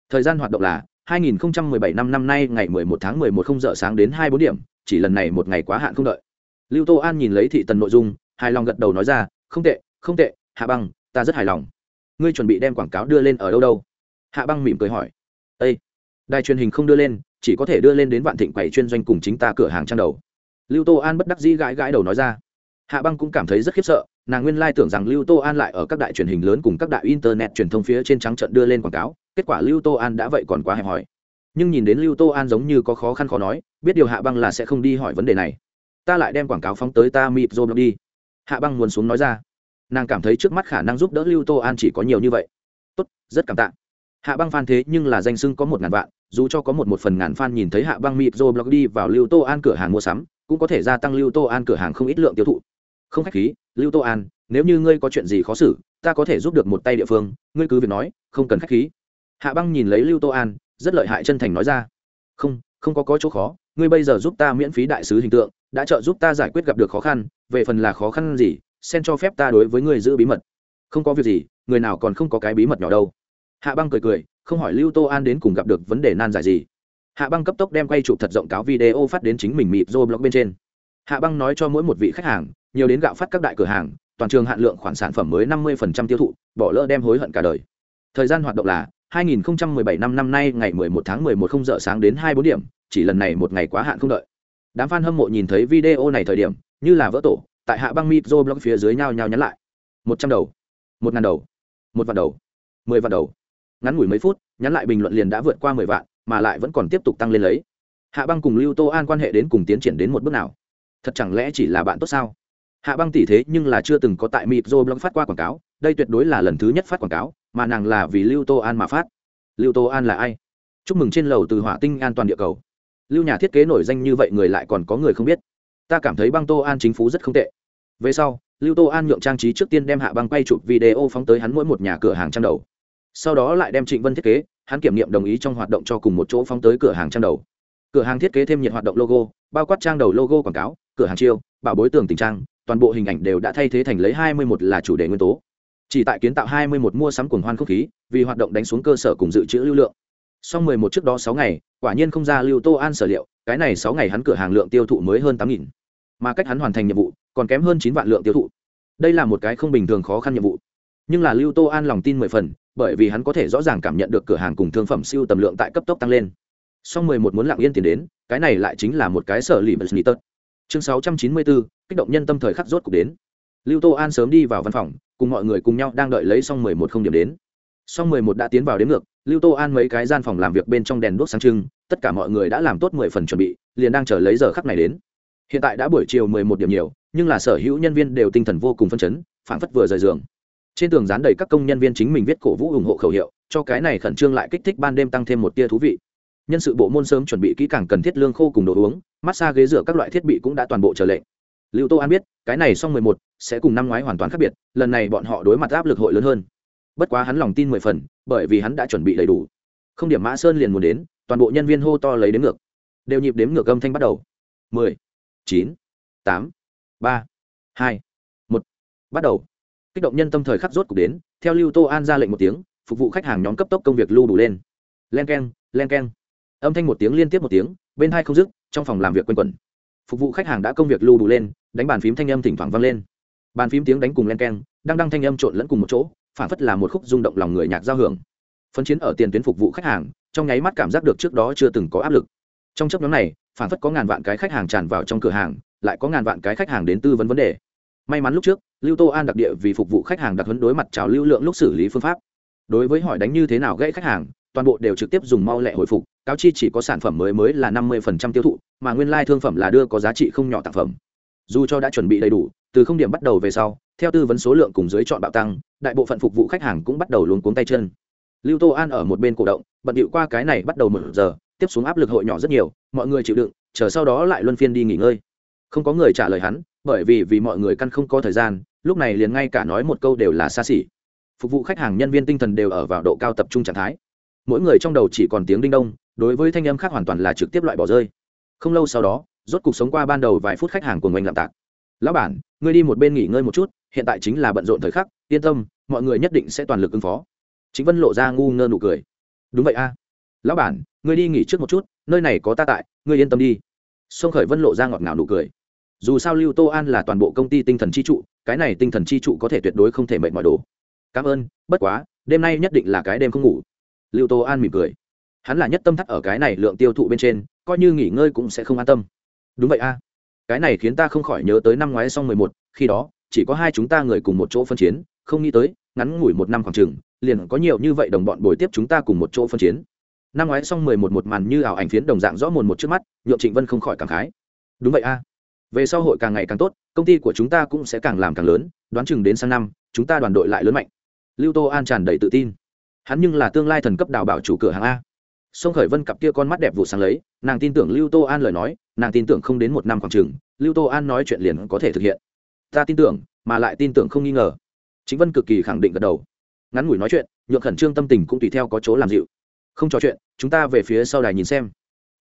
Thời gian hoạt động là 2017 năm năm nay ngày 11 tháng 11 không giờ sáng đến 24 điểm, chỉ lần này một ngày quá hạn không đợi. Lưu tô an nhìn lấy thị tần nội dung, hài lòng gật đầu nói ra, không tệ không tệ, hạ băng, ta rất hài lòng. Ngươi chuẩn bị đem quảng cáo đưa lên ở đâu đâu? Hạ băng mỉm cười hỏi. Ây đài truyền hình không đưa lên chỉ có thể đưa lên đến vạn thịnh quầy chuyên doanh cùng chính ta cửa hàng trang đầu. Lưu tô an bất đắc dĩ gãi gãi đầu nói ra. Hạ băng cũng cảm thấy rất khiếp sợ, nàng nguyên lai tưởng rằng lưu tô an lại ở các đại truyền hình lớn cùng các đại internet truyền thông phía trên trắng trận đưa lên quảng cáo, kết quả lưu tô an đã vậy còn quá hẹp hòi. Nhưng nhìn đến lưu tô an giống như có khó khăn khó nói, biết điều hạ băng là sẽ không đi hỏi vấn đề này. Ta lại đem quảng cáo phóng tới ta mịp dô đi. Hạ băng muốn xuống nói ra. Nàng cảm thấy trước mắt khả năng giúp đỡ lưu tô an chỉ có nhiều như vậy. Tốt, rất cảm tạ. Hạ băng phan thế nhưng là danh sưng có một ngàn vạn dù cho có một một phần ngàn fan nhìn thấy hạ băng mịt rồi blog đi vào lưu tô an cửa hàng mua sắm, cũng có thể gia tăng lưu tô an cửa hàng không ít lượng tiêu thụ. Không khách khí, lưu tô an, nếu như ngươi có chuyện gì khó xử, ta có thể giúp được một tay địa phương, ngươi cứ việc nói, không cần khách khí. Hạ băng nhìn lấy lưu tô an, rất lợi hại chân thành nói ra. Không không có có chỗ khó, ngươi bây giờ giúp ta miễn phí đại sứ hình tượng, đã trợ giúp ta giải quyết gặp được khó khăn, về phần là khó khăn gì sen cho phép ta đối với ngươi giữ bí mật. Không có việc gì, người nào còn không có cái bí mật nhỏ đâu hạ băng cười cười, không hỏi lưu tô an đến cùng gặp được vấn đề nan giải gì. Hạ băng cấp tốc đem quay chụp thật rộng cáo video phát đến chính mình mịp dô blog bên trên. Hạ băng nói cho mỗi một vị khách hàng, nhiều đến gạo phát các đại cửa hàng, toàn trường hạn lượng khoản sản phẩm mới năm mươi tiêu thụ, bỏ lỡ đem hối hận cả đời. Thời gian hoạt động là 2017 năm năm nay ngày 11 tháng 11 không giờ sáng đến 24 điểm, chỉ lần này một ngày quá hạn không đợi. Đám fan hâm mộ nhìn thấy video này thời điểm, như là vỡ tổ, tại hạ băng mịp dô blog phía dưới nhau nhau nhắn lại. Một trăm đầu, một ngàn đầu, một vạn đầu, mười vạn đầu ngắn ngủi mấy phút, nhắn lại bình luận liền đã vượt qua mười vạn, mà lại vẫn còn tiếp tục tăng lên lấy. Hạ băng cùng lưu tô an quan hệ đến cùng tiến triển đến một bước nào? Thật chẳng lẽ chỉ là bạn tốt sao? Hạ băng tỷ thế nhưng là chưa từng có tại mịp dô blog phát qua quảng cáo, đây tuyệt đối là lần thứ nhất phát quảng cáo, mà nàng là vì lưu tô an mà phát. Lưu tô an là ai? Chúc mừng trên lầu từ hỏa tinh an toàn địa cầu. Lưu nhà thiết kế nổi danh như vậy người lại còn có người không biết. Ta cảm thấy băng tô an chính phú rất không tệ. Về sau, lưu tô an nhượng trang trí trước tiên đem hạ băng quay chụp video phóng tới hắn mỗi một nhà cửa hàng trang đầu sau đó lại đem trịnh vân thiết kế, hắn kiểm nghiệm đồng ý trong hoạt động cho cùng một chỗ phóng tới cửa hàng trang đầu. Cửa hàng thiết kế thêm nhiệt hoạt động logo, bao quát trang đầu logo quảng cáo, cửa hàng chiêu, bảo bối tường tình trang, toàn bộ hình ảnh đều đã thay thế thành lấy hai mươi một là chủ đề nguyên tố. Chỉ tại kiến tạo hai mươi một mua sắm cuồng hoan không khí, vì hoạt động đánh xuống cơ sở cùng dự trữ lưu lượng. Sau mười một trước đó sáu ngày, quả nhiên không ra lưu tô an sở liệu, cái này sáu ngày hắn cửa hàng lượng tiêu thụ mới hơn tám nghìn. Mà cách hắn hoàn thành nhiệm vụ, còn kém hơn chín vạn lượng tiêu thụ. Đây là một cái không bình thường khó khăn nhiệm vụ nhưng là lưu tô an lòng tin mười phần, bởi vì hắn có thể rõ ràng cảm nhận được cửa hàng cùng thương phẩm siêu tầm lượng tại cấp tốc tăng lên. Sau mười một muốn lặng yên tiền đến, cái này lại chính là một cái sở lì nhị tật. chương sáu trăm chín mươi bốn kích động nhân tâm thời khắc rốt cục đến. Lưu tô an sớm đi vào văn phòng, cùng mọi người cùng nhau đang đợi lấy xong mười một không điểm đến. Xong mười một đã tiến vào đến ngược, lưu tô an mấy cái gian phòng làm việc bên trong đèn đuốc sáng trưng, tất cả mọi người đã làm tốt mười phần chuẩn bị, liền đang chờ lấy giờ khắc này đến. Hiện tại đã buổi chiều mười một điểm nhiều, nhưng là sở hữu nhân viên đều tinh thần vô cùng phân chấn, phảng phất vừa rời giường trên tường dán đầy các công nhân viên chính mình viết cổ vũ ủng hộ khẩu hiệu, cho cái này khẩn trương lại kích thích ban đêm tăng thêm một tia thú vị. Nhân sự bộ môn sớm chuẩn bị kỹ càng cần thiết lương khô cùng đồ uống, massage ghế rửa các loại thiết bị cũng đã toàn bộ trở lệnh. Lưu tô an biết, cái này xong mười một, sẽ cùng năm ngoái hoàn toàn khác biệt, lần này bọn họ đối mặt áp lực hội lớn hơn. Bất quá hắn lòng tin mười phần, bởi vì hắn đã chuẩn bị đầy đủ. Không điểm mã sơn liền muốn đến, toàn bộ nhân viên hô to lấy đếm ngược. Đều nhịp đếm ngược âm thanh bắt đầu. mười, chín, tám, ba, hai, một. Bắt đầu kích động nhân tâm thời khắc rốt cục đến, theo lưu tô an ra lệnh một tiếng, phục vụ khách hàng nhóm cấp tốc công việc lưu đủ lên. Len k e n len k e n âm thanh một tiếng liên tiếp một tiếng, bên hai không dứt, trong phòng làm việc q u a n quẩn. Phục vụ khách hàng đã công việc lưu đủ lên, đánh bàn phím thanh âm thỉnh thoảng vang lên. Bàn phím tiếng đánh cùng len k e n đang đăng thanh âm trộn lẫn cùng một chỗ, phản phất là một khúc rung động lòng người nhạc giao hưởng. Phấn chiến ở tiền tuyến phục vụ khách hàng, trong nháy mắt cảm giác được trước đó chưa từng có áp lực. Trong chấp nhóm này, phản phất có ngàn vạn cái khách hàng tràn vào trong cửa hàng, lại có ngàn vạn cái khách hàng đến tư vấn vấn đề may mắn lúc trước, lưu tô an đặc địa vì phục vụ khách hàng đặc hấn đối mặt trào lưu lượng lúc xử lý phương pháp. Đối với hỏi đánh như thế nào gãy khách hàng, toàn bộ đều trực tiếp dùng mau lẹ hồi phục, cáo chi chỉ có sản phẩm mới mới là năm mươi tiêu thụ, mà nguyên lai thương phẩm là đưa có giá trị không nhỏ tặng phẩm. Dù cho đã chuẩn bị đầy đủ, từ không điểm bắt đầu về sau, theo tư vấn số lượng cùng dưới chọn bạo tăng, đại bộ phận phục vụ khách hàng cũng bắt đầu luống cuống tay chân. Lưu tô an ở một bên cổ động, bận điệu qua cái này bắt đầu một giờ, tiếp xuống áp lực hội nhỏ rất nhiều, mọi người chịu đựng, chờ sau đó lại luân phiên đi nghỉ ngơi. Không có người trả lời hắn bởi vì vì mọi người căn không có thời gian, lúc này liền ngay cả nói một câu đều là xa xỉ. Phục vụ khách hàng nhân viên tinh thần đều ở vào độ cao tập trung trạng thái. Mỗi người trong đầu chỉ còn tiếng đinh đông, đối với thanh âm khác hoàn toàn là trực tiếp loại bỏ rơi. Không lâu sau đó, rốt cuộc sống qua ban đầu vài phút khách hàng của mình làm tạc. Lão bản, ngươi đi một bên nghỉ ngơi một chút, hiện tại chính là bận rộn thời khắc, yên tâm, mọi người nhất định sẽ toàn lực ứng phó. Chính vân lộ ra ngu ngơ nụ cười. Đúng vậy a. Lão bản, ngươi đi nghỉ trước một chút, nơi này có ta tại, ngươi yên tâm đi. Sông khởi vân lộ ra ngọt ngào nụ cười dù sao lưu tô an là toàn bộ công ty tinh thần chi trụ, cái này tinh thần chi trụ có thể tuyệt đối không thể mệt mỏi đồ. Cảm ơn, bất quá, đêm nay nhất định là cái đêm không ngủ. Lưu tô an mỉm cười. Hắn là nhất tâm thắt ở cái này lượng tiêu thụ bên trên, coi như nghỉ ngơi cũng sẽ không an tâm. Đúng vậy a. Cái này khiến ta không khỏi nhớ tới năm ngoái xong mười một, khi đó, chỉ có hai chúng ta người cùng một chỗ phân chiến, không nghĩ tới, ngắn ngủi một năm khoảng chừng, liền có nhiều như vậy đồng bọn bồi tiếp chúng ta cùng một chỗ phân chiến. Năm ngoái xong mười một một màn như ảo ảnh phiến đồng dạng rõ mồn một trước mắt, nhượng trịnh vân không khỏi cảm khái. Đúng vậy a về sau hội càng ngày càng tốt, công ty của chúng ta cũng sẽ càng làm càng lớn, đoán chừng đến sang năm, chúng ta đoàn đội lại lớn mạnh. Lưu tô an tràn đầy tự tin. Hắn nhưng là tương lai thần cấp đào bảo chủ cửa hàng a. Sông khởi vân cặp kia con mắt đẹp vụ sáng lấy, nàng tin tưởng lưu tô an lời nói, nàng tin tưởng không đến một năm khoảng chừng, lưu tô an nói chuyện liền có thể thực hiện. Ta tin tưởng, mà lại tin tưởng không nghi ngờ. Chính vân cực kỳ khẳng định gật đầu. Ngắn ngủi nói chuyện, nhượng khẩn trương tâm tình cũng tùy theo có chỗ làm dịu. Không trò chuyện, chúng ta về phía sau đài nhìn xem.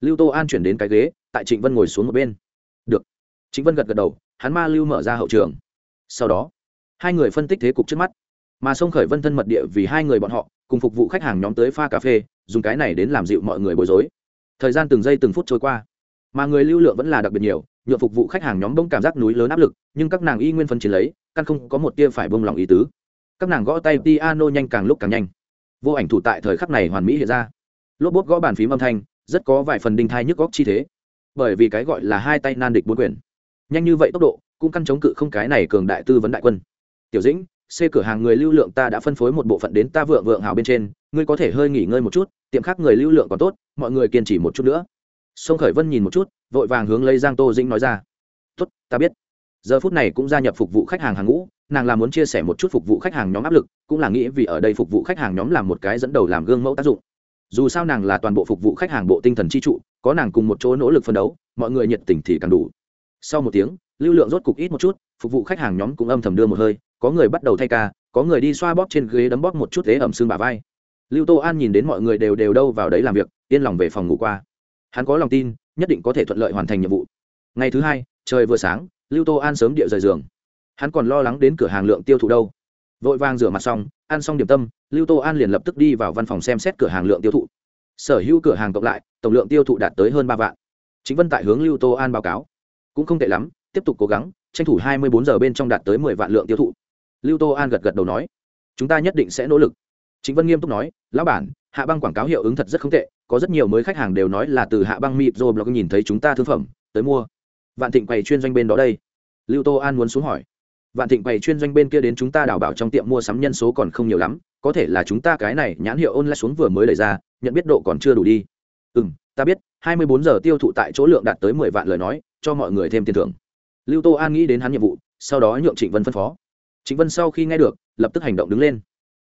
Lưu tô an chuyển đến cái ghế, tại trịnh vân ngồi xuống một bên trịnh vân gật gật đầu, hắn ma lưu mở ra hậu trường. Sau đó, hai người phân tích thế cục trước mắt. Mà sông khởi vân thân mật địa vì hai người bọn họ, cùng phục vụ khách hàng nhóm tới pha cà phê, dùng cái này đến làm dịu mọi người bối rối. Thời gian từng giây từng phút trôi qua, mà người lưu lượng vẫn là đặc biệt nhiều nhựa phục vụ khách hàng nhóm bông cảm giác núi lớn áp lực, nhưng các nàng y nguyên phân chiến lấy, căn không có một tia phải bông lòng ý tứ. Các nàng gõ tay piano nhanh càng lúc càng nhanh. Vô ảnh thủ tại thời khắc này hoàn mỹ hiện ra. Lốp bốt gõ bàn phím âm thanh, rất có vài phần đinh thai nhức góc chi thế. Bởi vì cái gọi là hai tay nan địch bốn quyền nhanh như vậy tốc độ, cũng căn chống cự không cái này cường đại tư vấn đại quân. Tiểu dĩnh xe cửa hàng người lưu lượng ta đã phân phối một bộ phận đến ta vượng vượng hào bên trên, ngươi có thể hơi nghỉ ngơi một chút, tiệm khác người lưu lượng còn tốt, mọi người kiên trì một chút nữa. Sông khởi vân nhìn một chút, vội vàng hướng lấy giang tô dĩnh nói ra. Tốt, ta biết. Giờ phút này cũng gia nhập phục vụ khách hàng hàng ngũ, nàng là muốn chia sẻ một chút phục vụ khách hàng nhóm áp lực, cũng là nghĩ vì ở đây phục vụ khách hàng nhóm làm một cái dẫn đầu làm gương mẫu tác dụng. Dù sao nàng là toàn bộ phục vụ khách hàng bộ tinh thần chi trụ, có nàng cùng một chỗ nỗ lực phân đấu, mọi người nhiệt tình thì càng đủ sau một tiếng, lưu lượng rốt cục ít một chút, phục vụ khách hàng nhóm cũng âm thầm đưa một hơi, có người bắt đầu thay ca, có người đi xoa bóp trên ghế đấm bóp một chút thế ẩm xương bà vai. Lưu tô an nhìn đến mọi người đều đều đâu vào đấy làm việc, yên lòng về phòng ngủ qua. Hắn có lòng tin, nhất định có thể thuận lợi hoàn thành nhiệm vụ. Ngày thứ hai, trời vừa sáng, lưu tô an sớm địa rời giường. Hắn còn lo lắng đến cửa hàng lượng tiêu thụ đâu. Vội vàng rửa mặt xong, ăn xong điểm tâm, lưu tô an liền lập tức đi vào văn phòng xem xét cửa hàng lượng tiêu thụ. Sở hữu cửa hàng cộng lại, tổng lượng tiêu thụ đạt tới hơn ba vạn. Chính vân tại hướng lưu tô an báo cáo cũng không tệ lắm, tiếp tục cố gắng, tranh thủ hai mươi bốn giờ bên trong đạt tới mười vạn lượng tiêu thụ. Lưu tô an gật gật đầu nói, chúng ta nhất định sẽ nỗ lực. Chính vân nghiêm túc nói, lão bản, hạ băng quảng cáo hiệu ứng thật rất không tệ, có rất nhiều mới khách hàng đều nói là từ hạ băng mịp rồi blog nhìn thấy chúng ta thương phẩm, tới mua. Vạn thịnh quầy chuyên doanh bên đó đây. Lưu tô an muốn xuống hỏi, vạn thịnh quầy chuyên doanh bên kia đến chúng ta đào bảo trong tiệm mua sắm nhân số còn không nhiều lắm, có thể là chúng ta cái này nhãn hiệu online xuống vừa mới đẩy ra, nhận biết độ còn chưa đủ đi. Ừ m ta biết, hai mươi bốn giờ tiêu thụ tại chỗ lượng đạt tới mười vạn lời nói cho mọi người thêm tiền thưởng. Lưu tô an nghĩ đến hắn nhiệm vụ, sau đó nhượng trịnh vân phân phó. Trịnh vân sau khi nghe được, lập tức hành động đứng lên.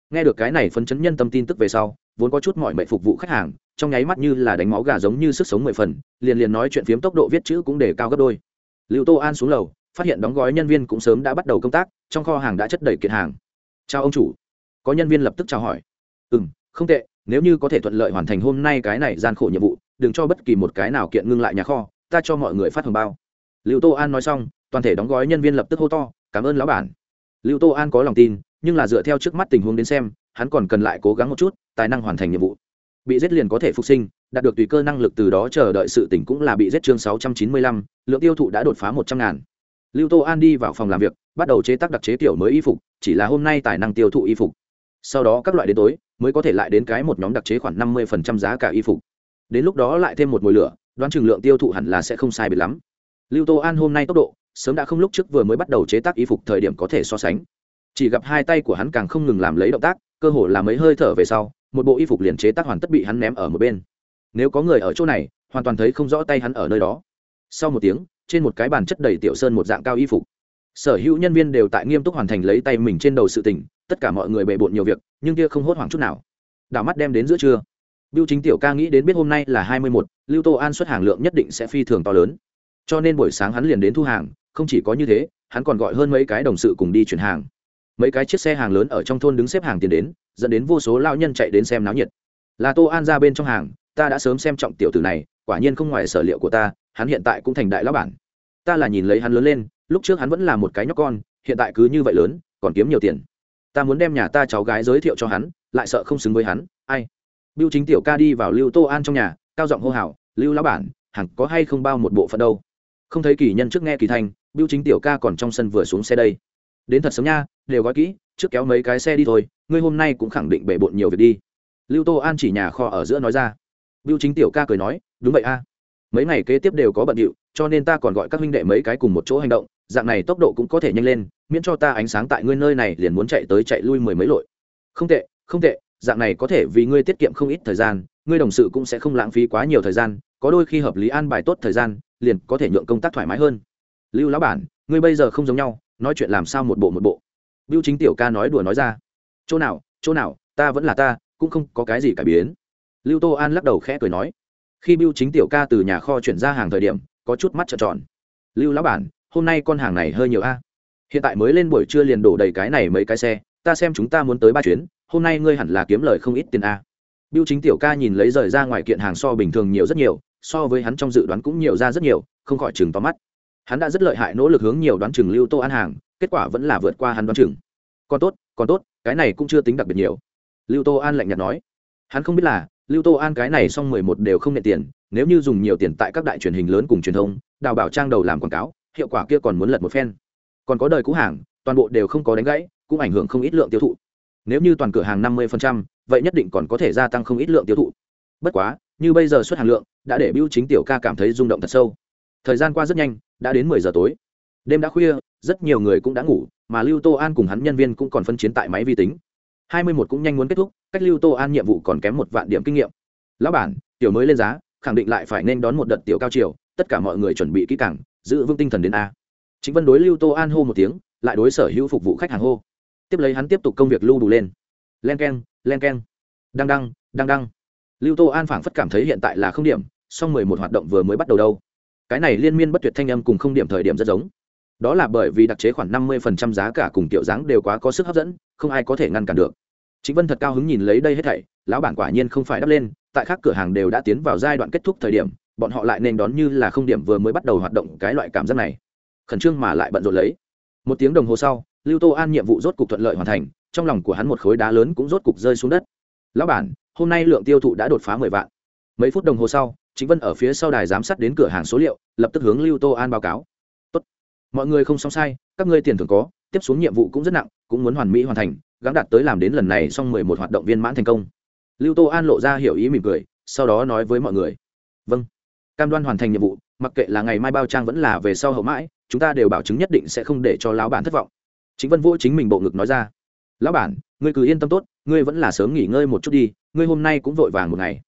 Nghe được cái này phấn chấn nhân tâm tin tức về sau, vốn có chút mọi mệnh phục vụ khách hàng, trong nháy mắt như là đánh máu gà giống như sức sống mười phần, liền liền nói chuyện phiếm tốc độ viết chữ cũng để cao gấp đôi. Lưu tô an xuống lầu, phát hiện đóng gói nhân viên cũng sớm đã bắt đầu công tác, trong kho hàng đã chất đầy kiện hàng. Chào ông chủ. Có nhân viên lập tức chào hỏi. Ừ m không tệ, nếu như có thể thuận lợi hoàn thành hôm nay cái này gian khổ nhiệm vụ, đừng cho bất kỳ một cái nào kiện ngưng lại nhà kho ta cho mọi người phát hồng bao. Lưu tô an nói xong, toàn thể đóng gói nhân viên lập tức hô to, cảm ơn lão bản. Lưu tô an có lòng tin, nhưng là dựa theo trước mắt tình huống đến xem, hắn còn cần lại cố gắng một chút, tài năng hoàn thành nhiệm vụ. Bị giết liền có thể phục sinh, đạt được tùy cơ năng lực từ đó chờ đợi sự tỉnh cũng là bị giết chương sáu trăm chín mươi lăm, lượng tiêu thụ đã đột phá một trăm ngàn. Lưu tô an đi vào phòng làm việc, bắt đầu chế tác đặc chế tiểu mới y phục, chỉ là hôm nay tài năng tiêu thụ y phục. Sau đó các loại đến tối, mới có thể lại đến cái một nhóm đặc chế khoảng năm mươi giá cả y phục. Đến lúc đó lại thêm một mùi lửa đoán chừng lượng tiêu thụ hẳn là sẽ không sai biệt lắm. Lưu tô an hôm nay tốc độ, sớm đã không lúc trước vừa mới bắt đầu chế tác y phục thời điểm có thể so sánh. Chỉ gặp hai tay của hắn càng không ngừng làm lấy động tác, cơ hồ là mấy hơi thở về sau, một bộ y phục liền chế tác hoàn tất bị hắn ném ở một bên. Nếu có người ở chỗ này, hoàn toàn thấy không rõ tay hắn ở nơi đó. Sau một tiếng, trên một cái bàn chất đầy tiểu sơn một dạng cao y phục. Sở hữu nhân viên đều tại nghiêm túc hoàn thành lấy tay mình trên đầu sự tình, tất cả mọi người bề bộn nhiều việc, nhưng kia không hốt hoảng chút nào. Đảo mắt đem đến giữa trưa. Bưu chính tiểu ca nghĩ đến biết hôm nay là hai mươi một, lưu tô an xuất hàng lượng nhất định sẽ phi thường to lớn. Cho nên buổi sáng hắn liền đến thu hàng, không chỉ có như thế, hắn còn gọi hơn mấy cái đồng sự cùng đi chuyển hàng. Mấy cái chiếc xe hàng lớn ở trong thôn đứng xếp hàng tiền đến, dẫn đến vô số lao nhân chạy đến xem náo nhiệt. Là tô an ra bên trong hàng, ta đã sớm xem trọng tiểu tử này, quả nhiên không ngoài sở liệu của ta, hắn hiện tại cũng thành đại lão bản. Ta là nhìn lấy hắn lớn lên, lúc trước hắn vẫn là một cái nhóc con, hiện tại cứ như vậy lớn, còn kiếm nhiều tiền. Ta muốn đem nhà ta cháu gái giới thiệu cho hắn, lại sợ không xứng với hắn, ai? Biêu chính tiểu ca đi vào lưu tô an trong nhà, cao giọng hô hào, lưu lão bản, hẳn có hay không bao một bộ phận đâu? Không thấy kỳ nhân trước nghe kỳ thanh biêu chính tiểu ca còn trong sân vừa xuống xe đây. Đến thật sớm nha, đều gói kỹ, trước kéo mấy cái xe đi thôi, ngươi hôm nay cũng khẳng định bể bộn nhiều việc đi. Lưu tô an chỉ nhà kho ở giữa nói ra. Biêu chính tiểu ca cười nói, đúng vậy a. Mấy ngày kế tiếp đều có bận điệu, cho nên ta còn gọi các huynh đệ mấy cái cùng một chỗ hành động, dạng này tốc độ cũng có thể nhanh lên, miễn cho ta ánh sáng tại ngươi nơi này liền muốn chạy tới chạy lui mười mấy lội. Không tệ không tệ dạng này có thể vì ngươi tiết kiệm không ít thời gian, ngươi đồng sự cũng sẽ không lãng phí quá nhiều thời gian, có đôi khi hợp lý an bài tốt thời gian, liền có thể nhượng công tác thoải mái hơn. Lưu lão bản, ngươi bây giờ không giống nhau, nói chuyện làm sao một bộ một bộ? Biêu chính tiểu ca nói đùa nói ra. Chỗ nào chỗ nào, ta vẫn là ta, cũng không có cái gì cải biến. Lưu tô an lắc đầu khẽ cười nói. Khi biêu chính tiểu ca từ nhà kho chuyển ra hàng thời điểm, có chút mắt trợn tròn. Lưu lão bản, hôm nay con hàng này hơi nhiều a. Hiện tại mới lên buổi trưa liền đổ đầy cái này mấy cái xe, ta xem chúng ta muốn tới ba chuyến hôm nay ngươi hẳn là kiếm lời không ít tiền a. Biêu chính tiểu ca nhìn lấy rời ra ngoài kiện hàng so bình thường nhiều rất nhiều, so với hắn trong dự đoán cũng nhiều ra rất nhiều, không khỏi chừng to mắt. Hắn đã rất lợi hại nỗ lực hướng nhiều đoán chừng lưu tô ăn hàng, kết quả vẫn là vượt qua hắn đoán chừng. Còn tốt còn tốt, cái này cũng chưa tính đặc biệt nhiều. Lưu tô an lạnh nhạt nói. Hắn không biết là, lưu tô an cái này xong mười một đều không nhận tiền, nếu như dùng nhiều tiền tại các đại truyền hình lớn cùng truyền thông, đào bảo trang đầu làm quảng cáo, hiệu quả kia còn muốn lật một phen. Còn có đời cũ hàng, toàn bộ đều không có đánh gãy, cũng ảnh hưởng không ít lượng tiêu thụ nếu như toàn cửa hàng năm mươi vậy nhất định còn có thể gia tăng không ít lượng tiêu thụ. Bất quá, như bây giờ xuất hàng lượng, đã để biêu chính tiểu ca cảm thấy rung động thật sâu. Thời gian qua rất nhanh, đã đến mười giờ tối. Đêm đã khuya, rất nhiều người cũng đã ngủ, mà lưu tô an cùng hắn nhân viên cũng còn phân chiến tại máy vi tính. hai mươi một cũng nhanh muốn kết thúc, cách lưu tô an nhiệm vụ còn kém một vạn điểm kinh nghiệm. Lão bản, tiểu mới lên giá, khẳng định lại phải nên đón một đợt tiểu cao chiều, tất cả mọi người chuẩn bị kỹ càng, giữ vững tinh thần đến a. Chính vân đối lưu tô an hô một tiếng, lại đối sở hữu phục vụ khách hàng hô tiếp lấy hắn tiếp tục công việc lưu đủ lên. Len k e n len k e n đăng đăng đăng đăng. Lưu tô an phảng phất cảm thấy hiện tại là không điểm, song mười một hoạt động vừa mới bắt đầu đâu. Cái này liên miên bất tuyệt thanh âm cùng không điểm thời điểm rất giống. Đó là bởi vì đặc chế khoảng năm mươi phần trăm giá cả cùng kiểu dáng đều quá có sức hấp dẫn, không ai có thể ngăn cản được. Chính vân thật cao hứng nhìn lấy đây hết thảy, lão bản quả nhiên không phải đắp lên, tại các cửa hàng đều đã tiến vào giai đoạn kết thúc thời điểm, bọn họ lại nên đón như là không điểm vừa mới bắt đầu hoạt động cái loại cảm giác này. Khẩn trương mà lại bận rộn lấy. Một tiếng đồng hồ sau lưu tô an nhiệm vụ rốt cục thuận lợi hoàn thành, trong lòng của hắn một khối đá lớn cũng rốt cục rơi xuống đất. Lão bản, hôm nay lượng tiêu thụ đã đột phá mười vạn. Mấy phút đồng hồ sau chính vân ở phía sau đài giám sát đến cửa hàng số liệu, lập tức hướng lưu tô an báo cáo. Tốt. mọi người không xong sai, các ngươi tiền thường có, tiếp xuống nhiệm vụ cũng rất nặng, cũng muốn hoàn mỹ hoàn thành, gắng đạt tới làm đến lần này xong mười một hoạt động viên mãn thành công. Lưu tô an lộ ra hiểu ý mỉm cười, sau đó nói với mọi người. Vâng cam đoan hoàn thành nhiệm vụ, mặc kệ là ngày mai bao trang vẫn là về sau hậu mãi, chúng ta đều bảo chứng nhất định sẽ không để cho lão bản thất vọng chính vân vũ chính mình bộ ngực nói ra. Lão bản, ngươi cứ yên tâm tốt, ngươi vẫn là sớm nghỉ ngơi một chút đi, ngươi hôm nay cũng vội vàng một ngày.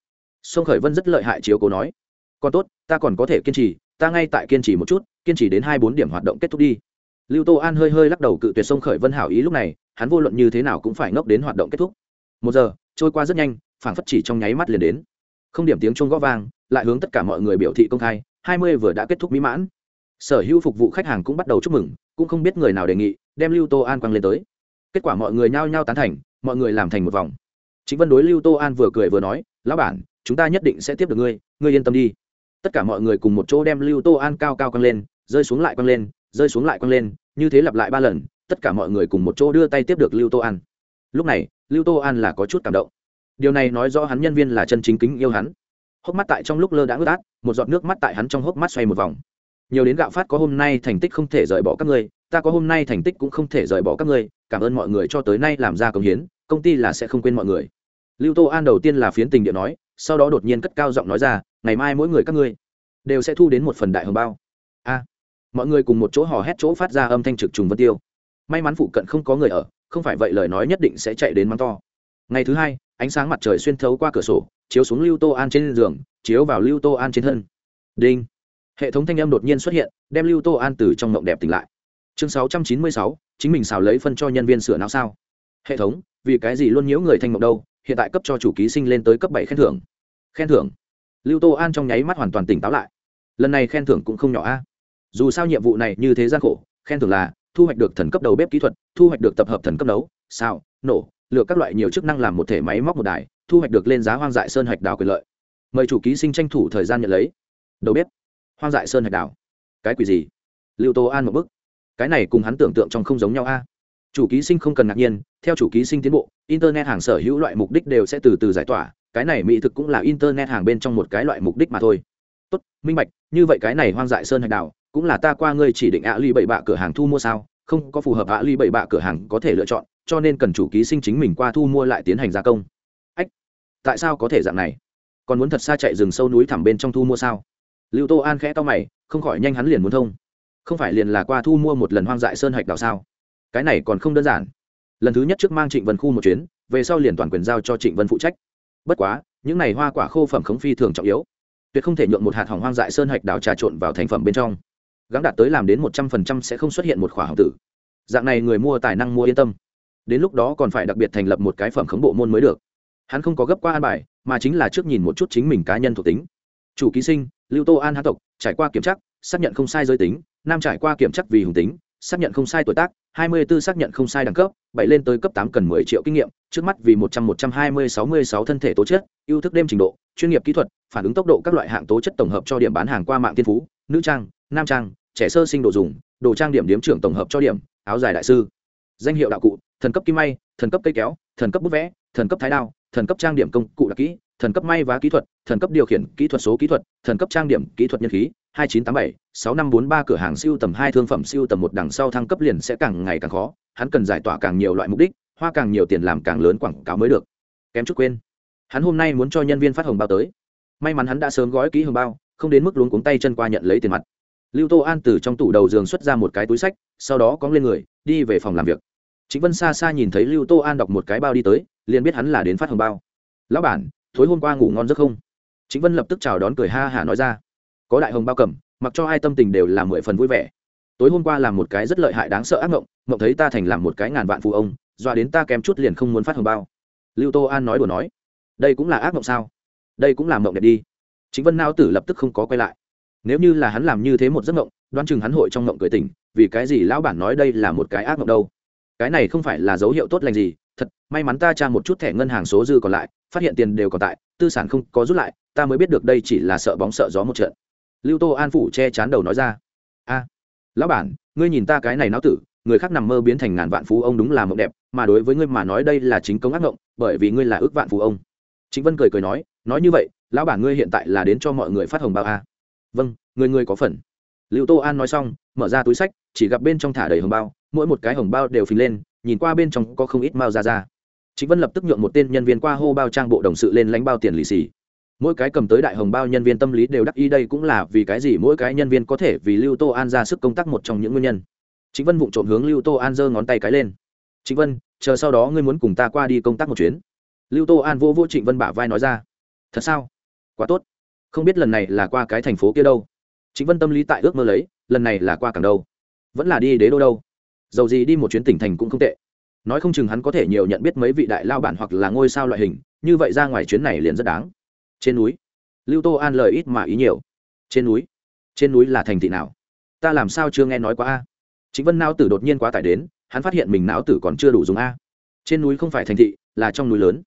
Sông khởi vân rất lợi hại chiếu cố nói. Còn tốt, ta còn có thể kiên trì, ta ngay tại kiên trì một chút, kiên trì đến hai bốn điểm hoạt động kết thúc đi. Lưu tô an hơi hơi lắc đầu cự tuyệt sông khởi vân hảo ý lúc này, hắn vô luận như thế nào cũng phải ngốc đến hoạt động kết thúc. Một giờ, trôi qua rất nhanh, phảng phất chỉ trong nháy mắt liền đến. Không điểm tiếng chuông gõ vang, lại hướng tất cả mọi người biểu thị công khai, hai mươi vừa đã kết thúc mỹ mãn. Sở hữu phục vụ khách hàng cũng bắt đầu chúc mừng, cũng không biết người nào đề nghị đem lưu tô an quăng lên tới. Kết quả mọi người nhao nhao tán thành, mọi người làm thành một vòng. Chính vân đối lưu tô an vừa cười vừa nói, lão bản, chúng ta nhất định sẽ tiếp được ngươi ngươi yên tâm đi. Tất cả mọi người cùng một chỗ đem lưu tô an cao cao quăng lên, rơi xuống lại quăng lên, rơi xuống lại quăng lên, như thế lặp lại ba lần, tất cả mọi người cùng một chỗ đưa tay tiếp được lưu tô an. Lúc này, lưu tô an là có chút cảm động. Điều này nói rõ hắn nhân viên là chân chính kính yêu hắn. Hốc mắt tại trong lúc lơ đã ướt át, một giọt nước mắt tại hắn trong hốc mắt xoay một vòng nhiều đến gạo phát có hôm nay thành tích không thể rời bỏ các ngươi, ta có hôm nay thành tích cũng không thể rời bỏ các ngươi, cảm ơn mọi người cho tới nay làm ra công hiến, công ty là sẽ không quên mọi người. Lưu tô an đầu tiên là phiến tình điện nói, sau đó đột nhiên cất cao giọng nói ra, ngày mai mỗi người các ngươi đều sẽ thu đến một phần đại hồng bao. A, mọi người cùng một chỗ hò hét chỗ phát ra âm thanh trực trùng vân tiêu. May mắn phụ cận không có người ở, không phải vậy lời nói nhất định sẽ chạy đến mắng to. Ngày thứ hai, ánh sáng mặt trời xuyên thấu qua cửa sổ, chiếu xuống lưu tô an trên giường, chiếu vào lưu tô an trên thân. Đinh hệ thống thanh âm đột nhiên xuất hiện, đem lưu tô an từ trong mộng đẹp tỉnh lại. Chương sáu trăm chín mươi sáu, chính mình xào lấy phân cho nhân viên sửa não sao? Hệ thống, vì cái gì luôn nhiễu người thanh mộng đâu, hiện tại cấp cho chủ ký sinh lên tới cấp bảy khen thưởng. Khen thưởng? Lưu tô an trong nháy mắt hoàn toàn tỉnh táo lại. Lần này khen thưởng cũng không nhỏ a. Dù sao nhiệm vụ này như thế gian khổ, khen thưởng là thu hoạch được thần cấp đầu bếp kỹ thuật, thu hoạch được tập hợp thần cấp nấu sao nổ, lựa các loại nhiều chức năng làm một thể máy móc một đài, thu hoạch được lên giá hoang dại sơn hạch đào quyền lợi. Mời chủ ký sinh tranh thủ thời gian nhận lấy. Đầu bếp hoang dại sơn hạch đảo, cái quỷ gì? Lưu tô an một bức. Cái này cùng hắn tưởng tượng trong không giống nhau a. Chủ ký sinh không cần ngạc nhiên theo chủ ký sinh tiến bộ internet hàng sở hữu loại mục đích đều sẽ từ từ giải tỏa cái này mỹ thực cũng là internet hàng bên trong một cái loại mục đích mà thôi. Tốt minh bạch như vậy cái này hoang dại sơn hạch đảo cũng là ta qua ngươi chỉ định ạ ly bảy bạ cửa hàng thu mua sao? Không có phù hợp ạ ly bảy bạ cửa hàng có thể lựa chọn cho nên cần chủ ký sinh chính mình qua thu mua lại tiến hành gia công. Ách tại sao có thể dạng này? Còn muốn thật xa chạy rừng sâu núi thẳm bên trong thu mua sao? Lưu tô an khẽ to mày, không khỏi nhanh hắn liền muốn thông. Không phải liền là qua thu mua một lần hoang dại sơn hạch đào sao? Cái này còn không đơn giản. Lần thứ nhất trước mang trịnh vân khu một chuyến, về sau liền toàn quyền giao cho trịnh vân phụ trách. Bất quá, những này hoa quả khô phẩm khống phi thường trọng yếu. Tuyệt không thể nhượng một hạt hỏng hoang dại sơn hạch đào trà trộn vào thành phẩm bên trong. Gắn đạt tới làm đến một trăm phần trăm sẽ không xuất hiện một khỏa hỏng tử. Dạng này người mua tài năng mua yên tâm. Đến lúc đó còn phải đặc biệt thành lập một cái phẩm khống bộ môn mới được. Hắn không có gấp qua an bài, mà chính là trước nhìn một chút chính mình cá nhân thuộc tính. Chủ ký sinh lưu tô an hán tộc, trải qua kiểm tra, xác nhận không sai giới tính, nam trải qua kiểm tra vì hùng tính, xác nhận không sai tuổi tác 24 xác nhận không sai đẳng cấp, bảy lên tới cấp tám cần 10 triệu kinh nghiệm, trước mắt vì một trăm một trăm hai mươi sáu mươi sáu thân thể tố chất, yêu thức đêm trình độ, chuyên nghiệp kỹ thuật, phản ứng tốc độ các loại hạng tố chất tổng hợp cho điểm bán hàng qua mạng tiên phú, nữ trang, nam trang, trẻ sơ sinh đồ dùng, đồ trang điểm điếm trưởng tổng hợp cho điểm, áo dài đại sư. Danh hiệu đạo cụ, thần cấp kim may, thần cấp cây kéo, thần cấp bút vẽ, thần cấp thái đao thần cấp trang điểm công cụ đặc kỹ, thần cấp may vá kỹ thuật, thần cấp điều khiển kỹ thuật số kỹ thuật, thần cấp trang điểm kỹ thuật nhân khí, hai chín tám bảy, sáu năm bốn ba cửa hàng siêu tầm hai thương phẩm siêu tầm một đằng sau thăng cấp liền sẽ càng ngày càng khó, hắn cần giải tỏa càng nhiều loại mục đích, hoa càng nhiều tiền làm càng lớn quảng cáo mới được. Kém chút quên. Hắn hôm nay muốn cho nhân viên phát hồng bao tới. May mắn hắn đã sớm gói kỹ hồng bao, không đến mức luống cuống tay chân qua nhận lấy tiền mặt. Lưu tô an từ trong tủ đầu giường xuất ra một cái túi sách, sau đó cóng lên người, đi về phòng làm việc. Chính vân xa xa nhìn thấy lưu tô an đọc một cái bao đi tới liền biết hắn là đến phát hồng bao. Lão bản, tối hôm qua ngủ ngon giấc không? Chính vân lập tức chào đón cười ha hả nói ra. Có đại hồng bao cầm, mặc cho ai tâm tình đều là mười phần vui vẻ. Tối hôm qua làm một cái rất lợi hại đáng sợ ác mộng mộng thấy ta thành làm một cái ngàn vạn phụ ông doa đến ta kém chút liền không muốn phát hồng bao. Lưu tô an nói đùa nói. Đây cũng là ác mộng sao? Đây cũng là mộng đẹp đi. Chính vân nao tử lập tức không có quay lại. Nếu như là hắn làm như thế một giấc mộng, đoán chừng hắn hội trong mộng cười tỉnh, vì cái gì lão bản nói đây là một cái ác mộng đâu? Cái này không phải là dấu hiệu tốt lành gì thật, may mắn ta tra một chút thẻ ngân hàng số dư còn lại, phát hiện tiền đều còn tại, tư sản không có rút lại, ta mới biết được đây chỉ là sợ bóng sợ gió một trận. Lưu tô an phủ che chán đầu nói ra. A, lão bản, ngươi nhìn ta cái này náo tử, người khác nằm mơ biến thành ngàn vạn phú ông đúng là mộng đẹp, mà đối với ngươi mà nói đây là chính công ác mộng bởi vì ngươi là ước vạn phú ông. Chính vân cười cười nói nói như vậy, lão bản ngươi hiện tại là đến cho mọi người phát hồng bao a vâng người người có phần. Lưu tô an nói xong, mở ra túi sách, chỉ gặp bên trong thả đầy hồng bao, mỗi một cái hồng bao đều phình lên nhìn qua bên trong có không ít mao ra ra. Chính vân lập tức nhượng một tên nhân viên qua hô bao trang bộ đồng sự lên lánh bao tiền lì xì. Mỗi cái cầm tới đại hồng bao nhân viên tâm lý đều đắc ý đây cũng là vì cái gì mỗi cái nhân viên có thể vì lưu tô an ra sức công tác một trong những nguyên nhân. Chính vân vụng trộm hướng lưu tô an giơ ngón tay cái lên. Chính vân, chờ sau đó ngươi muốn cùng ta qua đi công tác một chuyến. Lưu tô an vô vô trịnh vân bả vai nói ra. Thật sao? Quá tốt. Không biết lần này là qua cái thành phố kia đâu. Chính vân tâm lý tại ước mơ lấy, lần này là qua cảng đâu? Vẫn là đi đế đô đâu? Dầu gì đi một chuyến tỉnh thành cũng không tệ. Nói không chừng hắn có thể nhiều nhận biết mấy vị đại lao bản hoặc là ngôi sao loại hình, như vậy ra ngoài chuyến này liền rất đáng. Trên núi, lưu tô an lời ít mà ý nhiều. Trên núi trên núi là thành thị nào? Ta làm sao chưa nghe nói quá a? Chính vân não tử đột nhiên quá tải đến, hắn phát hiện mình não tử còn chưa đủ dùng a. Trên núi không phải thành thị, là trong núi lớn.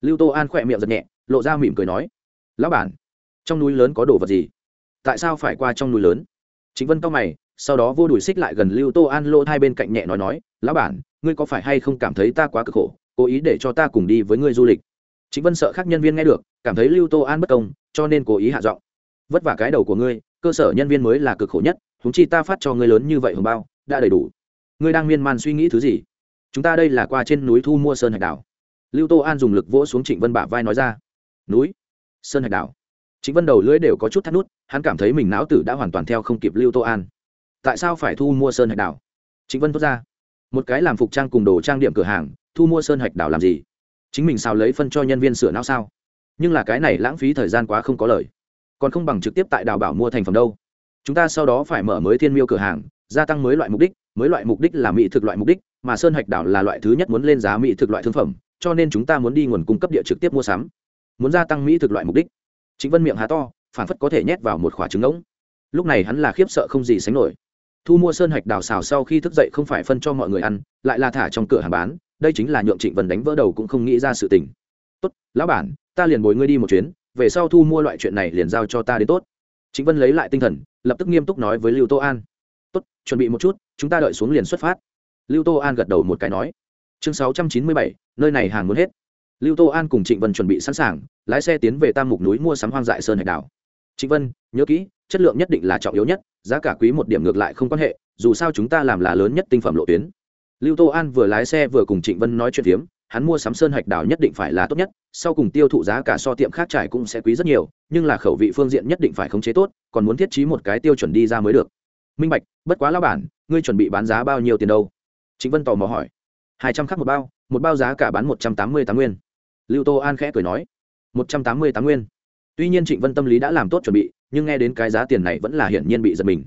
Lưu tô an khỏe miệng giật nhẹ, lộ ra mỉm cười nói, lão bản, trong núi lớn có đồ vật gì? Tại sao phải qua trong núi lớn? Chính vân cao mày sau đó vô đùi xích lại gần lưu tô an lô hai bên cạnh nhẹ nói nói, lão bản, ngươi có phải hay không cảm thấy ta quá cực khổ, cố ý để cho ta cùng đi với ngươi du lịch? Chính vân sợ khác nhân viên nghe được, cảm thấy lưu tô an bất công, cho nên cố ý hạ giọng, vất vả cái đầu của ngươi, cơ sở nhân viên mới là cực khổ nhất húng chi ta phát cho ngươi lớn như vậy hồng bao, đã đầy đủ. Ngươi đang miên man suy nghĩ thứ gì? Chúng ta đây là qua trên núi thu mua sơn hạch đảo. Lưu tô an dùng lực vỗ xuống trịnh vân bả vai nói ra, núi? Sơn hạch đảo? Trịnh vân đầu lưỡi đều có chút thắt nút, hắn cảm thấy mình não tử đã hoàn toàn theo không kịp lưu tô an tại sao phải thu mua sơn hạch đảo? Chính vân thốt ra. Một cái làm phục trang cùng đồ trang điểm cửa hàng, thu mua sơn hạch đảo làm gì? Chính mình sao lấy phân cho nhân viên sửa não sao? Nhưng là cái này lãng phí thời gian quá không có lời. Còn không bằng trực tiếp tại đào bảo mua thành phẩm đâu. Chúng ta sau đó phải mở mới thiên miêu cửa hàng, gia tăng mới loại mục đích. Mới loại mục đích là mỹ thực loại mục đích, mà sơn hạch đảo là loại thứ nhất muốn lên giá mỹ thực loại thương phẩm, cho nên chúng ta muốn đi nguồn cung cấp địa trực tiếp mua sắm. Muốn gia tăng mỹ thực loại mục đích. Chính vân miệng há to phản phất có thể nhét vào một khỏa trứng ngỗng. Lúc này hắn là khiếp sợ không gì sánh nổi thu mua sơn hạch đào xào sau khi thức dậy không phải phân cho mọi người ăn, lại là thả trong cửa hàng bán, đây chính là nhượng trịnh vân đánh vỡ đầu cũng không nghĩ ra sự tình. Tốt, lão bản, ta liền bồi ngươi đi một chuyến, về sau thu mua loại chuyện này liền giao cho ta đến tốt. Trịnh vân lấy lại tinh thần, lập tức nghiêm túc nói với lưu tô an. Tốt, chuẩn bị một chút, chúng ta đợi xuống liền xuất phát. Lưu tô an gật đầu một cái nói. Chương sáu trăm chín mươi bảy, nơi này hàng muốn hết. Lưu tô an cùng trịnh vân chuẩn bị sẵn sàng, lái xe tiến về tam mục núi mua sắm hoang dại sơn hạch đảo trịnh vân nhớ kỹ, chất lượng nhất định là trọng yếu nhất, giá cả quý một điểm ngược lại không quan hệ, dù sao chúng ta làm là lớn nhất tinh phẩm lộ tuyến. Lưu tô an vừa lái xe vừa cùng trịnh vân nói chuyện phiếm, hắn mua sắm sơn hạch đảo nhất định phải là tốt nhất, sau cùng tiêu thụ giá cả so tiệm khác trải cũng sẽ quý rất nhiều, nhưng là khẩu vị phương diện nhất định phải khống chế tốt, còn muốn thiết trí một cái tiêu chuẩn đi ra mới được. Minh bạch, bất quá lao bản, ngươi chuẩn bị bán giá bao nhiêu tiền đâu? Trịnh vân tò mò hỏi. Hai trăm khắc một bao một bao giá cả bán một trăm tám mươi tám nguyên. Lưu tô an khẽ cười nói. Một trăm tám mươi tám nguyên tuy nhiên trịnh vân tâm lý đã làm tốt chuẩn bị, nhưng nghe đến cái giá tiền này vẫn là hiển nhiên bị giật mình.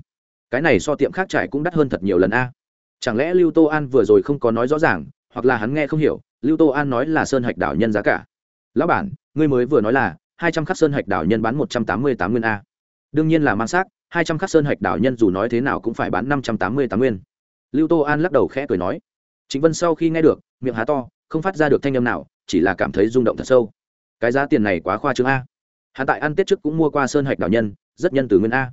Cái này so tiệm khác trải cũng đắt hơn thật nhiều lần a. Chẳng lẽ lưu tô an vừa rồi không có nói rõ ràng, hoặc là hắn nghe không hiểu, lưu tô an nói là sơn hạch đảo nhân giá cả. Lão bản, ngươi mới vừa nói là hai trăm khắc sơn hạch đảo nhân bán một trăm tám mươi tám nguyên a. Đương nhiên là mang xác, hai trăm khắc sơn hạch đảo nhân dù nói thế nào cũng phải bán năm trăm tám mươi tám nguyên. Lưu tô an lắc đầu khẽ cười nói. Chính vân sau khi nghe được, miệng há to, không phát ra được thanh âm nào, chỉ là cảm thấy rung động thật sâu. Cái giá tiền này quá khoa trương a hắn tại ăn tết trước cũng mua qua sơn hạch đảo nhân, rất nhân từ nguyên a.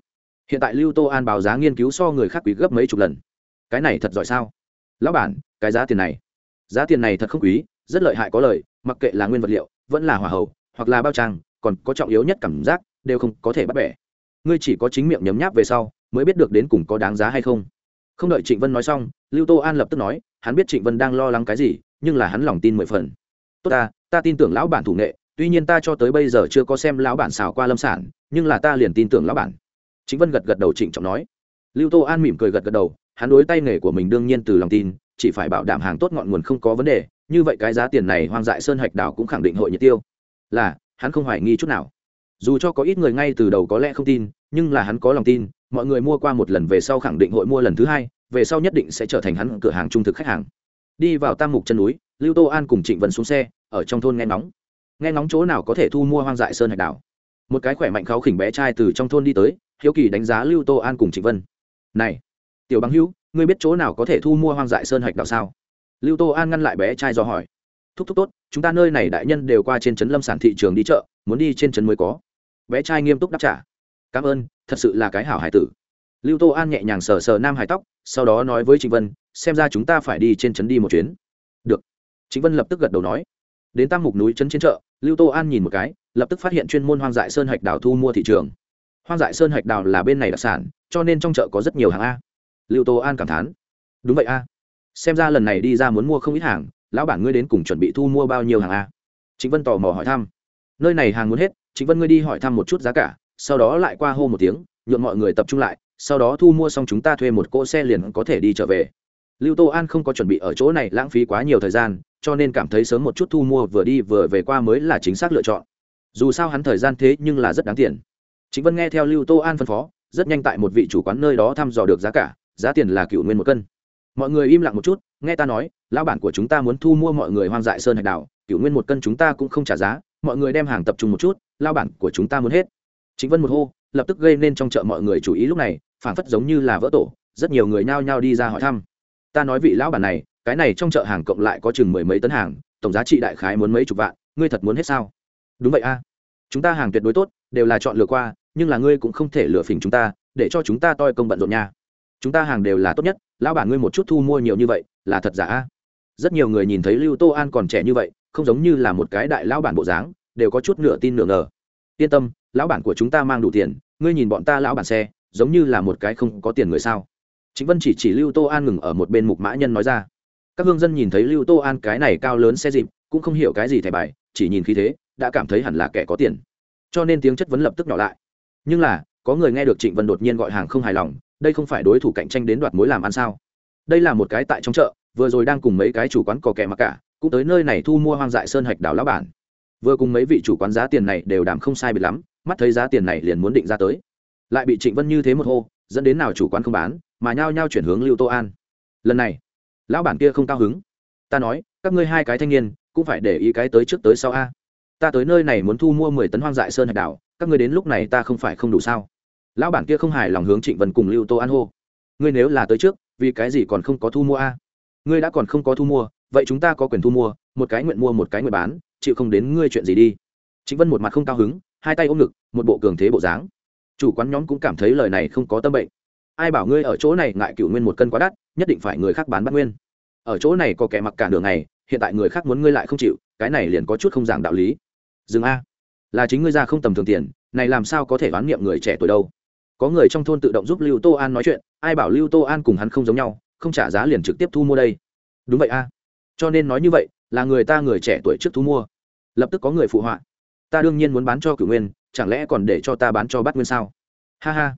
Hiện tại lưu tô an báo giá nghiên cứu so người khác quý gấp mấy chục lần. Cái này thật giỏi sao? Lão bản, cái giá tiền này. Giá tiền này thật không quý, rất lợi hại có lời, mặc kệ là nguyên vật liệu, vẫn là hỏa hậu hoặc là bao trang, còn có trọng yếu nhất cảm giác, đều không có thể bắt bẻ. Ngươi chỉ có chính miệng nhấm nháp về sau, mới biết được đến cùng có đáng giá hay không. Không đợi trịnh vân nói xong, lưu tô an lập tức nói, hắn biết trịnh vân đang lo lắng cái gì, nhưng là hắn lòng tin mười phần. Tốt ta ta tin tưởng lão bản thủ nghệ tuy nhiên ta cho tới bây giờ chưa có xem lão bản xào qua lâm sản, nhưng là ta liền tin tưởng lão bản. Chính vân gật gật đầu trịnh trọng nói. Lưu tô an mỉm cười gật gật đầu, hắn đối tay nghề của mình đương nhiên từ lòng tin, chỉ phải bảo đảm hàng tốt ngọn nguồn không có vấn đề, như vậy cái giá tiền này hoang dại sơn hạch đảo cũng khẳng định hội nhiệt tiêu. Là, hắn không hoài nghi chút nào. Dù cho có ít người ngay từ đầu có lẽ không tin, nhưng là hắn có lòng tin, mọi người mua qua một lần về sau khẳng định hội mua lần thứ hai, về sau nhất định sẽ trở thành hắn cửa hàng trung thực khách hàng. Đi vào tam mục chân núi, lưu tô an cùng trịnh vân xuống xe, ở trong thôn nghe nóng nghe ngóng chỗ nào có thể thu mua hoang dại sơn hạch đảo. Một cái khỏe mạnh kháo khỉnh bé trai từ trong thôn đi tới, hiếu kỳ đánh giá lưu tô an cùng trịnh vân. Này, tiểu bằng hữu, ngươi biết chỗ nào có thể thu mua hoang dại sơn hạch đảo sao? Lưu tô an ngăn lại bé trai do hỏi. Thúc thúc tốt, chúng ta nơi này đại nhân đều qua trên trấn lâm sản thị trường đi chợ, muốn đi trên trấn mới có. Bé trai nghiêm túc đáp trả. Cảm ơn, thật sự là cái hảo hải tử. Lưu tô an nhẹ nhàng sờ sờ nam hải tóc, sau đó nói với trịnh vân, xem ra chúng ta phải đi trên trấn đi một chuyến. Được. Trịnh vân lập tức gật đầu nói. Đến tam mục núi trấn trên chợ lưu tô an nhìn một cái, lập tức phát hiện chuyên môn hoang dại sơn hạch đào thu mua thị trường. Hoang dại sơn hạch đào là bên này đặc sản, cho nên trong chợ có rất nhiều hàng a. Lưu tô an cảm thán. Đúng vậy a. Xem ra lần này đi ra muốn mua không ít hàng, lão bản ngươi đến cùng chuẩn bị thu mua bao nhiêu hàng a? Chính vân tò mò hỏi thăm. Nơi này hàng muốn hết chính vân ngươi đi hỏi thăm một chút giá cả, sau đó lại qua hô một tiếng nhuộm mọi người tập trung lại, sau đó thu mua xong chúng ta thuê một cỗ xe liền có thể đi trở về. Lưu tô an không có chuẩn bị ở chỗ này lãng phí quá nhiều thời gian cho nên cảm thấy sớm một chút thu mua vừa đi vừa về qua mới là chính xác lựa chọn. Dù sao hắn thời gian thế nhưng là rất đáng tiền. Chính vân nghe theo lưu tô an phân phó, rất nhanh tại một vị chủ quán nơi đó thăm dò được giá cả, giá tiền là cựu nguyên một cân. Mọi người im lặng một chút, nghe ta nói, lão bản của chúng ta muốn thu mua mọi người hoang dại sơn hạch đảo, cựu nguyên một cân chúng ta cũng không trả giá, mọi người đem hàng tập trung một chút lao bản của chúng ta muốn hết. Chính vân một hô, lập tức gây nên trong chợ mọi người chú ý lúc này, phảng phất giống như là vỡ tổ, rất nhiều người nhao nhao đi ra hỏi thăm. Ta nói vị lão bản này cái này trong chợ hàng cộng lại có chừng mười mấy tấn hàng, tổng giá trị đại khái muốn mấy chục vạn, ngươi thật muốn hết sao? Đúng vậy a. Chúng ta hàng tuyệt đối tốt, đều là chọn lựa qua, nhưng là ngươi cũng không thể lựa phỉnh chúng ta, để cho chúng ta toi công bận rộn nha. Chúng ta hàng đều là tốt nhất, lão bản ngươi một chút thu mua nhiều như vậy, là thật giả a? Rất nhiều người nhìn thấy lưu tô an còn trẻ như vậy, không giống như là một cái đại lão bản bộ dáng, đều có chút nửa tin nửa ngờ. Yên tâm, lão bản của chúng ta mang đủ tiền, ngươi nhìn bọn ta lão bản xe, giống như là một cái không có tiền người sao? Chính vân chỉ chỉ lưu tô an ngừng ở một bên mục mã nhân nói ra các hương dân nhìn thấy lưu tô an cái này cao lớn xe dịp, cũng không hiểu cái gì thẻ bài, chỉ nhìn khí thế, đã cảm thấy hẳn là kẻ có tiền. Cho nên tiếng chất vấn lập tức nhỏ lại. Nhưng là, có người nghe được trịnh vân đột nhiên gọi hàng không hài lòng, đây không phải đối thủ cạnh tranh đến đoạt mối làm ăn sao? Đây là một cái tại trong chợ, vừa rồi đang cùng mấy cái chủ quán cò kẻ mặc cả, cũng tới nơi này thu mua hoang dại sơn hạch đảo lão bản. Vừa cùng mấy vị chủ quán giá tiền này đều đảm không sai biệt lắm, mắt thấy giá tiền này liền muốn định ra tới. Lại bị trịnh vân như thế một hô, dẫn đến nào chủ quán không bán, mà nhao nhao chuyển hướng lưu tô an. Lần này lão bản kia không cao hứng. Ta nói, các ngươi hai cái thanh niên, cũng phải để ý cái tới trước tới sau a. Ta tới nơi này muốn thu mua mười tấn hoang dại sơn hạch đảo, các ngươi đến lúc này ta không phải không đủ sao? Lão bản kia không hài lòng hướng trịnh vân cùng lưu tô an hô. Ngươi nếu là tới trước, vì cái gì còn không có thu mua a? Ngươi đã còn không có thu mua, vậy chúng ta có quyền thu mua, một cái nguyện mua một cái nguyện bán, chịu không đến ngươi chuyện gì đi. Trịnh vân một mặt không cao hứng, hai tay ôm ngực, một bộ cường thế bộ dáng. Chủ quán nhóm cũng cảm thấy lời này không có tâm bệnh ai bảo ngươi ở chỗ này ngại cựu nguyên một cân quá đắt, nhất định phải người khác bán bắt nguyên. Ở chỗ này có kẻ mặc cả đường này hiện tại người khác muốn ngươi lại không chịu, cái này liền có chút không giảng đạo lý. Dừng a. Là chính ngươi ra không tầm thường tiền, này làm sao có thể đoán niệm người trẻ tuổi đâu? Có người trong thôn tự động giúp lưu tô an nói chuyện, ai bảo lưu tô an cùng hắn không giống nhau, không trả giá liền trực tiếp thu mua đây. Đúng vậy a. Cho nên nói như vậy, là người ta người trẻ tuổi trước thu mua. Lập tức có người phụ họa. Ta đương nhiên muốn bán cho cửu nguyên, chẳng lẽ còn để cho ta bán cho bát nguyên sao? Ha ha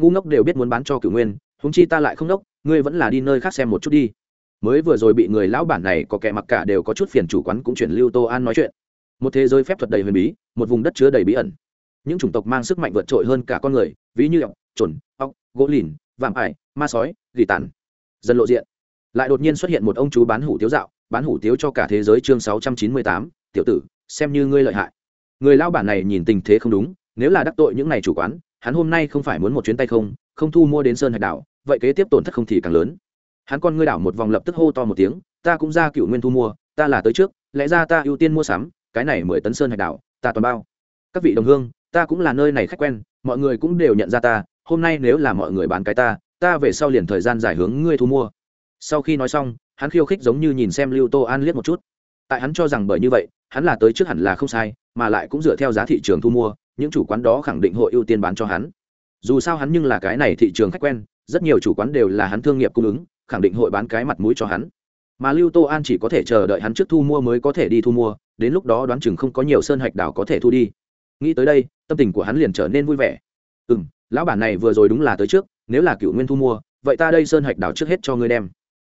ngu ngốc đều biết muốn bán cho cửu nguyên húng chi ta lại không đốc, ngươi vẫn là đi nơi khác xem một chút đi. Mới vừa rồi bị người lão bản này có kẻ mặc cả đều có chút phiền chủ quán cũng chuyển lưu tô an nói chuyện. Một thế giới phép thuật đầy huyền bí, một vùng đất chứa đầy bí ẩn. Những chủng tộc mang sức mạnh vượt trội hơn cả con người, ví như ọc trồn ọc gỗ lìn, vạm ải, ma sói, gỉ tàn. Dần lộ diện. Lại đột nhiên xuất hiện một ông chú bán hủ tiếu dạo, bán hủ tiếu cho cả thế giới chương sáu trăm chín mươi tám, tiểu tử, xem như ngươi lợi hại. Người lao bản này nhìn tình thế không đúng, nếu là đắc tội những ngày chủ quán hắn hôm nay không phải muốn một chuyến tay không không thu mua đến sơn hạch đảo, vậy kế tiếp tổn thất không thì càng lớn. Hắn con ngươi đảo một vòng lập tức hô to một tiếng, ta cũng ra cựu nguyên thu mua, ta là tới trước, lẽ ra ta ưu tiên mua sắm, cái này mười tấn sơn hạch đảo, ta toàn bao. Các vị đồng hương, ta cũng là nơi này khách quen, mọi người cũng đều nhận ra ta, hôm nay nếu là mọi người bán cái ta ta về sau liền thời gian giải hướng ngươi thu mua. Sau khi nói xong, hắn khiêu khích giống như nhìn xem lưu tô an liếc một chút. Tại hắn cho rằng bởi như vậy, hắn là tới trước hẳn là không sai, mà lại cũng dựa theo giá thị trường thu mua những chủ quán đó khẳng định hội ưu tiên bán cho hắn. Dù sao hắn nhưng là cái này thị trường khách quen, rất nhiều chủ quán đều là hắn thương nghiệp cung ứng, khẳng định hội bán cái mặt mũi cho hắn. Mà lưu tô an chỉ có thể chờ đợi hắn trước thu mua mới có thể đi thu mua, đến lúc đó đoán chừng không có nhiều sơn hạch đảo có thể thu đi. Nghĩ tới đây, tâm tình của hắn liền trở nên vui vẻ. Ừ m lão bản này vừa rồi đúng là tới trước, nếu là cựu nguyên thu mua, vậy ta đây sơn hạch đảo trước hết cho ngươi đem.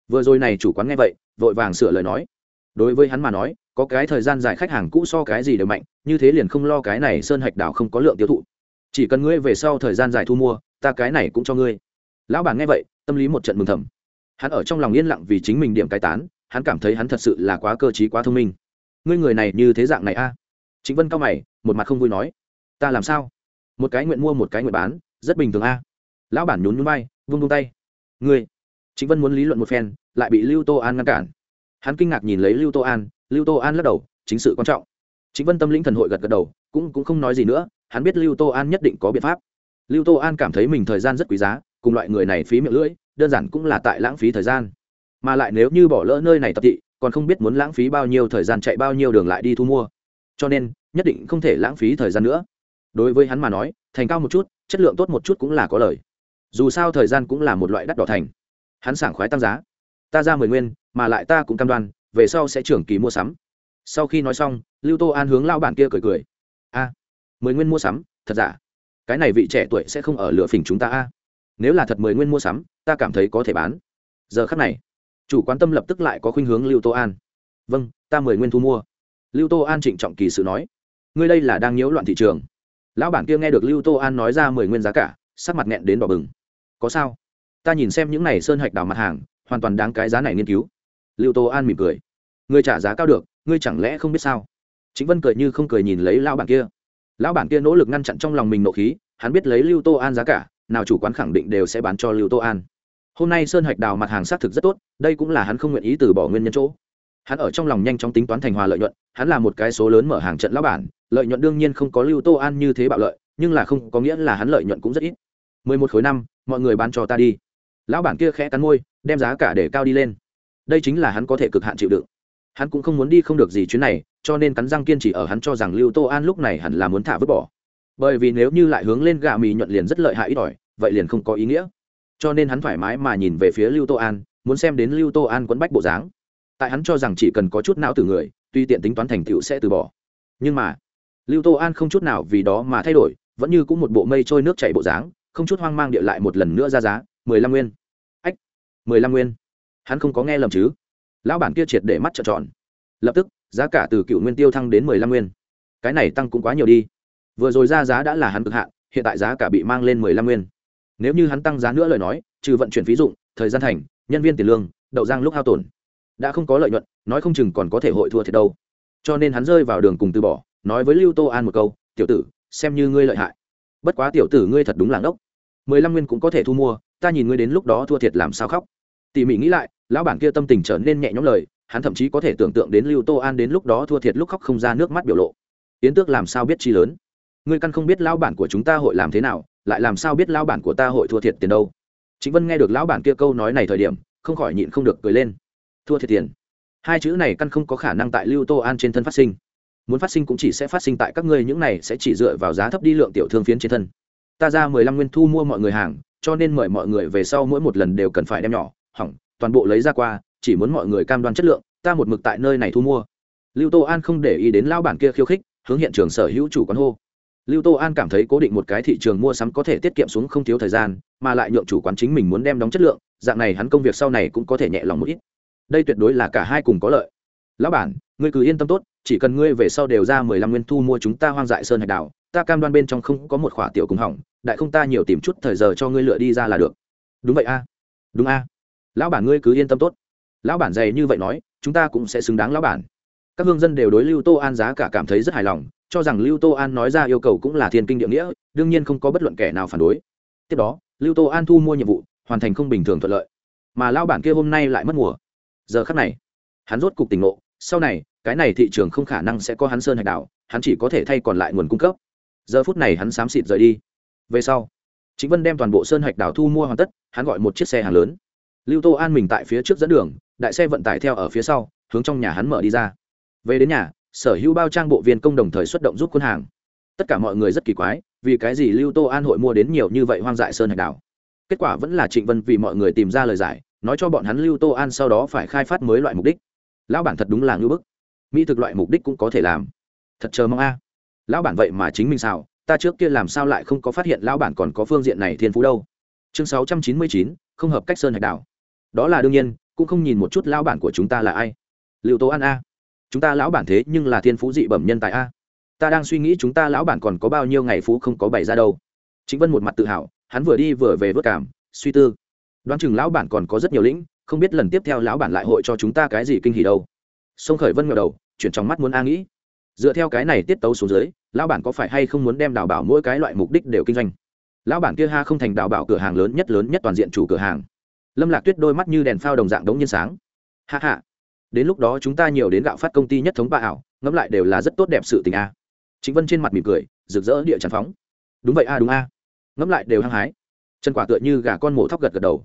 Vừa rồi này chủ quán nghe vậy, vội vàng sửa lời nói. Đối với hắn mà nói có cái thời gian dài khách hàng cũ so cái gì đều mạnh, như thế liền không lo cái này sơn hạch đảo không có lượng tiêu thụ. Chỉ cần ngươi về sau thời gian dài thu mua, ta cái này cũng cho ngươi. Lão bản nghe vậy, tâm lý một trận mừng thầm. Hắn ở trong lòng yên lặng vì chính mình điểm cai tán, hắn cảm thấy hắn thật sự là quá cơ t r í quá thông minh. Ngươi người này như thế dạng này a? Chính vân cao mày, một mặt không vui nói. Ta làm sao? Một cái nguyện mua, một cái nguyện bán, rất bình thường a. Lão bản nhún nhún bay vung vung tay. Ngươi? Chính vân muốn lý luận một phen, lại bị lưu tô an ngăn cản. Hắn kinh ngạc nhìn lấy lưu tô an lưu tô an lắc đầu, chính sự quan trọng. Chính vân tâm lĩnh thần hội gật gật đầu, cũng cũng không nói gì nữa, hắn biết lưu tô an nhất định có biện pháp. Lưu tô an cảm thấy mình thời gian rất quý giá, cùng loại người này phí miệng lưỡi, đơn giản cũng là tại lãng phí thời gian. Mà lại nếu như bỏ lỡ nơi này tập thị, còn không biết muốn lãng phí bao nhiêu thời gian chạy bao nhiêu đường lại đi thu mua. Cho nên, nhất định không thể lãng phí thời gian nữa. Đối với hắn mà nói, thành cao một chút, chất lượng tốt một chút cũng là có lời. Dù sao thời gian cũng là một loại đắt đỏ thành. Hắn sảng khoái tăng giá. Ta ra mười nguyên, mà lại ta cũng cam đoan về sau sẽ trưởng kỳ mua sắm. Sau khi nói xong, lưu tô an hướng lao bản kia cười cười. A, mười nguyên mua sắm, thật giả? Cái này vị trẻ tuổi sẽ không ở lửa phỉnh chúng ta a? Nếu là thật mười nguyên mua sắm, ta cảm thấy có thể bán. Giờ khắc này, chủ quan tâm lập tức lại có khuynh hướng lưu tô an. Vâng ta mười nguyên thu mua. Lưu tô an trịnh trọng kỳ sự nói. Ngươi đây là đang nhiễu loạn thị trường. Lão bản kia nghe được lưu tô an nói ra mười nguyên giá cả, sắc mặt nghẹn đến đỏ bừng. Có sao? Ta nhìn xem những này sơn hạch đào mặt hàng, hoàn toàn đáng cái giá này nghiên cứu. Lưu tô an mỉm cười ngươi trả giá cao được, ngươi chẳng lẽ không biết sao? Chính vân cười như không cười nhìn lấy lão bản kia. Lão bản kia nỗ lực ngăn chặn trong lòng mình nộ khí, hắn biết lấy lưu tô an giá cả, nào chủ quán khẳng định đều sẽ bán cho lưu tô an. Hôm nay sơn hạch đào mặt hàng xác thực rất tốt, đây cũng là hắn không nguyện ý từ bỏ nguyên nhân chỗ. Hắn ở trong lòng nhanh chóng tính toán thành hòa lợi nhuận, hắn là một cái số lớn mở hàng trận lão bản, lợi nhuận đương nhiên không có lưu tô an như thế bạo lợi, nhưng là không có nghĩa là hắn lợi nhuận cũng rất ít. Mười một khối năm, mọi người bán cho ta đi. Lão bản kia khẽ cắn môi, đem giá cả để cao đi lên. Đây chính là hắn có thể cực hạn chịu đựng hắn cũng không muốn đi không được gì chuyến này, cho nên cắn răng kiên trì ở hắn cho rằng lưu tô an lúc này hẳn là muốn thả vứt bỏ. Bởi vì nếu như lại hướng lên gà mì nhuận liền rất lợi hại ít ỏi, vậy liền không có ý nghĩa. Cho nên hắn thoải mái mà nhìn về phía lưu tô an, muốn xem đến lưu tô an quấn bách bộ dáng. Tại hắn cho rằng chỉ cần có chút não từ người, tuy tiện tính toán thành tựu sẽ từ bỏ. Nhưng mà, lưu tô an không chút nào vì đó mà thay đổi, vẫn như cũng một bộ mây trôi nước chảy bộ dáng, không chút hoang mang địa lại một lần nữa ra giá, mười lăm nguyên. Ách, mười lăm nguyên. Hắn không có nghe lầm chứ? Lão bản kia triệt để mắt trợn tròn. Lập tức, giá cả từ cựu nguyên tiêu thăng đến mười lăm nguyên. Cái này tăng cũng quá nhiều đi. Vừa rồi ra giá đã là hắn cực hạn, hiện tại giá cả bị mang lên mười lăm nguyên. Nếu như hắn tăng giá nữa lời nói, trừ vận chuyển phí dụng, thời gian thành, nhân viên tiền lương, đậu giang lúc hao tổn. Đã không có lợi nhuận, nói không chừng còn có thể hội thua thiệt đâu. Cho nên hắn rơi vào đường cùng từ bỏ, nói với lưu tô an một câu, tiểu tử, xem như ngươi lợi hại. Bất quá tiểu tử ngươi thật đúng làng đốc mười lăm nguyên cũng có thể thu mua, ta nhìn ngươi đến lúc đó thua thiệt làm sao khóc. Tỉ mỉ nghĩ lại lão bản kia tâm tình trở nên nhẹ nhõm lời, hắn thậm chí có thể tưởng tượng đến lưu tô an đến lúc đó thua thiệt lúc khóc không ra nước mắt biểu lộ. Yến tước làm sao biết chi lớn? Ngươi căn không biết lão bản của chúng ta hội làm thế nào, lại làm sao biết lão bản của ta hội thua thiệt tiền đâu? Chính vân nghe được lão bản kia câu nói này thời điểm, không khỏi nhịn không được cười lên. Thua thiệt tiền. Hai chữ này căn không có khả năng tại lưu tô an trên thân phát sinh. Muốn phát sinh cũng chỉ sẽ phát sinh tại các ngươi, những này sẽ chỉ dựa vào giá thấp đi lượng tiểu thương phiến trên thân. Ta ra mười lăm nguyên thu mua mọi người hàng, cho nên mời mọi người về sau mỗi một lần đều cần phải đem nhỏ, hỏng toàn bộ lấy ra qua, chỉ muốn mọi người cam đoan chất lượng, ta một mực tại nơi này thu mua. Lưu tô an không để ý đến lao bản kia khiêu khích, hướng hiện trường sở hữu chủ quán hô. Lưu tô an cảm thấy cố định một cái thị trường mua sắm có thể tiết kiệm xuống không thiếu thời gian, mà lại nhượng chủ quán chính mình muốn đem đóng chất lượng, dạng này hắn công việc sau này cũng có thể nhẹ lòng một ít. Đây tuyệt đối là cả hai cùng có lợi. Lão bản, ngươi cứ yên tâm tốt, chỉ cần ngươi về sau đều ra mười lăm nguyên thu mua chúng ta hoang dại sơn hạch đảo, ta cam đoan bên trong không có một khỏa tiểu cùng hỏng, đại không ta nhiều tìm chút thời giờ cho ngươi lựa đi ra là được. Đúng vậy a. Đúng a lão bản ngươi cứ yên tâm tốt. Lão bản dày như vậy nói, chúng ta cũng sẽ xứng đáng lão bản. Các hương dân đều đối lưu tô an giá cả cảm thấy rất hài lòng, cho rằng lưu tô an nói ra yêu cầu cũng là thiên kinh địa nghĩa, đương nhiên không có bất luận kẻ nào phản đối. Tiếp đó, lưu tô an thu mua nhiệm vụ, hoàn thành không bình thường thuận lợi. Mà lao bản kia hôm nay lại mất mùa. Giờ khắc này, hắn rốt cục tỉnh ngộ, sau này, cái này thị trường không khả năng sẽ có hắn sơn hạch đảo, hắn chỉ có thể thay còn lại nguồn cung cấp. Giờ phút này hắn xám xịt rời đi. Về sau chính vân đem toàn bộ sơn hạch đảo thu mua hoàn tất, hắn gọi một chiếc xe hàng lớn lưu tô an mình tại phía trước dẫn đường, đại xe vận tải theo ở phía sau, hướng trong nhà hắn mở đi ra. Về đến nhà, sở hữu bao trang bộ viên công đồng thời xuất động giúp quân hàng. Tất cả mọi người rất kỳ quái, vì cái gì lưu tô an hội mua đến nhiều như vậy hoang dại sơn hạch đảo? Kết quả vẫn là trịnh vân vì mọi người tìm ra lời giải, nói cho bọn hắn lưu tô an sau đó phải khai phát mới loại mục đích. Lão bản thật đúng là ngưỡng bức. Mỹ thực loại mục đích cũng có thể làm. Thật chờ mong a. Lão bản vậy mà chính mình sao ta trước kia làm sao lại không có phát hiện lão bản còn có phương diện này thiên phú đâu. Chương sáu trăm chín mươi chín, không hợp cách sơn hạch đảo đó là đương nhiên, cũng không nhìn một chút lão bản của chúng ta là ai. Liệu tố an a. Chúng ta lão bản thế nhưng là thiên phú dị bẩm nhân tài a. Ta đang suy nghĩ chúng ta lão bản còn có bao nhiêu ngày phú không có bày ra đâu. Chính vân một mặt tự hào, hắn vừa đi vừa về vớt cảm, suy tư. Đoán chừng lão bản còn có rất nhiều lĩnh, không biết lần tiếp theo lão bản lại hội cho chúng ta cái gì kinh hỉ đâu. Sông khởi vân ngờ đầu, chuyển trong mắt muốn a nghĩ. Dựa theo cái này tiết tấu xuống dưới, lão bản có phải hay không muốn đem đào bảo mỗi cái loại mục đích đều kinh doanh? Lão bản kia ha không thành đào bảo cửa hàng lớn nhất lớn nhất toàn diện chủ cửa hàng lâm lạc tuyết đôi mắt như đèn phao đồng dạng đống nhiên sáng. Hạ hạ đến lúc đó chúng ta nhiều đến gạo phát công ty nhất thống ba ảo, ngẫm lại đều là rất tốt đẹp sự tình a. Chính vân trên mặt mỉm cười, rực rỡ địa tràn phóng. Đúng vậy a, đúng a. Ngẫm lại đều hăng hái. Chân quả tựa như gà con mổ thóc gật gật đầu.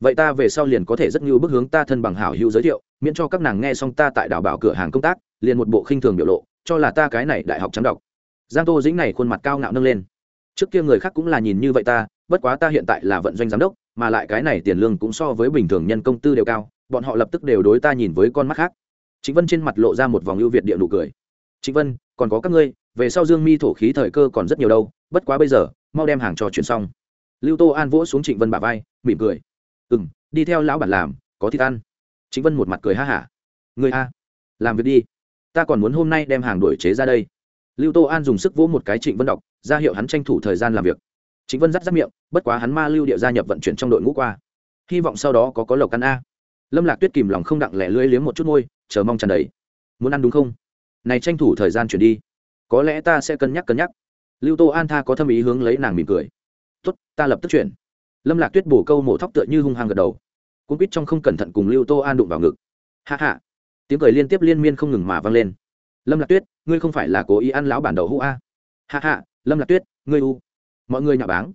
Vậy ta về sau liền có thể rất như bức hướng ta thân bằng hảo hữu giới thiệu, miễn cho các nàng nghe xong ta tại đảo bảo cửa hàng công tác, liền một bộ khinh thường biểu lộ, cho là ta cái này đại học trắng đọc giang tô dĩnh này khuôn mặt cao ngạo nâng lên trước kia người khác cũng là nhìn như vậy ta, bất quá ta hiện tại là vận doanh giám đốc, mà lại cái này tiền lương cũng so với bình thường nhân công tư đều cao, bọn họ lập tức đều đối ta nhìn với con mắt khác. Chính vân trên mặt lộ ra một vòng ưu việt địa nụ cười. Chính vân, còn có các ngươi, về sau dương mi thổ khí thời cơ còn rất nhiều đâu, bất quá bây giờ, mau đem hàng cho chuyển xong. Lưu tô an vỗ xuống trịnh vân bà vai, mỉm cười. Ừ m đi theo lão bản làm, có thịt ăn. Trịnh vân một mặt cười ha hả. Người a, làm việc đi. Ta còn muốn hôm nay đem hàng đổi chế ra đây. Lưu tô an dùng sức vỗ một cái trịnh vân đọc ra hiệu hắn tranh thủ thời gian làm việc. Chính vân dắt dắt miệng, bất quá hắn ma lưu địa gia nhập vận chuyển trong đội ngũ qua. Hy vọng sau đó có có lộc ăn a. Lâm lạc tuyết kìm lòng không đặng lẻ lưỡi liếm một chút môi, chờ mong tràn đầy. Muốn ăn đúng không? Này tranh thủ thời gian chuyển đi. Có lẽ ta sẽ cân nhắc cân nhắc. Lưu tô an tha có thâm ý hướng lấy nàng mỉm cười. Tốt, ta lập tức chuyển. Lâm lạc tuyết bổ câu mổ thóc tựa như hung hăng gật đầu. Cuốn quýt trong không cẩn thận cùng lưu tô an đụng vào ngực. Hạ hạ tiếng cười liên tiếp liên miên không ngừng mà vang lên. Lâm lạc tuyết, ngươi không phải là cố ý ăn lão bản đậu hũ a? Hạ hạ lâm lạc tuyết, ngươi u. Mọi người nhà báng.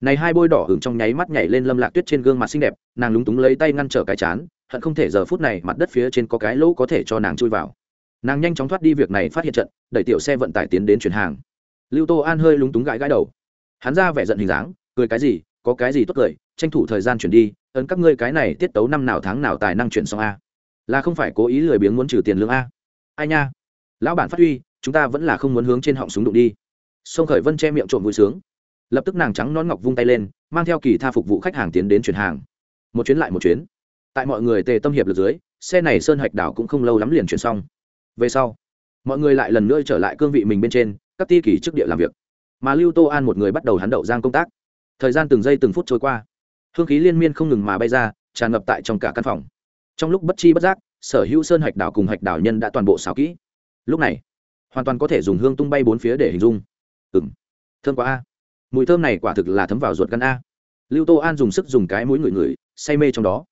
Này hai bôi đỏ hưởng trong nháy mắt nhảy lên lâm lạc tuyết trên gương mặt xinh đẹp, nàng lúng túng lấy tay ngăn trở cái chán, hận không thể giờ phút này mặt đất phía trên có cái lỗ có thể cho nàng chui vào. Nàng nhanh chóng thoát đi việc này phát hiện trận, đẩy tiểu xe vận tải tiến đến chuyển hàng. Lưu tô an hơi lúng túng gãi gãi đầu. Hắn ra vẻ giận hình dáng, cười cái gì, có cái gì tốt cười, tranh thủ thời gian chuyển đi, ấn các ngươi cái này tiết tấu năm nào tháng nào tài năng chuyển xong a. Là không phải cố ý lười biếng muốn trừ tiền lương a. Ai nha. Lão bản phát huy, chúng ta vẫn là không muốn hướng trên họng súng đụng đi sông khởi vân che miệng trộm vui sướng. Lập tức nàng trắng nón ngọc vung tay lên, mang theo kỳ tha phục vụ khách hàng tiến đến chuyển hàng. Một chuyến lại một chuyến. Tại mọi người tề tâm hiệp lực dưới, xe này sơn hạch đảo cũng không lâu lắm liền chuyển xong. Về sau, mọi người lại lần nữa trở lại cương vị mình bên trên, các ti kỳ trước địa làm việc. Mà lưu tô an một người bắt đầu hắn đậu giang công tác. Thời gian từng giây từng phút trôi qua. Hương khí liên miên không ngừng mà bay ra, tràn ngập tại trong cả căn phòng. Trong lúc bất chi bất giác, sở hữu sơn hạch đảo cùng hạch đảo nhân đã toàn bộ xào kỹ. Lúc này, hoàn toàn có thể dùng hương tung bay bốn phía để hình dung ừng thơm quá a. Mùi thơm này quả thực là thấm vào ruột gan a. Lưu tô an dùng sức dùng cái mũi ngửi ngửi, say mê trong đó.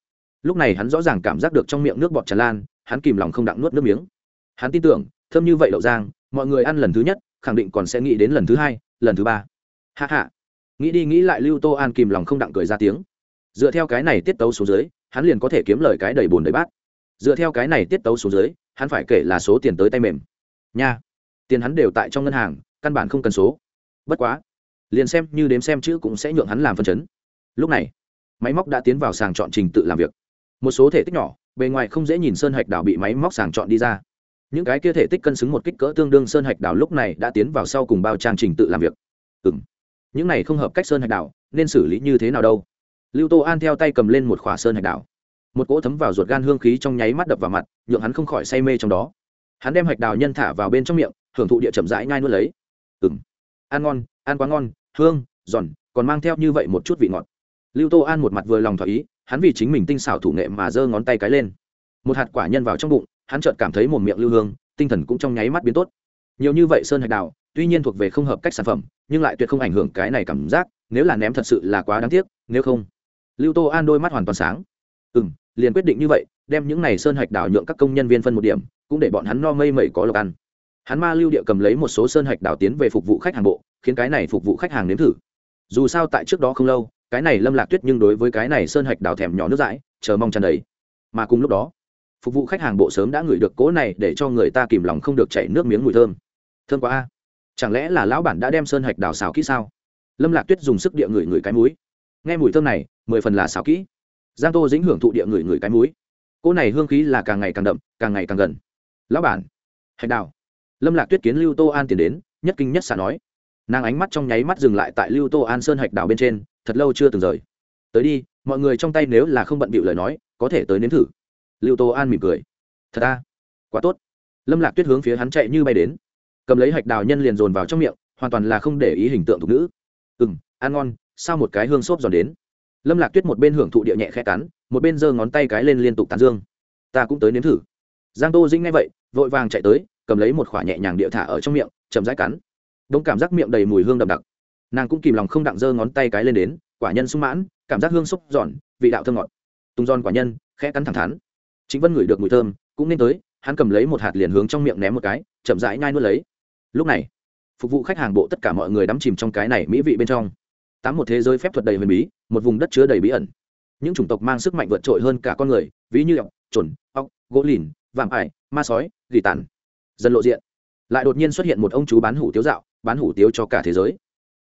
Lúc này hắn rõ ràng cảm giác được trong miệng nước bọt tràn lan, hắn kìm lòng không đặng nuốt nước miếng. Hắn tin tưởng, thơm như vậy đậu giang mọi người ăn lần thứ nhất, khẳng định còn sẽ nghĩ đến lần thứ hai, lần thứ ba. Hạ hạ nghĩ đi nghĩ lại lưu tô an kìm lòng không đặng cười ra tiếng. Dựa theo cái này tiết tấu xuống dưới, hắn liền có thể kiếm lời cái đầy bồn đầy bát. Dựa theo cái này tiết tấu xuống dưới, hắn phải kể là số tiền tới tay mềm. Nha. Tiền hắn đều tại trong ngân hàng căn bản không cần số. Bất quá, liền xem như đếm xem chữ cũng sẽ nhượng hắn làm phân chấn. Lúc này, máy móc đã tiến vào sàng chọn trình tự làm việc. Một số thể tích nhỏ, bề ngoài không dễ nhìn sơn hạch đảo bị máy móc sàng chọn đi ra. Những cái kia thể tích cân xứng một kích cỡ tương đương sơn hạch đảo lúc này đã tiến vào sau cùng bao trang trình tự làm việc. Ừ m những này không hợp cách sơn hạch đảo, nên xử lý như thế nào đâu? Lưu tô an theo tay cầm lên một khỏa sơn hạch đảo. Một cỗ thấm vào ruột gan hương khí trong nháy mắt đập vào mặt, nhượng hắn không khỏi say mê trong đó. Hắn đem hạch đào nhân thả vào bên trong miệng, hưởng thụ địa chậm rãi nhai nuốt lấy ừng ăn ngon, ăn quá ngon, hương, giòn, còn mang theo như vậy một chút vị ngọt. Lưu tô an một mặt vừa lòng thỏa ý, hắn vì chính mình tinh xảo thủ nghệ mà giơ ngón tay cái lên. Một hạt quả nhân vào trong bụng, hắn chợt cảm thấy một miệng lưu hương, tinh thần cũng trong nháy mắt biến tốt. Nhiều như vậy sơn hạch đào, tuy nhiên thuộc về không hợp cách sản phẩm, nhưng lại tuyệt không ảnh hưởng cái này cảm giác, nếu là ném thật sự là quá đáng tiếc, nếu không. Lưu tô an đôi mắt hoàn toàn sáng. Ừ m liền quyết định như vậy, đem những này sơn hạch đào nhượng các công nhân viên phân một điểm, cũng để bọn hắn no mây mẩy có lộc ăn hắn ma lưu địa cầm lấy một số sơn hạch đào tiến về phục vụ khách hàng bộ, khiến cái này phục vụ khách hàng nếm thử. Dù sao tại trước đó không lâu, cái này lâm lạc tuyết nhưng đối với cái này sơn hạch đào thèm nhỏ nước dãi, chờ mong tràn đầy. Mà cùng lúc đó, phục vụ khách hàng bộ sớm đã ngửi được cố này để cho người ta kìm lòng không được chảy nước miếng mùi thơm. Thơm quá a. Chẳng lẽ là lão bản đã đem sơn hạch đào xào kỹ sao? Lâm lạc tuyết dùng sức địa ngửi ngửi cái mũi. Nghe mùi thơm này, mười phần là xào kỹ. Giang tô dính hưởng thụ địa ngửi ngửi cái mũi. Cô này hương khí là càng ngày càng đậm, càng ngày càng gần. Lão bản, hạch đào lâm lạc tuyết kiến lưu tô an tiến đến, nhất kinh nhất xạ nói. Nàng ánh mắt trong nháy mắt dừng lại tại lưu tô an sơn hạch đào bên trên, thật lâu chưa từng rời. Tới đi, mọi người trong tay nếu là không bận bịu lời nói, có thể tới nếm thử. Lưu tô an mỉm cười. Thật ta quá tốt. Lâm lạc tuyết hướng phía hắn chạy như bay đến. Cầm lấy hạch đào nhân liền dồn vào trong miệng, hoàn toàn là không để ý hình tượng thục nữ. Ừ m ăn ngon, sao một cái hương xốp giòn đến? Lâm lạc tuyết một bên hưởng thụ địa nhẹ khẽ cắn, một bên giơ ngón tay cái lên liên tục tán dương. Ta cũng tới nếm thử. Giang tô dinh ngay vậy, vội vàng chạy tới cầm lấy một khoả nhẹ nhàng địa thả ở trong miệng, chậm rãi cắn. Đông cảm giác miệng đầy mùi hương đậm đặc. Nàng cũng kìm lòng không đặng giơ ngón tay cái lên đến, quả nhân sung mãn, cảm giác hương xúc giòn, vị đạo thơm ngọt. Tung giòn quả nhân, khẽ cắn thẳng thắn. Chính vân ngửi được mùi thơm, cũng nên tới, hắn cầm lấy một hạt liền hướng trong miệng ném một cái, chậm rãi nhai nuốt lấy. Lúc này, phục vụ khách hàng bộ tất cả mọi người đắm chìm trong cái này mỹ vị bên trong. Tám một thế giới phép thuật đầy huyền bí, một vùng đất chứa đầy bí ẩn. Những chủng tộc mang sức mạnh vượt trội hơn cả con người, ví như ọc trồn ọc gỗ lìn, vạm ải, ma sói, gỉ tàn dần lộ diện. Lại đột nhiên xuất hiện một ông chú bán hủ tiếu dạo, bán hủ tiếu cho cả thế giới.